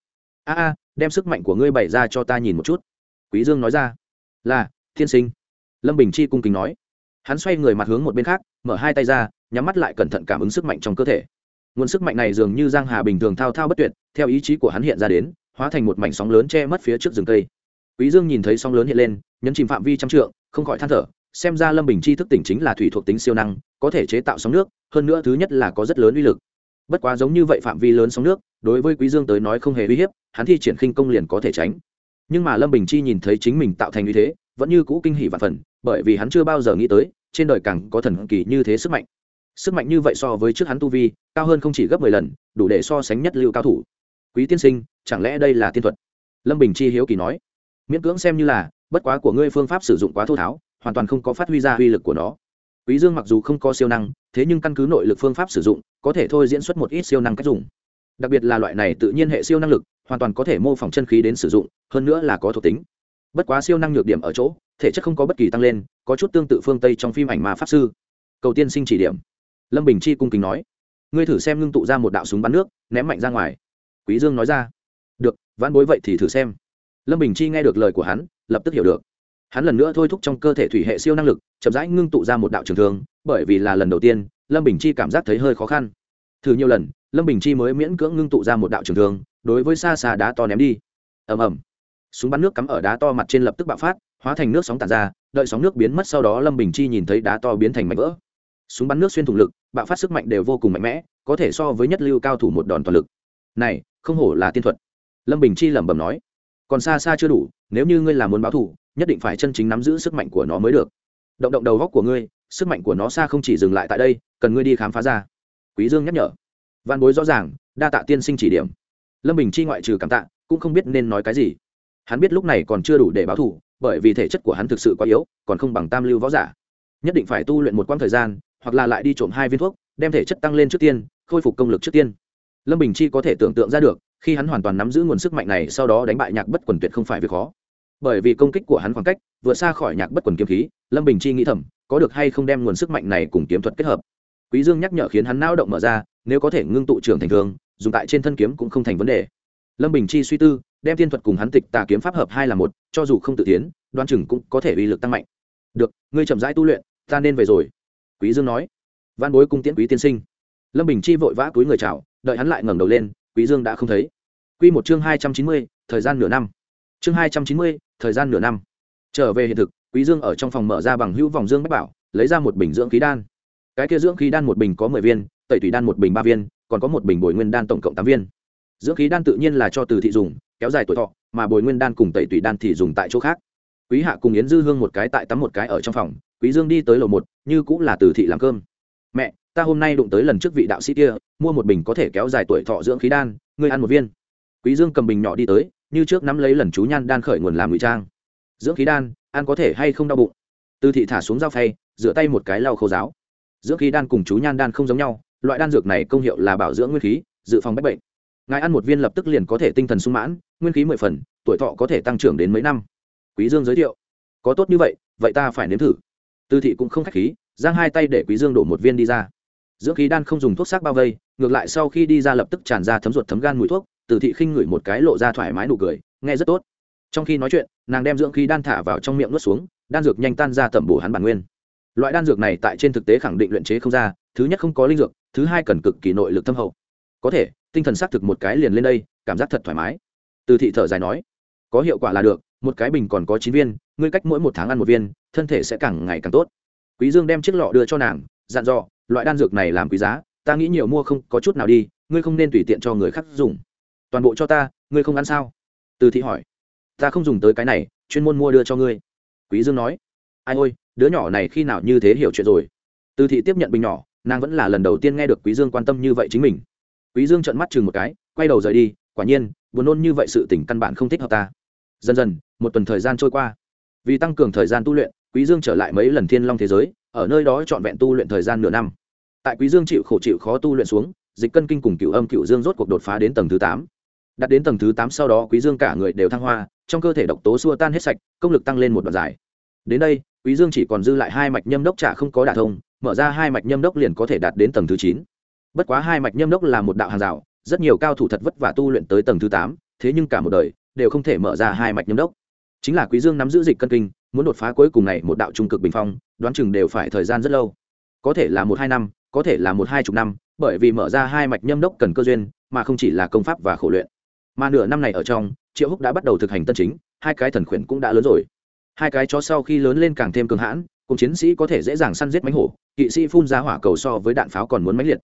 A a, đem sức mạnh của ngươi bày ra cho ta nhìn một chút. Quý dương nói ra, là, tiên sinh. Lâm bình chi cung kính nói. Hắn xoay người mặt hướng một bên khác, mở hai tay ra, nhắm mắt lại cẩn thận cảm ứng sức mạnh trong cơ thể. Nguồn sức mạnh này dường như giang hà bình thường thao thao bất tuyệt, theo ý chí của hắn hiện ra đến, hóa thành một mảnh sóng lớn che mất phía trước rừng cây quý dương nhìn thấy sóng lớn hiện lên, nhấn chìm phạm vi trăm trượng, không khỏi than thở, xem ra lâm bình chi thức tỉnh chính là thủy thuộc tính siêu năng, có thể chế tạo sóng nước, hơn nữa thứ nhất là có rất lớn uy lực. Bất quá giống như vậy phạm vi lớn sóng nước, đối với quý dương tới nói không hề uy hiếp, hắn thi triển khinh công liền có thể tránh. Nhưng mà lâm bình chi nhìn thấy chính mình tạo thành như thế, vẫn như cũ kinh hỉ và phần bởi vì hắn chưa bao giờ nghĩ tới, trên đời càng có thần kỳ như thế sức mạnh. Sức mạnh như vậy so với trước hắn tu vi, cao hơn không chỉ gấp mười lần, đủ để so sánh nhất lưu cao thủ. Quý tiên sinh, chẳng lẽ đây là tiên thuật? Lâm bình chi hiếu kỳ nói miễn cưỡng xem như là, bất quá của ngươi phương pháp sử dụng quá thô tháo, hoàn toàn không có phát huy ra uy lực của nó. Quý dương mặc dù không có siêu năng, thế nhưng căn cứ nội lực phương pháp sử dụng, có thể thôi diễn xuất một ít siêu năng cách dùng. Đặc biệt là loại này tự nhiên hệ siêu năng lực, hoàn toàn có thể mô phỏng chân khí đến sử dụng, hơn nữa là có thuộc tính. Bất quá siêu năng nhược điểm ở chỗ, thể chất không có bất kỳ tăng lên, có chút tương tự phương tây trong phim ảnh mà pháp sư. Cầu tiên sinh chỉ điểm. Lâm bình chi cung kính nói. Ngươi thử xem ngưng tụ ra một đạo súng bắn nước, ném mạnh ra ngoài. Quý dương nói ra. Được, vãn bối vậy thì thử xem lâm bình chi nghe được lời của hắn, lập tức hiểu được. Hắn lần nữa thôi thúc trong cơ thể thủy hệ siêu năng lực, chậm rãi ngưng tụ ra một đạo trường thương, bởi vì là lần đầu tiên, lâm bình chi cảm giác thấy hơi khó khăn. Thử nhiều lần, lâm bình chi mới miễn cưỡng ngưng tụ ra một đạo trường thương, đối với xa xa đá to ném đi. Ầm ầm. Súng bắn nước cắm ở đá to mặt trên lập tức bạo phát, hóa thành nước sóng tàn ra, đợi sóng nước biến mất sau đó lâm bình chi nhìn thấy đá to biến thành mảnh vỡ. Súng bắn nước xuyên thủng lực, bạo phát sức mạnh đều vô cùng mạnh mẽ, có thể so với nhất lưu cao thủ một đòn toàn lực. Này, không hổ là tiên thuật. Lâm bình chi lẩm bẩm nói còn xa xa chưa đủ, nếu như ngươi làm muốn báo thủ nhất định phải chân chính nắm giữ sức mạnh của nó mới được. Động động đầu góc của ngươi, sức mạnh của nó xa không chỉ dừng lại tại đây, cần ngươi đi khám phá ra. Quý dương nhắc nhở. Văn bối rõ ràng, đa tạ tiên sinh chỉ điểm. Lâm bình chi ngoại trừ cảm tạ, cũng không biết nên nói cái gì. Hắn biết lúc này còn chưa đủ để báo thủ bởi vì thể chất của hắn thực sự quá yếu, còn không bằng tam lưu võ giả. Nhất định phải tu luyện một quãng thời gian, hoặc là lại đi trộm hai viên thuốc, đem thể chất tăng lên trước tiên, khôi phục công lực trước tiên. Lâm bình chi có thể tưởng tượng ra được khi hắn hoàn toàn nắm giữ nguồn sức mạnh này, sau đó đánh bại nhạc bất quần tuyệt không phải việc khó. Bởi vì công kích của hắn khoảng cách, vượt xa khỏi nhạc bất quần kiếm khí, lâm bình chi nghĩ thầm, có được hay không đem nguồn sức mạnh này cùng kiếm thuật kết hợp. Quý dương nhắc nhở khiến hắn não động mở ra, nếu có thể ngưng tụ trưởng thành thường, dùng tại trên thân kiếm cũng không thành vấn đề. Lâm bình chi suy tư, đem thiên thuật cùng hắn tịch tà kiếm pháp hợp hai là một, cho dù không tự tiến, đoan chừng cũng có thể uy lực tăng mạnh. Được, ngươi chậm rãi tu luyện, ta nên về rồi. Quý dương nói. Văn bối cung tiễn quý tiên sinh. Lâm bình chi vội vã túi người chào, đợi hắn lại ngẩng đầu lên quý dương đã không thấy. Quy một chương hai trăm chín mươi, thời gian nửa năm. Chương hai trăm chín mươi, thời gian nửa năm. Trở về hiện thực quý dương ở trong phòng mở ra bằng hữu vòng dương bách bảo lấy ra một bình dưỡng khí đan. Cái kia dưỡng khí đan một bình có mười viên tẩy thủy đan một bình ba viên còn có một bình bồi nguyên đan tổng cộng tám viên. Dưỡng khí đan tự nhiên là cho từ thị dùng kéo dài tuổi thọ mà bồi nguyên đan cùng tẩy tủy đan thì dùng tại chỗ khác. Quý hạ cùng yến dư hương một cái tại tắm một cái ở trong phòng quý dương đi tới lầu một như cũng là từ thị làm cơm. Mẹ ta hôm nay đụng tới lần trước vị đạo sĩ kia, mua một bình có thể kéo dài tuổi thọ dưỡng khí đan, ngươi ăn một viên. Quý dương cầm bình nhỏ đi tới, như trước nắm lấy lần chú nhan đan khởi nguồn làm ngụy trang. Dưỡng khí đan, ăn có thể hay không đau bụng? Tư thị thả xuống dao phay, rửa tay một cái lau khô giáo. Dưỡng khí đan cùng chú nhan đan không giống nhau, loại đan dược này công hiệu là bảo dưỡng nguyên khí, dự phòng bách bệnh. Ngài ăn một viên lập tức liền có thể tinh thần sung mãn, nguyên khí mười phần, tuổi thọ có thể tăng trưởng đến mấy năm. Quý dương giới thiệu. Có tốt như vậy vậy ta phải nếm thử. Tư thị cũng không khách khí, giang hai tay để quý dương đổ một viên đi ra dưỡng khí đan không dùng thuốc sắc bao vây, ngược lại sau khi đi ra lập tức tràn ra thấm ruột thấm gan mùi thuốc, từ thị khinh ngửi một cái lộ ra thoải mái nụ cười, nghe rất tốt. Trong khi nói chuyện, nàng đem dưỡng khí đan thả vào trong miệng nuốt xuống, đan dược nhanh tan ra tẩm bổ hắn bản nguyên. Loại đan dược này tại trên thực tế khẳng định luyện chế không ra, thứ nhất không có linh dược, thứ hai cần cực kỳ nội lực thâm hậu. Có thể, tinh thần xác thực một cái liền lên đây, cảm giác thật thoải mái. Từ thị thở dài nói, có hiệu quả là được, một cái bình còn có chín viên, ngươi cách mỗi một tháng ăn một viên, thân thể sẽ càng ngày càng tốt. Quý dương đem chiếc lọ đưa cho nàng, dặn dò loại đan dược này làm quý giá, ta nghĩ nhiều mua không có chút nào đi, ngươi không nên tùy tiện cho người khác dùng. Toàn bộ cho ta, ngươi không ăn sao? Từ thị hỏi. Ta không dùng tới cái này, chuyên môn mua đưa cho ngươi. Quý dương nói. Ai ôi, đứa nhỏ này khi nào như thế hiểu chuyện rồi? Từ thị tiếp nhận bình nhỏ, nàng vẫn là lần đầu tiên nghe được quý dương quan tâm như vậy chính mình. Quý dương trợn mắt chừng một cái, quay đầu rời đi, quả nhiên, buồn nôn như vậy sự tình căn bản không thích hợp ta. Dần dần, một tuần thời gian trôi qua. Vì tăng cường thời gian tu luyện, quý dương trở lại mấy lần thiên long thế giới ở nơi đó trọn vẹn tu luyện thời gian nửa năm. Tại quý dương chịu khổ chịu khó tu luyện xuống, dịch cân kinh cùng cựu âm cựu dương rốt cuộc đột phá đến tầng thứ tám. Đạt đến tầng thứ tám sau đó, quý dương cả người đều thăng hoa, trong cơ thể độc tố xua tan hết sạch, công lực tăng lên một đoạn dài. Đến đây, quý dương chỉ còn dư lại hai mạch nhâm đốc trả không có đả thông, mở ra hai mạch nhâm đốc liền có thể đạt đến tầng thứ chín. Bất quá hai mạch nhâm đốc là một đạo hàng rào, rất nhiều cao thủ thật vất vả tu luyện tới tầng thứ tám, thế nhưng cả một đời đều không thể mở ra hai mạch nhâm đốc chính là quý dương nắm giữ dịch cân kinh, muốn đột phá cuối cùng này một đạo trung cực bình phong, đoán chừng đều phải thời gian rất lâu. Có thể là một hai năm, có thể là một hai chục năm, bởi vì mở ra hai mạch nhâm đốc cần cơ duyên, mà không chỉ là công pháp và khổ luyện. Mà nửa năm này ở trong, triệu húc đã bắt đầu thực hành tân chính, hai cái thần khuyển cũng đã lớn rồi. Hai cái chó sau khi lớn lên càng thêm cường hãn, cùng chiến sĩ có thể dễ dàng săn giết mánh hổ, kỵ sĩ phun ra hỏa cầu so với đạn pháo còn muốn mãnh liệt.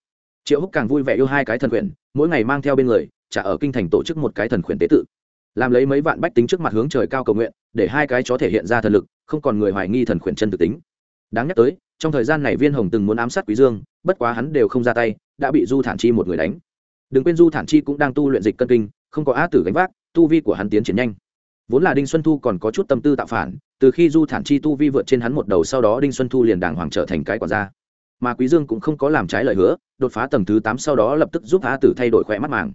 Triệu húc càng vui vẻ yêu hai cái thần khuyển, mỗi ngày mang theo bên người, trả ở kinh thành tổ chức một cái thần khuyển tế tự làm lấy mấy vạn bách tính trước mặt hướng trời cao cầu nguyện, để hai cái chó thể hiện ra thần lực, không còn người hoài nghi thần khuyển chân thực tính. Đáng nhắc tới, trong thời gian này viên hồng từng muốn ám sát quý dương, bất quá hắn đều không ra tay, đã bị du thản chi một người đánh. Đừng quên du thản chi cũng đang tu luyện dịch cân kinh, không có á tử gánh vác, tu vi của hắn tiến triển nhanh. Vốn là đinh xuân thu còn có chút tâm tư tạo phản, từ khi du thản chi tu vi vượt trên hắn một đầu sau đó đinh xuân thu liền đàng hoàng trở thành cái quả ra mà quý dương cũng không có làm trái lời hứa, đột phá tầng thứ tám sau đó lập tức giúp á tử thay đổi khỏe mắt màng.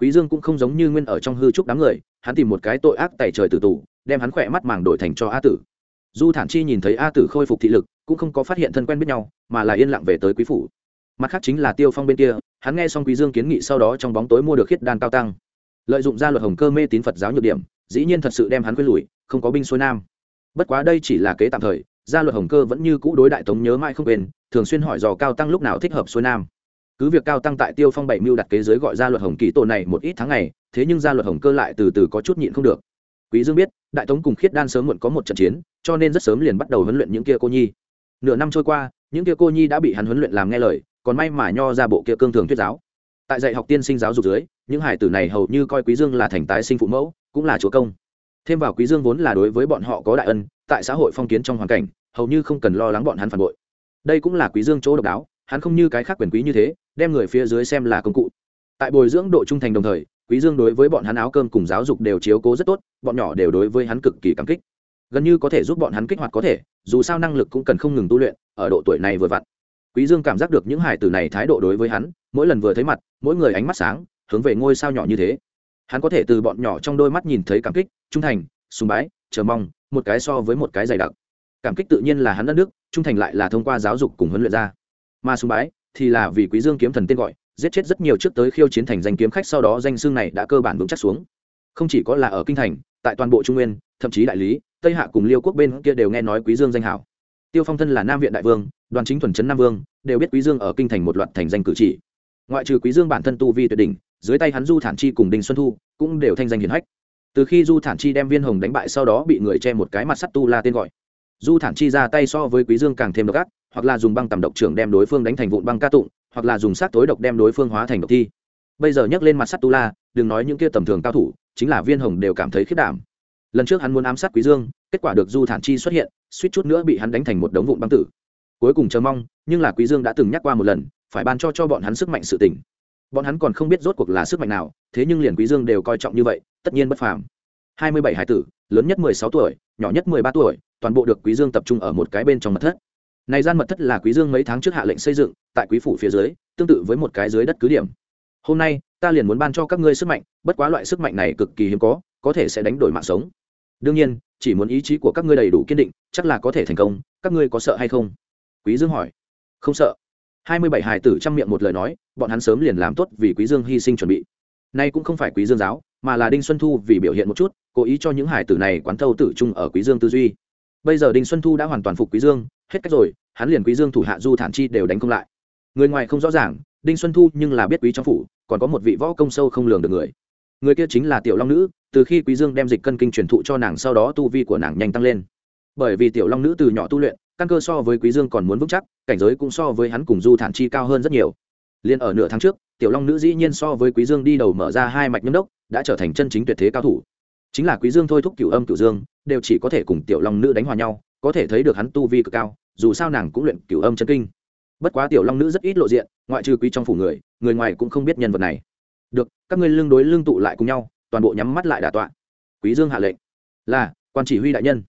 Quý dương cũng không giống như nguyên ở trong hư trúc đám người hắn tìm một cái tội ác tẩy trời tử tù, đem hắn khỏe mắt màng đổi thành cho a tử. Du thản chi nhìn thấy a tử khôi phục thị lực, cũng không có phát hiện thân quen biết nhau, mà là yên lặng về tới quý phủ. Mặt khác chính là tiêu phong bên kia, hắn nghe xong quý dương kiến nghị sau đó trong bóng tối mua được khiết đan cao tăng. Lợi dụng gia luật hồng cơ mê tín phật giáo nhược điểm, dĩ nhiên thật sự đem hắn quên lùi không có binh xuôi nam. Bất quá đây chỉ là kế tạm thời, gia luật hồng cơ vẫn như cũ đối đại tống nhớ mãi không quên, thường xuyên hỏi dò cao tăng lúc nào thích hợp xuôi nam. Cứ việc cao tăng tại tiêu phong bảy mưu đặt kế giới gọi ra luật hồng kỳ tổ này một ít tháng ngày thế nhưng gia luật hồng cơ lại từ từ có chút nhịn không được. Quý dương biết, đại tống cùng khiết đan sớm muộn có một trận chiến, cho nên rất sớm liền bắt đầu huấn luyện những kia cô nhi. Nửa năm trôi qua, những kia cô nhi đã bị hắn huấn luyện làm nghe lời, còn may mà nho ra bộ kia cương thường thuyết giáo. Tại dạy học tiên sinh giáo dục dưới, những hải tử này hầu như coi quý dương là thành tái sinh phụ mẫu, cũng là chúa công. Thêm vào quý dương vốn là đối với bọn họ có đại ân, tại xã hội phong kiến trong hoàn cảnh, hầu như không cần lo lắng bọn hắn phản bội. Đây cũng là quý dương chỗ độc đáo, hắn không như cái khác quyền quý như thế, đem người phía dưới xem là công cụ. Tại bồi dưỡng độ trung thành đồng thời quý dương đối với bọn hắn áo cơm cùng giáo dục đều chiếu cố rất tốt, bọn nhỏ đều đối với hắn cực kỳ cảm kích. Gần như có thể giúp bọn hắn kích hoạt có thể, dù sao năng lực cũng cần không ngừng tu luyện, ở độ tuổi này vừa vặn. Quý dương cảm giác được những hải tử này thái độ đối với hắn, mỗi lần vừa thấy mặt, mỗi người ánh mắt sáng, hướng về ngôi sao nhỏ như thế. Hắn có thể từ bọn nhỏ trong đôi mắt nhìn thấy cảm kích, trung thành, sùng bái, chờ mong, một cái so với một cái dày đặc. Cảm kích tự nhiên là hắn đất nước, trung thành lại là thông qua giáo dục cùng huấn luyện ra. Mà sùng bái thì là vì quý dương kiếm thần tên gọi giết chết rất nhiều trước tới khiêu chiến thành danh kiếm khách, sau đó danh xương này đã cơ bản vững chắc xuống. Không chỉ có là ở kinh thành, tại toàn bộ trung nguyên, thậm chí đại lý, tây hạ cùng liêu quốc bên kia đều nghe nói quý dương danh hảo. Tiêu phong thân là nam viện đại vương, đoàn chính thuần trấn nam vương, đều biết quý dương ở kinh thành một loạt thành danh cử chỉ. Ngoại trừ quý dương bản thân tu vi tuyệt đỉnh, dưới tay hắn du thản chi cùng đinh xuân thu cũng đều thanh danh hiển hách. Từ khi du thản chi đem viên hồng đánh bại sau đó bị người che một cái mặt sắt tu la tên gọi. Du thản chi ra tay so với quý dương càng thêm độc ác, hoặc là dùng băng tầm độc trưởng đem đối phương đánh thành vụn băng ca tụng hoặc là dùng sát tối độc đem đối phương hóa thành độc thi. Bây giờ nhắc lên mặt sắt tu la, đừng nói những kia tầm thường cao thủ, chính là viên hồng đều cảm thấy khiết đảm. Lần trước hắn muốn ám sát quý dương, kết quả được du thản chi xuất hiện, suýt chút nữa bị hắn đánh thành một đống vụn băng tử. Cuối cùng chờ mong, nhưng là quý dương đã từng nhắc qua một lần, phải ban cho cho bọn hắn sức mạnh sự tỉnh bọn hắn còn không biết rốt cuộc là sức mạnh nào, thế nhưng liền quý dương đều coi trọng như vậy, tất nhiên bất phàm. Hai mươi bảy hải tử, lớn nhất mười sáu tuổi, nhỏ nhất mười ba tuổi, toàn bộ được quý dương tập trung ở một cái bên trong mật thất này gian mật thất là quý dương mấy tháng trước hạ lệnh xây dựng, tại quý phủ phía dưới, tương tự với một cái dưới đất cứ điểm. Hôm nay, ta liền muốn ban cho các ngươi sức mạnh, bất quá loại sức mạnh này cực kỳ hiếm có có thể sẽ đánh đổi mạng sống. Đương nhiên, chỉ muốn ý chí của các ngươi đầy đủ kiên định, chắc là có thể thành công, các ngươi có sợ hay không? Quý dương hỏi. Không sợ. Hai mươi bảy hải tử trong miệng một lời nói, bọn hắn sớm liền làm tốt vì quý dương hy sinh chuẩn bị. Nay cũng không phải quý dương giáo, mà là đinh xuân thu vì biểu hiện một chút, cố ý cho những hải tử này quán thâu tử trung ở quý dương tư duy. Bây giờ đinh xuân thu đã hoàn toàn phục quý dương hết cách rồi, hắn liền quý dương thủ hạ du thản chi đều đánh không lại. Người ngoài không rõ ràng, đinh xuân thu nhưng là biết quý trong phủ, còn có một vị võ công sâu không lường được người. Người kia chính là tiểu long nữ, từ khi quý dương đem dịch cân kinh truyền thụ cho nàng sau đó tu vi của nàng nhanh tăng lên. Bởi vì tiểu long nữ từ nhỏ tu luyện, căn cơ so với quý dương còn muốn vững chắc, cảnh giới cũng so với hắn cùng du thản chi cao hơn rất nhiều. Liên ở nửa tháng trước, tiểu long nữ dĩ nhiên so với quý dương đi đầu mở ra hai mạch nhâm đốc, đã trở thành chân chính tuyệt thế cao thủ. Chính là quý dương thôi thúc cửu âm cửu dương, đều chỉ có thể cùng tiểu long nữ đánh hòa nhau, có thể thấy được hắn tu vi cực cao dù sao nàng cũng luyện cửu âm chân kinh. Bất quá tiểu long nữ rất ít lộ diện ngoại trừ quý trong phủ người người ngoài cũng không biết nhân vật này. Được các ngươi lương đối lương tụ lại cùng nhau toàn bộ nhắm mắt lại đả tọa. Quý dương hạ lệnh. Là quan chỉ huy đại nhân.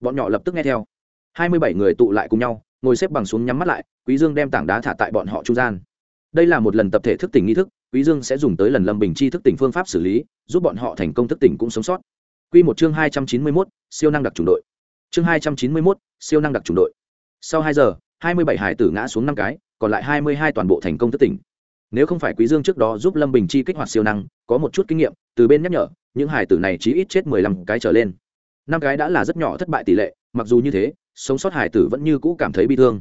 Bọn nhỏ lập tức nghe theo. Hai mươi bảy người tụ lại cùng nhau ngồi xếp bằng xuống nhắm mắt lại quý dương đem tảng đá thả tại bọn họ trung gian. Đây là một lần tập thể thức tỉnh nghi thức quý dương sẽ dùng tới lần lâm bình chi thức tỉnh phương pháp xử lý giúp bọn họ thành công thức tỉnh cũng sống sót. Quy một chương hai trăm chín mươi 291, siêu năng đặc chủng đội. Chương hai trăm chín mươi 291, siêu năng đặc chủng đội sau hai giờ, hai mươi bảy hải tử ngã xuống năm cái, còn lại hai mươi hai toàn bộ thành công thất tỉnh. Nếu không phải quý dương trước đó giúp lâm bình chi kích hoạt siêu năng, có một chút kinh nghiệm, từ bên nhắc nhở, những hải tử này chỉ ít chết mười lăm cái trở lên. Năm cái đã là rất nhỏ thất bại tỷ lệ, mặc dù như thế, sống sót hải tử vẫn như cũ cảm thấy bi thương.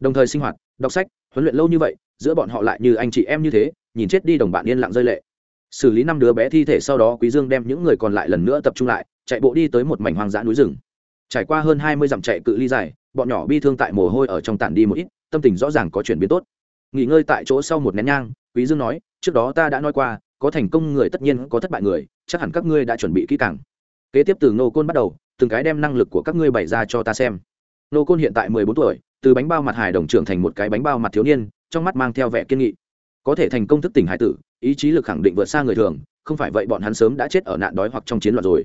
Đồng thời sinh hoạt, đọc sách, huấn luyện lâu như vậy, giữa bọn họ lại như anh chị em như thế, nhìn chết đi đồng bạn yên lặng rơi lệ. Xử lý năm đứa bé thi thể sau đó quý dương đem những người còn lại lần nữa tập trung lại, chạy bộ đi tới một mảnh hoang dã núi rừng. Trải qua hơn hai mươi dặm chạy cự ly dài bọn nhỏ bi thương tại mồ hôi ở trong tản đi một ít, tâm tình rõ ràng có chuyển biến tốt. Nghỉ ngơi tại chỗ sau một nén nhang, quý dương nói, trước đó ta đã nói qua, có thành công người tất nhiên có thất bại người, chắc hẳn các ngươi đã chuẩn bị kỹ càng. Kế tiếp từ nô côn bắt đầu, từng cái đem năng lực của các ngươi bày ra cho ta xem. Nô côn hiện tại mười bốn tuổi, từ bánh bao mặt hải đồng trưởng thành một cái bánh bao mặt thiếu niên, trong mắt mang theo vẻ kiên nghị. Có thể thành công thức tỉnh hải tử, ý chí lực khẳng định vượt xa người thường, không phải vậy bọn hắn sớm đã chết ở nạn đói hoặc trong chiến loạn rồi.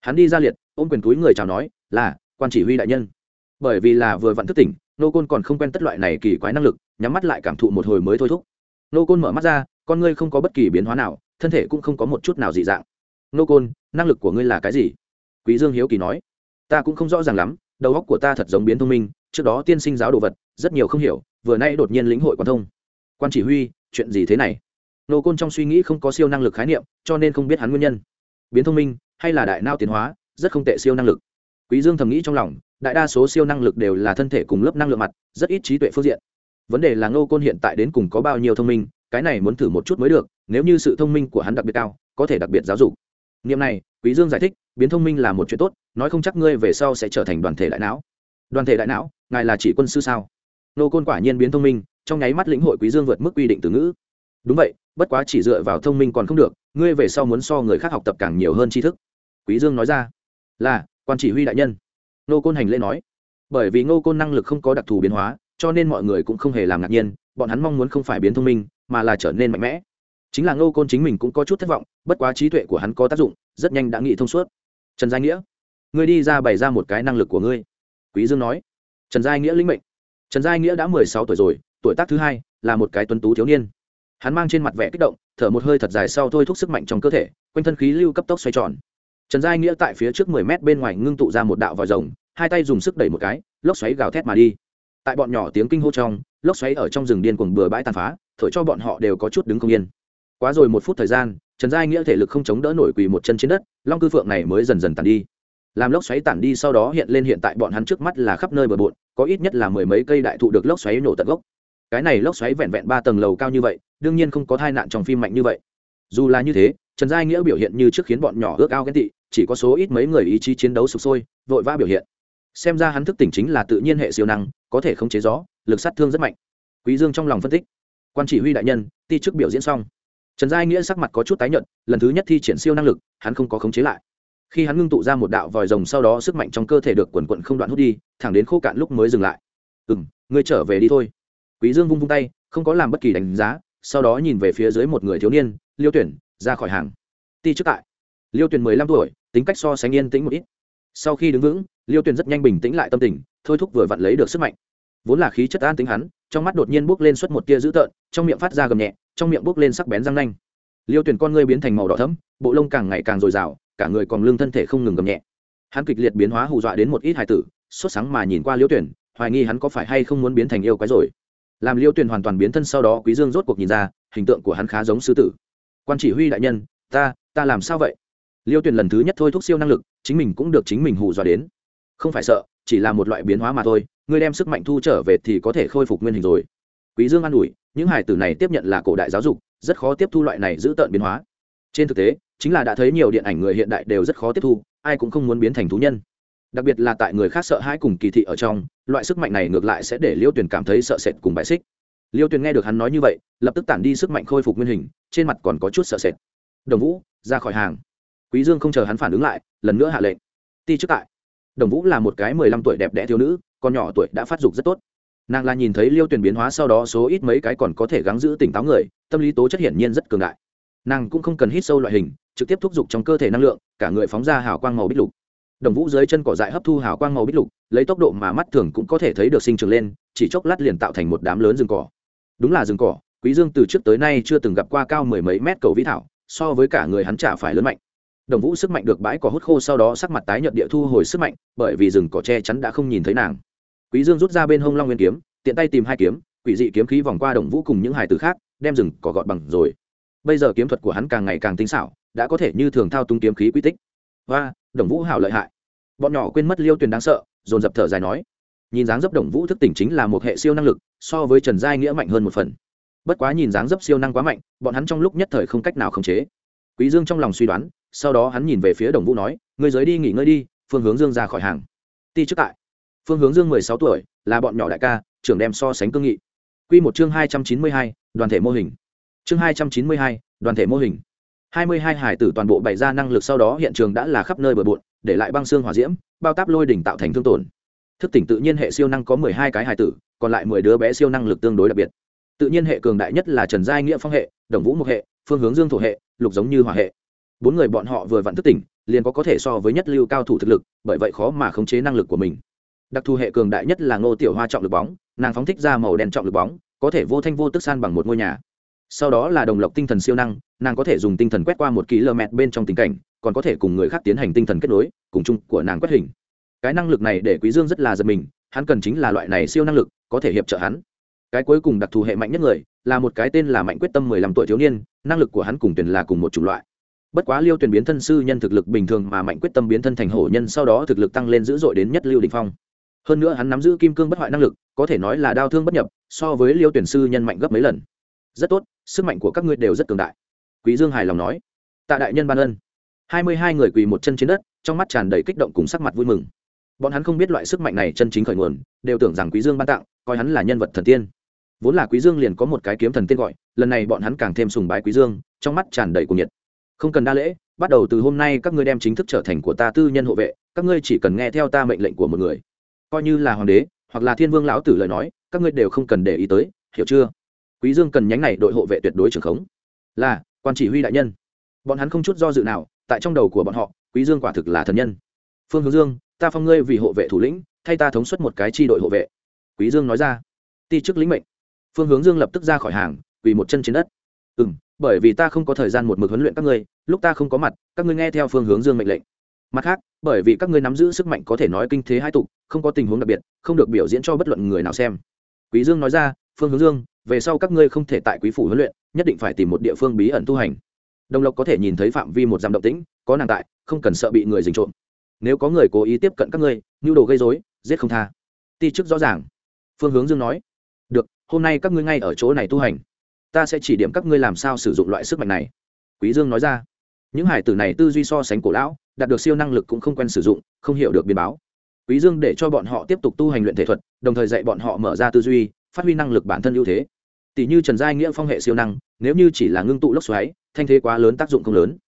Hắn đi ra liệt, ôm quyền túi người chào nói, là, quan chỉ huy đại nhân bởi vì là vừa vặn thức tỉnh, nô côn còn không quen tất loại này kỳ quái năng lực, nhắm mắt lại cảm thụ một hồi mới thôi thúc. Nô côn mở mắt ra, con ngươi không có bất kỳ biến hóa nào, thân thể cũng không có một chút nào dị dạng. Nô côn, năng lực của ngươi là cái gì? Quý dương hiếu kỳ nói. Ta cũng không rõ ràng lắm, đầu óc của ta thật giống biến thông minh, trước đó tiên sinh giáo đồ vật, rất nhiều không hiểu, vừa nay đột nhiên lĩnh hội quan thông. Quan chỉ huy, chuyện gì thế này? Nô côn trong suy nghĩ không có siêu năng lực khái niệm, cho nên không biết hắn nguyên nhân. Biến thông minh, hay là đại nao tiến hóa, rất không tệ siêu năng lực. Quý dương thầm nghĩ trong lòng đại đa số siêu năng lực đều là thân thể cùng lớp năng lượng mặt, rất ít trí tuệ phương diện. Vấn đề là ngô côn hiện tại đến cùng có bao nhiêu thông minh, cái này muốn thử một chút mới được, nếu như sự thông minh của hắn đặc biệt cao, có thể đặc biệt giáo dục. Niệm này, quý dương giải thích, biến thông minh là một chuyện tốt, nói không chắc ngươi về sau sẽ trở thành đoàn thể đại não. Đoàn thể đại não, ngài là chỉ quân sư sao? Ngô côn quả nhiên biến thông minh, trong nháy mắt lĩnh hội quý dương vượt mức quy định từ ngữ. Đúng vậy, bất quá chỉ dựa vào thông minh còn không được, ngươi về sau muốn so người khác học tập càng nhiều hơn tri thức. Quý dương nói ra, là, quan chỉ huy đại nhân nô côn hành lễ nói, bởi vì nô côn năng lực không có đặc thù biến hóa, cho nên mọi người cũng không hề làm ngạc nhiên, bọn hắn mong muốn không phải biến thông minh, mà là trở nên mạnh mẽ. Chính là nô côn chính mình cũng có chút thất vọng, bất quá trí tuệ của hắn có tác dụng, rất nhanh đã nghĩ thông suốt. Trần giai nghĩa, ngươi đi ra bày ra một cái năng lực của ngươi. Quý dương nói, trần giai nghĩa lĩnh mệnh. Trần giai nghĩa đã mười sáu tuổi rồi, tuổi tác thứ hai, là một cái tuấn tú thiếu niên. Hắn mang trên mặt vẻ kích động, thở một hơi thật dài sau thôi thúc sức mạnh trong cơ thể, quanh thân khí lưu cấp tốc xoay tròn trần giai nghĩa tại phía trước mười mét bên ngoài ngưng tụ ra một đạo vòi rồng, hai tay dùng sức đẩy một cái, lốc xoáy gào thét mà đi. Tại bọn nhỏ tiếng kinh hô trong, lốc xoáy ở trong rừng điên cuồng bừa bãi tàn phá, thổi cho bọn họ đều có chút đứng không yên. Quá rồi một phút thời gian, trần giai nghĩa thể lực không chống đỡ nổi quỳ một chân trên đất, long cư phượng này mới dần dần tàn đi. Làm lốc xoáy tản đi sau đó hiện lên hiện tại bọn hắn trước mắt là khắp nơi bờ bộn, có ít nhất là mười mấy cây đại thụ được lốc xoáy nổ tận gốc. Cái này lốc xoáy vẹn vẹn ba tầng lầu cao như vậy, đương nhiên không có tai nạn trong phim mạnh như vậy. Dù là như thế trần giai nghĩa biểu hiện như trước khiến bọn nhỏ ước ao ghen tị, chỉ có số ít mấy người ý chí chiến đấu sụp sôi, vội vã biểu hiện. Xem ra hắn thức tỉnh chính là tự nhiên hệ siêu năng, có thể khống chế gió, lực sát thương rất mạnh. Quý dương trong lòng phân tích. Quan chỉ huy đại nhân, ti chức biểu diễn xong. Trần giai nghĩa sắc mặt có chút tái nhợt, lần thứ nhất thi triển siêu năng lực, hắn không có khống chế lại. Khi hắn ngưng tụ ra một đạo vòi rồng sau đó sức mạnh trong cơ thể được quần quận không đoạn hút đi, thẳng đến khô cạn lúc mới dừng lại. Ừ m ngươi trở về đi thôi. Quý dương vung vung tay, không có làm bất kỳ đánh giá, sau đó nhìn về phía dưới một người thiếu niên, liêu tuyển ra khỏi hàng. Ti trước tại. Liêu Tuyền mười lăm tuổi, tính cách so sánh yên tĩnh một ít. Sau khi đứng vững, liêu Tuyền rất nhanh bình tĩnh lại tâm tình, thôi thúc vừa vặn lấy được sức mạnh. Vốn là khí chất an tính hắn, trong mắt đột nhiên bốc lên suốt một tia dữ tợn, trong miệng phát ra gầm nhẹ, trong miệng bốc lên sắc bén răng nanh. Liêu Tuyền con ngươi biến thành màu đỏ thẫm, bộ lông càng ngày càng dồi dào, cả người còn lưng thân thể không ngừng gầm nhẹ. Hắn kịch liệt biến hóa hù dọa đến một ít hài tử, sốt sáng mà nhìn qua liêu tuyển hoài nghi hắn có phải hay không muốn biến thành yêu quái rồi. Làm liêu tuyển hoàn toàn biến thân sau đó, quý dương rốt cuộc nhìn ra, hình tượng của hắn khá giống sư tử quan chỉ huy đại nhân, ta ta làm sao vậy? Liêu Tuyền lần thứ nhất thôi thúc siêu năng lực, chính mình cũng được chính mình hù dọa đến. Không phải sợ, chỉ là một loại biến hóa mà thôi, ngươi đem sức mạnh thu trở về thì có thể khôi phục nguyên hình rồi. Quý dương an ủi, những hải tử này tiếp nhận là cổ đại giáo dục, rất khó tiếp thu loại này giữ tợn biến hóa. Trên thực tế, chính là đã thấy nhiều điện ảnh người hiện đại đều rất khó tiếp thu, ai cũng không muốn biến thành thú nhân. Đặc biệt là tại người khác sợ hãi cùng kỳ thị ở trong, loại sức mạnh này ngược lại sẽ để liêu tuyền cảm thấy sợ sệt cùng bại xích liêu tuyền nghe được hắn nói như vậy, lập tức tản đi sức mạnh khôi phục nguyên hình, trên mặt còn có chút sợ sệt. Đồng vũ, ra khỏi hàng. Quý dương không chờ hắn phản ứng lại, lần nữa hạ lệnh. Ti trước tại. Đồng vũ là một cái mười lăm tuổi đẹp đẽ thiếu nữ còn nhỏ tuổi đã phát dục rất tốt. Nàng là nhìn thấy liêu tuyền biến hóa sau đó số ít mấy cái còn có thể gắng giữ tỉnh táo người, tâm lý tố chất hiển nhiên rất cường đại. Nàng cũng không cần hít sâu loại hình, trực tiếp thúc giục trong cơ thể năng lượng, cả người phóng ra hào quang màu bích lục. Đồng vũ dưới chân cỏ dại hấp thu hào quang màu bích lục, lấy tốc độ mà mắt thường cũng có thể thấy được sinh trưởng lên, chỉ chốc lát liền tạo thành một đám lớn rừng cỏ đúng là rừng cỏ, quý dương từ trước tới nay chưa từng gặp qua cao mười mấy mét cầu vĩ thảo, so với cả người hắn chả phải lớn mạnh. Đồng vũ sức mạnh được bãi cỏ hút khô sau đó sắc mặt tái nhợt địa thu hồi sức mạnh, bởi vì rừng cỏ che chắn đã không nhìn thấy nàng. Quý dương rút ra bên hông long nguyên kiếm, tiện tay tìm hai kiếm, quỷ dị kiếm khí vòng qua đồng vũ cùng những hải tử khác, đem rừng cỏ gọt bằng rồi. Bây giờ kiếm thuật của hắn càng ngày càng tinh xảo, đã có thể như thường thao túng kiếm khí quy tích. Và đồng vũ hảo lợi hại. Bọn nhỏ quên mất liêu tuyền đáng sợ, dồn dập thở dài nói. Nhìn dáng dấp đồng vũ thức tỉnh chính là một hệ siêu năng lực so với trần giai nghĩa mạnh hơn một phần. Bất quá nhìn dáng dấp siêu năng quá mạnh, bọn hắn trong lúc nhất thời không cách nào khống chế. Quý dương trong lòng suy đoán, sau đó hắn nhìn về phía đồng vũ nói người giới đi nghỉ ngơi đi, phương hướng dương ra khỏi hàng. Ti trước tại. Phương hướng dương mười sáu tuổi, là bọn nhỏ đại ca, trưởng đem so sánh cương nghị. Quy một chương hai trăm chín mươi hai, đoàn thể mô hình. Chương hai trăm chín mươi hai, đoàn thể mô hình. Hai mươi hai hải tử toàn bộ bày ra năng lực sau đó hiện trường đã là khắp nơi bờ bộn, để lại băng xương hỏa diễm, bao táp lôi đỉnh tạo thành thương tổn thức tỉnh tự nhiên hệ siêu năng có mười hai cái hài tử, còn lại mười đứa bé siêu năng lực tương đối đặc biệt. Tự nhiên hệ cường đại nhất là trần giai nghĩa phong hệ, đồng vũ Mộc hệ, phương hướng dương thổ hệ, lục giống như hỏa hệ. Bốn người bọn họ vừa vặn thức tỉnh, liền có có thể so với nhất lưu cao thủ thực lực, bởi vậy khó mà khống chế năng lực của mình. Đặc thù hệ cường đại nhất là ngô tiểu hoa trọng lực bóng, nàng phóng thích ra màu đen trọng lực bóng, có thể vô thanh vô tức san bằng một ngôi nhà. Sau đó là đồng lộc tinh thần siêu năng, nàng có thể dùng tinh thần quét qua một km bên trong tình cảnh, còn có thể cùng người khác tiến hành tinh thần kết nối, cùng chung của nàng quét hình cái năng lực này để quý dương rất là giật mình, hắn cần chính là loại này siêu năng lực, có thể hiệp trợ hắn. Cái cuối cùng đặc thù hệ mạnh nhất người, là một cái tên là mạnh quyết tâm mười lăm tuổi thiếu niên, năng lực của hắn cùng tuyển là cùng một chủng loại. Bất quá liêu tuyển biến thân sư nhân thực lực bình thường mà mạnh quyết tâm biến thân thành hổ nhân sau đó thực lực tăng lên dữ dội đến nhất lưu đỉnh phong. Hơn nữa hắn nắm giữ kim cương bất hoại năng lực, có thể nói là đau thương bất nhập, so với liêu tuyển sư nhân mạnh gấp mấy lần. Rất tốt, sức mạnh của các ngươi đều rất cường đại. Quý dương hài lòng nói. Tạ đại nhân ban ân. Hai mươi hai người quỳ một chân trên đất, trong mắt tràn đầy kích động cùng sắc mặt vui mừng bọn hắn không biết loại sức mạnh này chân chính khởi nguồn, đều tưởng rằng quý dương ban tặng, coi hắn là nhân vật thần tiên. Vốn là quý dương liền có một cái kiếm thần tên gọi, lần này bọn hắn càng thêm sùng bái quý dương, trong mắt tràn đầy cuồng nhiệt. Không cần đa lễ, bắt đầu từ hôm nay các ngươi đem chính thức trở thành của ta tư nhân hộ vệ, các ngươi chỉ cần nghe theo ta mệnh lệnh của một người. Coi như là hoàng đế, hoặc là thiên vương lão tử lời nói, các ngươi đều không cần để ý tới, hiểu chưa? Quý dương cần nhánh này đội hộ vệ tuyệt đối trưởng khống. Là, quan chỉ huy đại nhân. Bọn hắn không chút do dự nào, tại trong đầu của bọn họ, quý dương quả thực là thần nhân. Phương hướng dương ta phong ngươi vì hộ vệ thủ lĩnh, thay ta thống suất một cái chi đội hộ vệ. Quý dương nói ra. Ti chức lĩnh mệnh. Phương hướng dương lập tức ra khỏi hàng vì một chân trên đất. Ừ bởi vì ta không có thời gian một mực huấn luyện các ngươi, lúc ta không có mặt, các ngươi nghe theo phương hướng dương mệnh lệnh. Mặt khác, bởi vì các ngươi nắm giữ sức mạnh có thể nói kinh thế hai tục không có tình huống đặc biệt, không được biểu diễn cho bất luận người nào xem. Quý dương nói ra, phương hướng dương, về sau các ngươi không thể tại quý phủ huấn luyện, nhất định phải tìm một địa phương bí ẩn tu hành. Đồng lộc có thể nhìn thấy phạm vi một dặm động tĩnh, có nàng tại, không cần sợ bị người dình trộm nếu có người cố ý tiếp cận các ngươi, nhu đồ gây rối, giết không tha. Ti chức rõ ràng. Phương hướng dương nói, được, hôm nay các ngươi ngay ở chỗ này tu hành. Ta sẽ chỉ điểm các ngươi làm sao sử dụng loại sức mạnh này. Quý dương nói ra, những hải tử này tư duy so sánh cổ lão, đạt được siêu năng lực cũng không quen sử dụng, không hiểu được biên báo. Quý dương để cho bọn họ tiếp tục tu hành luyện thể thuật, đồng thời dạy bọn họ mở ra tư duy, phát huy năng lực bản thân ưu thế. Tỷ như trần giai nghĩa phong hệ siêu năng, nếu như chỉ là ngưng tụ lốc xoáy, thanh thế quá lớn tác dụng không lớn.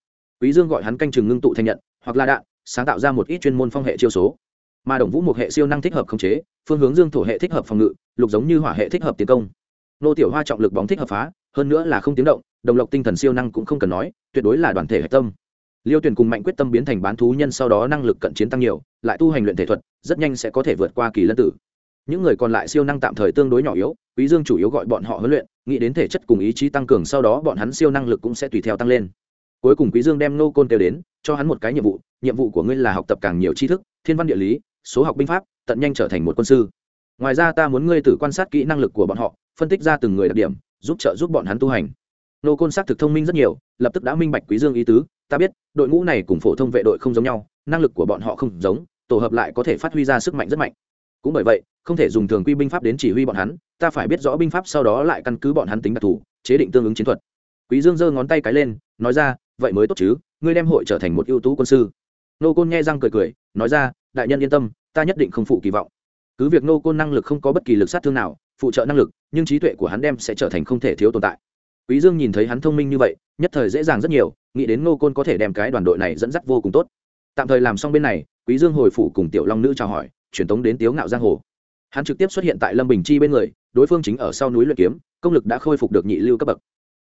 Quý dương gọi hắn canh chừng ngưng tụ thanh nhận, hoặc là đạn sáng tạo ra một ít chuyên môn phong hệ chiêu số. Mà đồng vũ một hệ siêu năng thích hợp khống chế, phương hướng dương thổ hệ thích hợp phòng ngự, lục giống như hỏa hệ thích hợp tiến công. Nô tiểu hoa trọng lực bóng thích hợp phá, hơn nữa là không tiếng động, đồng lộc tinh thần siêu năng cũng không cần nói, tuyệt đối là đoàn thể hệ tâm. Liêu tuyển cùng mạnh quyết tâm biến thành bán thú nhân sau đó năng lực cận chiến tăng nhiều, lại tu hành luyện thể thuật, rất nhanh sẽ có thể vượt qua kỳ lân tử. Những người còn lại siêu năng tạm thời tương đối nhỏ yếu, quý dương chủ yếu gọi bọn họ huấn luyện, nghĩ đến thể chất cùng ý chí tăng cường sau đó bọn hắn siêu năng lực cũng sẽ tùy theo tăng lên cuối cùng quý dương đem nô côn kêu đến, cho hắn một cái nhiệm vụ nhiệm vụ của ngươi là học tập càng nhiều tri thức, thiên văn địa lý, số học binh pháp, tận nhanh trở thành một quân sư. Ngoài ra ta muốn ngươi tự quan sát kỹ năng lực của bọn họ, phân tích ra từng người đặc điểm, giúp trợ giúp bọn hắn tu hành. Nô côn xác thực thông minh rất nhiều, lập tức đã minh bạch quý dương ý tứ, ta biết, đội ngũ này cùng phổ thông vệ đội không giống nhau, năng lực của bọn họ không giống, tổ hợp lại có thể phát huy ra sức mạnh rất mạnh. Cũng bởi vậy, không thể dùng thường quy binh pháp đến chỉ huy bọn hắn, ta phải biết rõ binh pháp sau đó lại căn cứ bọn hắn tính đặc thù, chế định tương ứng chiến thuật. Quý dương giơ ngón tay cái lên, nói ra vậy mới tốt chứ, ngươi đem hội trở thành một ưu tú quân sư. Nô côn nghe răng cười cười, nói ra, đại nhân yên tâm, ta nhất định không phụ kỳ vọng. Cứ việc nô côn năng lực không có bất kỳ lực sát thương nào, phụ trợ năng lực, nhưng trí tuệ của hắn đem sẽ trở thành không thể thiếu tồn tại. Quý dương nhìn thấy hắn thông minh như vậy, nhất thời dễ dàng rất nhiều, nghĩ đến nô côn có thể đem cái đoàn đội này dẫn dắt vô cùng tốt. Tạm thời làm xong bên này, quý dương hồi phủ cùng tiểu long nữ chào hỏi, truyền tống đến tiếu ngạo giang hồ. Hắn trực tiếp xuất hiện tại lâm bình chi bên người, đối phương chính ở sau núi luyện kiếm, công lực đã khôi phục được nhị lưu cấp bậc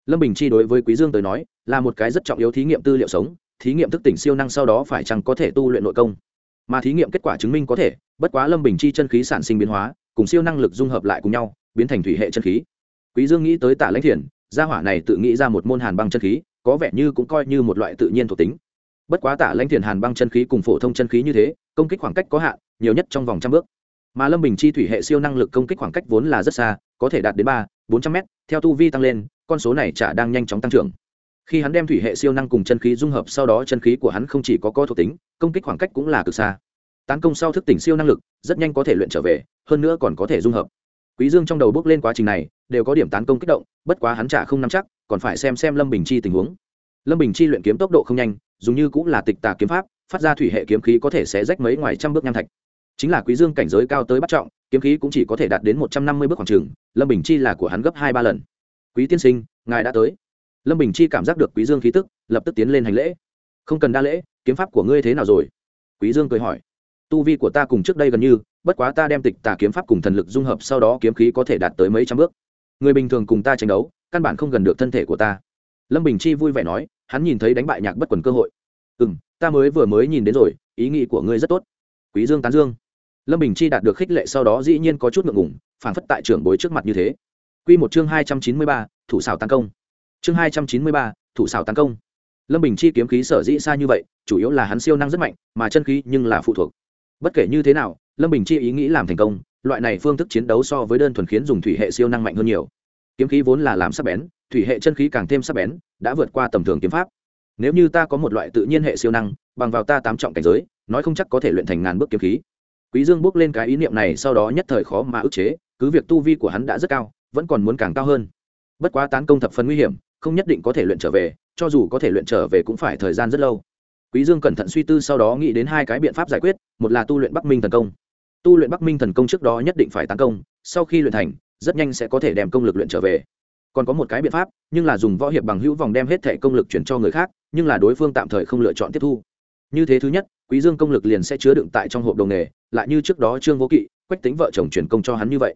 lâm bình chi đối với quý dương tới nói, là một cái rất trọng yếu thí nghiệm tư liệu sống, thí nghiệm thức tỉnh siêu năng sau đó phải chăng có thể tu luyện nội công? Mà thí nghiệm kết quả chứng minh có thể, bất quá lâm bình chi chân khí sản sinh biến hóa, cùng siêu năng lực dung hợp lại cùng nhau, biến thành thủy hệ chân khí. Quý dương nghĩ tới tả lãnh thiền, gia hỏa này tự nghĩ ra một môn hàn băng chân khí, có vẻ như cũng coi như một loại tự nhiên thuộc tính. Bất quá tả lãnh thiền hàn băng chân khí cùng phổ thông chân khí như thế, công kích khoảng cách có hạn, nhiều nhất trong vòng trăm bước. Mà lâm bình chi thủy hệ siêu năng lực công kích khoảng cách vốn là rất xa, có thể đạt đến ba, bốn trăm mét, theo tu vi tăng lên con số này chả đang nhanh chóng tăng trưởng. Khi hắn đem thủy hệ siêu năng cùng chân khí dung hợp sau đó chân khí của hắn không chỉ có có thuộc tính, công kích khoảng cách cũng là cực xa. Tán công sau thức tỉnh siêu năng lực, rất nhanh có thể luyện trở về, hơn nữa còn có thể dung hợp. Quý dương trong đầu bước lên quá trình này, đều có điểm tán công kích động, bất quá hắn chả không nắm chắc, còn phải xem xem lâm bình chi tình huống. Lâm bình chi luyện kiếm tốc độ không nhanh dùng như cũng là tịch tà kiếm pháp, phát ra thủy hệ kiếm khí có thể sẽ rách mấy ngoài trăm bước nham thạch. Chính là quý dương cảnh giới cao tới bắt trọng, kiếm khí cũng chỉ có thể đạt đến một trăm năm mươi bước khoảng trường, lâm bình chi là của hắn gấp hai ba lần quý tiên sinh, ngài đã tới. Lâm bình chi cảm giác được quý dương khí tức, lập tức tiến lên hành lễ. Không cần đa lễ, kiếm pháp của ngươi thế nào rồi? Quý dương cười hỏi. Tu vi của ta cùng trước đây gần như, bất quá ta đem tịch tà kiếm pháp cùng thần lực dung hợp sau đó kiếm khí có thể đạt tới mấy trăm bước. Người bình thường cùng ta tranh đấu, căn bản không gần được thân thể của ta. Lâm bình chi vui vẻ nói, hắn nhìn thấy đánh bại nhạc bất quần cơ hội. Ừ m ta mới vừa mới nhìn đến rồi, ý nghĩ của ngươi rất tốt. Quý dương tán dương. Lâm bình chi đạt được khích lệ sau đó dĩ nhiên có chút ngượng ngùng phản phất tại trưởng bối trước mặt như thế quy một chương hai trăm chín mươi ba, thủ xảo tấn công. Chương hai trăm chín mươi ba, thủ xảo tấn công. Lâm bình chi kiếm khí sở dĩ xa như vậy, chủ yếu là hắn siêu năng rất mạnh, mà chân khí nhưng là phụ thuộc. Bất kể như thế nào, lâm bình chi ý nghĩ làm thành công, loại này phương thức chiến đấu so với đơn thuần khiến dùng thủy hệ siêu năng mạnh hơn nhiều. Kiếm khí vốn là làm sắc bén, thủy hệ chân khí càng thêm sắc bén, đã vượt qua tầm thường kiếm pháp. Nếu như ta có một loại tự nhiên hệ siêu năng, bằng vào ta tám trọng cảnh giới, nói không chắc có thể luyện thành ngàn bước kiếm khí. Quý dương bước lên cái ý niệm này sau đó nhất thời khó mà ức chế, cứ việc tu vi của hắn đã rất cao vẫn còn muốn càng cao hơn. Bất quá tán công thập phần nguy hiểm, không nhất định có thể luyện trở về, cho dù có thể luyện trở về cũng phải thời gian rất lâu. Quý dương cẩn thận suy tư sau đó nghĩ đến hai cái biện pháp giải quyết, một là tu luyện bắc minh thần công. Tu luyện bắc minh thần công trước đó nhất định phải tán công, sau khi luyện thành, rất nhanh sẽ có thể đem công lực luyện trở về. Còn có một cái biện pháp, nhưng là dùng võ hiệp bằng hữu vòng đem hết thể công lực chuyển cho người khác, nhưng là đối phương tạm thời không lựa chọn tiếp thu. Như thế thứ nhất, quý dương công lực liền sẽ chứa đựng tại trong hộp đồng nghề, lại như trước đó trương vô kỵ, quách tính vợ chồng chuyển công cho hắn như vậy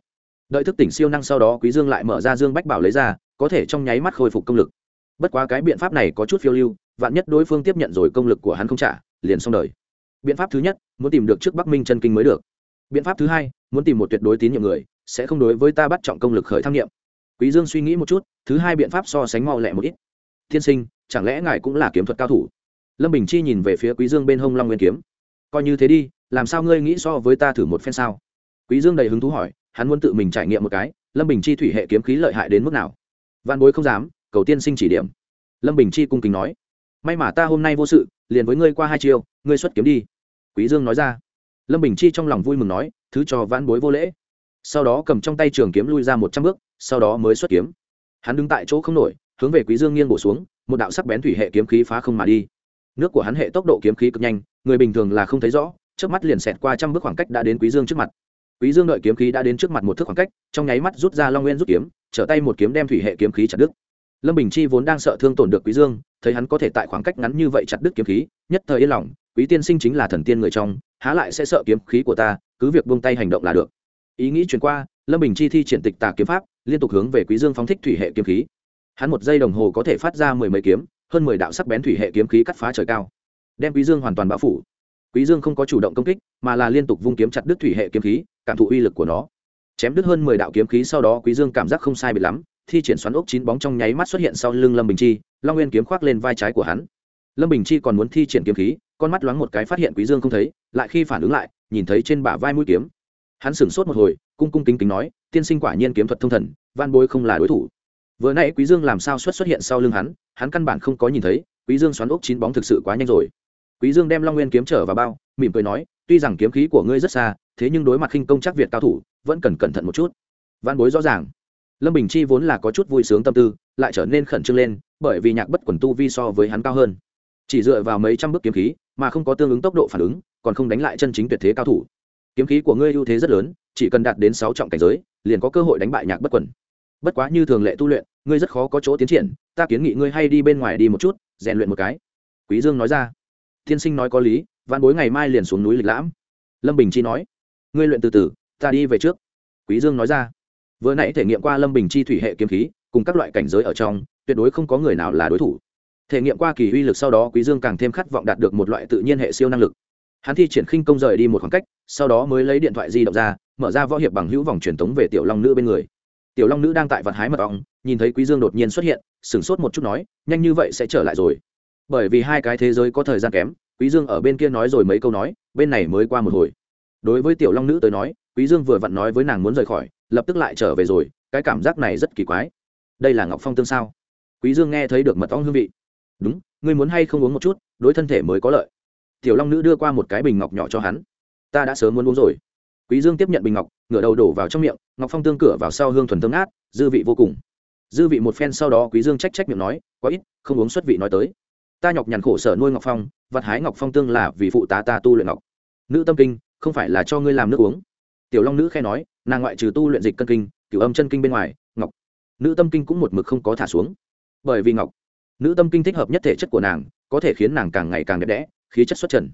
đợi thức tỉnh siêu năng sau đó quý dương lại mở ra dương bách bảo lấy ra, có thể trong nháy mắt khôi phục công lực. Bất quá cái biện pháp này có chút phiêu lưu, vạn nhất đối phương tiếp nhận rồi công lực của hắn không trả, liền xong đời. Biện pháp thứ nhất, muốn tìm được trước bắc minh chân kinh mới được. Biện pháp thứ hai, muốn tìm một tuyệt đối tín nhiệm người, sẽ không đối với ta bắt trọng công lực khởi tham nghiệm. Quý dương suy nghĩ một chút, thứ hai biện pháp so sánh mau lẹ một ít. Thiên sinh, chẳng lẽ ngài cũng là kiếm thuật cao thủ? Lâm bình chi nhìn về phía quý dương bên hông long nguyên kiếm. Coi như thế đi, làm sao ngươi nghĩ so với ta thử một phen sao? Quý dương đầy hứng thú hỏi hắn muốn tự mình trải nghiệm một cái, lâm bình chi thủy hệ kiếm khí lợi hại đến mức nào? Văn bối không dám, cầu tiên sinh chỉ điểm. Lâm bình chi cung kính nói. May mà ta hôm nay vô sự, liền với ngươi qua hai chiêu, ngươi xuất kiếm đi. Quý dương nói ra. Lâm bình chi trong lòng vui mừng nói, thứ cho vãn bối vô lễ. Sau đó cầm trong tay trường kiếm lui ra một trăm bước, sau đó mới xuất kiếm. Hắn đứng tại chỗ không nổi, hướng về quý dương nghiêng bổ xuống, một đạo sắc bén thủy hệ kiếm khí phá không mà đi. Nước của hắn hệ tốc độ kiếm khí cực nhanh, người bình thường là không thấy rõ trước mắt liền xẹt qua trăm bước khoảng cách đã đến quý dương trước mặt quý dương đợi kiếm khí đã đến trước mặt một thước khoảng cách, trong nháy mắt rút ra long nguyên rút kiếm, trở tay một kiếm đem thủy hệ kiếm khí chặt đứt. Lâm bình chi vốn đang sợ thương tổn được quý dương, thấy hắn có thể tại khoảng cách ngắn như vậy chặt đứt kiếm khí, nhất thời yên lòng, quý tiên sinh chính là thần tiên người trong, há lại sẽ sợ kiếm khí của ta, cứ việc buông tay hành động là được. Ý nghĩ truyền qua, lâm bình chi thi triển tịch tà kiếm pháp, liên tục hướng về quý dương phóng thích thủy hệ kiếm khí. Hắn một giây đồng hồ có thể phát ra mười mấy kiếm, hơn mười đạo sắc bén thủy hệ kiếm khí cắt phá trời cao, đem quý dương hoàn toàn bao phủ quý dương không có chủ động công kích, mà là liên tục vung kiếm chặt đứt thủy hệ kiếm khí, cảm thụ uy lực của nó. Chém đứt hơn mười đạo kiếm khí sau đó quý dương cảm giác không sai bị lắm, thi triển xoắn ốc chín bóng trong nháy mắt xuất hiện sau lưng lâm bình chi, long nguyên kiếm khoác lên vai trái của hắn. Lâm bình chi còn muốn thi triển kiếm khí, con mắt loáng một cái phát hiện quý dương không thấy, lại khi phản ứng lại, nhìn thấy trên bả vai mũi kiếm. Hắn sửng sốt một hồi, cung cung kính kính nói, tiên sinh quả nhiên kiếm thuật thông thần van bối không là đối thủ. Vừa nãy quý dương làm sao xuất xuất hiện sau lưng hắn hắn căn bản không có nhìn thấy, quý dương xoắn ốc chín bóng thực sự quá nhanh rồi quý dương đem long nguyên kiếm trở vào bao, mỉm cười nói, tuy rằng kiếm khí của ngươi rất xa, thế nhưng đối mặt khinh công chắc việt cao thủ, vẫn cần cẩn thận một chút. Văn bối rõ ràng. Lâm bình chi vốn là có chút vui sướng tâm tư, lại trở nên khẩn trương lên, bởi vì nhạc bất quần tu vi so với hắn cao hơn. Chỉ dựa vào mấy trăm bước kiếm khí, mà không có tương ứng tốc độ phản ứng, còn không đánh lại chân chính tuyệt thế cao thủ. Kiếm khí của ngươi ưu thế rất lớn, chỉ cần đạt đến sáu trọng cảnh giới, liền có cơ hội đánh bại nhạc bất quần. Bất quá như thường lệ tu luyện, ngươi rất khó có chỗ tiến triển, ta kiến nghị ngươi hay đi bên ngoài đi một chút, rèn luyện một cái. Quý dương nói ra thiên sinh nói có lý văn bối ngày mai liền xuống núi lịch lãm. Lâm bình chi nói, ngươi luyện từ từ, ta đi về trước. Quý dương nói ra, vừa nãy thể nghiệm qua lâm bình chi thủy hệ kiếm khí, cùng các loại cảnh giới ở trong, tuyệt đối không có người nào là đối thủ. Thể nghiệm qua kỳ uy lực sau đó quý dương càng thêm khát vọng đạt được một loại tự nhiên hệ siêu năng lực. Hắn thi triển khinh công rời đi một khoảng cách, sau đó mới lấy điện thoại di động ra, mở ra võ hiệp bằng hữu vòng truyền thống về tiểu long nữ bên người. Tiểu long nữ đang tại vạn hái mật ong, nhìn thấy quý dương đột nhiên xuất hiện, sửng sốt một chút nói, nhanh như vậy sẽ trở lại rồi bởi vì hai cái thế giới có thời gian kém, quý dương ở bên kia nói rồi mấy câu nói, bên này mới qua một hồi. Đối với tiểu long nữ tới nói, quý dương vừa vặn nói với nàng muốn rời khỏi, lập tức lại trở về rồi, cái cảm giác này rất kỳ quái. Đây là ngọc phong tương sao? Quý dương nghe thấy được mật ong hương vị. Đúng, ngươi muốn hay không uống một chút, đối thân thể mới có lợi. Tiểu long nữ đưa qua một cái bình ngọc nhỏ cho hắn. Ta đã sớm muốn uống rồi. Quý dương tiếp nhận bình ngọc, ngửa đầu đổ vào trong miệng, ngọc phong tương cửa vào sau hương thuần thơm ngát, dư vị vô cùng. Dư vị một phen sau đó, quý dương trách trách miệng nói, quá ít, không uống xuất vị nói tới ta nhọc nhằn khổ sở nuôi ngọc phong, vặt hái ngọc phong tương là vì phụ tá ta tu luyện ngọc. Nữ tâm kinh, không phải là cho ngươi làm nước uống. Tiểu long nữ khe nói, nàng ngoại trừ tu luyện dịch cân kinh, cửu âm chân kinh bên ngoài, ngọc. Nữ tâm kinh cũng một mực không có thả xuống. Bởi vì ngọc, nữ tâm kinh thích hợp nhất thể chất của nàng, có thể khiến nàng càng ngày càng đẹp đẽ, khí chất xuất trần.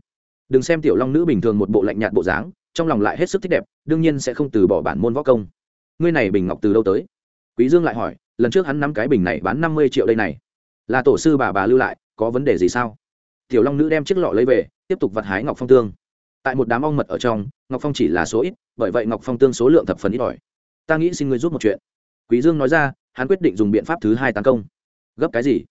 Đừng xem tiểu long nữ bình thường một bộ lạnh nhạt bộ dáng, trong lòng lại hết sức thích đẹp, đương nhiên sẽ không từ bỏ bản môn võ công. Ngươi này bình ngọc từ đâu tới? Quý dương lại hỏi, lần trước hắn nắm cái bình này bán năm mươi triệu đây này. Là tổ sư bà bà lưu lại có vấn đề gì sao? Tiểu long nữ đem chiếc lọ lấy về, tiếp tục vặt hái ngọc phong tương. Tại một đám ong mật ở trong, ngọc phong chỉ là số ít, bởi vậy ngọc phong tương số lượng thập phần ít ỏi. Ta nghĩ xin ngươi giúp một chuyện. Quý dương nói ra, hắn quyết định dùng biện pháp thứ hai tấn công. Gấp cái gì?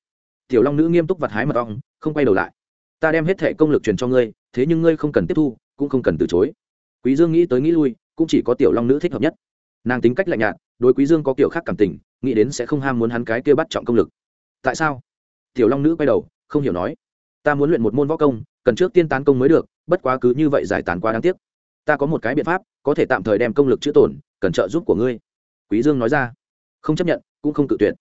Tiểu long nữ nghiêm túc vặt hái mật ong, không quay đầu lại. Ta đem hết thể công lực truyền cho ngươi, thế nhưng ngươi không cần tiếp thu, cũng không cần từ chối. Quý dương nghĩ tới nghĩ lui, cũng chỉ có tiểu long nữ thích hợp nhất. Nàng tính cách lạnh nhạt, đối quý dương có kiểu khác cảm tình, nghĩ đến sẽ không ham muốn hắn cái kia bắt trọng công lực. Tại sao? Tiểu long nữ quay đầu không hiểu nói. Ta muốn luyện một môn võ công, cần trước tiên tán công mới được, bất quá cứ như vậy giải tán quá đáng tiếc. Ta có một cái biện pháp, có thể tạm thời đem công lực chữa tổn, cần trợ giúp của ngươi. Quý dương nói ra. Không chấp nhận, cũng không tự tuyệt.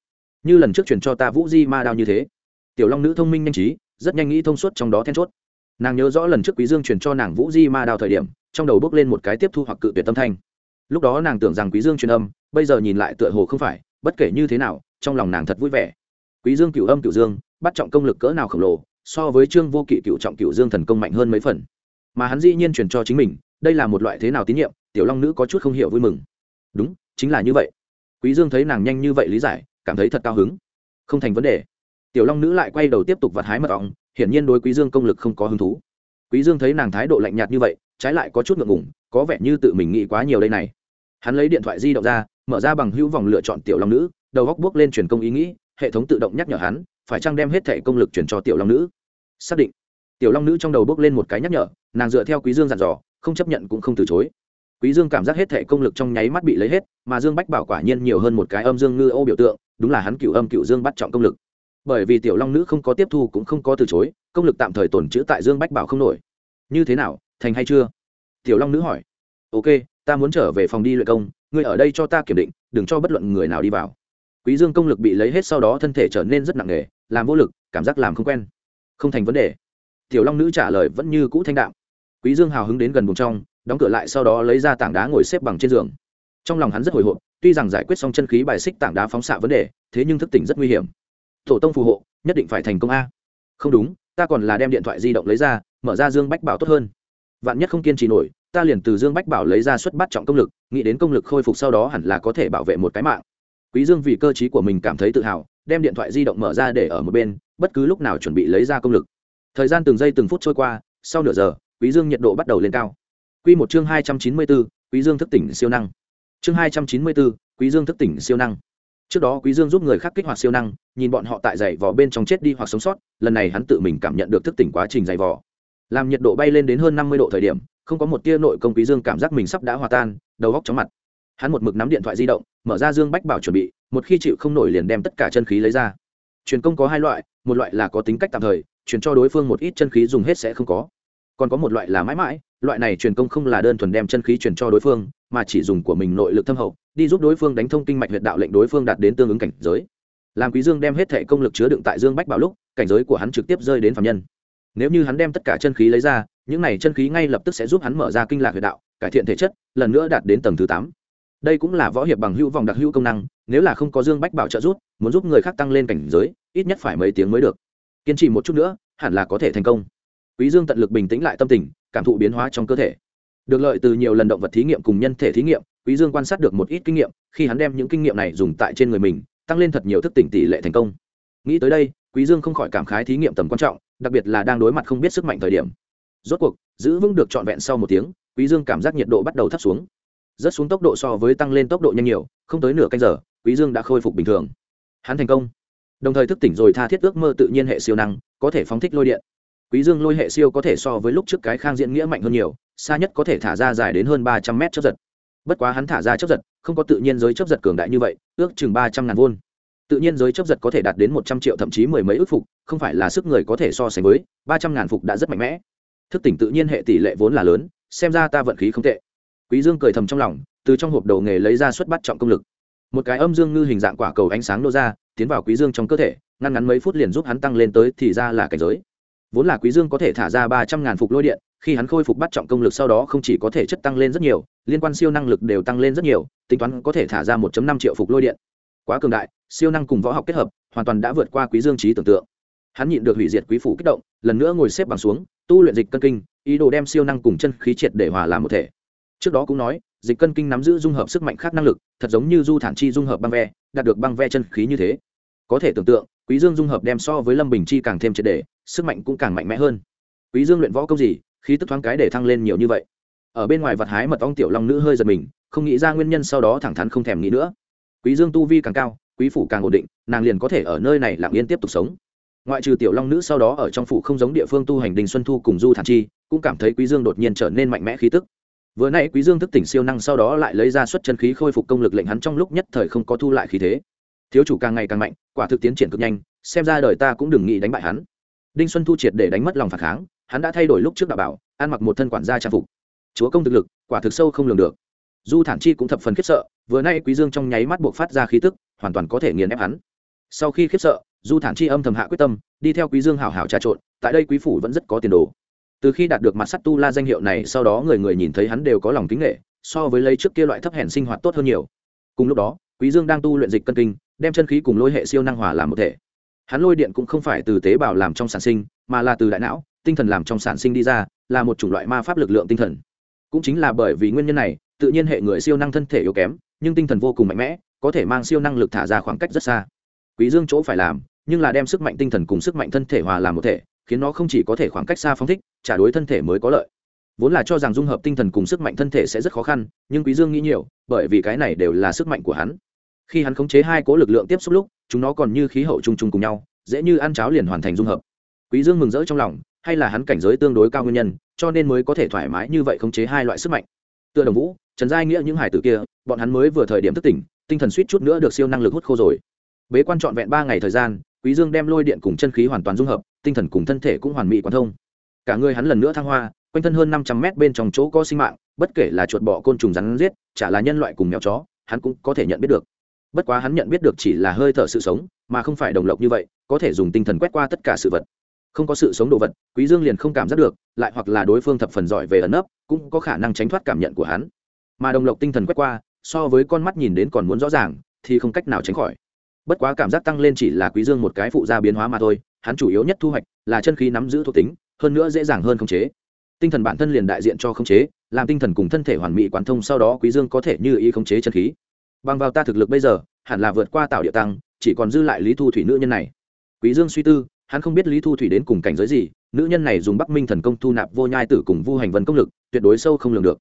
Như lần trước truyền cho ta vũ di ma đao như thế. Tiểu long nữ thông minh nhanh trí, rất nhanh nghĩ thông suốt trong đó then chốt. Nàng nhớ rõ lần trước quý dương truyền cho nàng vũ di ma đao thời điểm, trong đầu bước lên một cái tiếp thu hoặc cự tuyệt tâm thanh. Lúc đó nàng tưởng rằng quý dương truyền âm, bây giờ nhìn lại tựa hồ không phải, bất kể như thế nào, trong lòng nàng thật vui vẻ. Quý dương cửu âm cửu dương bắt trọng công lực cỡ nào khổng lồ, so với trương vô kỵ cựu trọng cựu dương thần công mạnh hơn mấy phần. Mà hắn dĩ nhiên truyền cho chính mình, đây là một loại thế nào tín nhiệm, tiểu long nữ có chút không hiểu vui mừng. Đúng, chính là như vậy. Quý dương thấy nàng nhanh như vậy lý giải, cảm thấy thật cao hứng. Không thành vấn đề. Tiểu long nữ lại quay đầu tiếp tục vặt hái mật ong, hiển nhiên đối quý dương công lực không có hứng thú. Quý dương thấy nàng thái độ lạnh nhạt như vậy, trái lại có chút ngượng ngùng, có vẻ như tự mình nghĩ quá nhiều đây này. Hắn lấy điện thoại di động ra, mở ra bằng hữu vòng lựa chọn tiểu long nữ, đầu góc bước lên truyền công ý nghĩ, hệ thống tự động nhắc nhở hắn phải chăng đem hết thể công lực chuyển cho tiểu long nữ? Xác định. Tiểu long nữ trong đầu bước lên một cái nhắc nhở, nàng dựa theo quý dương dặn dò, không chấp nhận cũng không từ chối. Quý dương cảm giác hết thể công lực trong nháy mắt bị lấy hết, mà dương bách bảo quả nhiên nhiều hơn một cái âm dương ngư ô biểu tượng, đúng là hắn cựu âm cựu dương bắt trọng công lực. Bởi vì tiểu long nữ không có tiếp thu cũng không có từ chối, công lực tạm thời tồn chữ tại dương bách bảo không nổi. Như thế nào, thành hay chưa? Tiểu long nữ hỏi. Ok, ta muốn trở về phòng đi luyện công, ngươi ở đây cho ta kiểm định, đừng cho bất luận người nào đi vào. Quý dương công lực bị lấy hết sau đó thân thể trở nên rất nặng nề làm vô lực, cảm giác làm không quen. Không thành vấn đề. Tiểu long nữ trả lời vẫn như cũ thanh đạm. Quý dương hào hứng đến gần buồng trong, đóng cửa lại sau đó lấy ra tảng đá ngồi xếp bằng trên giường. Trong lòng hắn rất hồi hộp, tuy rằng giải quyết xong chân khí bài xích tảng đá phóng xạ vấn đề, thế nhưng thức tỉnh rất nguy hiểm. Tổ tông phù hộ, nhất định phải thành công a. Không đúng, ta còn là đem điện thoại di động lấy ra, mở ra dương bách bảo tốt hơn. Vạn nhất không kiên trì nổi, ta liền từ dương bách bảo lấy ra xuất bắt trọng công lực, nghĩ đến công lực khôi phục sau đó hẳn là có thể bảo vệ một cái mạng. Quý dương vì cơ trí của mình cảm thấy tự hào đem điện thoại di động mở ra để ở một bên bất cứ lúc nào chuẩn bị lấy ra công lực. Thời gian từng giây từng phút trôi qua sau nửa giờ quý dương nhiệt độ bắt đầu lên cao. Quy một chương hai trăm chín mươi 294, quý dương thức tỉnh siêu năng. Chương hai trăm chín mươi 294, quý dương thức tỉnh siêu năng. Trước đó quý dương giúp người khác kích hoạt siêu năng nhìn bọn họ tại dày vò bên trong chết đi hoặc sống sót lần này hắn tự mình cảm nhận được thức tỉnh quá trình dày vò. Làm nhiệt độ bay lên đến hơn năm mươi độ thời điểm không có một tia nội công quý dương cảm giác mình sắp đã hòa tan đầu góc chóng mặt. Hắn một mực nắm điện thoại di động mở ra dương bách bảo chuẩn bị một khi chịu không nổi liền đem tất cả chân khí lấy ra. Truyền công có hai loại, một loại là có tính cách tạm thời, truyền cho đối phương một ít chân khí dùng hết sẽ không có. Còn có một loại là mãi mãi, loại này truyền công không là đơn thuần đem chân khí truyền cho đối phương, mà chỉ dùng của mình nội lực thâm hậu, đi giúp đối phương đánh thông kinh mạch huyệt đạo lệnh đối phương đạt đến tương ứng cảnh giới. Làm quý dương đem hết thể công lực chứa đựng tại dương bách bảo lúc, cảnh giới của hắn trực tiếp rơi đến phạm nhân. Nếu như hắn đem tất cả chân khí lấy ra, những này chân khí ngay lập tức sẽ giúp hắn mở ra kinh lạc huyệt đạo, cải thiện thể chất, lần nữa đạt đến tầng thứ tám. Đây cũng là võ hiệp bằng hữu vòng đặc hữu công năng nếu là không có dương bách bảo trợ giúp, muốn giúp người khác tăng lên cảnh giới, ít nhất phải mấy tiếng mới được. Kiên trì một chút nữa, hẳn là có thể thành công. Quý dương tận lực bình tĩnh lại tâm tình, cảm thụ biến hóa trong cơ thể. Được lợi từ nhiều lần động vật thí nghiệm cùng nhân thể thí nghiệm, quý dương quan sát được một ít kinh nghiệm, khi hắn đem những kinh nghiệm này dùng tại trên người mình, tăng lên thật nhiều thức tỉnh tỷ lệ thành công. Nghĩ tới đây, quý dương không khỏi cảm khái thí nghiệm tầm quan trọng, đặc biệt là đang đối mặt không biết sức mạnh thời điểm. Rốt cuộc, giữ vững được trọn vẹn sau một tiếng, quý dương cảm giác nhiệt độ bắt đầu thấp xuống. Rớt xuống tốc độ so với tăng lên tốc độ nhanh nhiều, không tới nửa canh giờ quý dương đã khôi phục bình thường. Hắn thành công. Đồng thời thức tỉnh rồi tha thiết ước mơ tự nhiên hệ siêu năng, có thể phóng thích lôi điện. Quý dương lôi hệ siêu có thể so với lúc trước cái khang diễn nghĩa mạnh hơn nhiều, xa nhất có thể thả ra dài đến hơn ba trăm mét chấp giật. Bất quá hắn thả ra chấp giật, không có tự nhiên giới chấp giật cường đại như vậy, ước chừng ba trăm ngàn vôn. Tự nhiên giới chấp giật có thể đạt đến một trăm triệu, thậm chí mười mấy ước phục, không phải là sức người có thể so sánh với, ba trăm ngàn phục đã rất mạnh mẽ. Thức tỉnh tự nhiên hệ tỷ lệ vốn là lớn, xem ra ta vận khí không tệ. Quý dương cười thầm trong lòng, từ trong hộp đầu nghề lấy ra xuất bắt trọng công lực một cái âm dương ngư hình dạng quả cầu ánh sáng nô ra, tiến vào quý dương trong cơ thể, ngăn ngắn mấy phút liền giúp hắn tăng lên tới thì ra là cảnh giới. Vốn là quý dương có thể thả ra ba trăm ngàn phục lôi điện, khi hắn khôi phục bắt trọng công lực sau đó không chỉ có thể chất tăng lên rất nhiều, liên quan siêu năng lực đều tăng lên rất nhiều, tính toán có thể thả ra 1 năm triệu phục lôi điện. Quá cường đại, siêu năng cùng võ học kết hợp, hoàn toàn đã vượt qua quý dương trí tưởng tượng. Hắn nhịn được hủy diệt quý phủ kích động, lần nữa ngồi xếp bằng xuống, tu luyện dịch cân kinh, ý đồ đem siêu năng cùng chân khí triệt để hòa làm một thể. Trước đó cũng nói dịch cân kinh nắm giữ dung hợp sức mạnh khác năng lực thật giống như du thản chi dung hợp băng ve đạt được băng ve chân khí như thế. Có thể tưởng tượng quý dương dung hợp đem so với lâm bình chi càng thêm triệt đề, sức mạnh cũng càng mạnh mẽ hơn. Quý dương luyện võ công gì khí tức thoáng cái để thăng lên nhiều như vậy. Ở bên ngoài vật hái mật ong tiểu long nữ hơi giật mình không nghĩ ra nguyên nhân sau đó thẳng thắn không thèm nghĩ nữa. Quý dương tu vi càng cao quý phủ càng ổn định nàng liền có thể ở nơi này lặng yên tiếp tục sống. Ngoại trừ tiểu long nữ sau đó ở trong phủ không giống địa phương tu hành đình xuân thu cùng du thản chi cũng cảm thấy quý dương đột nhiên trở nên mạnh mẽ khí tức vừa nãy quý dương thức tỉnh siêu năng sau đó lại lấy ra xuất chân khí khôi phục công lực lệnh hắn trong lúc nhất thời không có thu lại khí thế. Thiếu chủ càng ngày càng mạnh, quả thực tiến triển cực nhanh, xem ra đời ta cũng đừng nghĩ đánh bại hắn. Đinh xuân thu triệt để đánh mất lòng phản kháng, hắn đã thay đổi lúc trước đạo bảo, ăn mặc một thân quản gia trang phục. Chúa công thực lực, quả thực sâu không lường được. Du thản chi cũng thập phần khiếp sợ, vừa nay quý dương trong nháy mắt buộc phát ra khí tức, hoàn toàn có thể nghiền ép hắn. Sau khi khiếp sợ, du thản chi âm thầm hạ quyết tâm, đi theo quý dương hảo hảo trà trộn, tại đây quý phủ vẫn rất có tiền đồ từ khi đạt được mặt sắt tu la danh hiệu này, sau đó người người nhìn thấy hắn đều có lòng kính nghệ, so với lấy trước kia loại thấp hèn sinh hoạt tốt hơn nhiều. Cùng lúc đó, quý dương đang tu luyện dịch cân kinh, đem chân khí cùng lôi hệ siêu năng hòa làm một thể. Hắn lôi điện cũng không phải từ tế bào làm trong sản sinh, mà là từ đại não, tinh thần làm trong sản sinh đi ra, là một chủng loại ma pháp lực lượng tinh thần. Cũng chính là bởi vì nguyên nhân này, tự nhiên hệ người siêu năng thân thể yếu kém, nhưng tinh thần vô cùng mạnh mẽ, có thể mang siêu năng lực thả ra khoảng cách rất xa. Quý dương chỗ phải làm, nhưng là đem sức mạnh tinh thần cùng sức mạnh thân thể hòa làm một thể khiến nó không chỉ có thể khoảng cách xa phóng thích, trả đối thân thể mới có lợi. Vốn là cho rằng dung hợp tinh thần cùng sức mạnh thân thể sẽ rất khó khăn, nhưng quý dương nghĩ nhiều, bởi vì cái này đều là sức mạnh của hắn. Khi hắn khống chế hai cố lực lượng tiếp xúc lúc, chúng nó còn như khí hậu chung chung cùng nhau, dễ như ăn cháo liền hoàn thành dung hợp. Quý dương mừng rỡ trong lòng, hay là hắn cảnh giới tương đối cao nguyên nhân, cho nên mới có thể thoải mái như vậy khống chế hai loại sức mạnh. Tựa đồng vũ, trần giai nghĩa những hải tử kia, bọn hắn mới vừa thời điểm thức tỉnh, tinh thần suýt chút nữa được siêu năng lực hút khô rồi. Bế quan trọn vẹn ba ngày thời gian quý dương đem lôi điện cùng chân khí hoàn toàn dung hợp, tinh thần cùng thân thể cũng hoàn mỹ quan thông. Cả người hắn lần nữa thăng hoa, quanh thân hơn năm trăm mét bên trong chỗ có sinh mạng, bất kể là chuột bọ, côn trùng rắn giết, chả là nhân loại cùng mèo chó, hắn cũng có thể nhận biết được. Bất quá hắn nhận biết được chỉ là hơi thở sự sống, mà không phải đồng lộc như vậy, có thể dùng tinh thần quét qua tất cả sự vật. Không có sự sống đồ vật, quý dương liền không cảm giác được, lại hoặc là đối phương thập phần giỏi về ẩn nấp, cũng có khả năng tránh thoát cảm nhận của hắn. Mà đồng lộc tinh thần quét qua, so với con mắt nhìn đến còn muốn rõ ràng, thì không cách nào tránh khỏi bất quá cảm giác tăng lên chỉ là quý dương một cái phụ gia biến hóa mà thôi, hắn chủ yếu nhất thu hoạch là chân khí nắm giữ thuộc tính, hơn nữa dễ dàng hơn khống chế. Tinh thần bản thân liền đại diện cho khống chế, làm tinh thần cùng thân thể hoàn mỹ quán thông sau đó quý dương có thể như ý khống chế chân khí. Bằng vào ta thực lực bây giờ, hẳn là vượt qua tạo địa tăng, chỉ còn dư lại lý thu thủy nữ nhân này. Quý dương suy tư, hắn không biết lý thu thủy đến cùng cảnh giới gì, nữ nhân này dùng bắc minh thần công thu nạp vô nhai tử cùng vu hành vân công lực, tuyệt đối sâu không lường được.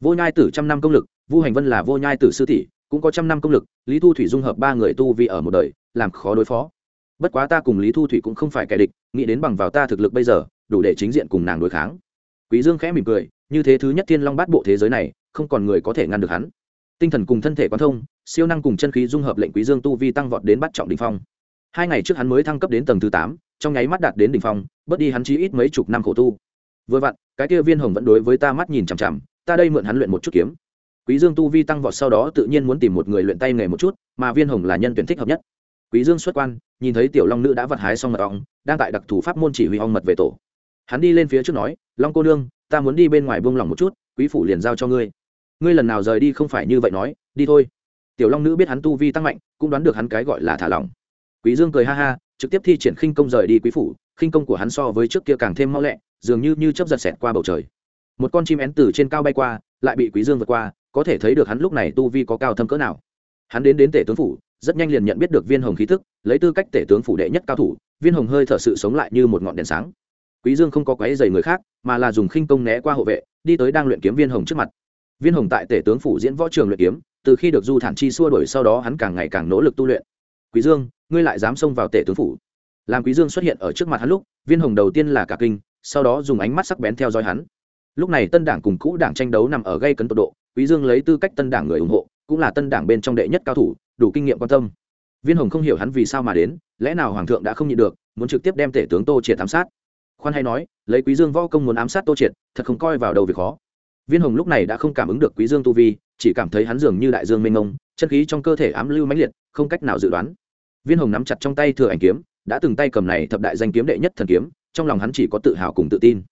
Vô nhai tử trăm năm công lực, vu hành vân là vô nhai tử sư tỷ cũng có trăm năm công lực, lý thu thủy dung hợp ba người tu vi ở một đời, làm khó đối phó. Bất quá ta cùng lý thu thủy cũng không phải kẻ địch, nghĩ đến bằng vào ta thực lực bây giờ, đủ để chính diện cùng nàng đối kháng. Quý dương khẽ mỉm cười, như thế thứ nhất thiên long bát bộ thế giới này, không còn người có thể ngăn được hắn. Tinh thần cùng thân thể quan thông, siêu năng cùng chân khí dung hợp lệnh quý dương tu vi tăng vọt đến bắt trọng đỉnh phong. Hai ngày trước hắn mới thăng cấp đến tầng thứ tám, trong nháy mắt đạt đến đỉnh phong, bớt đi hắn chí ít mấy chục năm khổ tu. Vừa vặn, cái kia viên hồng vẫn đối với ta mắt nhìn chằm chằm, ta đây mượn hắn luyện một chút kiếm quý dương tu vi tăng vọt sau đó tự nhiên muốn tìm một người luyện tay nghề một chút, mà viên hồng là nhân tuyển thích hợp nhất. Quý dương xuất quan, nhìn thấy tiểu long nữ đã vật hái xong mật ong, đang tại đặc thủ pháp môn chỉ huy ong mật về tổ. Hắn đi lên phía trước nói, long cô nương, ta muốn đi bên ngoài buông lòng một chút, quý phủ liền giao cho ngươi. Ngươi lần nào rời đi không phải như vậy nói, đi thôi. Tiểu long nữ biết hắn tu vi tăng mạnh, cũng đoán được hắn cái gọi là thả lỏng. Quý dương cười ha ha, trực tiếp thi triển khinh công rời đi quý phủ, khinh công của hắn so với trước kia càng thêm mau lẹ, dường như như chớp giật xẹt qua bầu trời. Một con chim én từ trên cao bay qua, lại bị quý dương vượt qua có thể thấy được hắn lúc này tu vi có cao thâm cỡ nào. Hắn đến đến tể tướng phủ, rất nhanh liền nhận biết được viên hồng khí tức lấy tư cách tể tướng phủ đệ nhất cao thủ, viên hồng hơi thở sự sống lại như một ngọn đèn sáng. Quý dương không có quấy giày người khác, mà là dùng khinh công né qua hộ vệ, đi tới đang luyện kiếm viên hồng trước mặt. Viên hồng tại tể tướng phủ diễn võ trường luyện kiếm, từ khi được du thản chi xua đuổi sau đó hắn càng ngày càng nỗ lực tu luyện. Quý dương, ngươi lại dám xông vào tể tướng phủ. Làm quý dương xuất hiện ở trước mặt hắn lúc, viên hồng đầu tiên là cả kinh, sau đó dùng ánh mắt sắc bén theo dõi hắn. Lúc này tân đảng cùng cũ đảng tranh đấu nằm ở gây cấn tột độ quý dương lấy tư cách tân đảng người ủng hộ, cũng là tân đảng bên trong đệ nhất cao thủ, đủ kinh nghiệm quan tâm. Viên hồng không hiểu hắn vì sao mà đến, lẽ nào hoàng thượng đã không nhịn được, muốn trực tiếp đem tể tướng tô triệt ám sát? Khoan hay nói, lấy quý dương võ công muốn ám sát tô triệt, thật không coi vào đầu việc khó. Viên hồng lúc này đã không cảm ứng được quý dương tu vi, chỉ cảm thấy hắn dường như đại dương mênh mông, chân khí trong cơ thể ám lưu mãnh liệt, không cách nào dự đoán. Viên hồng nắm chặt trong tay thừa ảnh kiếm, đã từng tay cầm này thập đại danh kiếm đệ nhất thần kiếm, trong lòng hắn chỉ có tự hào cùng tự tin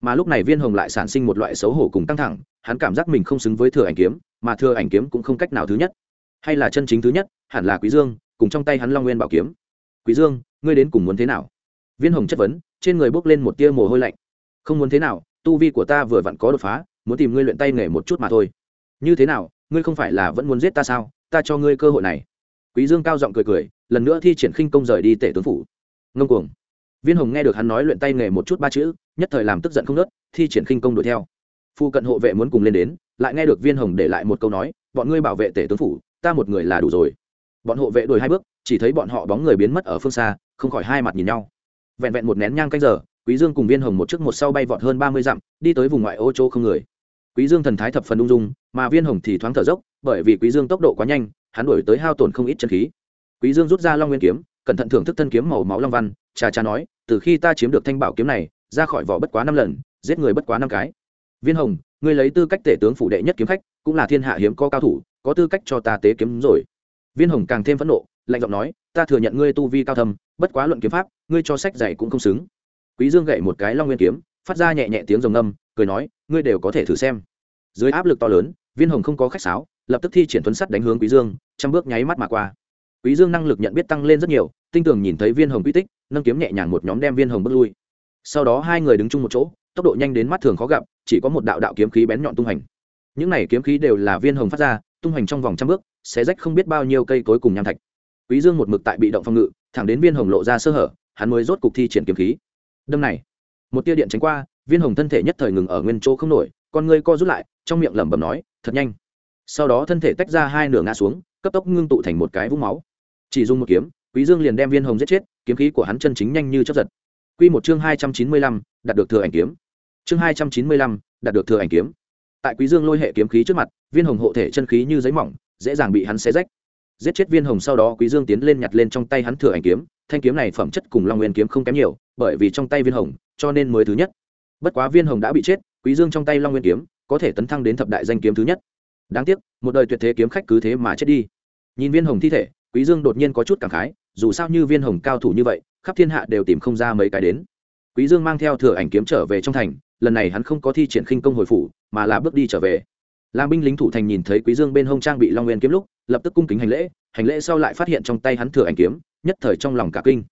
mà lúc này viên hồng lại sản sinh một loại xấu hổ cùng căng thẳng, hắn cảm giác mình không xứng với thừa ảnh kiếm, mà thừa ảnh kiếm cũng không cách nào thứ nhất. Hay là chân chính thứ nhất, hẳn là quý dương, cùng trong tay hắn long nguyên bảo kiếm. Quý dương, ngươi đến cùng muốn thế nào? Viên hồng chất vấn, trên người bốc lên một tia mồ hôi lạnh. Không muốn thế nào, tu vi của ta vừa vặn có đột phá, muốn tìm ngươi luyện tay nghề một chút mà thôi. Như thế nào, ngươi không phải là vẫn muốn giết ta sao? Ta cho ngươi cơ hội này. Quý dương cao giọng cười cười, lần nữa thi triển khinh công rời đi tể tướng phủ. Ngông cuồng viên hồng nghe được hắn nói luyện tay nghề một chút ba chữ, nhất thời làm tức giận không nớt thi triển khinh công đuổi theo. Phu cận hộ vệ muốn cùng lên đến, lại nghe được viên hồng để lại một câu nói, bọn ngươi bảo vệ tể tướng phủ, ta một người là đủ rồi. Bọn hộ vệ đuổi hai bước, chỉ thấy bọn họ bóng người biến mất ở phương xa, không khỏi hai mặt nhìn nhau. Vẹn vẹn một nén nhang canh giờ, quý dương cùng viên hồng một trước một sau bay vọt hơn ba mươi dặm, đi tới vùng ngoại ô chỗ không người. Quý dương thần thái thập phần ung dung, mà viên hồng thì thoáng thở dốc, bởi vì quý dương tốc độ quá nhanh, hắn đuổi tới hao tổn không ít chân khí. Quý dương rút ra long nguyên kiếm, cẩn thận thưởng thức thân kiếm màu máu long văn Cha cha nói, từ khi ta chiếm được thanh bảo kiếm này, ra khỏi vỏ bất quá năm lần, giết người bất quá năm cái. Viên hồng, ngươi lấy tư cách tể tướng phủ đệ nhất kiếm khách, cũng là thiên hạ hiếm có cao thủ, có tư cách cho ta tế kiếm rồi. Viên hồng càng thêm phẫn nộ, lạnh giọng nói, ta thừa nhận ngươi tu vi cao thâm, bất quá luận kiếm pháp, ngươi cho sách dạy cũng không xứng. Quý dương gậy một cái long nguyên kiếm, phát ra nhẹ nhẹ tiếng rồng ngâm, cười nói, ngươi đều có thể thử xem. Dưới áp lực to lớn, viên hồng không có khách sáo, lập tức thi triển tuấn sắt đánh hướng quý dương, trăm bước nháy mắt mà qua. Quý dương năng lực nhận biết tăng lên rất nhiều, tinh tường nhìn thấy viên hồng quy tích nâng kiếm nhẹ nhàng một nhóm đem viên hồng bước lui. Sau đó hai người đứng chung một chỗ, tốc độ nhanh đến mắt thường khó gặp, chỉ có một đạo đạo kiếm khí bén nhọn tung hành những này kiếm khí đều là viên hồng phát ra, tung hành trong vòng trăm bước, xé rách không biết bao nhiêu cây cối cùng nham thạch. Quý dương một mực tại bị động phòng ngự, thẳng đến viên hồng lộ ra sơ hở, hắn mới rốt cục thi triển kiếm khí. Đâm này, một tia điện tránh qua, viên hồng thân thể nhất thời ngừng ở nguyên chỗ không nổi, con ngươi co rút lại, trong miệng lẩm bẩm nói, thật nhanh. Sau đó thân thể tách ra hai nửa ngã xuống, cấp tốc ngưng tụ thành một cái vũng máu. Chỉ dùng một kiếm, quý dương liền đem viên hồng giết chết kiếm khí của hắn chân chính nhanh như chớp giật. Quy một chương hai trăm chín mươi lăm, đạt được thừa ảnh kiếm. Chương hai trăm chín mươi lăm, đạt được thừa ảnh kiếm. Tại quý dương lôi hệ kiếm khí trước mặt viên hồng hộ thể chân khí như giấy mỏng dễ dàng bị hắn xé rách. Giết chết viên hồng sau đó quý dương tiến lên nhặt lên trong tay hắn thừa ảnh kiếm. Thanh kiếm này phẩm chất cùng long nguyên kiếm không kém nhiều bởi vì trong tay viên hồng cho nên mới thứ nhất. Bất quá viên hồng đã bị chết quý dương trong tay long nguyên kiếm có thể tấn thăng đến thập đại danh kiếm thứ nhất. Đáng tiếc một đời tuyệt thế kiếm khách cứ thế mà chết đi. Nhìn viên hồng thi thể quý dương đột nhiên có chút cảm khái dù sao như viên hồng cao thủ như vậy, khắp thiên hạ đều tìm không ra mấy cái đến. Quý dương mang theo thừa ảnh kiếm trở về trong thành, lần này hắn không có thi triển khinh công hồi phủ, mà là bước đi trở về. Làm binh lính thủ thành nhìn thấy quý dương bên hông trang bị long nguyên kiếm lúc, lập tức cung kính hành lễ hành lễ sau lại phát hiện trong tay hắn thừa ảnh kiếm, nhất thời trong lòng cả kinh.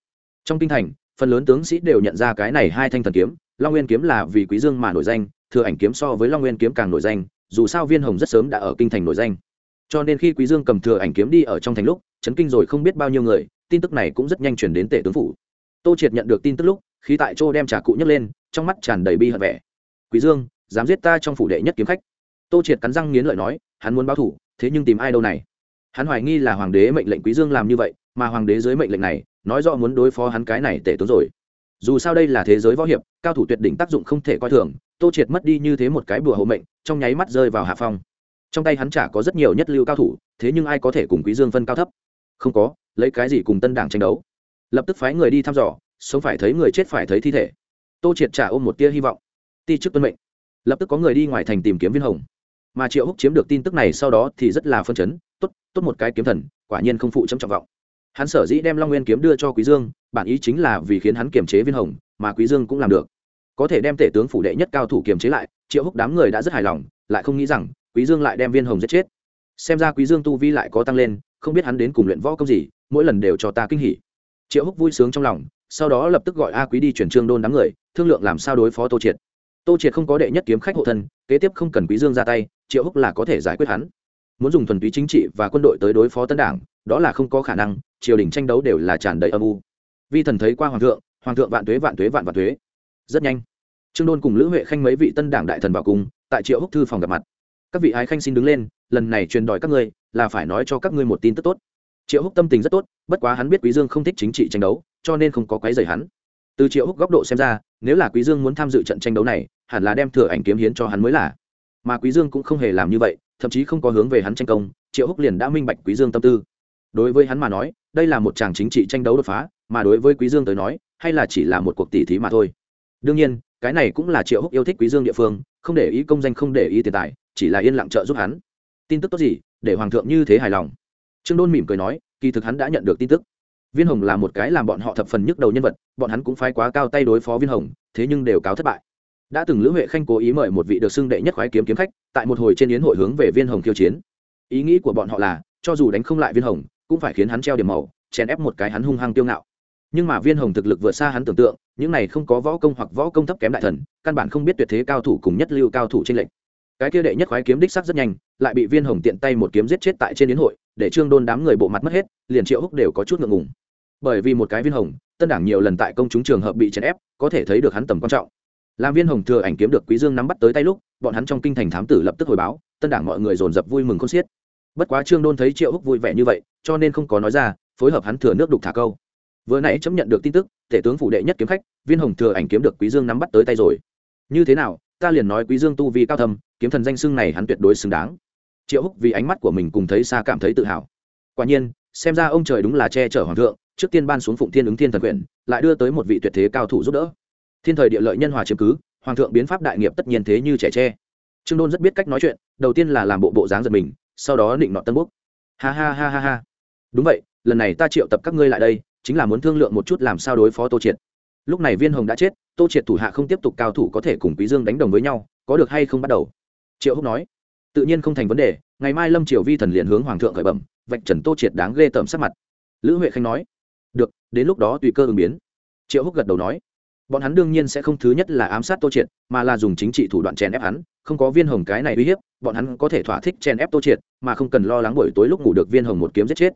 Trong kinh thành, phần lớn tướng sĩ đều nhận ra cái này hai thanh thần kiếm, long nguyên kiếm là vì quý dương mà nổi danh, thừa ảnh kiếm so với long nguyên kiếm càng nổi danh, dù sao viên hồng rất sớm đã ở kinh thành nổi danh. Cho nên khi quý dương cầm thừa ảnh kiếm đi ở trong thành lúc, chấn kinh rồi không biết bao nhiêu người tin tức này cũng rất nhanh truyền đến tể tướng phủ. Tô triệt nhận được tin tức lúc, khí tại chỗ đem trà cụ nhấc lên, trong mắt tràn đầy bi hận vẻ. Quý dương, dám giết ta trong phủ đệ nhất kiếm khách. Tô triệt cắn răng nghiến lợi nói, hắn muốn báo thủ, thế nhưng tìm ai đâu này? Hắn hoài nghi là hoàng đế mệnh lệnh quý dương làm như vậy, mà hoàng đế dưới mệnh lệnh này, nói rõ muốn đối phó hắn cái này tể tướng rồi. Dù sao đây là thế giới võ hiệp, cao thủ tuyệt đỉnh tác dụng không thể coi thường, tô triệt mất đi như thế một cái bùa hộ mệnh, trong nháy mắt rơi vào hạ phong. Trong tay hắn chả có rất nhiều nhất lưu cao thủ, thế nhưng ai có thể cùng quý dương phân cao thấp? Không có, lấy cái gì cùng tân đảng tranh đấu? Lập tức phái người đi thăm dò, sống phải thấy người chết phải thấy thi thể. Tô triệt trả ôm một tia hy vọng. Ti chức tuân mệnh. Lập tức có người đi ngoài thành tìm kiếm viên hồng. Mà triệu húc chiếm được tin tức này sau đó thì rất là phân chấn. Tốt tốt một cái kiếm thần, quả nhiên không phụ chấm trọng vọng. Hắn sở dĩ đem long nguyên kiếm đưa cho quý dương, bản ý chính là vì khiến hắn kiềm chế viên hồng, mà quý dương cũng làm được. Có thể đem tể tướng phủ đệ nhất cao thủ kiềm chế lại, triệu húc đám người đã rất hài lòng, lại không nghĩ rằng quý dương lại đem viên hồng giết chết. Xem ra quý dương tu vi lại có tăng lên không biết hắn đến cùng luyện võ công gì, mỗi lần đều cho ta kinh hỉ. Triệu húc vui sướng trong lòng, sau đó lập tức gọi a quý đi chuyển trương đôn đám người, thương lượng làm sao đối phó tô triệt. Tô triệt không có đệ nhất kiếm khách hộ thân, kế tiếp không cần quý dương ra tay, triệu húc là có thể giải quyết hắn. Muốn dùng thuần túy chính trị và quân đội tới đối phó tân đảng, đó là không có khả năng, triều đình tranh đấu đều là tràn đầy âm u. Vi thần thấy qua hoàng thượng hoàng thượng vạn tuế vạn tuế vạn vạn tuế. Rất nhanh, trương đôn cùng lữ huệ khanh mấy vị tân đảng đại thần vào cùng, tại triệu húc thư phòng gặp mặt. Các vị ái khanh xin đứng lên, lần này truyền đòi các ngươi là phải nói cho các ngươi một tin tức tốt. Triệu húc tâm tình rất tốt, bất quá hắn biết quý dương không thích chính trị tranh đấu, cho nên không có quấy rầy hắn. Từ triệu húc góc độ xem ra, nếu là quý dương muốn tham dự trận tranh đấu này, hẳn là đem thừa ảnh kiếm hiến cho hắn mới là. Mà quý dương cũng không hề làm như vậy, thậm chí không có hướng về hắn tranh công, triệu húc liền đã minh bạch quý dương tâm tư. Đối với hắn mà nói, đây là một tràng chính trị tranh đấu đột phá, mà đối với quý dương tới nói, hay là chỉ là một cuộc tỷ thí mà thôi. Đương nhiên, cái này cũng là triệu húc yêu thích quý dương địa phương, không để ý công danh, không để ý tiền tài, chỉ là yên lặng trợ giúp hắn. Tin tức tốt gì để hoàng thượng như thế hài lòng. Trương đôn mỉm cười nói, kỳ thực hắn đã nhận được tin tức. Viên hồng là một cái làm bọn họ thập phần nhức đầu nhân vật, bọn hắn cũng phái quá cao tay đối phó viên hồng, thế nhưng đều cáo thất bại. Đã từng lữ huệ khanh cố ý mời một vị được xưng đệ nhất khoái kiếm kiếm khách, tại một hồi trên yến hội hướng về viên hồng khiêu chiến. Ý nghĩ của bọn họ là, cho dù đánh không lại viên hồng, cũng phải khiến hắn treo điểm màu, chèn ép một cái hắn hung hăng tiêu ngạo. Nhưng mà viên hồng thực lực vượt xa hắn tưởng tượng, những này không có võ công hoặc võ công thấp kém đại thần, căn bản không biết tuyệt thế cao thủ cùng nhất lưu cao thủ trên lệnh cái kia đệ nhất khoái kiếm đích sắc rất nhanh, lại bị viên hồng tiện tay một kiếm giết chết tại trên yến hội, để trương đôn đám người bộ mặt mất hết, liền triệu húc đều có chút ngượng ngùng. Bởi vì một cái viên hồng, tân đảng nhiều lần tại công chúng trường hợp bị chèn ép, có thể thấy được hắn tầm quan trọng. Làm viên hồng thừa ảnh kiếm được quý dương nắm bắt tới tay lúc, bọn hắn trong kinh thành thám tử lập tức hồi báo, tân đảng mọi người dồn dập vui mừng khôn xiết. Bất quá trương đôn thấy triệu húc vui vẻ như vậy, cho nên không có nói ra, phối hợp hắn thừa nước đục thả câu. Vừa nãy chấm nhận được tin tức, tể tướng phủ đệ nhất kiếm khách, viên hồng thừa ảnh kiếm được quý dương nắm bắt tới tay rồi. Như thế nào, ta liền nói quý dương tu vi cao thâm kiếm thần danh xưng này hắn tuyệt đối xứng đáng. Triệu húc vì ánh mắt của mình cùng thấy xa cảm thấy tự hào. Quả nhiên, xem ra ông trời đúng là che chở hoàng thượng, trước tiên ban xuống phụng thiên ứng thiên thần quyền, lại đưa tới một vị tuyệt thế cao thủ giúp đỡ. Thiên thời địa lợi nhân hòa chiếm cứ, hoàng thượng biến pháp đại nghiệp tất nhiên thế như trẻ tre. Trương đôn rất biết cách nói chuyện, đầu tiên là làm bộ bộ dáng giật mình, sau đó định nọ tân quốc ha ha ha ha ha. Đúng vậy, lần này ta triệu tập các ngươi lại đây, chính là muốn thương lượng một chút làm sao đối phó tô triệt. Lúc này viên hồng đã chết, tô triệt thủ hạ không tiếp tục cao thủ có thể cùng quý dương đánh đồng với nhau, có được hay không bắt đầu? Triệu húc nói, tự nhiên không thành vấn đề, ngày mai lâm triều vi thần liền hướng hoàng thượng khởi bẩm, vạch trần tô triệt đáng ghê tởm sắc mặt. Lữ huệ khanh nói, được, đến lúc đó tùy cơ ứng biến. Triệu húc gật đầu nói, bọn hắn đương nhiên sẽ không thứ nhất là ám sát tô triệt, mà là dùng chính trị thủ đoạn chèn ép hắn, không có viên hồng cái này uy hiếp, bọn hắn có thể thỏa thích chèn ép tô triệt, mà không cần lo lắng buổi tối lúc ngủ được viên hồng một kiếm giết chết.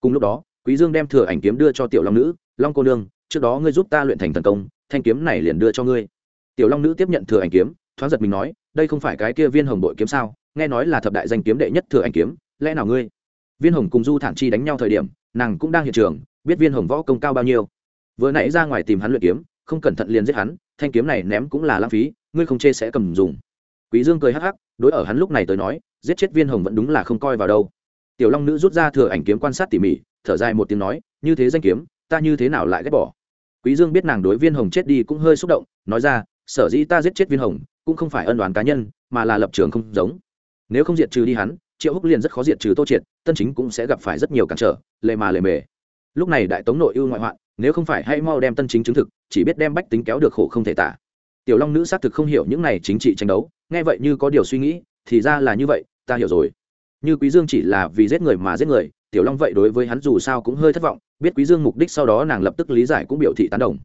Cùng lúc đó, quý dương đem thừa ảnh kiếm đưa cho tiểu long nữ, long cô nương, trước đó ngươi giúp ta luyện thành thần công, thanh kiếm này liền đưa cho ngươi. Tiểu long nữ tiếp nhận thừa ảnh kiếm thoáng giật mình nói, đây không phải cái kia viên hồng bội kiếm sao? Nghe nói là thập đại danh kiếm đệ nhất thừa Anh kiếm, lẽ nào ngươi? Viên hồng cùng du thản chi đánh nhau thời điểm, nàng cũng đang hiện trường, biết viên hồng võ công cao bao nhiêu. Vừa nãy ra ngoài tìm hắn luyện kiếm, không cẩn thận liền giết hắn, thanh kiếm này ném cũng là lãng phí, ngươi không chê sẽ cầm dùng. Quý dương cười hắc hắc, đối ở hắn lúc này tới nói, giết chết viên hồng vẫn đúng là không coi vào đâu. Tiểu long nữ rút ra thừa ảnh kiếm quan sát tỉ mỉ, thở dài một tiếng nói, như thế danh kiếm, ta như thế nào lại ghét bỏ? Quý dương biết nàng đối viên hồng chết đi cũng hơi xúc động, nói ra, sở dĩ ta giết chết viên hồng cũng không phải ân đoán cá nhân, mà là lập trường không giống. Nếu không diệt trừ đi hắn, triệu húc liền rất khó diệt trừ tô triệt, tân chính cũng sẽ gặp phải rất nhiều cản trở, lệ mà lệ mề. Lúc này đại tống nội ưu ngoại hoạn, nếu không phải hay mau đem tân chính chứng thực, chỉ biết đem bách tính kéo được khổ không thể tả. Tiểu long nữ xác thực không hiểu những này chính trị tranh đấu, nghe vậy như có điều suy nghĩ, thì ra là như vậy, ta hiểu rồi. Như quý dương chỉ là vì giết người mà giết người, tiểu long vậy đối với hắn dù sao cũng hơi thất vọng, biết quý dương mục đích sau đó nàng lập tức lý giải cũng biểu thị tán đồng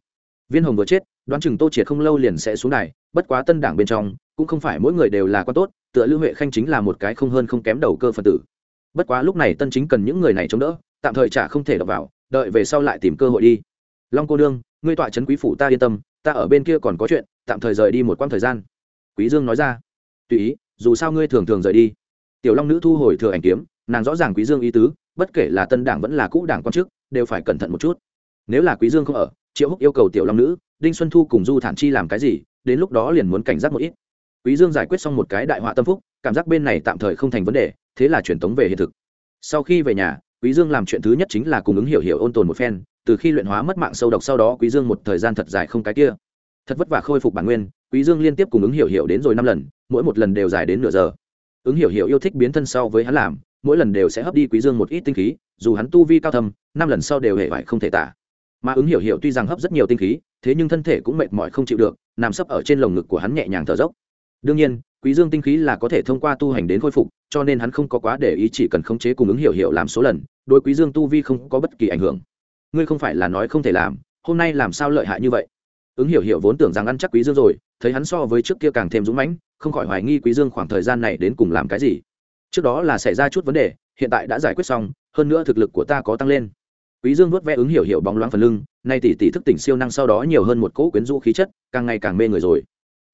viên hồng vừa chết, đoán chừng tô triệt không lâu liền sẽ xuống đài, bất quá tân đảng bên trong, cũng không phải mỗi người đều là quan tốt, tựa lưu huệ khanh chính là một cái không hơn không kém đầu cơ phần tử. Bất quá lúc này tân chính cần những người này chống đỡ, tạm thời chả không thể đọc vào, đợi về sau lại tìm cơ hội đi. Long cô đương, ngươi tọa trấn quý phủ ta yên tâm, ta ở bên kia còn có chuyện, tạm thời rời đi một quãng thời gian. Quý dương nói ra. Tùy ý, dù sao ngươi thường thường rời đi. Tiểu long nữ thu hồi thừa ảnh kiếm, nàng rõ ràng quý dương ý tứ, bất kể là tân đảng vẫn là cũ đảng quan chức, đều phải cẩn thận một chút. Nếu là quý dương không ở triệu húc yêu cầu tiểu long nữ, đinh xuân thu cùng du thản chi làm cái gì, đến lúc đó liền muốn cảnh giác một ít. Quý dương giải quyết xong một cái đại họa tâm phúc, cảm giác bên này tạm thời không thành vấn đề, thế là chuyển tống về hiện thực. Sau khi về nhà, quý dương làm chuyện thứ nhất chính là cùng ứng hiểu hiểu ôn tồn một phen, từ khi luyện hóa mất mạng sâu độc sau đó quý dương một thời gian thật dài không cái kia. Thật vất vả khôi phục bản nguyên, quý dương liên tiếp cùng ứng hiểu hiểu đến rồi năm lần, mỗi một lần đều dài đến nửa giờ. Ứng hiểu hiểu yêu thích biến thân sau với hắn làm, mỗi lần đều sẽ hấp đi quý dương một ít tinh khí, dù hắn tu vi cao thâm, năm lần sau đều hệ vải không thể tả mà ứng hiểu hiểu tuy rằng hấp rất nhiều tinh khí, thế nhưng thân thể cũng mệt mỏi không chịu được, nằm sấp ở trên lồng ngực của hắn nhẹ nhàng thở dốc. Đương nhiên, quý dương tinh khí là có thể thông qua tu hành đến khôi phục, cho nên hắn không có quá để ý chỉ cần khống chế cùng ứng hiểu hiểu làm số lần, đối quý dương tu vi không có bất kỳ ảnh hưởng. Ngươi không phải là nói không thể làm, hôm nay làm sao lợi hại như vậy? Ứng hiểu hiểu vốn tưởng rằng ăn chắc quý dương rồi, thấy hắn so với trước kia càng thêm dũng mãnh, không khỏi hoài nghi quý dương khoảng thời gian này đến cùng làm cái gì. Trước đó là xảy ra chút vấn đề, hiện tại đã giải quyết xong, hơn nữa thực lực của ta có tăng lên quý dương vuốt ve ứng hiểu hiểu bóng loáng phần lưng, nay tỷ tỷ thức tỉnh siêu năng sau đó nhiều hơn một cỗ quyến rũ khí chất, càng ngày càng mê người rồi.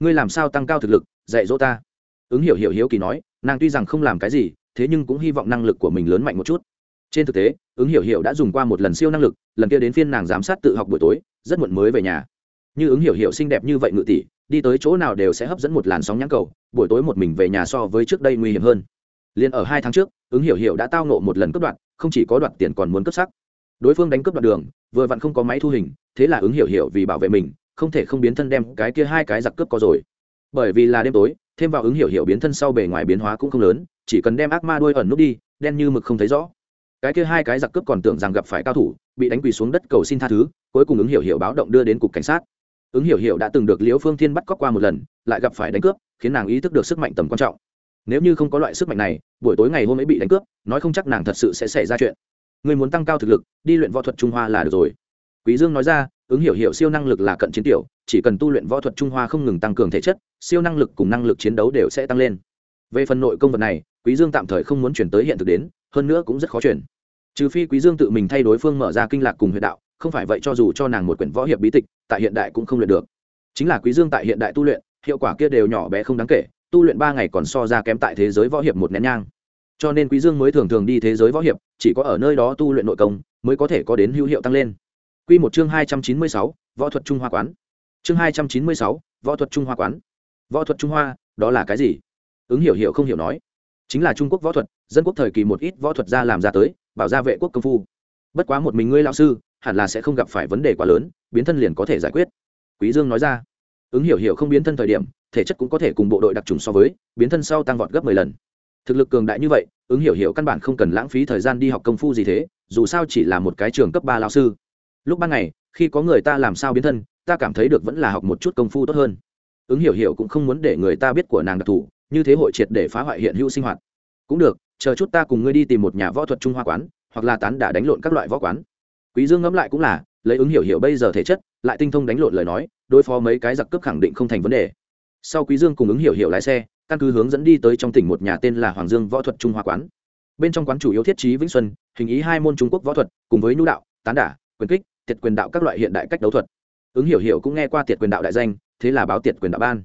Ngươi làm sao tăng cao thực lực, dạy dỗ ta? Ứng hiểu hiểu hiếu kỳ nói, nàng tuy rằng không làm cái gì, thế nhưng cũng hy vọng năng lực của mình lớn mạnh một chút. Trên thực tế, ứng hiểu hiểu đã dùng qua một lần siêu năng lực, lần kia đến phiên nàng giám sát tự học buổi tối, rất muộn mới về nhà. Như ứng hiểu hiểu xinh đẹp như vậy ngự tỷ, đi tới chỗ nào đều sẽ hấp dẫn một làn sóng nhãn cầu, buổi tối một mình về nhà so với trước đây nguy hiểm hơn. Liền ở hai tháng trước, ứng hiểu hiểu đã tao nộ một lần cướp đoạt, không chỉ có đoạt tiền còn muốn cướp sắc đối phương đánh cướp đoạn đường, vừa vặn không có máy thu hình, thế là ứng hiểu hiểu vì bảo vệ mình, không thể không biến thân đem cái kia hai cái giặc cướp có rồi. Bởi vì là đêm tối, thêm vào ứng hiểu hiểu biến thân sau bề ngoài biến hóa cũng không lớn, chỉ cần đem ác ma đuôi ẩn nút đi, đen như mực không thấy rõ. Cái kia hai cái giặc cướp còn tưởng rằng gặp phải cao thủ, bị đánh quỳ xuống đất cầu xin tha thứ, cuối cùng ứng hiểu hiểu báo động đưa đến cục cảnh sát. Ứng hiểu hiểu đã từng được liễu phương thiên bắt cóc qua một lần, lại gặp phải đánh cướp, khiến nàng ý thức được sức mạnh tầm quan trọng. Nếu như không có loại sức mạnh này, buổi tối ngày hôm ấy bị đánh cướp, nói không chắc nàng thật sự sẽ xảy ra chuyện. Ngươi muốn tăng cao thực lực, đi luyện võ thuật trung hoa là được rồi. Quý dương nói ra, ứng hiểu hiểu siêu năng lực là cận chiến tiểu, chỉ cần tu luyện võ thuật trung hoa không ngừng tăng cường thể chất, siêu năng lực cùng năng lực chiến đấu đều sẽ tăng lên. Về phần nội công vật này, quý dương tạm thời không muốn chuyển tới hiện thực đến, hơn nữa cũng rất khó chuyển. Trừ phi quý dương tự mình thay đối phương mở ra kinh lạc cùng huyệt đạo, không phải vậy cho dù cho nàng một quyển võ hiệp bí tịch, tại hiện đại cũng không luyện được. Chính là quý dương tại hiện đại tu luyện, hiệu quả kia đều nhỏ bé không đáng kể, tu luyện ba ngày còn so ra kém tại thế giới võ hiệp một nén nhang cho nên quý dương mới thường thường đi thế giới võ hiệp chỉ có ở nơi đó tu luyện nội công mới có thể có đến hữu hiệu tăng lên. Quy một chương hai trăm chín mươi sáu, võ thuật trung hoa quán. Chương hai trăm chín mươi sáu, võ thuật trung hoa quán. Võ thuật trung hoa đó là cái gì? Ứng hiểu hiểu không hiểu nói. Chính là trung quốc võ thuật dân quốc thời kỳ một ít võ thuật gia làm ra tới bảo gia vệ quốc công phu. Bất quá một mình ngươi lão sư hẳn là sẽ không gặp phải vấn đề quá lớn biến thân liền có thể giải quyết. Quý dương nói ra. Ứng hiểu hiểu không biến thân thời điểm thể chất cũng có thể cùng bộ đội đặc trùng so với biến thân sau tăng vọt gấp 10 lần thực lực cường đại như vậy, ứng hiểu hiểu căn bản không cần lãng phí thời gian đi học công phu gì thế, dù sao chỉ là một cái trường cấp ba lao sư. Lúc ban ngày, khi có người ta làm sao biến thân, ta cảm thấy được vẫn là học một chút công phu tốt hơn. Ứng hiểu hiểu cũng không muốn để người ta biết của nàng đặc thù, như thế hội triệt để phá hoại hiện hữu sinh hoạt. Cũng được, chờ chút ta cùng ngươi đi tìm một nhà võ thuật trung hoa quán, hoặc là tán đả đánh lộn các loại võ quán. Quý dương ngẫm lại cũng là, lấy ứng hiểu hiểu bây giờ thể chất, lại tinh thông đánh lộn lời nói, đối phó mấy cái giặc cướp khẳng định không thành vấn đề. Sau quý dương cùng ứng hiểu hiểu lái xe căn cứ hướng dẫn đi tới trong tỉnh một nhà tên là hoàng dương võ thuật trung hoa quán. Bên trong quán chủ yếu thiết trí vĩnh xuân, hình ý hai môn trung quốc võ thuật, cùng với nhu đạo, tán đả, quyền kích, tiệt quyền đạo các loại hiện đại cách đấu thuật. Ứng hiểu hiểu cũng nghe qua tiệt quyền đạo đại danh, thế là báo tiệt quyền đạo ban.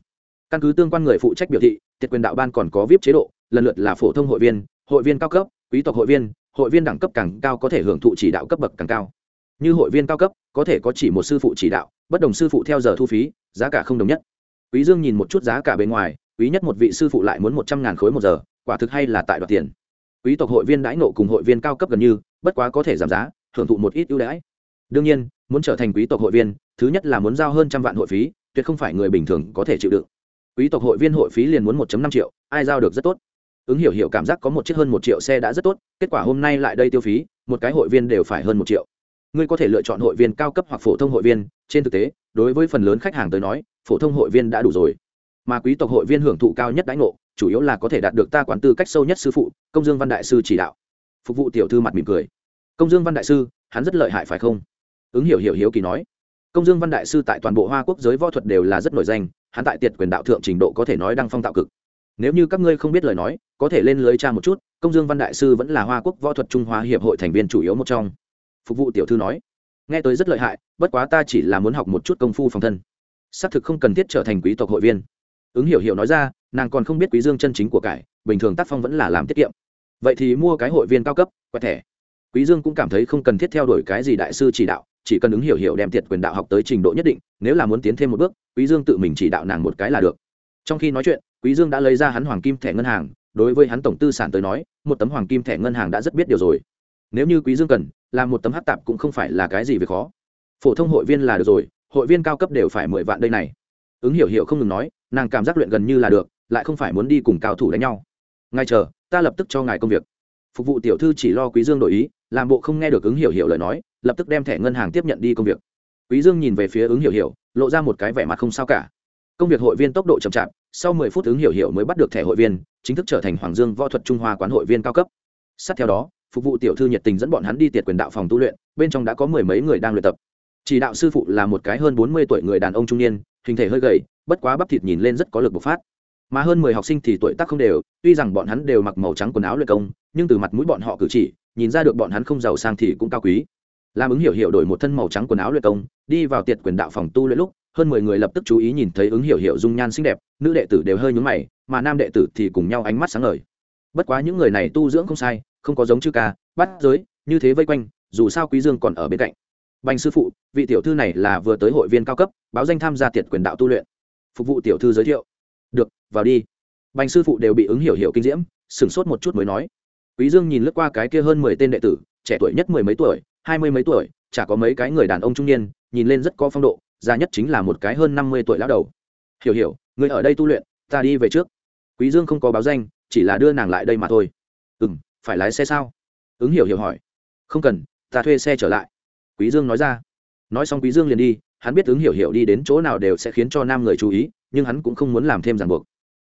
Căn cứ tương quan người phụ trách biểu thị, tiệt quyền đạo ban còn có vip chế độ, lần lượt là phổ thông hội viên hội viên cao cấp, quý tộc hội viên hội viên đẳng cấp càng cao có thể hưởng thụ chỉ đạo cấp bậc càng cao. Như hội viên cao cấp, có thể có chỉ một sư phụ chỉ đạo, bất đồng sư phụ theo giờ thu phí, giá cả không đồng nhất. Quý dương nhìn một chút giá cả bên ngoài quý nhất một vị sư phụ lại muốn một trăm ngàn khối một giờ, quả thực hay là tại đoạt tiền. Quý tộc hội viên đãi nộ cùng hội viên cao cấp gần như, bất quá có thể giảm giá hưởng thụ một ít ưu đãi. Đương nhiên, muốn trở thành quý tộc hội viên, thứ nhất là muốn giao hơn trăm vạn hội phí, tuyệt không phải người bình thường có thể chịu đựng. Quý tộc hội viên hội phí liền muốn một năm triệu, ai giao được rất tốt. Ứng hiểu hiểu cảm giác có một chiếc hơn một triệu xe đã rất tốt, kết quả hôm nay lại đây tiêu phí, một cái hội viên đều phải hơn một triệu. Ngươi có thể lựa chọn hội viên cao cấp hoặc phổ thông hội viên, trên thực tế, đối với phần lớn khách hàng tới nói, phổ thông hội viên đã đủ rồi mà quý tộc hội viên hưởng thụ cao nhất đãi ngộ, chủ yếu là có thể đạt được ta quán tư cách sâu nhất sư phụ, công dương văn đại sư chỉ đạo. Phục vụ tiểu thư mặt mỉm cười. Công dương văn đại sư, hắn rất lợi hại phải không? Ứng hiểu hiểu hiếu kỳ nói. Công dương văn đại sư tại toàn bộ hoa quốc giới võ thuật đều là rất nổi danh, hắn tại tiệt quyền đạo thượng trình độ có thể nói đăng phong tạo cực. Nếu như các ngươi không biết lời nói, có thể lên lưới tra một chút, công dương văn đại sư vẫn là hoa quốc võ thuật trung hoa hiệp hội thành viên chủ yếu một trong. Phục vụ tiểu thư nói. Nghe tới rất lợi hại, bất quá ta chỉ là muốn học một chút công phu phòng thân. Xác thực không cần thiết trở thành quý tộc hội viên ứng hiểu hiểu nói ra, nàng còn không biết quý dương chân chính của cải, bình thường tác phong vẫn là làm tiết kiệm. Vậy thì mua cái hội viên cao cấp, quẹt thẻ. Quý dương cũng cảm thấy không cần thiết theo đuổi cái gì đại sư chỉ đạo, chỉ cần ứng hiểu hiểu đem tiệt quyền đạo học tới trình độ nhất định, nếu là muốn tiến thêm một bước, quý dương tự mình chỉ đạo nàng một cái là được. Trong khi nói chuyện, quý dương đã lấy ra hắn hoàng kim thẻ ngân hàng, đối với hắn tổng tư sản tới nói, một tấm hoàng kim thẻ ngân hàng đã rất biết điều rồi. Nếu như quý dương cần, làm một tấm hắc tạp cũng không phải là cái gì về khó. Phổ thông hội viên là được rồi, hội viên cao cấp đều phải mười vạn đây này. Ứng hiểu hiểu không ngừng nói nàng cảm giác luyện gần như là được, lại không phải muốn đi cùng cao thủ đánh nhau. Ngay chờ, ta lập tức cho ngài công việc. Phục vụ tiểu thư chỉ lo quý dương đổi ý, làm bộ không nghe được ứng hiểu hiểu lời nói, lập tức đem thẻ ngân hàng tiếp nhận đi công việc. Quý dương nhìn về phía ứng hiểu hiểu, lộ ra một cái vẻ mặt không sao cả. Công việc hội viên tốc độ chậm chạp, sau mười phút ứng hiểu hiểu mới bắt được thẻ hội viên, chính thức trở thành hoàng dương võ thuật trung hoa quán hội viên cao cấp. Sát theo đó, phục vụ tiểu thư nhiệt tình dẫn bọn hắn đi tiệt quyền đạo phòng tu luyện, bên trong đã có mười mấy người đang luyện tập. Chỉ đạo sư phụ là một cái hơn bốn mươi tuổi người đàn ông trung niên, hình thể hơi gầy bất quá bắp thịt nhìn lên rất có lực bộc phát. Mà hơn mười học sinh thì tuổi tác không đều, tuy rằng bọn hắn đều mặc màu trắng quần áo luyện công, nhưng từ mặt mũi bọn họ cử chỉ, nhìn ra được bọn hắn không giàu sang thì cũng cao quý. Làm ứng hiểu hiểu đổi một thân màu trắng quần áo luyện công, đi vào tiệt quyền đạo phòng tu luyện lúc, hơn mười người lập tức chú ý nhìn thấy ứng hiểu hiểu dung nhan xinh đẹp, nữ đệ tử đều hơi nhúng mày, mà nam đệ tử thì cùng nhau ánh mắt sáng ngời. Bất quá những người này tu dưỡng không sai, không có giống chư ca, bắt giới, như thế vây quanh, dù sao quý dương còn ở bên cạnh. Bành sư phụ, vị tiểu thư này là vừa tới hội viên cao cấp, báo danh tham gia tiệt quyền đạo tu luyện phục vụ tiểu thư giới thiệu. Được, vào đi. Bành sư phụ đều bị ứng hiểu hiểu kinh diễm, sửng sốt một chút mới nói. Quý dương nhìn lướt qua cái kia hơn mười tên đệ tử, trẻ tuổi nhất mười mấy tuổi, hai mươi mấy tuổi, chả có mấy cái người đàn ông trung niên, nhìn lên rất có phong độ, già nhất chính là một cái hơn năm mươi tuổi lão đầu. Hiểu hiểu, người ở đây tu luyện, ta đi về trước. Quý dương không có báo danh, chỉ là đưa nàng lại đây mà thôi. Ừ phải lái xe sao? Ứng hiểu hiểu hỏi. Không cần, ta thuê xe trở lại. Quý dương nói ra. Nói xong quý dương liền đi hắn biết ứng hiểu hiểu đi đến chỗ nào đều sẽ khiến cho nam người chú ý, nhưng hắn cũng không muốn làm thêm ràng buộc.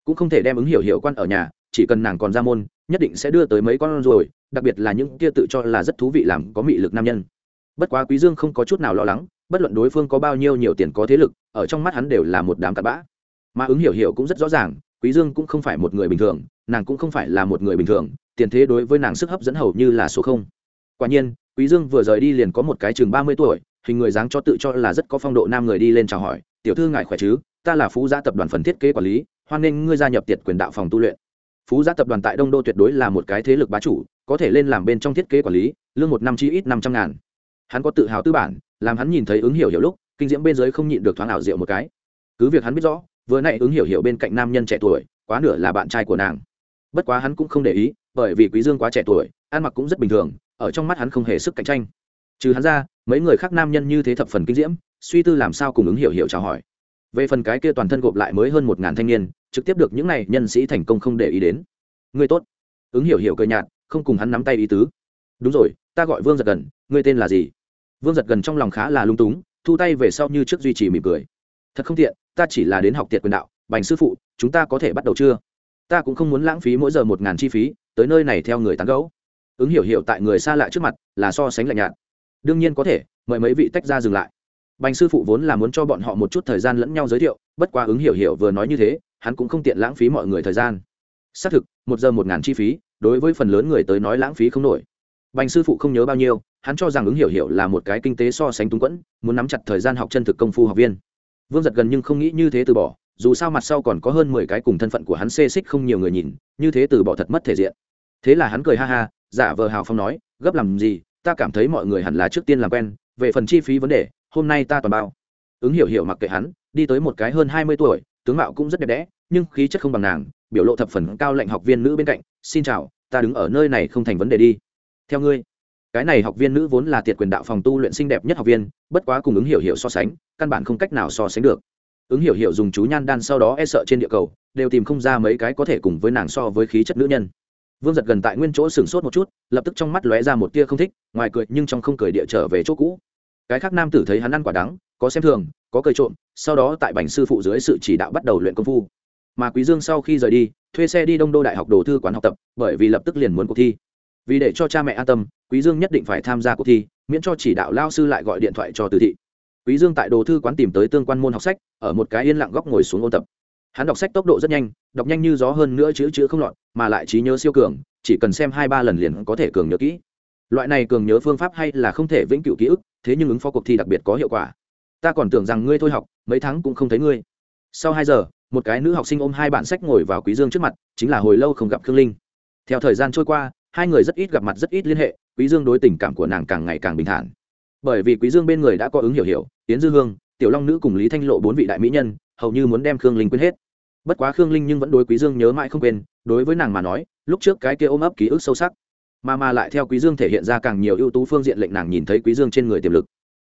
Cũng không thể đem ứng hiểu hiểu quan ở nhà, chỉ cần nàng còn ra môn, nhất định sẽ đưa tới mấy con rồi đặc biệt là những kia tự cho là rất thú vị làm có mị lực nam nhân. Bất quá quý dương không có chút nào lo lắng, bất luận đối phương có bao nhiêu nhiều tiền có thế lực, ở trong mắt hắn đều là một đám cặn bã. Mà ứng hiểu hiểu cũng rất rõ ràng, quý dương cũng không phải một người bình thường, nàng cũng không phải là một người bình thường, tiền thế đối với nàng sức hấp dẫn hầu như là số không. Quả nhiên, quý dương vừa rời đi liền có một cái chừng mươi tuổi hình người dáng cho tự cho là rất có phong độ nam người đi lên chào hỏi, tiểu thư ngài khỏe chứ? Ta là phú gia tập đoàn phần thiết kế quản lý, hoan nghênh ngươi gia nhập tiệt quyền đạo phòng tu luyện. Phú gia tập đoàn tại đông đô tuyệt đối là một cái thế lực bá chủ, có thể lên làm bên trong thiết kế quản lý, lương một năm chi ít năm trăm ngàn. Hắn có tự hào tư bản, làm hắn nhìn thấy ứng hiểu hiểu lúc, kinh diễm bên dưới không nhịn được thoáng ảo diệu một cái. Cứ việc hắn biết rõ, vừa nãy ứng hiểu hiểu bên cạnh nam nhân trẻ tuổi, quá nửa là bạn trai của nàng. Bất quá hắn cũng không để ý, bởi vì quý dương quá trẻ tuổi, ăn mặc cũng rất bình thường, ở trong mắt hắn không hề sức cạnh tranh trừ hắn ra, mấy người khác nam nhân như thế thập phần kinh diễm, suy tư làm sao cùng ứng hiểu hiểu chào hỏi. Về phần cái kia toàn thân gộp lại mới hơn một ngàn thanh niên, trực tiếp được những này nhân sĩ thành công không để ý đến. Người tốt. Ứng hiểu hiểu cười nhạt, không cùng hắn nắm tay ý tứ. Đúng rồi, ta gọi vương giật gần, ngươi tên là gì? Vương giật gần trong lòng khá là lung túng, thu tay về sau như trước duy trì mỉm cười. Thật không tiện, ta chỉ là đến học tiệt quyền đạo, bành sư phụ, chúng ta có thể bắt đầu chưa? Ta cũng không muốn lãng phí mỗi giờ một ngàn chi phí, tới nơi này theo người tán gấu ứng hiểu hiểu tại người xa lạ trước mặt, là so sánh lạnh nhạt đương nhiên có thể, mời mấy vị tách ra dừng lại. Bành sư phụ vốn là muốn cho bọn họ một chút thời gian lẫn nhau giới thiệu, bất quá ứng hiểu hiểu vừa nói như thế, hắn cũng không tiện lãng phí mọi người thời gian. Xác thực, một giờ một ngàn chi phí, đối với phần lớn người tới nói lãng phí không nổi. Bành sư phụ không nhớ bao nhiêu, hắn cho rằng ứng hiểu hiểu là một cái kinh tế so sánh túng quẫn, muốn nắm chặt thời gian học chân thực công phu học viên. Vương giật gần nhưng không nghĩ như thế từ bỏ, dù sao mặt sau còn có hơn mười cái cùng thân phận của hắn xê xích không nhiều người nhìn, như thế từ bỏ thật mất thể diện. Thế là hắn cười ha ha, giả vờ hào phong nói, gấp làm gì ta cảm thấy mọi người hẳn là trước tiên làm quen, về phần chi phí vấn đề, hôm nay ta toàn bao. Ứng hiểu hiểu mặc kệ hắn, đi tới một cái hơn hai mươi tuổi, tướng mạo cũng rất đẹp đẽ, nhưng khí chất không bằng nàng, biểu lộ thập phần cao lệnh học viên nữ bên cạnh, xin chào, ta đứng ở nơi này không thành vấn đề đi. Theo ngươi. Cái này học viên nữ vốn là tiệt quyền đạo phòng tu luyện xinh đẹp nhất học viên, bất quá cùng ứng hiểu hiểu so sánh, căn bản không cách nào so sánh được. Ứng hiểu hiểu dùng chú nhan đan sau đó e sợ trên địa cầu, đều tìm không ra mấy cái có thể cùng với nàng so với khí chất nữ nhân vương giật gần tại nguyên chỗ sửng sốt một chút, lập tức trong mắt lóe ra một tia không thích, ngoài cười nhưng trong không cười địa trở về chỗ cũ. Cái khác nam tử thấy hắn ăn quả đắng, có xem thường, có cười trộm, sau đó tại bành sư phụ dưới sự chỉ đạo bắt đầu luyện công phu. Mà quý dương sau khi rời đi, thuê xe đi đông đô đại học đồ thư quán học tập, bởi vì lập tức liền muốn cuộc thi. Vì để cho cha mẹ an tâm, quý dương nhất định phải tham gia cuộc thi, miễn cho chỉ đạo lao sư lại gọi điện thoại cho từ thị. Quý dương tại đồ thư quán tìm tới tương quan môn học sách, ở một cái yên lặng góc ngồi xuống ôn tập hắn đọc sách tốc độ rất nhanh, đọc nhanh như gió hơn nữa chữ chữ không lọt, mà lại trí nhớ siêu cường, chỉ cần xem hai ba lần liền có thể cường nhớ kỹ. Loại này cường nhớ phương pháp hay là không thể vĩnh cửu ký ức, thế nhưng ứng phó cuộc thi đặc biệt có hiệu quả. Ta còn tưởng rằng ngươi thôi học, mấy tháng cũng không thấy ngươi. Sau hai giờ, một cái nữ học sinh ôm hai bản sách ngồi vào quý dương trước mặt, chính là hồi lâu không gặp khương linh. Theo thời gian trôi qua, hai người rất ít gặp mặt, rất ít liên hệ, quý dương đối tình cảm của nàng càng ngày càng bình thản. Bởi vì quý dương bên người đã có ứng hiểu hiểu tiến dư hương, tiểu long nữ cùng lý thanh lộ bốn vị đại mỹ nhân hầu như muốn đem khương linh quên hết. Bất quá khương linh nhưng vẫn đối quý dương nhớ mãi không quên, đối với nàng mà nói, lúc trước cái kia ôm ấp ký ức sâu sắc. Mà mà lại theo quý dương thể hiện ra càng nhiều ưu tú phương diện lệnh nàng nhìn thấy quý dương trên người tiềm lực.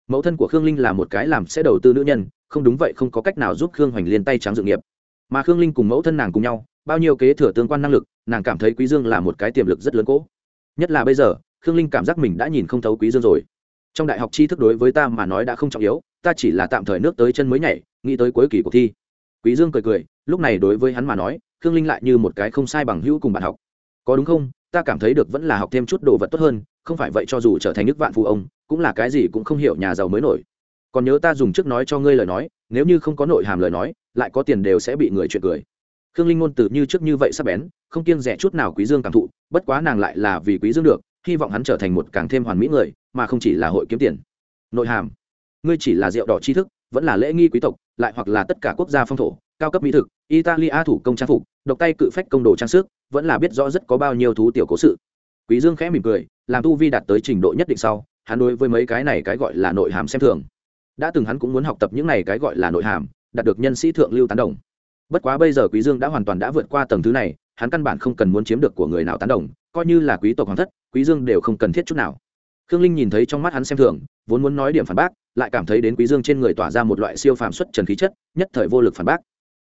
Mẫu thân của khương linh là một cái làm sẽ đầu tư nữ nhân, không đúng vậy không có cách nào giúp khương hoành liên tay trắng dự nghiệp. Mà khương linh cùng mẫu thân nàng cùng nhau, bao nhiêu kế thừa tương quan năng lực, nàng cảm thấy quý dương là một cái tiềm lực rất lớn cố. Nhất là bây giờ, khương linh cảm giác mình đã nhìn không thấu quý dương rồi. Trong đại học tri thức đối với ta mà nói đã không trọng yếu, ta chỉ là tạm thời nước tới chân mới nhảy nghĩ tới cuối kỳ cuộc thi. Quý dương cười cười, lúc này đối với hắn mà nói, khương linh lại như một cái không sai bằng hữu cùng bạn học. Có đúng không? Ta cảm thấy được vẫn là học thêm chút đồ vật tốt hơn, không phải vậy cho dù trở thành nước vạn phụ ông, cũng là cái gì cũng không hiểu nhà giàu mới nổi. Còn nhớ ta dùng trước nói cho ngươi lời nói, nếu như không có nội hàm lời nói, lại có tiền đều sẽ bị người chuyện cười. Khương linh ngôn từ như trước như vậy sắp bén, không kiêng rẻ chút nào quý dương cảm thụ, bất quá nàng lại là vì quý dương được, hy vọng hắn trở thành một càng thêm hoàn mỹ người, mà không chỉ là hội kiếm tiền. Nội hàm. Ngươi chỉ là rượu đỏ tri thức, vẫn là lễ nghi quý tộc lại hoặc là tất cả quốc gia phong thổ, cao cấp mỹ thực, italia thủ công trang phục, độc tay cự phách công đồ trang sức, vẫn là biết rõ rất có bao nhiêu thú tiểu cố sự. Quý dương khẽ mỉm cười, làm tu vi đạt tới trình độ nhất định sau, hắn đối với mấy cái này cái gọi là nội hàm xem thường. Đã từng hắn cũng muốn học tập những này cái gọi là nội hàm, đạt được nhân sĩ thượng lưu tán đồng. Bất quá bây giờ quý dương đã hoàn toàn đã vượt qua tầng thứ này, hắn căn bản không cần muốn chiếm được của người nào tán đồng, coi như là quý tộc hoàng thất, quý dương đều không cần thiết chút nào. Khương linh nhìn thấy trong mắt hắn xem thường, vốn muốn nói điểm phản bác lại cảm thấy đến quý dương trên người tỏa ra một loại siêu phàm xuất trần khí chất, nhất thời vô lực phản bác.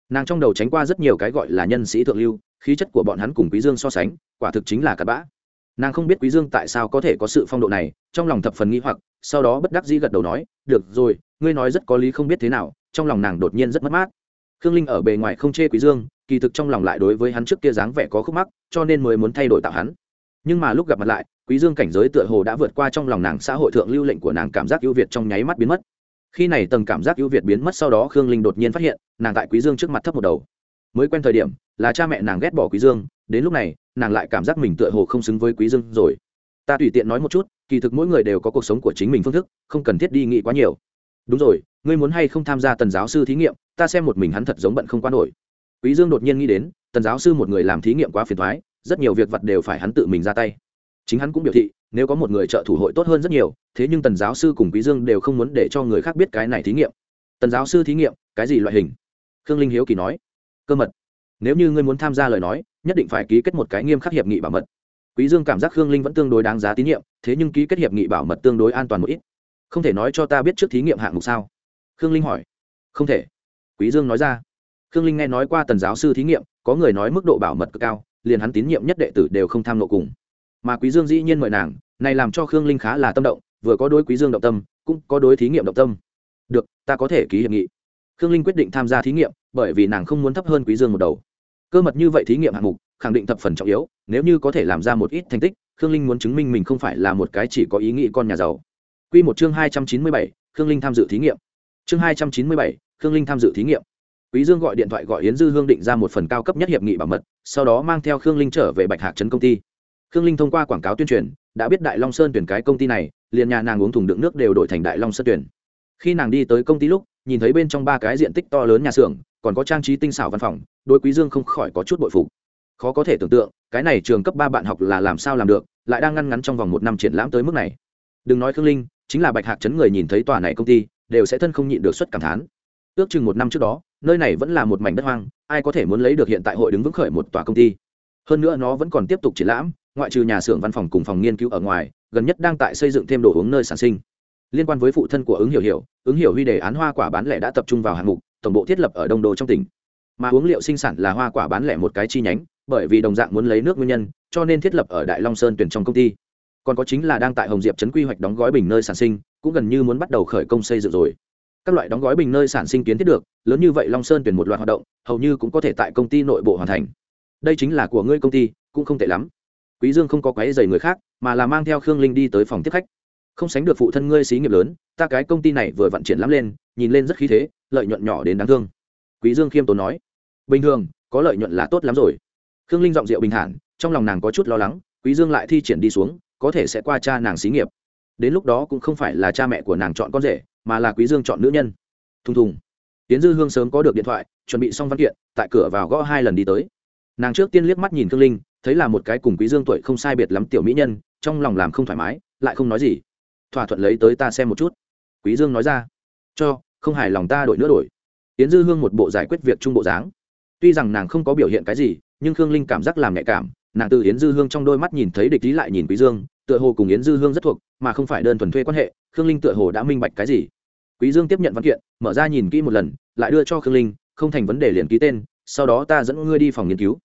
Nàng trong đầu tránh qua rất nhiều cái gọi là nhân sĩ thượng lưu, khí chất của bọn hắn cùng quý dương so sánh, quả thực chính là cặn bã. Nàng không biết quý dương tại sao có thể có sự phong độ này, trong lòng thập phần nghi hoặc, sau đó bất đắc dĩ gật đầu nói, được rồi, ngươi nói rất có lý không biết thế nào, trong lòng nàng đột nhiên rất mất mát. Khương linh ở bề ngoài không chê quý dương, kỳ thực trong lòng lại đối với hắn trước kia dáng vẻ có khúc mắc, cho nên mới muốn thay đổi tạo hắn. Nhưng mà lúc gặp mặt lại quý dương cảnh giới tựa hồ đã vượt qua trong lòng nàng xã hội thượng lưu lệnh của nàng cảm giác ưu việt trong nháy mắt biến mất. Khi này tầng cảm giác ưu việt biến mất sau đó khương linh đột nhiên phát hiện, nàng tại quý dương trước mặt thấp một đầu. Mới quen thời điểm, là cha mẹ nàng ghét bỏ quý dương, đến lúc này, nàng lại cảm giác mình tựa hồ không xứng với quý dương rồi. Ta tùy tiện nói một chút, kỳ thực mỗi người đều có cuộc sống của chính mình phương thức, không cần thiết đi nghĩ quá nhiều. Đúng rồi, ngươi muốn hay không tham gia tần giáo sư thí nghiệm, ta xem một mình hắn thật giống bận không qua nổi. Quý dương đột nhiên nghĩ đến, tần giáo sư một người làm thí nghiệm quá phiền toái, rất nhiều việc vật đều phải hắn tự mình ra tay chính hắn cũng biểu thị, nếu có một người trợ thủ hội tốt hơn rất nhiều, thế nhưng tần giáo sư cùng quý dương đều không muốn để cho người khác biết cái này thí nghiệm. Tần giáo sư thí nghiệm, cái gì loại hình? Khương linh hiếu kỳ nói. Cơ mật. Nếu như ngươi muốn tham gia lời nói, nhất định phải ký kết một cái nghiêm khắc hiệp nghị bảo mật. Quý dương cảm giác khương linh vẫn tương đối đáng giá tín nhiệm, thế nhưng ký kết hiệp nghị bảo mật tương đối an toàn một ít. Không thể nói cho ta biết trước thí nghiệm hạng mục sao? Khương linh hỏi. Không thể. Quý dương nói ra. Khương linh nghe nói qua tần giáo sư thí nghiệm, có người nói mức độ bảo mật cực cao, liền hắn tín nhiệm nhất đệ tử đều không tham nộ cùng mà quý dương dĩ nhiên mời nàng này làm cho khương linh khá là tâm động vừa có đối quý dương động tâm cũng có đối thí nghiệm động tâm. Được ta có thể ký hiệp nghị. Khương linh quyết định tham gia thí nghiệm bởi vì nàng không muốn thấp hơn quý dương một đầu. Cơ mật như vậy thí nghiệm hạng mục khẳng định thập phần trọng yếu nếu như có thể làm ra một ít thành tích khương linh muốn chứng minh mình không phải là một cái chỉ có ý nghĩ con nhà giàu. Quy một chương hai trăm chín mươi bảy, khương linh tham dự thí nghiệm. Chương hai trăm chín mươi bảy, khương linh tham dự thí nghiệm. Quý dương gọi điện thoại gọi yến dư hương định ra một phần cao cấp nhất hiệp nghị bảo mật sau đó mang theo khương linh trở về bạch hạc trấn công ty khương linh thông qua quảng cáo tuyên truyền, đã biết đại long sơn tuyển cái công ty này, liền nhà nàng uống thùng đựng nước đều đổi thành đại long sơn tuyển. Khi nàng đi tới công ty lúc, nhìn thấy bên trong ba cái diện tích to lớn nhà xưởng, còn có trang trí tinh xảo văn phòng đôi quý dương không khỏi có chút bội phục. Khó có thể tưởng tượng, cái này trường cấp ba bạn học là làm sao làm được, lại đang ngăn ngắn trong vòng một năm triển lãm tới mức này. Đừng nói khương linh, chính là bạch hạc chấn người nhìn thấy tòa này công ty, đều sẽ thân không nhịn được xuất cảm thán. Ước chừng một năm trước đó, nơi này vẫn là một mảnh đất hoang, ai có thể muốn lấy được hiện tại hội đứng vững khởi một tòa công ty. Hơn nữa nó vẫn còn tiếp tục triển lãm ngoại trừ nhà xưởng văn phòng cùng phòng nghiên cứu ở ngoài, gần nhất đang tại xây dựng thêm đồ uống nơi sản sinh. Liên quan với phụ thân của ứng hiểu hiểu, ứng hiểu huy đề án hoa quả bán lẻ đã tập trung vào hạng mục, tổng bộ thiết lập ở đông đô trong tỉnh. Mà uống liệu sinh sản là hoa quả bán lẻ một cái chi nhánh, bởi vì đồng dạng muốn lấy nước nguyên nhân, cho nên thiết lập ở đại long sơn tuyển trong công ty. Còn có chính là đang tại hồng diệp trấn quy hoạch đóng gói bình nơi sản sinh, cũng gần như muốn bắt đầu khởi công xây dựng rồi. Các loại đóng gói bình nơi sản sinh kiến thiết được, lớn như vậy long sơn tuyển một loạt hoạt động, hầu như cũng có thể tại công ty nội bộ hoàn thành. Đây chính là của ngươi công ty, cũng không tệ lắm quý dương không có quấy giày người khác, mà là mang theo khương linh đi tới phòng tiếp khách. Không sánh được phụ thân ngươi xí nghiệp lớn, ta cái công ty này vừa vận chuyển lắm lên, nhìn lên rất khí thế, lợi nhuận nhỏ đến đáng thương. Quý dương khiêm tốn nói, bình thường, có lợi nhuận là tốt lắm rồi. Khương linh giọng rượu bình thản, trong lòng nàng có chút lo lắng, quý dương lại thi triển đi xuống, có thể sẽ qua cha nàng xí nghiệp. Đến lúc đó cũng không phải là cha mẹ của nàng chọn con rể, mà là quý dương chọn nữ nhân. Thùng thùng. Tiến dư hương sớm có được điện thoại, chuẩn bị xong văn kiện, tại cửa vào gõ hai lần đi tới. Nàng trước tiên liếc mắt nhìn khương linh thấy là một cái cùng quý dương tuổi không sai biệt lắm tiểu mỹ nhân, trong lòng làm không thoải mái, lại không nói gì. Thỏa thuận lấy tới ta xem một chút. Quý dương nói ra, cho, không hài lòng ta đổi nữa đổi. Yến dư hương một bộ giải quyết việc trung bộ dáng. Tuy rằng nàng không có biểu hiện cái gì, nhưng khương linh cảm giác làm nhạy cảm, nàng từ yến dư hương trong đôi mắt nhìn thấy địch lý lại nhìn quý dương, tựa hồ cùng yến dư hương rất thuộc, mà không phải đơn thuần thuê quan hệ, khương linh tựa hồ đã minh bạch cái gì. Quý dương tiếp nhận văn kiện, mở ra nhìn kỹ một lần, lại đưa cho khương linh, không thành vấn đề liền ký tên, sau đó ta dẫn ngươi đi phòng nghiên cứu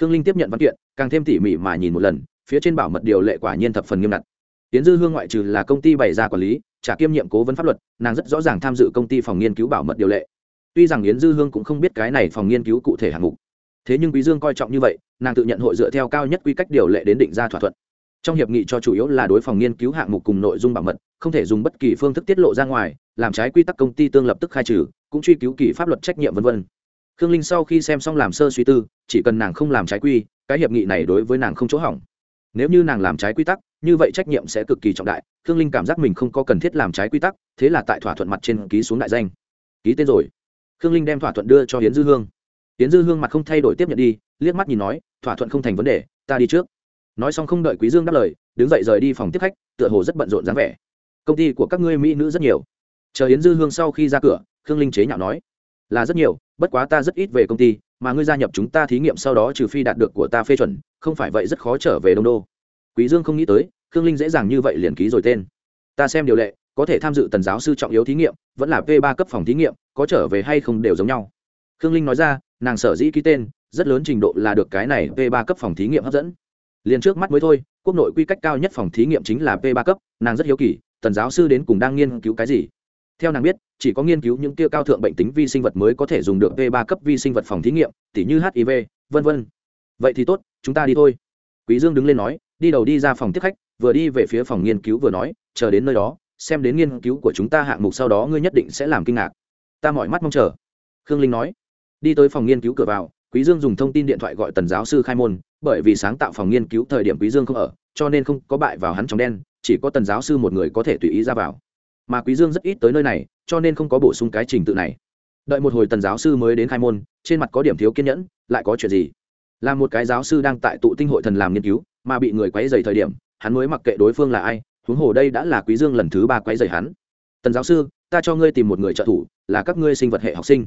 khương linh tiếp nhận văn kiện, càng thêm tỉ mỉ mà nhìn một lần, phía trên bảo mật điều lệ quả nhiên thập phần nghiêm ngặt. Tiến dư hương ngoại trừ là công ty bày ra quản lý, trả kiêm nhiệm cố vấn pháp luật, nàng rất rõ ràng tham dự công ty phòng nghiên cứu bảo mật điều lệ. Tuy rằng yến dư hương cũng không biết cái này phòng nghiên cứu cụ thể hạng mục, thế nhưng quý dương coi trọng như vậy, nàng tự nhận hội dựa theo cao nhất quy cách điều lệ đến định ra thỏa thuận. Trong hiệp nghị cho chủ yếu là đối phòng nghiên cứu hạng mục cùng nội dung bảo mật, không thể dùng bất kỳ phương thức tiết lộ ra ngoài, làm trái quy tắc công ty tương lập tức khai trừ, cũng truy cứu kỳ pháp luật trách nhiệm v v khương linh sau khi xem xong làm sơ suy tư, chỉ cần nàng không làm trái quy, cái hiệp nghị này đối với nàng không chỗ hỏng. Nếu như nàng làm trái quy tắc, như vậy trách nhiệm sẽ cực kỳ trọng đại, khương linh cảm giác mình không có cần thiết làm trái quy tắc, thế là tại thỏa thuận mặt trên ký xuống đại danh. Ký tên rồi. Khương linh đem thỏa thuận đưa cho hiến dư hương. Hiến dư hương mặt không thay đổi tiếp nhận đi, liếc mắt nhìn nói, thỏa thuận không thành vấn đề, ta đi trước. Nói xong không đợi quý dương đáp lời, đứng dậy rời đi phòng tiếp khách, tựa hồ rất bận rộn dáng vẻ. Công ty của các ngươi mỹ nữ rất nhiều. Chờ hiến dư hương sau khi ra cửa, khương linh chế nhạo nói, là rất nhiều bất quá ta rất ít về công ty, mà ngươi gia nhập chúng ta thí nghiệm sau đó trừ phi đạt được của ta phê chuẩn, không phải vậy rất khó trở về đông đô. Quý dương không nghĩ tới, khương linh dễ dàng như vậy liền ký rồi tên. Ta xem điều lệ, có thể tham dự tần giáo sư trọng yếu thí nghiệm, vẫn là p ba cấp phòng thí nghiệm, có trở về hay không đều giống nhau. Khương linh nói ra, nàng sở dĩ ký tên, rất lớn trình độ là được cái này p ba cấp phòng thí nghiệm hấp dẫn. Liền trước mắt mới thôi, quốc nội quy cách cao nhất phòng thí nghiệm chính là p ba cấp, nàng rất hiếu kỳ, tần giáo sư đến cùng đang nghiên cứu cái gì? Theo nàng biết, chỉ có nghiên cứu những tiêu cao thượng bệnh tính vi sinh vật mới có thể dùng được v ba cấp vi sinh vật phòng thí nghiệm, tỉ như hiv vân vân. Vậy thì tốt, chúng ta đi thôi. Quý dương đứng lên nói, đi đầu đi ra phòng tiếp khách, vừa đi về phía phòng nghiên cứu vừa nói, chờ đến nơi đó, xem đến nghiên cứu của chúng ta hạng mục sau đó ngươi nhất định sẽ làm kinh ngạc. Ta mọi mắt mong chờ. Khương linh nói, đi tới phòng nghiên cứu cửa vào, quý dương dùng thông tin điện thoại gọi tần giáo sư khai môn, bởi vì sáng tạo phòng nghiên cứu thời điểm quý dương không ở, cho nên không có bại vào hắn trong đen, chỉ có tần giáo sư một người có thể tùy ý ra vào mà quý dương rất ít tới nơi này, cho nên không có bổ sung cái trình tự này. Đợi một hồi tần giáo sư mới đến khai môn, trên mặt có điểm thiếu kiên nhẫn, lại có chuyện gì? Là một cái giáo sư đang tại tụ tinh hội thần làm nghiên cứu, mà bị người quấy dày thời điểm, hắn mới mặc kệ đối phương là ai, huống hồ đây đã là quý dương lần thứ ba quấy dày hắn. Tần giáo sư, ta cho ngươi tìm một người trợ thủ, là các ngươi sinh vật hệ học sinh.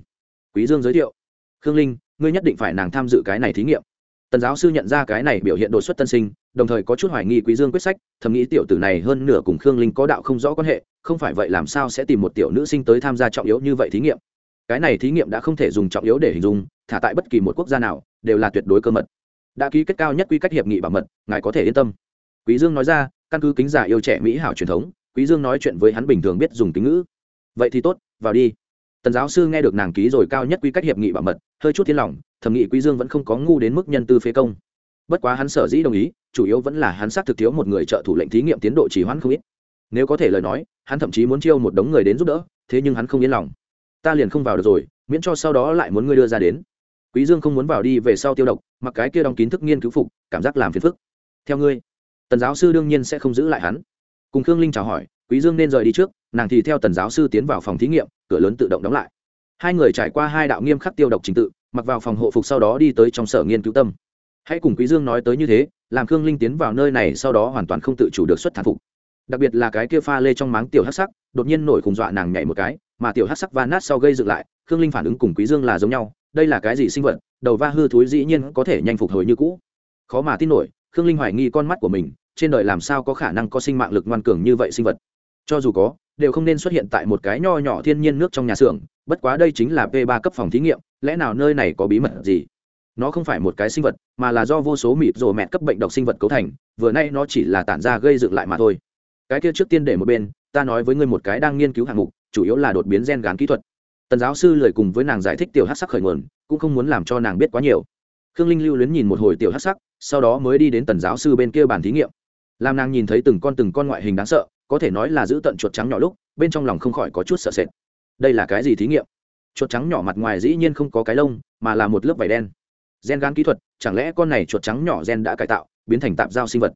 Quý dương giới thiệu, khương linh, ngươi nhất định phải nàng tham dự cái này thí nghiệm tần giáo sư nhận ra cái này biểu hiện đột xuất tân sinh, đồng thời có chút hoài nghi quý dương quyết sách, thầm nghĩ tiểu tử này hơn nửa cùng khương linh có đạo không rõ quan hệ, không phải vậy làm sao sẽ tìm một tiểu nữ sinh tới tham gia trọng yếu như vậy thí nghiệm. Cái này thí nghiệm đã không thể dùng trọng yếu để hình dung, thả tại bất kỳ một quốc gia nào, đều là tuyệt đối cơ mật. Đã ký kết cao nhất quy cách hiệp nghị bảo mật, ngài có thể yên tâm. Quý dương nói ra, căn cứ kính giả yêu trẻ mỹ hảo truyền thống, quý dương nói chuyện với hắn bình thường biết dùng kính ngữ. Vậy thì tốt, vào đi. Tần giáo sư nghe được nàng ký rồi cao nhất quy cách hiệp nghị bảo mật, hơi chút thiên lòng thẩm nghị quý dương vẫn không có ngu đến mức nhân tư phế công. Bất quá hắn sở dĩ đồng ý, chủ yếu vẫn là hắn xác thực thiếu một người trợ thủ lệnh thí nghiệm tiến độ chỉ hoãn không ít. Nếu có thể lời nói, hắn thậm chí muốn chiêu một đống người đến giúp đỡ, thế nhưng hắn không yên lòng. Ta liền không vào được rồi, miễn cho sau đó lại muốn ngươi đưa ra đến. Quý dương không muốn vào đi về sau tiêu độc, mặc cái kia đóng kín thức nghiên cứu phục, cảm giác làm phiền phức. Theo ngươi, tần giáo sư đương nhiên sẽ không giữ lại hắn. Cùng khương linh chào hỏi, quý dương nên rời đi trước, nàng thì theo tần giáo sư tiến vào phòng thí nghiệm, cửa lớn tự động đóng lại. Hai người trải qua hai đạo nghiêm khắc tiêu độc trình tự mặc vào phòng hộ phục sau đó đi tới trong sở nghiên cứu tâm. Hãy cùng quý dương nói tới như thế, làm khương linh tiến vào nơi này sau đó hoàn toàn không tự chủ được xuất thản phục. Đặc biệt là cái kia pha lê trong máng tiểu hắc sắc, đột nhiên nổi khủng dọa nàng nhảy một cái, mà tiểu hắc sắc va nát sau gây dựng lại, khương linh phản ứng cùng quý dương là giống nhau, đây là cái gì sinh vật, đầu va hư thối dĩ nhiên có thể nhanh phục hồi như cũ. Khó mà tin nổi, khương linh hoài nghi con mắt của mình, trên đời làm sao có khả năng có sinh mạng lực ngoan cường như vậy sinh vật. Cho dù có đều không nên xuất hiện tại một cái nho nhỏ thiên nhiên nước trong nhà xưởng, bất quá đây chính là p 3 cấp phòng thí nghiệm, lẽ nào nơi này có bí mật gì? Nó không phải một cái sinh vật, mà là do vô số mịt rồ mẹt cấp bệnh độc sinh vật cấu thành, vừa nay nó chỉ là tản ra gây dựng lại mà thôi. Cái kia trước tiên để một bên, ta nói với ngươi một cái đang nghiên cứu hạng mục, chủ yếu là đột biến gen gán kỹ thuật. Tần giáo sư lời cùng với nàng giải thích tiểu hát sắc khởi nguồn, cũng không muốn làm cho nàng biết quá nhiều. Khương linh lưu luyến nhìn một hồi tiểu hát sắc, sau đó mới đi đến tần giáo sư bên kia bàn thí nghiệm. Làm nàng nhìn thấy từng con từng con ngoại hình đáng sợ có thể nói là giữ tận chuột trắng nhỏ lúc, bên trong lòng không khỏi có chút sợ sệt. Đây là cái gì thí nghiệm? Chuột trắng nhỏ mặt ngoài dĩ nhiên không có cái lông, mà là một lớp vải đen. Gen gán kỹ thuật, chẳng lẽ con này chuột trắng nhỏ gen đã cải tạo, biến thành tạp giao sinh vật?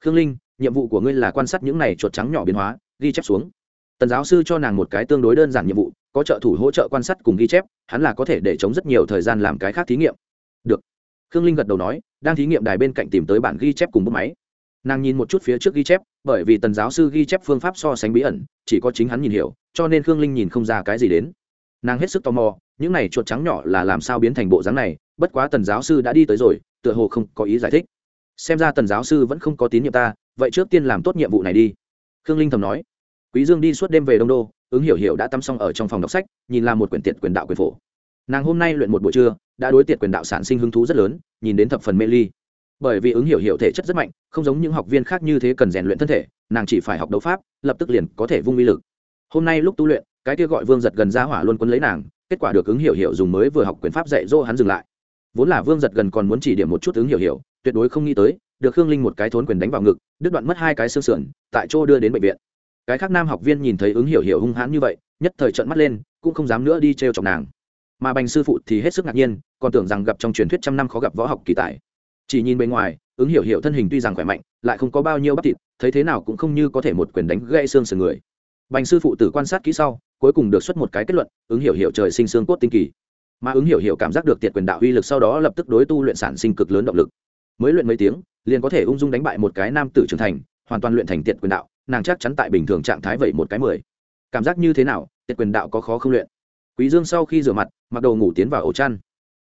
Khương linh, nhiệm vụ của ngươi là quan sát những này chuột trắng nhỏ biến hóa, ghi chép xuống. Tần giáo sư cho nàng một cái tương đối đơn giản nhiệm vụ, có trợ thủ hỗ trợ quan sát cùng ghi chép, hắn là có thể để chống rất nhiều thời gian làm cái khác thí nghiệm. Được. Khương linh gật đầu nói, đang thí nghiệm đài bên cạnh tìm tới bản ghi chép cùng bút máy nàng nhìn một chút phía trước ghi chép, bởi vì tần giáo sư ghi chép phương pháp so sánh bí ẩn, chỉ có chính hắn nhìn hiểu, cho nên khương linh nhìn không ra cái gì đến. Nàng hết sức tò mò, những này chuột trắng nhỏ là làm sao biến thành bộ dáng này, bất quá tần giáo sư đã đi tới rồi, tựa hồ không có ý giải thích. Xem ra tần giáo sư vẫn không có tín nhiệm ta, vậy trước tiên làm tốt nhiệm vụ này đi. Khương linh thầm nói. Quý dương đi suốt đêm về đông đô, ứng hiểu hiểu đã tắm xong ở trong phòng đọc sách, nhìn là một quyển tiệt quyền đạo quyền phổ. Nàng hôm nay luyện một buổi trưa, đã đối tiệt quyền đạo sản sinh hứng thú rất lớn, nhìn đến thập phần mê ly bởi vì ứng hiểu hiểu thể chất rất mạnh, không giống những học viên khác như thế cần rèn luyện thân thể, nàng chỉ phải học đấu pháp, lập tức liền có thể vung uy lực. Hôm nay lúc tu luyện, cái kia gọi vương giật gần ra hỏa luôn quấn lấy nàng, kết quả được ứng hiểu hiểu dùng mới vừa học quyền pháp dạy dỗ hắn dừng lại. Vốn là vương giật gần còn muốn chỉ điểm một chút ứng hiểu hiểu, tuyệt đối không nghĩ tới, được khương linh một cái thốn quyền đánh vào ngực, đứt đoạn mất hai cái xương sườn, tại chỗ đưa đến bệnh viện. Cái khác nam học viên nhìn thấy ứng hiểu hiểu hung hãn như vậy, nhất thời trận mắt lên, cũng không dám nữa đi t r chọc nàng. Mà bành sư phụ thì hết sức ngạc nhiên, còn tưởng rằng gặp trong truyền thuyết trăm năm khó gặp võ học kỳ tài chỉ nhìn bên ngoài, ứng hiểu hiểu thân hình tuy rằng khỏe mạnh, lại không có bao nhiêu bắp thịt, thấy thế nào cũng không như có thể một quyền đánh gãy xương sườn người. Bành sư phụ tử quan sát kỹ sau, cuối cùng được xuất một cái kết luận, ứng hiểu hiểu trời sinh xương cốt tinh kỳ. Mà ứng hiểu hiểu cảm giác được tiệt quyền đạo uy lực sau đó lập tức đối tu luyện sản sinh cực lớn động lực. Mới luyện mấy tiếng, liền có thể ung dung đánh bại một cái nam tử trưởng thành, hoàn toàn luyện thành tiệt quyền đạo, nàng chắc chắn tại bình thường trạng thái vậy một cái mười. Cảm giác như thế nào, tiệt quyền đạo có khó không luyện? Quý dương sau khi rửa mặt, mặc đầu ngủ tiến vào ổ chăn.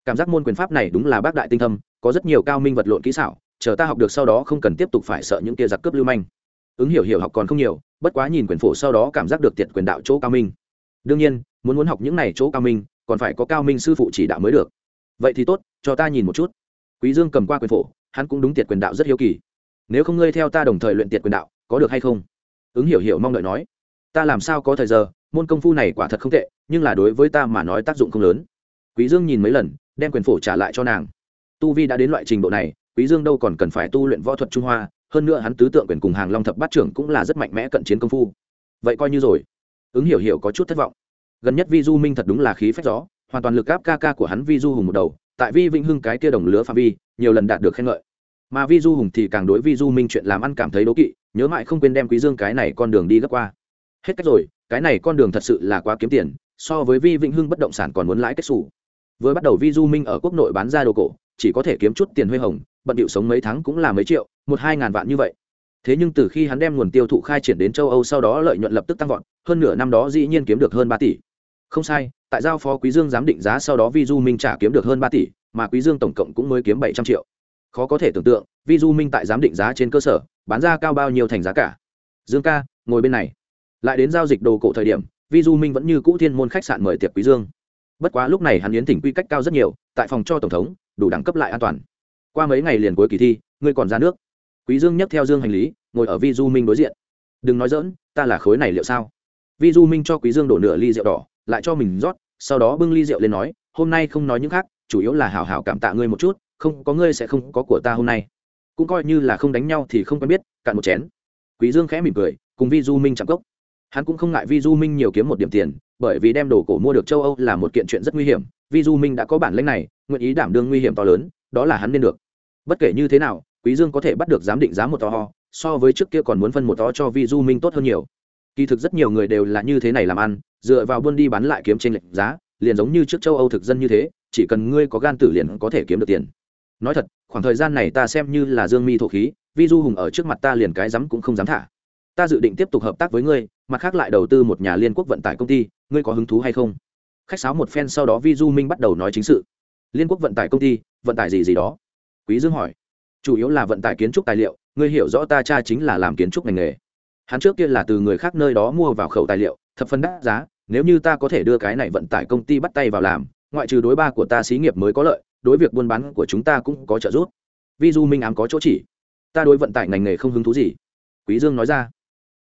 Cảm giác môn quyền pháp này đúng là bác đại tinh thâm có rất nhiều cao minh vật lộn kỹ xảo, chờ ta học được sau đó không cần tiếp tục phải sợ những kia giặc cướp lưu manh. Ứng hiểu hiểu học còn không nhiều, bất quá nhìn quyền phổ sau đó cảm giác được tiệt quyền đạo chỗ cao minh. Đương nhiên, muốn muốn học những này chỗ cao minh, còn phải có cao minh sư phụ chỉ đạo mới được. Vậy thì tốt, cho ta nhìn một chút. Quý dương cầm qua quyền phổ, hắn cũng đúng tiệt quyền đạo rất hiếu kỳ. Nếu không ngươi theo ta đồng thời luyện tiệt quyền đạo, có được hay không? Ứng hiểu hiểu mong đợi nói. Ta làm sao có thời giờ, môn công phu này quả thật không tệ, nhưng là đối với ta mà nói tác dụng không lớn. Quý dương nhìn mấy lần, đem quyền phổ trả lại cho nàng tu vi đã đến loại trình độ này, quý dương đâu còn cần phải tu luyện võ thuật trung hoa, hơn nữa hắn tứ tượng quyền cùng hàng long thập bát trưởng cũng là rất mạnh mẽ cận chiến công phu. Vậy coi như rồi. Ứng hiểu hiểu có chút thất vọng. Gần nhất vi du minh thật đúng là khí phách gió, hoàn toàn lực áp ca ca của hắn vi du hùng một đầu, tại vi vĩnh hưng cái kia đồng lứa phạm vi, nhiều lần đạt được khen ngợi. Mà vi du hùng thì càng đối vi du minh chuyện làm ăn cảm thấy đố kỵ, nhớ mãi không quên đem quý dương cái này con đường đi gấp qua. Hết cách rồi, cái này con đường thật sự là quá kiếm tiền, so với vi vĩnh hưng bất động sản còn muốn lãi kết xù. Vừa bắt đầu vi du minh ở quốc nội bán ra đồ cổ chỉ có thể kiếm chút tiền huê hồng, bận điệu sống mấy tháng cũng là mấy triệu, một hai ngàn vạn như vậy. Thế nhưng từ khi hắn đem nguồn tiêu thụ khai triển đến châu âu sau đó lợi nhuận lập tức tăng vọt, hơn nửa năm đó dĩ nhiên kiếm được hơn ba tỷ. Không sai, tại giao phó quý dương giám định giá sau đó vi du minh trả kiếm được hơn ba tỷ, mà quý dương tổng cộng cũng mới kiếm bảy trăm triệu. Khó có thể tưởng tượng vi du minh tại giám định giá trên cơ sở, bán ra cao bao nhiêu thành giá cả. Dương ca, ngồi bên này. Lại đến giao dịch đồ cổ thời điểm vi du minh vẫn như cũ thiên môn khách sạn mời tiệc quý dương. Bất quá lúc này hắn yến thỉnh quy cách cao rất nhiều, tại phòng cho tổng thống đủ đẳng cấp lại an toàn. Qua mấy ngày liền cuối kỳ thi, ngươi còn ra nước. Quý dương nhấc theo dương hành lý, ngồi ở vi du minh đối diện. Đừng nói dỡn ta là khối này liệu sao? Vi du minh cho quý dương đổ nửa ly rượu đỏ, lại cho mình rót, sau đó bưng ly rượu lên nói, hôm nay không nói những khác, chủ yếu là hảo hảo cảm tạ ngươi một chút, không, có ngươi sẽ không có của ta hôm nay. Cũng coi như là không đánh nhau thì không quen biết, cạn một chén. Quý dương khẽ mỉm cười, cùng vi du minh chạm cốc. Hắn cũng không ngại vi du minh nhiều kiếm một điểm tiền, bởi vì đem đồ cổ mua được châu âu là một kiện chuyện rất nguy hiểm vi du minh đã có bản lĩnh này, nguyện ý đảm đương nguy hiểm to lớn, đó là hắn nên được. Bất kể như thế nào, quý dương có thể bắt được giám định giá một to ho, so với trước kia còn muốn phân một to cho vi du minh tốt hơn nhiều. Kỳ thực rất nhiều người đều là như thế này làm ăn, dựa vào buôn đi bán lại kiếm trên lệnh giá, liền giống như trước châu âu thực dân như thế, chỉ cần ngươi có gan tử liền có thể kiếm được tiền. Nói thật, khoảng thời gian này ta xem như là dương mi thổ khí vi du hùng ở trước mặt ta liền cái dám cũng không dám thả. Ta dự định tiếp tục hợp tác với ngươi, mặt khác lại đầu tư một nhà liên quốc vận tải công ty, ngươi có hứng thú hay không? Khách sáo một phen sau đó vi du minh bắt đầu nói chính sự liên quốc vận tải công ty vận tải gì gì đó quý dương hỏi chủ yếu là vận tải kiến trúc tài liệu ngươi hiểu rõ ta cha chính là làm kiến trúc ngành nghề hắn trước kia là từ người khác nơi đó mua vào khẩu tài liệu thập phân đắt giá nếu như ta có thể đưa cái này vận tải công ty bắt tay vào làm ngoại trừ đối ba của ta xí nghiệp mới có lợi đối việc buôn bán của chúng ta cũng có trợ giúp vi du minh ám có chỗ chỉ ta đối vận tải ngành nghề không hứng thú gì quý dương nói ra